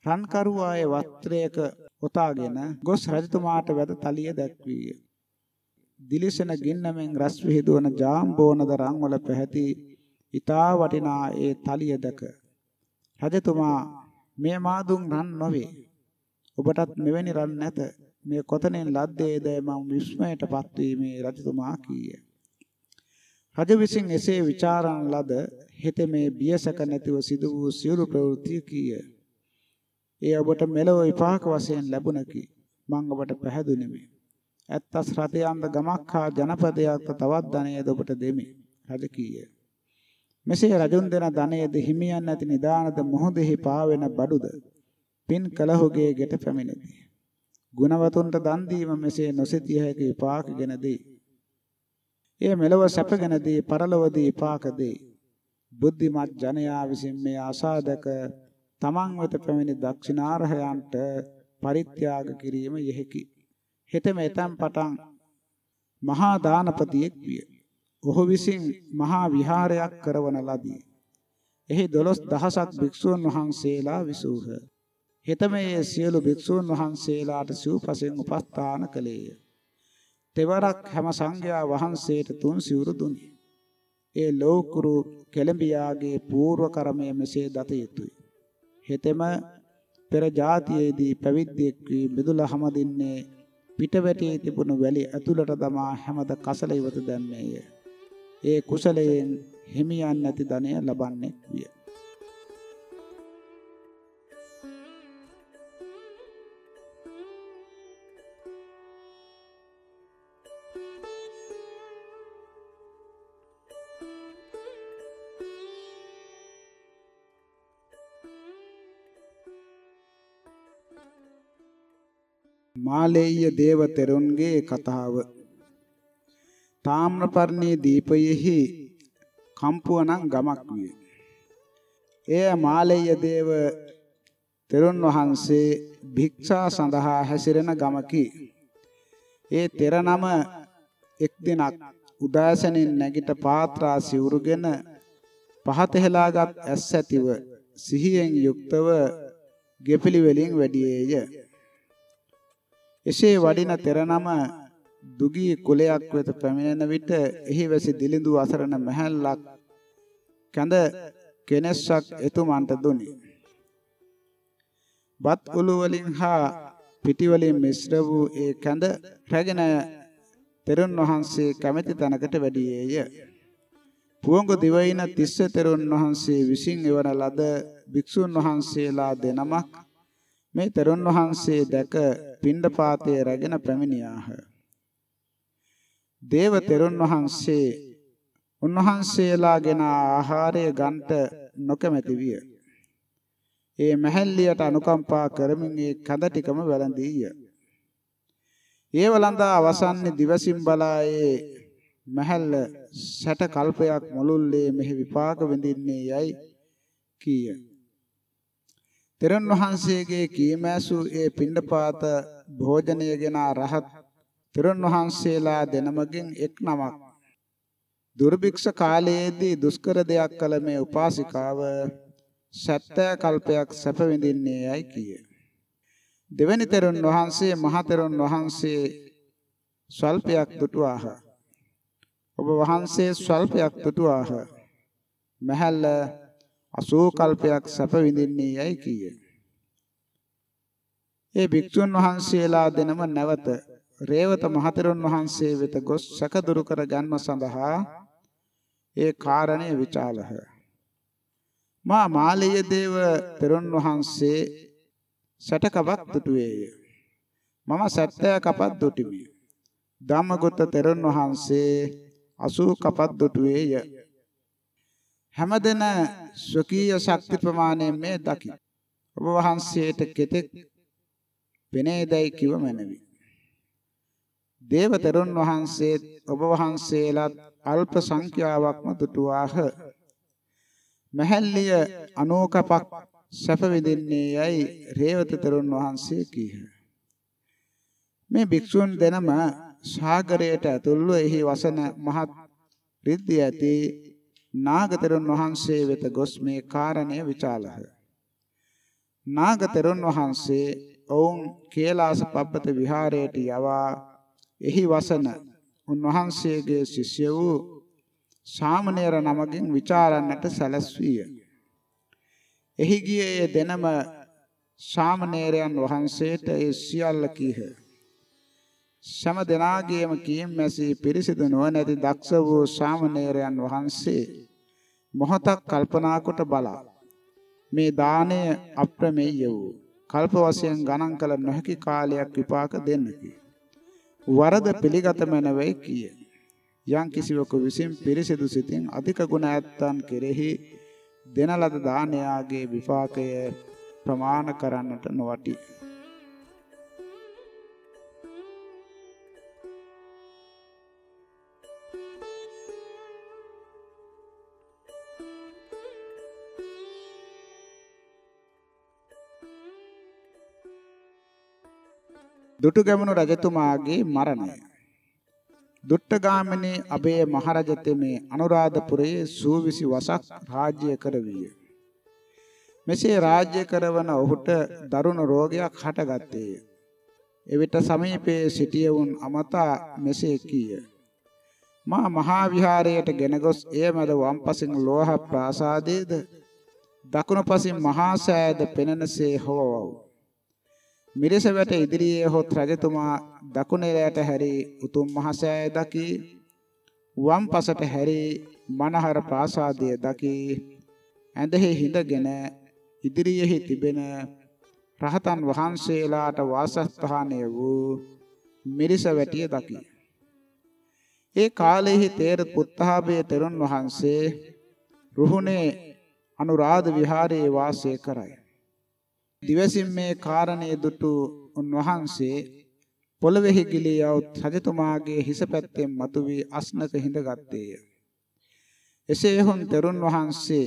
රන්කරුවායේ වස්ත්‍රයක ඔතාගෙන ගොස් රජතුමාට වැද තලිය දැක්වීය. දිලිසෙන ගින්නමෙන් රස් විහිදුවන ජාම්බෝනද රන්වල පැහැති ඊතා වටිනා ඒ තලිය දැක රජතුමා මේ මාදුන් රන් නොවේ ඔබටත් මෙවැනි රන් නැත. මේ කොතනෙන් ලද්දේද මම විස්මයටපත් වීමේ රජතුමා කීය. රජ විසින් එසේ ਵਿਚාරන ලද හෙත මේ බියසක නැතිව සිදු වූ සියලු ප්‍රවෘත්ති කීය. ඒ ඔබට මෙලොව විපාක වශයෙන් ලැබුණකි. මම ඔබට පැහැදුණෙමි ඇත්තස් රතයන්ද ගමක් හා ජනපදයක් තවත් ධනයද ඔබට දෙමි. රජ කීය. මෙසේ රජුන් දෙන ධනයද හිමියන් නැති නිදානද මොහොතෙහි පාවෙන බඩුද? පින් කලහුගේ ගෙට පැමිණෙති. ගුණවතුන්ට දන් දීම මෙසේ නොසිතිය හැකි විපාකගෙන දෙයි. එය මෙලොව සැපගෙන දී පරලොවදී විපාක දෙයි. බුද්ධිමත් ජනයා විසින් මේ ආසාදක තමන් වෙත පැමිණි දක්ෂිනාරහයන්ට පරිත්‍යාග කිරීම යෙහිකි. හෙතෙම එතම් පටන් මහා දානපතියෙක් විය. ඔහු විසින් මහා විහාරයක් කරවන ලදී. එහි 12000ක් භික්ෂූන් වහන්සේලා විසූහ. හෙතම ඒ සියලු භික්ෂූන් වහන්සේලාට සිව්පසෙන් උපස්ථාන කළේය. තෙවරක් හැම සංඝයා වහන්සේට තුන් සිවුරු දුනි. ඒ ලෝකුරු කෙළඹියාගේ పూర్ව කර්මය මෙසේ දත යුතුය. හෙතෙම පෙර જાතියේදී පැවිද්දෙක් වී මිදුල හැමදින්නේ පිටවැටේ තිබුණු වැලි ඇතුළට තමා හැමද කසල ඉවත දැම්මේය. ඒ කුසලයෙන් හිමියන් නැති ධනය ලබන්නේ විය. මාලේය දේව තෙරුන්ගේ කතාව තාම්‍රපර්ණී දීපයෙහි කම්පුවනම් ගමක් විය. එය මාලේය දේව තෙරුන් වහන්සේ භික්ෂා සඳහා හැසිරෙන ගමකි. ඒ තෙර නම එක් දිනක් උදාසනින් නැගිට පාත්‍රා සිවුරුගෙන පහත හෙලාගත් ඇස් ඇතිව සිහියෙන් යුක්තව ගෙපිලි වලින් වැඩියේය. එසේ වඩින තෙර නම දුගී කුලයක් වෙත පැමිණෙන විට එහි වැසි දිලිඳු අසරණ මහල්ලක් කැඳ කෙනෙස්සක් එතුමන්ට දුනි. බත් උළු වලින් හා පිටි වලින් මිශ්‍ර වූ ඒ කැඳ රැගෙන තෙරුන් වහන්සේ කැමැති තැනකට වැඩියේය. පුවඟ දිවයින තිස්ස තෙරුන් වහන්සේ විසින් එවන ලද භික්ෂුන් වහන්සේලා දෙනමක් මේ තෙරුන් වහන්සේ දැක පිණ්ඩපාතයේ රැගෙන පැමිණියාහ. දේව තෙරුන් වහන්සේ උන්වහන්සේලාගෙන ආහාරය ගන්ට නොකමැති විය. ඒ මහල්ලියට අනුකම්පා කරමින් ඒ කඳ ටිකම වැළඳීය. ඒ වළඳා අවසන්නේ දිවසින් බලායේ මහල්ල සැට කල්පයක් මුළුල්ලේ මෙහි විපාක විඳින්නේ යයි කීය. තෙරණ වහන්සේගේ කීමෑසු ඒ පිණ්ඩපාත භෝජනයගෙන රහත් තෙරණ වහන්සේලා දෙනමගෙන් එක් නමක් දුර්භික්ෂ කාලයේදී දුෂ්කර දෙයක් කළ මේ උපාසිකාව සත්‍ය කල්පයක් සැප විඳින්නේ යයි කීය. දෙවැනි තෙරුන් වහන්සේ මහ තෙරුන් වහන්සේ ස්වල්පයක් දුටුවාහ. ඔබ වහන්සේ ස්වල්පයක් දුටුවාහ. මහල්ල 80 කල්පයක් සැප විඳින්නේ යයි කීය. ඒ භික්ෂුන් වහන්සේලා දෙනම නැවත රේවත මහතෙරුන් වහන්සේ වෙත ගොස් සැකදුරු කර ගන්ම සඳහා ඒ කාරණය විචාලහ. මා මාලිය දේව තෙරුන් වහන්සේ සැටකපක් දුටුවේය. මම සැට්ටය කපක් දුටිමි. ධම්මගොත තෙරුන් වහන්සේ 80 කපක් දුටුවේය. හැමදෙන ස්වකීය ශක්ති ප්‍රමාණයෙන් මේ දකි. ඔබ වහන්සේට කෙතෙක් පෙනේදයි කිව මැනවි. දේව තෙරුන් වහන්සේ ඔබ වහන්සේලාත් අල්ප සංඛ්‍යාවක්ම දුටුවාහ. මහල්ලිය අනෝකපක් සැප විඳින්නේ යයි රේවත තෙරුන් වහන්සේ කීහ. මේ භික්ෂුන් දෙනම සාගරයට ඇතුල්ව එහි වසන මහත් රිද්දී ඇති නාගතරුන් වහන්සේ වෙත ගොස් මේ කාරණය විචාලහ. නාගතරුන් වහන්සේ ඔවුන් කේලාස පබ්බත විහාරයට යවා එහි වසන උන්වහන්සේගේ ශිෂ්‍ය වූ සාමණේර නමකින් ਵਿਚාරන්නට සැලැස්විය. එහි ගියේ දෙනම සාමණේරයන් වහන්සේට ඒ සියල්ල කීහ. සම දෙනාගේම කීම් මැසී පිරිසිදු නොනැති දක්ෂ වූ සාමණේරයන් වහන්සේ මොහොතක් කල්පනා කොට බලා මේ දාණය අප්‍රමේය වූ කල්ප වශයෙන් ගණන් කළ නොහැකි කාලයක් විපාක දෙන්නකි. වරද පිළිගත මැනවයි කිය. යම් කිසිවකු විසින් පිරිසිදු සිතින් අධික ගුණ ඇත්තන් කෙරෙහි දෙන ලද දානයාගේ විපාකය ප්‍රමාණ කරන්නට නොවටි. දුටුගැමුණු රජතුමාගේ මරණය දුට්ටගාමිනී අබේ මහරජතෙමේ අනුරාධපුරයේ සූවිසි වසක් රාජ්‍ය කරවිය. මෙසේ රාජ්‍ය කරවන ඔහුට දරුණු රෝගයක් හටගත්තේය. එවිට සමීපයේ සිටියවුන් අමතා මෙසේ කීය. මා මහා විහාරයට ගෙන ගොස් එය මැද වම්පසින් ලෝහ ප්‍රාසාදයේද දකුණු පසින් මහා සෑයද පෙනෙනසේ හොවවව්. මිරිස වැට ඉදිරියේ හොත් රජතුමා දකුණේලයට හැරි උතුම් මහසෑය දකි. වම් පසට හැරි මනහර ප්‍රාසාදය දකි. ඇඳෙහි හිඳගෙන ඉදිරියෙහි තිබෙන රහතන් වහන්සේලාට වාසස්ථානය වූ මිරිස වැටිය දකි. ඒ කාලෙහි තේර පුත්තහාබේ තෙරුන් වහන්සේ රුහුණේ අනුරාධ විහාරයේ වාසය කරයි. දිවසින් මේ කාරණේ දුටු උන්වහන්සේ පොළවේහි ගිලී આવුත් රජතුමාගේ හිස පැත්තෙන් මතුවී අස්නක හිඳගත්තේය. එසේ හොන් තෙරුන් වහන්සේ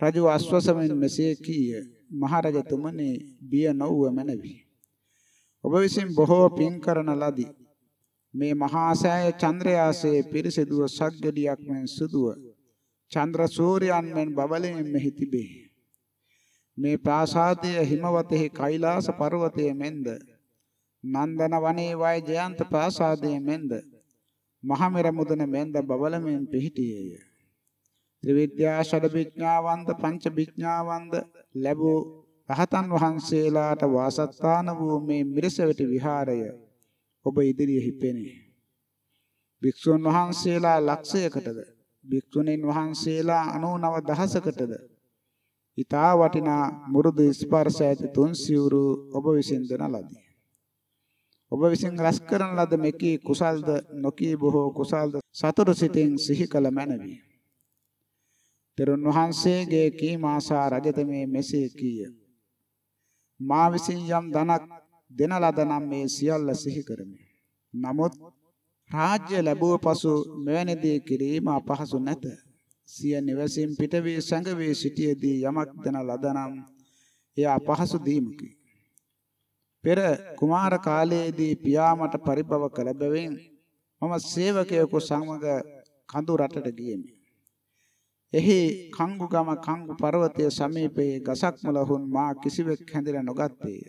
රජු අස්වසමින් මෙසේ කීය මහරජතුමනි බිය නොවුව මැනවි. ඔබ විසින් බොහෝ පින් කරන ලදී. මේ මහා සෑය චන්ද්‍රයාසේ පිරිසිදුව සග්ගඩියක් මෙන් සුදුව චන්ද්‍ර සූර්යයන් මෙන් බබලෙන් මෙහි තිබේ. මේ ප්‍රාසාදය හිමවතෙහි කෛලාස පර්වතයේ මෙන්ද නන්දන වනයේ වය ජයන්ත ප්‍රාසාදයේ මෙන්ද මහමෙර මුදන මෙන්ද බබලමින් පිහිටියේය. ත්‍රිවිද්‍යා ෂඩ විඥාවන්ත පංච විඥාවන්ත ලැබූ රහතන් වහන්සේලාට වාසස්ථාන වූ මේ මිරිසවැටි විහාරය ඔබ ඉදිරියෙහි පෙනේ. භික්ෂුන් වහන්සේලා ලක්ෂයකටද භික්ෂුණීන් වහන්සේලා 99 දහසකටද ඊතා වටිනා මුරුදු ස්පර්ශ ඇති තුන් සිවුරු ඔබ විසින් දෙන ලදී. ඔබ විසින් රැස් කරන ලද මෙකී කුසල්ද නොකී බොහෝ කුසල්ද සතුරු සිතින් සිහි කළ මැනවි. තෙරුන් වහන්සේගේ කීමාසා රජතමේ මෙසේ කීය. මා විසින් යම් ධනක් දෙන ලද නම් මේ සියල්ල සිහි කරමි. නමුත් රාජ්‍ය ලැබුව පසු මෙවැනි දේ කිරීම අපහසු නැත. සිය නිවසින් පිට වී සංග වී සිටියේදී යමක් දන ලදනම් එය අපහසු දීමකි. පෙර කුමාර කාලයේදී පියා මට පරිභව කළ බැවින් මම සේවකයෙකු සමග කඳු රටට ගියෙමි. එහි කංගුගම කංගු පර්වතයේ සමීපයේ ගසක් මුලහුන් මා කිසිවෙක් හැඳිලා නොගත්තේය.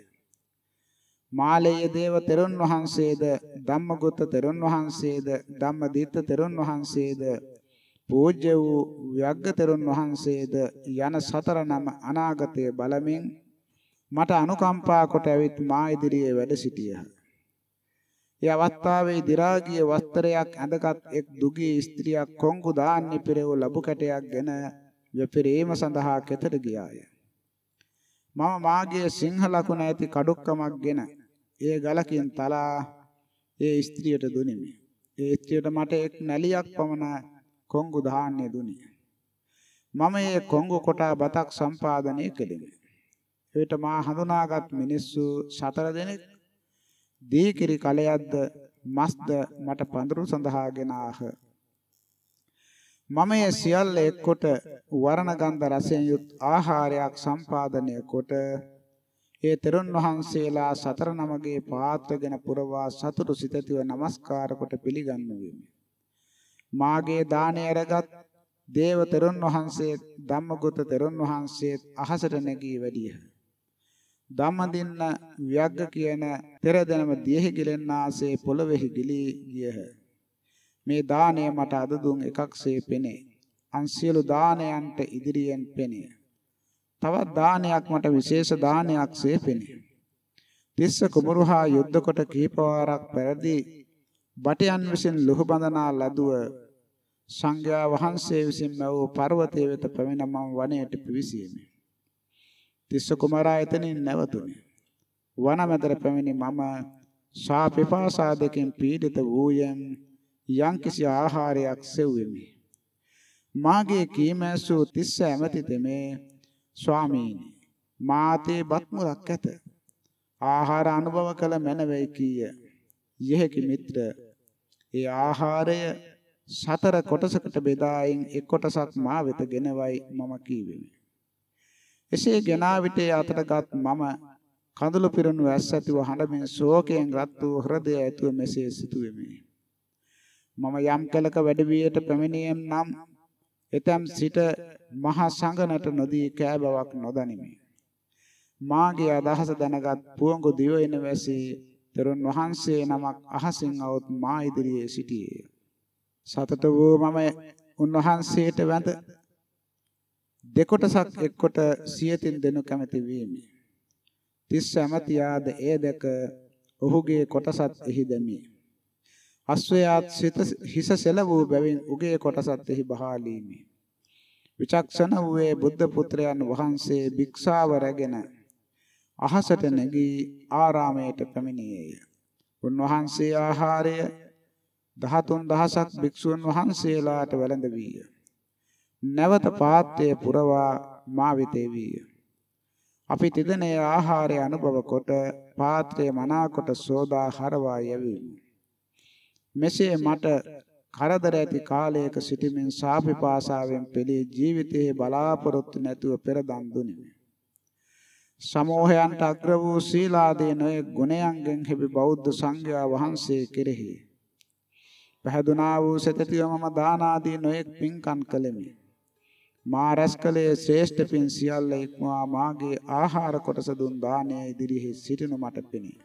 මාලේය දේව තෙරුන් වහන්සේද ධම්මගුත්ත තෙරුන් වහන්සේද ධම්මදිත්ත තෙරුන් වහන්සේද පූජ්‍ය වූ ව්‍යග්ගතරුන් වහන්සේද යන සතර නම අනාගතයේ බලමින් මට අනුකම්පා කොට ඇවිත් මා ඉදිරියේ වැඩ සිටියහ. ඒ අවස්ථාවේ දි รา ගිය වස්ත්‍රයක් ඇඳගත් එක් දුගී ස්ත්‍රියක් කොංගු දාන්නේ පෙරව ලැබු කැටයක්ගෙන වෙපිරීම සඳහා කෙතට ගියාය. මම මාගේ සිංහ ලකුණ ඇති කඩුක්කමක්ගෙන ඒ ගලකින් තලා ඒ ස්ත්‍රියට දුනිමි. ඒ ස්ත්‍රියට මට එක් නැලියක් පමණ කොංගු ධාන්‍ය දුනි. මම මේ කොංගු කොටා බතක් සම්පාදනය කළෙමි. එවිට මා හඳුනාගත් මිනිස්සු සතර දෙනෙක් දීකිරි කලයක්ද මස්ද මට පඳුරු සඳහාගෙන ආහ. මම මේ සියල්ල එක්කොට වරණ ගන්ධ රසයෙන් යුත් ආහාරයක් සම්පාදනය කොට ඒ තෙරුන් වහන්සේලා සතර නමගේ පාත්‍රගෙන පුරවා සතුටු සිතතිව নমස්කාර කොට පිළිගන්නුවෙමි. මාගේ දාණය අරගත් දේව තෙරුන් වහන්සේ ධම්මගුත තෙරුන් වහන්සේ අහසට නැගී වැඩියහ. ධම්මදින්න ව්‍යග්ග කියන පෙර දෙනම දියෙහි ගිලෙන්නාසේ පොළොවේහි ගිලී ගියහ. මේ දාණය මට අද දුන් එකක්සේ පෙනේ. අන් සියලු දානයන්ට ඉදිරියෙන් පෙනේ. තවත් දානයක් මට විශේෂ දානයක්සේ පෙනේ. තිස්ස කුමරුහා යුද්ධ කොට කීප වාරක් පෙරදී බටයන් විසින් ලුහු බඳනා ලදුව සංඝයා වහන්සේ විසින් මැවූ පර්වතයේ වෙත පැමිණ මම වනයේට පිවිසියෙමි. තිස්ස කුමාරයා එතනින් නැවතුණි. වන මැදට පැමිණි මම ශා පිපාසා දෙකින් පීඩිත වූයෙන් යම්කිසි ආහාරයක් සෙව්වෙමි. මාගේ කීමැසු තිස්ස ඇමති තෙමේ ස්වාමීනි මාතේ බත් මුලක් ඇත. ආහාර අනුභව කළ මැනවයි කීය. යෙහි මිත්‍ර ඒ ආහාරය සතර කොටසකට බෙදායින් එක් කොටසක් මා වෙත ගෙනවයි මම කීවෙමි. එසේ ගෙනා විට අතටගත් මම කඳුළු පිරුණු ඇස් ඇතිව හඬමින් ශෝකයෙන් රත් වූ හෘදය ඇතුව මෙසේ සිතුවෙමි. මම යම් කලක වැඩවියට පැමිණියම් නම් එතම් සිට මහා සංඝනට නොදී කෑ බවක් නොදනිමි. මාගේ අදහස දැනගත් පුවඟු දිවයින වැසී තෙරුන් වහන්සේ නමක් අහසින් આવුත් මා ඉදිරියේ සිටියේ. සතත වූ මම උන්වහන්සේට වැඳ දෙකොටසක් එක්කොට සියතින් දෙනු කැමැති වීමි. තිස්ස ඇමතියාද එය දැක ඔහුගේ කොටසත් එහි දැමි. අස්වැයාත් සිත හිස සෙල වූ බැවින් උගේ කොටසත් එහි බහාලීමි. විචක්ෂණ වූයේ බුද්ධ පුත්‍රයන් වහන්සේ භික්ෂාව රැගෙන අහසට නැගී ආරාමයට පැමිණියේය. උන්වහන්සේ ආහාරය 13000ක් භික්ෂුන් වහන්සේලාට වැළඳ වීය. නැවත පාත්‍රය පුරවා මා වෙතේ වීය. අපි තිදෙනේ ආහාරය අනුභව කොට පාත්‍රයේ මනාකොට සෝදා හරවා යැවීම. මෙසේ මට කරදර ඇති කාලයක සිටමින් සාපිපාසාවෙන් පෙළී ජීවිතයේ බලාපොරොත්තු නැතුව පෙර දන් දුනිමි. සමෝහයන්ට අග්‍ර වූ සීලාදී නොයෙක් ගුණයන්ගෙන් හිබි බෞද්ධ සංඝයා වහන්සේ කෙරෙහි පහදුනා වූ සතතිය මම දාන ආදී නොයෙක් පින්කම් කළෙමි. මා රැස්කලේ ශ්‍රේෂ්ඨ පින් සියල්ල ඉක්මවා මාගේ ආහාර කොටස දුන් දානය ඉදිරිෙහි සිටිනු මට පෙනේ.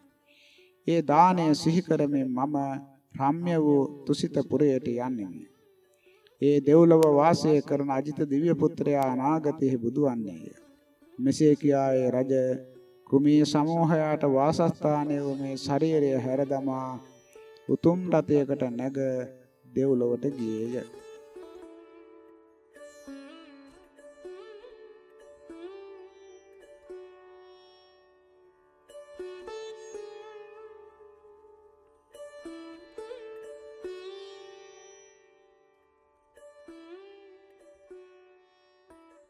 ඒ දානය සිහි කරමින් මම රම්‍ය වූ තුසිත පුරයට යන්නෙමි. ඒ දෙව්ලොව වාසය කරන අජිත දිව්‍ය පුත්‍රයා අනාගතයේ බුදු වන්නේය. මෙසේ කියායේ රජ කුමී සමූහයාට වාසස්ථානයේ මේ ශරීරය හැරදමා උතුම් රතයකට නැග දෙව්ලොවට ගියේය.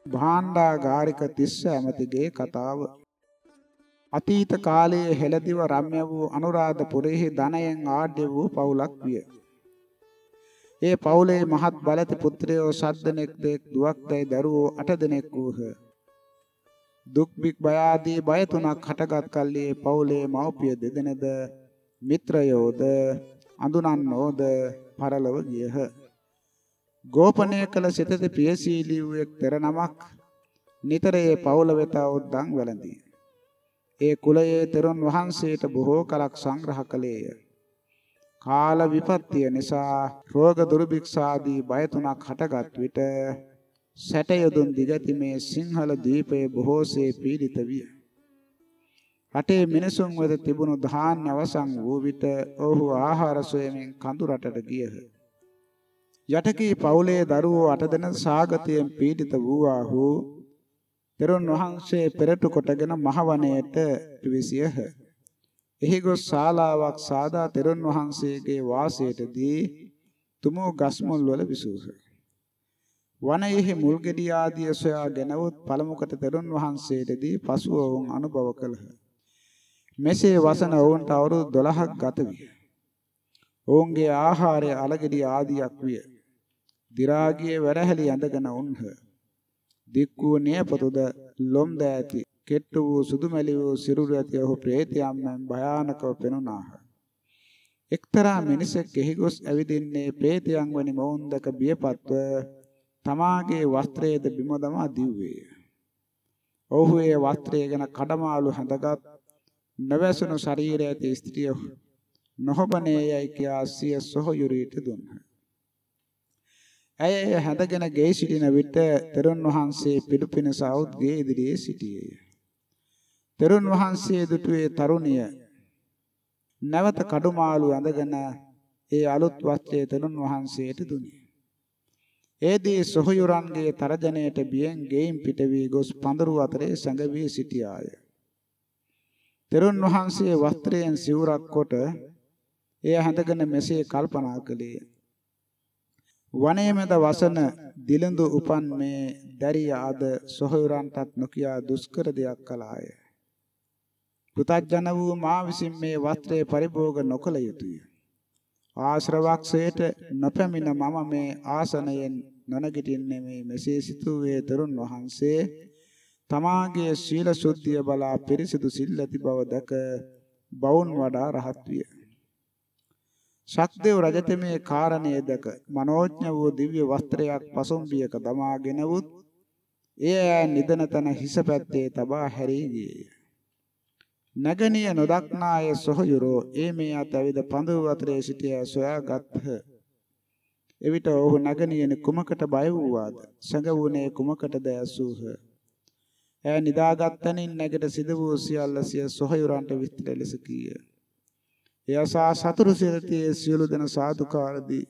භාණ්ඩාගාරික තිස්ස ඇමතිගේ කතාව අතීත කාලයේ හෙළදිව රම්‍ය වූ අනුරාධපුරෙහි ධනයෙන් ආඩ්‍ය වූ පවුලක් විය. ඒ පවුලේ මහත් බලති පුත්‍රයෝ සද්දෙනෙක් දෙක් දුවක් දැයි දරුවෝ අට දෙනෙක් වූහ. දුක් බික් බය ආදී බය තුනක් හටගත් කල්ලි ඒ පවුලේ මව්පිය දෙදෙනද මිත්‍රයෝද අඳුනන්නෝද පරලව ගියහ. ගෝපනය කළ සිතද ප්‍රියශීලී වූ එක් තෙර නමක් නිතර ඒ පවුල වෙත උද්දන් වැළඳී. ඒ කුලයේ තෙරුන් වහන්සේට බොහෝ කලක් සංග්‍රහ කළේය. කාල විපත්තිය නිසා රෝග දුර්භික්ෂාදී බය තුනක් හටගත් විට සැටයදුන් දිගතිමේ සිංහල දීපයේ බොහෝසේ පීඩිත විය. රටේ මිනිසුන් වෙත තිබුණු ධාන්‍ය අවසන් වූ විට ඔහු ආහාර සොයමින් කඳු රටට ගියහ. යටකී පවුලේ දරුවෝ අට දෙනෙක් සාගතයෙන් පීඩිත වූවාහු තෙරුන් වහන්සේ පෙරටු කොටගෙන මහවණයට පිවිසියහ. එහි ගොස් ශාලාවක් සාදා තෙරුන් වහන්සේගේ වාසයටදී තුමෝ ගස්මුල් වල විසූහ. වනයේහි මුල් ගෙඩි ආදිය සොයා ගෙනවොත් පළමුකට තෙරුන් වහන්සේටදී පසුව වුන් අනුභව කළහ. මෙසේ වසන ඔවුන්ට අවුරුදු 12ක් ගත විය. ඔවුන්ගේ ආහාරය අලගෙඩි ආදියක් විය. දි รา ගියේ වැරහැලි ඇඳගෙන උන්හ. දික් වූ නියපොතුද ලොම් ද ඇති කෙට්ටු වූ සුදුමැලි වූ සිරුරු ඇති ඔහු ප්‍රේතයන් මෙන් භයානකව පෙනුනාහ. එක්තරා මිනිසෙක් එහි ගොස් ඇවිදින්නේ ප්‍රේතයන් වැනි මොවුන් දැක බියපත්ව තමාගේ වස්ත්‍රයේද බිම දමා දිව්වේය. ඔහු ඒ වස්ත්‍රය ගැන කඩමාළු හැඳගත් නවැසුණු ශරීරය ඇති ස්ත්‍රිය නොහබනේ යයි කියා සිය සොහොයුරීට දුන්හ. ඇය හැඳගෙන ගේ සිටින විට තෙරුන් වහන්සේ පිළිපින සෞද්ගේ ඉදිරියේ සිටියේය. තෙරුන් වහන්සේ දුටුවේ තරුණිය නැවත කඩුමාළු ඇඳගෙන ඒ අලුත් වස්ත්‍රය තෙරුන් වහන්සේට දුනි. ඒදී සොහයුරන්ගේ තරජනයට බියෙන් ගෙයින් පිට වී ගොස් පඳුරු අතරේ සැඟවී සිටියාය. තෙරුන් වහන්සේ වස්ත්‍රයෙන් සිවුරක් කොට එය හැඳගෙන මෙසේ කල්පනා කළේය. වනයේ මැද වසන දිලඳු උපන් මේ දැරිය අද සොහොයුරන්ටත් නොකියා දුෂ්කර දෙයක් කළාය. පුතත්ජන වූ මා විසින් මේ වස්ත්‍රය පරිභෝග නොකළ යුතුය. ආශ්‍රවක්ෂයට නොපැමිණ මම මේ ආසනයෙන් නොනගිටින්නේ මේ මෙසේ සිතුවේ තරුණ වහන්සේ තමාගේ ශීල සුද්ධිය බලා පිරිසිදු සිල් ඇති බව දැක බවුන් වඩා රහත් විය. ශක්දේව රජතෙමේ කාරණයේ දැක මනෝඥ වූ දිව්‍ය වස්ත්‍රයක් පසොම්බියක දමාගෙන වුත් එය නිදන තන හිස පැත්තේ තබා හැරී ගියේය. නගනිය නොදක්නාය සොහයුරෝ ඒ මේ අත ඇවිද පඳුරු අතරේ සිටිය සොයාගත්හ. එවිට ඔහු නගනියන කුමකට බය වූවාද? සැඟවුනේ කුමකටද ඇසූහ. ඈ නිදාගත්තනින් නැගට සිද වූ සියල්ල සිය සොහයුරන්ට විස්තර ලෙස කීය. එයසා සතුරු සිරතියේ සියලු දෙන සාදුකාරදී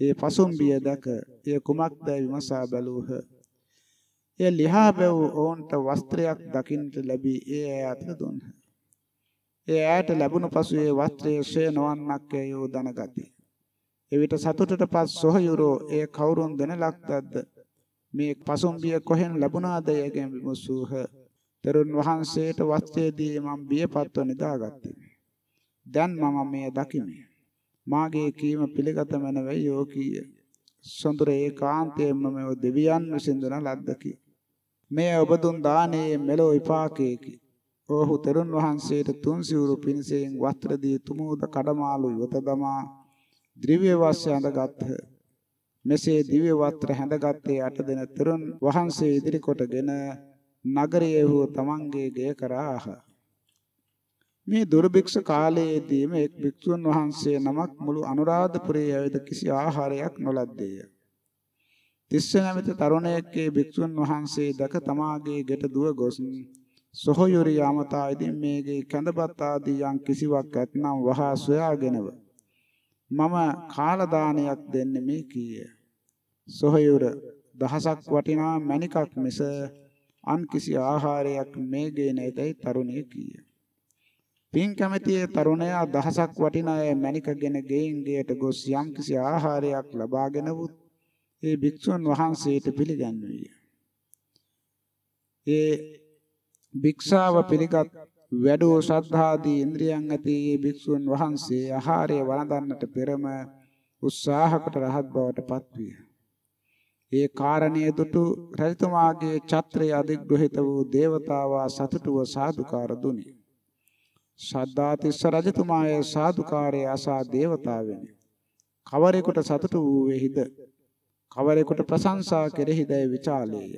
ඒ පසුම්බිය දැක එය කුමක්ද විමසා බැලූහ. එය ලිහා බැව් ඔවුන්ට වස්ත්‍රයක් දකින්නට ලැබී ඒ ඇය අතට දුන්හ. ඒ ඇයට ලැබුණු පසු ඒ වස්ත්‍රය ශ්‍රේ නොවන්නක් යෝ දනගති. එවිට සතුටටපත් සොහයුරෝ ඒ කවුරුන් දෙන ලක්දද්ද මේ පසුම්බිය කොහෙන් ලැබුණාද යැගෙන් විමසූහ. තෙරුන් වහන්සේට වස්ත්‍රයේදී මම බියපත්ව නිදාගත්තේ. දැන් මම මේ දකිමි. මාගේ කීම පිළිගත මන වෙයි යෝකීය. සොඳුර ඒකාන්තයෙන්ම මෙව දෙවියන් විසින් දන ලද්දකි. මේ ඔබ දුන් දානයේ මෙලෝ විපාකයේකි. ඔහු තෙරුන් වහන්සේට තුන් සිවුරු පිණිසෙන් වස්ත්‍ර දී තුමුද කඩමාළු යොත දමා ද්‍රව්‍ය වාස්‍ය ඇඳගත්හ. මෙසේ දිව්‍ය වස්ත්‍ර හැඳගත්තේ අට දෙන තෙරුන් වහන්සේ ඉදිරි කොටගෙන නගරයේ වූ තමන්ගේ ගෙය කරාහ. මේ දුර්භික්ෂ කාලයේදීම එක් භික්ෂුන් වහන්සේ නමක් මුළු අනුරාධපුරයේ ඇවිද කිසි ආහාරයක් නොලද්දේය. තිස්ස නැමැති තරුණයෙක්ගේ භික්ෂුන් වහන්සේ දැක තමාගේ ගෙට දුව ගොස් සොහොයුරි යමතා ඉදින් මේගේ කැඳපත් ආදී යම් කිසිවක් ඇතනම් වහා සොයාගෙනව මම කාලදානයක් දෙන්නේ මේ කීය. සොහයුර දහසක් වටිනා මණිකක් මිස අන් කිසි ආහාරයක් මේගේ නැතයි තරුණිය කීය. පින් කැමැතියේ තරුණයා දහසක් වටිනා මණිකගෙන ගෙයින් ගෙයට ගොස් යම් කිසි ආහාරයක් ලබාගෙන වුත් ඒ භික්ෂුන් වහන්සේට පිළිගන්වුවේ. ඒ භික්ෂාව පිළිගත් වැඩෝ ශ්‍රද්ධාදී ඉන්ද්‍රියන් ඇති ඒ භික්ෂුන් වහන්සේ ආහාරය වළඳන්නට පෙරම උත්සාහ කොට රහත් බවට පත්විය. ඒ කාරණයේ දුටු රජතුමාගේ ඡත්‍රය අධිග්‍රහිත වූ దేవතාවා සතුටුව සාදුකාර දුනි. ශ්‍රද්ධාතිස්ස රජතුමායේ සාදුකාරය අසා దేవතාවෙනි. කවරෙකුට සතුටු වූ වෙහිද? කවරෙකුට ප්‍රශංසා කෙරෙහිදැයි විචාලේය.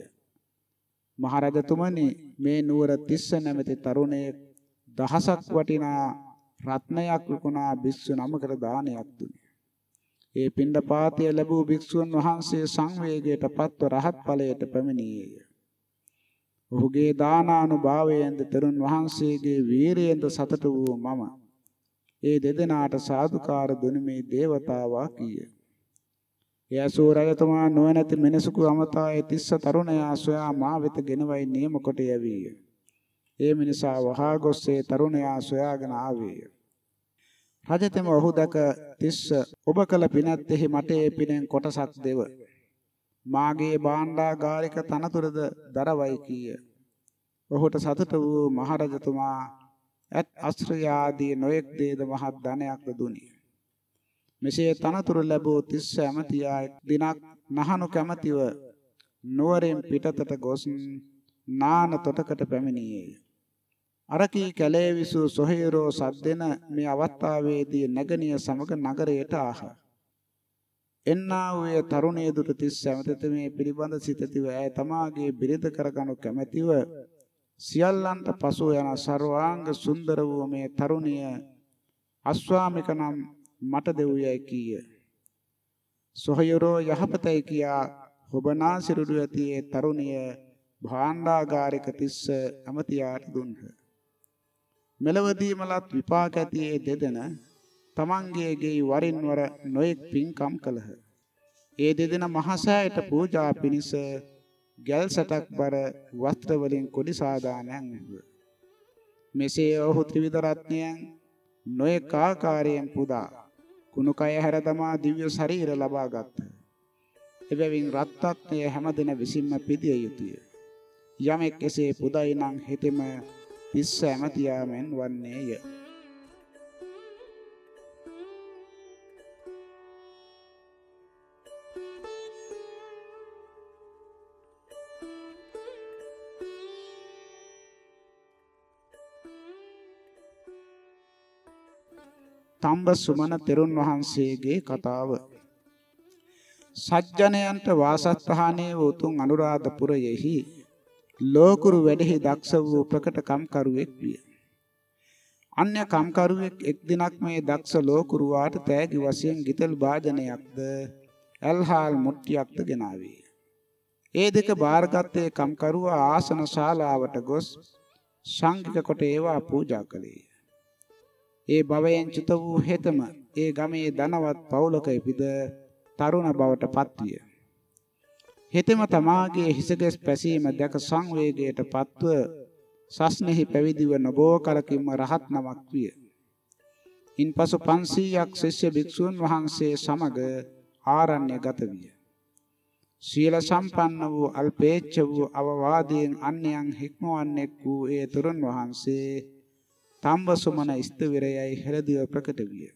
මහරජතුමනි මේ නුවර තිස්ස නැමැති තරුණයෙක් දහසක් වටිනා රත්නයක් විකුණා භික්ෂු නමකට දානයක් දුන්නේ. ඒ පින්ඩපාතය ලැබූ භික්ෂුන් වහන්සේ සංවේගයට පත්ව රහත් ඵලයට පැමිණියේය. ඔහුගේ දානානුභාවයෙන්ද තරුණ වහන්සේගේ වීරියෙන්ද සතුට වූ මම ඒ දෙදෙනාට සාදුකාර දුනිමේ දේවතාවා කීය. එයසෝ රජතුමා නොනැති මිනිසකු අමතායේ තිස්ස තරුණයා සොයා මා වෙත ගෙනවයි නියම කොට යවීය. ඒ මිනිසා වහා ගොස්සේ තරුණයා සොයාගෙන ආවේය. රජතෙම ඔහු දැක තිස්ස ඔබ කළ පිනැත්තෙහි මට ඒ පිනෙන් කොටසක් දෙව. මාගේ භාණ්ඩාගාරික තනතුරද දරවයි කීය. ඔහුට සතුට වූ මහරජතුමා ඇත් අස්ත්‍රය ආදී නොයෙක් දේද මහත් ධනයක්ද දුනි. මෙසේ තනතුරු ලැබූ තිස්ස ඇමතියා එක් දිනක් නහනු කැමැතිව නුවරින් පිටතට ගොස් නාන තොටකට පැමිණියේය. අරකී කැලේ විසූ සොහේරෝ සද්දෙන මේ අවස්ථාවේදී නැගණිය සමග නගරයට ආහ. එන්නා වූ තරුණිය දුට තිස්ස ඇමතිතුමේ පිළිබඳ සිතතිව ඇය තමාගේ බිරිඳ කරගනු කැමැතිව සියල්ලන්ට පසු යන ਸਰවාංග සුන්දර වූ මේ තරුණිය අස්වාමික නම් මට දෙව්යයි කීය. සොහයුරෝ යහපතයි කියා හොබනා සිරුරු ඇති ඒ තරුණිය භාණ්ඩාගාරික තිස්ස ඇමතියාට දුන්හ. මෙලවදීමලත් විපාක ඇති ඒ දෙදෙන තමන්ගේ ගෙයි වරින් වර නොයෙක් පින්කම් කළහ. ඒ දෙදෙන මහසෑයට පූජා පිණිස ගැල් සටක් බර වස්ත්‍ර වලින් කොඩි සාදානයන් ඇහුව. මෙසේ ඔහු ත්‍රිවිධ රත්නයන් නොයෙක් ආකාරයෙන් පුදා කුණු කය හැර තමා දිව්‍ය ශරීර ලබා ගත්හ. එබැවින් රත්ත්‍රය හැමදෙන විසින්ම පිදිය යුතුය. යමෙක් එසේ පුදයි නම් හිතෙම තිස්ස ඇමතියාමෙන් වන්නේය. තම්බ සුමන තෙරුන් වහන්සේගේ කතාව සජ්ජනයන්ට වාසස්ථානයේ උතුම් අනුරාධපුරයෙහි ලෝකුරු වැඩෙහි දක්ෂ වූ ප්‍රකට කම්කරුවෙක් විය. අන්‍ය කම්කරුවෙක් එක් දිනක් මේ දක්ෂ ලෝකුරුවාට තෑගි වශයෙන් ගිතල් වාදනයක්ද ඇල්හාල් මුට්ටියක්ද ගෙනාවේ. ඒ දෙක බාරගත්තේ කම්කරුවා ආසන ශාලාවට ගොස් සංඝික කොට ඒවා පූජා කළේ. ඒ භවයෙන් චුත වූ හෙතම ඒ ගමේ ධනවත් පවුලක ඉපිද තරුණ බවට පත්විය. හෙතෙම තමාගේ හිසගස් පැසීම දැක සංවේගයට පත්ව සස්නෙහි පැවිදිව නොබෝ කලකින්ම රහත් නමක් විය. ඉන්පසු 500ක් ශිෂ්‍ය භික්ෂූන් වහන්සේ සමග ආරණ්‍ය ගත විය. සීල සම්පන්න වූ අල්පේච්ඡ වූ අවවාදයෙන් අන්‍යයන් හික්මවන්නෙක් වූ ඒ තරුණ වහන්සේ තම්බසුමන ස්තවිරයයි හෙළදිව ප්‍රකට විය.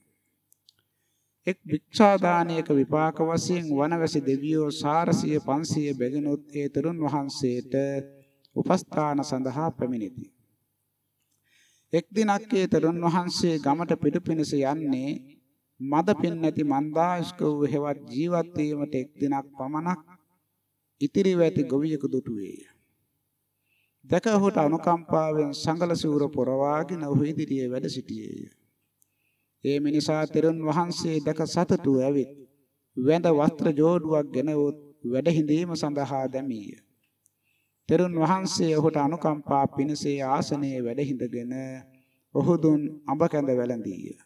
එක් භික්ෂාදානයක විපාක වශයෙන් වනවැසි දෙවියෝ 400 500 බැගිනුත් ඒ තරුණ වහන්සේට උපස්ථාන සඳහා පැමිණිති. එක් දිනක් ඒ තරුණ වහන්සේ ගමට පිටුපිනිස යන්නේ මද පින් නැති මන්දායස්ක වූ හේවත් ජීවත් වීමට එක් දිනක් පමණක් ඉතිරිව ඇති ගොවියෙකු දුටුවේය. දැක ඔහුට අනුකම්පාවෙන් සංගල සූර පොරවාගෙන ඔහු ඉදිරියේ වැඩ සිටියේය. ඒ මිනිසා තෙරුන් වහන්සේ දැක සතුටු ඇවිත් වැඳ වස්ත්‍ර ජෝඩුවක් ගෙනවොත් වැඩ හිඳීම සඳහා දැමීය. තෙරුන් වහන්සේ ඔහුට අනුකම්පා පිණිසේ ආසනයේ වැඩ හිඳගෙන ඔහු දුන් අඹ කැඳ වැළඳීය.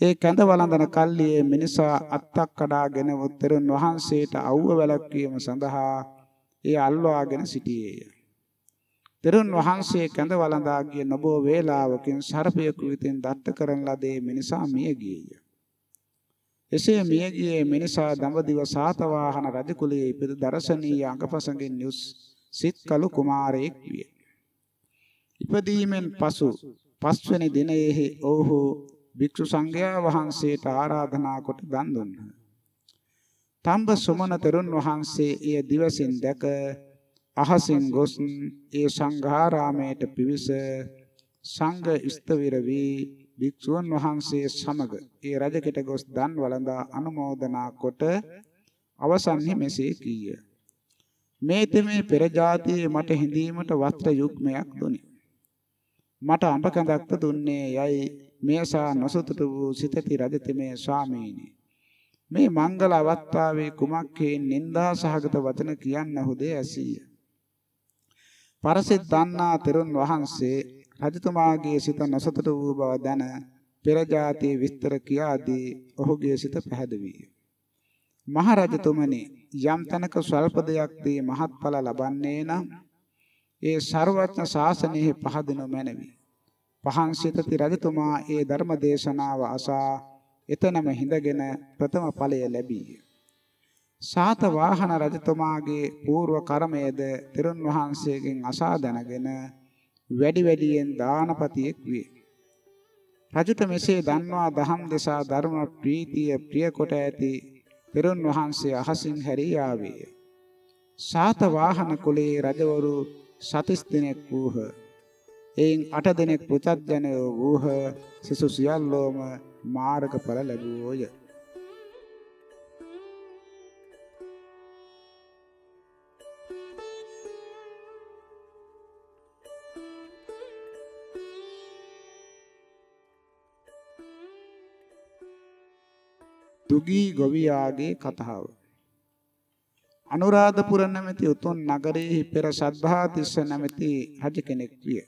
ඒ කැඳ වළඳන කල්ලියේ මිනිසා අත්තක් කඩාගෙන උත්තරුන් වහන්සේට අවුව වැළක්වීම සඳහා ඒ අල්වාගෙන සිටියේය. තෙරුන් වහන්සේ කැඳ වළඳා ගිය නොබෝ වේලාවකින් සර්පයෙකු විසින් දත්ත කරන ලදී මිනිසා මිය ගියේය. එසේ මිය ගියේ මිනිසා දඹදිව සාතවාහන රජ කුලයේ ඉපද දර්ශනීය අංගපසඟින් යුස් සිත් කලු කුමාරයෙක් විය. ඉපදීමෙන් පසු පස්වෙනි දිනයේ ඔහු භික්ෂු සංඝයා වහන්සේට ආරාධනා කොට දන් දුන්නා. තම්බ සුමන තෙරුන් වහන්සේ එය දිවසින් දැක අහසින් ගොස් ඒ සංඝාරාමයට පිවිස සංඝ ස්තවිර වී භික්ෂුන් වහන්සේ සමග ඒ රජකෙට ගොස් දන් වළඳා අනුමෝදනා කොට අවසන්හි මෙසේ කීය. මේ තෙමේ පෙර જાතියේ මට හිඳීමට වස්ත්‍ර යුග්මයක් දුනි. මට අඹ කඳක්ද දුන්නේ යයි මේසා නොසතුටු වූ සිතති රජ තෙමේ ස්වාමීනි. මේ මංගල අවස්ථාවේ කුමක් හේ නින්දා සහගත වචන කියන්නහුද ඇසීය. පරසිට දන්නා තෙරුන් වහන්සේ රජතුමාගේ සිත නොසතුට වූ බව දැන පෙර જાතියේ විස්තර කියාදී ඔහුගේ සිත පැහැදවිය. මහරජතුමනි යම් තැනක ස්වල්ප දෙයක් දී මහත්ඵල ලබන්නේ නම් ඒ ਸਰවඥ ශාසනයේ පහදිනු මැනවි. පහන් සිතති රජතුමා ඒ ධර්ම දේශනාව අසා එතනම හිඳගෙන ප්‍රථම ඵලය ලැබීය. සාත වාහන රජතුමාගේ పూర్ව කර්මයේද තෙරුන් වහන්සේගෙන් අසා දැනගෙන වැඩි වැඩියෙන් දානපතියෙක් විය. රජුට මෙසේ දන්වා දහම් දෙසා ධර්ම ප්‍රීතිය ප්‍රිය කොට ඇති තෙරුන් වහන්සේ අහසින් හැරී ආවේය. සාත වාහන කුලයේ රජවරු සතිස් දිනක් වූහ. එයින් අට දෙනෙක් පුතත්ජනයෝ වූහ සිසු සියල්ලෝම මාර්ගඵල ලැබුවෝය. දුගී ගොවියාගේ කතාව අනුරාධපුර නැමැති උතුම් නගරයේ පෙර සද්ධාතිස්ස නැමැති රජ කෙනෙක් විය.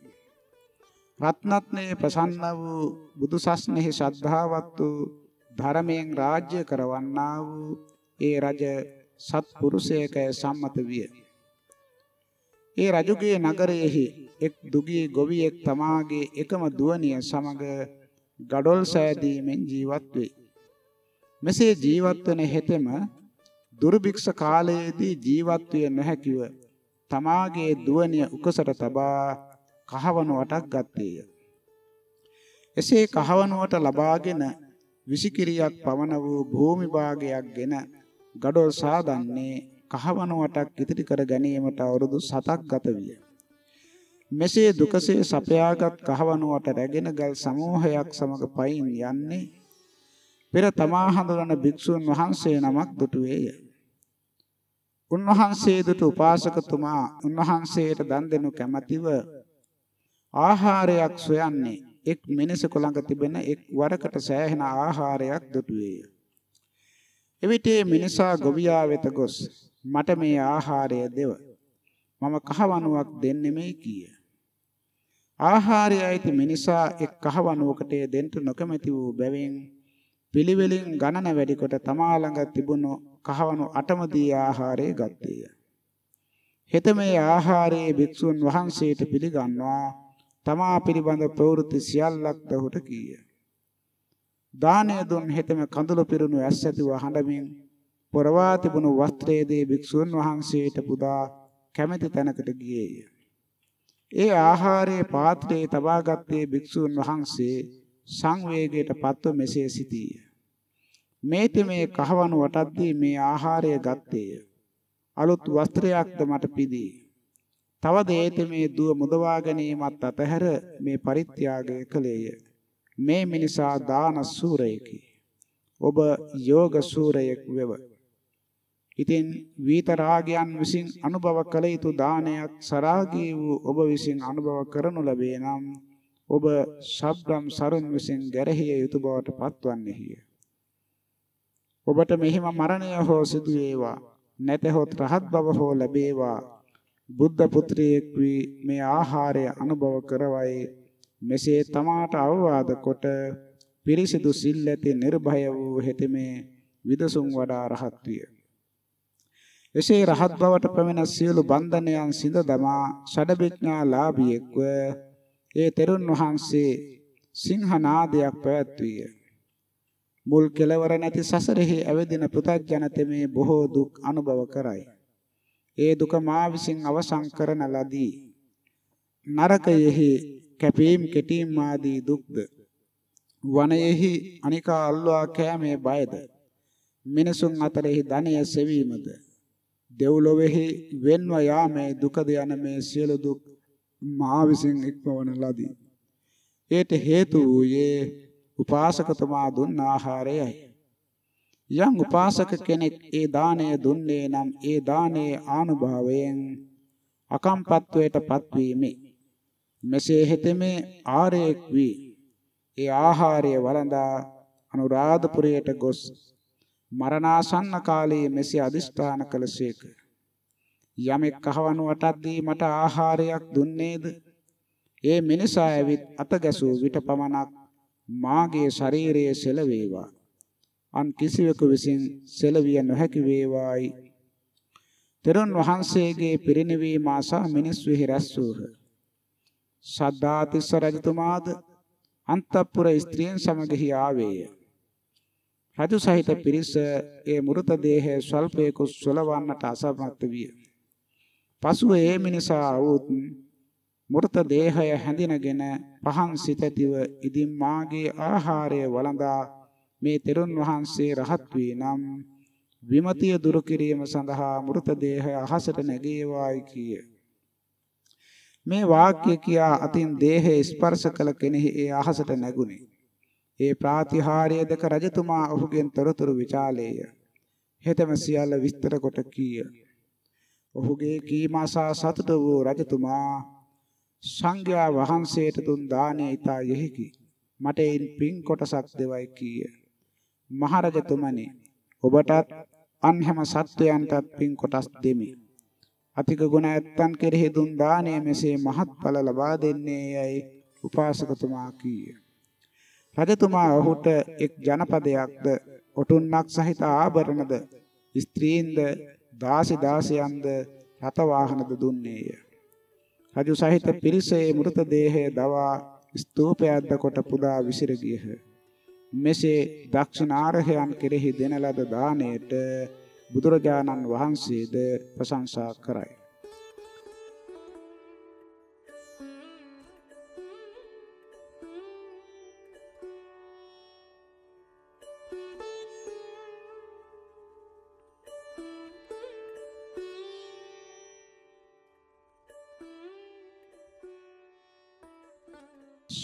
රත්නත්‍රයේ ප්‍රසන්න වූ බුදුසස්නෙහි ශ්‍රද්ධාවත් වූ ධර්මයෙන් රාජ්‍ය කරවන්නා වූ ඒ රජ සත්පුරුෂයක සම්මත විය. ඒ රජුගේ නගරයෙහි එක් දුගී ගොවියෙක් තමාගේ එකම දුවනිය සමග ගඩොල් සෑදීමෙන් ජීවත් වේ. මෙසේ ජීවත් වන හෙතෙම දුර්භික්ෂ කාලයේදී ජීවත් විය නොහැකිව තමාගේ දුවනිය උකසට තබා කහවණු වටක් ගත්තේය. එසේ කහවණුවට ලබාගෙන විසිකිරියක් පවන වූ භූමි භාගයක්ගෙන ගඩොල් සාදන්නේ කහවණු වටක් ඉදිරි කර ගැනීමට අවුරුදු 7ක් ගත විය. මෙසේ දුකසේ සපයාගත් කහවණු වට රැගෙන ගල් සමූහයක් සමග පයින් යන්නේ පෙර තමා හඳුනන භික්ෂුන් වහන්සේ නමක් දුටුවේය. උන්වහන්සේ දුටු උපාසකතුමා උන්වහන්සේට දන් දෙනු කැමැතිව ආහාරයක් සොයන්නේ එක් මිනිසෙකු ළඟ තිබෙන එක් වරකට සෑහෙන ආහාරයක් දුටුවේය. එවිට මිනිසා ගොවියා වෙත ගොස් මට මේ ආහාරය දෙව. මම කහවණුවක් දෙන්නේ මේ කීය. ආහාරය ඇති මිනිසා එක් කහවණුවකට දෙන්න නොකමැති වූ බැවින් පිළිවෙලින් ගණන වැඩි කොට තමා ළඟ තිබුණු කහවණු අටම දී ආහාරය ගත්තේය. හෙත මේ ආහාරයේ භික්ෂුන් වහන්සේට පිළිගන්වා තමා පිළිබඳ ප්‍රවෘත්ති සියල්ලක් දහුට කීය. දානය දුන් හෙතෙම කඳුළු පිරුණු ඇස් ඇතිව හඬමින් පොරවා තිබුණු වස්ත්‍රයේදී භික්ෂුන් වහන්සේට පුදා කැමැති තැනකට ගියේය. ඒ ආහාරයේ පාත්‍රයේ තබාගත්තේ භික්ෂුන් වහන්සේ සංවේගයට පත්ව මෙසේ සිටීය. මේ තෙමේ කහවණු වටද්දී මේ ආහාරය ගත්තේය. අලුත් වස්ත්‍රයක්ද මට පිදී. තවද ඒ තෙමේ දුව මුදවා ගැනීමත් අතහැර මේ පරිත්‍යාගය කළේය. මේ මිනිසා දාන සූරයෙකි. ඔබ යෝග සූරයෙක් වෙව. ඉතින් විතරාගයන් විසින් අනුභව කළ යුතු දානයක් සරාගී වූ ඔබ විසින් අනුභව කරනු ලැබේ නම් ඔබ ශබ්දම් සරුන් විසින් ගැරහිය යුතු බවට පත්වන්නේය. ඔබට මෙහිම මරණය හෝ සිදු වේවා නැතහොත් රහත් බව හෝ ලැබේවා බුද්ධ පුත්‍රයෙක් වී මේ ආහාරය අනුභව කරවයි මෙසේ තමාට අවවාද කොට පිරිසිදු සිල් ඇති නිර්භය වූ හෙතෙමේ විදසුන් වඩා රහත් විය. එසේ රහත් බවට පැමිණ සියලු බන්ධනයන් සිඳ දමා ෂඩවිඥා ලාභියෙක්ව ඒ තෙරුන් වහන්සේ සිංහනාදයක් පැවැත්විය. මුල් කෙලවර නැති සසරෙහි ඇවිදින පෘථග්ජන තෙමේ බොහෝ දුක් අනුභව කරයි. ඒ දුක මා විසින් අවසන් කරන ලදී. නරකයෙහි කැපීම් කෙටීම් ආදී දුක්ද වනයෙහි අනිකා අල්වා කෑමේ බයද මිනිසුන් අතරෙහි ධනය සෙවීමද දෙව්ලොවේහි වෙන්ව යාමේ දුකද යන මේ සියලු දුක් මා විසින් ඉක්මවන ලදී. ඒට හේතු වූයේ උපාසකතුමා දුන් ආහාරයයි. යම් උපාසක කෙනෙක් ඒ දාණය දුන්නේ නම් ඒ දානයේ ආනුභාවයෙන් අකම්පත්වයට පත්වීමේ මෙසේ හෙතෙමේ ආරයෙක් වී ඒ ආහාරය වළඳා අනුරාධපුරයට ගොස් මරණාසන්න කාලයේ මෙසේ අදිෂ්ඨාන කළසේක. යමෙක් කහවණු වටද්දී මට ආහාරයක් දුන්නේද? ඒ මිනිසා ඇවිත් අත ගැසූ විට පමණක් මාගේ ශරීරයේ සෙලවේවා. අන් කිසිවෙකු විසින් සෙලවිය නොහැකි වේවායි. තෙරුන් වහන්සේගේ පිරිනිවීම ආසා මිනිස් විහි රැස් වූහ. සද්ධාතිස්ස රජතුමාද අන්තපුර ස්ත්‍රියන් සමගහි ආවේය. රජු සහිත පිරිස ඒ මෘත දේහය ස්වල්පයක සොලවන්නට අසමත් විය. පසුව ඒ මිනිසා වූත් මෘත දේහය හැඳිනගෙන පහන් සිතතිව ඉදින් මාගේ ආහාරය වළඳා මේ තෙරුන් වහන්සේ රහත් වී නම් විමතිය දුරු කිරීම සඳහා මෘත දේහය අහසට නැගීවායි කීය. මේ වාක්‍ය කියා අතින් දේහය ස්පර්ශ කළ කෙනෙහි ඒ අහසට නැගුණේ. ඒ ප්‍රාතිහාර්ය දෙක රජතුමා ඔහුගෙන් තොරතුරු විචාලේය. හෙතම සියල්ල විස්තර කොට කීය. ඔහුගේ කීම අසා සතුට වූ රජතුමා සංඝයා වහන්සේට දුන් දානය ඊතා යෙහිකි. මට එයින් පින් කොටසක් දෙවයි කීය. මහරජතුමනි ඔබටත් අන් හැම සත්වයන්ටත් පින් කොටස් දෙමි. අතික ගුණ ඇත්තන් කෙරෙහි දුන් දානය මෙසේ මහත්ඵල ලබා දෙන්නේ යයි උපාසකතුමා කීය. රජතුමා ඔහුට එක් ජනපදයක්ද ඔටුන්නක් සහිත ආභරණද ස්ත්‍රීන්ද දාසි දාසයන්ද රත වාහනද දුන්නේය. රජු සහිත පිරිසේ මෘත දේහය දවා ස්තූපයක්ද කොට පුදා විසිර ගියහ. මෙසේ දක්ෂිනාරහයන් කෙරෙහි දෙන ලද දාණයට බුදුරජාණන් වහන්සේද ප්‍රශංසා කරයි.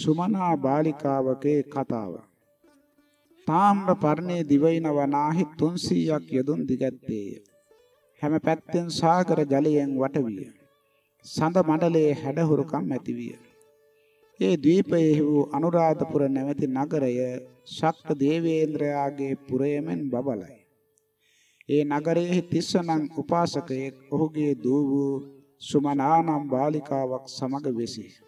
සුමනා බාලිකාවගේ කතාව තාම්‍ර පර්ණේ දිවයින වනාහි 300ක් යදුන් දිගැත්තේය. හැම පැත්තෙන් සාගර ජලයෙන් වටවිය. සඳ මණ්ඩලයේ හැඩහුරුකම් ඇතිවිය. ඒ ද්වීපයේ වූ අනුරාධපුර නැමැති නගරය ශක්ත දේවේන්ද්‍රයාගේ පුරයමෙන් බබලයි. ඒ නගරයේ තිස්සනම් උපාසකයෙක් ඔහුගේ දූ වූ සුමනානම් බාලිකාවක් සමග වෙසී.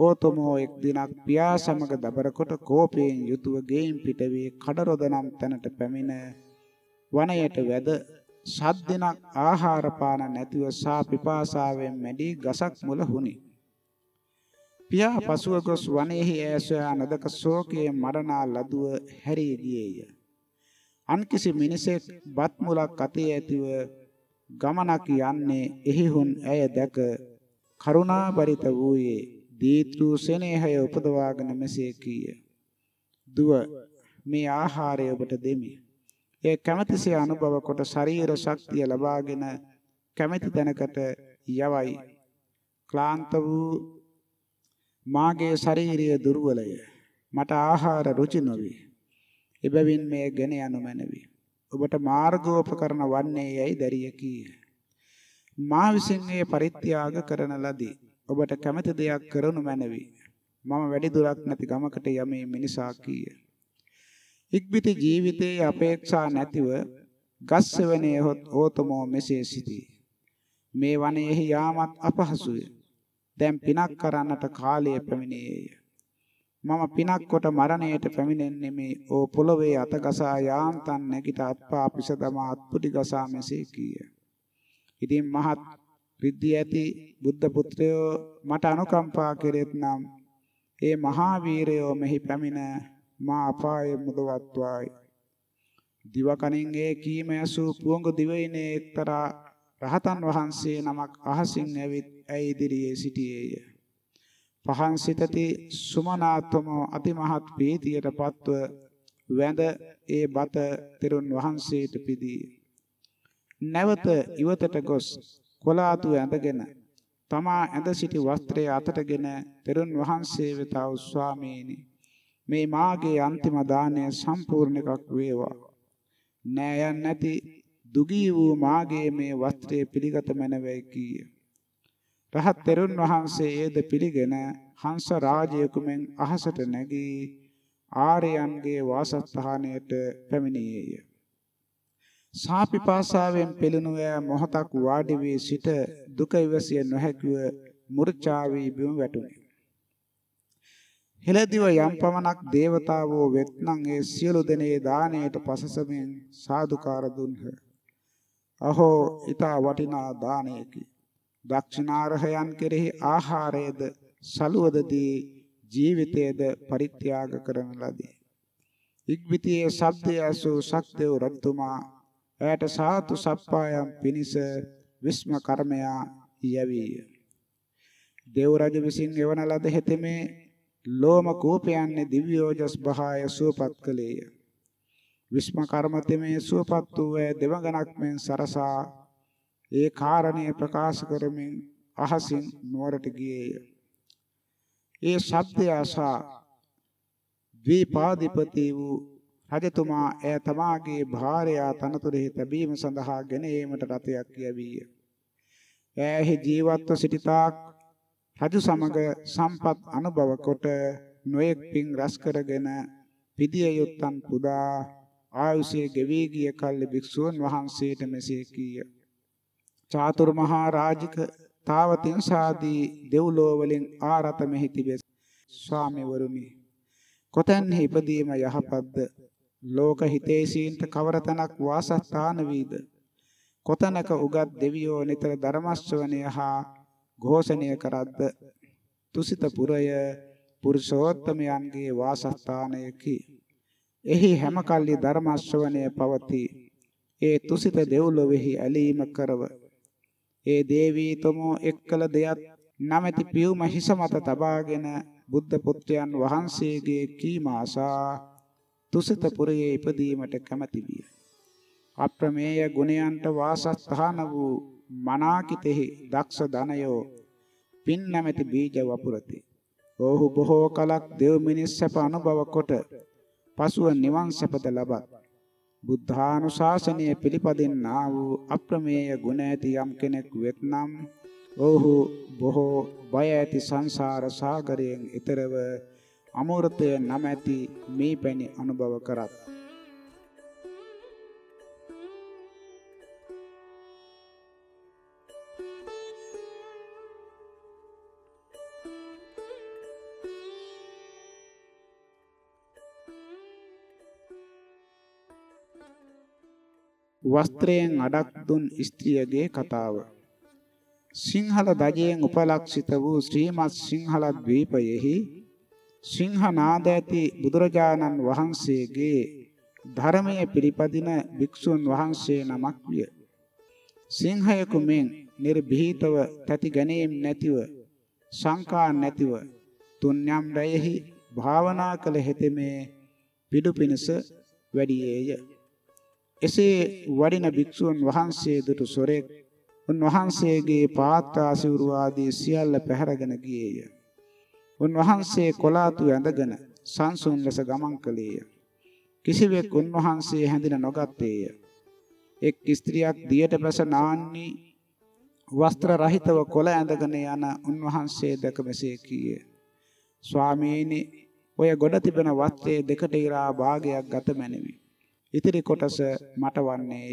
ඕතමෝ එක් දිනක් පියා සමග දබරකොට කෝපයෙන් යුතුව ගෙයින් පිට වී කඩරොද නම් තැනට පැමිණ වනයට වැද සත් දිනක් ආහාර පාන නැතිව සා පිපාසාවෙන් මැඩී ගසක් මුල හුනි. පියා පසුව ගොස් වනයේහි ඈසොයා නදක ශෝකයේ මරණා ලදුව හැරී ගියේය. අන්කිසි මිනිසෙක් බත් මුලක් අතේ ඇතිව ගමනක් යන්නේ එහිහුන් ඇය දැක කරුණාබරිත වූයේ දීත්‍රු සෙනෙහය උපදවාගෙන මෙසේ කීය. දුව මේ ආහාරය ඔබට දෙමි. ඒ කැමැතිසේ අනුභව කොට ශරීර ශක්තිය ලබාගෙන කැමැති තැනකට යවයි. ක්ලාන්ත වූ මාගේ ශාරීරිය දුර්වලය. මට ආහාර රුචි නොවේ. එබැවින් මේ ගෙන යනු මැනවි. ඔබට මාර්ගෝපකරණ වන්නේ යයි දැරිය කීය. මා විසින් මේ පරිත්‍යාග කරන ලදී. ඔබට කැමති දෙයක් කරනු මැනවි. මම වැඩි දුරක් නැති ගමකට යමේ මිනිසා කීය. ඉක්බිති ජීවිතයේ අපේක්ෂා නැතිව ගස් සෙවණේ හොත් ඕතමෝ මෙසේ සිටී. මේ වනයේහි යාමත් අපහසුය. දැන් පිනක් කරන්නට කාලය පැමිණියේය. මම පිනක් කොට මරණයට පැමිණෙන්නේ මේ ඕ පොළවේ අතගසා යාන්තන් නැගිට අත්පා පිස දමා අත්පුඩි ගසා මෙසේ කීය. ඉතින් මහත් රිද්දී ඇති බුද්ධ පුත්‍රයෝ මට අනුකම්පා කෙරෙත් නම් ඒ මහා වීරයෝ මෙහි පැමිණ මා අපායේ මුදවත්වායි. දිවකණින් ඒ කීම ඇසූ පුවඟ දිවයිනේ එක්තරා රහතන් වහන්සේ නමක් අහසින් ඇවිත් ඇයි ඉදිරියේ සිටියේය. පහන් සිතති සුමනාත්ම අතිමහත් ප්‍රීතියට පත්ව වැඳ ඒ බත තෙරුන් වහන්සේට පිදී. නැවත ඉවතට ගොස් කොලාතු ඇඳගෙන තමා ඇඳ සිටි වස්ත්‍රය අතටගෙන තෙරුන් වහන්සේ වෙත ආ ස්වාමීනි මේ මාගේ අන්තිම දාණය සම්පූර්ණ එකක් වේවා. නෑයන් නැති දුගී වූ මාගේ මේ වස්ත්‍රය පිළිගත මැනවයි කීය. රහත් තෙරුන් වහන්සේ ඒද පිළිගෙන හංස රාජයෙකුමෙන් අහසට නැගී ආර්යයන්ගේ වාසස්ථානයට පැමිණියේය. සාපිපාසාවෙන් පෙළෙනු ඈ මොහතක් වාඩි වී සිට දුක ඉවසිය නොහැකිව මුර්චා වී බිම වැටුණි. හෙළදිව යම් පමණක් దేవතාවෝ වෙත්නම් ඒ සියලු දෙනේ දාණයට පසසමින් සාදුකාර දුන්හ. අහෝ ඊට වටිනා දානයකි. දක්ෂිනාරහයන් කෙරෙහි ආහාරයේද සලුවදදී ජීවිතයේද පරිත්‍යාග කරන ලදී. ඉක්බිතියේ ශබ්දය ඇසූ ශක්දේව රජතුමා එයට සාතු සප්පායම් පිනිස විස්ම කර්මයා යවීය. දේව රජ විසින් එවන ලද හෙතෙමේ ලෝම කෝපයන්නේ දිව්‍යෝජස් බහාය සුවපත් කළේය. විස්ම කර්මතෙමේ සුවපත් වූ දෙවගණක් මෙන් සරසා ඒ කාරණය ප්‍රකාශ කරමින් අහසින් නුවරට ගියේය. ඒ ශබ්දය අසා ද්විපාදිපති වූ රජතුමා එය තමාගේ භාර්යා තනතුරෙහි තැබීම සඳහා ගෙන ඒමට රතයක් යැවීය. ඈහි ජීවත්ව සිටිතාක් රජු සමග සම්පත් අනුභව කොට නොයෙක් පින් රැස් කරගෙන පිදිය යුත්තන් පුදා ආයුෂයේ ගෙවී ගිය කල්ලි භික්ෂුන් වහන්සේට මෙසේ කීය. චාතුරු මහා රාජික තාවතින්සාදී දෙව්ලෝ වලින් ආරත මෙහි තිබේ. ස්වාමීවරුනි කොතැන්හි ඉපදීම යහපත්ද ලෝක හිතේසීන්ට කවරතනක් වාසස්ථාන වීද? කොතනක උගත් දෙවියෝ නිතර ධර්මශ්‍රවණය හා ഘോഷණය කරද්ද? තුසිත පුරය පුරුෂෝත්තමයන්ගේ වාසස්ථානයකි. එහි හැම කල්ලි ධර්මශ්‍රවණය පවතී. ඒ තුසිත දෙව්ලොවේහි ඇලීම කරව. ඒ දේවීතමෝ එක්කල දෙයක් නැමැති පියුම හිස මත තබාගෙන බුද්ධ පුත්‍රයන් වහන්සේගේ කීම ආසා තුසිත පුරයේ ඉපදීමට කැමැති විය. අප්‍රමේය ගුණයන්ට වාසස්ථාන වූ මනාකිතෙහි දක්ෂ ධනයෝ පින් නැමැති බීජ වපුරති. ඔහු බොහෝ කලක් දෙව් මිනිස් සැප අනුභව කොට පසුව නිවන් සැපද ලබත්. බුද්ධානුශාසනය පිළිපදින්නා වූ අප්‍රමේය ගුණ ඇති යම් කෙනෙක් වෙත්නම් ඔහු බොහෝ බය ඇති සංසාර සාගරයෙන් ඈතරව අමෘතය නැමැති මේ පැණි අනුභව කරත්. වස්ත්‍රයෙන් අඩක් දුන් ස්ත්‍රියගේ කතාව. සිංහල දජයෙන් උපලක්ෂිත වූ ශ්‍රීමත් සිංහල ද්වීපයෙහි සිංහනාද ඇති බුදුරජාණන් වහන්සේගේ ධර්මයේ පිළිපදින භික්ෂුන් වහන්සේ නමක් විය. සිංහයකු මෙන් නිර්භීතව තැති ගැනීම නැතිව සංකා නැතිව තුන්යම් රයෙහි භාවනා කළ හෙතෙමේ පිඩු පිණස වැඩියේය. එසේ වඩින භික්ෂුන් වහන්සේ දුටු සොරෙක් උන්වහන්සේගේ පාත්‍රා සිවුරු ආදී සියල්ල පැහැරගෙන ගියේය. උන්වහන්සේ කොලාතු ඇඳගෙන සංසුන් ලෙස ගමන් කළේය. කිසිවෙක් උන්වහන්සේ හැඳින නොගත්තේය. එක් ස්ත්‍රියක් දියට බැස නාන්නී වස්ත්‍ර රහිතව කොළ ඇඳගෙන යන උන්වහන්සේ දැක මෙසේ කීය. ස්වාමීනි ඔය ගොඩ තිබෙන වස්ත්‍රයේ දෙකට ඉරා භාගයක් ගත මැනවි. ඉතිරි කොටස මට වන්නේය.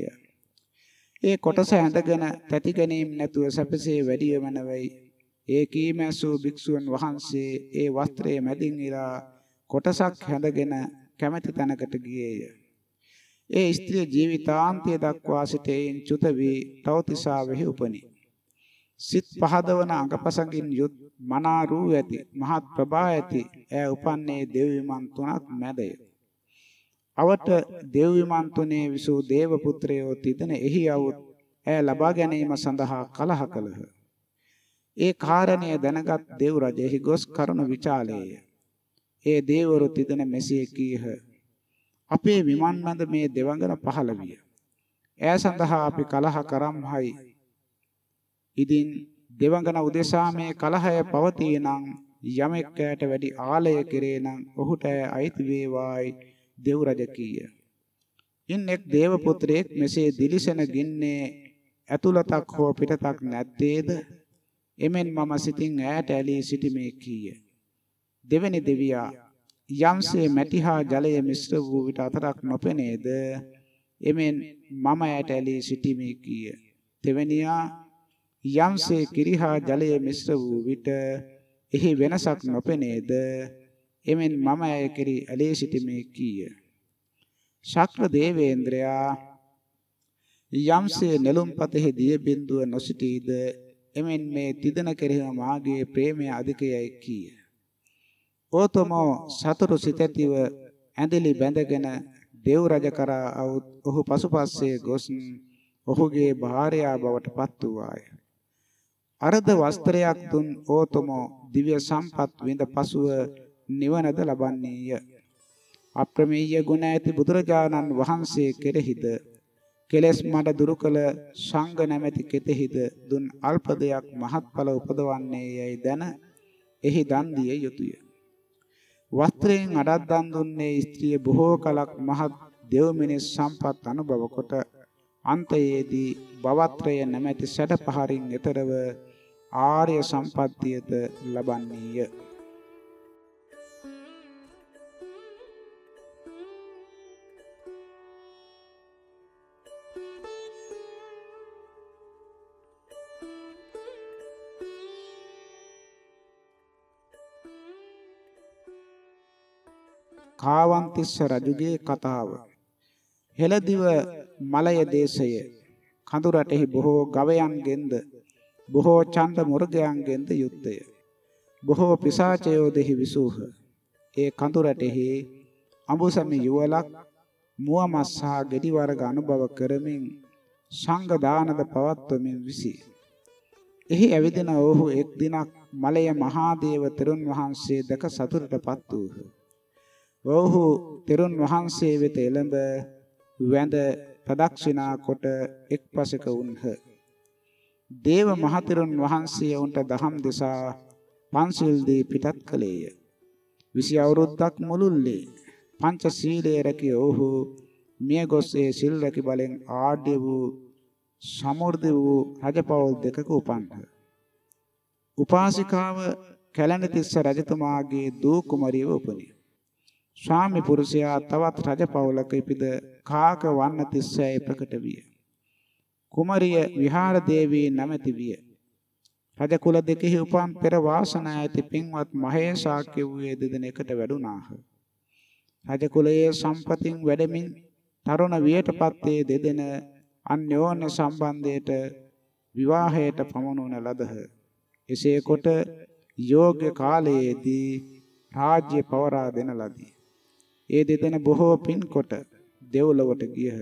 ඒ කොටස ඇඳගෙන තැති ගැනීම නැතුව සැපසේ වැඩි වෙනවයි. ඒ කීමැසූ භික්ෂුන් වහන්සේ ඒ වස්ත්‍රයේ මැදින් ඉරා කොටසක් හැඳගෙන කැමැති තැනකට ගියේය. ඒ ස්ත්‍රිය ජීවිතාන්තය දක්වා සිටෙයින් චුත වී තවතිසාවෙහි උපනි. සිත් පහදවන අඟපසඟින් යුත් මනා රූ ඇති මහත් ප්‍රභා ඇති ඈ උපන්නේ දෙව් විමන් තුනක් මැදය. අවට දෙව් විමන් තුනේ විසූ දේව පුත්‍රයෝ තිදෙන එහි අවුත් ඈ ලබා ගැනීම සඳහා කලහ කළහ. ඒ කාරණය දැනගත් දෙව් රජෙහි ගොස් කරුණ විචාලේය. ඒ දේවරු තිදෙන මෙසේ කීහ. අපේ විමන් මැද මේ දෙවඟන පහළ විය. ඈ සඳහා අපි කලහ කරම්හයි. ඉදින් දෙවඟන උදෙසා මේ කලහය පවතී නම් යමෙක් ඈට වැඩි ආලය කෙරේ නම් ඔහුට අයිති වේවායි දෙව් රජ කීය. ඉන් එක් දේව පුත්‍රයෙක් මෙසේ දිලිසෙන ගින්නේ ඇතුළතක් හෝ පිටතක් නැත්තේද? එමෙන් මම සිතින් ඈට ඇලී සිටිමේ කීය. දෙවෙනි දෙවියා යම්සේ මැටි හා ජලය මිශ්‍ර වූ විට අතරක් නොපෙනේද? එමෙන් මම ඈට ඇලී සිටිමේ කීය. දෙවෙනියා යම්සේ කිරි හා ජලය මිශ්‍ර වූ විට එහි වෙනසක් නොපෙනේද? එමෙන් මම ඇය කෙරි ඇලී සිටිමේ කීය. ශක්‍ර දේවේන්ද්‍රයා යම්සේ නෙළුම්පතෙහි දිය බිඳුව නොසිටීද එමෙන් මේ තිදෙන කෙරෙහිම මාගේ ප්‍රේමය අධිකයයි කීය. ඕතමෝ සතුරු සිතැතිව ඇඳලි බැඳගෙන දේව් රජ කරා ඔහු පසුපස්සේ ගොස් ඔහුගේ භාර්යාව බවට පත් වූවාය. අර්ධ වස්ත්‍රයක් දුන් ඕතමෝ දිව්‍ය සම්පත් විඳ පසුව නිවනද ලබන්නේය. අප්‍රමේය ගුණ ඇති බුදුරජාණන් වහන්සේ කෙරෙහිද කෙලෙස් මඩ දුරු කළ සංඝ නැමැති කෙතෙහිද දුන් අල්ප දෙයක් මහත්ඵල උපදවන්නේ යයි දැන එහි දන් දිය යුතුය. වස්ත්‍රයෙන් අඩක් දන් දුන්නේ ස්ත්‍රිය බොහෝ කලක් මහත් දෙව් මිනිස් සම්පත් අනුභව කොට අන්තයේදී බවත්‍රය නැමැති සැඩ පහරින් එතරව ආර්ය සම්පත්තියද ලබන්නේය. කාවන්තිස්ස රජුගේ කතාව. හෙළදිව මලය දේශය. කඳු රටෙහි බොහෝ ගවයන්ගෙන්ද බොහෝ ඡන්ද මුර්ගයන්ගෙන්ද යුක්තය බොහෝ පිසාචයෝ දෙහි විසූහ. ඒ කඳු රටෙහි අඹුසමි යුවලක් මුව මස් සහ ගෙඩි වර්ග අනුභව කරමින් සංඝ දානද පවත්වමින් විසි. එහි ඇවිදින ඔහු එක් දිනක් මලය මහා දේව තෙරුන් වහන්සේ දැක සතුටටපත් වූහ. ඔහු තෙරුන් වහන්සේ වෙත එළඹ වැඳ ප්‍රදක්ෂිනා කොට එක්පසක වුන්හ. දේව මහතෙරුන් වහන්සේ උන්ට දහම් දෙසා පන්සිල් දී පිටත් කළේය. විසි අවුරුද්දක් මුළුල්ලේ පංච සීලයේ රැකී ඔහු මිය ගොස් ඒ සිල් රැකි බලෙන් ආඩ්‍ය වූ සමෘද්ධ වූ රජපෞල් දෙකක උපන්හ. උපාසිකාව කැලණිතිස්ස රජතුමාගේ දූ කුමරියව උපනිය. ස්වාමි පුරුෂයා තවත් රජපෞලක ඉපිද කාක වන්න තිස්සයි ප්‍රකට විය. කුමරිය විහාර දේවී නැමැති විය. රජ කුල දෙකෙහි උපන් පෙර වාසනා ඇති පින්වත් මහේසාක්‍ය වූයේ දෙදෙනෙකුට වැඩුණාහ. රජ කුලයේ සම්පතින් වැඩමින් තරුණ වියටපත් දෙදෙන අන්‍යෝන්‍ය සම්බන්ධයට විවාහයට පමනුවන ලදහ. එසේ කොට යෝග්‍ය කාලයේදී රාජ්‍ය පවරා දෙන ලදී. ඒ දෙදෙන බොහෝ පින්කොට දෙව්ලොවට ගියහ.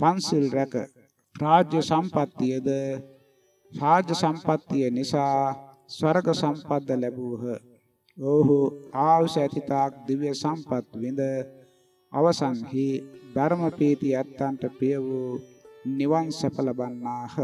පන්සිල් රැක රාජ්‍ය සම්පත්තියද රාජ්‍ය සම්පත්තිය නිසා ස්වර්ග සම්පත්ද ලැබූහ. ඔහු ආවුස ඇතිතාක් දිව්‍ය සම්පත් විඳ අවසන්හි ධර්ම පීති ඇත්තන්ට ප්‍රිය වූ නිවන් සැප ලබන්නාහ.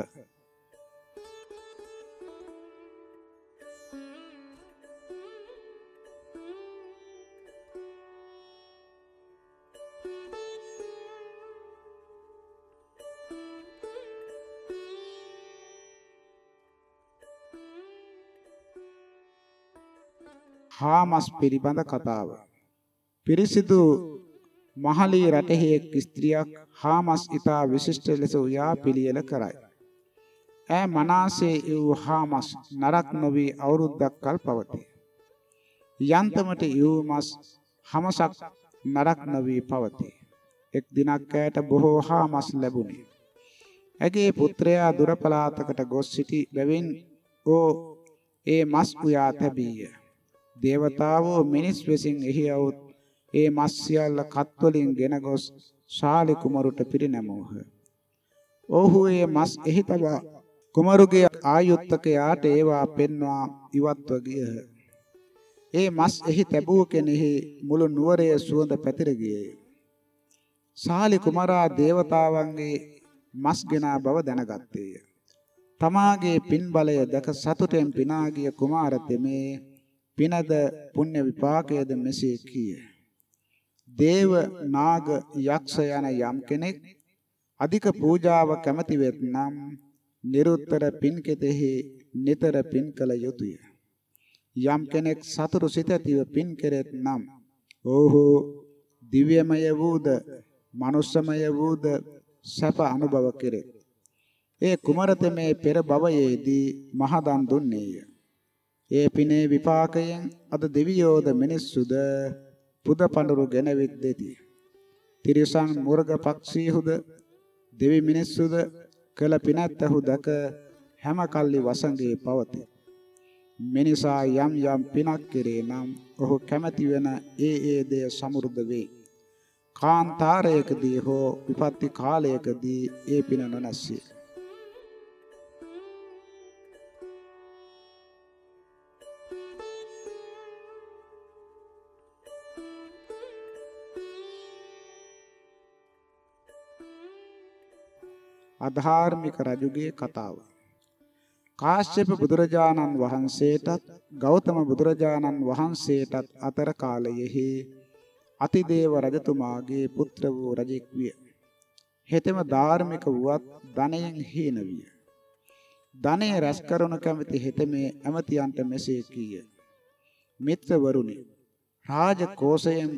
හාමස් පිළිබඳ කතාව. පිරිසිදු මහලී රටෙහි එක් ස්ත්‍රියක් හාමස් ඊතා විශිෂ්ට ලෙස උයා පිළියෙල කරයි. ඈ මනාසේ වූ හාමස් නරක් නොවි අවුරුද්දක් කල් පවතී. යන්තමට වූ මස් හමසක් නරක් නොවි පවතී. එක් දිනක් ඈට බොහෝ හාමස් ලැබුණි. ඇගේ පුත්‍රයා දුර පළාතකට ගොස් සිටි බැවින් ඕ ඒ මස් උයා තැබීය. දේවතාවෝ මිනිස් වෙසින් එහි આવුත් ඒ මස් සියල්ල කත් වලින් ගෙන ගොස් ශාලි කුමරුට පිරිනැමූහ. ඔහු ඒ මස් එහි තබා කුමරුගේ ආයුත්තකයාට ඒවා පෙන්වා ඉවත්ව ගියහ. ඒ මස් එහි තැබූ කෙනෙහි මුළු නුවරයේ සුවඳ පැතිර ගියේය. ශාලි කුමරා දේවතාවන්ගේ මස් ගෙනා බව දැනගත්තේය. තමාගේ පින් බලය දැක සතුටෙන් පිනා ගිය කුමාර තෙමේ පිනද පුණ්‍ය විපාකයේද මෙසේ කීය. දේව නාග යක්ෂ යන යම් කෙනෙක් අධික පූජාව කැමති වෙත්නම් නිරුත්තර පින් කෙතෙහි නිතර පින් කළ යුතුය. යම් කෙනෙක් සතුරු සිත ඇතිව පින් කෙරෙත් නම් ඔහු දිව්‍යමය වූද මනුස්සමය වූද සැප අනුභව කෙරේ. ඒ කුමරතමේ පෙර භවයේදී මහදන් දුන්නේය. ඒ පිනේ විපාකයෙන් අද දෙවියෝද මිනිස්සුද පුද පඳුරු ගෙනවිත් දෙති. තිරිසන් මුර්ග පක්ෂීහුද දෙවි මිනිස්සුද කළ පිනැත්තහු දක හැම කල්ලි වසඟේ පවතී. මිනිසා යම් යම් පිනක් කෙරේ නම් ඔහු කැමැති වෙන ඒ ඒ දේ සමෘද්ධ වේ. කාන්තාරයකදී හෝ විපත්ති කාලයකදී ඒ පින නොනැස්සේ. අධාර්මික රජුගේ කතාව. කාශ්‍යප බුදුරජාණන් වහන්සේටත් ගෞතම බුදුරජාණන් වහන්සේටත් අතර කාලයෙහි අතිදේව රජතුමාගේ පුත්‍ර වූ රජෙක් විය. හෙතෙම ධාර්මික වුවත් ධනයෙන් හීන විය. ධනය රැස් කරනු කැමති හෙතෙමේ ඇමතියන්ට මෙසේ කීය. මිත්‍රවරුනි රාජ කෝෂයෙන්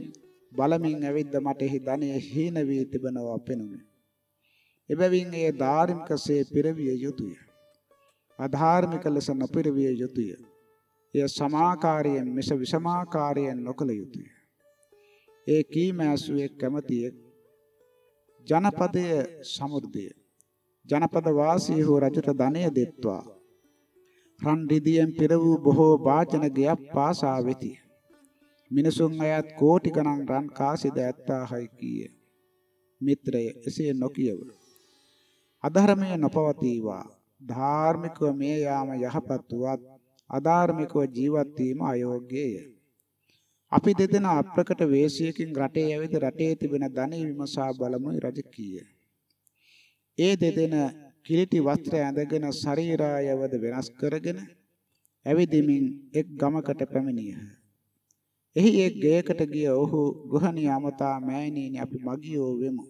බලමින් ඇවිද්ද මට එහි ධනය හීන වී තිබෙනවා පෙනුනේ. එබැවින් ඒ ධාර්මිකසේ පිරවිය යුතුය. අධාර්මික ලෙස නොපිරවිය යුතුය. එය සමාකාරයෙන් මිස විසමාකාරයෙන් නොකළ යුතුය. ඒ කීම ඇසුවේ කැමැතිය ජනපදය සමෘද්ධිය. ජනපද වාසී වූ රජුට ධනය දෙත්වා. රන් රිදියෙන් පෙර වූ බොහෝ වාචන ගයක් පාසා වෙති. මිනිසුන් අයත් කෝටි ගණන් රන් කාසිද ඇත්තාහයි කීය. මිත්‍රය එසේ නොකියව. අධර්මයේ නොපවතිවා ධාර්මිකව මේ යාම යහපත් වුවත් අධාර්මිකව ජීවත් වීම අයෝග්‍යය. අපි දෙදෙනා අප්‍රකට වේශයකින් රටේ ඇවිද රටේ තිබෙන ධනෙ විමසා බලමුයි රජ කීය. ඒ දෙදෙන කිලිටි වස්ත්‍ර ඇඳගෙන ශරීරායවද වෙනස් කරගෙන ඇවිදිමින් එක් ගමකට පැමිණියහ. එහි එක් ගෙයකට ගිය ඔහු ගෘහණිය අමතා මෑණියනි අපි මගියෝ වෙමු.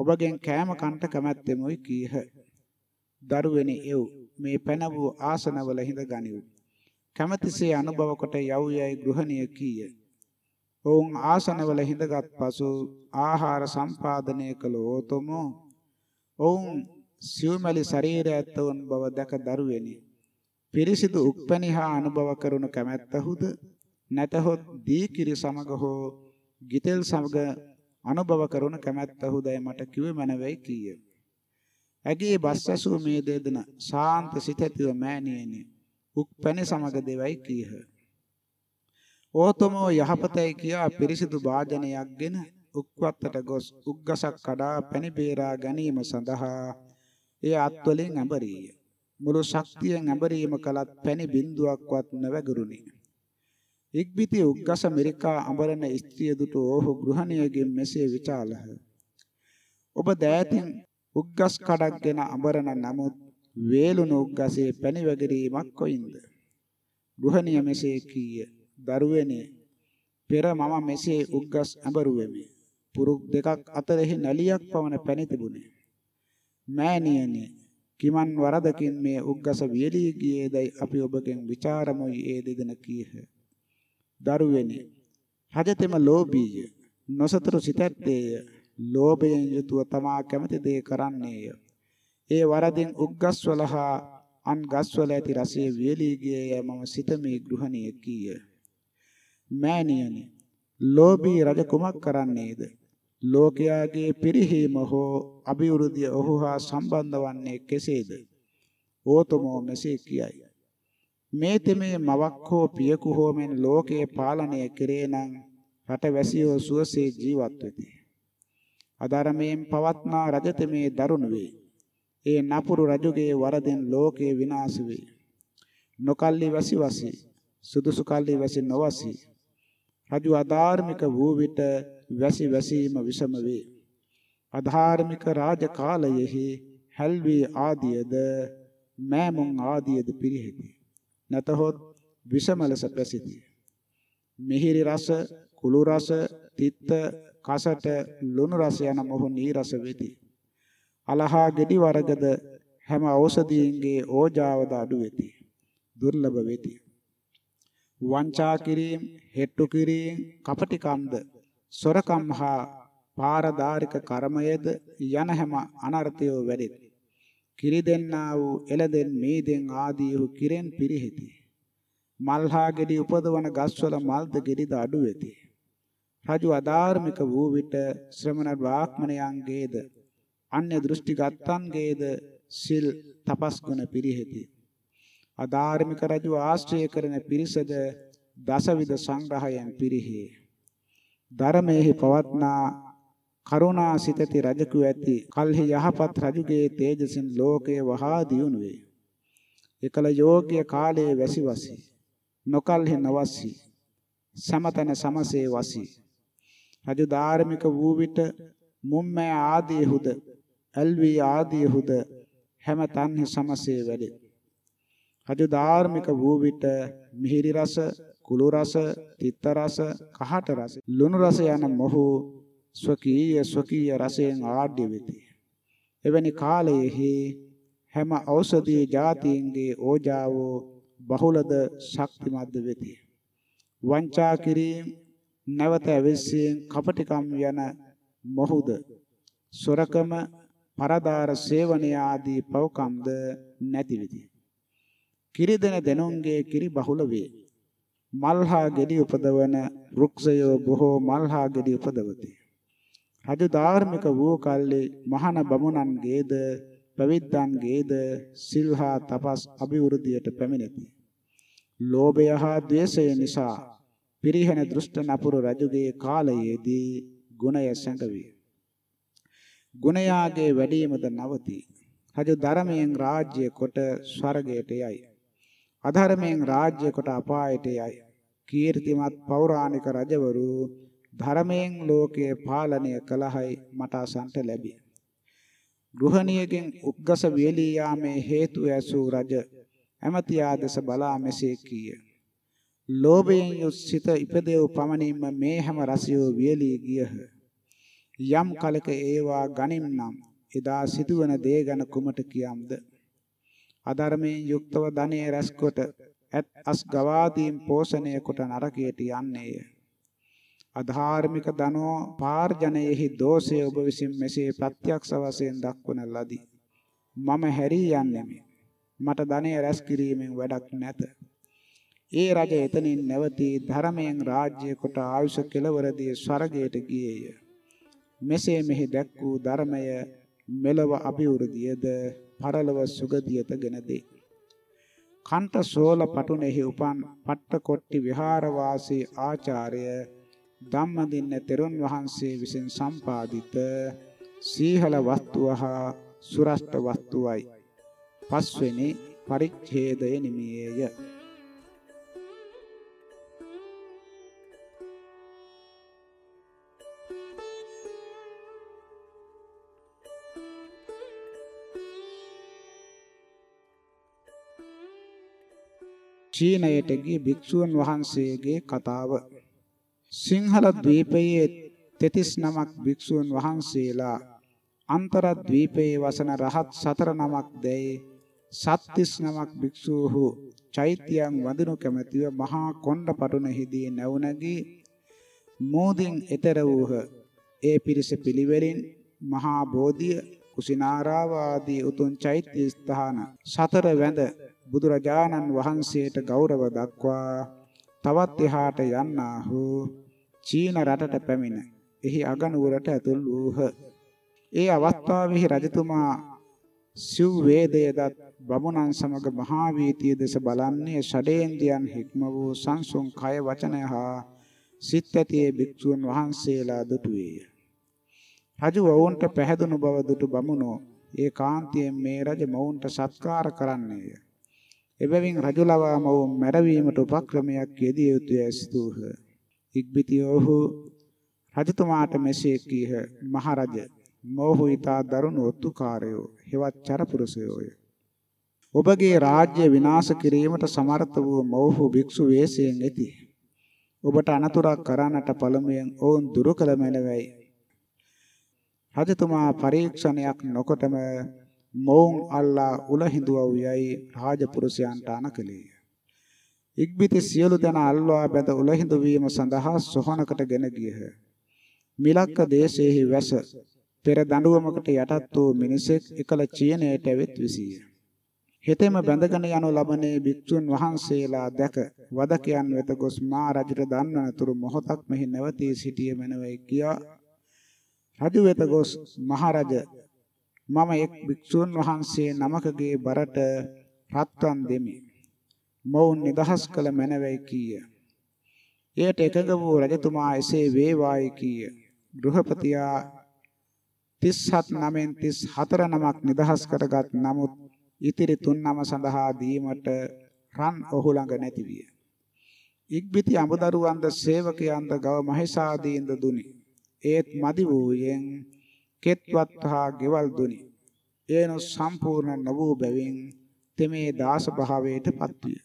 ඔබගෙන් කෑම කන්ට කැමැත්තෙමුයි කීහ. දරුවෙනි එව් මේ පැන වූ ආසනවල හිඳ ගනිව්. කැමැතිසේ අනුභව කොට යව් යයි ගෘහණිය කීය. ඔවුන් ආසනවල හිඳගත් පසු ආහාර සම්පාදනය කළ ඕතමෝ ඔවුන් සිව්මැලි ශරීරය ඇත්තවුන් බව දැක දරුවෙනි. පිරිසිදු උක්පැණිහා අනුභව කරනු කැමැත්තහුද නැතහොත් දී කිරි සමග හෝ ගිතෙල් සමග අනුභව කරන කැමැත්තහුදයි මට කිව මැනවයි කීය. ඇගේ බස් ඇසූ මේ දෙදෙන ශාන්ත සිත ඇතිව මෑණියනි උක් පැණි සමග දෙවයි කීහ. ඕතමෝ යහපතයි කියා පිරිසිදු වාදනයක්ගෙන උක්වත්තට ගොස් උග්ගසක් කඩා පැණි බේරා ගැනීම සඳහා එය අත්වලින් ඇඹරීය. මුළු ශක්තියෙන් ඇඹරීම කලත් පැණි බිඳුවක්වත් නැවගුරුනි. ඉක්බිති උග්ගස මෙරිකා අඹරන ස්ත්‍රිය දුටු ඔහු ගෘහණියගෙන් මෙසේ විචාලහ. ඔබ දෑතින් උග්ගස් කඩක්ගෙන අඹරන නමුත් වේලුණු උග්ගසේ පැණි වැගිරීමක් කොයින්ද? ගෘහණිය මෙසේ කීය. දරුවනේ පෙර මම මෙසේ උග්ගස් ඇඹරුවෙමි. පුරුක් දෙකක් අතරෙහි නලියක් පවන පැණි තිබුණේ. මෑණියනි කිමන් වරදකින් මේ උග්ගස වියලී ගියේදයි අපි ඔබගෙන් ਵਿਚාරමුයි ඒ දෙදෙන කීහ. දරුවෙනි රජතෙම ලෝභීය නොසතුරු සිතැත්තේය ලෝභයෙන් යුතුව තමා කැමති දේ කරන්නේය. ඒ වරදින් උග්ගස්වල හා අන් ගස්වල ඇති රසයේ වියලී ගියේය මම සිතමේ ගෘහණිය කීය. මෑණියනි ලෝභී රජ කුමක් කරන්නේද? ලෝකයාගේ පිරිහීම හෝ අභිවෘද්ධිය ඔහු හා සම්බන්ධ වන්නේ කෙසේද? ඕතමෝ මෙසේ කියයි. මේ තෙමේ මවක් හෝ පියකු හෝ මෙන් ලෝකයේ පාලනය කෙරේ නම් රටවැසියෝ සුවසේ ජීවත් වෙති. අධර්මයෙන් පවත්නා රජතෙමේ දරුණු වේ. ඒ නපුරු රජුගේ වරදෙන් ලෝකේ විනාශ වේ. නොකල්ලි වසි වසි සුදුසු කල්ලි වසි නොවසි රජු අධාර්මික වූ විට වැසි වැසීම විසම වේ. අධාර්මික රාජ කාලයෙහි හැල්වී ආදියද මෑමුන් ආදියද පිරිහෙති. නැතහොත් විසම ලෙස ප්‍රසිද්ධි. මිහිරි රස, කුළු රස, තිත්ත, කසට, ලුණු රස යන මොහු නීරස වෙති. අලහා ගෙඩි වර්ගද හැම ඖෂධීන්ගේ ඕජාවද අඩු වෙති. දුර්ලභ වෙති. වංචා කිරීම, හෙට්ටු කිරීම, කපටිකම්ද, සොරකම් හා පාරදාරික කර්මයේද යන හැම අනර්ථයෝ වැඩෙත්. කිරි දෙන්නා වූ එළදෙන් මීදෙන් ආදීහු කිරෙන් පිරිහෙති. මල්හා ගෙඩි උපදවන ගස්වල මල්ද ගෙඩිද අඩු වෙති. රජු අධාර්මික වූ විට ශ්‍රමණ බ්‍රාහ්මණයන්ගේද අන්‍ය දෘෂ්ටිගතන්ගේද සිල් තපස් ගුණ පිරිහෙති. අධාර්මික රජු ආශ්‍රය කරන පිරිසද දසවිධ සංග්‍රහයෙන් පිරිහි. ධර්මයේහි පවත්නා කරුණා සිතති රජකු ඇති. කල්හි යහපත් රජුගේ තේජසින් ලෝකයේ වහා දියුණු වේ. එකල යෝග්‍ය කාලයේ වැසිවසි. නොකල්හි නවසි. සමතන සමසේ වසි. රජු ධාර්මික වූ විට මුම්මෑ ආදී හුද ඇල්වි ආදී හුද හැම තන්හි සමසේ වැඩේ. රජු ධාර්මික වූ විට මිහිරි රස, කුළු රස, තිත්ත රස, කහට රස, ලුණු රස යන මොහු ස්වකීය ස්වකීය රසයෙන් ආඩ්‍ය වෙති. එවැනි කාලයෙහි හැම ඖෂධීය જાතීන්ගේ ඕජාව බහුලද ශක්තිමත්ද වෙති. වංචා කිරීම නැවත ඇවිස්සීම් කපටිකම් යන මොහුද සොරකම පරදාර සේවනය ආදී පවකම්ද නැති වෙති. කිරි දෙන දෙනුන්ගේ කිරි බහුල වේ. මල්හා ගෙඩි උපදවන වෘක්ෂයෝ බොහෝ මල්හා ගෙඩි උපදවති. රජු ධාර්මික වූ කල්ලි මහාන බමුණන්ගේද පවිද්දන්ගේද සිල්හා තපස් අභිවෘද්ධියට පැමිණෙති. ලෝභය හා ද්වේෂය නිසා පිරිහෙන දෘෂ්ට නපුරු රජුගේ කාලයේදී ගුණය සැඟවි. ගුණයාගේ වැඩිමද නවති. රජු ධර්මයෙන් රාජ්‍ය කොට ස්වර්ගයට යයි. අධර්මයෙන් රාජ්‍ය කොට අපායට යයි. කීර්තිමත් පෞරාණික රජවරු ධර්මයෙන් ලෝකයේ පාලනය කළහයි මට අසන්ට ලැබිය. ගෘහණියගෙන් උග්ගස වේලී යාමේ හේතු ඇසූ රජ ඇමතියා දෙස බලා මෙසේ කීය. ලෝභයෙන් යුත් සිත ඉපදෙව් පමණින්ම මේ හැම රසියෝ වියලී ගියහ. යම් කලක ඒවා ගනින්නම් එදා සිදුවන දේ ගැන කුමට කියම්ද? අධර්මයෙන් යුක්තව ධනෙ රැස්කොට ඇත් අස් ගවාදීන් පෝෂණය කොට නරකයට යන්නේය. අධාර්මික ධනෝ පාර්ජනයෙහි දෝෂය ඔබ විසින් මෙසේ ප්‍රත්‍යක්ෂ වශයෙන් දක්වන ලදී. මම හැරී යන්නෙමි. මට ධනෙ රැස් කිරීමෙන් වැඩක් නැත. ඒ රජ එතනින් නැවතී ධර්මයෙන් රාජ්‍ය කොට ආයුෂ කෙලවරදී ස්වර්ගයට ගියේය. මෙසේ මෙහි දැක් වූ ධර්මය මෙලව අභිවෘද්ධියද පරලොව සුගතියත ගෙන දේ. කන්ට සෝල පටුනේහි උපන් පට්ට කොට්ටි විහාර වාසී ආචාර්ය ධම්මදින්න තෙරුන් වහන්සේ විසින් සම්පාදිත සීහල වස්තුව හා සුරෂ්ඨ වස්තුවයි. පස්වෙනි පරිච්ඡේදය නිමියේය. චීනයට ගිය භික්ෂුන් වහන්සේගේ කතාව සිංහල ද්වීපයේ 39ක් භික්ෂුන් වහන්සේලා අන්තරද්වීපයේ වසන රහත් සතර නමක් දැයි සත්තිස් නමක් භික්ෂූහු චෛත්‍යයන් වඳිනු කැමැතිව මහා කොණ්ඩ පටුනෙහිදී නැවුනගී මෝදින් එතර වූහ. ඒ පිරිස පිළිවෙලින් මහා බෝධිය කුසිනාරාව ආදී උතුම් චෛත්‍ය ස්ථාන සතර වැඳ බුදුරජාණන් වහන්සේට ගෞරව දක්වා තවත් එහාට යන්නාහු චීන රටට පැමිණ එහි අගනුවරට ඇතුල් වූහ. ඒ අවස්ථාවෙහි රජතුමා සිව් වේදයේදත් බමුණන් සමග මහා වීතිය දෙස බලන්නේ ෂඩේන්ද්‍රයන් හික්ම වූ සංසුන් කය වචන හා සිත් ඇතියේ භික්ෂුන් වහන්සේලා දුටුවේය. රජු වවුන්ට පැහැදුණු බව දුටු බමුණෝ ඒ කාන්තියෙන් මේ රජ මොවුන්ට සත්කාර කරන්නේය. එබැවින් රජු ලවා මොවුන් මැරවීමට උපක්‍රමයක් යෙදිය යුතුය සිතූහ. ඉක්බිතියෝහු රජතුමාට මෙසේ කීහ මහරජ මොහු ඊතා දරුණු ඔත්තුකාරයෝ හෙවත් චරපුරුෂයෝය. ඔබගේ රාජ්‍ය විනාශ කිරීමට සමර්ථ වූ මොහු භික්ෂු වේශයෙන් ඇති. ඔබට අනතුරක් කරන්නට පළමුවෙන් ඔවුන් දුරු කළ මැනවයි. රජතුමා පරීක්ෂණයක් නොකොටම මොවුන් අල්ලා උල හිඳුවව යයි රාජපුරුෂයන්ට අනකලේය. ඉක්බිති සියලු දෙනා අල්වා බැඳ උල හිඳුවීම සඳහා සොහනකට ගෙන ගියහ. මිලක්ක දේශයේහි වැස පෙර දඬුවමකට යටත් වූ මිනිසෙක් එකල චීනයට ඇවිත් විසීය. හෙතෙම බැඳගෙන යනු ලබනේ භික්ෂුන් වහන්සේලා දැක වදකයන් වෙත ගොස් මා රජුට දන්වනතුරු මොහොතක් මෙහි නැවතී සිටියේ මැනවයි කියා රජු වෙත ගොස් මහරජ මම එක් භික්ෂුන් වහන්සේ නමකගේ බරට රත්වන් දෙමි. මොවුන් නිදහස් කළ මැනවයි කීය. එයට එකඟ වූ රජතුමා එසේ වේවායි කීය. ගෘහපතියා 37 නමෙන් 34 නමක් නිදහස් කරගත් නමුත් ඉතිරි තුන් නම සඳහා දීමට රන් ඔහු ළඟ නැති විය. ඉක්බිති අඹදරුවන්ද සේවකයන්ද ගව මහේසාදීන්ද දුනි. ඒත් මදි වූයෙන් කෙත්වත් හා ගෙවල් දුනි. එයන සම්පූර්ණ නොවූ බැවින් තෙමේ දාස භාවයට පත්විය.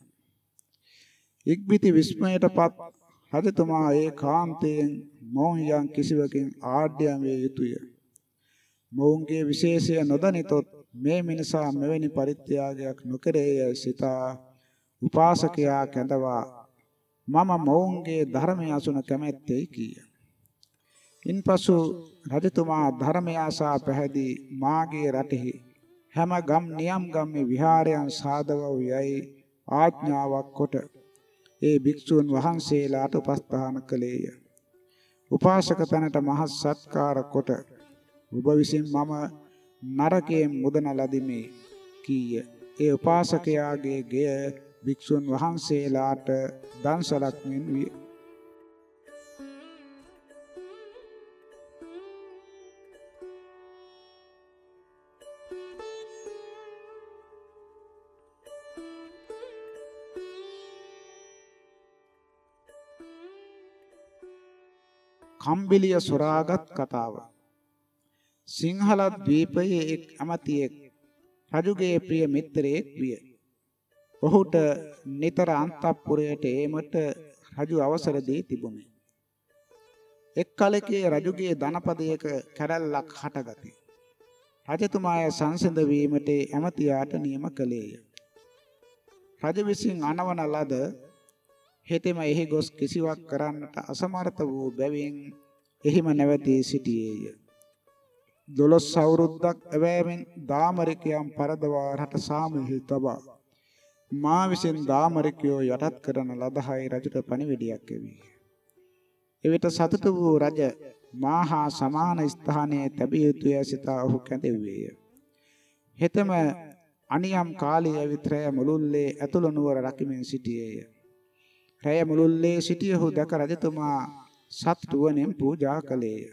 ඉක්බිති විස්මයටපත් රජතුමා ඒ කාන්තයෙන් මොහොයන් කිසිවකින් ආඩ්‍යම් වේ යුතුය. මොවුන්ගේ විශේෂය නොදනිතොත් මේ මිනිසා මෙවැනි පරිත්‍යාගයක් නොකරේය සිතා උපාසකයා කැඳවා මම මොවුන්ගේ ධර්මය අසුන කැමැත්තේ කීය. ඉන්පසු රජතුමා ධර්මය ආසා පැහැදී මාගේ රටෙහි හැම ගම් නියම් ගම්මේ විහාරයන් සාදව යයි ආඥාවක් කොට ඒ භික්ෂුන් වහන්සේලාට උපස්ථාන කළේය. උපාසක තැනට මහත් සත්කාර කොට ඔබ විසින් මම නරකයෙන් මුදන ලදිමි කීය. ඒ උපාසකයාගේ ගෙය භික්ෂුන් වහන්සේලාට දන්සලක් මෙන් විය. කම්බිලිය සොරාගත් කතාව සිංහල ද්වීපයේ එක් අමතියෙක් රජුගේ ප්‍රිය මිත්‍රයෙක් විය. ඔහුට නිතර අන්තපුරයට ඒමට රජු අවසර දී තිබුණි. එක් කලකේ රජුගේ ධනපදයක කැරැල්ලක් හටගති. රජතුමාය සංසඳ වීමට ඇමතියාට නියම කළේය. රජ විසින් අනවන ලද හෙතෙම එහි ගොස් කිසිවක් කරන්නට අසමර්ථ වූ බැවින් එහිම නැවතී සිටියේය. දොළොස් අවුරුද්දක් ඇවෑමෙන් දාමරිකයන් පරදවා රට සාමෙහි තබා මා විසින් දාමරිකයෝ යටත් කරන ලදහයි රජුට පණිවිඩයක් එවී. එවිට සතුටු වූ රජ මාහා සමාන ස්ථානයේ තැබිය යුතුය සිතා ඔහු කැඳෙව්වේය. හෙතම අනියම් කාලයේ ඇවිත් රැය මුළුල්ලේ ඇතුළු නුවර රකිමින් සිටියේය. රැය මුළුල්ලේ සිටියහු දැක රජතුමා සත්තුවණෙන් පූජා කළේය.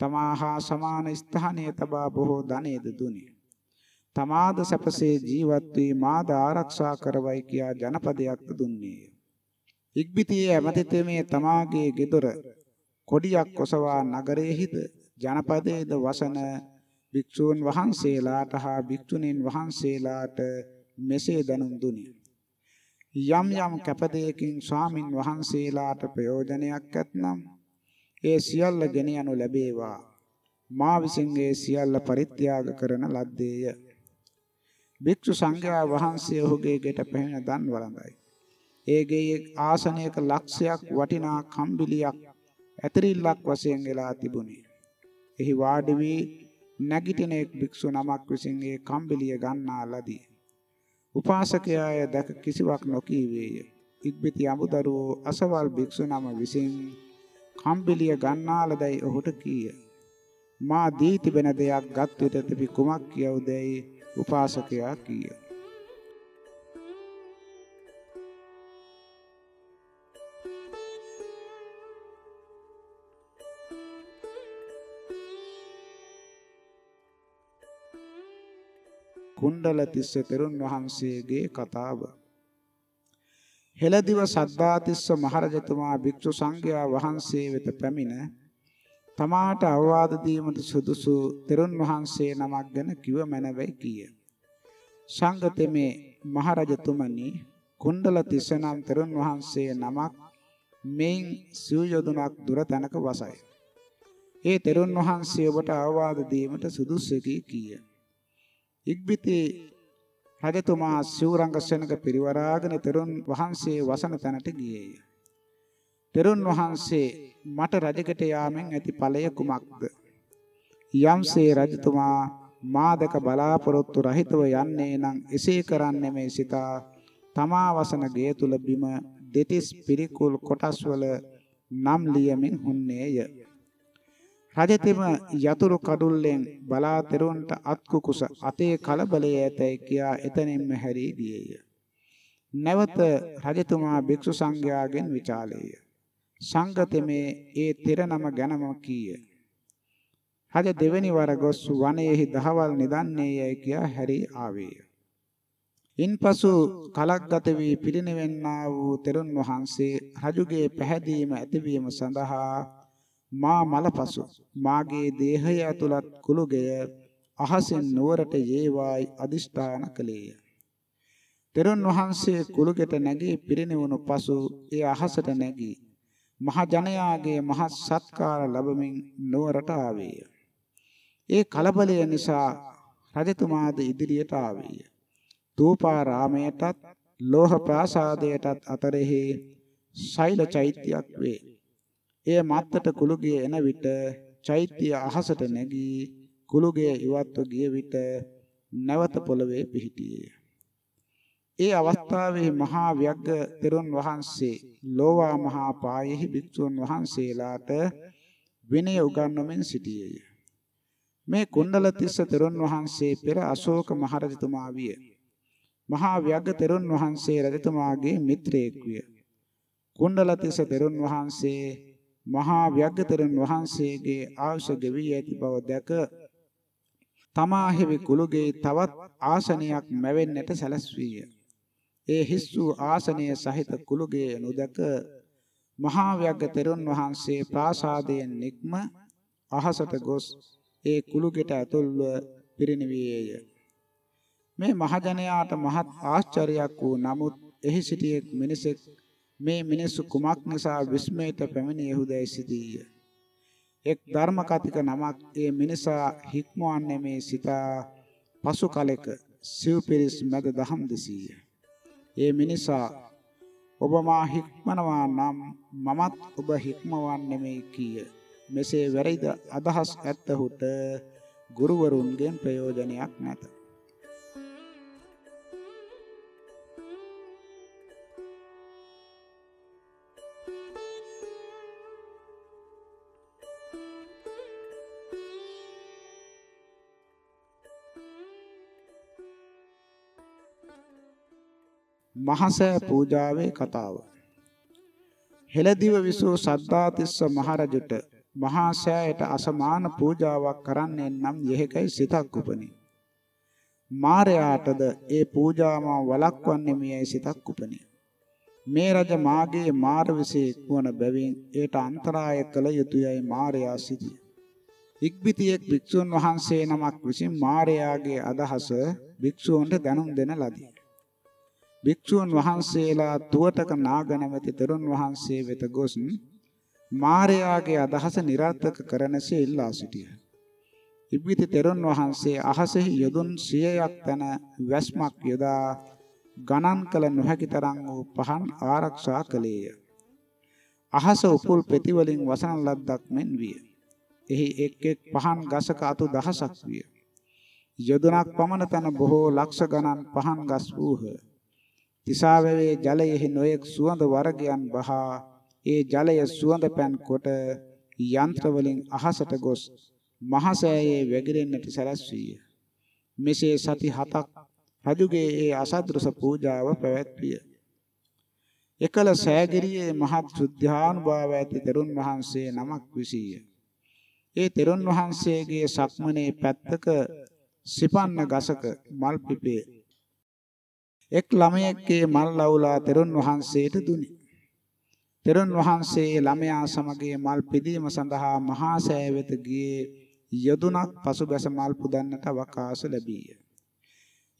තමාහා සමාන ස්ථානයේ තබා බොහෝ ධනෙද දුනි. තමාද සැපසේ ජීවත් වී මාද ආරක්ෂා කරවයි කියා ජනපදයක්ද දුන්නේය. ඉක්බිතියේ ඇමතිතුමේ තමාගේ ගෙදර කොඩියක් ඔසවා නගරයේහිද ජනපදයේද වසන භික්ෂූන් වහන්සේලාට හා භික්ෂුණීන් වහන්සේලාට මෙසේ දනුම් දුනි. යම් යම් කැපදයකින් ස්වාමින් වහන්සේලාට ප්‍රයෝජනයක් ඇතනම් ඒ සියල්ල ගෙන යනු ලැබේවා. මා විසින් ඒ සියල්ල පරිත්‍යාග කරන ලද්දේය. භික්ෂු සංඝයා වහන්සේ ඔහුගේ ගෙට පැමිණ දන් වළඳයි. ඒ ගේ ආසනයක ලක්ෂයක් වටිනා කම්බිලියක් ඇතරිල්ලක් වශයෙන් එලා තිබුණි. එහි වාඩි වී නැගිටින එක් භික්ෂු නමක් විසින් ඒ කම්බිලිය ගන්නා ලදී. උපාසකයාය දැක කිසිවක් නොකීවේය. ඉක්බිති අමුදරුවෝ අසවල් භික්ෂු නම විසින් කම්බිලිය ගන්නාලදයි ඔහුට කීය. මා දී තිබෙන දෙයක් ගත් විට තිබි කුමක් කියවුදැයි උපාසකයා කීය. කුණ්ඩලතිස්ස තෙරුන් වහන්සේගේ කතාව හෙළදිව සද්ධාතිස්ස මහරජතුමා භික්ෂු සංඝයා වහන්සේ වෙත පැමිණ තමාට අවවාද දීමට සුදුසු තෙරුන් වහන්සේ නමක් ගැන කිව මැනවයි කීය. සංඝතෙමේ මහරජතුමනි කුණ්ඩලතිස්ස නම් තෙරුන් වහන්සේ නමක් මෙයින් සිව් යොදුනක් දුර තැනක වසයි. ඒ තෙරුන් වහන්සේ ඔබට අවවාද දීමට සුදුසුකී කීය. ඉක්බිති රජතුමා සිවුරංග සෙනඟ පිරිවරාගෙන තෙරුන් වහන්සේ වසන තැනට ගියේය. තෙරුන් වහන්සේ මට රජකට යාමෙන් ඇති ඵලය කුමක්ද? යම්සේ රජතුමා මාදක බලාපොරොත්තු රහිතව යන්නේ නම් එසේ කරන්නේ මේ සිතා තමා වසන ගේ තුල බිම දෙතිස් පිරිකුල් කොටස්වල නම් ලියමින් හුන්නේය. රජතෙම යතුරු කඩුල්ලෙන් බලා තෙරුන්ට අත් කුකුස අතේ කලබලය ඇතැයි කියා එතනින්ම හැරී ගියේය. නැවත රජතුමා භික්ෂු සංඝයාගෙන් විචාලේය. සංඝතෙමේ ඒ තෙර නම ගැනම කීය. රජ දෙවැනි වර ගොස් වනයේහි දහවල් නිදන්නේයයි කියා හැරී ආවේය. ඉන්පසු කලක් ගත වී පිරිනිවෙන්නා වූ තෙරුන් වහන්සේ රජුගේ පැහැදීම ඇතිවීම සඳහා මා මලපසු මාගේ දේහය ඇතුළත් කුළුගය අහසෙන් නුවරට යේවායි අදිෂ්ඨාන කළේය. තෙරුන් වහන්සේ කුළුගෙට නැගී පිරිනිවුණු පසු ඒ අහසට නැගී මහ ජනයාගේ මහත් සත්කාර ලැබමින් නුවරට ආවේය. ඒ කලබලය නිසා රජතුමාද ඉදිරියට ආවේය. තූපාරාමයටත් ලෝහ ප්‍රාසාදයටත් අතරෙහි ශෛල චෛත්‍යයක් වේ. එය මත්තට කුළුගේ එන විට චෛත්‍ය අහසට නැගී කුළුගේ ඉවත්ව ගිය විට නැවත පොළවේ පිහිටියේය. ඒ අවස්ථාවේ මහා ව්‍යග්ග තෙරුන් වහන්සේ ලෝවා මහා පායෙහි භික්ෂුන් වහන්සේලාට විනය උගන්වමින් සිටියේය. මේ කුණ්ඩලතිස්ස තෙරුන් වහන්සේ පෙර අශෝක මහරජතුමා විය. මහා ව්‍යග්ග තෙරුන් වහන්සේ රජතුමාගේ මිත්‍රයෙක් විය. කුණ්ඩලතිස්ස තෙරුන් වහන්සේ මහා ව්‍යග්ගතරන් වහන්සේගේ ආයුෂ ගෙවි ඇති බව දැක තමා හිවි කුළුගේ තවත් ආසනයක් මැවෙන්නට සැලැස්විය. ඒ හිස් වූ ආසනය සහිත කුළුගේ නුදක මහා ව්‍යග්ගතරන් වහන්සේ ප්‍රාසාදයෙන් නික්ම අහසට ගොස් ඒ කුළුගෙට ඇතුල්ව පිරිනිවියේය. මේ මහජනයාට මහත් ආශ්චර්යයක් වූ නමුත් එහි සිටියෙක් මිනිසෙක් මේ මිනිස්සු කුමක් නිසා විස්මයට පැමිණියහුදැයි සිටීය. එක් ධර්ම කතික නමක් ඒ මිනිසා හික්මවන්නේ මේ සිතා පසු කලෙක සිව්පිරිස් මැද දහම් දෙසීය. ඒ මිනිසා ඔබ මා හික්මනවා නම් මමත් ඔබ හික්මවන්නේ මේ කීය. මෙසේ වැරදිද අදහස් ඇත්තහුට ගුරුවරුන්ගෙන් ප්‍රයෝජනයක් නැත. මහසෑ පූජාවේ කතාව. හෙළදිව විසූ සද්ධාතිස්ස මහරජුට මහා සෑයට අසමාන පූජාවක් කරන්නේ නම් යෙහෙකයි සිතක් උපනි. මාරයාටද ඒ පූජාව වළක්වන්නේ මියයි සිතක් උපනි. මේ රජ මාගේ මාර විසේ වන බැවින් ඒට අන්තරාය කළ යුතුයයි මාරයා සිටිය. ඉක්බිතියෙක් භික්ෂුන් වහන්සේ නමක් විසින් මාරයාගේ අදහස භික්ෂූන්ට දැනුම් දෙන ලදී. භික්ෂුන් වහන්සේලා තුවටක නාගනමැති තෙරුන් වහන්සේ වෙත ගොස් මාරයාගේ අදහස નિરර්ථක කරනසේ ඉල්ලා සිටියා. ඉබ්බිති තෙරුන් වහන්සේ අහසෙහි යොදුන් 100ක් තන වැස්මක් යොදා ගණන් කළ නොහැකි තරම් වූ පහන් ආරක්ෂා කළේය. අහස උපුල් පෙති වලින් වසන ලද්දක් මෙන් විය. එහි එක් එක් පහන් ගසක අතු දහසක් විය. යොදුනක් පමණ තන බොහෝ ලක්ෂ ගණන් පහන් ගස් වූහ. තිසාවැවේ ජලයෙහි නොයෙක් සුවඳ වර්ගයන් බහා ඒ ජලය සුවඳ පැන් කොට යන්ත්‍ර වලින් අහසට ගොස් මහසෑයේ වැగిරෙන්නට සැලැස්විය. මෙසේ සති හතක් රජුගේ ඒ අසද්දෘස පූජාව පැවැත්විය. එකල සෑගිරියේ මහත් සුද්ධානුභාව ඇති තෙරුන් වහන්සේ නමක් විසීය. ඒ තෙරුන් වහන්සේගේ සක්මනේ පැත්තක සිපන්න ගසක මල් පිපේ. එක් ළමයෙක්ගේ මල් ලවුලා තෙරුන් වහන්සේට දුනි. තෙරුන් වහන්සේ ළමයා සමගයේ මල් පිදීම සඳහා මහා සෑය වෙත ගියේ යදුනක් පසුබැස මල් පුදන්නට අවකාශ ලැබීය.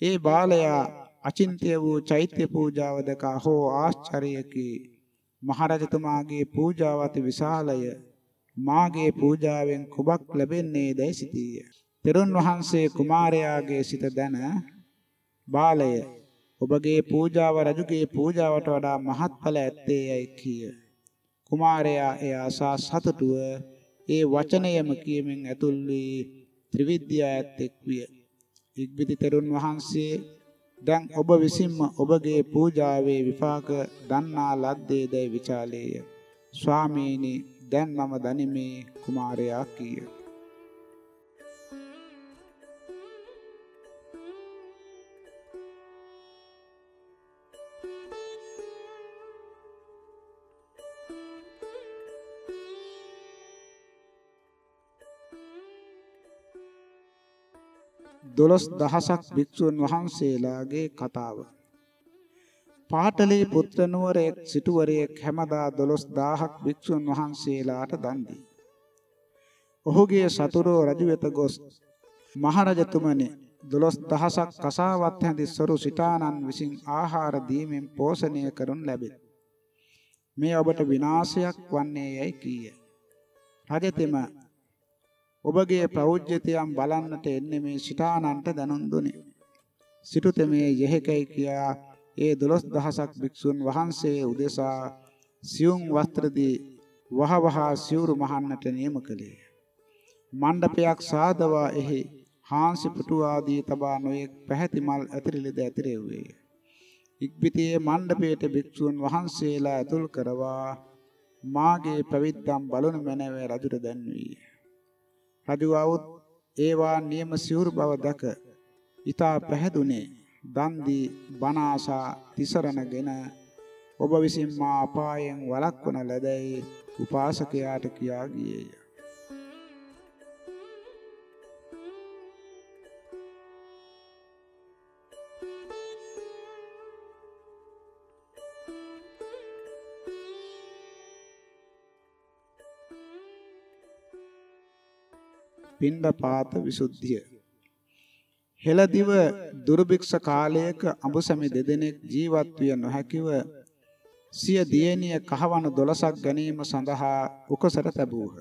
ඒ බාලයා අචින්ත්‍ය වූ චෛත්‍ය පූජාව දකා හෝ ආශ්චර්යකි මහරජතුමාගේ පූජාව අති විශාලය මාගේ පූජාවෙන් කුබක් ලැබෙන්නේ දැයි සිතීය. තෙරුන් වහන්සේ කුමාරයාගේ සිත දැන බාලය ඔබගේ පූජාව රජුගේ පූජාවට වඩා මහත්ඵල ඇත්තේ යයි කීය. කුමාරයා එය අසා සතුටුව ඒ වචනයම කියමින් ඇතුල් වී ත්‍රිවිද්‍යා ඇත්තෙක් විය. ඉක්බිති තෙරුන් වහන්සේ දැන් ඔබ විසින්ම ඔබගේ පූජාවේ විපාක දන්නා ලද්දේ දැයි විචාලේය. ස්වාමීනි දැන් මම දනිමේ කුමාරයා කීය. දොළොස් දහසක් භික්ෂුන් වහන්සේලාගේ කතාව. පාටලී පුත්‍ර නුවරෙක් සිටුවරයෙක් හැමදා දොළොස් දාහක් භික්ෂුන් වහන්සේලාට දන් දී. ඔහුගේ සතුරෝ රජු වෙත ගොස් මහරජතුමනි දොළොස් දහසක් කසාවත් හැඳි සොරු සිටානන් විසින් ආහාර දීමෙන් පෝෂණය කරනු ලැබේ. මේ ඔබට විනාශයක් වන්නේ යයි කීය. රජතෙම ඔබගේ ප්‍රෞජ්‍යතයන් බලන්නට එන්නේ මේ සිතානන්ට දැනුම් දුනි. සිටුතෙමේ යෙහෙකයි කියා ඒ 12000ක් භික්ෂුන් වහන්සේ උදෙසා සියුම් වස්ත්‍රදී වහවහ සිවුරු මහන්නට නියම කළේ. මණ්ඩපයක් සාදවා එහි හාන්සි පුටු ආදී තබා නොයෙක් පැහැති මල් ඇතිරිලිද ඇතිරෙව්වේ. ඉක්බිතියේ මණ්ඩපයට භික්ෂුන් වහන්සේලා ඇතුල් කරවා මාගේ පැවිද්දම් බලුණු මැනවේ රජුට දැන්වීය. රජු આવුත් ඒවා නියම සිවුරු බව දැක ඊතා පැහැදුනේ. දන් දී බණ ආසා තිසරණගෙන ඔබ විසින් මා අපායෙන් වළක්වන ලැබැයි උපාසකයාට කියා ගියේය. පින්ඩපාත විසුද්ධිය හෙළදිව දුර්භික්ෂ කාලයක අඹසැමි දෙදෙනෙක් ජීවත් විය නොහැකිව සිය දියණිය කහවණු 12ක් ගැනීම සඳහා උකසට තැබූහ.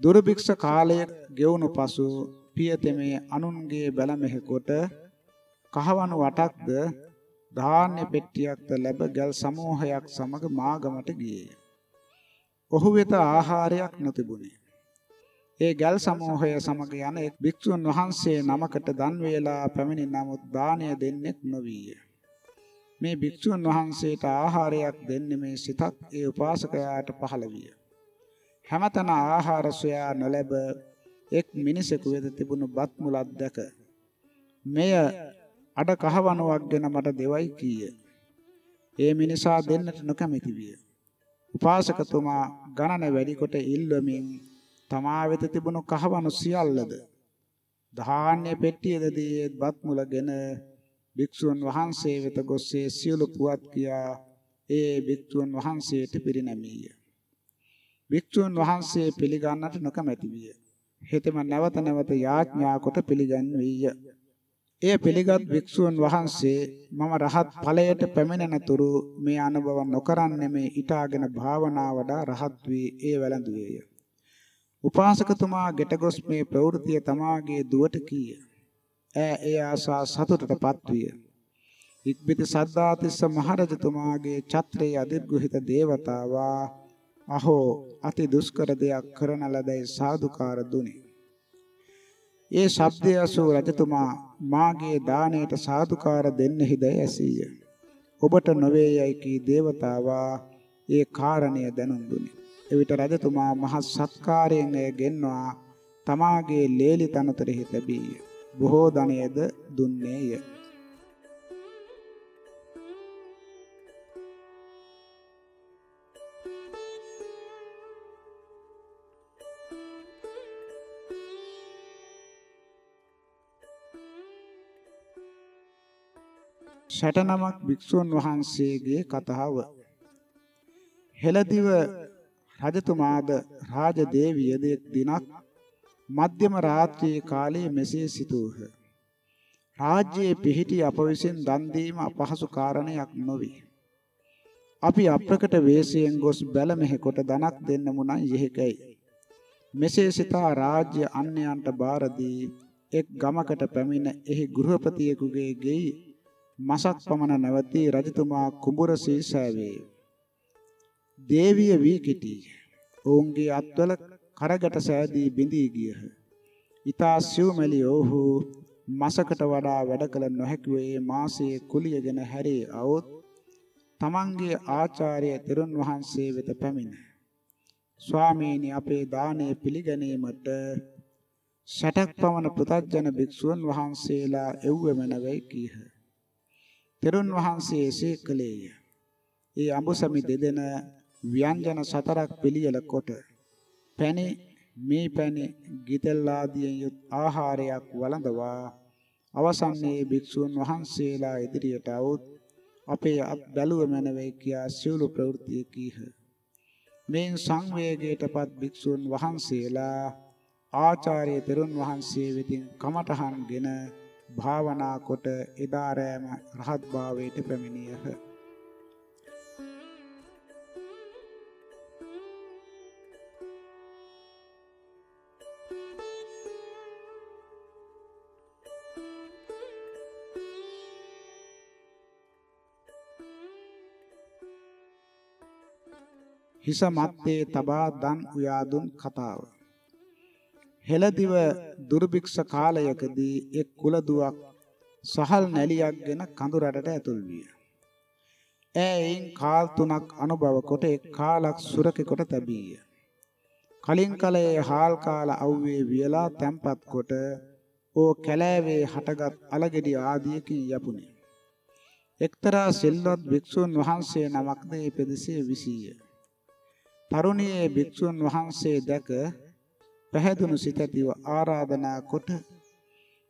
දුර්භික්ෂ කාලයක් ගෙවුණු පසු පියතෙමේ අනුන්ගේ බැලමෙහි කොට කහවණු වටක්ද ධාන්‍ය පෙට්ටියක්ද ලැබ ගල් සමූහයක් සමග මාගමට ගියේය. ඔහු වෙත ආහාරයක් නොතිබුණේ. ඒ ගල් සමූහය සමග යන එක් භික්ෂුන් වහන්සේ නමකට දන් වේලා පැමිණි නමුත් දානය දෙන්නෙක් නොවිය. මේ භික්ෂුන් වහන්සේට ආහාරයක් දෙන්නේ මේ සිතක් ඒ උපාසකයාට පහළ විය. හැමතැන ආහාර සොයා නොලැබ එක් මිනිසෙකු වෙත තිබුණු බත් මුලක් දැක මෙය අඩ කහවණුවක් ගෙන මට දෙවයි කීය. ඒ මිනිසා දෙන්නට නොකැමැති විය. උපාසකතුමා ගණන වැඩි කොට ඉල්වමින් තමා වෙත තිබුණු කහවණු සියල්ලද ධාන්‍ය පෙට්ටියද දී බත් මුලගෙන භික්ෂුන් වහන්සේ වෙත ගොස්සේ සියලු පුවත් කියා ඒ භික්ෂුන් වහන්සේට පිරිනැමීය. භික්ෂුන් වහන්සේ පිළිගන්නට නොකමැති විය. හෙතෙම නැවත නැවත යාඥා කොට පිළිගන්වීය. එය පිළිගත් භික්ෂුන් වහන්සේ මම රහත් ඵලයට පැමිණෙන තුරු මේ අනුභව නොකරන්නේ මේ ඊටාගෙන භාවනා වඩා රහත් වී ඒ වැළඳුවේය. උපාසකතුමා ගෙට ගොස් මේ ප්‍රවෘතිය තමාගේ දුවට කීය. ඈ ඒ ආසා සතුටටපත් විය. ඉක්බිති සද්දාතිස්ස මහරජතුමාගේ ඡත්‍රයේ අදිර්ගුහිත දේවතාවා අහෝ අති දුෂ්කර දෙයක් කරන ලදයි සාදුකාර දුනි. ඒ ශබ්දය අසූ රජතුමා මාගේ දාණයට සාදුකාර දෙන්නෙහිද ඇසීය. ඔබට නොවේ යයි කී දේවතාවා ඒ කාරණය දැනුම් දුනි. එවිට රජතුමා මහ සත්කාරයෙන් එය ගෙන්වා තමාගේ ලේලි තනතුරෙහි තැබීය. බොහෝ ධනයද දුන්නේය. ෂටනමක් භික්ෂුන් වහන්සේගේ කතාව හෙළදිව රජතුමාද රාජදේවියද දිනක් මධ්‍යම රාත්‍රියේ කාලයේ මෙසේ සිටූහ. රාජ්‍යයේ පිහිටි අප විසින් දන් දීම අපහසු කාරණයක් නොවේ. අපි අප්‍රකට වේශයෙන් ගොස් බැලමෙහි කොට ධනක් දෙන්න මුණන් යෙහිකයි. මෙසේ සිතා රාජ්‍ය අන්‍යයන්ට බාර දී එක් ගමකට පැමිණ එහි ගෘහපතියෙකුගේ ගෙයි මසක් පමණ නැවතී රජතුමා කුඹුර සීසාවේ. දේවිය වී කිටි. ඔවුන්ගේ අත්වල කරගට සෑදී බිඳී ගියහ. ඊතා සිව්මැලි ඔහු මාසකට වඩා වැඩ කළ නොහැකි වේ මාසයේ කුලියගෙන හැරී આવොත් තමන්ගේ ආචාර්ය තෙරුන් වහන්සේ වෙත පැමිණ ස්වාමීනි අපේ දානය පිළිගැනීමට සටක් පවන පුතත්ජන භික්ෂුන් වහන්සේලා එව්වෙමනවයි කීහ. තෙරුන් වහන්සේ එසේ කළේය. ඒ අඹසමි දෙදෙන ව්‍යංජන සතරක් පිළියෙල කොට පැණි මේ පැණි ගිතෙල් ආදියෙන් යුත් ආහාරයක් වළඳවා අවසන්නේ භික්ෂුන් වහන්සේලා ඉදිරියට આવුත් අපේ අත් බැලුව මැනවේ කියා සියලු ප්‍රවෘත්ති කීහ. මෙන් සංවේගයටපත් භික්ෂුන් වහන්සේලා ආචාර්ය තෙරුන් වහන්සේ වෙතින් කමඨහන්ගෙන භාවනා කොට එදා රැම රහත් භාවයට පැමිණියහ. හිස මත්තේ තබා දන් උයා දුන් කතාව හෙළදිව දුර්භික්ෂ කාලයකදී එක් කුලදුවක් සහල් නැලියක්ගෙන කඳු රටට ඇතුල් විය. ඈයින් කාල් තුනක් අනුභව කොට එක් කාලක් සුරකෙකොට තැබීය. කලින් කලයේ හාල් කාල අවුවේ වියලා තැම්පත් කොට ඕ කැලෑවේ හටගත් අලගෙඩි ආදියකින් යපුනේ. එක්තරා සෙල්වත් භික්ෂුන් වහන්සේ නමක්ද මේ පෙදෙසේ විසීය. තරුණියේ භික්ෂුන් වහන්සේ දැක පැහැදුණු සිතතිව ආරාධනා කොට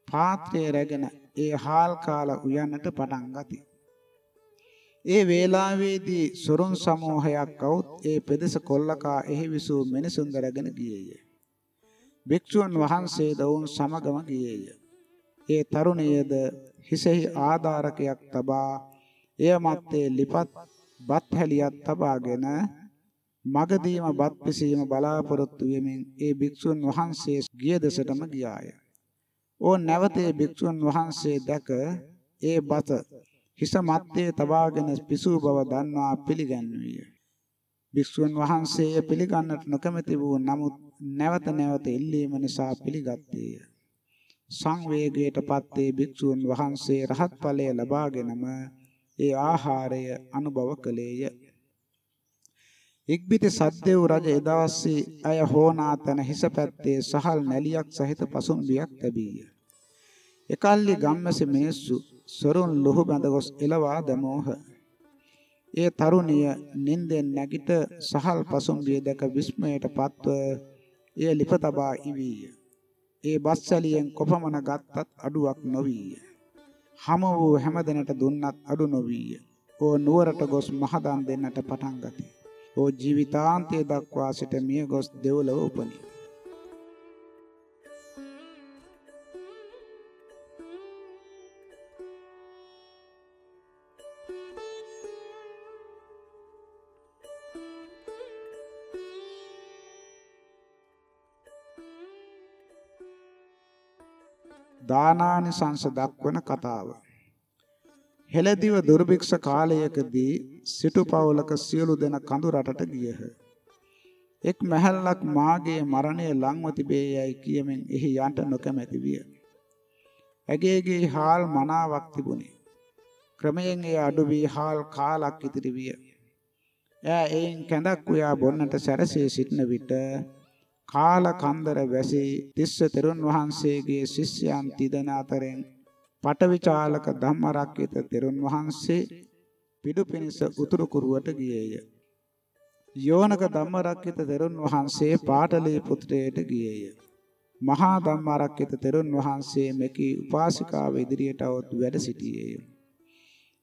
පාත්‍රය රැගෙන ඒ හාල් කාලා උයන්නට පටන් ගති. ඒ වේලාවේදී සොරුන් සමූහයක් આવුත් ඒ පෙදෙස කොල්ලකා එහි විසූ මිනිසුන් දරගෙන ගියේය. භික්ෂුන් වහන්සේ දවුන් සමගම ගියේය. ඒ තරුණියද හිසෙහි ආධාරකයක් තබා එය මැත්තේ ලිපත් බත් හැලියක් තබාගෙන මගදීම බත් පිසීම බලාපොරොත්තු වෙමින් ඒ භික්ෂුන් වහන්සේ ගිය දෙසටම ගියාය. ඕ නැවතේ භික්ෂුන් වහන්සේ දැක ඒ බත හිස මැත්තේ තබාගෙන පිසූ බව දන්වා පිළිගන්වීය. භික්ෂුන් වහන්සේ පිළිගන්නට නොකමැති වූ නමුත් නැවත නැවත ඉල්ලීම නිසා පිළිගත්තේය. සංවේගයට පත්තේ භික්ෂුන් වහන්සේ රහත් ඵලය ලබාගෙනම ඒ ආහාරය අනුභව කළේය. ඉක්බිති සද්දේව් රජ එදවස්සේ අය හෝනා තන හිස පැත්තේ සහල් නැලියක් සහිත පසුම්බියක් තැබීය. එකල්ලි ගම්මැසි මිනිස්සු සොරුන් ලොහු බැඳ ගොස් එලවා දැමෝහ. ඒ තරුණිය නින්දෙන් නැගිට සහල් පසුම්බිය දැක විස්මයට පත්ව එය ලිප තබා ඉවීය. ඒ බස්සලියෙන් කොපමණ ගත්තත් අඩුවක් නොවීය. හම වූ හැමදෙනට දුන්නත් අඩු නොවීය. ඕ නුවරට ගොස් මහදන් දෙන්නට පටන් ගති. ඕ ජීවිතාන්තය දක්වා සිට මිය ගොස් දෙව්ලොව උපනි. දානානිසංස දක්වන කතාව. හෙළදිව දුර්භික්ෂ කාලයකදී සිටු පවුලක සියලු දෙන කඳු රටට ගියහ. එක් මහල්ලක් මාගේ මරණය ලංව තිබේ යයි කියමින් එහි යන්ට නොකමැති විය. ඇගේගේ හාල් මනාවක් තිබුණේ. ක්‍රමයෙන් එය අඩු වී හාල් කාලක් ඉතිරි විය. ඈ එයින් කැඳක් උයා බොන්නට සැරසී සිටන විට කාල කන්දර වැසී තිස්ස තෙරුන් වහන්සේගේ ශිෂ්‍යයන් තිදෙන අතරින් පටවිචාලක ධම්මරක්කිත තෙරුන් වහන්සේ පිඩු පිනිස උතුරු කුරුවට ගියේය. යෝනක ධම්මරක්කිත තෙරුන් වහන්සේ පාටලී පුත්‍රයට ගියේය. මහා ධම්මරක්කිත තෙරුන් වහන්සේ මෙකී උපාසිකාව ඉදිරියට આવොත් වැඩ සිටියේය.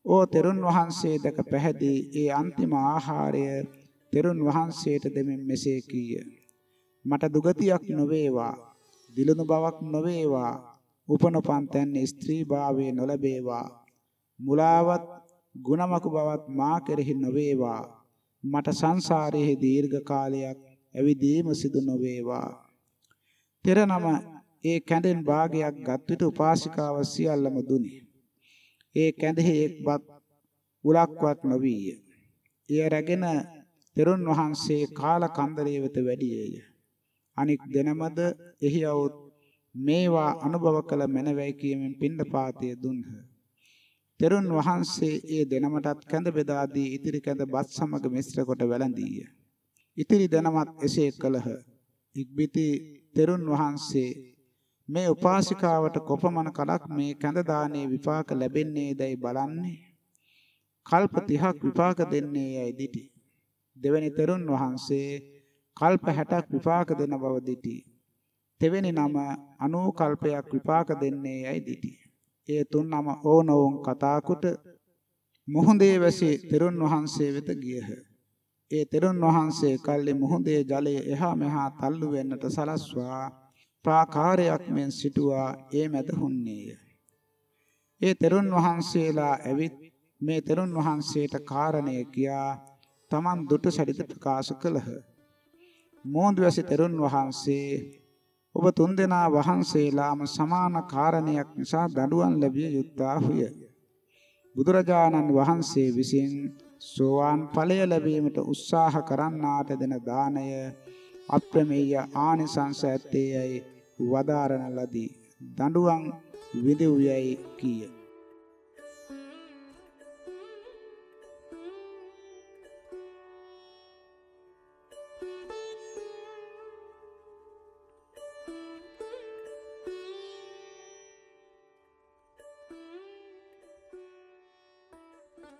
ඕ තෙරුන් වහන්සේ දැක පැහැදී ඒ අන්තිම ආහාරය තෙරුන් වහන්සේට දෙමින් මෙසේ කීය. මට දුගතියක් නොවේවා දිලුණු බවක් නොවේවා උපනපන් තැන් ස්ත්‍රී භාවයේ නොලැබේවා. මුලාවත් ගුණමක බවත් මා කෙරෙහි නොවේවා. මට සංසාරයේ දීර්ඝ කාලයක් ඇවිදීම සිදු නොවේවා. තෙර නම ඒ කැඳෙන් භාගයක් ගත් විට උපාසිකාව සියල්ලම දුනි. ඒ කැඳෙහි එක්වත් උලක්වත් නොවිය. එය රැගෙන තෙරුන් වහන්සේ කාල කන්දරේ වෙත වැඩියේය. අනික් දෙනමද එහි આવුත් මේවා අනුභව කළ මැනවයි කියමින් පින්ඩපාතය දුන්හ. තෙරුන් වහන්සේ ඒ දෙනමටත් කැඳ බෙදා දී ඉතිරි කැඳ බත් සමග මිශ්‍ර කොට වැළඳීය. ඉතිරි දෙනමත් එසේ කළහ. ඉක්බිති තෙරුන් වහන්සේ මේ උපාසිකාවට කොපමණ කලක් මේ කැඳ දානේ විපාක ලැබෙන්නේදයි බලන්නේ. කල්ප 30ක් විපාක දෙන්නේ යයි දිටි. දෙවැනි තෙරුන් වහන්සේ කල්ප 60ක් විපාක දෙන බව දිටි. තෙවෙනි නම 90 කල්පයක් විපාක දෙන්නේ යයි දිටි. ඒ තුන් නම ඕනෝන් කතා කොට මුහුදේ වැසී තෙරුන් වහන්සේ වෙත ගියහ. ඒ තෙරුන් වහන්සේ කල්ලි මුහුදේ ජලය එහා මෙහා තල්ලු වෙන්නට සලස්වා ප්‍රාකාරයක් මෙන් සිටුවා ඒ මැද හුන්නේය. ඒ තෙරුන් වහන්සේලා ඇවිත් මේ තෙරුන් වහන්සේට කාරණය කියා තමන් දුටු සැරිත ප්‍රකාශ කළහ. මෝන්දුවැසි තෙරුන් වහන්සේ ඔබ තුන්දෙනා වහන්සේලාම සමාන කාරණයක් නිසා දඬුවම් ලැබිය යුත්තාහුය. බුදුරජාණන් වහන්සේ විසින් සෝවාන් ඵලය ලැබීමට උත්සාහ කරන්නාට දෙන දාණය අප්‍රමේය ආනිසංස ඇත්තේයයි වදාරන ලදී. දඬුවම් විදෙව්යයි කීය.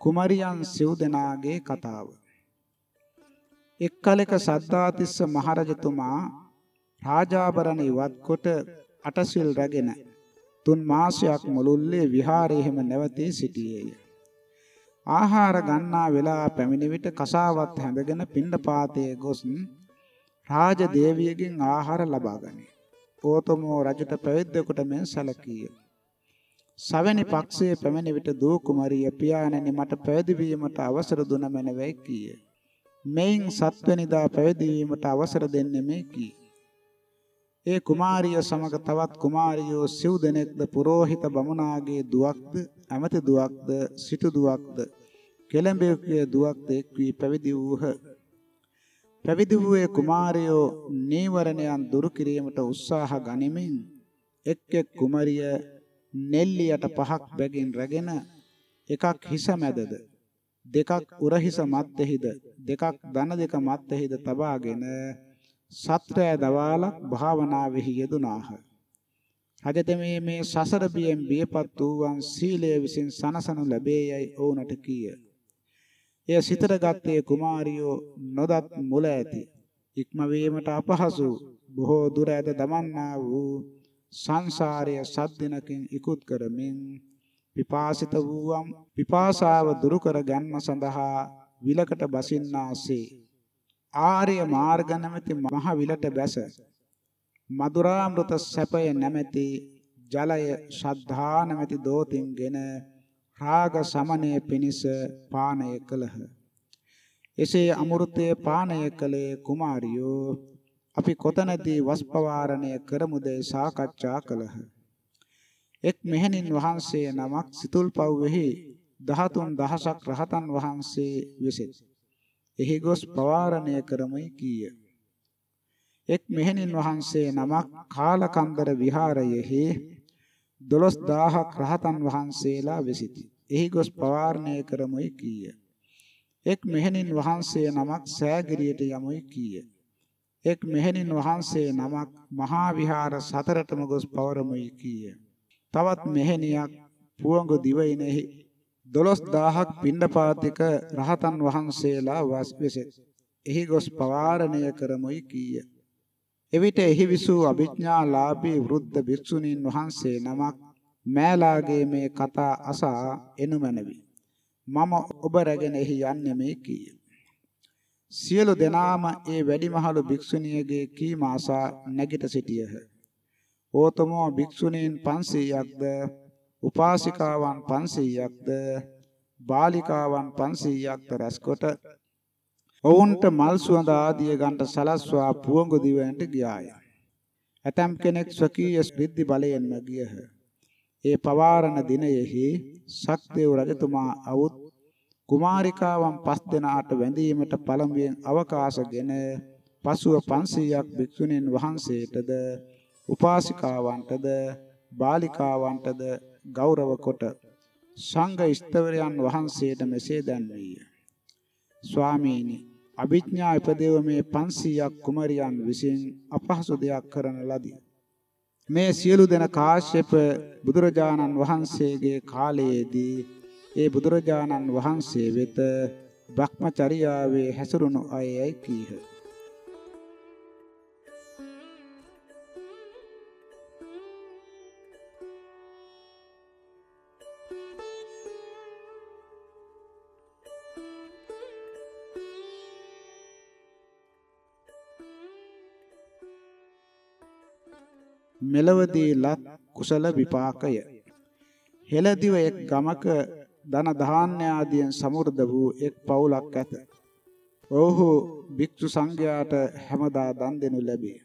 කුමරියන් සිව් දෙනාගේ කතාව එක් කලක සද්ධාතිස්ස මහරජතුමා රාජාභරණ ඉවත් කොට අටසිල් රැගෙන තුන් මාසයක් මුළුල්ලේ විහාරයේම නැවතී සිටියේය. ආහාර ගන්නා වෙලා පැමිණි විට කසාවත් හැඳගෙන පිණ්ඩපාතයේ ගොස් රාජ දේවියගෙන් ආහාර ලබා ගනී. ඕතමෝ රජුට පැවිද්දෙකුට මෙන් සැලකීය. සවැනි පක්ෂයේ පැමිණි විට දූ කුමරිය පියාණෙනි මට පැවිදි වීමට අවසර දුන මැනවයි කීය. මෙයින් සත්වැනිදා පැවිදි වීමට අවසර දෙන්නේ මේ කී. ඒ කුමාරිය සමග තවත් කුමාරියෝ සිව් දෙනෙක්ද පුරෝහිත බමුණාගේ දුවක්ද ඇමති දුවක්ද සිටු දුවක්ද කෙළඹෙකුගේ දුවක්ද එක් වී පැවිදි වූහ. පැවිදි වූයේ කුමාරයෝ නීවරණයන් දුරු කිරීමට උත්සාහ ගනිමින් එක් එක් කුමරිය නෙල්ලියට පහක් බැගින් රැගෙන එකක් හිස මැදද දෙකක් උරහිස මැත්තේහිද දෙකක් දන දෙක මැත්තේහිද තබාගෙන සත්‍රය දවාලක් භාවනාවෙහි යෙදුනාහ. රජතමේ මේ සසර බියෙන් බියපත් වූවන් සීලය විසින් සනසනු ලැබේයයි ඔවුන්ට කීය. එය සිතට ගත්තේ කුමාරියෝ නොදත් මුල ඇති ඉක්ම වීමට අපහසු බොහෝ දුර ඇද දමන්නා වූ සංසාරයේ සද්දිනකින් ඉක්ුත් කරමින් පිපාසිත වූවම් පිපාසාව දුරු කර ගැනීම සඳහා විලකට බසින්නාසේ ආර්ය මාර්ග නැමැති මහ විලට බැස මధుරාමෘත සැපය නැමැති ජලය ශ්‍රද්ධා නැමැති දෝතින්ගෙන රාග සමනය පිණිස පානය කළහ. එසේ අමෘතය පානය කළේ කුමාරියෝ අපි කොතනදී වස්පවාරණය කරමුදේ සාකච්ඡා කළහ. එක් මෙහෙණින් වහන්සේ නමක් සිතුල්පව්වෙහි 13 දහසක් රහතන් වහන්සේ විසින් එහි ගොස් පවාරණය කරමුයි කීය. එක් මෙහෙණින් වහන්සේ නමක් කාලකන්දර විහාරයෙහි 12000ක් රහතන් වහන්සේලා වෙසිති. එහි ගොස් පවාරණය කරමුයි කීය. එක් මෙහෙණින් වහන්සේ නමක් සෑගිරියට යමුයි කීය. එක් මෙහෙණින් වහන්සේ නමක් මහා විහාර සතරටම ගොස් පවරමුයි කීය. තවත් මෙහෙණියක් පුවඟ දිවයිනෙහි 12000ක් පිණ්ඩපාතික රහතන් වහන්සේලා වස්වෙසෙත්. එහි ගොස් පවාරණය කරමුයි කීය. එවිට එහි විසූ අභිඥාලාභී වෘද්ධ භික්ෂුණීන් වහන්සේ නමක් මෑලාගේ මේ කතා අසා එනු මැනවි. මම ඔබ රැගෙන එහි යන්නේ මේ කීය. සියලු දෙනාම ඒ වැඩිමහලු භික්ෂුණියගේ කීම අසා නැගිට සිටියහ. ඕතමෝ භික්ෂුණීන් 500ක්ද උපාසිකාවන් 500ක්ද බාලිකාවන් 500ක්ද රැස්කොට ඔවුන්ට මල් සුවඳ ආදිය ගන්ට සලස්වා පුවඟු දිවයිනට ගියාය. ඇතම් කෙනෙක් ස්වකීය ශ්‍රද්ධි බලයෙන්ම ගියහ. ඒ පවාරණ දිනයෙහි සක්දේව රජතුමා අවුත් කුමාරිකාවන් පස් දෙනාට වැඳීමට පළමුවෙන් අවකාශගෙන පසුව 500ක් භික්ෂුණීන් වහන්සේටද උපාසිකාවන්ටද බාලිකාවන්ටද ගෞරව කොට සංඝ ස්තවරයන් වහන්සේට මෙසේ දැන්වීය. ස්වාමීනි අභිඥා උපදේව මේ 500ක් කුමරියන් විසින් අපහසු දෙයක් කරන ලදී. මේ සියලු දෙන කාශ්‍යප බුදුරජාණන් වහන්සේගේ කාලයේදී ඒ බුදුරජාණන් වහන්සේ වෙත භ්‍රමචර්යාවේ හැසිරුණු අයයි කීහ. මෙලවදී ලත් කුසල විපාකය හෙළදිව එක් ගමක ධන ධාන්‍ය ආදියෙන් සමෘද්ධ වූ එක් පවුලක් ඇත. ඔහු භික්ෂු සංඝයාට හැමදා දන් දෙනු ලැබේ.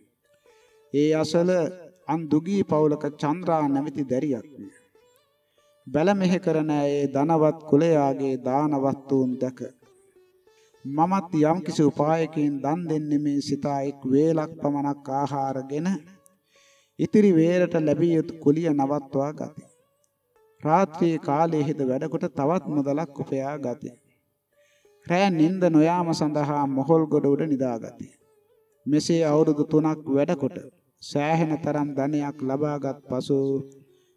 ඒ අසල අන් දුගී පවුලක චන්ද්‍රා නැමැති දැරියක් විය. බැල මෙහෙ කරන ඒ ධනවත් කුලයාගේ දාන වස්තුන් දැක මමත් යම් කිසි උපායකින් දන් දෙන්නේ මේ සිතා එක් වේලක් පමණක් ආහාරගෙන ඉතිරි වේරට ලැබිය යුතු කුලිය නවත්වා ගති. රාත්‍රියේ කාලයේද වැඩකොට තවත් මුදලක් උපයා ගති. රෑ නිින්ද නොයාම සඳහා මොහොල් ගොඩ උඩ නිදාගති. මෙසේ අවුරුදු 3ක් වැඩකොට සෑහෙන තරම් ධනයක් ලබාගත් පසු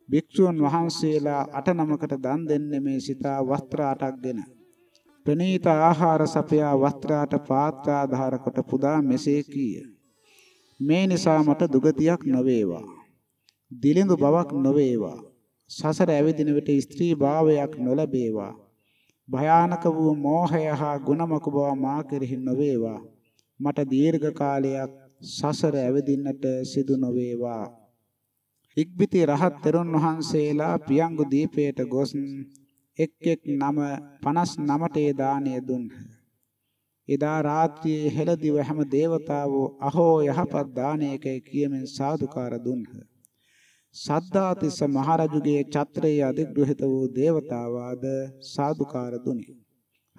භික්ෂුන් වහන්සේලා අට නමකට දන් දෙන්නේ මේ සිතා වස්ත්‍ර අටක්ගෙන ප්‍රණීත ආහාර සපයා වස්ත්‍රාට පාත්‍රාධාර කොට පුදා මෙසේ කීය මේ නිසා මට දුගතියක් නොවේවා. දිලිඳු බවක් නොවේවා. සසර ඇවිදින විට ස්ත්‍රී භාවයක් නොලැබේවා. භයානක වූ මෝහය හා ගුණමක බව මා කෙරෙහි නොවේවා. මට දීර්ඝ කාලයක් සසර ඇවිදින්නට සිදු නොවේවා. ඉක්බිති රහත් තෙරුන් වහන්සේලා පියංගු දීපයට ගොස් එක් එක් නම 59ට දානය දුන්හ. එදා රාත්‍රියේ හෙළදිව හැම దేవතාවෝ අහෝ යහපත් දානයකයි කියමින් සාදුකාර දුන්හ. සද්ධාතිස්ස මහරජුගේ චත්‍රයේ අධිග්‍රහිත වූ దేవතාවාද සාදුකාර දුනි.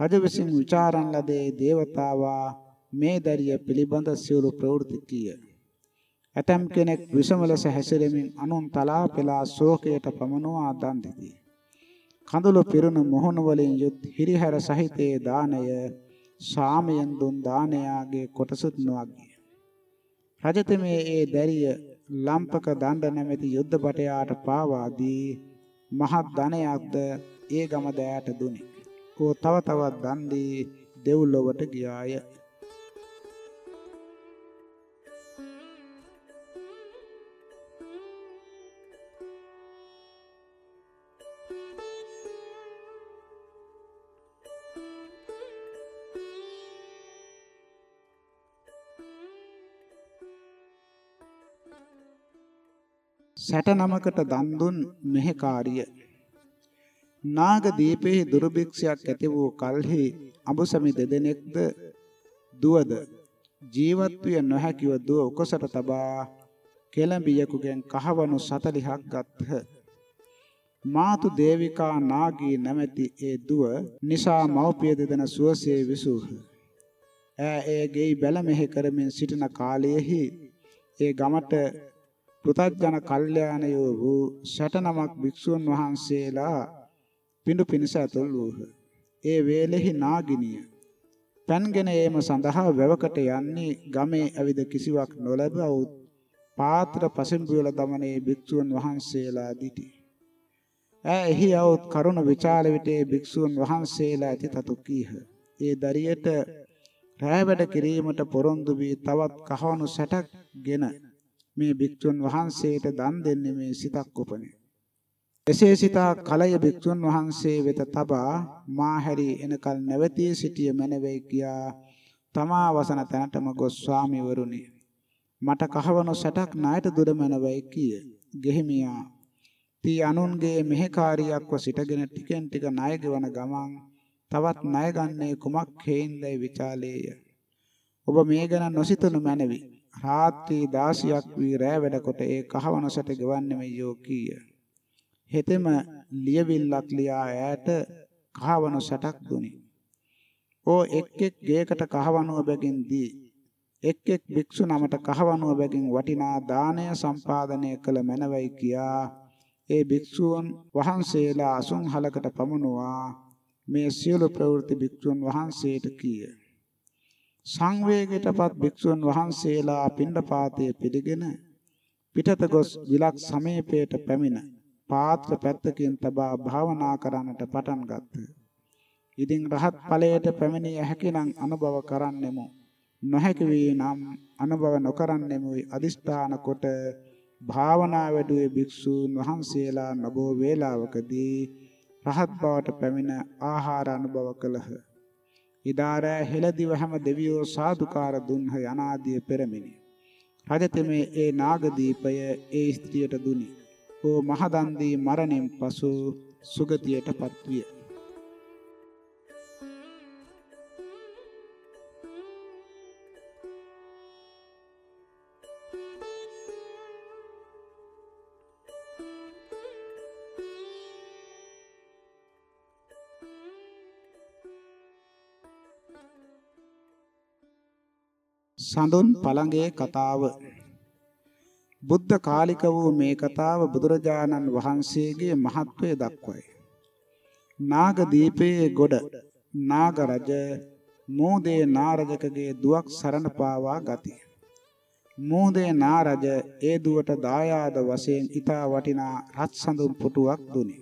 රජ විසින් ਵਿਚාරන් ලදේ దేవතාවා මේ දරිය පිළිබඳ සිවුරු ප්‍රවෘත්ති කීය. ඇතම් කෙනෙක් විසම ලෙස හැසිරෙමින් අනුන් තලා පෙලා ශෝකයට පමනවා දන් දෙති. කඳුළු පිරුණු මොහොන වලින් යුත් හිරිහැර සහිතේ දාණය සාමයෙන් දුන් දානයාගේ කොටසුත් නොවගිය. රජතමේ ඒ දැරිය ලම්පක දණ්ඩ නැමැති යුද්ධ බටයාට පාවා දී මහත් ධනයක්ද ඒ ගම දෑයට දුනි. ඕ තව තවත් දන් දී දෙව්ලොවට ගියාය. සැට නමකට දන් දුන් මෙහෙකාරිය නාග දීපෙහි දුර්භික්ෂයක් ඇති වූ කල්හි අඹසමි දෙදෙනෙක්ද දුවද? ජීවත් විය නොහැකිව දුව උකසට තබා කෙළඹියෙකුගෙන් කහවණු 40ක් ගත්හ. මාතු දේවිකා නාගී නැමැති ඒ දුව නිසා මව්පිය දෙදෙන සුවසේ විසූහ. ඈ ඒ ගෙයි බැල මෙහෙ කරමින් සිටින කාලයෙහි ඒ ගමට පෘථග්ජන කල්යාණයෝ වූ සැට නමක් භික්ෂුන් වහන්සේලා පිඬු පිණිස ඇතුල් වූහ. ඒ වේලෙහි නාගිනිය පන්ගෙන ඒම සඳහා වැවකට යන්නේ ගමේ ඇවිද කිසිවක් නොලැබ වූ පාත්‍ර පසෙම්බුවල දමනේ භික්ෂුන් වහන්සේලා දිටි. ඈ එහි આવුත් කරුණ විචාල විටේ භික්ෂුන් වහන්සේලා ඇති තතු කීහ. ඒ දරියට රැය වැඩ කිරීමට පොරොන්දු වී තවත් කහවණු 60ක් ගෙන මේ භික්ෂුන් වහන්සේට දන් දෙන්නේ මේ සිතක් උපනේ. එසේ සිතා කලය භික්ෂුන් වහන්සේ වෙත තබා මා හැරි එනකල් නැවතී සිටිය මැනවේ කියා තමා වසන තැනටම ගොස් ස්වාමිවරුනි මට කහවණු 60ක් ණයට දුර මැනවේ කිය. ගෙහිමියා තී අනුන්ගේ මෙහෙකාරියක්ව සිටගෙන ටිකෙන් ටික ණය ගෙවන ගමන් තවත් ණය ගන්නේ කුමක් හේින්දයි විචාලේය. ඔබ මේ ගැන නොසිතනු මැනවි. රාත්‍රී 16ක් වී රෑ වැඩ කොට ඒ කහවණු 60 ගෙවන්නේ මෙයෝ කීය. හෙතෙම ලියවිල්ලක් ලියා ඈට කහවණු 60ක් දුනි. ඕ එක් එක් ගේකට කහවණුව බැගින් දී එක් එක් භික්ෂු නමට කහවණුව බැගින් වටිනා දානය සම්පාදනය කළ මැනවයි කියා ඒ භික්ෂූන් වහන්සේලා අසුන් හලකට පමුණුවා මේ සියලු ප්‍රවෘත්ති භික්ෂුන් වහන්සේට කීය. සංවේගයටපත් භික්ෂුන් වහන්සේලා පිණ්ඩපාතයේ පිළිගෙන පිටත ගොස් විලක් සමීපයට පැමිණ පාත්‍ර පැත්තකින් තබා භාවනා කරන්නට පටන් ගත්තා. ඉදින් රහත් ඵලයට පැමිණිය හැකිනම් අනුභව කරන්නෙමු. නොහැකි වී නම් අනුභව නොකරන්නෙමු අදිෂ්ඨාන කොට භාවනා වැඩුවේ භික්ෂූන් වහන්සේලා නබෝ වේලාවකදී රහත් බවට පැමිණ ආහාර අනුභව කළහ. ඉදාර හෙළදිව හැම දෙවියෝ සාදුකාර දුන්හ යනාදී පෙරමිනි. රජතෙමේ ඒ නාගදීපය ඒ ස්ත්‍රියට දුනි. ඕ මහදන්දී මරණයෙන් පසු සුගතියටපත් විය. සඳුන් පළඟේ කතාව බුද්ධ කාලික වූ මේ කතාව බුදුරජාණන් වහන්සේගේ මහත්වය දක්වයි. නාග දීපයේ ගොඩ නාග රජ මෝදේ නාරජකගේ දුවක් සරණ පාවා ගති. මෝදේ නාරජ ඒ දුවට දායාද වශයෙන් ඊතා වටිනා රත් සඳුන් පුටුවක් දුනි.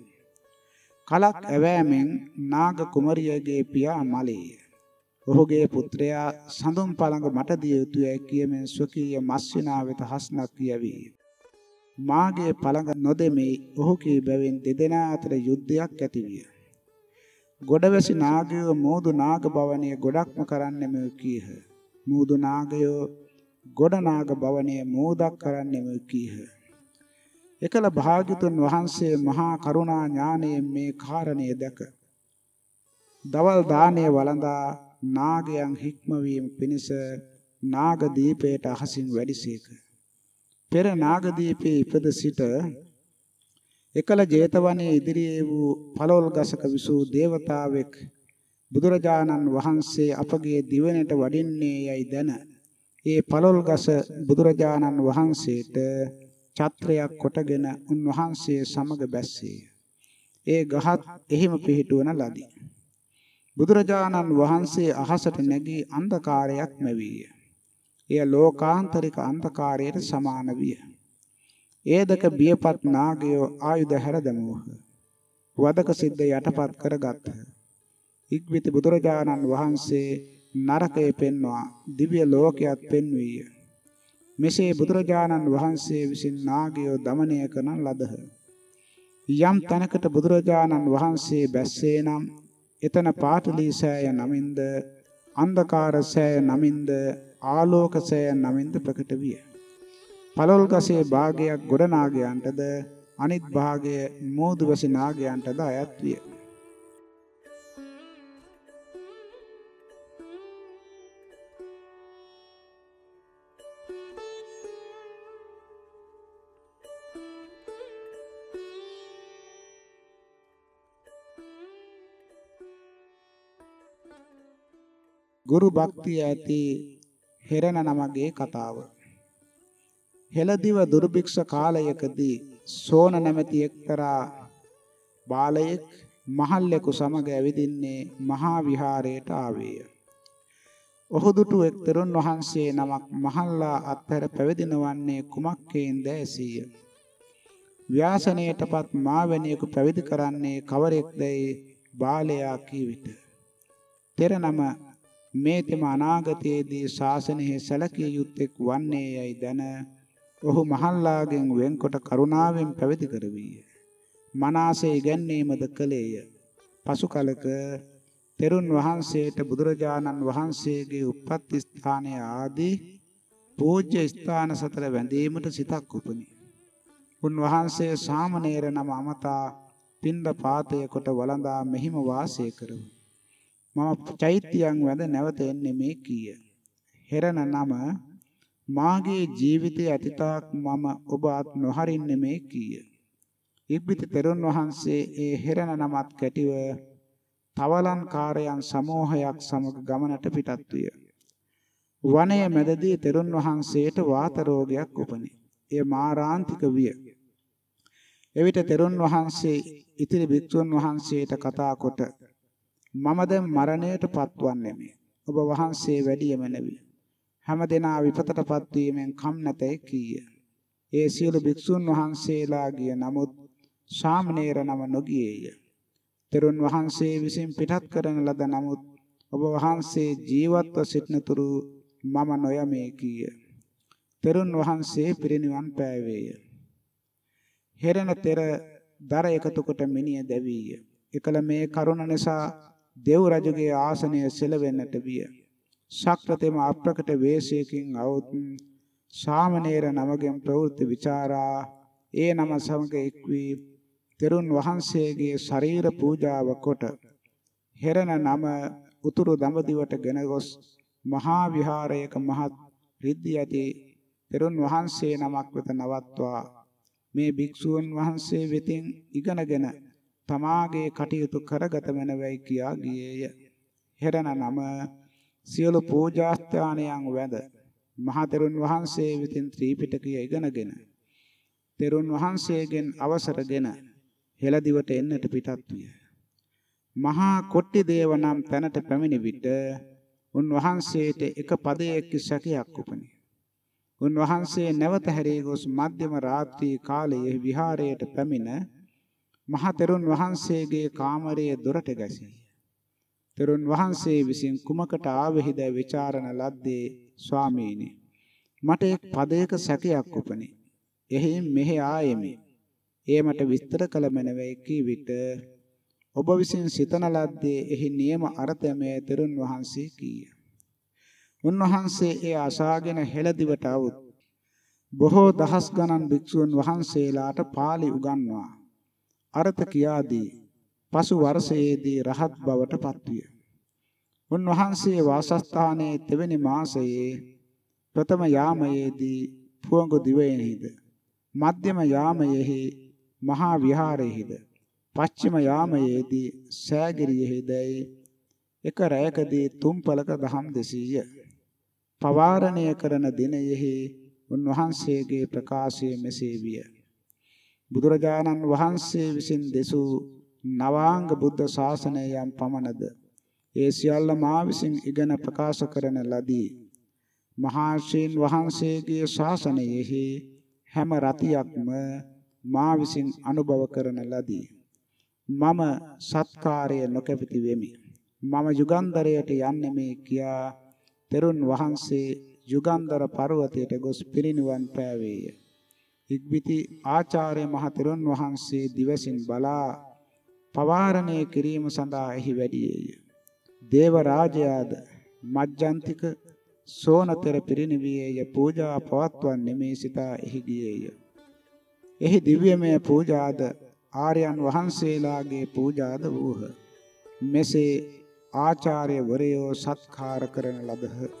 කලක් ඇවෑමෙන් නාග කුමරියගේ පියා මලේය. ඔහුගේ පුත්‍රයා සඳුන් පළඟ මට දිය යුතුයයි කියමින් ස්වකීය මස්විනා වෙත හස්නක් කියවි. මාගේ පළඟ නොදෙමේ ඔහු කී බැවින් දෙදෙනා අතර යුද්ධයක් ඇතිවිය. ගොඩවැසි නාගයෝ මෝදු නාග භවනයේ ගොඩක්ම කරන්නෙම කීහ. මෝදු නාගයෝ ගොඩ නාග භවනයේ මෝදක් කරන්නෙම කීහ. එකල භාග්‍යතුන් වහන්සේ මහා කරුණා ඥානයෙන් මේ කාරණය දැක දවල් දාණය වළඳා නාගයන් හික්මවීම පිණිස නාගදීපයට අහසින් වැඩිසේක. පෙර නාගදීපේ ඉපද සිට එකල 제තවනයේ ඉදිරියේ වූ පළවල් ගසක විසූ දේවතාවෙක් බුදුරජාණන් වහන්සේ අපගේ දිවණට වඩින්නේ යයි දැන ඒ පළවල් ගස බුදුරජාණන් වහන්සේට ඡත්‍රයක් කොටගෙන උන්වහන්සේ සමග බැස්සේ. ඒ ගහත් එහිම පිහිටුවන ලදී. බුදුරජාණන් වහන්සේ අහසට නැගී අන්ධකාරයක් මැවීය. එය ලෝකාන්තරික අන්ධකාරයට සමාන විය. ඒදක බියපත් නාගයෝ ආයුධ හැර දැමුවහ. වදක සිද්ධ යටපත් කරගත්හ. ඉක්බිති බුදුරජාණන් වහන්සේ නරකය පෙන්වා දිව්‍ය ලෝකයක් පෙන්වීය. මෙසේ බුදුරජාණන් වහන්සේ විසින් නාගයෝ দমনය කරන ලදහ. යම් තැනකට බුදුරජාණන් වහන්සේ බැස්සේ නම් එතන පාටලී සෑය නමින්ද අන්ධකාර සෑය නමින්ද ආලෝක සෑය නමින්ද ප්‍රකට විය. පළොල් ගසේ භාගයක් ගොඩ නාගයන්ටද අනිත් භාගය මෝදුවසි නාගයන්ටද අයත් විය. ගුරු භක්තිය ඇති හෙරණ නමගේ කතාව. හෙළදිව දුර්භික්ෂ කාලයකදී සෝන නැමැති එක්තරා බාලයෙක් මහල්ලෙකු සමග ඇවිදින්නේ මහා විහාරයට ආවේය. ඔහු දුටු එක් තෙරුන් වහන්සේ නමක් මහල්ලා අත්හැර පැවිදිනවන්නේ කුමක්කේන්ද ඇසීය. ව්‍යාසනයටපත් මාවැණියෙකු පැවිදි කරන්නේ කවරෙක්දයි බාලයා කී විට. තෙර නම මේ තෙම අනාගතයේදී ශාසනයෙහි සැලකිය යුත්තේක් වන්නේ යයි දැන ඔහු මහල්ලාගෙන් වෙන්කොට කරුණාවෙන් පැවිදි කරවීය. මනාසේ ඉගැන්වීමද කළේය. පසු කලක තෙරුන් වහන්සේට බුදුරජාණන් වහන්සේගේ උප්පත්ති ස්ථානය ආදී පූජ්‍ය ස්ථාන සතර වැඳීමට සිතක් උපනි. උන්වහන්සේ සාමණේර නම අමතා පින්ද පාතය කොට වළඳා මෙහිම වාසය කරව. මම චෛත්‍යයන් වැඳ නැවත එන්නේ මේ කීය. හෙරණ නම මාගේ ජීවිතයේ අතීතාක් මම ඔබ අත් නොහරින්නේ මේ කීය. ඉබ්බිති තෙරුන් වහන්සේ ඒ හෙරණ නමත් කැටිව තවලන් කාරයන් සමූහයක් සමග ගමනට පිටත් විය. වනයේ මැදදී තෙරුන් වහන්සේට වාත රෝගයක් උපනි. එය මාරාන්තික විය. එවිට තෙරුන් වහන්සේ ඉතිරි භික්ෂුන් වහන්සේට කතා කොට මම දැන් මරණයට පත්වන්නේමි. ඔබ වහන්සේ වැඩියම නැවි. හැම දෙනා විපතටපත් වීමෙන් කම් නැතේ කීය. ඒ සියලු භික්ෂුන් වහන්සේලා ගිය නමුත් ශාමණේර නම නොගියේය. තෙරුන් වහන්සේ විසින් පිටත් කරන ලද නමුත් ඔබ වහන්සේ ජීවත්ව සිටනතුරු මම නොයමේ කීය. තෙරුන් වහන්සේ පිරිනිවන් පෑවේය. හෙරණ තෙර දර එකතු කොට මිනිය දැවීය. එකල මේ කරුණ නිසා දෙව් රජුගේ ආසනය සෙලවෙන්නට විය. ශක්‍රතෙම අප්‍රකට වේශයකින් අවුත් ශාමණේර නමගෙන් ප්‍රවෘත්ති ਵਿਚාරා ඒ නම සමග එක් වී තෙරුන් වහන්සේගේ ශරීර පූජාව කොට හෙරණ නම උතුරු දඹදිවට ගෙන ගොස් මහා විහාරයක මහත් රිද්දී ඇති තෙරුන් වහන්සේ නමක් වෙත නවත්වා මේ භික්ෂූන් වහන්සේ වෙතින් ඉගෙනගෙන තමාගේ කටයුතු කරගත මැනවයි කියා ගියේය. හෙරණ නම සියලු පූජාස්ථානයන් වැඳ මහතෙරුන් වහන්සේ විසින් ත්‍රිපිටකය ඉගෙනගෙන තෙරුන් වහන්සේගෙන් අවසරගෙන හෙළදිවට එන්නට පිටත් විය. මහා කොට්ටි දේව නම් තැනට පැමිණි විට උන්වහන්සේට එක පදයක සැකයක් උපනි. උන්වහන්සේ නැවත හැරී ගොස් මධ්‍යම රාත්‍රී කාලයේ විහාරයට පැමිණ මහ තෙරුන් වහන්සේගේ කාමරය දොරට ගැසී. තෙරුන් වහන්සේ විසින් කුමකට ආවෙහිද ਵਿਚාරණ ලද්දේ ස්වාමීනි. මට එක් පදයක සැකයක් උපනේ. එහි මෙහි ආයෙමි. ඒ මට විස්තර කළ මැනවයි කී විට ඔබ විසින් සිතන ලද්දේ එහි නියම අර්ථයමයි තෙරුන් වහන්සේ කීය. උන්වහන්සේ ඒ අසාගෙන හෙළදිවට આવුත් බොහෝ දහස් ගණන් භික්ෂුන් වහන්සේලාට පාළි උගන්වා අර්ථ කියාදී පසු වර්ෂයේදී රහත් බවට පත්විය. උන්වහන්සේ වාසස්ථානයේ තෙවැනි මාසයේ ප්‍රථම යාමයේදී පුවඟු දිවයිනෙහිද මධ්‍යම යාමයේහි මහා විහාරයේහිද පශ්චිම යාමයේදී සෑගිරියෙහිදයි එක රැයකදී තුම්පලක දහම් දෙසීය. පවාරණය කරන දිනයෙහි උන්වහන්සේගේ ප්‍රකාශය මෙසේ විය. බුදුරජාණන් වහන්සේ විසින් දෙසූ නවාංග බුද්ධ ශාසනය යම් පමණද ඒ සියල්ල මා විසින් ඉගෙන ප්‍රකාශ කරන ලදී. මහා ශ්‍රීන් වහන්සේගේ ශාසනයෙහි හැම රතියක්ම මා විසින් අනුභව කරන ලදී. මම සත්කාරය නොකැපිති වෙමි. මම යුගන්ධරයට යන්නේ මේ කියා තෙරුන් වහන්සේ යුගන්ධර පර්වතයට ගොස් පිරිනිවන් පෑවේය. ඉක්බිති ආචාර්ය මහ තෙරුන් වහන්සේ දිවසින් බලා පවාරණය කිරීම සඳහා එහි වැඩියේය. දේව රාජයාද මජ්ජන්තික සෝනතර පිරිනිවියේය පූජා පවත්වන්නේ මේ සිතා එහි ගියේය. එහි දිව්‍යමය පූජාද ආර්යයන් වහන්සේලාගේ පූජාද වූහ. මෙසේ ආචාර්යවරයෝ සත්කාර කරන ලදහ.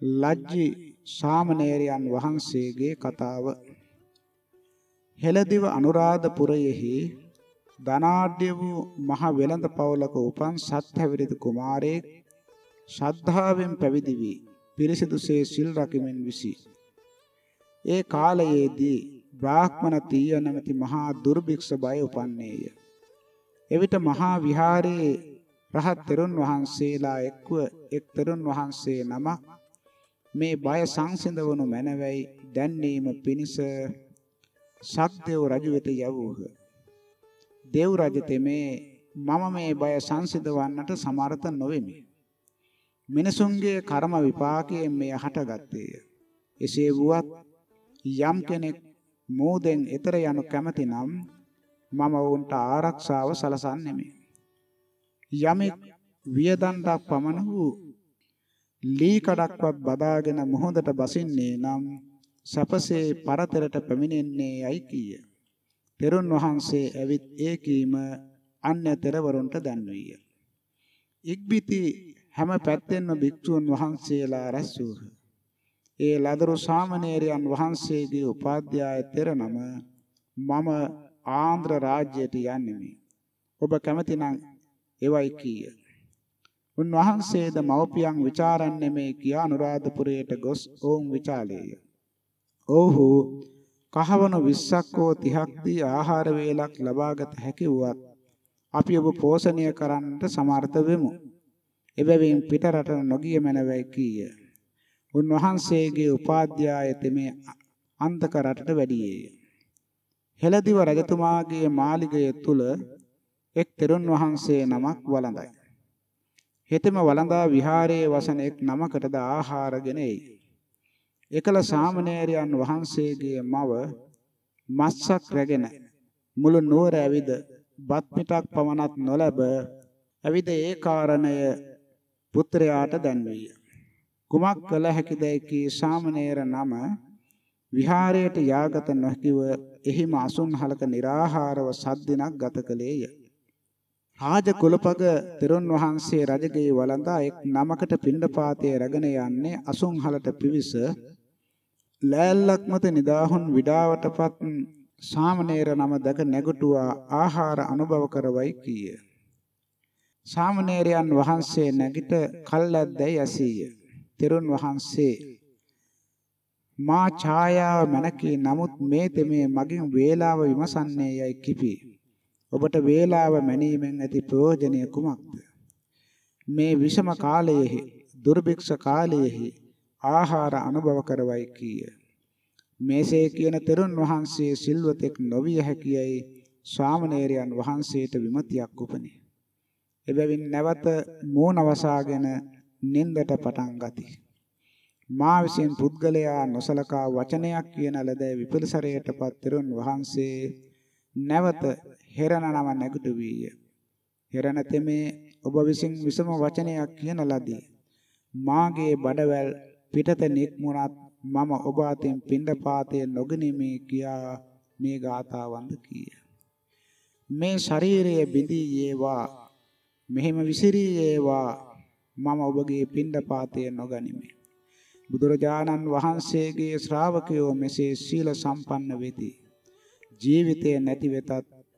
ලජ්ජි සාමණේරයන් වහන්සේගේ කතාව හෙළදිව අනුරාධපුරයෙහි ධනාಢ්‍ය වූ මහ වෙළඳ පවුලක උපන් සත්හැවිරිදි කුමාරයෙක් ශ්‍රද්ධාවෙන් පැවිදි වී පිරිසිදුසේ සිල් රකිමින් විසි. ඒ කාලයේදී බ්‍රාහ්මණ තීය නැමැති මහා දුර්භික්ෂ බය උපන්නේය. එවිට මහා විහාරයේ රහත් තෙරුන් වහන්සේලා එක්ව එක් තෙරුන් වහන්සේ නමක් මේ බය සංසිඳවනු මැනවයි දැන්නීම පිණිස සක්දේව රජු වෙත යවූහ. දේව් රජ තෙමේ මම මේ බය සංසිඳවන්නට සමර්ථ නොවෙමි. මිනිසුන්ගේ කර්ම විපාකයෙන් මෙය හටගත්තේය. එසේ වුවත් යම් කෙනෙක් මෝදෙන් එතර යනු කැමති නම් මම වුන්ට ආරක්ෂාව සලසන්නෙමි. යමෙක් වියදන්ඩක් පමණ වූ ලී කඩක්වත් බදාගෙන මොහොතට බසින්නේ නම් සපසේ පරතරට පැමිණෙන්නේ යයි කීය. තෙරුන් වහන්සේ ඇවිත් ඒ කීම අන්‍ය තෙරවරුන්ට දැන්වීය. ඉක්බිති හැම පැත්තෙන්ම භික්ෂුන් වහන්සේලා රැස් වූහ. ඒ ලදරු සාමණේරයන් වහන්සේගේ උපාධ්‍යාය තෙර නම මම ආන්ධ්‍ර රාජ්‍යයට යන්නෙමි. ඔබ කැමතිනම් එවයි කීය. උන්වහන්සේද මව්පියන් ਵਿਚාරන්නේ මේ කියා අනුරාධපුරයට ගොස් ඔවුන් විචාලේය. ඔව්හු කහවණු 20ක් හෝ 30ක් දී ආහාර වේලක් ලබාගත හැකි වුවත් අපි ඔබ පෝෂණය කරන්නට සමර්ථ වෙමු. එබැවින් පිටරට නොගිය මැනවයි කීය. උන්වහන්සේගේ උපාධ්‍යාය තෙමේ අන්තක රටට වැඩියේය. හෙළදිව රජතුමාගේ මාලිගය තුල එක් තෙරුන් වහන්සේ නමක් වළඳයි. හෙතෙම වළඳා විහාරයේ වසන එක් නමකටද ආහාරගෙන එයි. එකල සාමණේරයන් වහන්සේගේ මව මස්සක් රැගෙන මුළු නුවර ඇවිද බත් මිටක් පමණක් නොලැබ ඇවිද ඒ කාරණය පුත්‍රයාට දැන්විය. කුමක් කළ හැකිදැයි කී සාමණේර නම විහාරයට යාගත නොහැකිව එහිම අසුන්හලක निराහාරව සද්දිනක් ගත කළේය. රාජ කුලපග තෙරුන් වහන්සේ රජගේ වළඳා එක් නමකට පිණ්ඩපාතයේ රැගෙන යන්නේ අසුන්හලට පිවිස ලෑල්ලක් මත නිදාහුන් විඩාවටපත් සාමණේර නම දැක නැගටුවා ආහාර අනුභව කරවයි කීය. සාමණේරයන් වහන්සේ නැගිට කල්ැද්දැයි ඇසීය. තෙරුන් වහන්සේ මා ඡායාව මනකී නමුත් මේ තෙමේ මගින් වේලාව විමසන්නේ යයි කිපි. ඔබට වේලාව මැනීමෙන් ඇති ප්‍රයෝජනය කුමක්ද? මේ විෂම කාලයේහි දුර්භික්ෂ කාලයේහි ආහාර අනුභව කරවයි කීය. මේසේ කියන තෙරුන් වහන්සේ සිල්වතෙක් නොවිය හැකියයි ශාමණේරයන් වහන්සේට විමතියක් උපනේ. එබැවින් නැවත මෝන වසාගෙන නින්දට පටන් ගති. මා විසින් පුද්ගලයා නොසලකා වචනයක් කියන ලද විපිලිසරයටපත් තෙරුන් වහන්සේ නැවත හෙරණ නම නැගිටු වීය. හෙරණ තෙමේ ඔබ විසින් විසම වචනයක් කියන ලදී. මාගේ බඩවැල් පිටත නික්මුණත් මම ඔබ අතින් පින්ඩපාතයේ නොගනිමි කියා මේ ගාථාවන්ද කීය. මේ ශරීරයේ බිඳී යේවා මෙහෙම විසිරී යේවා මම ඔබගේ පින්ඩපාතයේ නොගනිමි. බුදුරජාණන් වහන්සේගේ ශ්‍රාවකයෝ මෙසේ සීල සම්පන්න වෙති. ජීවිතය නැති වෙතත්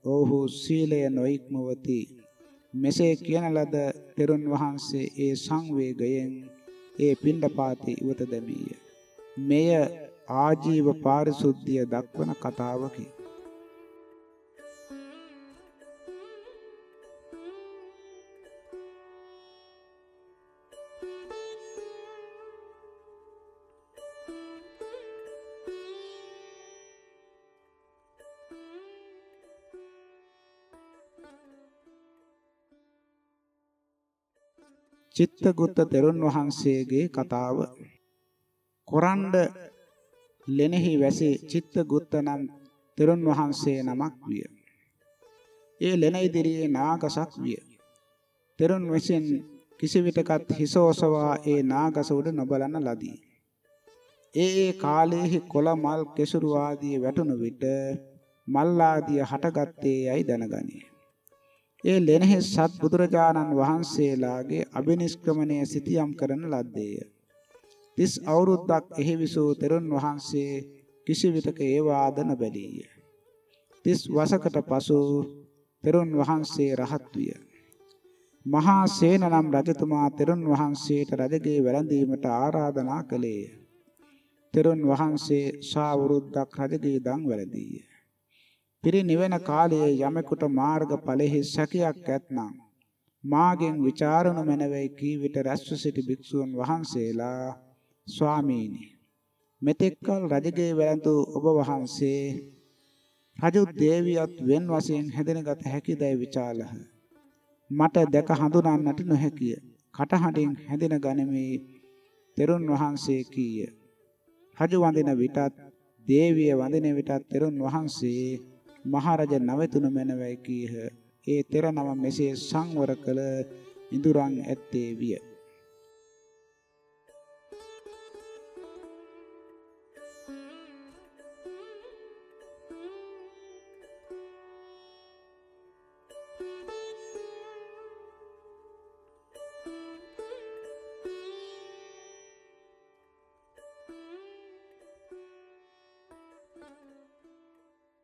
ඔහු සීලය නොඉක්මවති. මෙසේ කියන ලද තෙරුන් වහන්සේ ඒ සංවේගයෙන් ඒ පිණ්ඩපාතේ ඉවත දැමීය. මෙය ආජීව පාරිශුද්ධිය දක්වන කතාවකි. චිත්තගුත්ත තෙරුන් වහන්සේගේ කතාව කොරණ්ඩ ලෙනෙහි වැසි චිත්තගුත්ත නම් තෙරුන් වහන්සේ නමක් විය. ඒ ලෙන ඉදිරියේ නාගසක් විය. තෙරුන් විසින් කිසිවිටකත් හිසෝසවා ඒ නාගස උඩ නොබලන ලදී. ඒ ඒ කාලයේහි කොළ මල් කෙසුරු ආදී වැටුණු විට මල් ආදිය හටගත්තේ යයි දැනගනී. ඒ ලෙනෙහි සත් බුදුරජාණන් වහන්සේලාගේ අබිනිෂ්ක්‍මණය සිටියම් කරන ලද්දේය. 30 අවුරුද්දක් එහි විසූ තෙරුන් වහන්සේ කිසිවිටක ඒ වාදන බැලීය. 30 වසකට පසු තෙරුන් වහන්සේ රහත් විය. මහා සේන නම් රජතුමා තෙරුන් වහන්සේට රජගේ වැළඳීමට ආරාධනා කළේය. තෙරුන් වහන්සේ ශාවරුද්දක් රජගේ දන් වැළඳීය. පිරිනිවෙන කාලයේ යමෙකුට මාර්ග ඵලෙහි සැකයක් ඇතනම් මාගෙන් ਵਿਚාරණු මැනවේ කී විට රැස්ව සිටි භික්ෂුන් වහන්සේලා ස්වාමීනි මෙතෙක්කල් රජගේ වැළඳු ඔබ වහන්සේ රජු දේවියත් wen වශයෙන් හැඳිනගත හැකිදයි විචාලහ. මට දැක හඳුනන්නට නොහැකිය. කටහඬින් හැඳින ගනිමි. තෙරුන් වහන්සේ කීය. රජු වඳින විටත් දේවිය වඳින විටත් තෙරුන් වහන්සේ මහරජ නවතුණු මැනවයි කීහ. ඒ තෙර නම මෙසේ සංවර කළ ඉඳුරන් ඇත්තේ විය.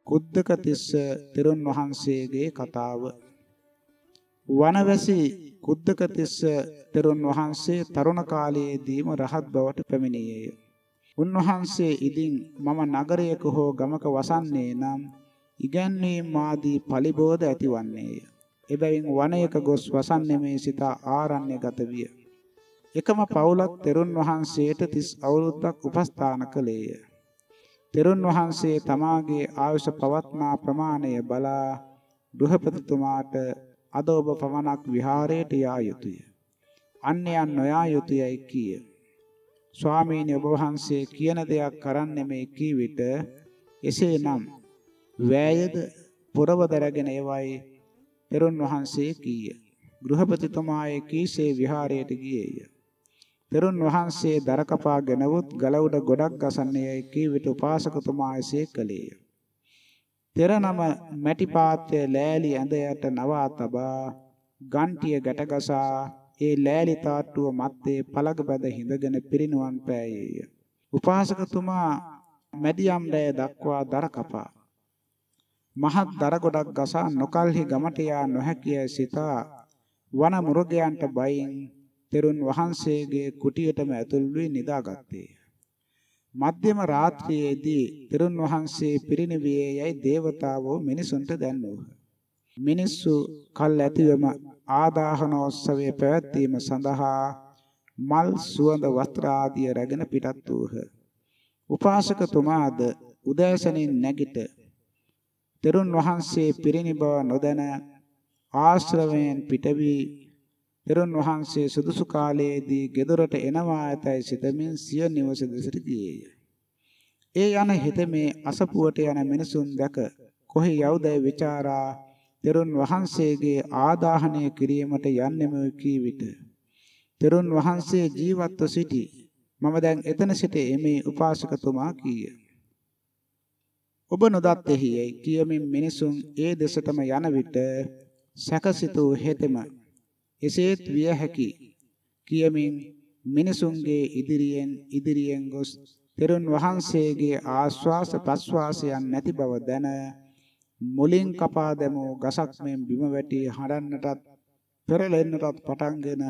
කුද්දක තිස්ස තෙරුන් වහන්සේගේ කතාව වනවැසි කුද්දක තිස්ස තෙරුන් වහන්සේ තරුණ කාලයේදීම රහත් බවට පැමිණියේය. උන්වහන්සේ ඉදින් මම නගරයක හෝ ගමක වසන්නේ නම් ඉගැන්වීම් ආදී පලිබෝධ ඇතිවන්නේය. එබැවින් වනයක ගොස් වසන්නේ මේ සිත ආරණ්‍යගත විය. එකම පවුලක් තෙරුන් වහන්සේට 30 අවුරුද්දක් උපස්ථාන කළේය. තෙරුන් වහන්සේ තමාගේ ආයුෂ පවත්නා ප්‍රමාණය බලා ගෘහපතිතුමාට අද ඔබ පමණක් විහාරයට යා යුතුය. අන්‍යයන් නොයා යුතුයයි කීය. ස්වාමීනි ඔබ වහන්සේ කියන දෙයක් කරන්නේ මේ කී විට එසේනම් වෑයද පුරවදරගෙන ඒවයි තෙරුන් වහන්සේ කීය. ගෘහපතිතුමායේ කීසේ විහාරයට ගියේය. තෙරුන් වහන්සේ දර කපාගෙන වුත් ගල උඩ ගොඩක් ගසන්නේයි කී විට උපාසකතුමා එසේ කළේය. තෙර නම මැටි පාත්‍ය ලෑලි ඇඳ යට නවා තබා ගන්ටිය ගැටගසා ඒ ලෑලි තාට්ටුව මැත්තේ පළග බැද හිඳගෙන පිරිනුවන් පෑයේය. උපාසකතුමා මැදියම් රැය දක්වා දර කපා මහත් දර ගොඩක් ගසා නොකල්හි ගමට යා නොහැකිය සිතා වන මුර්ගයන්ට බයින් තෙරුන් වහන්සේගේ කුටියටම ඇතුල් වී නිදාගත්තේ. මධ්‍යම රාත්‍රියේදී තෙරුන් වහන්සේ පිරිනිවියේ යයි දේවතාවෝ මිනිසුන්ට දැන්වූහ. මිනිස්සු කල් ඇතිවම ආදාහනෝත්සවය පැවැත්වීම සඳහා මල් සුවඳ වස්ත්‍ර ආදිය රැගෙන පිටත් වූහ. උපාසකතුමාද උදෑසනින් නැගිට තෙරුන් වහන්සේ පිරිනිබව නොදැන ආශ්‍රවයෙන් පිටවී තෙරුන් වහන්සේ සුදුසු කාලයේදී ගෙදරට එනවා ඇතැයි සිතමින් සිය නිවස දෙසට ගියේය. ඒ යන හිතමේ අසපුවට යන මිනිසුන් දැක කොහි යවුදැයි ਵਿਚාරා තෙරුන් වහන්සේගේ ආදාහනය කිරීමට යන්නෙම කී විට තෙරුන් වහන්සේ ජීවත්ව සිටි මම දැන් එතන සිට එමේ උපාසකතුමා කීය. ඔබ නොදත් එහියයි කියමින් මිනිසුන් ඒ දෙසටම යන විට සැකසිතූ හෙතෙම එසේත් විය හැකි කියමින් මිනිසුන්ගේ ඉදිරියෙන් ඉදිරියෙන් ගොස් තෙරුන් වහන්සේගේ ආශ්වාස ප්‍රශ්වාසයන් නැති බව දැන මුලින් කපා දැමූ ගසක් මෙන් බිම වැටි හඬන්නටත් පෙරලෙන්නටත් පටන්ගෙන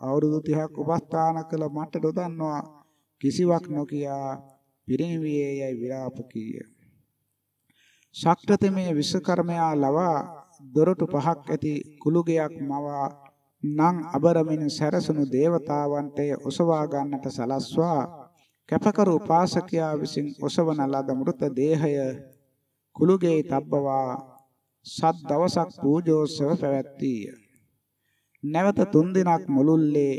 අවුරුදු 30ක් උපස්ථාන කළ මට නොදන්නවා කිසිවක් නොකියා පිරිනිවියේ යයි විලාප කීය. ශක්‍රතමේ විශ්වකර්මයා ලවා දොරටු පහක් ඇති කුළුගයක් මවා නම් අබරමින් සැරසුණු දේවතාවන්ට ඔසවා ගන්නට සලස්වා කැපකරු උපාසකයා විසින් ඔසවන ලද මෘත දේහය කුළුගේ තබ්බවා සත් දවසක් පූජෝත්සව පැවැත්වීය. නැවත තුන් දිනක් මුළුල්ලේ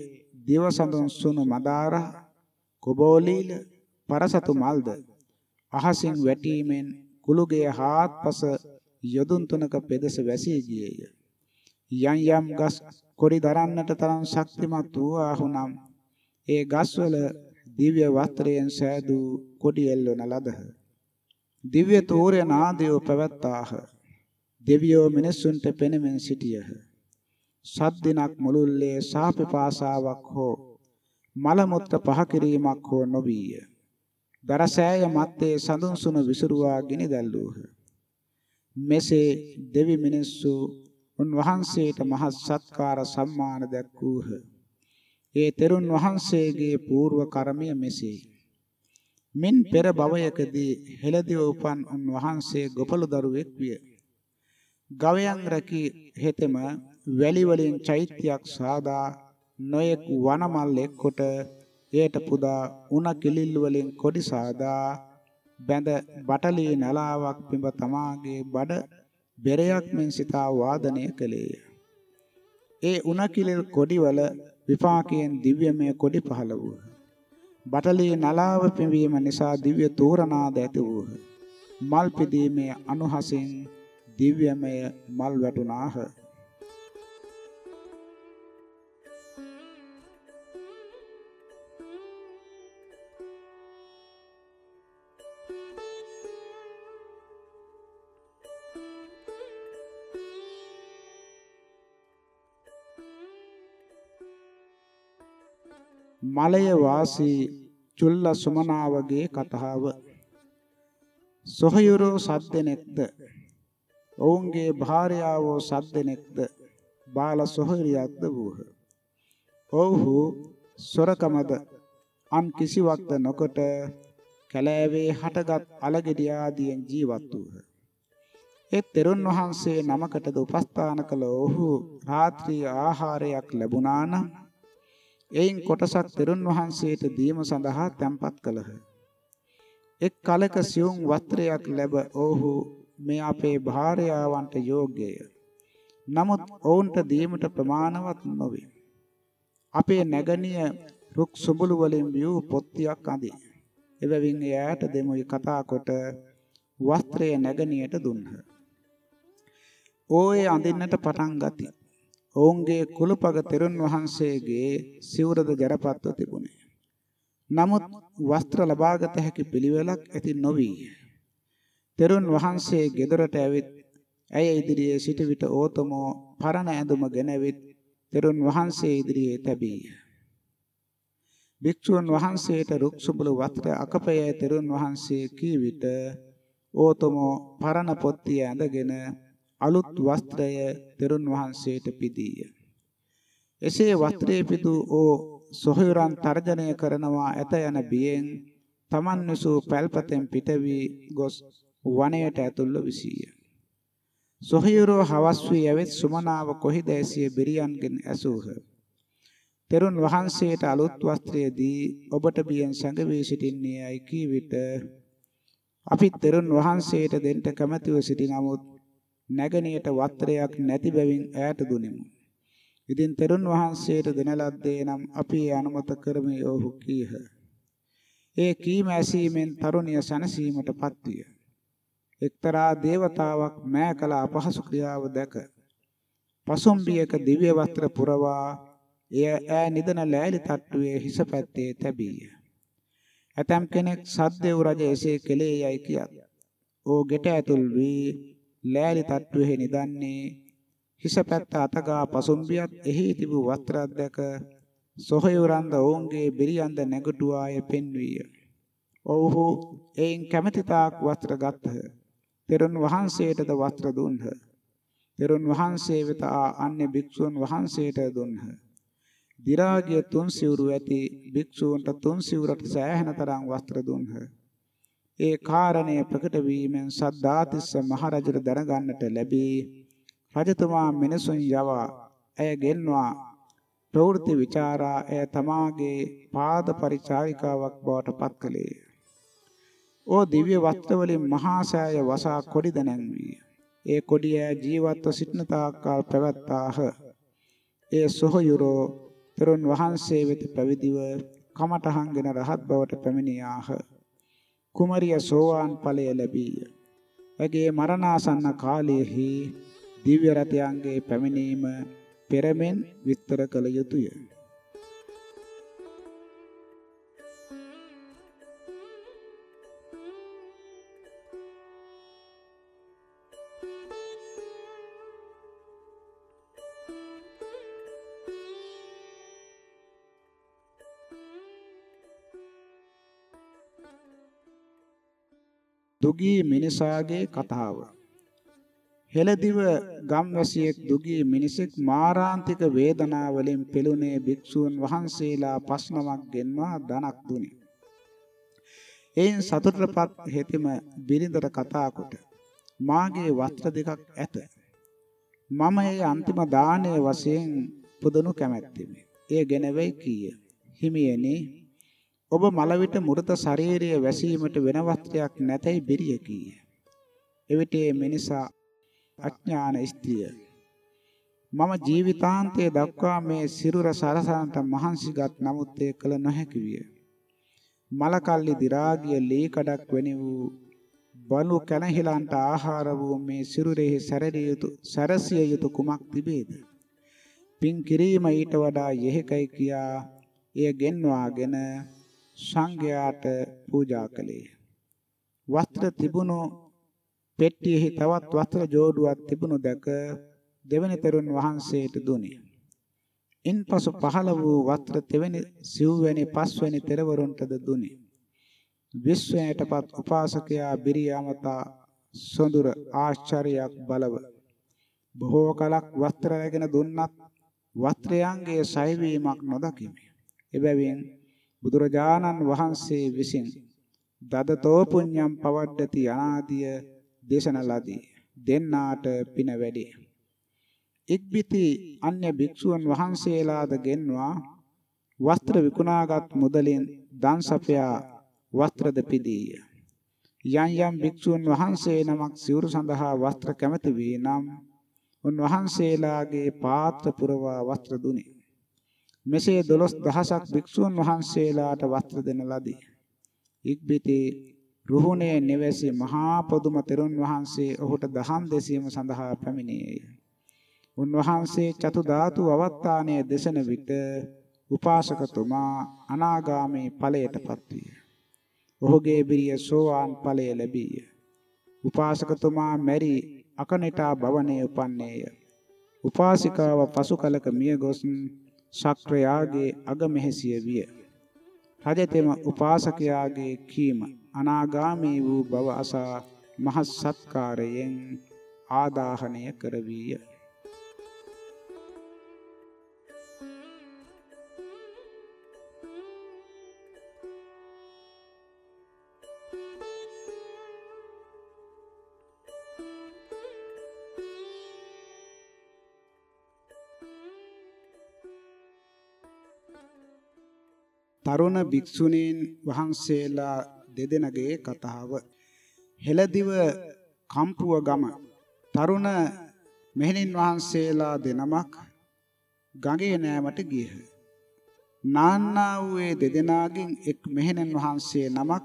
දිවසඳුන් සුණු මදාරා කොබෝලීල පරසතු මල්ද අහසින් වැටීමෙන් කුළුගේ හාත්පස යොදුන් තුනක පෙදෙස වැසී ගියේය. යම් යම් ගස් කොඩි දරන්නට තරම් ශක්තිමත් වූ ආහුනම් ඒ ගස්වල දිව්‍ය වස්ත්‍රයෙන් සෑදූ කොඩි එල්වන ලදහ. දිව්‍ය තෝරය නාදයෝ පැවැත්තාහ. දෙවියෝ මිනිසුන්ට පෙනෙමින් සිටියහ. සත් දිනක් මුළුල්ලේ සාපපාසාවක් හෝ මල මුත්‍ර පහ කිරීමක් හෝ නොවිය. දරසෑය මැත්තේ සඳුන් සුන විසිරුවා ගිනි දැල්ලූහ. මෙසේ දෙවි මිනිස්සු උන්වහන්සේට මහත් සත්කාර සම්මාන දැක්වූහ. ඒ තෙරුන් වහන්සේගේ పూర్ව කර්මය මෙසේ. මින් පෙර භවයකදී හෙළදිව උපන් උන්වහන්සේ ගොපළු දරුවෙක් විය. ගවයන් රැකී හෙතෙම වැලි වලින් චෛත්‍යයක් සාදා නොයෙක් වනමල් එක්කොට එයට පුදා උණ කිලිල් වලින් කොඩි සාදා බැඳ බටලී නලාවක් පිඹ තමාගේ බඩ බෙරයක් මෙන් සිතා වාදනය කළේය. ඒ උණ කිලිල් කොඩිවල විපාකයෙන් දිව්‍යමය කොඩි පහළ වූහ. බටලී නලාව පිඹීම නිසා දිව්‍ය තෝරනාද ඇති වූහ. මල් පිදීමේ අනුහසින් දිව්‍යමය මල් වැටුණාහ. මලය වාසී චුල්ල සුමනාවගේ කතාව සොහයුරෝ සද්දෙනෙක්ද ඔවුන්ගේ භාර්යාවෝ සද්දෙනෙක්ද බාල සොහරියක්ද වූහ. ඔව්හු සොරකමද අන් කිසිවක්ද නොකොට කැලෑවේ හටගත් අලගෙඩි ආදියෙන් ජීවත් වූහ. ඒ තෙරුන් වහන්සේ නමකටද උපස්ථාන කළ ඔහු රාත්‍රී ආහාරයක් ලැබුණා නම් එයින් කොටසක් තෙරුන් වහන්සේට දීම සඳහා තැන්පත් කළහ. එක් කලක සියුම් වස්ත්‍රයක් ලැබ ඔහු මේ අපේ භාර්යාවන්ට යෝග්‍යය. නමුත් ඔවුන්ට දීමට ප්‍රමාණවත් නොවේ. අපේ නැගණිය රුක් සුඹුළු වලින් බිව් පොත්තියක් අඳි. එබැවින් එයාට දෙමුයි කතා කොට වස්ත්‍රය නැගණියට දුන්හ. ඕයේ අඳින්නට පටන් ගති. ඔවුන්ගේ කුලපග තෙරුන් වහන්සේගේ සිවුරද ජරපත්ව තිබුණේ. නමුත් වස්ත්‍ර ලබාගත හැකි පිළිවෙලක් ඇති නොවී. තෙරුන් වහන්සේ ගෙදරට ඇවිත් ඇය ඉදිරියේ සිට විට ඕතමෝ පරණ ඇඳුම ගෙනවිත් තෙරුන් වහන්සේ ඉදිරියේ තැබීය. භික්ෂුන් වහන්සේට රුක්සුබල වස්ත්‍ර අකපය තෙරුන් වහන්සේ කී විට ඕතමෝ පරණ පොත්තිය ඇඳගෙන අලුත් වස්ත්‍රය තෙරුන් වහන්සේට පිදීය. එසේ වස්ත්‍රයේ පිදූ ඕ සොහයුරන් තර්ජනය කරනවා ඇත යන බියෙන් තමන් විසූ පැල්පතෙන් පිට වී ගොස් වනයට ඇතුල්ව විසීය. සොහයුරෝ හවස් වී ඇවිත් සුමනාව කොහිද ඇසිය බිරියන්ගෙන් ඇසූහ. තෙරුන් වහන්සේට අලුත් වස්ත්‍රය දී ඔබට බියෙන් සැඟවී සිටින්නේ අයි කී විට අපි තෙරුන් වහන්සේට දෙන්න කැමැතිව සිටි නමුත් නැගණියට වස්ත්‍රයක් නැති බැවින් ඈට දුනිමු. ඉතින් තෙරුන් වහන්සේට දෙන ලද්දේ නම් අපි අනුමත කරමි ඔහු කීහ. ඒ කීම ඇසීමෙන් තරුණිය සනසීමටපත් විය. එක්තරා දේවතාවක් මෑ කළ අපහසු ක්‍රියාව දැක පසුම්බියක දිව්‍ය වස්ත්‍ර පුරවා එය ඈ නිදන ලෑලි තට්ටුවේ හිස පැත්තේ තැබීය. ඇතම් කෙනෙක් සද්දේව් රජ එසේ කෙලේ යයි කියත්. ඕ ගෙට ඇතුල් වී ලෑලි තට්ටුවේ නිදන්නේ හිස පැත්ත අතගා පසුම්බියත් එහි තිබූ වස්ත්‍රයක් දැක සොහයුරන්ද ඔවුන්ගේ බිරියන්ද නැගටුවාය පෙන්වීය. ඔව්හු එයින් කැමැති තාක් වස්ත්‍ර ගත්හ. තෙරුන් වහන්සේටද වස්ත්‍ර දුන්හ. තෙරුන් වහන්සේ වෙත අන්‍ය භික්ෂුන් වහන්සේට දුන්හ. දි รา ගිය තුන් සිවුරු ඇති භික්ෂූන්ට තුන් සිවුරට සෑහෙන තරම් වස්ත්‍ර දුන්හ. ඒ කාරණය ප්‍රකට වීමෙන් සද්ධාතිස්ස මහරජුට දැනගන්නට ලැබී රජතුමා මිනිසුන් යවා ඇය ගෙන්වා ප්‍රවෘත්ති ਵਿਚාරා ඇය තමාගේ පාද පරිචාරිකාවක් බවට පත් කළේය. ඕ දිව්‍ය වස්ත්‍ර වලින් මහා සෑය වසා කොඩි දනන් වී. ඒ කොඩිය ජීවත්ව සිටින තාක්කල් පැවැත්තාහ. ඒ සොහයුරෝ තෙරුන් වහන්සේ වෙත පැවිදිව කමඨහංගෙන රහත් බවට පැමිණියාහ. කුමරිය සෝවාන් ඵලය ලැබීය. එගේ මරණාසන්න කාලයේහි දිව්‍ය රතයන්ගේ පැමිණීම පෙරමෙන් විස්තර කළ යුතුය. දුගී මිනිසාගේ කතාව හෙළදිව ගම්වැසියෙක් දුගී මිනිසෙක් මාරාන්තික වේදනාවලින් පෙළුනේ භික්ෂූන් වහන්සේලා පස්නමක් ගෙන්වා ධනක් දුනි. එයින් සතුටටපත් හෙතෙම බිරිඳට කතා කොට මාගේ වස්ත්‍ර දෙකක් ඇත. මම ඒ අන්තිම දානය වශයෙන් පුදනු කැමැත්තෙමි. එය ගෙන වෙයි කීය. හිමියනි ඔබ මල විට මෘත ශරීරයේ වැසීමට වෙන වස්ත්‍රයක් නැතයි බිරිය කීය. එවිට මේ මිනිසා අඥාන ස්ත්‍රිය මම ජීවිතාන්තයේ දක්වා මේ සිරුර සරසනට මහන්සිගත් නමුත් ඒ කළ නොහැකි විය. මලකල්ලි දි รา ගිය ලී කඩක් වැනි වූ බලු කැනහිලන්ට ආහාර වූ මේ සිරුරෙහි සැරදිය යුතු සැරසිය යුතු කුමක් තිබේද? පින් කිරීම ඊට වඩා යෙහිකයි කියා එය ගෙන්වාගෙන සංඝයාට පූජා කළේ. වස්ත්‍ර තිබුණු පෙට්ටියෙහි තවත් වස්ත්‍ර ජෝඩුවක් තිබුණු දැක දෙවනි තෙරුන් වහන්සේට දුනි. ඉන්පසු පහළ වූ වස්ත්‍ර තෙවැනි සිව්වැනි පස්වැනි තෙරවරුන්ටද දුනි. විශ්වයටපත් උපාසකයා බිරියාමතා සොඳුර ආශ්චර්යයක් බලව බොහෝ කලක් වස්ත්‍ර රැගෙන දුන්නත් වස්ත්‍රයන්ගේ සයවීමක් නොදකිමි. එබැවින් බුදුරජාණන් වහන්සේ විසින් දදතෝ පුඤ්ඤම් පවඩ්ඩති අනාදිය දේශන ලදී. දෙන්නාට පින වැඩි. ඉක්බිති අන්‍ය භික්ෂුන් වහන්සේලාද ගෙන්වා වස්ත්‍ර විකුණාගත් මුදලින් දන්සපයා වස්ත්‍රද පිදීය. යම් යම් භික්ෂුන් වහන්සේ නමක් සිවුරු සඳහා වස්ත්‍ර කැමති වී නම් උන්වහන්සේලාගේ පාත්‍ර පුරවා වස්ත්‍ර දුනි. මෙසේ 12000ක් භික්ෂුන් වහන්සේලාට වස්ත්‍ර දෙන ලදී. ඉක්බිතේ රුහුණේ නිවැසි මහා පොදුම තෙරුන් වහන්සේ ඔහුට දහම් දෙසීම සඳහා පැමිණියේය. උන්වහන්සේ චතු ධාතු අවස්ථානයේ දේශන විට උපාසකතුමා අනාගාමී ඵලයටපත් විය. ඔහුගේ බිරිය සෝවාන් ඵලය ලැබීය. උපාසකතුමා මෙරි අකනිටා භවනයේ උපන්නේය. උපාසිකාව පසු කලක මිය ගොස් ශක්‍රයාගේ අගමෙහෙසිය විය. රජතෙම උපාසකයාගේ කීම අනාගාමී වූ බව අසා මහත් සත්කාරයෙන් ආදාහනය කරවීය. තරුණ භික්ෂුණීන් වහන්සේලා දෙදෙනගේ කතාව හෙළදිව කම්පුව ගම තරුණ මෙහෙණින් වහන්සේලා දෙනමක් ගඟේ නෑමට ගියහ. නාන්නා වූ දෙදෙනාගෙන් එක් මෙහෙණින් වහන්සේ නමක්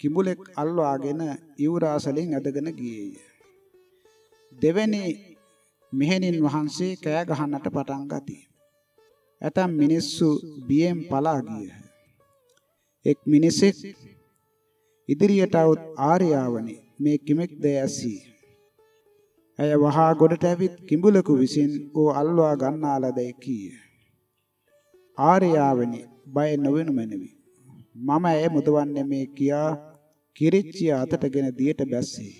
කිඹුලෙක් අල්වාගෙන ඉවුරාසලින් ඇදගෙන ගියේය. දෙවැනි මෙහෙණින් වහන්සේ කෑ ගහන්නට පටන් ගතියි. ඇතම් මිනිස්සු බියෙන් පලා ගියහ. එක් මිනිසෙක් ඉදිරියට આવුත් ආර්යාවනි මේ කිමෙක්ද ඇසී. ඇය වහා ගොඩට ඇවිත් කිඹුලකු විසින් ඕ අල්වා ගන්නාලදයි කීය. ආර්යාවනි බය නොවෙනු මැනවි. මම ඇය මුදවන්නේ මේ කියා කිරිච්චිය අතටගෙන දියට බැස්සේය.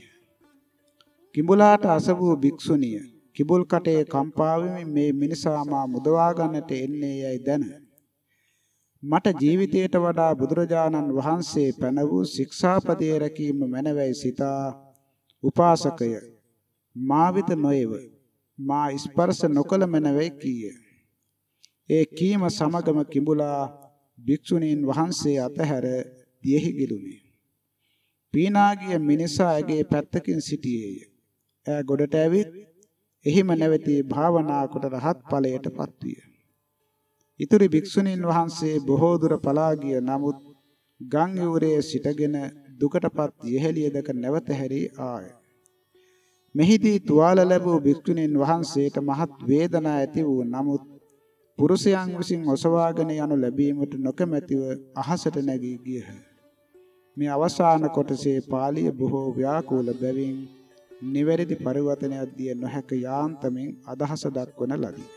කිඹුලාට අසවූ භික්ෂුණිය කිඹුල් කටේ කම්පා මේ මිනිසා මා මුදවා ගන්නට එන්නේ යයි දැන. මට ජීවිතයට වඩා බුදුරජාණන් වහන්සේ පැන වූ ශික්ෂාපදයේ රැකීම මැනවයි සිතා උපාසකය. මා වෙත නොයව. මා ස්පර්ශ නොකළ මැනවයි කීය. ඒ කීම සමගම කිඹුලා භික්ෂුණීන් වහන්සේ අතහැර දියෙහි ගිලුනේ. පීනාගිය මිනිසා ඇගේ පැත්තකින් සිටියේය. ඈ ගොඩට ඇවිත් එහිම නැවතී භාවනා කොට රහත් ඵලයටපත් විය. ඉතුරු භික්ෂුණීන් වහන්සේ බොහෝ දුර පලා ගිය නමුත් ගම් යුරේ සිටගෙන දුකටපත් යෙහෙළිය දක නැවත හැරී ආය. මෙහිදී තුවාල ලැබූ භික්ෂුණීන් වහන්සේට මහත් වේදනා ඇති වූ නමුත් පුරුෂයන් විසින් ඔසවාගෙන යනු ලැබීමට නොකමැතිව අහසට නැගී ගියහ. මේ අවසාන කොටසේ පාළිය බොහෝ ව්‍යාකූල බැවින් නිවැරදි පරිවර්තනයක් දිය නොහැක යාන්තමින් අදහස දක්වන ලදී.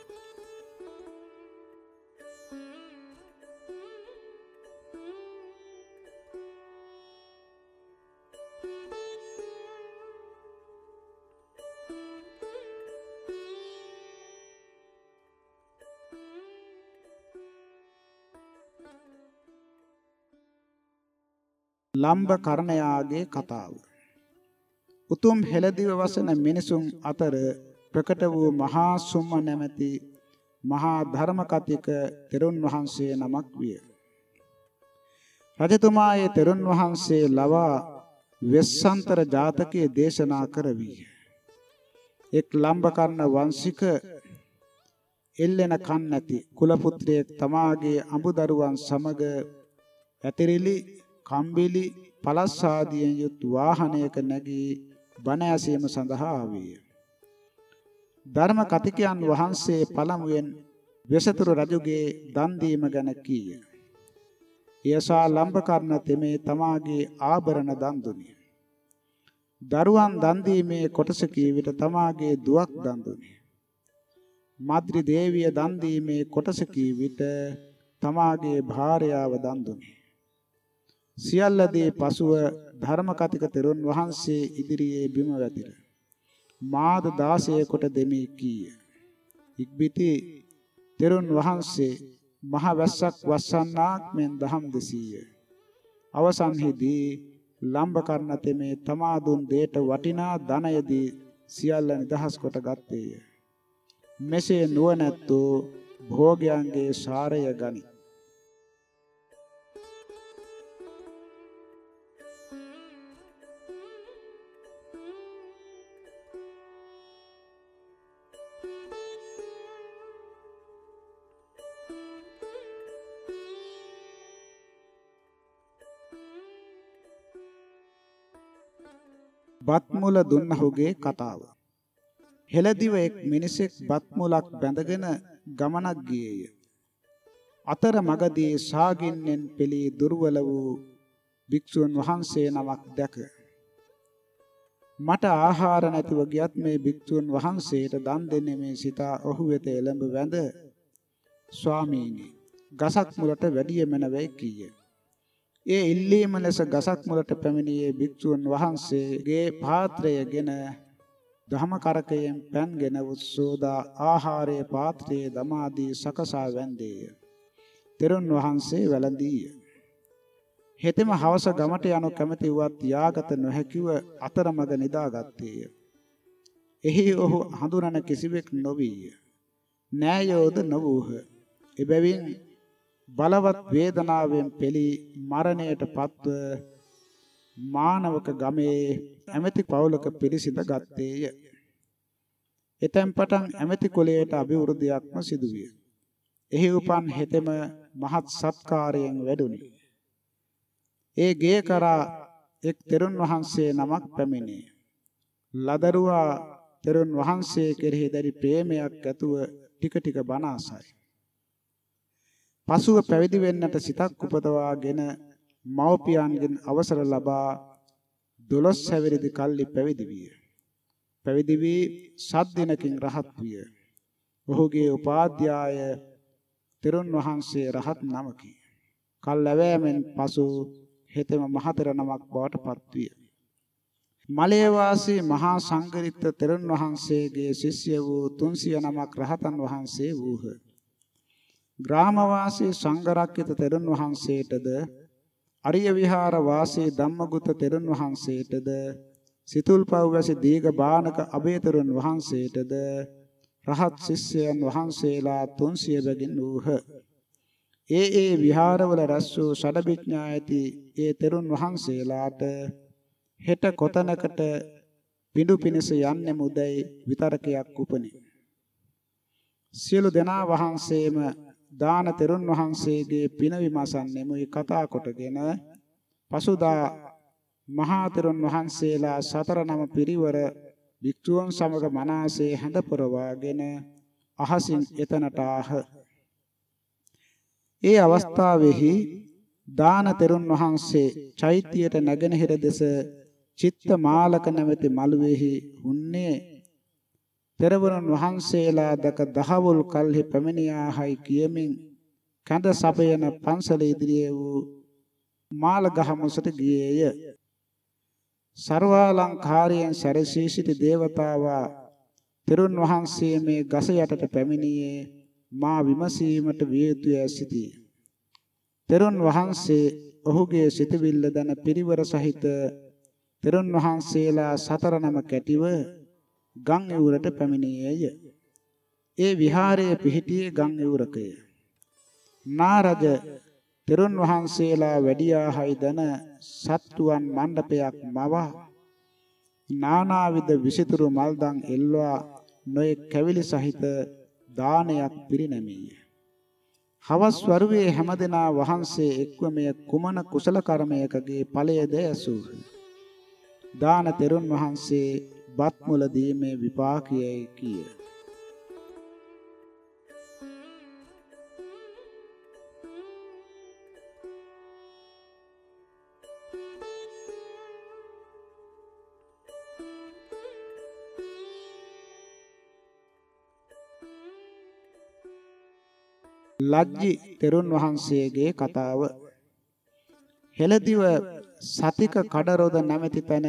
ලම්බ කරණයාගේ කතාව උතුම් හෙළදිව වසන මිනිසුන් අතර ප්‍රකට වූ මහා සුම්ම නැමැති මහා ධර්ම කතික තෙරුන් වහන්සේ නමක් විය. රජතුමායේ තෙරුන් වහන්සේ ලවා වෙස්සන්තර ජාතකයේ දේශනා කරවි. එක් ලම්බකර්ණ වංශික එල්ලෙන කන් නැති කුල පුත්‍රයෙක් තමාගේ අඹදරුවන් සමග ඇතිරිලි කම්බිලි පලස් ආදියෙන් යුත් වාහනයක නැගී බණ ඇසීම සඳහා ආවේය. ධර්ම කතිකයන් වහන්සේ පළමුවෙන් වෙසතුරු රජුගේ දන් දීම ගැන කීය. එයසා ලම්බකර්ණ තෙමේ තමාගේ ආභරණ දන් දුනි. දරුවන් දන් දීමේ කොටස කී විට තමාගේ දුවක් දන් දුනි. මාත්‍රි දේවිය දන් දීමේ කොටස කී විට තමාගේ භාර්යාව දන් දුනි. සියල්ලදී පසුව ධර්ම කතික තෙරුන් වහන්සේ ඉදිරියේ බිම වැතිර මාද 16 කොට දෙමි කීය. ඉක්බිති තෙරුන් වහන්සේ මහ වැස්සක් වස්සන්නාක් මෙන් දහම් දෙසීය. අවසන්හිදී ලම්බකර්ණ තෙමේ තමා දුන් දේට වටිනා ධනයදී සියල්ල නිදහස් කොට ගත්තේය. මෙසේ නුවණැත්තෝ භෝගයන්ගේ සාරය ගනි. බත් මුල දුන්නහුගේ කතාව. හෙළදිව එක් මිනිසෙක් බත් මුලක් බැඳගෙන ගමනක් ගියේය. අතර මගදී සාගින්නෙන් පෙළී දුර්වල වූ භික්ෂුන් වහන්සේ නමක් දැක මට ආහාර නැතිව ගියත් මේ භික්ෂුන් වහන්සේට දන් දෙන්නේ මේ සිතා ඔහු වෙත එළඹ වැඳ ස්වාමීනි ගසක් මුලට වැඩිය මැනවයි කීය. ඒ ඉල්ලීම ලෙස ගසක් මුලට පැමිණියේ භික්ෂුන් වහන්සේගේ පාත්‍රයගෙන දහම කරකයෙන් පැන්ගෙන උස්සෝදා ආහාරයේ පාත්‍රයේ දමාදී සකසා වැන්දේය. තෙරුන් වහන්සේ වැළඳීය. හෙතෙම හවස ගමට යනු කැමැති වත් යාගත නොහැකිව අතරමඟ නිදාගත්තේය. එහි ඔහු හඳුනන කිසිවෙක් නොවිය. නෑයෝද නොවූහ. එබැවින් බලවත් වේදනාවෙන් පෙළී මරණයට පත්ව මානවක ගමේ ඇමති පවුලක පිරිසිඳ ගත්තේය. එතෙන් පටන් ඇමති කුලයට අභිවෘද්ධියක්ම සිදුවිය. එහි උපන් හෙතෙම මහත් සත්කාරයෙන් වැඩුණි. ඒ ගේ කරා එක් තෙරුන් වහන්සේ නමක් පැමිණේ. ලදරුවා තෙරුන් වහන්සේ කෙරෙහි දැඩි ප්‍රේමයක් ඇතුව ටික ටික බණ අසයි. පසුව පැවිදි වෙන්නට සිතක් උපදවාගෙන මව්පියන්ගෙන් අවසර ලබා 12 හැවිරිදි කල්ලි පැවිදි විය. පැවිදි වී සත් දිනකින් රහත් විය. ඔහුගේ උපාධ්‍යාය තෙරුන් වහන්සේ රහත් නමකි. කල් ලැබෑමෙන් පසු හෙතෙම මහතර නමක් බවට පත්විය. මලේ වාසී මහා සංගරිත්ත තෙරුන් වහන්සේගේ ශිෂ්‍ය වූ 300 නමක් රහතන් වහන්සේ වූහ. ග්‍රාමවාසී සංඝරක්කිත තෙරුන් වහන්සේටද අරිය විහාර වාසී ධම්මගුත තෙරුන් වහන්සේටද සිතුල්පව් වැසි දීඝ බානක අබේතරුන් වහන්සේටද රහත් ශිෂ්‍යයන් වහන්සේලා 300 බැගින් වූහ. ඒ ඒ විහාරවල රැස් වූ ෂඩවිඥා ඇති ඒ තෙරුන් වහන්සේලාට හෙට කොතනකට පිඬු පිණිස යන්නේ මුදයි විතරකයක් උපනේ. සියලු දෙනා වහන්සේම දාන තෙරුන් වහන්සේගේ පින විමසන්නෙමුයි කතා කොටගෙන පසුදා මහා තෙරුන් වහන්සේලා සතර නම පිරිවර වික්තුන් සමග මනාසේ හැඳ පුරවාගෙන අහසින් එතනට ආහ. ඒ අවස්ථාවෙහි දාන තෙරුන් වහන්සේ චෛත්‍යයට නැගෙනහිර දෙස චිත්ත මාලක නැමැති මළුවේහි උන්නේ තෙරවරුන් වහන්සේලා දක දහවල් කල්හි පැමිණියාහයි කියමින් කඳ සපයන පන්සල ඉදිරියේ වූ මාලගහ මුසට ගියේය. ਸਰවාලංකාරයෙන් සැරසී සිටි දේවතාවා තෙරුන් වහන්සේ මේ ගස යටට පැමිණියේ මා විමසීමට විය යුතුය සිටී. තෙරුන් වහන්සේ ඔහුගේ සිතවිල්ල දන පිරිවර සහිත තෙරුන් වහන්සේලා සතර නම කැටිව ගම් එවුරට පැමිණියේය. ඒ විහාරයේ පිහිටියේ ගම් එවුරකය. නාරජ තෙරුන් වහන්සේලා වැඩියාහයි දන සත්තුවන් මණ්ඩපයක් මවා නානාවිද විසිතුරු මල්දන් එල්වා නොයෙක් කැවිලි සහිත දානයක් පිරිනැමීය. හවස් වරුවේ හැමදෙනා වහන්සේ එක්ව මෙය කුමන කුසල කර්මයකගේ ඵලයද ඇසූහ. දාන තෙරුන් වහන්සේ බත් මුල දීමේ විපාකයයි කිය. ලජ්ජි තෙරුන් වහන්සේගේ කතාව හෙළදිව සතික කඩරොද නැමැති තැන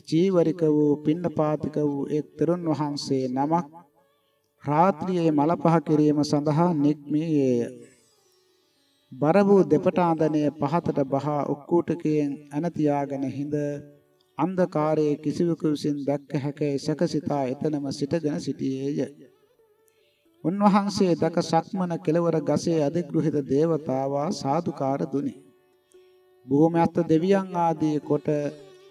චීවරික වූ පින්නපාතික වූ එක් තෙරුන් වහන්සේ නමක් රාත්‍රියේ මල පහ කිරීම සඳහා නික්මියේය. බර වූ දෙපටාඳනය පහතට බහා උක්කූටකයෙන් ඇන තියාගෙන හිඳ අන්ධකාරයේ කිසිවෙකු විසින් දැක්ක හැකි සකසිතා එතනම සිටගෙන සිටියේය. උන්වහන්සේ දක සක්මන කෙලවර ගසේ අධිග්‍රහිත දේවතාවා සාදුකාර දුනි. භූමයත් දෙවියන් ආදී කොට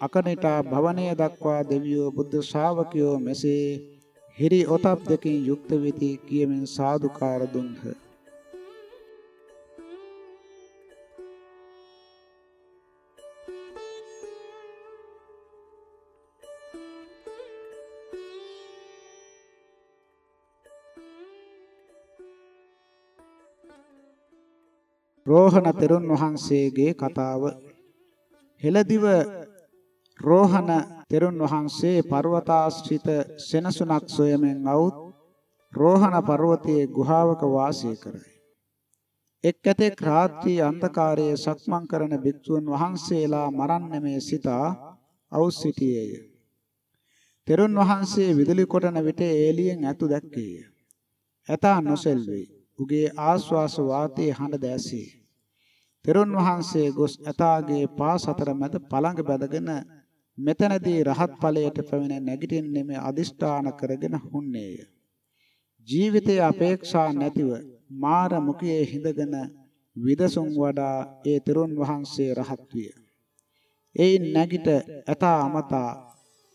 අකනිටා භවනය දක්වා දෙවියෝ බුද්ධ ශාවකයෝ මෙසේ හිරි ඔතප් දෙකින් යුක්ත වෙති කියමින් සාදුකාර දුන්හ. රෝහණ තෙරුන් වහන්සේගේ කතාව හෙළදිව රෝහණ තෙරුන් වහන්සේ පර්වතාශ්‍රිත සෙනසුනක් සොයමින් අවුත් රෝහණ පර්වතයේ ගුහාවක වාසය කරයි. එක් ඇතෙක් රාත්‍රී අන්ධකාරයේ සක්මන් කරන භික්ෂුන් වහන්සේලා මරන්නමේ සිතා අවුස් සිටියේය. තෙරුන් වහන්සේ විදුලි කොටන විට එළියෙන් ඇතු දැක්කේය. ඇතා නොසෙල්වේ. උගේ ආශ්වාස වාතයේ හඬ දැසී. තෙරුන් වහන්සේ ගොස් ඇතාගේ පාස අතර මැද පළඟ බැඳගෙන මෙතනදී රහත් ඵලයට පැමිණ නැගිටින්නේ මේ අදිෂ්ඨාන කරගෙන හුන්නේය. ජීවිතයේ අපේක්ෂා නැතිව මාර මුඛයේ හිඳගෙන විදසුන් වඩා ඒ තෙරුන් වහන්සේ රහත් විය. එයින් නැගිට ඇතා අමතා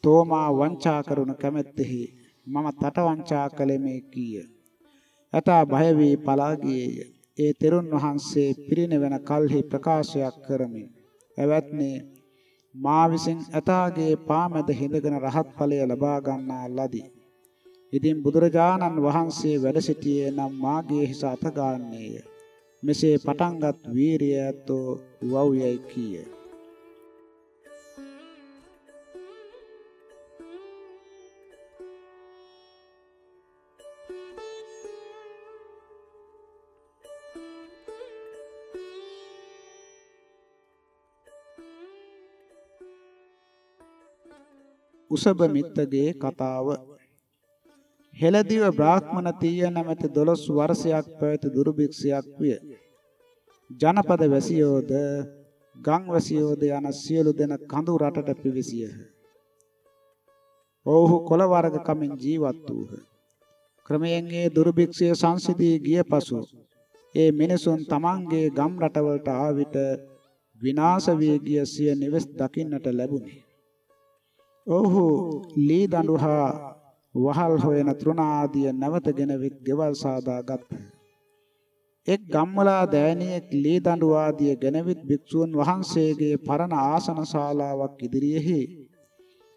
තෝමා වංචා කරුණ කැමැත්තෙහි මම තට වංචා කළෙමේ කීය. ඇතා බය වී පලා ගියේය. ඒ තෙරුන් වහන්සේ පිරිනවන කල්හි ප්‍රකාශයක් කරමින් එවත්නේ මා විසින් ඇතාගේ පාමැද හිඳගෙන රහත් ඵලය ලබා ගන්නා ලදී. ඉතින් බුදුරජාණන් වහන්සේ වැඩ සිටියේ නම් මාගේ හිස අත ගන්නේය. මෙසේ පටන්ගත් වීරියතෝ වව්යයි කීය. උසබ මිත්තගේ කතාව හෙළදිව බ්‍රාහ්මණ තීය නැමැති 12 වර්ෂයක් පැවති දුර්භික්ෂයක් විය. ජනපද වැසියෝද ගම් වැසියෝද යන සියලු දෙන කඳු රටට පිවිසියහ. ඔව්හු කොළ වර්ග කමින් ජීවත් වූහ. ක්‍රමයෙන් ඒ දුර්භික්ෂය සංසිදී ගිය පසු ඒ මිනිසුන් තමන්ගේ ගම් රටවලට ආ විට විනාශ වී ගිය සිය නිවෙස් දකින්නට ලැබුණි. ඔහු ලී දඬු හා වහල් හොයන තෘණ ආදිය නැවතගෙන විත් ගෙවල් සාදා ගත්තා. එක් ගම්වලා දෑනියෙක් ලී දඬු ආදිය ගෙනවිත් භික්ෂුන් වහන්සේගේ පරණ ආසන ශාලාවක් ඉදිරියෙහි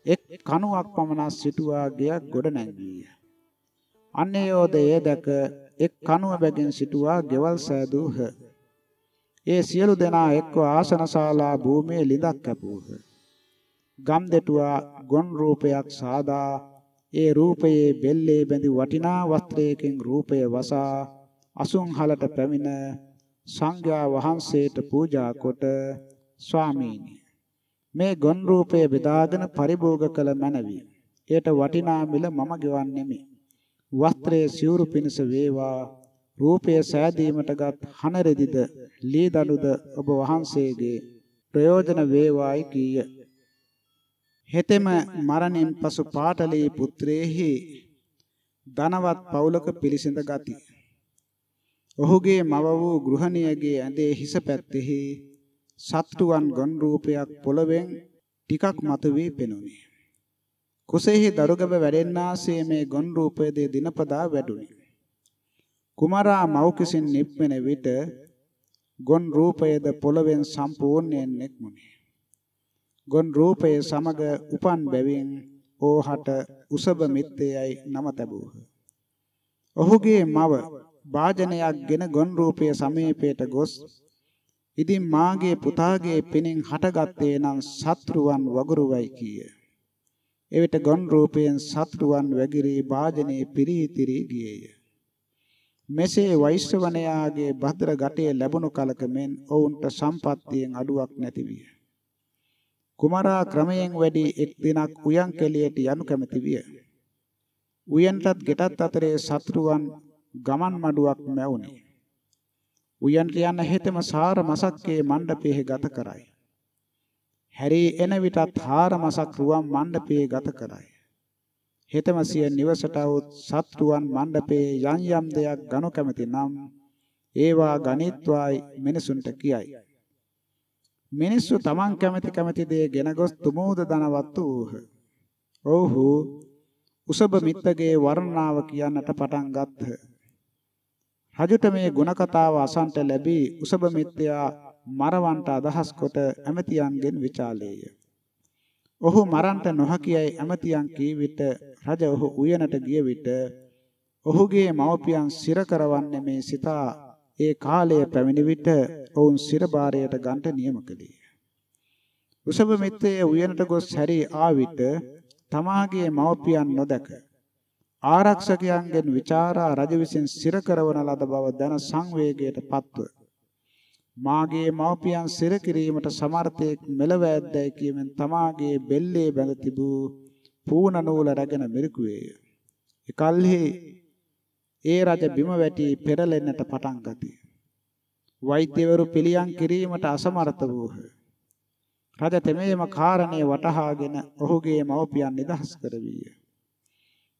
එක් කණුවක් පමණ සිටුවා ගයක් ගොඩ නැංගීය. අන්නේ යෝදයේ දැක එක් කණුව බැගින් සිටුවා ගෙවල් සෑදූහ. ඒ සියලු දෙනා එක්ව ආසන ශාලා භූමියේ ලිඳක් කැපූහ. ගම් දෙටුවා ගොන් රූපයක් සාදා ඒ රූපයේ බෙල්ලේ බැඳි වටිනා වස්ත්‍රයකින් රූපය වසා අසුන්හලට පැමිණ සංඝයා වහන්සේට පූජා කොට ස්වාමීනි මේ ගොන් රූපය බෙදාගෙන පරිභෝග කළ මැනවි. එයට වටිනා මිල මම ගෙවන්නෙමි. වස්ත්‍රයේ සිවුරු පිණිස වේවා රූපය සෑදීමටගත් හනරෙදිද ලී දනුද ඔබ වහන්සේගේ ප්‍රයෝජන වේවායි කීය. හෙතෙම මරණින් පසු පාටලී පුත්‍රයෙහි ධනවත් පවුලක පිළිසිඳ ගති. ඔහුගේ මව වූ ගෘහණියගේ ඇඳේ හිස පැත්තෙහි සත්තුවන් ගොන් රූපයක් පොළවෙන් ටිකක් මතුවී පෙනුනි. කුසෙහි දරුගබ වැඩෙන්නාසේ මේ ගොන් රූපයේ දිනපදා වැඩුණි. කුමරා මෞකිසින් නිප්පෙන විට ගොන් රූපයේද පොළවෙන් සම්පූර්ණයෙන් නික්මුනි. ගොන් රූපයේ සමග උපන් බැවින් ඕහට උසබ මිත්තේයයි නම තැබූහ. ඔහුගේ මව වාජනයක්ගෙන ගොන් රූපයේ සමීපයට ගොස් ඉදින් මාගේ පුතාගේ පිනින් හටගත්තේ නම් සත්‍රුවන් වගුරුවයි කීය. එවිට ගොන් රූපයෙන් සත්‍රුවන් වැගිරී වාජනේ පිරීතිරි ගියේය. මෙසේ වෛශ්‍රවණයාගේ භද්‍ර ගටේ ලැබුණු කලක මෙන් ඔවුන්ට සම්පත්තියෙන් අඩුවක් නැති විය. කුමරා ක්‍රමයෙන් වැඩි එක් දිනක් උයන් කෙලියට යනු කැමති විය. උයන්ටත් ගෙටත් අතරේ සත්‍රුවන් ගමන් මඩුවක් මැවුනි. උයන්ට යන හෙතෙම සාර මසක්කේ මණ්ඩපයේ ගත කරයි. හැරී එන විටත් හාර මසක් රුවන් මණ්ඩපයේ ගත කරයි. හෙතම සිය නිවසට આવුත් සත්රුවන් මණ්ඩපයේ යම් යම් දෙයක් ගනු කැමති නම් ඒවා ගණිත්වායි මිනිසුන්ට කියයි. මිනිස්සු තමන් කැමති කැමති දේ ගෙන ගොස් තුමෝද ධනවත් වූහ. ඔව්හු උසබ මිත්තගේ වර්ණනාව කියන්නට පටන් ගත්හ. රජුට මේ ಗುಣ කතාව අසන්ට ලැබී උසබ මිත්‍යා මරවන්ට අදහස් කොට ඇමතියන්ගෙන් විචාලේය. ඔහු මරන්ට නොහැකියයි ඇමතියන් කී විට රජ ඔහු උයනට ගිය විට ඔහුගේ මව්පියන් සිර කරවන්නේ මේ සිතා ඒ කාලය පැමිණි විට ඔවුන් සිරබාරයට ගන්ට නියම කළේ. උසබ මිත්‍රයේ උයනට ගොස් හැරී ආ විට තමාගේ මව්පියන් නොදක ආරක්ෂකයන්ගෙන් ਵਿਚාරා රජ විසින් සිර කරවන ලද බව දැන සංවේගයට පත්ව මාගේ මව්පියන් සිර කිරීමට සමර්ථයෙක් මෙලව ඇද්දයි කියමින් තමාගේ බෙල්ලේ බැඳ තිබූ පූන නූල රැගෙන මිරිකුවේය. එකල්හි ඒ රජ බිම වැටි පෙරලෙන්නට පටන් ගතිය. වෛද්‍යවරු පිළියම් කිරීමට අසමර්ථ වූහ. රජ තෙමේම කාරණේ වටහාගෙන ඔහුගේ මව්පියන් නිදහස් කරවීය.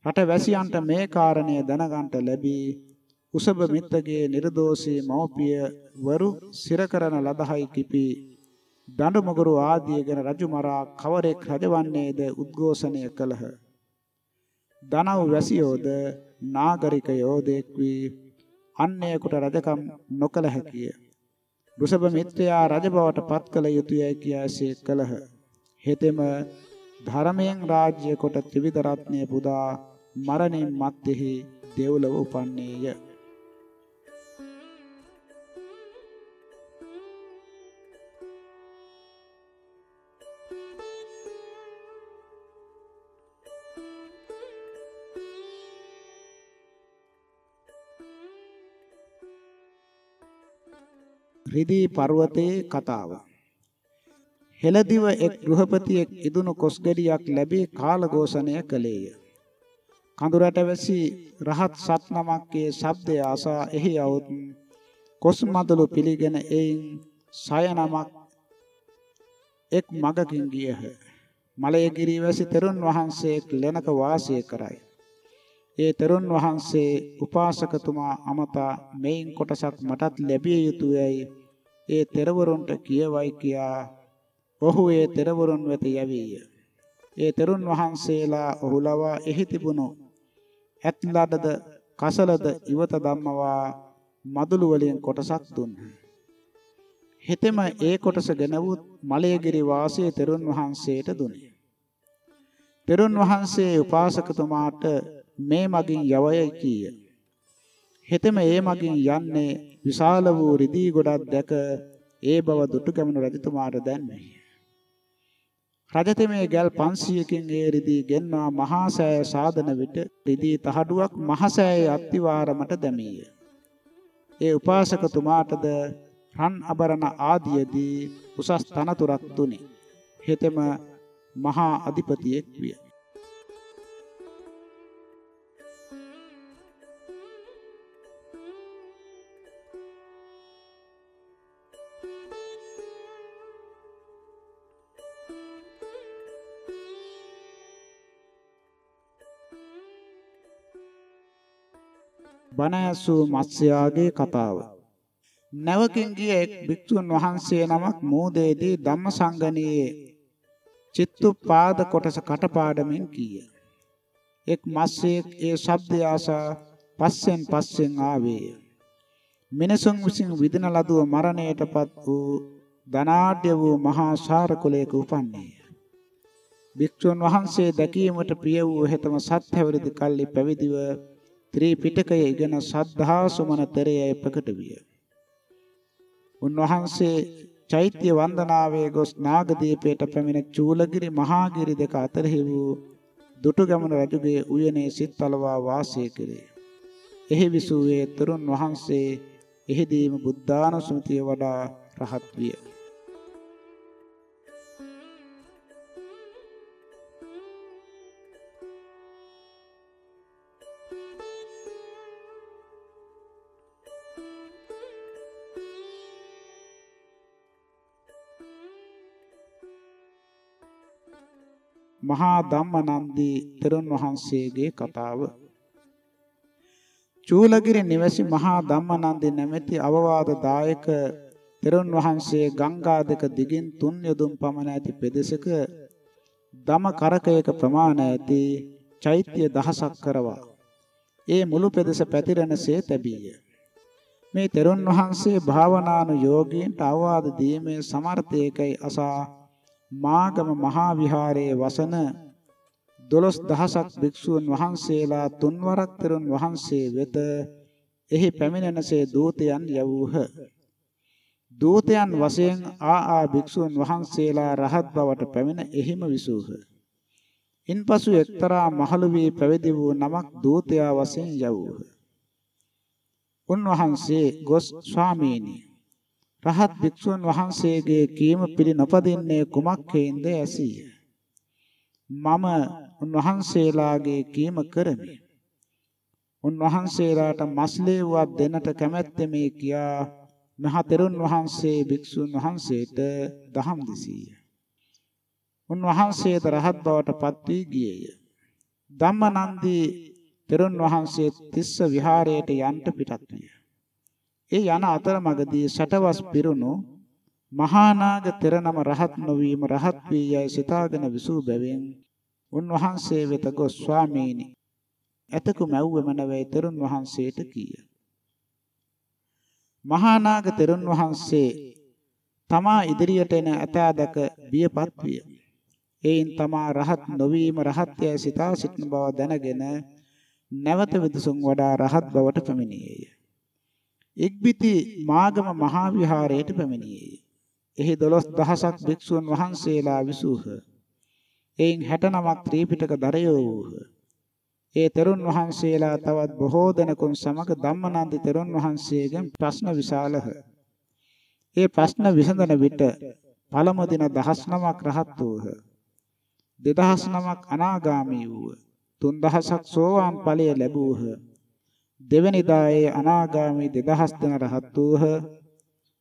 රට වැසියන්ට මේ කාරණය දැනගන්ට ලැබී කුසබ මිත්තගේ නිර්දෝෂී මව්පිය වරු සිර කරන ලදහයි කිපි දඬු මොගුරු ආදියගෙන රජු මරා කවරෙක් රජවන්නේද උද්ඝෝෂණය කළහ. දනව් වැසියෝද නාගරිකයෝ දෙක්වි අන්‍යයෙකුට රජකම් නොකළ හැකිය. රුසබ මිත්‍රයා රජ බවට පත් කළ යුතුයයි කියාසේ කළහ. හෙතෙම ධර්මයෙන් රාජ්‍ය කොට ත්‍රිවිධ රත්නය පුදා මරණින් මත්තේහි දෙව්ලොව උපන්නේය. රිදී පර්වතයේ කතාව. හෙළදිව එක් ගෘහපතියෙක් ඉදුණු කොස්ගඩියක් ලැබී කාලඝෝෂණය කළේය. කඳුරට වැසි රහත් සත් නමක්ගේ ශබ්දය අසා එහි આવුත් කොස් මදළු පිළිගෙන එයින් සය නමක් එක් මගකින් ගියහ. මලයේ ගිරිවැසි තෙරුන් වහන්සේක් ලෙනක වාසය කරයි. ඒ තෙරුන් වහන්සේ උපාසකතුමා අමතා මෙයින් කොටසක් මටත් ලැබිය යුතුයයි ඒ තෙරවරුන්ට කියවයි කියා ඔහු ඒ තෙරවරුන් වෙත යවීය. ඒ තෙරුන් වහන්සේලා ඔහු ලවා එහි තිබුණු ඇත්ලඩද කසලද ඉවත ධම්මවා මදුළු වලින් කොටසක් දුන්නා. හෙතෙම ඒ කොටස ගෙනවුත් මලයගිරි වාසයේ තෙරුන් වහන්සේට දුන්නේ. තෙරුන් වහන්සේ උපාසකතුමාට මේ මගින් යවය කීය. හෙතෙම ඒ මගින් යන්නේ විශාල වූ රිදී ගොඩක් දැක ඒ බව දුටුගැමුණු රජතුමාට දැන්වේ. රජතෙමේ ගල් 500කින් ඒ රිදී ගෙන්වා මහා සෑය සාදන විට රිදී තහඩුවක් මහා සෑයේ අත්තිවාරමට දැමීය. ඒ උපාසකතුමාටද රන් අබරණ ආදියේදී උසස් තනතුරක් දුනි. හෙතෙම මහා අධිපතියෙක් විය. බණ ඇසූ මත්ස්‍යයාගේ කතාව. නැවකින් ගිය එක් භික්ෂුන් වහන්සේ නමක් මෝදේදී ධම්මසංගණයේ චිත්තුපාද කොටස කටපාඩමින් කීය. එක් මස්සෙක් ඒ ශබ්දය ආසා පස්සෙන් පස්සෙන් ආවේය. මිනිසුන් විසින් විදින ලදුව මරණයටපත් වූ ධනාಢ්‍ය වූ මහා ශාර කුලයක උපන්නේය. භික්ෂුන් වහන්සේ දැකීමට ප්‍රිය වූ හෙතම සත් හැවිරිදි කල්ලි පැවිදිව ත්‍රිපිටකය ඉගෙන සද්ධා සුමන තරයයි ප්‍රකට විය. උන්වහන්සේ චෛත්‍ය වන්දනාවේ ගොස් නාගදීපයට පැමිණ චූලගිරි මහාගිරි දෙක අතරෙහි වූ දුටුගැමුණු රජුගේ උයනේ සිත් තලවා වාසය කෙරේ. එහි විසූවේ තරුන් වහන්සේ එහිදීම බුද්ධානුස්මතිය වඩා රහත් විය. මහා ධම්මනන්දී තෙරුන් වහන්සේගේ කතාව. චූලගිරි නිවැසි මහා ධම්මනන්දී නැමැති අවවාදදායක තෙරුන් වහන්සේ ගංගා දෙක දිගින් තුන් යොදුන් පමණ ඇති පෙදෙසක දම කරකයක ප්‍රමාණ ඇති චෛත්‍ය දහසක් කරවා. ඒ මුළු පෙදෙස පැතිරෙනසේ තැබීය. මේ තෙරුන් වහන්සේ භාවනානු යෝගීන්ට අවවාද දීමේ සමර්ථයකයි අසා මාගම මහා විහාරයේ වසන 12000ක් භික්ෂූන් වහන්සේලා තුන්වරක් තෙරුන් වහන්සේ වෙත එහි පැමිණෙනසේ දූතයන් යවූහ. දූතයන් වශයෙන් ආ ආ භික්ෂූන් වහන්සේලා රහත් බවට පැමිණ එහිම විසූහ. ඉන්පසු එක්තරා මහලු වී පැවිදි වූ නමක් දූතයා වශයෙන් යවූහ. උන්වහන්සේ ගොස් ස්වාමීනි රහත් භික්ෂුන් වහන්සේගේ කීම පිළි නොපදින්නේ කුමක් හේඳ ඇසීය. මම උන්වහන්සේලාගේ කීම කරමි. උන්වහන්සේලාට මස්ලේවුවක් දෙන්නට කැමැත්තෙමි කියා මහ තෙරුන් වහන්සේ භික්ෂුන් වහන්සේට දහම් දෙසීය. උන්වහන්සේද රහත් බවට පත් වී ගියේය. ධම්මනන්දී තෙරුන් වහන්සේ තිස්ස විහාරයට යන්ට පිටත් විය. ඒ යන අතරමඟදී සටවස් පිරුණු මහා නාග තෙරනම රහත් නොවීම රහත් වී යයි සිතාගෙන විසූ බැවින් උන්වහන්සේ වෙත ගොස් ස්වාමීනි එතකු මැව්වෙම නැවේ තෙරුන් වහන්සේට කීය. මහා නාග තෙරුන් වහන්සේ තමා ඉදිරියට එන ඇතා දැක බියපත් විය. එයින් තමා රහත් නොවීම රහත්ය සිතා සිටින බව දැනගෙන නැවත විදසුන් වඩා රහත් බවට පැමිණියේය. එක්බිති මාගම මහා විහාරයට පැමිණියේය. එහි 12000ක් භික්ෂුන් වහන්සේලා විසූහ. එයින් 69ක් ත්‍රිපිටක දරයෝ වූහ. ඒ තෙරුන් වහන්සේලා තවත් බොහෝ දෙනෙකුන් සමග ධම්මනන්දි තෙරුන් වහන්සේගෙන් ප්‍රශ්න විසාලහ. ඒ ප්‍රශ්න විසඳන විට පළමු දින 19ක් රහත් වූහ. 2009ක් අනාගාමී වූහ. 3000ක් සෝවාන් ඵලය ලැබූහ. දෙවැනිදා ඒ අනාගාමී 2000 දෙන රහත් වූහ.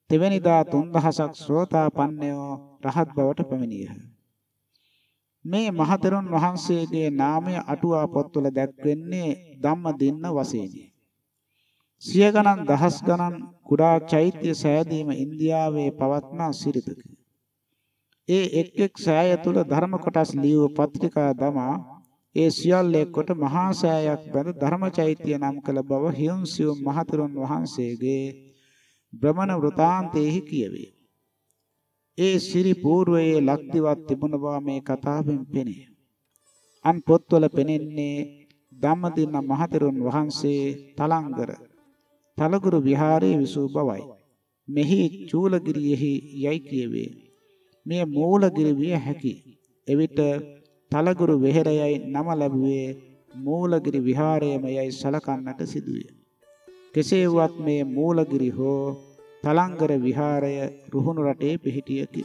තෙවැනිදා 3000ක් ශ්‍රෝතාපන්නයෝ රහත් බවට පැමිණියහ. මේ මහතෙරුන් වහන්සේගේ නාමය අටුවා පොත්වල දැක්වෙන්නේ ධම්මදින්න වශයෙනි. සිය ගණන් දහස් ගණන් කුඩා චෛත්‍ය සෑදීම ඉන්දියාවේ පවත්නා සිරිතකි. ඒ එක් එක් සෑය තුල ධර්ම කොටස් ලියව පත්‍රිකා දමා ඒ සියල්ල එක්කොට මහා සෑයක් බඳ ධර්මචෛත්‍ය නම් කළ බව හියුම් සියුම් මහතෙරුන් වහන්සේගේ භ්‍රමණ වෘතාන්තයේහි කියවේ. ඒ සිරි పూర్වයේ ලක්දිවත් තිබුණ බව මේ කතාවෙන් පෙනේ. අන් පොත්වල පෙනෙන්නේ ධම්මදින්න මහතෙරුන් වහන්සේ තලංගර තලගුරු විහාරයේ විසූ බවයි. මෙහි චූලගිරියෙහි යයි කියවේ. මේ මූලගිරි විය හැකි. එවිට තලගුරු වෙහෙරයයි නම ලැබුවේ මූලගිරි විහාරයම යයි සලකන්නට සිදුවේ. කෙසේ වුවත් මේ මූලගිරි හෝ තලංගර විහාරය රුහුණු රටේ පිහිටියකි.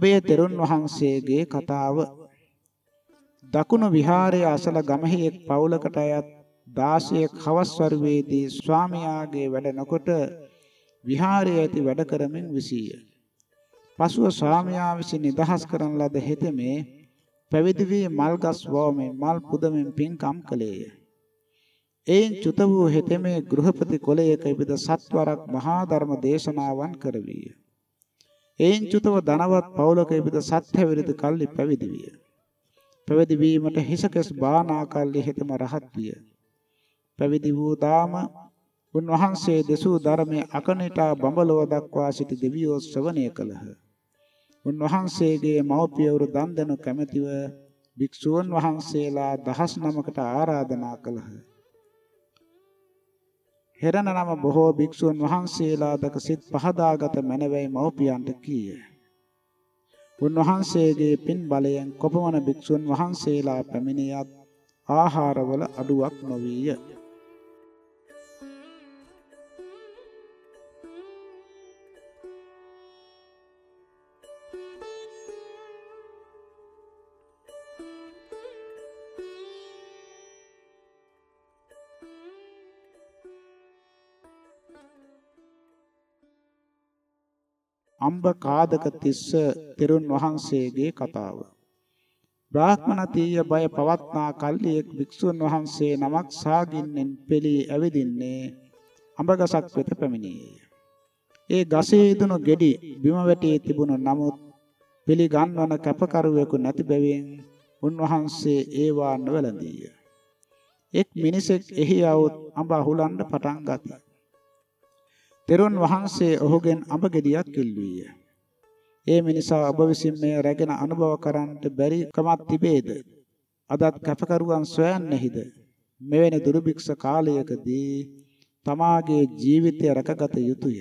අබේ තෙරුන් වහන්සේගේ කතාව දකුණු විහාරයේ අසල ගමෙහි එක් පවුලකට අයත් 16ක් හවස් වරුවේදී ස්වාමියාගේ වැඩ නොකොට විහාරයේ ඇති වැඩ කරමින් විසීය. පසුව ස්වාමියා විසින් නිදහස් කරන ලද හෙතෙමේ පැවිදි වී මල්ගස් වෝමෙන් මල් පුදමින් පින්කම් කළේය. එයින් චුත වූ හෙතෙමේ ගෘහපති කොලයක ඉපද සත්වරක් මහා ධර්ම දේශනාවන් කරවීය. එයින් චුතව ධනවත් පවුලක ඉපද සත්‍ය විරුද්ධ කල්ලි පැවිදි විය. පැවිදි වීමට හිසකස් බානා කල්ලි හෙතම රහත් විය. පැවිදි වූ දාම උන්වහන්සේ දෙසූ ධර්මයේ අකනිටා බඹලව දක්වා සිටි දෙවියෝ ශ්‍රවණය කළහ. උන්වහන්සේගේ මව්පියවරු දන් දෙනු කැමැතිව භික්ෂූන් වහන්සේලා දහස් නමකට ආරාධනා කළහ. හෙරණ නම බොහෝ භික්ෂුන් වහන්සේලා දක සිත් පහදාගත මැනවයි මව්පියන්ට කීය. උන්වහන්සේගේ පින් බලයෙන් කොපමණ භික්ෂුන් වහන්සේලා පැමිණියත් ආහාරවල අඩුවක් නොවිය. අම්බ කාදක තිස්ස තෙරුන් වහන්සේගේ කතාව. බ්‍රාහ්මණ තීය බය පවත්නා කල්ලි එක් භික්ෂුන් වහන්සේ නමක් සාගින්නෙන් පෙළී ඇවිදින්නේ අඹගසක් වෙත පැමිණියේය. ඒ ගසේ ඉදුණු ගෙඩි බිම වැටී තිබුණු නමුත් පිළිගන්වන කැපකරුවෙකු නැති බැවින් උන්වහන්සේ ඒවා නොවැළඳීය. එක් මිනිසෙක් එහි આવුත් අඹ අහුලන්න පටන් ගත්තා. තෙරුන් වහන්සේ ඔහුගෙන් අඹ ගෙඩියක් ඉල්ලුවීය. ඒ මිනිසා ඔබ විසින් මෙය රැගෙන අනුභව කරන්නට බැරි කමක් තිබේද? අදත් කැපකරුවන් සොයන්නේහිද? මෙවැනි දුර්භික්ෂ කාලයකදී තමාගේ ජීවිතය රැකගත යුතුය.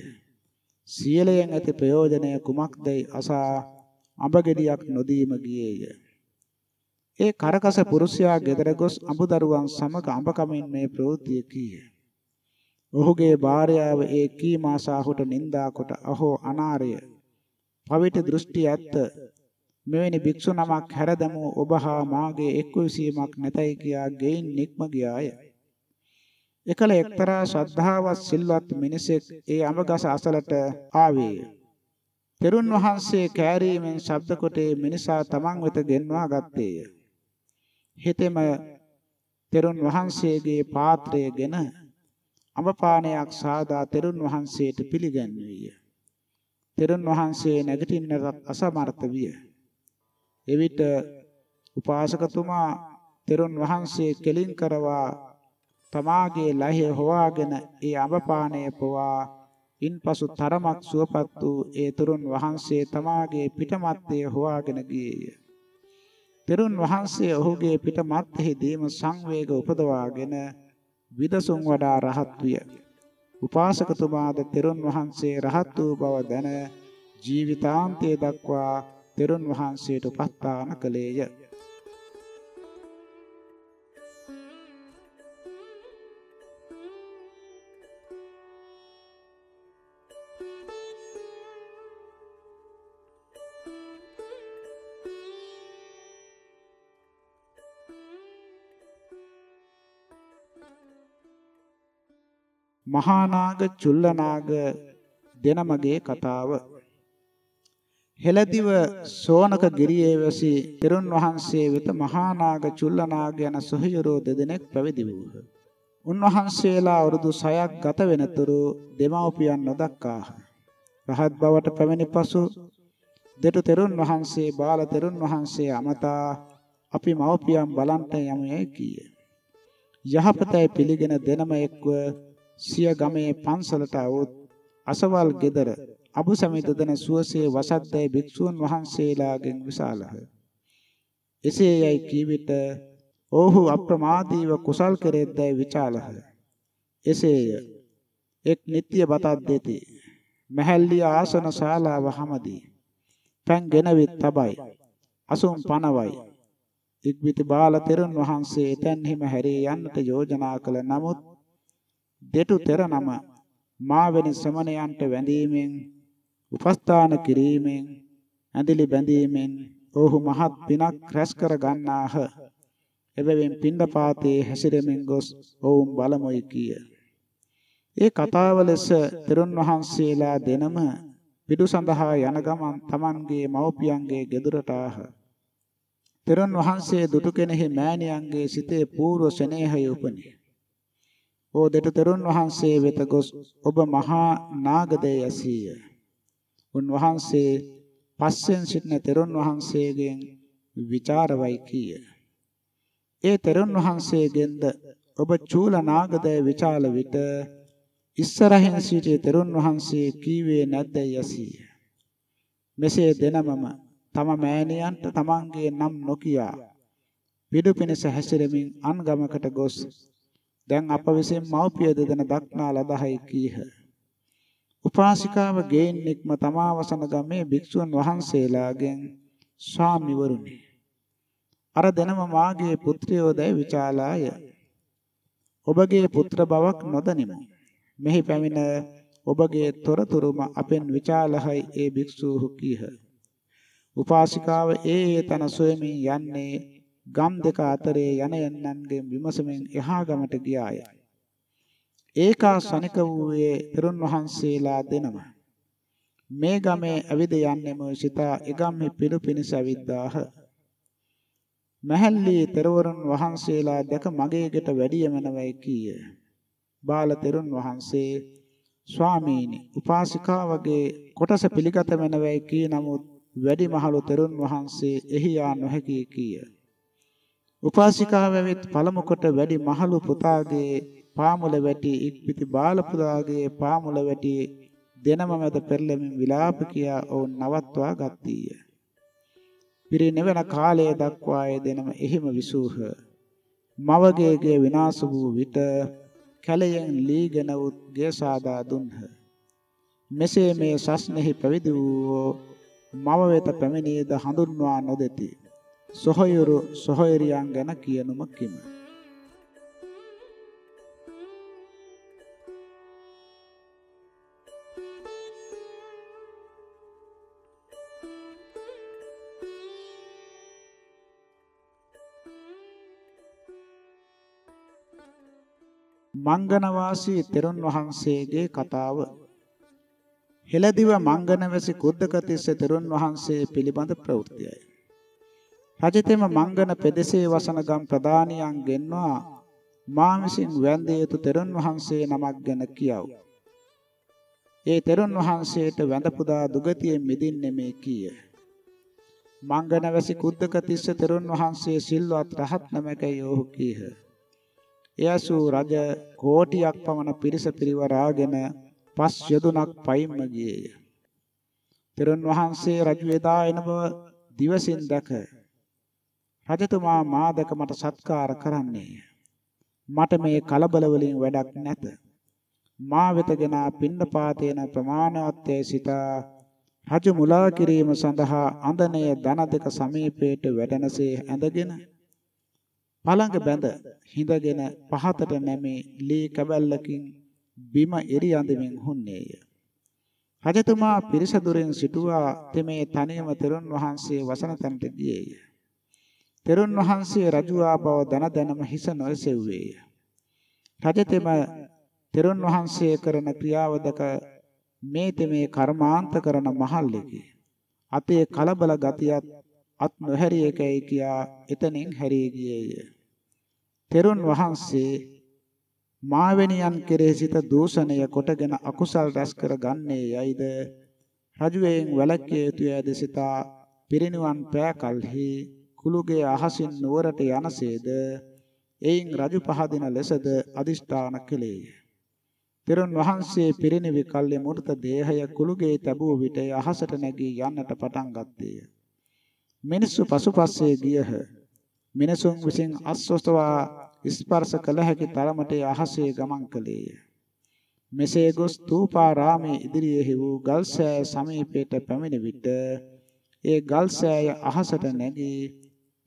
සියලයෙන් ඇති ප්‍රයෝජනය කුමක්දයි අසා අඹ ගෙඩියක් නොදීම ගියේය. ඒ කරකස පුරුෂයා ගෙදර ගොස් අඹදරුවන් සමග අඹ කමින් මේ ප්‍රවෘත්තිය කීය. ඔහුගේ භාර්යාව ඒ කීමාසාහුට නිඳා කොට අහෝ අනාරය. පවිත දෘෂ්ටි ඇත්ත. මෙවැනි භික්ෂු නමක් හැරදමු. ඔබ හා මාගේ එක්විසීමක් නැතයි කියා ගෙයින් නික්ම ගියාය. එකල එක්තරා ශ්‍රද්ධාවත් සිල්වත් මිනිසෙක් ඒ අඹගස අසලට ආවේය. තෙරුන් වහන්සේ කෑරීමෙන් ශබ්ද කොටේ මිනිසා තමන් වෙත ගෙන්වා ගත්තේය. හිතෙම තෙරුන් වහන්සේගේ පාත්‍රයගෙන අඹපානයක් සාදා තෙරුන් වහන්සේට පිළිගන්වීය. තෙරුන් වහන්සේ නැගිටින්නට අසමර්ථ විය. එවිට උපාසකතුමා තෙරුන් වහන්සේ කෙලින් කරවා තමාගේ ලහය හොවාගෙන ඒ අඹපානය පවා ඉන්පසු තරමක් සුවපත් වූ ඒ තෙරුන් වහන්සේ තමාගේ පිටමත්තේ හොවාගෙන ගියේය. තෙරුන් වහන්සේ ඔහුගේ පිටමත්තෙහිදීම සංවේග උපදවාගෙන විදසුන් වඩා රහත් විය. උපාසකතුමාද තෙරුන් වහන්සේ රහත් වූ බව දැන ජීවිතාන්තය දක්වා තෙරුන් වහන්සේට උපස්ථාන කළේය. මහානාග චුල්ලනාග දෙනමගේ කතාව හෙළදිව සෝනක ගිරියේ වැසි තෙරුන් වහන්සේ වෙත මහා නාග චුල්ලනාග යන සොහයුරෝ දෙදෙනෙක් පැවිදි වූහ. උන්වහන්සේලා අවුරුදු 6ක් ගත වෙනතුරු දෙමව්පියන් නොදක්කාහ. රහත් බවට පැමිණි පසු දෙතු තෙරුන් වහන්සේ බාල තෙරුන් වහන්සේ අමතා අපි මව්පියන් බලන්ට යමු යයි කීය. යහපතයි පිළිගෙන දෙනම එක්ව සිය ගමේ පන්සලට આવොත් අසවල් ගෙදර අබු සමිතදන සුවසේ වසද්දයි භික්ෂූන් වහන්සේලාගෙන් විසාලහ. එසේ යයි කීවිට ඔහු අප්‍රමාදීව කුසල් කෙරෙද්දයි විචාලහ. එසේය එක් නිත්‍ය බතක් දෙති. මහල්ලිය ආසන ශාලාව හැමදී පැන්ගෙන විත් තබයි. අසුම් පනවයි. ඉක්බිති බාල තෙරුන් වහන්සේ එතැන්හිම හැරී යන්නට යෝජනා කළ නමුත් දෙටු තෙර නම මාවෙනි ශ්‍රමණයන්ට වැඳීමෙන් උපස්ථාන කිරීමෙන් ඇඳිලි බැඳීමෙන් ඔහු මහත් පිනක් රැස් කර ගන්නාහ. එබැවින් පින්ඩපාතේ හැසිරෙමින් ගොස් ඔවුන් බලමුයි කිය. ඒ කතාව ලෙස තෙරුන් වහන්සේලා දෙනම පිටු සඳහා යන ගමන් Tamanගේ මව්පියන්ගේ ගෙදරට ආහ. තෙරුන් වහන්සේ දුටු කෙනෙහි මෑණියන්ගේ සිතේ పూర్ව ස්නේහය උපනි. ඕ දෙට තෙරුන් වහන්සේ වෙත ගොස් ඔබ මහා නාගදේ යසීය. උන්වහන්සේ පස්සෙන් සිටින තෙරුන් වහන්සේගෙන් විචාරවයි කීය. ඒ තෙරුන් වහන්සේගෙන්ද ඔබ චූල නාගදය විචාල විට ඉස්සරහින් සිටි තෙරුන් වහන්සේ කීවේ නැද්ද යසීය. මෙසේ දෙනමම තම මෑණියන්ට තමන්ගේ නම් නොකියා පිඩු පිණිස හැසිරෙමින් අන් ගමකට ගොස් දැන් අප විසින් මව්පිය දෙදෙන දක්නා ලදහයි කීහ. උපාසිකාව ගෙයින් නික්ම තමා වසන ගමේ භික්ෂුන් වහන්සේලාගෙන් ස්වාමිවරුනි. අර දෙනම මාගේ පුත්‍රයෝදයි විචාලාය. ඔබගේ පුත්‍ර බවක් නොදනිමු. මෙහි පැමිණ ඔබගේ තොරතුරුම අපෙන් විචාලහයි ඒ භික්ෂූහු කීහ. උපාසිකාව ඒ ඒ තන සොයමින් යන්නේ ගම් දෙක අතරේ යන යන්නන්ගෙන් විමසමින් එහා ගමට ගියාය ඒකා සනික වූයේ තෙරුන් වහන්සේලා දෙනම. මේ ගමේ ඇවිද යන්නෙම සිතා එගම්හි පිළු පිණිස ඇවිද්දාහ. මහල්ලී තෙරවරුන් වහන්සේලා දැක මගේ ගෙට වැඩියමනවයි කීය. බාල තෙරුන් වහන්සේ ස්වාමීනි උපාසිකාවගේ කොටස පිළිගත වෙනවයි කී නමුත් වැඩි මහලු තෙරුන් වහන්සේ එහි යා නොහැකි කීය. උපාසිකාව වෙත් පළමු කොට වැඩි මහලු පුතාගේ පාමුල වැටි ඉක්පිති බාල පුදාගේ පාමුල වැටි දෙනම මැද පෙරළෙමින් විලාප කියා ඔවුන් නවත්වා ගත්තීය. පිරිනෙවන කාලය දක්වා ඒ දෙනම එහිම විසූහ. මවගේගේ විනාශ වූ විට කැලයෙන් ලීගෙන උත් ගේ සාදා දුන්හ. මෙසේ මේ සස්නෙහි පැවිදි වූ මව වෙත පැමිණියද හඳුන්වා නොදෙති. සොහයුරු සොහයරියන් ගැන කියනුම කිම. මංගනවාසී තෙරුන් වහන්සේගේ කතාව හෙළදිව මංගනවැසි කුද්දකතිස්ස තෙරුන් වහන්සේ පිළිබඳ ප්‍රවෘත්තියයි. රජතෙම මංගන පෙදෙසේ වසන ගම් ප්‍රධානියන් ගෙන්වා මා විසින් වැඳ යුතු තෙරුන් වහන්සේ නමක් ගැන කියව. ඒ තෙරුන් වහන්සේට වැඳ පුදා දුගතියෙන් මිදින්නේ මේ කීය. මංගනවැසි කුද්දකතිස්ස තෙරුන් වහන්සේ සිල්වත් රහත් නමකයි ඔහු කීහ. එයසු රජ කෝටියක් පමණ පිරිස පිරිවරාගෙන පස් යදුනක් පයින්ම ගියේය. තෙරුන් වහන්සේ රජු එදා එන බව දිවසින් දැක රජතුමා මා දැක මට සත්කාර කරන්නේය. මට මේ කලබල වලින් වැඩක් නැත. මා වෙතගෙන පින්නපාතේන ප්‍රමාණවත්ය සිතා රජු මුලා කිරීම සඳහා අඳනය ධන දෙක සමීපයට වැඩනසේ ඇඳගෙන පළඟ බැඳ හිඳගෙන පහතට නැමී ලී කැබැල්ලකින් බිම එරි අඳමින් හුන්නේය. රජතුමා පිරිසදුරෙන් සිටුවා තෙමේ තනියම තෙරුන් වහන්සේ වසන තැනට ගියේය. තෙරුන් වහන්සේ රජුවා බව දන දනම හිස නොයසෙව්වේය. රජතෙම තෙරුන් වහන්සේ කරන ක්‍රියාවදක මේ තෙමේ කර්මාන්ත කරන මහල්ලෙකි. අතේ කලබල ගතියත් අත් නොහැරියකයි කියා එතනින් හැරී ගියේය. තෙරුන් වහන්සේ මාවෙනියන් කෙරෙහි සිත දූෂණය කොටගෙන අකුසල් රැස් කර ගන්නේ යයිද රජුයෙන් වැළැක්විය යුතුය දෙසිතා පිරිනිවන් පෑ කලෙහි කුළුගේ අහසින් නුවරට යනසේද එයින් රජු පහදින ලෙසද අදිෂ්ඨාන කෙලේය. තෙරුන් වහන්සේ පිරිනිවි කල්ලි මෘත දේහය කුළුගේ තැබූ විට අහසට නැගී යන්නට පටන් ගත්තේය. මිනිස්සු පසුපස්සේ ගියහ. මිනිසුන් විසින් අස්වස්තවා ස්පර්ශ කළ හැකි තරමට අහසේ ගමන් කළේය. මෙසේ ගොස් තූපාරාමේ ඉදිරියෙහි වූ ගල්සෑය සමීපයට පැමිණි විට ඒ ගල්සෑය අහසට නැගී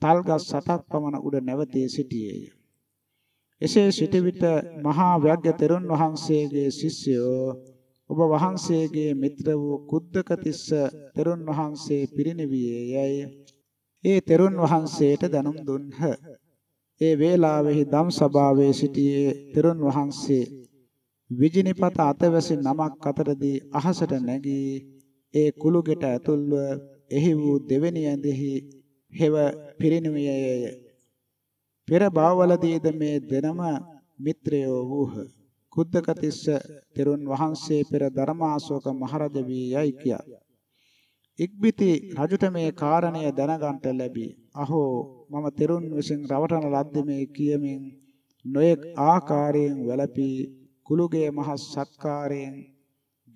තල්ගස් සතක් පමණ උඩ නැවතී සිටියේය. එසේ සිට විට මහා ව්‍යග්ග තෙරුන් වහන්සේගේ ශිෂ්‍යයෝ ඔබ වහන්සේගේ මිත්‍ර වූ කුද්දක තිස්ස තෙරුන් වහන්සේ පිරිනිවියේ යයි ඒ තෙරුන් වහන්සේට දැනුම් දුන්හ. ඒ වේලාවෙහි ධම් සභාවේ සිටියේ තෙරුන් වහන්සේ විජිනිපත අතවැසි නමක් අතරදී අහසට නැගී ඒ කුළුගෙට ඇතුල්ව එහි වූ දෙවෙනි ඇඳෙහි හෙව පිරිනුවේය. පෙර භවවලදීද මේ දෙනම මිත්‍රයෝ වූහ. කුද්දකතිස්ස තෙරුන් වහන්සේ පෙර ධර්මාශෝක මහරජ වී යයි කියා. ඉක්බිති රජුට මේ කාරණය දැනගන්ට ලැබී අහෝ මම තෙරුන් විසින් රවටන ලද්දේ මේ කියමින් නොයෙක් ආකාරයෙන් වැළපී කුළුගේ මහ සත්කාරයෙන්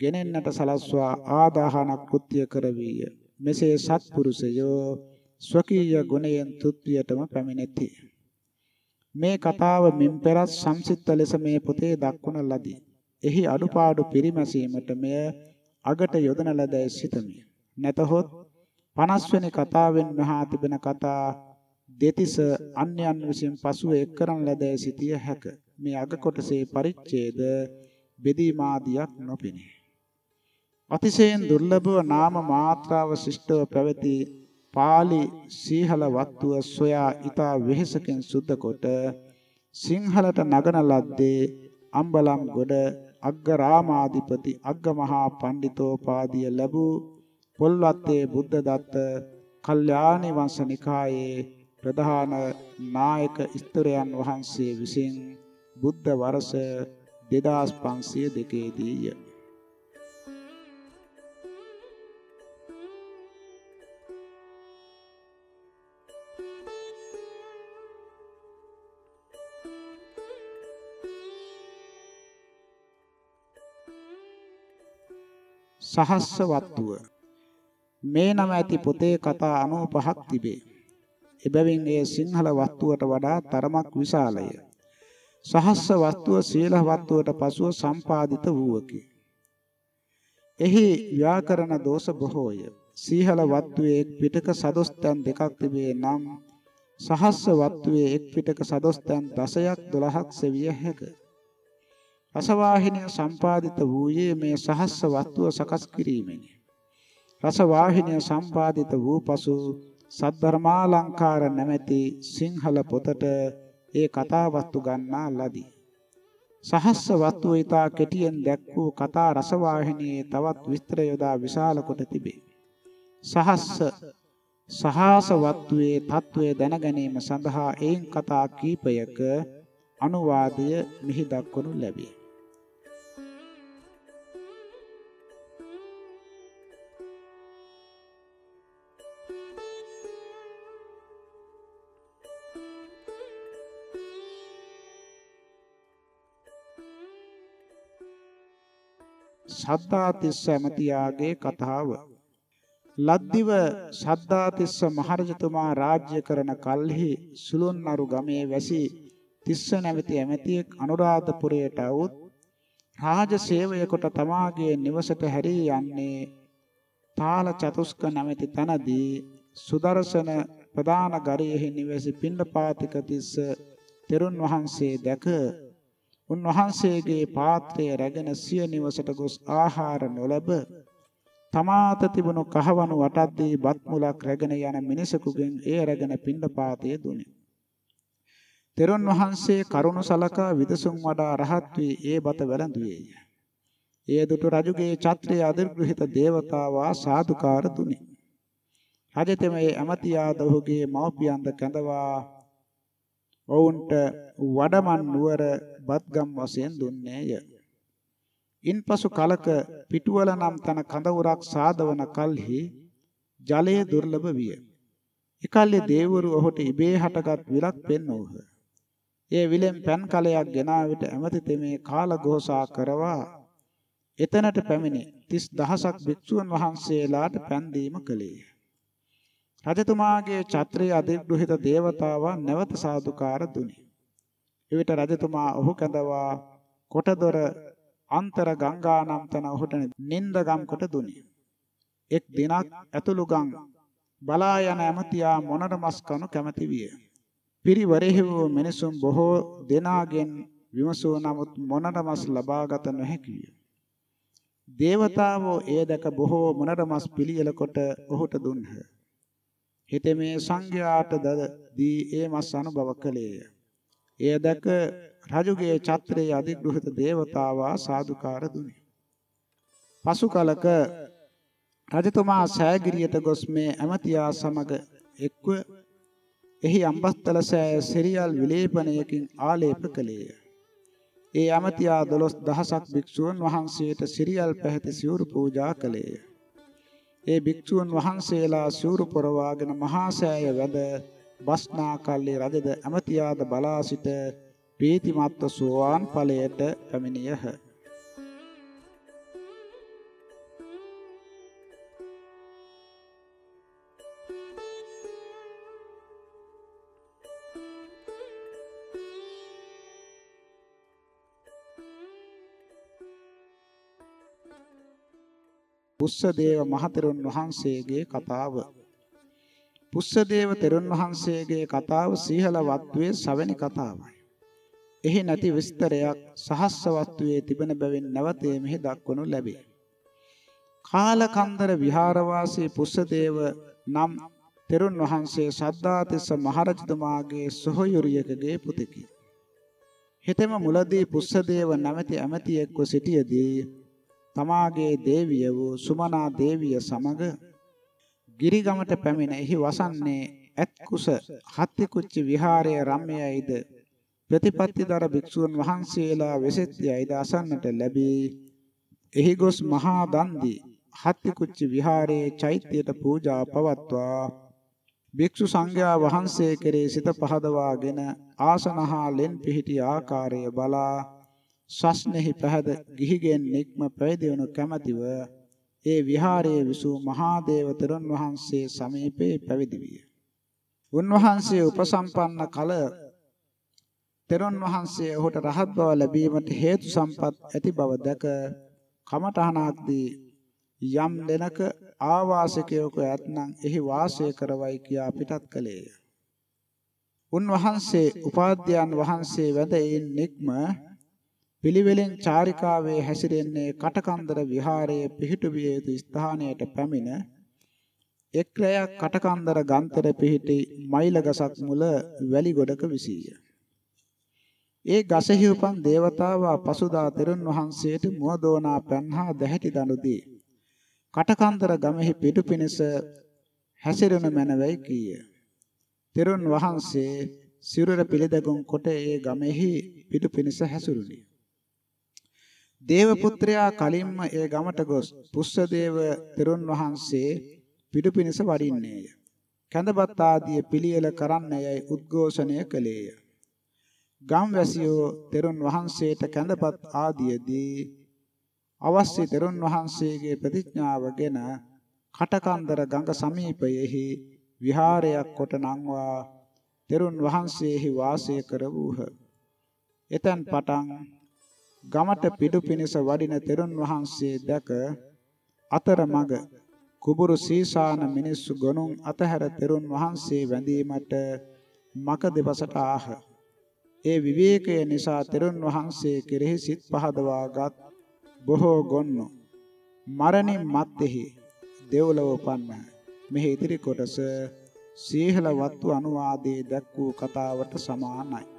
ගෙනෙන්නට සලස්වා ආදාහන කෘත්‍ය කරවීය මෙසේ සත්පුරුෂයෝ ස්වකීය ගුණයෙන් තුත්වියටම පැමිණෙති මේ කතාව මින් පෙරත් සංසිද්ධ ලෙස මේ පොතේ දක්වන ලදී එහි අඩුපාඩු පිරිමැසීමට මෙය අගට යොදන ලදැයි සිතමි නැතහොත් 50 වෙනි කතාවෙන් මෙහා තිබෙන කතා දෙතිස අන්‍යයන් විසින් පසුව එක් කරන ලදැයි සිටිය හැක. මේ අග කොටසේ පරිච්ඡේද බෙදීමාදියක් නොපෙනේ. අතිශයින් දුර්ලභව නාම මාත්‍රාව ශිෂ්ටව පැවති පාලි සීහල වත්තුව සොයා ඊතා වෙහෙසකින් සුද්ධ කොට සිංහලට නගන ලද්දේ අම්බලම් ගොඩ අග්ගරාමාධිපති අග්ගමහා පණ්ඩිතෝපාදිය ලැබූ පොල්වත්තේ බුද්ධ දත්ත කල්යාණි වංශනිකායේ ප්‍රධාන නායක ස්තරයන් වහන්සේ විසින් බුද්ධ වර්ෂ 2502 දීය. සහස්ස වත්තුව මේ නම ඇති පොතේ කතා 95ක් තිබේ. එබැවින් එය සිංහල වස්තුවට වඩා තරමක් විශාලය. සහස්ස වස්තුව සීල වස්තුවට පසුව සම්පාදිත වූවකි. එහි ව්‍යාකරණ දෝෂ බොහෝය. සීහල වස්තුවේ එක් පිටක සදොස්තන් දෙකක් තිබේ නම් සහස්ස වස්තුවේ එක් පිටක සදොස්තන් 10ක් 12ක් සෙවිය හැක. රසවාහිනිය සම්පාදිත වූයේ මේ සහස්ස වස්තුව සකස් කිරීමෙනි. රස වාහිනිය සම්පාදිත වූ පසු සද්ධර්මාලංකාර නැමැති සිංහල පොතට ඒ කතාවස්තු ගන්නා ලදී. සහස්ස වස්තු ඊතා කෙටියෙන් දැක් වූ කතා රස වාහිනියේ තවත් විස්තර යොදා විශාල කොට තිබේ. සහස්ස සහාස වත්තුවේ తත්වය දැන ගැනීම සඳහා එයින් කතා කීපයක අනුවාදය මෙහි දක්වනු ලැබේ. සද්දාතිස්ස ඇමතියාගේ කතාව. ලද්දිව සද්දාතිස්ස මහරජතුමා රාජ්‍ය කරන කල්හි සුළුන්නරු ගමේ වැසි තිස්ස නැවති ඇමතියෙක් අනුරාධපුරයට આવුත් රාජ සේවය කොට තමාගේ නිවසට හැරී යන්නේ තාල චතුස්ක නැමැති තනදී සුදර්ශන ප්‍රධාන ගරයෙහි නිවැසි පිණ්ඩපාතික තිස්ස තෙරුන් වහන්සේ දැක උන්වහන්සේගේ පාත්‍රය රැගෙන සිය නිවසට ගොස් ආහාර නොලැබ තමාත තිබුණු කහවණු වටද්දී බත් මුලක් රැගෙන යන මිනිසෙකුගෙන් එය රැගෙන පිණ්ඩපාතය දුනි. තෙරුන් වහන්සේ කරුණ සලකා විදසුන් වඩා රහත් වී ඒ බත වැළඳුවේය. ඒ දුටු රජුගේ ඡත්‍රයේ අධිග්‍රහිත දේවතාවා සාදුකාර දුනි. රජතෙමේ ඇමතියාද ඔහුගේ මව්පියන්ද කැඳවා ඔවුන්ට වඩමන් නුවර බත්ගම් වශයෙන් දුන්නේය. ඉන්පසු කලක පිටුවල නම් තන කඳවුරක් සාදවන කල්හි ජලය දුර්ලභ විය. එකල්ලි දේවරු ඔහුට ඉබේ හටගත් විලක් පෙන්වූහ. ඒ විලෙන් පෑන් කලයක් ගෙනා විට ඇමති තෙමේ කාලഘോഷා කරවා එතනට පැමිණි 30000ක් භික්ෂුන් වහන්සේලාට පෑන් දීම කළේය. රජතුමාගේ ඡත්‍රයේ අධිග්‍රහිත දේවතාවා නැවත සාදුකාර දුනි. එවිට රජතුමා ඔහු කැඳවා කොටදොර අන්තර ගංගා නම් තන ඔහුට නින්දගම් කොට දුනි. එක් දිනක් ඇතුළු ගම් බලා යන ඇමතියා මොනර මස් කනු කැමති විය. පිරිවරෙහි වූ මිනිසුන් බොහෝ දෙනාගෙන් විමසූ නමුත් මොනර මස් ලබාගත නොහැකි විය. දේවතාවෝ ඒ දැක බොහෝ මොනර මස් පිළියෙල කොට ඔහුට දුන්හ. හිතේ මේ සංඝයාට දද දී ඒ මස් අනුභව කළේය. එය දැක රජුගේ ඡත්‍රයේ අධිග්‍රහිත දේවතාවා සාදුකාර දුනි. පසු කලක රජතුමා සෑගිරියට ගොස් මේ ඇමතියා සමග එක්ව එහි අම්බස්තල සෑය සිරියල් විලේපනයකින් ආලේප කළේය. ඒ ඇමතියා 12000ක් භික්ෂූන් වහන්සේට සිරියල් පැහැති සිවුරු පූජා කළේය. ඒ භික්ෂූන් වහන්සේලා සිවුරු පොරවාගෙන මහා සෑය වැද බස්නා කල්ලි රජද ඇමතියාද බලා සිට ප්‍රීතිමත්ව සෝවාන් ඵලයට පැමිණියහ. පුස්සදේව මහතෙරුන් වහන්සේගේ කතාව පුස්සදේව තෙරුන් වහන්සේගේ කතාව සීහල වත්වේ සවැනි කතාවයි. එහි නැති විස්තරයක් සහස්ස වත්වේ තිබෙන බැවින් නැවතේ මෙහි දක්වනු ලැබේ. කාලකන්දර විහාරවාසී පුස්සදේව නම් තෙරුන් වහන්සේ සද්ධාතිස්ස මහරජතුමාගේ සොහොයුරියකගේ පුතෙකි. හෙතෙම මුලදී පුස්සදේව නැමැති ඇමතියෙක්ව සිටියේදී තමාගේ දේවිය වූ සුමනා දේවිය සමග ගිරිගමට පැමිණ එහි වසන්නේ ඇත්කුස හත්තිකුච්චි විහාරයේ රම්‍යයිද ප්‍රතිපත්තිදර භික්ෂුන් වහන්සේලා වෙසෙත්යයිද අසන්නට ලැබී? එහි ගොස් මහා දන්දි හත්තිකුච්චි විහාරයේ චෛත්‍යයට පූජා පවත්වා. භික්ෂු සංඝයා වහන්සේ කෙරේ සිත පහදවාගෙන ආසනහා ලෙන් පිහිටි ආකාරය බලා සස්නෙහි පැහැද ගිහිගෙන් නික්ම පැවිදි වනු කැමැතිව ඒ විහාරයේ විසූ මහා දේවතරුන් වහන්සේ සමීපේ පැවිදි විය. උන්වහන්සේ උපසම්පන්න කල තෙරුන් වහන්සේ ඔහුට රහත් බව ලැබීමට හේතු සම්පත් ඇති බව දැක කමඨහනක් දී යම් දෙනක ආවාසිකයෙකු ඇතනම් එහි වාසය කරවයි කියා පිටත් කළේය. උන්වහන්සේ උපාධ්‍යයන් වහන්සේ වැද එයින් නික්ම පිළිවෙලෙන් චාරිකාවේ හැසිරෙන්නේ කටකන්දර විහාරයේ පිහිටුවිය යුතු ස්ථානයට පැමිණ එක් රැයක් කටකන්දර ගන්තර පිහිටි මයිල ගසක් මුල වැලි ගොඩක විසීය. ඒ ගසෙහි උපන් దేవතාවා පසුදා තෙරුන් වහන්සේට මුවදෝනා පැන්හා දැහැටි දනු දී. කටකන්දර ගමෙහි පිටු පිණිස හැසිරෙනු මැනවයි කීය. තෙරුන් වහන්සේ සිරුර පිළිදගුම් කොට ඒ ගමෙහි පිටු පිණිස හැසිරුණි. දේවපුත්‍රයා කලින්ම ඒ ගමට ගොස් පුස්සදේව තෙරුන් වහන්සේ පිටු පිණිස වඩින්නේය. කැඳපත් ආදී පිළියෙල කරන්නයයි උද්ඝෝෂණය කළේය. ගම්වැසියෝ තෙරුන් වහන්සේට කැඳපත් ආදියේදී අවශ්‍ය තෙරුන් වහන්සේගේ ප්‍රතිඥාවගෙන කටකන්දර ගඟ සමීපයෙහි විහාරයක් කොට නංවා තෙරුන් වහන්සේහි වාසය කරවූහ. එතෙන් පටන් ගමට පිටු පිනිස වඩින තෙරුන් වහන්සේ දැක අතරමඟ කුබුරු සීසාන මිනිස්සු ගොනුන් අතහැර තෙරුන් වහන්සේ වැඳීමට මක දෙපසට ආහ. ඒ විවේකය නිසා තෙරුන් වහන්සේ කෙරෙහි සිත් පහදවාගත් බොහෝ ගොන්නු මරණින් මත්තේහි දෙව්ලොව උපන්න. මෙහි ඉදිරි කොටස සීහල වත්තු අනුවාදයේ දැක් වූ කතාවට සමානයි.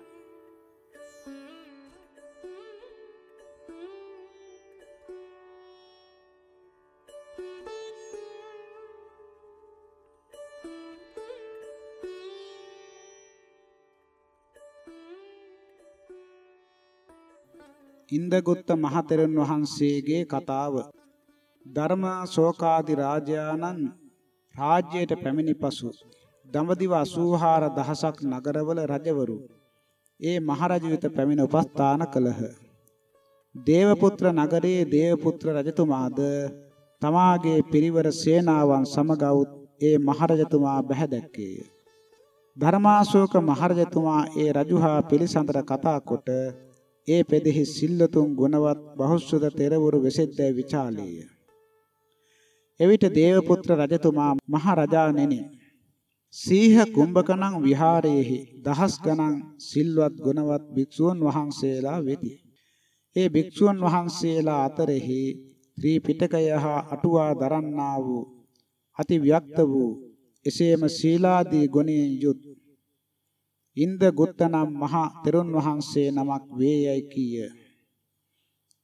ඉන්දගුත්ත මහතෙරුන් වහන්සේගේ කතාව ධර්මා ශෝකාදි රාජානන් රාජ්‍යයට පැමිණි පසු දඹදිව 84 දහසක් නගරවල රජවරු ඒ මහරජු වෙත පැමිණ උපස්ථාන කළහ. දේවපුත්‍ර නගරයේ දේවපුත්‍ර රජතුමාද තමාගේ පිරිවර සේනාවන් සමගවුත් ඒ මහරජතුමා බැහැදැක්කේය. ධර්මාශෝක මහරජතුමා ඒ රජුහා පිළිසඳර කතා කොට ඒ පෙදෙහි සිල්ලතුන් ගුණවත් බහුසුද තෙරවරු වෙසෙද්දැයි විචාලේය. එවිට දේවපුත්‍ර රජතුමා මහ රජාණෙනි සීහ කුම්භකණං විහාරයේහි දහස් ගණන් සිල්වත් ගුණවත් භික්ෂූන් වහන්සේලා වෙති. ඒ භික්ෂූන් වහන්සේලා අතරෙහි ත්‍රිපිටකය හා අටුවා දරන්නා වූ අති ව්‍යක්ත වූ එසේම සීලාදී ගුණයෙන් යුත් ඉන්ද ගුත්තනම් මහා තෙරුන් වහන්සේ නමක් වේයයි කීය.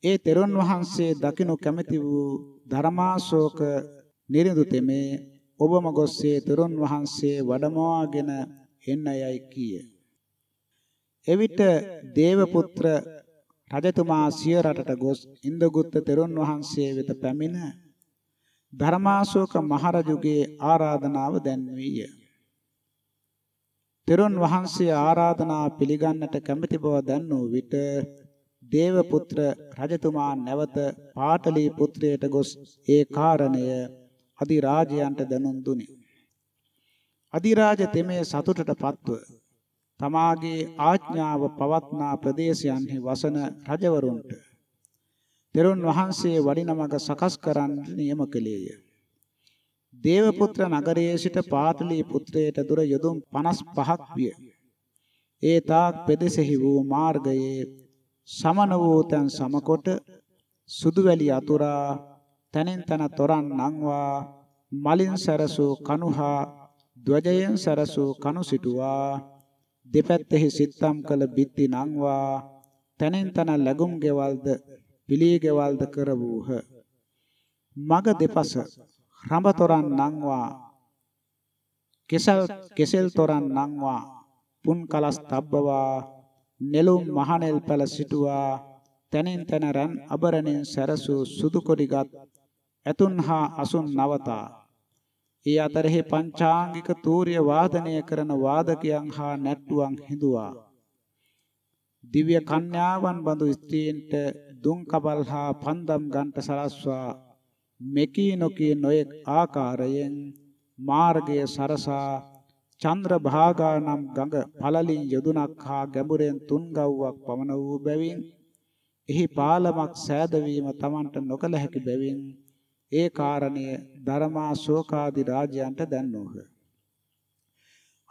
ඒ තෙරුන් වහන්සේ දකිනු කැමැති වූ ධර්මාශෝක නිරිඳු තෙමේ ඔබම ගොස්සේ තෙරුන් වහන්සේ වඩමවාගෙන එන්න යයි කීය. එවිට දේවපුත්‍ර රජතුමා සිය රටට ගොස් ඉන්දගුත්ත තෙරුන් වහන්සේ වෙත පැමිණ ධර්මාශෝක මහරජුගේ ආරාධනාව දැන්වීය. තෙරුන් වහන්සේ ආරාධනා පිළිගන්නට කැමැති බව දැන්වූ විට දේවපුත්‍ර රජතුමා නැවත පාටලී පුත්‍රයට ගොස් ඒ කාරණය අධිරාජයන්ට දැනුම් දුනි. අධිරාජ තෙමේ සතුටටපත්ව තමාගේ ආඥාව පවත්නා ප්‍රදේශයන්හි වසන රජවරුන්ට තෙරුන් වහන්සේ වඩින මඟ සකස් කරන්න නියම කළේය. දේවපුත්‍ර නගරයේ සිට පාතලී පුත්‍රයට දුර යොදුන් 55ක් විය. ඒ තාක් පෙදෙසෙහි වූ මාර්ගයේ සමන වූ තැන් සමකොට සුදු වැලි අතුරා තනින් තන තොරන් නංවා මලින් සරසූ කනුහා ධ්වජයෙන් සරසූ කනු සිටුවා දෙපැත්තෙහි සිත්තම් කළ බිත්ති නංවා තනින් තන ලැබුම් ගෙවල්ද පිළී ගෙවල්ද කර වූහ මග දෙපස රඹ තොරන් නංවා කෙසල් කෙසෙල් තොරන් නංවා පුන් කලස් තබ්බවා නෙළුම් මහනෙල් පැල සිටුවා තනින් තන රන් අබරණෙන් සැරසූ සුදු කොඩිගත් ඇතුන් හා අසුන් නවතා ඒ අතරෙහි පංචාංගික තූර්ය වාදනය කරන වාදකයන් හා නැට්ටුවන් හිඳුවා දිව්‍ය කන්‍යාවන් බඳු ස්ත්‍රීන්ට දුම් කබල් හා පන්දම් ගන්ට සලස්වා මෙකී නොකී නොයෙක් ආකාරයෙන් මාර්ගය සරසා චන්ද්‍ර භාගා නම් ගඟ පළලින් යදුනක් හා ගැඹුරෙන් තුන් ගව්වක් පමණ වූ බැවින් එහි පාලමක් සෑදවීම Tamanට නොකල හැකි බැවින් ඒ කාරණය ධර්මා ශෝකාදී රාජයන්ට දැන්නෝහ.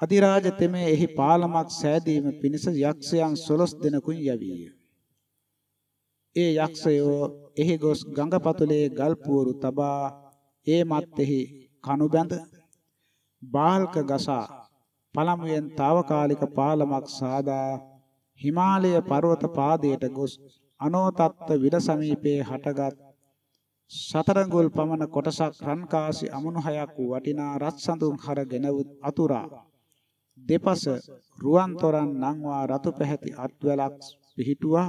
අධිරාජ තෙමේ එහි පාලමක් සෑදීම පිණිස යක්ෂයන් 12 දෙනෙකුන් යවීය. ඒ යක්ෂයෝ එහි ගොස් ගඟපතුලේ ගල් පුවරු තබා ඒ මත්ෙහි කණු බැඳ බාල්ක ගසා පළමුවෙන් తాවකාලික පාලමක් සාදා හිමාලය පර්වත පාදයට ගොස් අනෝතත්ත විල සමීපයේ හටගත් සතරඟුල් පමණ කොටසක් රන්කාසි අමුණු හයක් වූ වටිනා රත් සඳුන් හරගෙන අතුරා. දෙපස රුවන් තොරන් නංවා රතු පැහැති අත්වැලක් පිහිටුවා.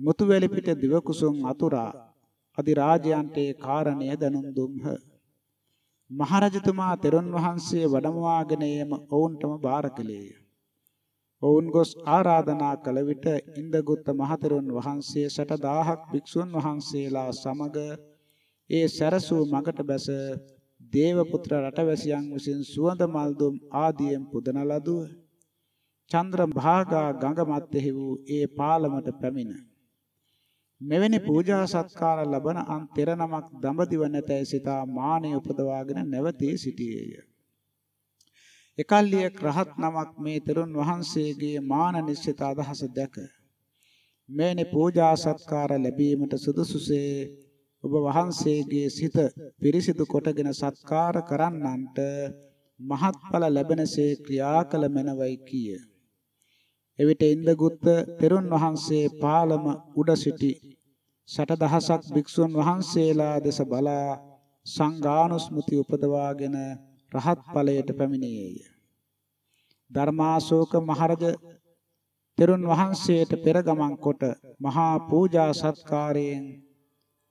මුතුවැලි පිට දිවකුසුම් අතුරා අධිරාජයන්ට ඒ කාරණය දැනුම් දුන්හ. මහරජතුමා තෙරුන් වහන්සේ වඩමවාගෙන යෑම ඔවුන්ටම බාර කළේය. ඔවුන් ගොස් ආරාධනා කළ විට ඉන්දගුත්ත මහතෙරුන් වහන්සේ 60000ක් භික්ෂුන් වහන්සේලා සමග ඒ සැරසූ මගට බැස දේවපුත්‍ර රටවැසියන් විසින් සුවඳ මල් දුම් ආදියෙන් පුදන ලදුව චන්ද්‍ර භාගා ගඟ මැත්තේ වූ ඒ පාලමට පැමිණ මෙවැනි පූජා සත්කාර ලබන අන් තෙර නමක් දඹදිව නැතැයි සිතා මානෙ උපදවාගෙන නැවතී සිටියේය. එකල්ලියක් රහත් නමක් මේ තෙරුන් වහන්සේගේ මාන නිශ්චිත අදහස දැක මෙවැනි පූජා සත්කාර ලැබීමට සුදුසුසේ ඔබ වහන්සේගේ සිත පිරිසිදු කොටගෙන සත්කාර කරන්නන්ට මහත්ඵල ලැබෙනසේ ක්‍රියා කළ මැනවයි කීය. එවිට ඉන්දගුත්ත තෙරුන් වහන්සේ පාලම උඩ සිටි 60000ක් භික්ෂුන් වහන්සේලා දෙස බලා සංඝානුස්මෘති උපදවාගෙන රහත් ඵලයට පැමිණියේය. ධර්මාශෝක මහරජ තෙරුන් වහන්සේට පෙර ගමන් කොට මහා පූජා සත්කාරයෙන්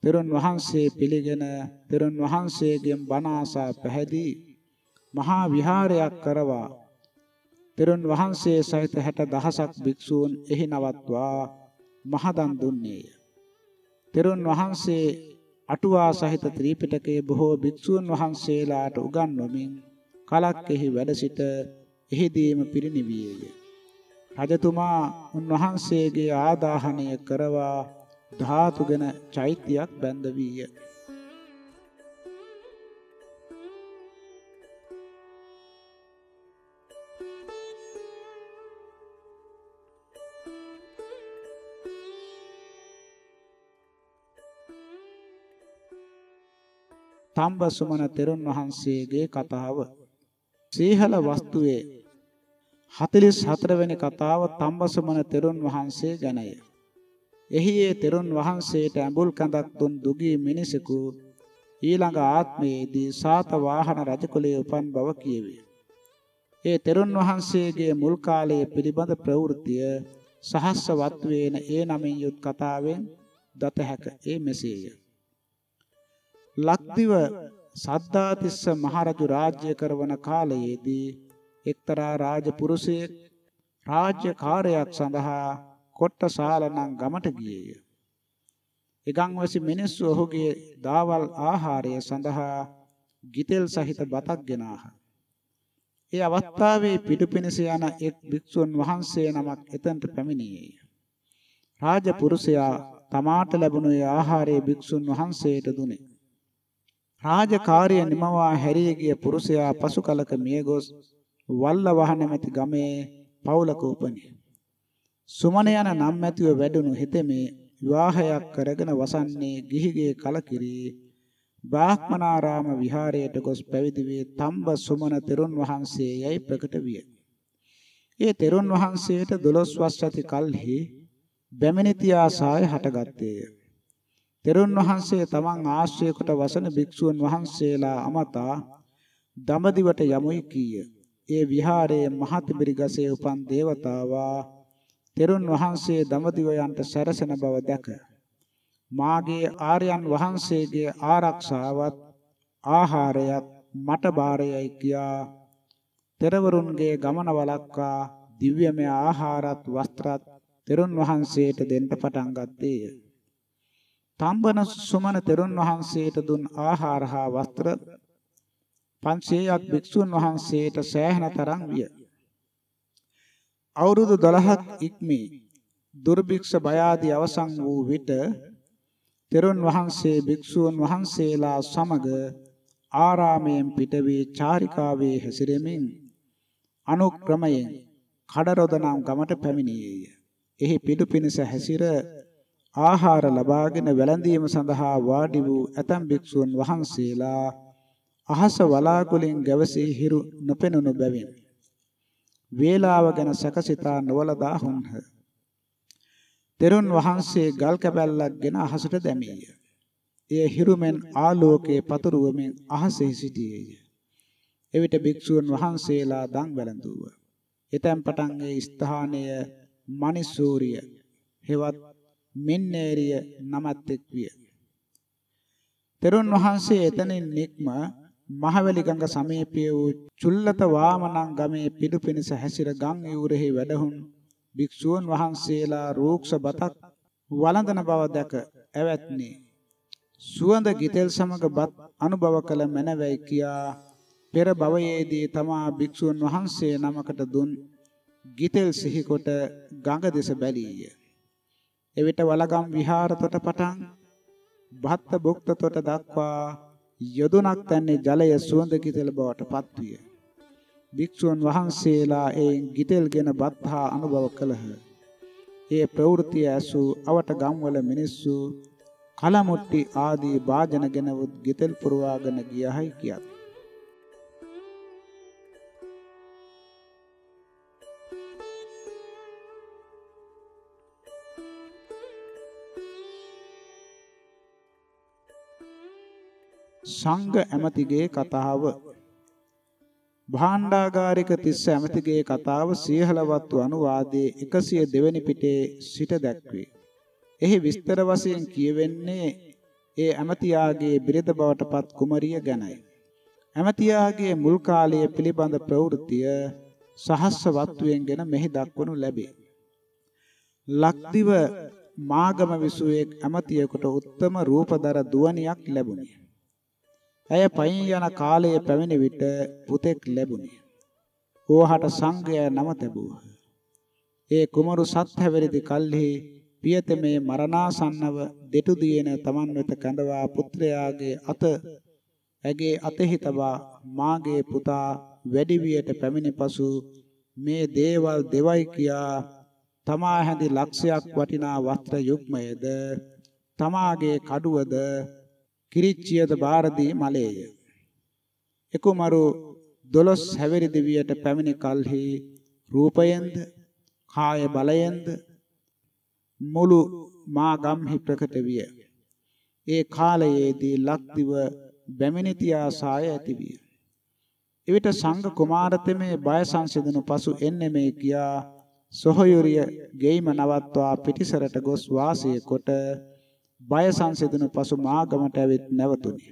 තෙරුන් වහන්සේ පිළිගෙන තෙරුන් වහන්සේගෙන් බණ ආසා පැහැදී මහා විහාරයක් කරවා තෙරුන් වහන්සේ සහිත 60000ක් භික්ෂූන් එහි නවත්වා මහදන් දුන්නේය. තෙරුන් වහන්සේ අටුවා සහිත ත්‍රිපිටකයේ බොහෝ භික්ෂූන් වහන්සේලාට උගන්වමින් කලක් එහි වැඩ සිට එහිදීම පිරිනිවියේය. රජතුමා උන්වහන්සේගේ ආදාහනය කරවා ධාතුගෙන චෛත්‍යයක් බැඳ වීය. තම්බසුමන තෙරුන් වහන්සේගේ කතාව සීහල වස්තුවේ 44 වෙනි කතාව තම්බසුමන තෙරුන් වහන්සේ ගැනය. එහි ඒ තෙරුන් වහන්සේට ඇඹුල් කඳක් දුන් දුගී මිනිසෙකු ඊළඟ ආත්මයේදී සාත වාහන රජකුලයේ උපන් බව කියවේ. ඒ තෙරුන් වහන්සේගේ මුල් කාලයේ පිළිබඳ ප්‍රවෘත්තිය සහස්ස වත්වේන ඒ නමින් යුත් කතාවෙන් දත හැක ඒ මෙසේය. ලක්දිව සද්ධාතිස්ස මහරජු රාජ්‍ය කරවන කාලයේදී එක්තරා රාජපුරුෂයෙක් රාජ්‍ය කාර්යයක් සඳහා කොට්ටසාලනම් ගමට ගියේය. එගන්වැසි මිනිස්සු ඔහුගේ දාවල් ආහාරය සඳහා ගිතෙල් සහිත බතක් ගෙනාහ. ඒ අවස්ථාවේ පිටුපිනිස යන එක් භික්ෂුන් වහන්සේ නමක් එතනට පැමිණියේය. රාජපුරුෂයා තමාට ලැබුණු ඒ ආහාරය භික්ෂුන් වහන්සේට දුන්නේ. රාජකාරිය නිමවා හැරී ගිය පුරුෂයා පසු කලක මියගොස් වල්ලවහ නැමැති ගමේ පවුලක උපනි. සුමන යන නම් ඇතිව වැඩුණු හෙතෙමේ විවාහයක් කරගෙන වසන්නේ ගිහිගේ කලකිරී බ්‍රාහ්මනාරාම විහාරයට ගොස් පැවිදි වී තම්බ සුමන තෙරුන් වහන්සේ යයි ප්‍රකට විය. ඒ තෙරුන් වහන්සේට 12 වස් ඇති කල්හි බැමිණිති ආසාය හටගත්තේය. තෙරුන් වහන්සේ තමන් ආශ්‍රය කොට වසන භික්ෂුන් වහන්සේලා අමතා දඹදිවට යමුයි කීය. ඒ විහාරයේ මහතිබිරි ගසේ උපන් దేవතාවා තෙරුන් වහන්සේ දඹදිව යන්ට සැරසෙන බව දැක මාගේ ආර්යයන් වහන්සේගේ ආරක්ෂාවත් ආහාරයත් මට බාරයයි කියා තෙරවරුන්ගේ ගමන වළක්වා දිව්‍යමය ආහාරත් වස්ත්‍රත් තෙරුන් වහන්සේට දෙන්න පටන් ගත්තේය. තම්බන සුමන තෙරුන් වහන්සේට දුන් ආහාර හා වස්ත්‍ර 500ක් භික්ෂුන් වහන්සේට සෑහෙන තරම් විය. අවුරුදු 12ක් ඉක්මී දුර්භික්ෂ බය ආදී අවසන් වූ විට තෙරුන් වහන්සේ භික්ෂූන් වහන්සේලා සමග ආරාමයෙන් පිට වී චාරිකාවේ හැසිරෙමින් අනුක්‍රමයෙන් කඩරොද නම් ගමට පැමිණියේය. එහි පිටු පිණිස හැසිර ආහාර ලබාගෙන වැළඳීම සඳහා වාඩි වූ ඇතම් භික්ෂූන් වහන්සේලා අහස වලාකුලින් ගැවසී හිරු නොපෙනුණු බැවින් වේලාව ගැන සැකසිතා නොවලදා හුන්හ. තෙරුන් වහන්සේ ගල් කැබැල්ලක්ගෙන අහසට දැමීය. එය හිරුමෙන් ආලෝකයේ පතුරුවමින් අහසෙහි සිටියේය. එවිට භික්ෂූන් වහන්සේලා දන් වැළඳුව. එතැන් පටන් ඒ ස්ථානය මනිසූරිය හෙවත් මෙන්නේරිය නමත් එක් විය. තෙරුන් වහන්සේ එතනින් නික්ම මහවැලි ගඟ සමීපයේ වූ චුල්ලත වාමනං ගමේ පිටු පිණිස හැසිර ගම් යූරෙහි වැඩහුන් භික්ෂූන් වහන්සේලා රූක්ෂ බතක් වළඳන බව දැක ඇවැත්නි. සුවඳ ගිතෙල් සමග බත් අනුභව කළ මැනවයි කියා පෙර භවයේදී තමා භික්ෂූන් වහන්සේ නමකට දුන් ගිතෙල් සිහිකොට ගඟ දෙස බැලීය. එවිට වලගම් විහාර තොට පටන් භත්ත බුක්ත තොට දක්වා යොදුනක් තැන්නේ ජලය සුවඳ කිතෙල බවට පත්විය. භික්ෂුන් වහන්සේලා එයින් ගිතෙල්ගෙන බත්හා අනුභව කළහ. ඒ ප්‍රවෘත්තිය ඇසූ අවට ගම්වල මිනිස්සු කලමුට්ටි ආදී වාජනගෙන වූ ගිතෙල් පුරවාගෙන ගියහයි කියත්. සංඝ ඇමතිගේ කතාව භාණ්ඩාගාරික තිස්ස ඇමතිගේ කතාව සියහලවත්තු අනුවාදයේ 102 වෙනි පිටේ සිට දැක්වේ. එහි විස්තර වශයෙන් කියවෙන්නේ ඒ ඇමතියාගේ බිරිඳ බවට පත් කුමරිය ගැනයි. ඇමතියාගේ මුල් කාලයේ පිළිබඳ ප්‍රවෘත්තිය සහස්ස වත්තුවෙන්ගෙන මෙහි දක්වනු ලැබේ. ලක්දිව මාගම විසුවේ ඇමතියෙකුට උත්තම රූපදර දුවනියක් ලැබුණි. ඇය පයින් යන කාලයේ පැමිණි විට පුතෙක් ලැබුණි. ඕහට සංඝය නම තැබුවා. ඒ කුමරු සත් හැවිරිදි කල්හි පියතමේ මරණාසන්නව දෙටු දියන තමන් වෙත කැඳවා පුත්‍රයාගේ අත ඇගේ අතෙහි තබා මාගේ පුතා වැඩි වියට පැමිණි පසු මේ දේවල් දෙවයි කියා තමා හැඳි ලක්ෂයක් වටිනා වස්ත්‍ර යුග්මයේද තමාගේ කඩුවද කිරිච්චියද බාරදී මලේය. එකුමරු දොළොස් හැවිරි දිවියට පැමිණි කලෙහි රූපයෙන්ද කාය බලයෙන්ද මුළු මා ගම්හි ප්‍රකට විය. ඒ කාලයේදී ලක්දිව බැමිණිතියා සාය ඇති විය. එවිට සංඝ කුමාරතමේ බය සංසිඳුණු පසු එන්නේ මේ කියා සොහයුරිය ගෙයිම නවත්වා පිටිසරට ගොස් වාසය කොට බය සංසිඳුණු පසු මාගමට ඇවිත් නැවතුණි.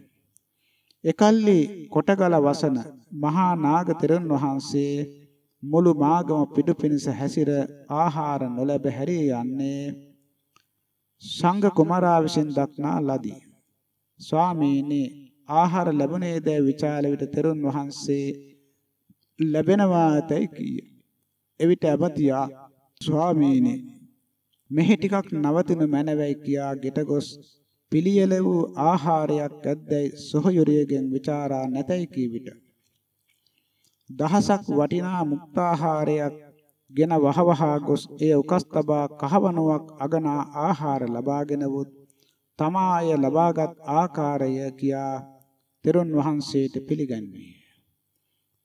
එකල්ලි කොටගල වසන මහා නාග තෙරුන් වහන්සේ මුළු මාගම පිටු පිණිස හැසිර ආහාර නොලැබ හැරී යන්නේ සංඝ කුමාරා විසින් දක්නා ලදී. ස්වාමීනි ආහාර ලැබුණේද විචාල විට තෙරුන් වහන්සේ ලැබෙනවා තයි කීය. එවිට අපතියා ස්වාමීනි මෙහි ටිකක් නවතිනු මැනවයි කියා ගෙට ගොස් පිළියෙල වූ ආහාරයක් ඇද්දැයි සොහයුරියගෙන් ਵਿਚාරා නැතයි කී විට දහසක් වටිනා මුක්තාහාරයක් ගෙන වහවහා ගොස් එය උකස් තබා කහවණුවක් අගනා ආහාර ලබාගෙන වුත් තමාය ලබාගත් ආකාරය කියා තෙරුන් වහන්සේට පිළිගන්නේ.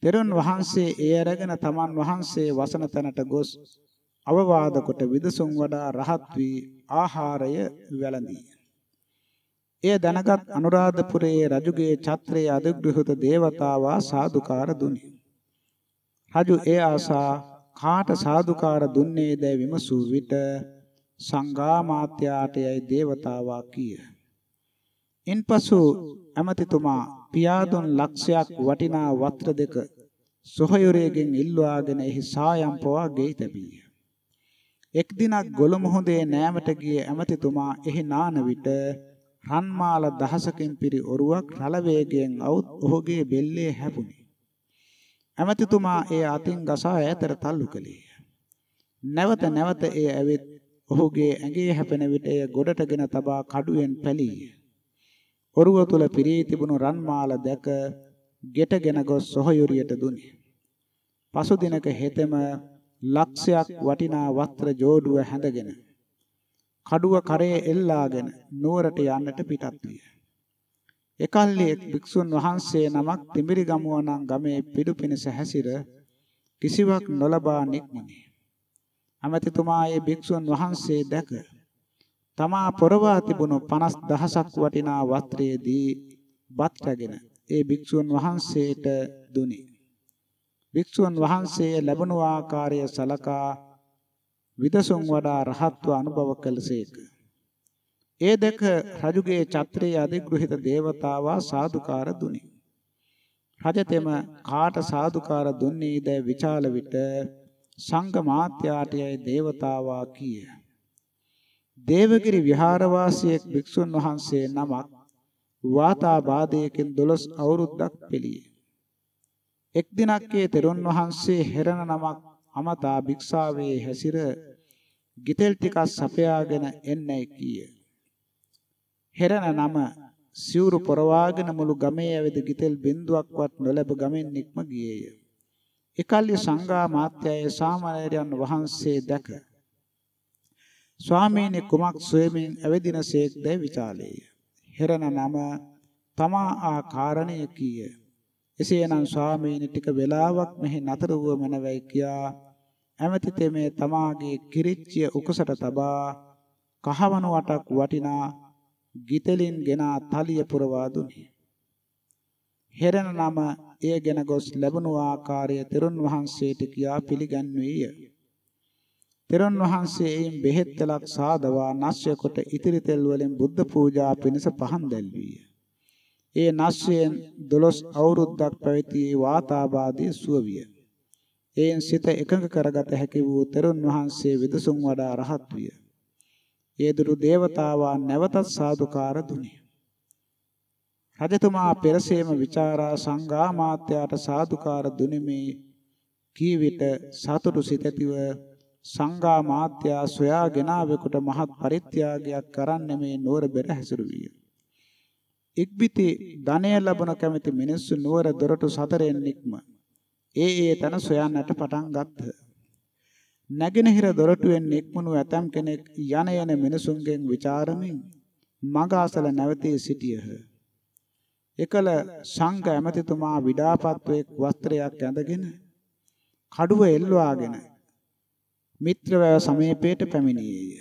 තෙරුන් වහන්සේ එය අරගෙන තමන් වහන්සේ වසන තැනට ගොස් අවවාද කොට විදසුන් වඩා රහත් වී ආහාරය වැළඳී. එය දැනගත් අනුරාධපුරයේ රජුගේ ඡත්‍රයේ අධිග්‍රහිත දේවතාවා සාදුකාර දුනි. රජු ඒ ආසා කාට සාදුකාර දුන්නේද විමසූ විට සංඝා මාත්‍යාටයයි දේවතාවා කීය. ඉන්පසු ඇමතිතුමා පියාදුන් ලක්ෂයක් වටිනා වස්ත්‍ර දෙක සොහයුරේගෙන් ඉල්වාගෙන එහි සායම් පවා ගෙයි තැබීය. එක් දිනක් ගොළු මොහොතේ නෑමට ගිය ඇමතිතුමා එහි නාන විට රන්මාල දහසකින් පිරි ඔරුවක් රළ වේගයෙන් අවුත් ඔහුගේ බෙල්ලේ හැපුණි. ඇමතිතුමා ඒ අතින් ගසා ඈතට තල්ලු කළේ. නැවත නැවත ඒ ඇවිත් ඔහුගේ ඇඟේ හැපෙන විට එය ගොඩටගෙන තබා කඩුවෙන් පැලීය. ඔරුව තුල පිරී තිබුණු රන්මාල දැක ගෙටගෙන ගොස් සොහයුරියට දුනි. පසු දිනක හෙතෙම ලක්ෂයක් වටිනා වස්ත්‍ර ජෝඩුව හැඳගෙන කඩුව කරේ එල්ලාගෙන නුවරට යන්නට පිටත් විය. එකල්ලි එක් භික්ෂුන් වහන්සේ නමක් තිඹිරිගමුව නම් ගමේ පිටු පිණිස හැසිර කිසිවක් නොලබා නික්මුනි. අමතිතුමා ඒ භික්ෂුන් වහන්සේ දැක තමා පොරවා තිබුණු 50000ක් වටිනා වස්ත්‍රයේදී බත් රැගෙන ඒ භික්ෂුන් වහන්සේට දුනි. භික්ෂුන් වහන්සේ ලැබුණු ආකාරය සලකා විදසුන් වඩා රහත්ව අනුභව කළසේක. ඒ දෙක රජුගේ ඡත්‍රයේ අධිග්‍රහිත දේවතාවා සාදුකාර දුනි. රජතෙම කාට සාදුකාර දුන්නේද විචාල විට සංඝ මාත්‍යාටයයි දේවතාවා කීය. දේවගිරි විහාරවාසියෙක් භික්ෂුන් වහන්සේ නමක් වාතාබාධයකින් 12 අවුරුද්දක් පිළියේ. එක් දිනක් ඒ තෙරුන් වහන්සේ හෙරණ නමක් අමතා භික්ෂාවේ හැසිර ගිතෙල් ටිකක් සපයාගෙන එන්නයි කීය. හෙරණ නම සිවුරු පොරවාගෙන මුළු ගමේ ඇවිද ගිතෙල් බින්දුවක්වත් නොලැබ ගමෙන් නික්ම ගියේය. එකල්ලි සංඝා මාත්‍යයේ සාමණේරයන් වහන්සේ දැක ස්වාමීනි කුමක් සොයමින් ඇවිදිනසේක්ද විචාලේය. හෙරණ නම තමා ආකාරණය කීය. එසේනම් ස්වාමීනි ටික වෙලාවක් මෙහි නතර වූ මනවයි කියා ඇමති තෙමේ තමාගේ කිරිච්චිය උකසට තබා කහවණු වටක් වටිනා ගිතලින් ගෙනා තලිය පුරවා දුනි. හෙරණ නම එය ගැන ගොස් ලැබුණු ආකාරය තෙරුන් වහන්සේට කියා පිළිගන්වීය. තෙරුන් වහන්සේ එයින් බෙහෙත්ලක් සාදවා නැස්ය කොට ඉතිරි තෙල් වලින් බුද්ධ පූජා පිණිස පහන් දැල්වීය. ඒ නැස්යෙන් 12 අවුරුද්දක් පැවති වාතාබාධයේ සුව විය. එයින් සිත එකඟ කරගත හැකි වූ තෙරුන් වහන්සේ විදසුන් වඩා රහත් විය. ඒ දුරු දේවතාවා නැවතත් සාදුකාර දුනි. රජතුමා පෙරසේම ਵਿਚාරා සංඝා මාත්‍යාට සාදුකාර දුනිමේ කී විට සතුටු සිතතිව සංඝා මාත්‍යා සොයාගෙන ආවෙකුට මහත් පරිත්‍යාගයක් කරන්න මේ නුවර බෙර හැසිරු විය. ඉක්බිති ධනය ලැබුණ කැමැති මිනිස්සු නුවර දොරටු සතරෙන් නික්ම ඒ ඒ තන සොයන්නට පටන් ගත්හ. නැගෙනහිර දොරටුවෙන් නික්මුණු ඇතම් කෙනෙක් යන යන මිනිසුන්ගෙන් ਵਿਚාරමින් මඟ අසල නැවතී සිටියහ. එකල සංඝ ඇමතිතුමා විඩාපත්ව එක් වස්ත්‍රයක් ඇඳගෙන කඩුව එල්වාගෙන මිත්‍රවැව සමීපයට පැමිණියේය.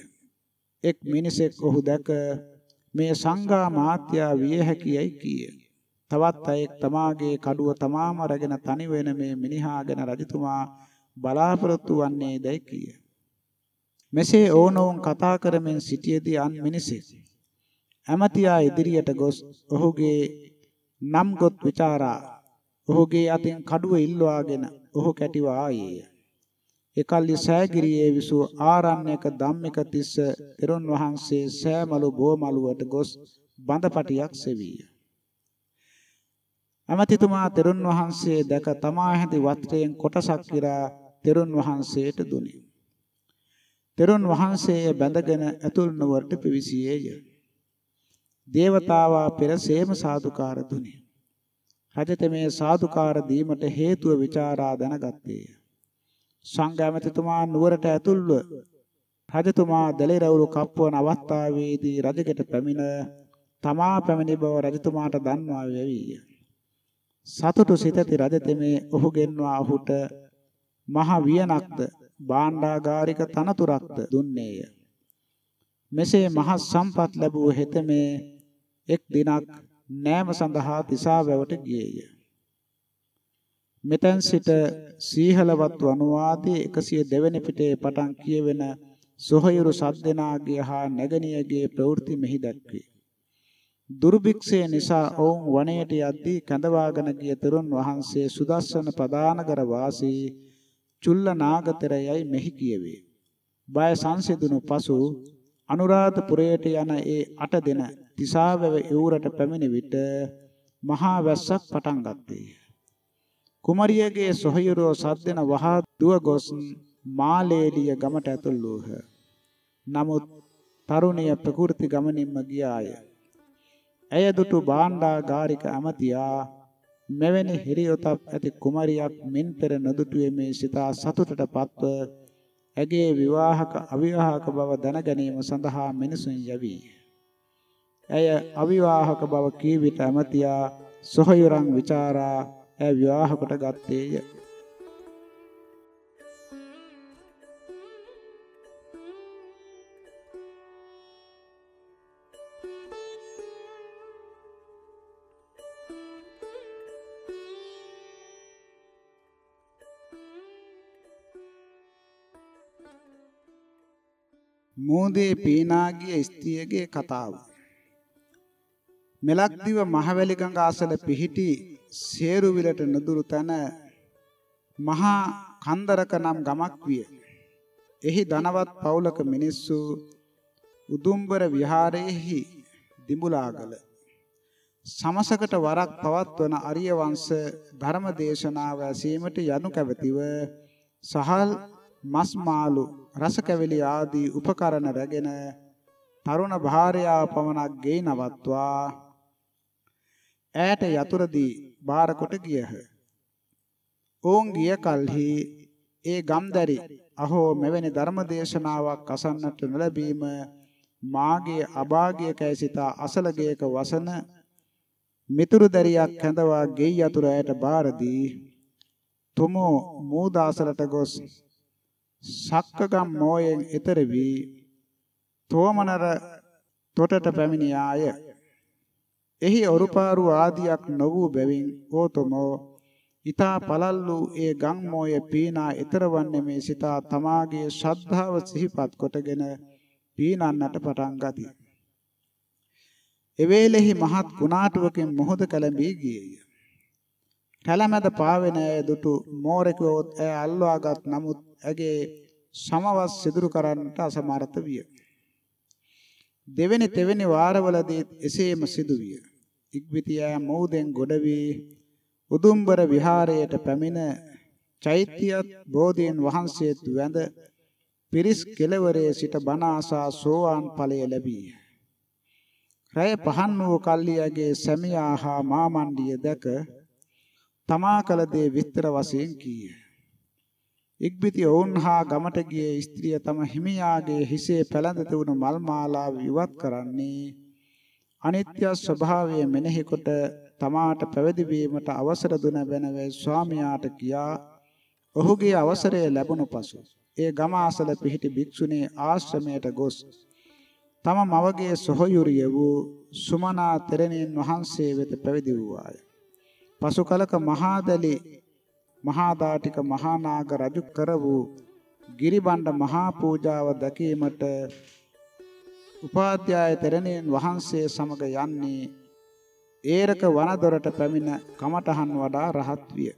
එක් මිනිසෙක් ඔහු දැක මේ සංඝා මාත්‍යා විය හැකියයි කීය. තවත් අයෙක් තමාගේ කඩුව තමාම අරගෙන තනි වෙන මේ මිනිහාගෙන රජතුමා බලාපොරොත්තු වන්නේ දැයි කීය. මෙසේ ඕනෝන් කතා කරමින් සිටියේදී අන් මිනිසෙක් ඇමතියා ඉදිරියට ගොස් ඔහුගේ නම් ගොත් ਵਿਚාරා ඔහුගේ අතින් කඩුව ඉල්වාගෙන ඔහු කැටිව ආයේය. එකල්ලි සෑගිරියේ විසූ ආරණ්‍යක ධම්මික තිස්ස තෙරුන් වහන්සේ සෑමලු බෝමලුවට ගොස් බඳපටියක් සෙවීය. ඇමතිතුමා තෙරුන් වහන්සේ දැක තමා හැඳි වස්ත්‍රයෙන් කොටසක් කිරා තෙරුන් වහන්සේට දුනි. තෙරුන් වහන්සේ බැඳගෙන ඇතුල් නුවරට පිවිසියේය. දේවතාවා පෙර සේම සාදුකාර දුනි. රජත මේ සාදුකාර දීමට හේතුව ਵਿਚාරා දැනගත්තේය. සංඝයාමතුමා නුවරට ඇතුල්ව රජතුමා දලෙරවුරු කප්පවන අවස්ථාවේදී රජගෙට පැමිණ තමා පැමිණි බව රජතුමාට දන්වා වෙවීය. සතුටු සිතති රජතෙමේ ඔහු ගෙන්වා ඔහුට මහ වියනක්ද භාණ්ඩාගාරික තනතුරක්ද දුන්නේය. මෙසේ මහ සම්පත් ලැබූ හෙතෙමේ එක් දිනක් නෑම සඳහා තිසා වැවට ගියේය. මෙතෙන් සිට සීහලවත් වනුවාදී 102 වෙනි පිටේ පටන් කියවෙන සොහයුරු සද්දෙනාගේ හා නැගණියගේ ප්‍රවෘත්ති මෙහි දැක්වේ. දුර්භික්ෂය නිසා ඔවුන් වනයේට යද්දී කැඳවාගෙන ගිය තරුන් වහන්සේ සුදස්සන ප්‍රදානකර වාසී චුල්ල නාගතරයයි මෙහි කියවේ. බය සංසිඳුණු පසු අනුරාධපුරයට යන ඒ අට දෙන තිසාවැව එවුරට පැමිණි විට මහා වැස්සක් පටන් ගත්තේ. කුමරියගේ සොහයුරෝ සද්දෙන වහා දුව ගොස් මාලේලිය ගමට ඇතුල් වූහ. නමුත් තරුණිය ප්‍රකෘති ගමනින්ම ගියාය. ඇය දුටු භාණ්ඩාගාරික ඇමතියා මෙවැනි හිරියොතක් ඇති කුමරියක් මින් පෙර නොදුටුවේ මේ සිතා සතුටටපත්ව ඇගේ විවාහක අවිවාහක බව දැන ගැනීම සඳහා මිනිසුන් යවි. ඇය අවිවාහක බව කී විට ඇමතියා සොහයුරන් ਵਿਚාරා ඇය විවාහ කොට ගත්තේය. මෝදේ පීනාගිය ස්ත්‍රියගේ කතාව මෙලක්දිව මහවැලි ගඟ අසල පිහිටි සේරුවිලට නුදුරු තැන මහා කන්දරක නම් ගමක් විය. එහි ධනවත් පවුලක මිනිස්සු උදුම්බර විහාරයේහි දිඹුලාගල සමසකට වරක් පවත්වන අරිය වංශ ධර්ම දේශනාව ඇසීමට යනු කැවතිව සහල් මස් මාළු රස කැවිලි ආදී උපකරණ රැගෙන තරුණ භාර්යාව පමණක් ගෙයි නවත්වා ඈට යතුරුදී බාර කොට ගියහ. ඕන් ගිය කලෙහි ඒ ගම්දරි අහෝ මෙවැනි ධර්ම දේශනාවක් අසන්නට නොලැබීම මාගේ අභාග්‍යකයි සිතා අසලගේක වසන මිතුරු දරියක් හැඳවා ගෙයි යතුරු ඇයට බාරදී තුමෝ මූදාසලට ගොස් සක්කගම් මෝයෙන් ඈතර වී තෝමනර තොටට පැමිණියාය එහි ඔරුපාරු ආදියක් නො වූ බැවින් ඕතමෝ ඊතා පළල්ලු ඒ ගම් මොය පීනා ඊතර වන්නේ මේ සිතා තමාගේ ශ්‍රද්ධාව සිහිපත් කොටගෙන පීනන්නට පටන් ගති. එවේලෙහි මහත් කුණාටුවකින් මොහොත කැළඹී ගියේය. කැළමැද පාවෙන ඇය දුටු මෝරෙකුවොත් ඇය අල්වාගත් නමුත් ඇගේ සමවස් සිදුරු කරන්නට අසමර්ථ විය. දෙවෙනි තෙවෙනි වාරවලදී එසේම සිදුවිය. ඉක්බිතිය මෝදෙන් ගොඩ වී උදුම්බර විහාරයට පැමිණ චෛත්‍යයත් බෝධීන් වහන්සේත් වැඳ පිරිස් කෙළවරේ සිට බණ ආසා සෝවාන් ඵලය ලැබී. රය පහන් වූ කල්ලියගේ සැමියා හා මාමණ්ඩිය දැක තමා කළ දේ විස්තර වශයෙන් කීය. ඉක්බිති ඔවුන් හා ගමට ගියේ ස්ත්‍රිය තම හිමියාගේ හිසේ පැලඳ තිබුණු මල් මාලාව ඉවත් කරන්නේ අනිත්‍ය ස්වභාවය මෙනෙහි කොට තමාට පැවිදි වීමට අවසර දුන බැනවේ ස්වාමියාට කියා ඔහුගේ අවසරය ලැබුණු පසු ඒ ගම අසල පිහිටි භික්ෂුණී ආශ්‍රමයට ගොස් තම මවගේ සොහොයුරිය වූ සුමනා තෙරණින් වහන්සේ වෙත පැවිදි වූවාය. පසු කලක මහාදලි මහා දාටික මහා නාග රජු කර වූ ගිරිබණ්ඩ මහා පූජාව දැකීමට උපාධ්‍යාය තෙරණින් වහන්සේ සමග යන්නේ ඒරක වනදොරට පැමිණ කමඨහන් වඩා රහත් විය.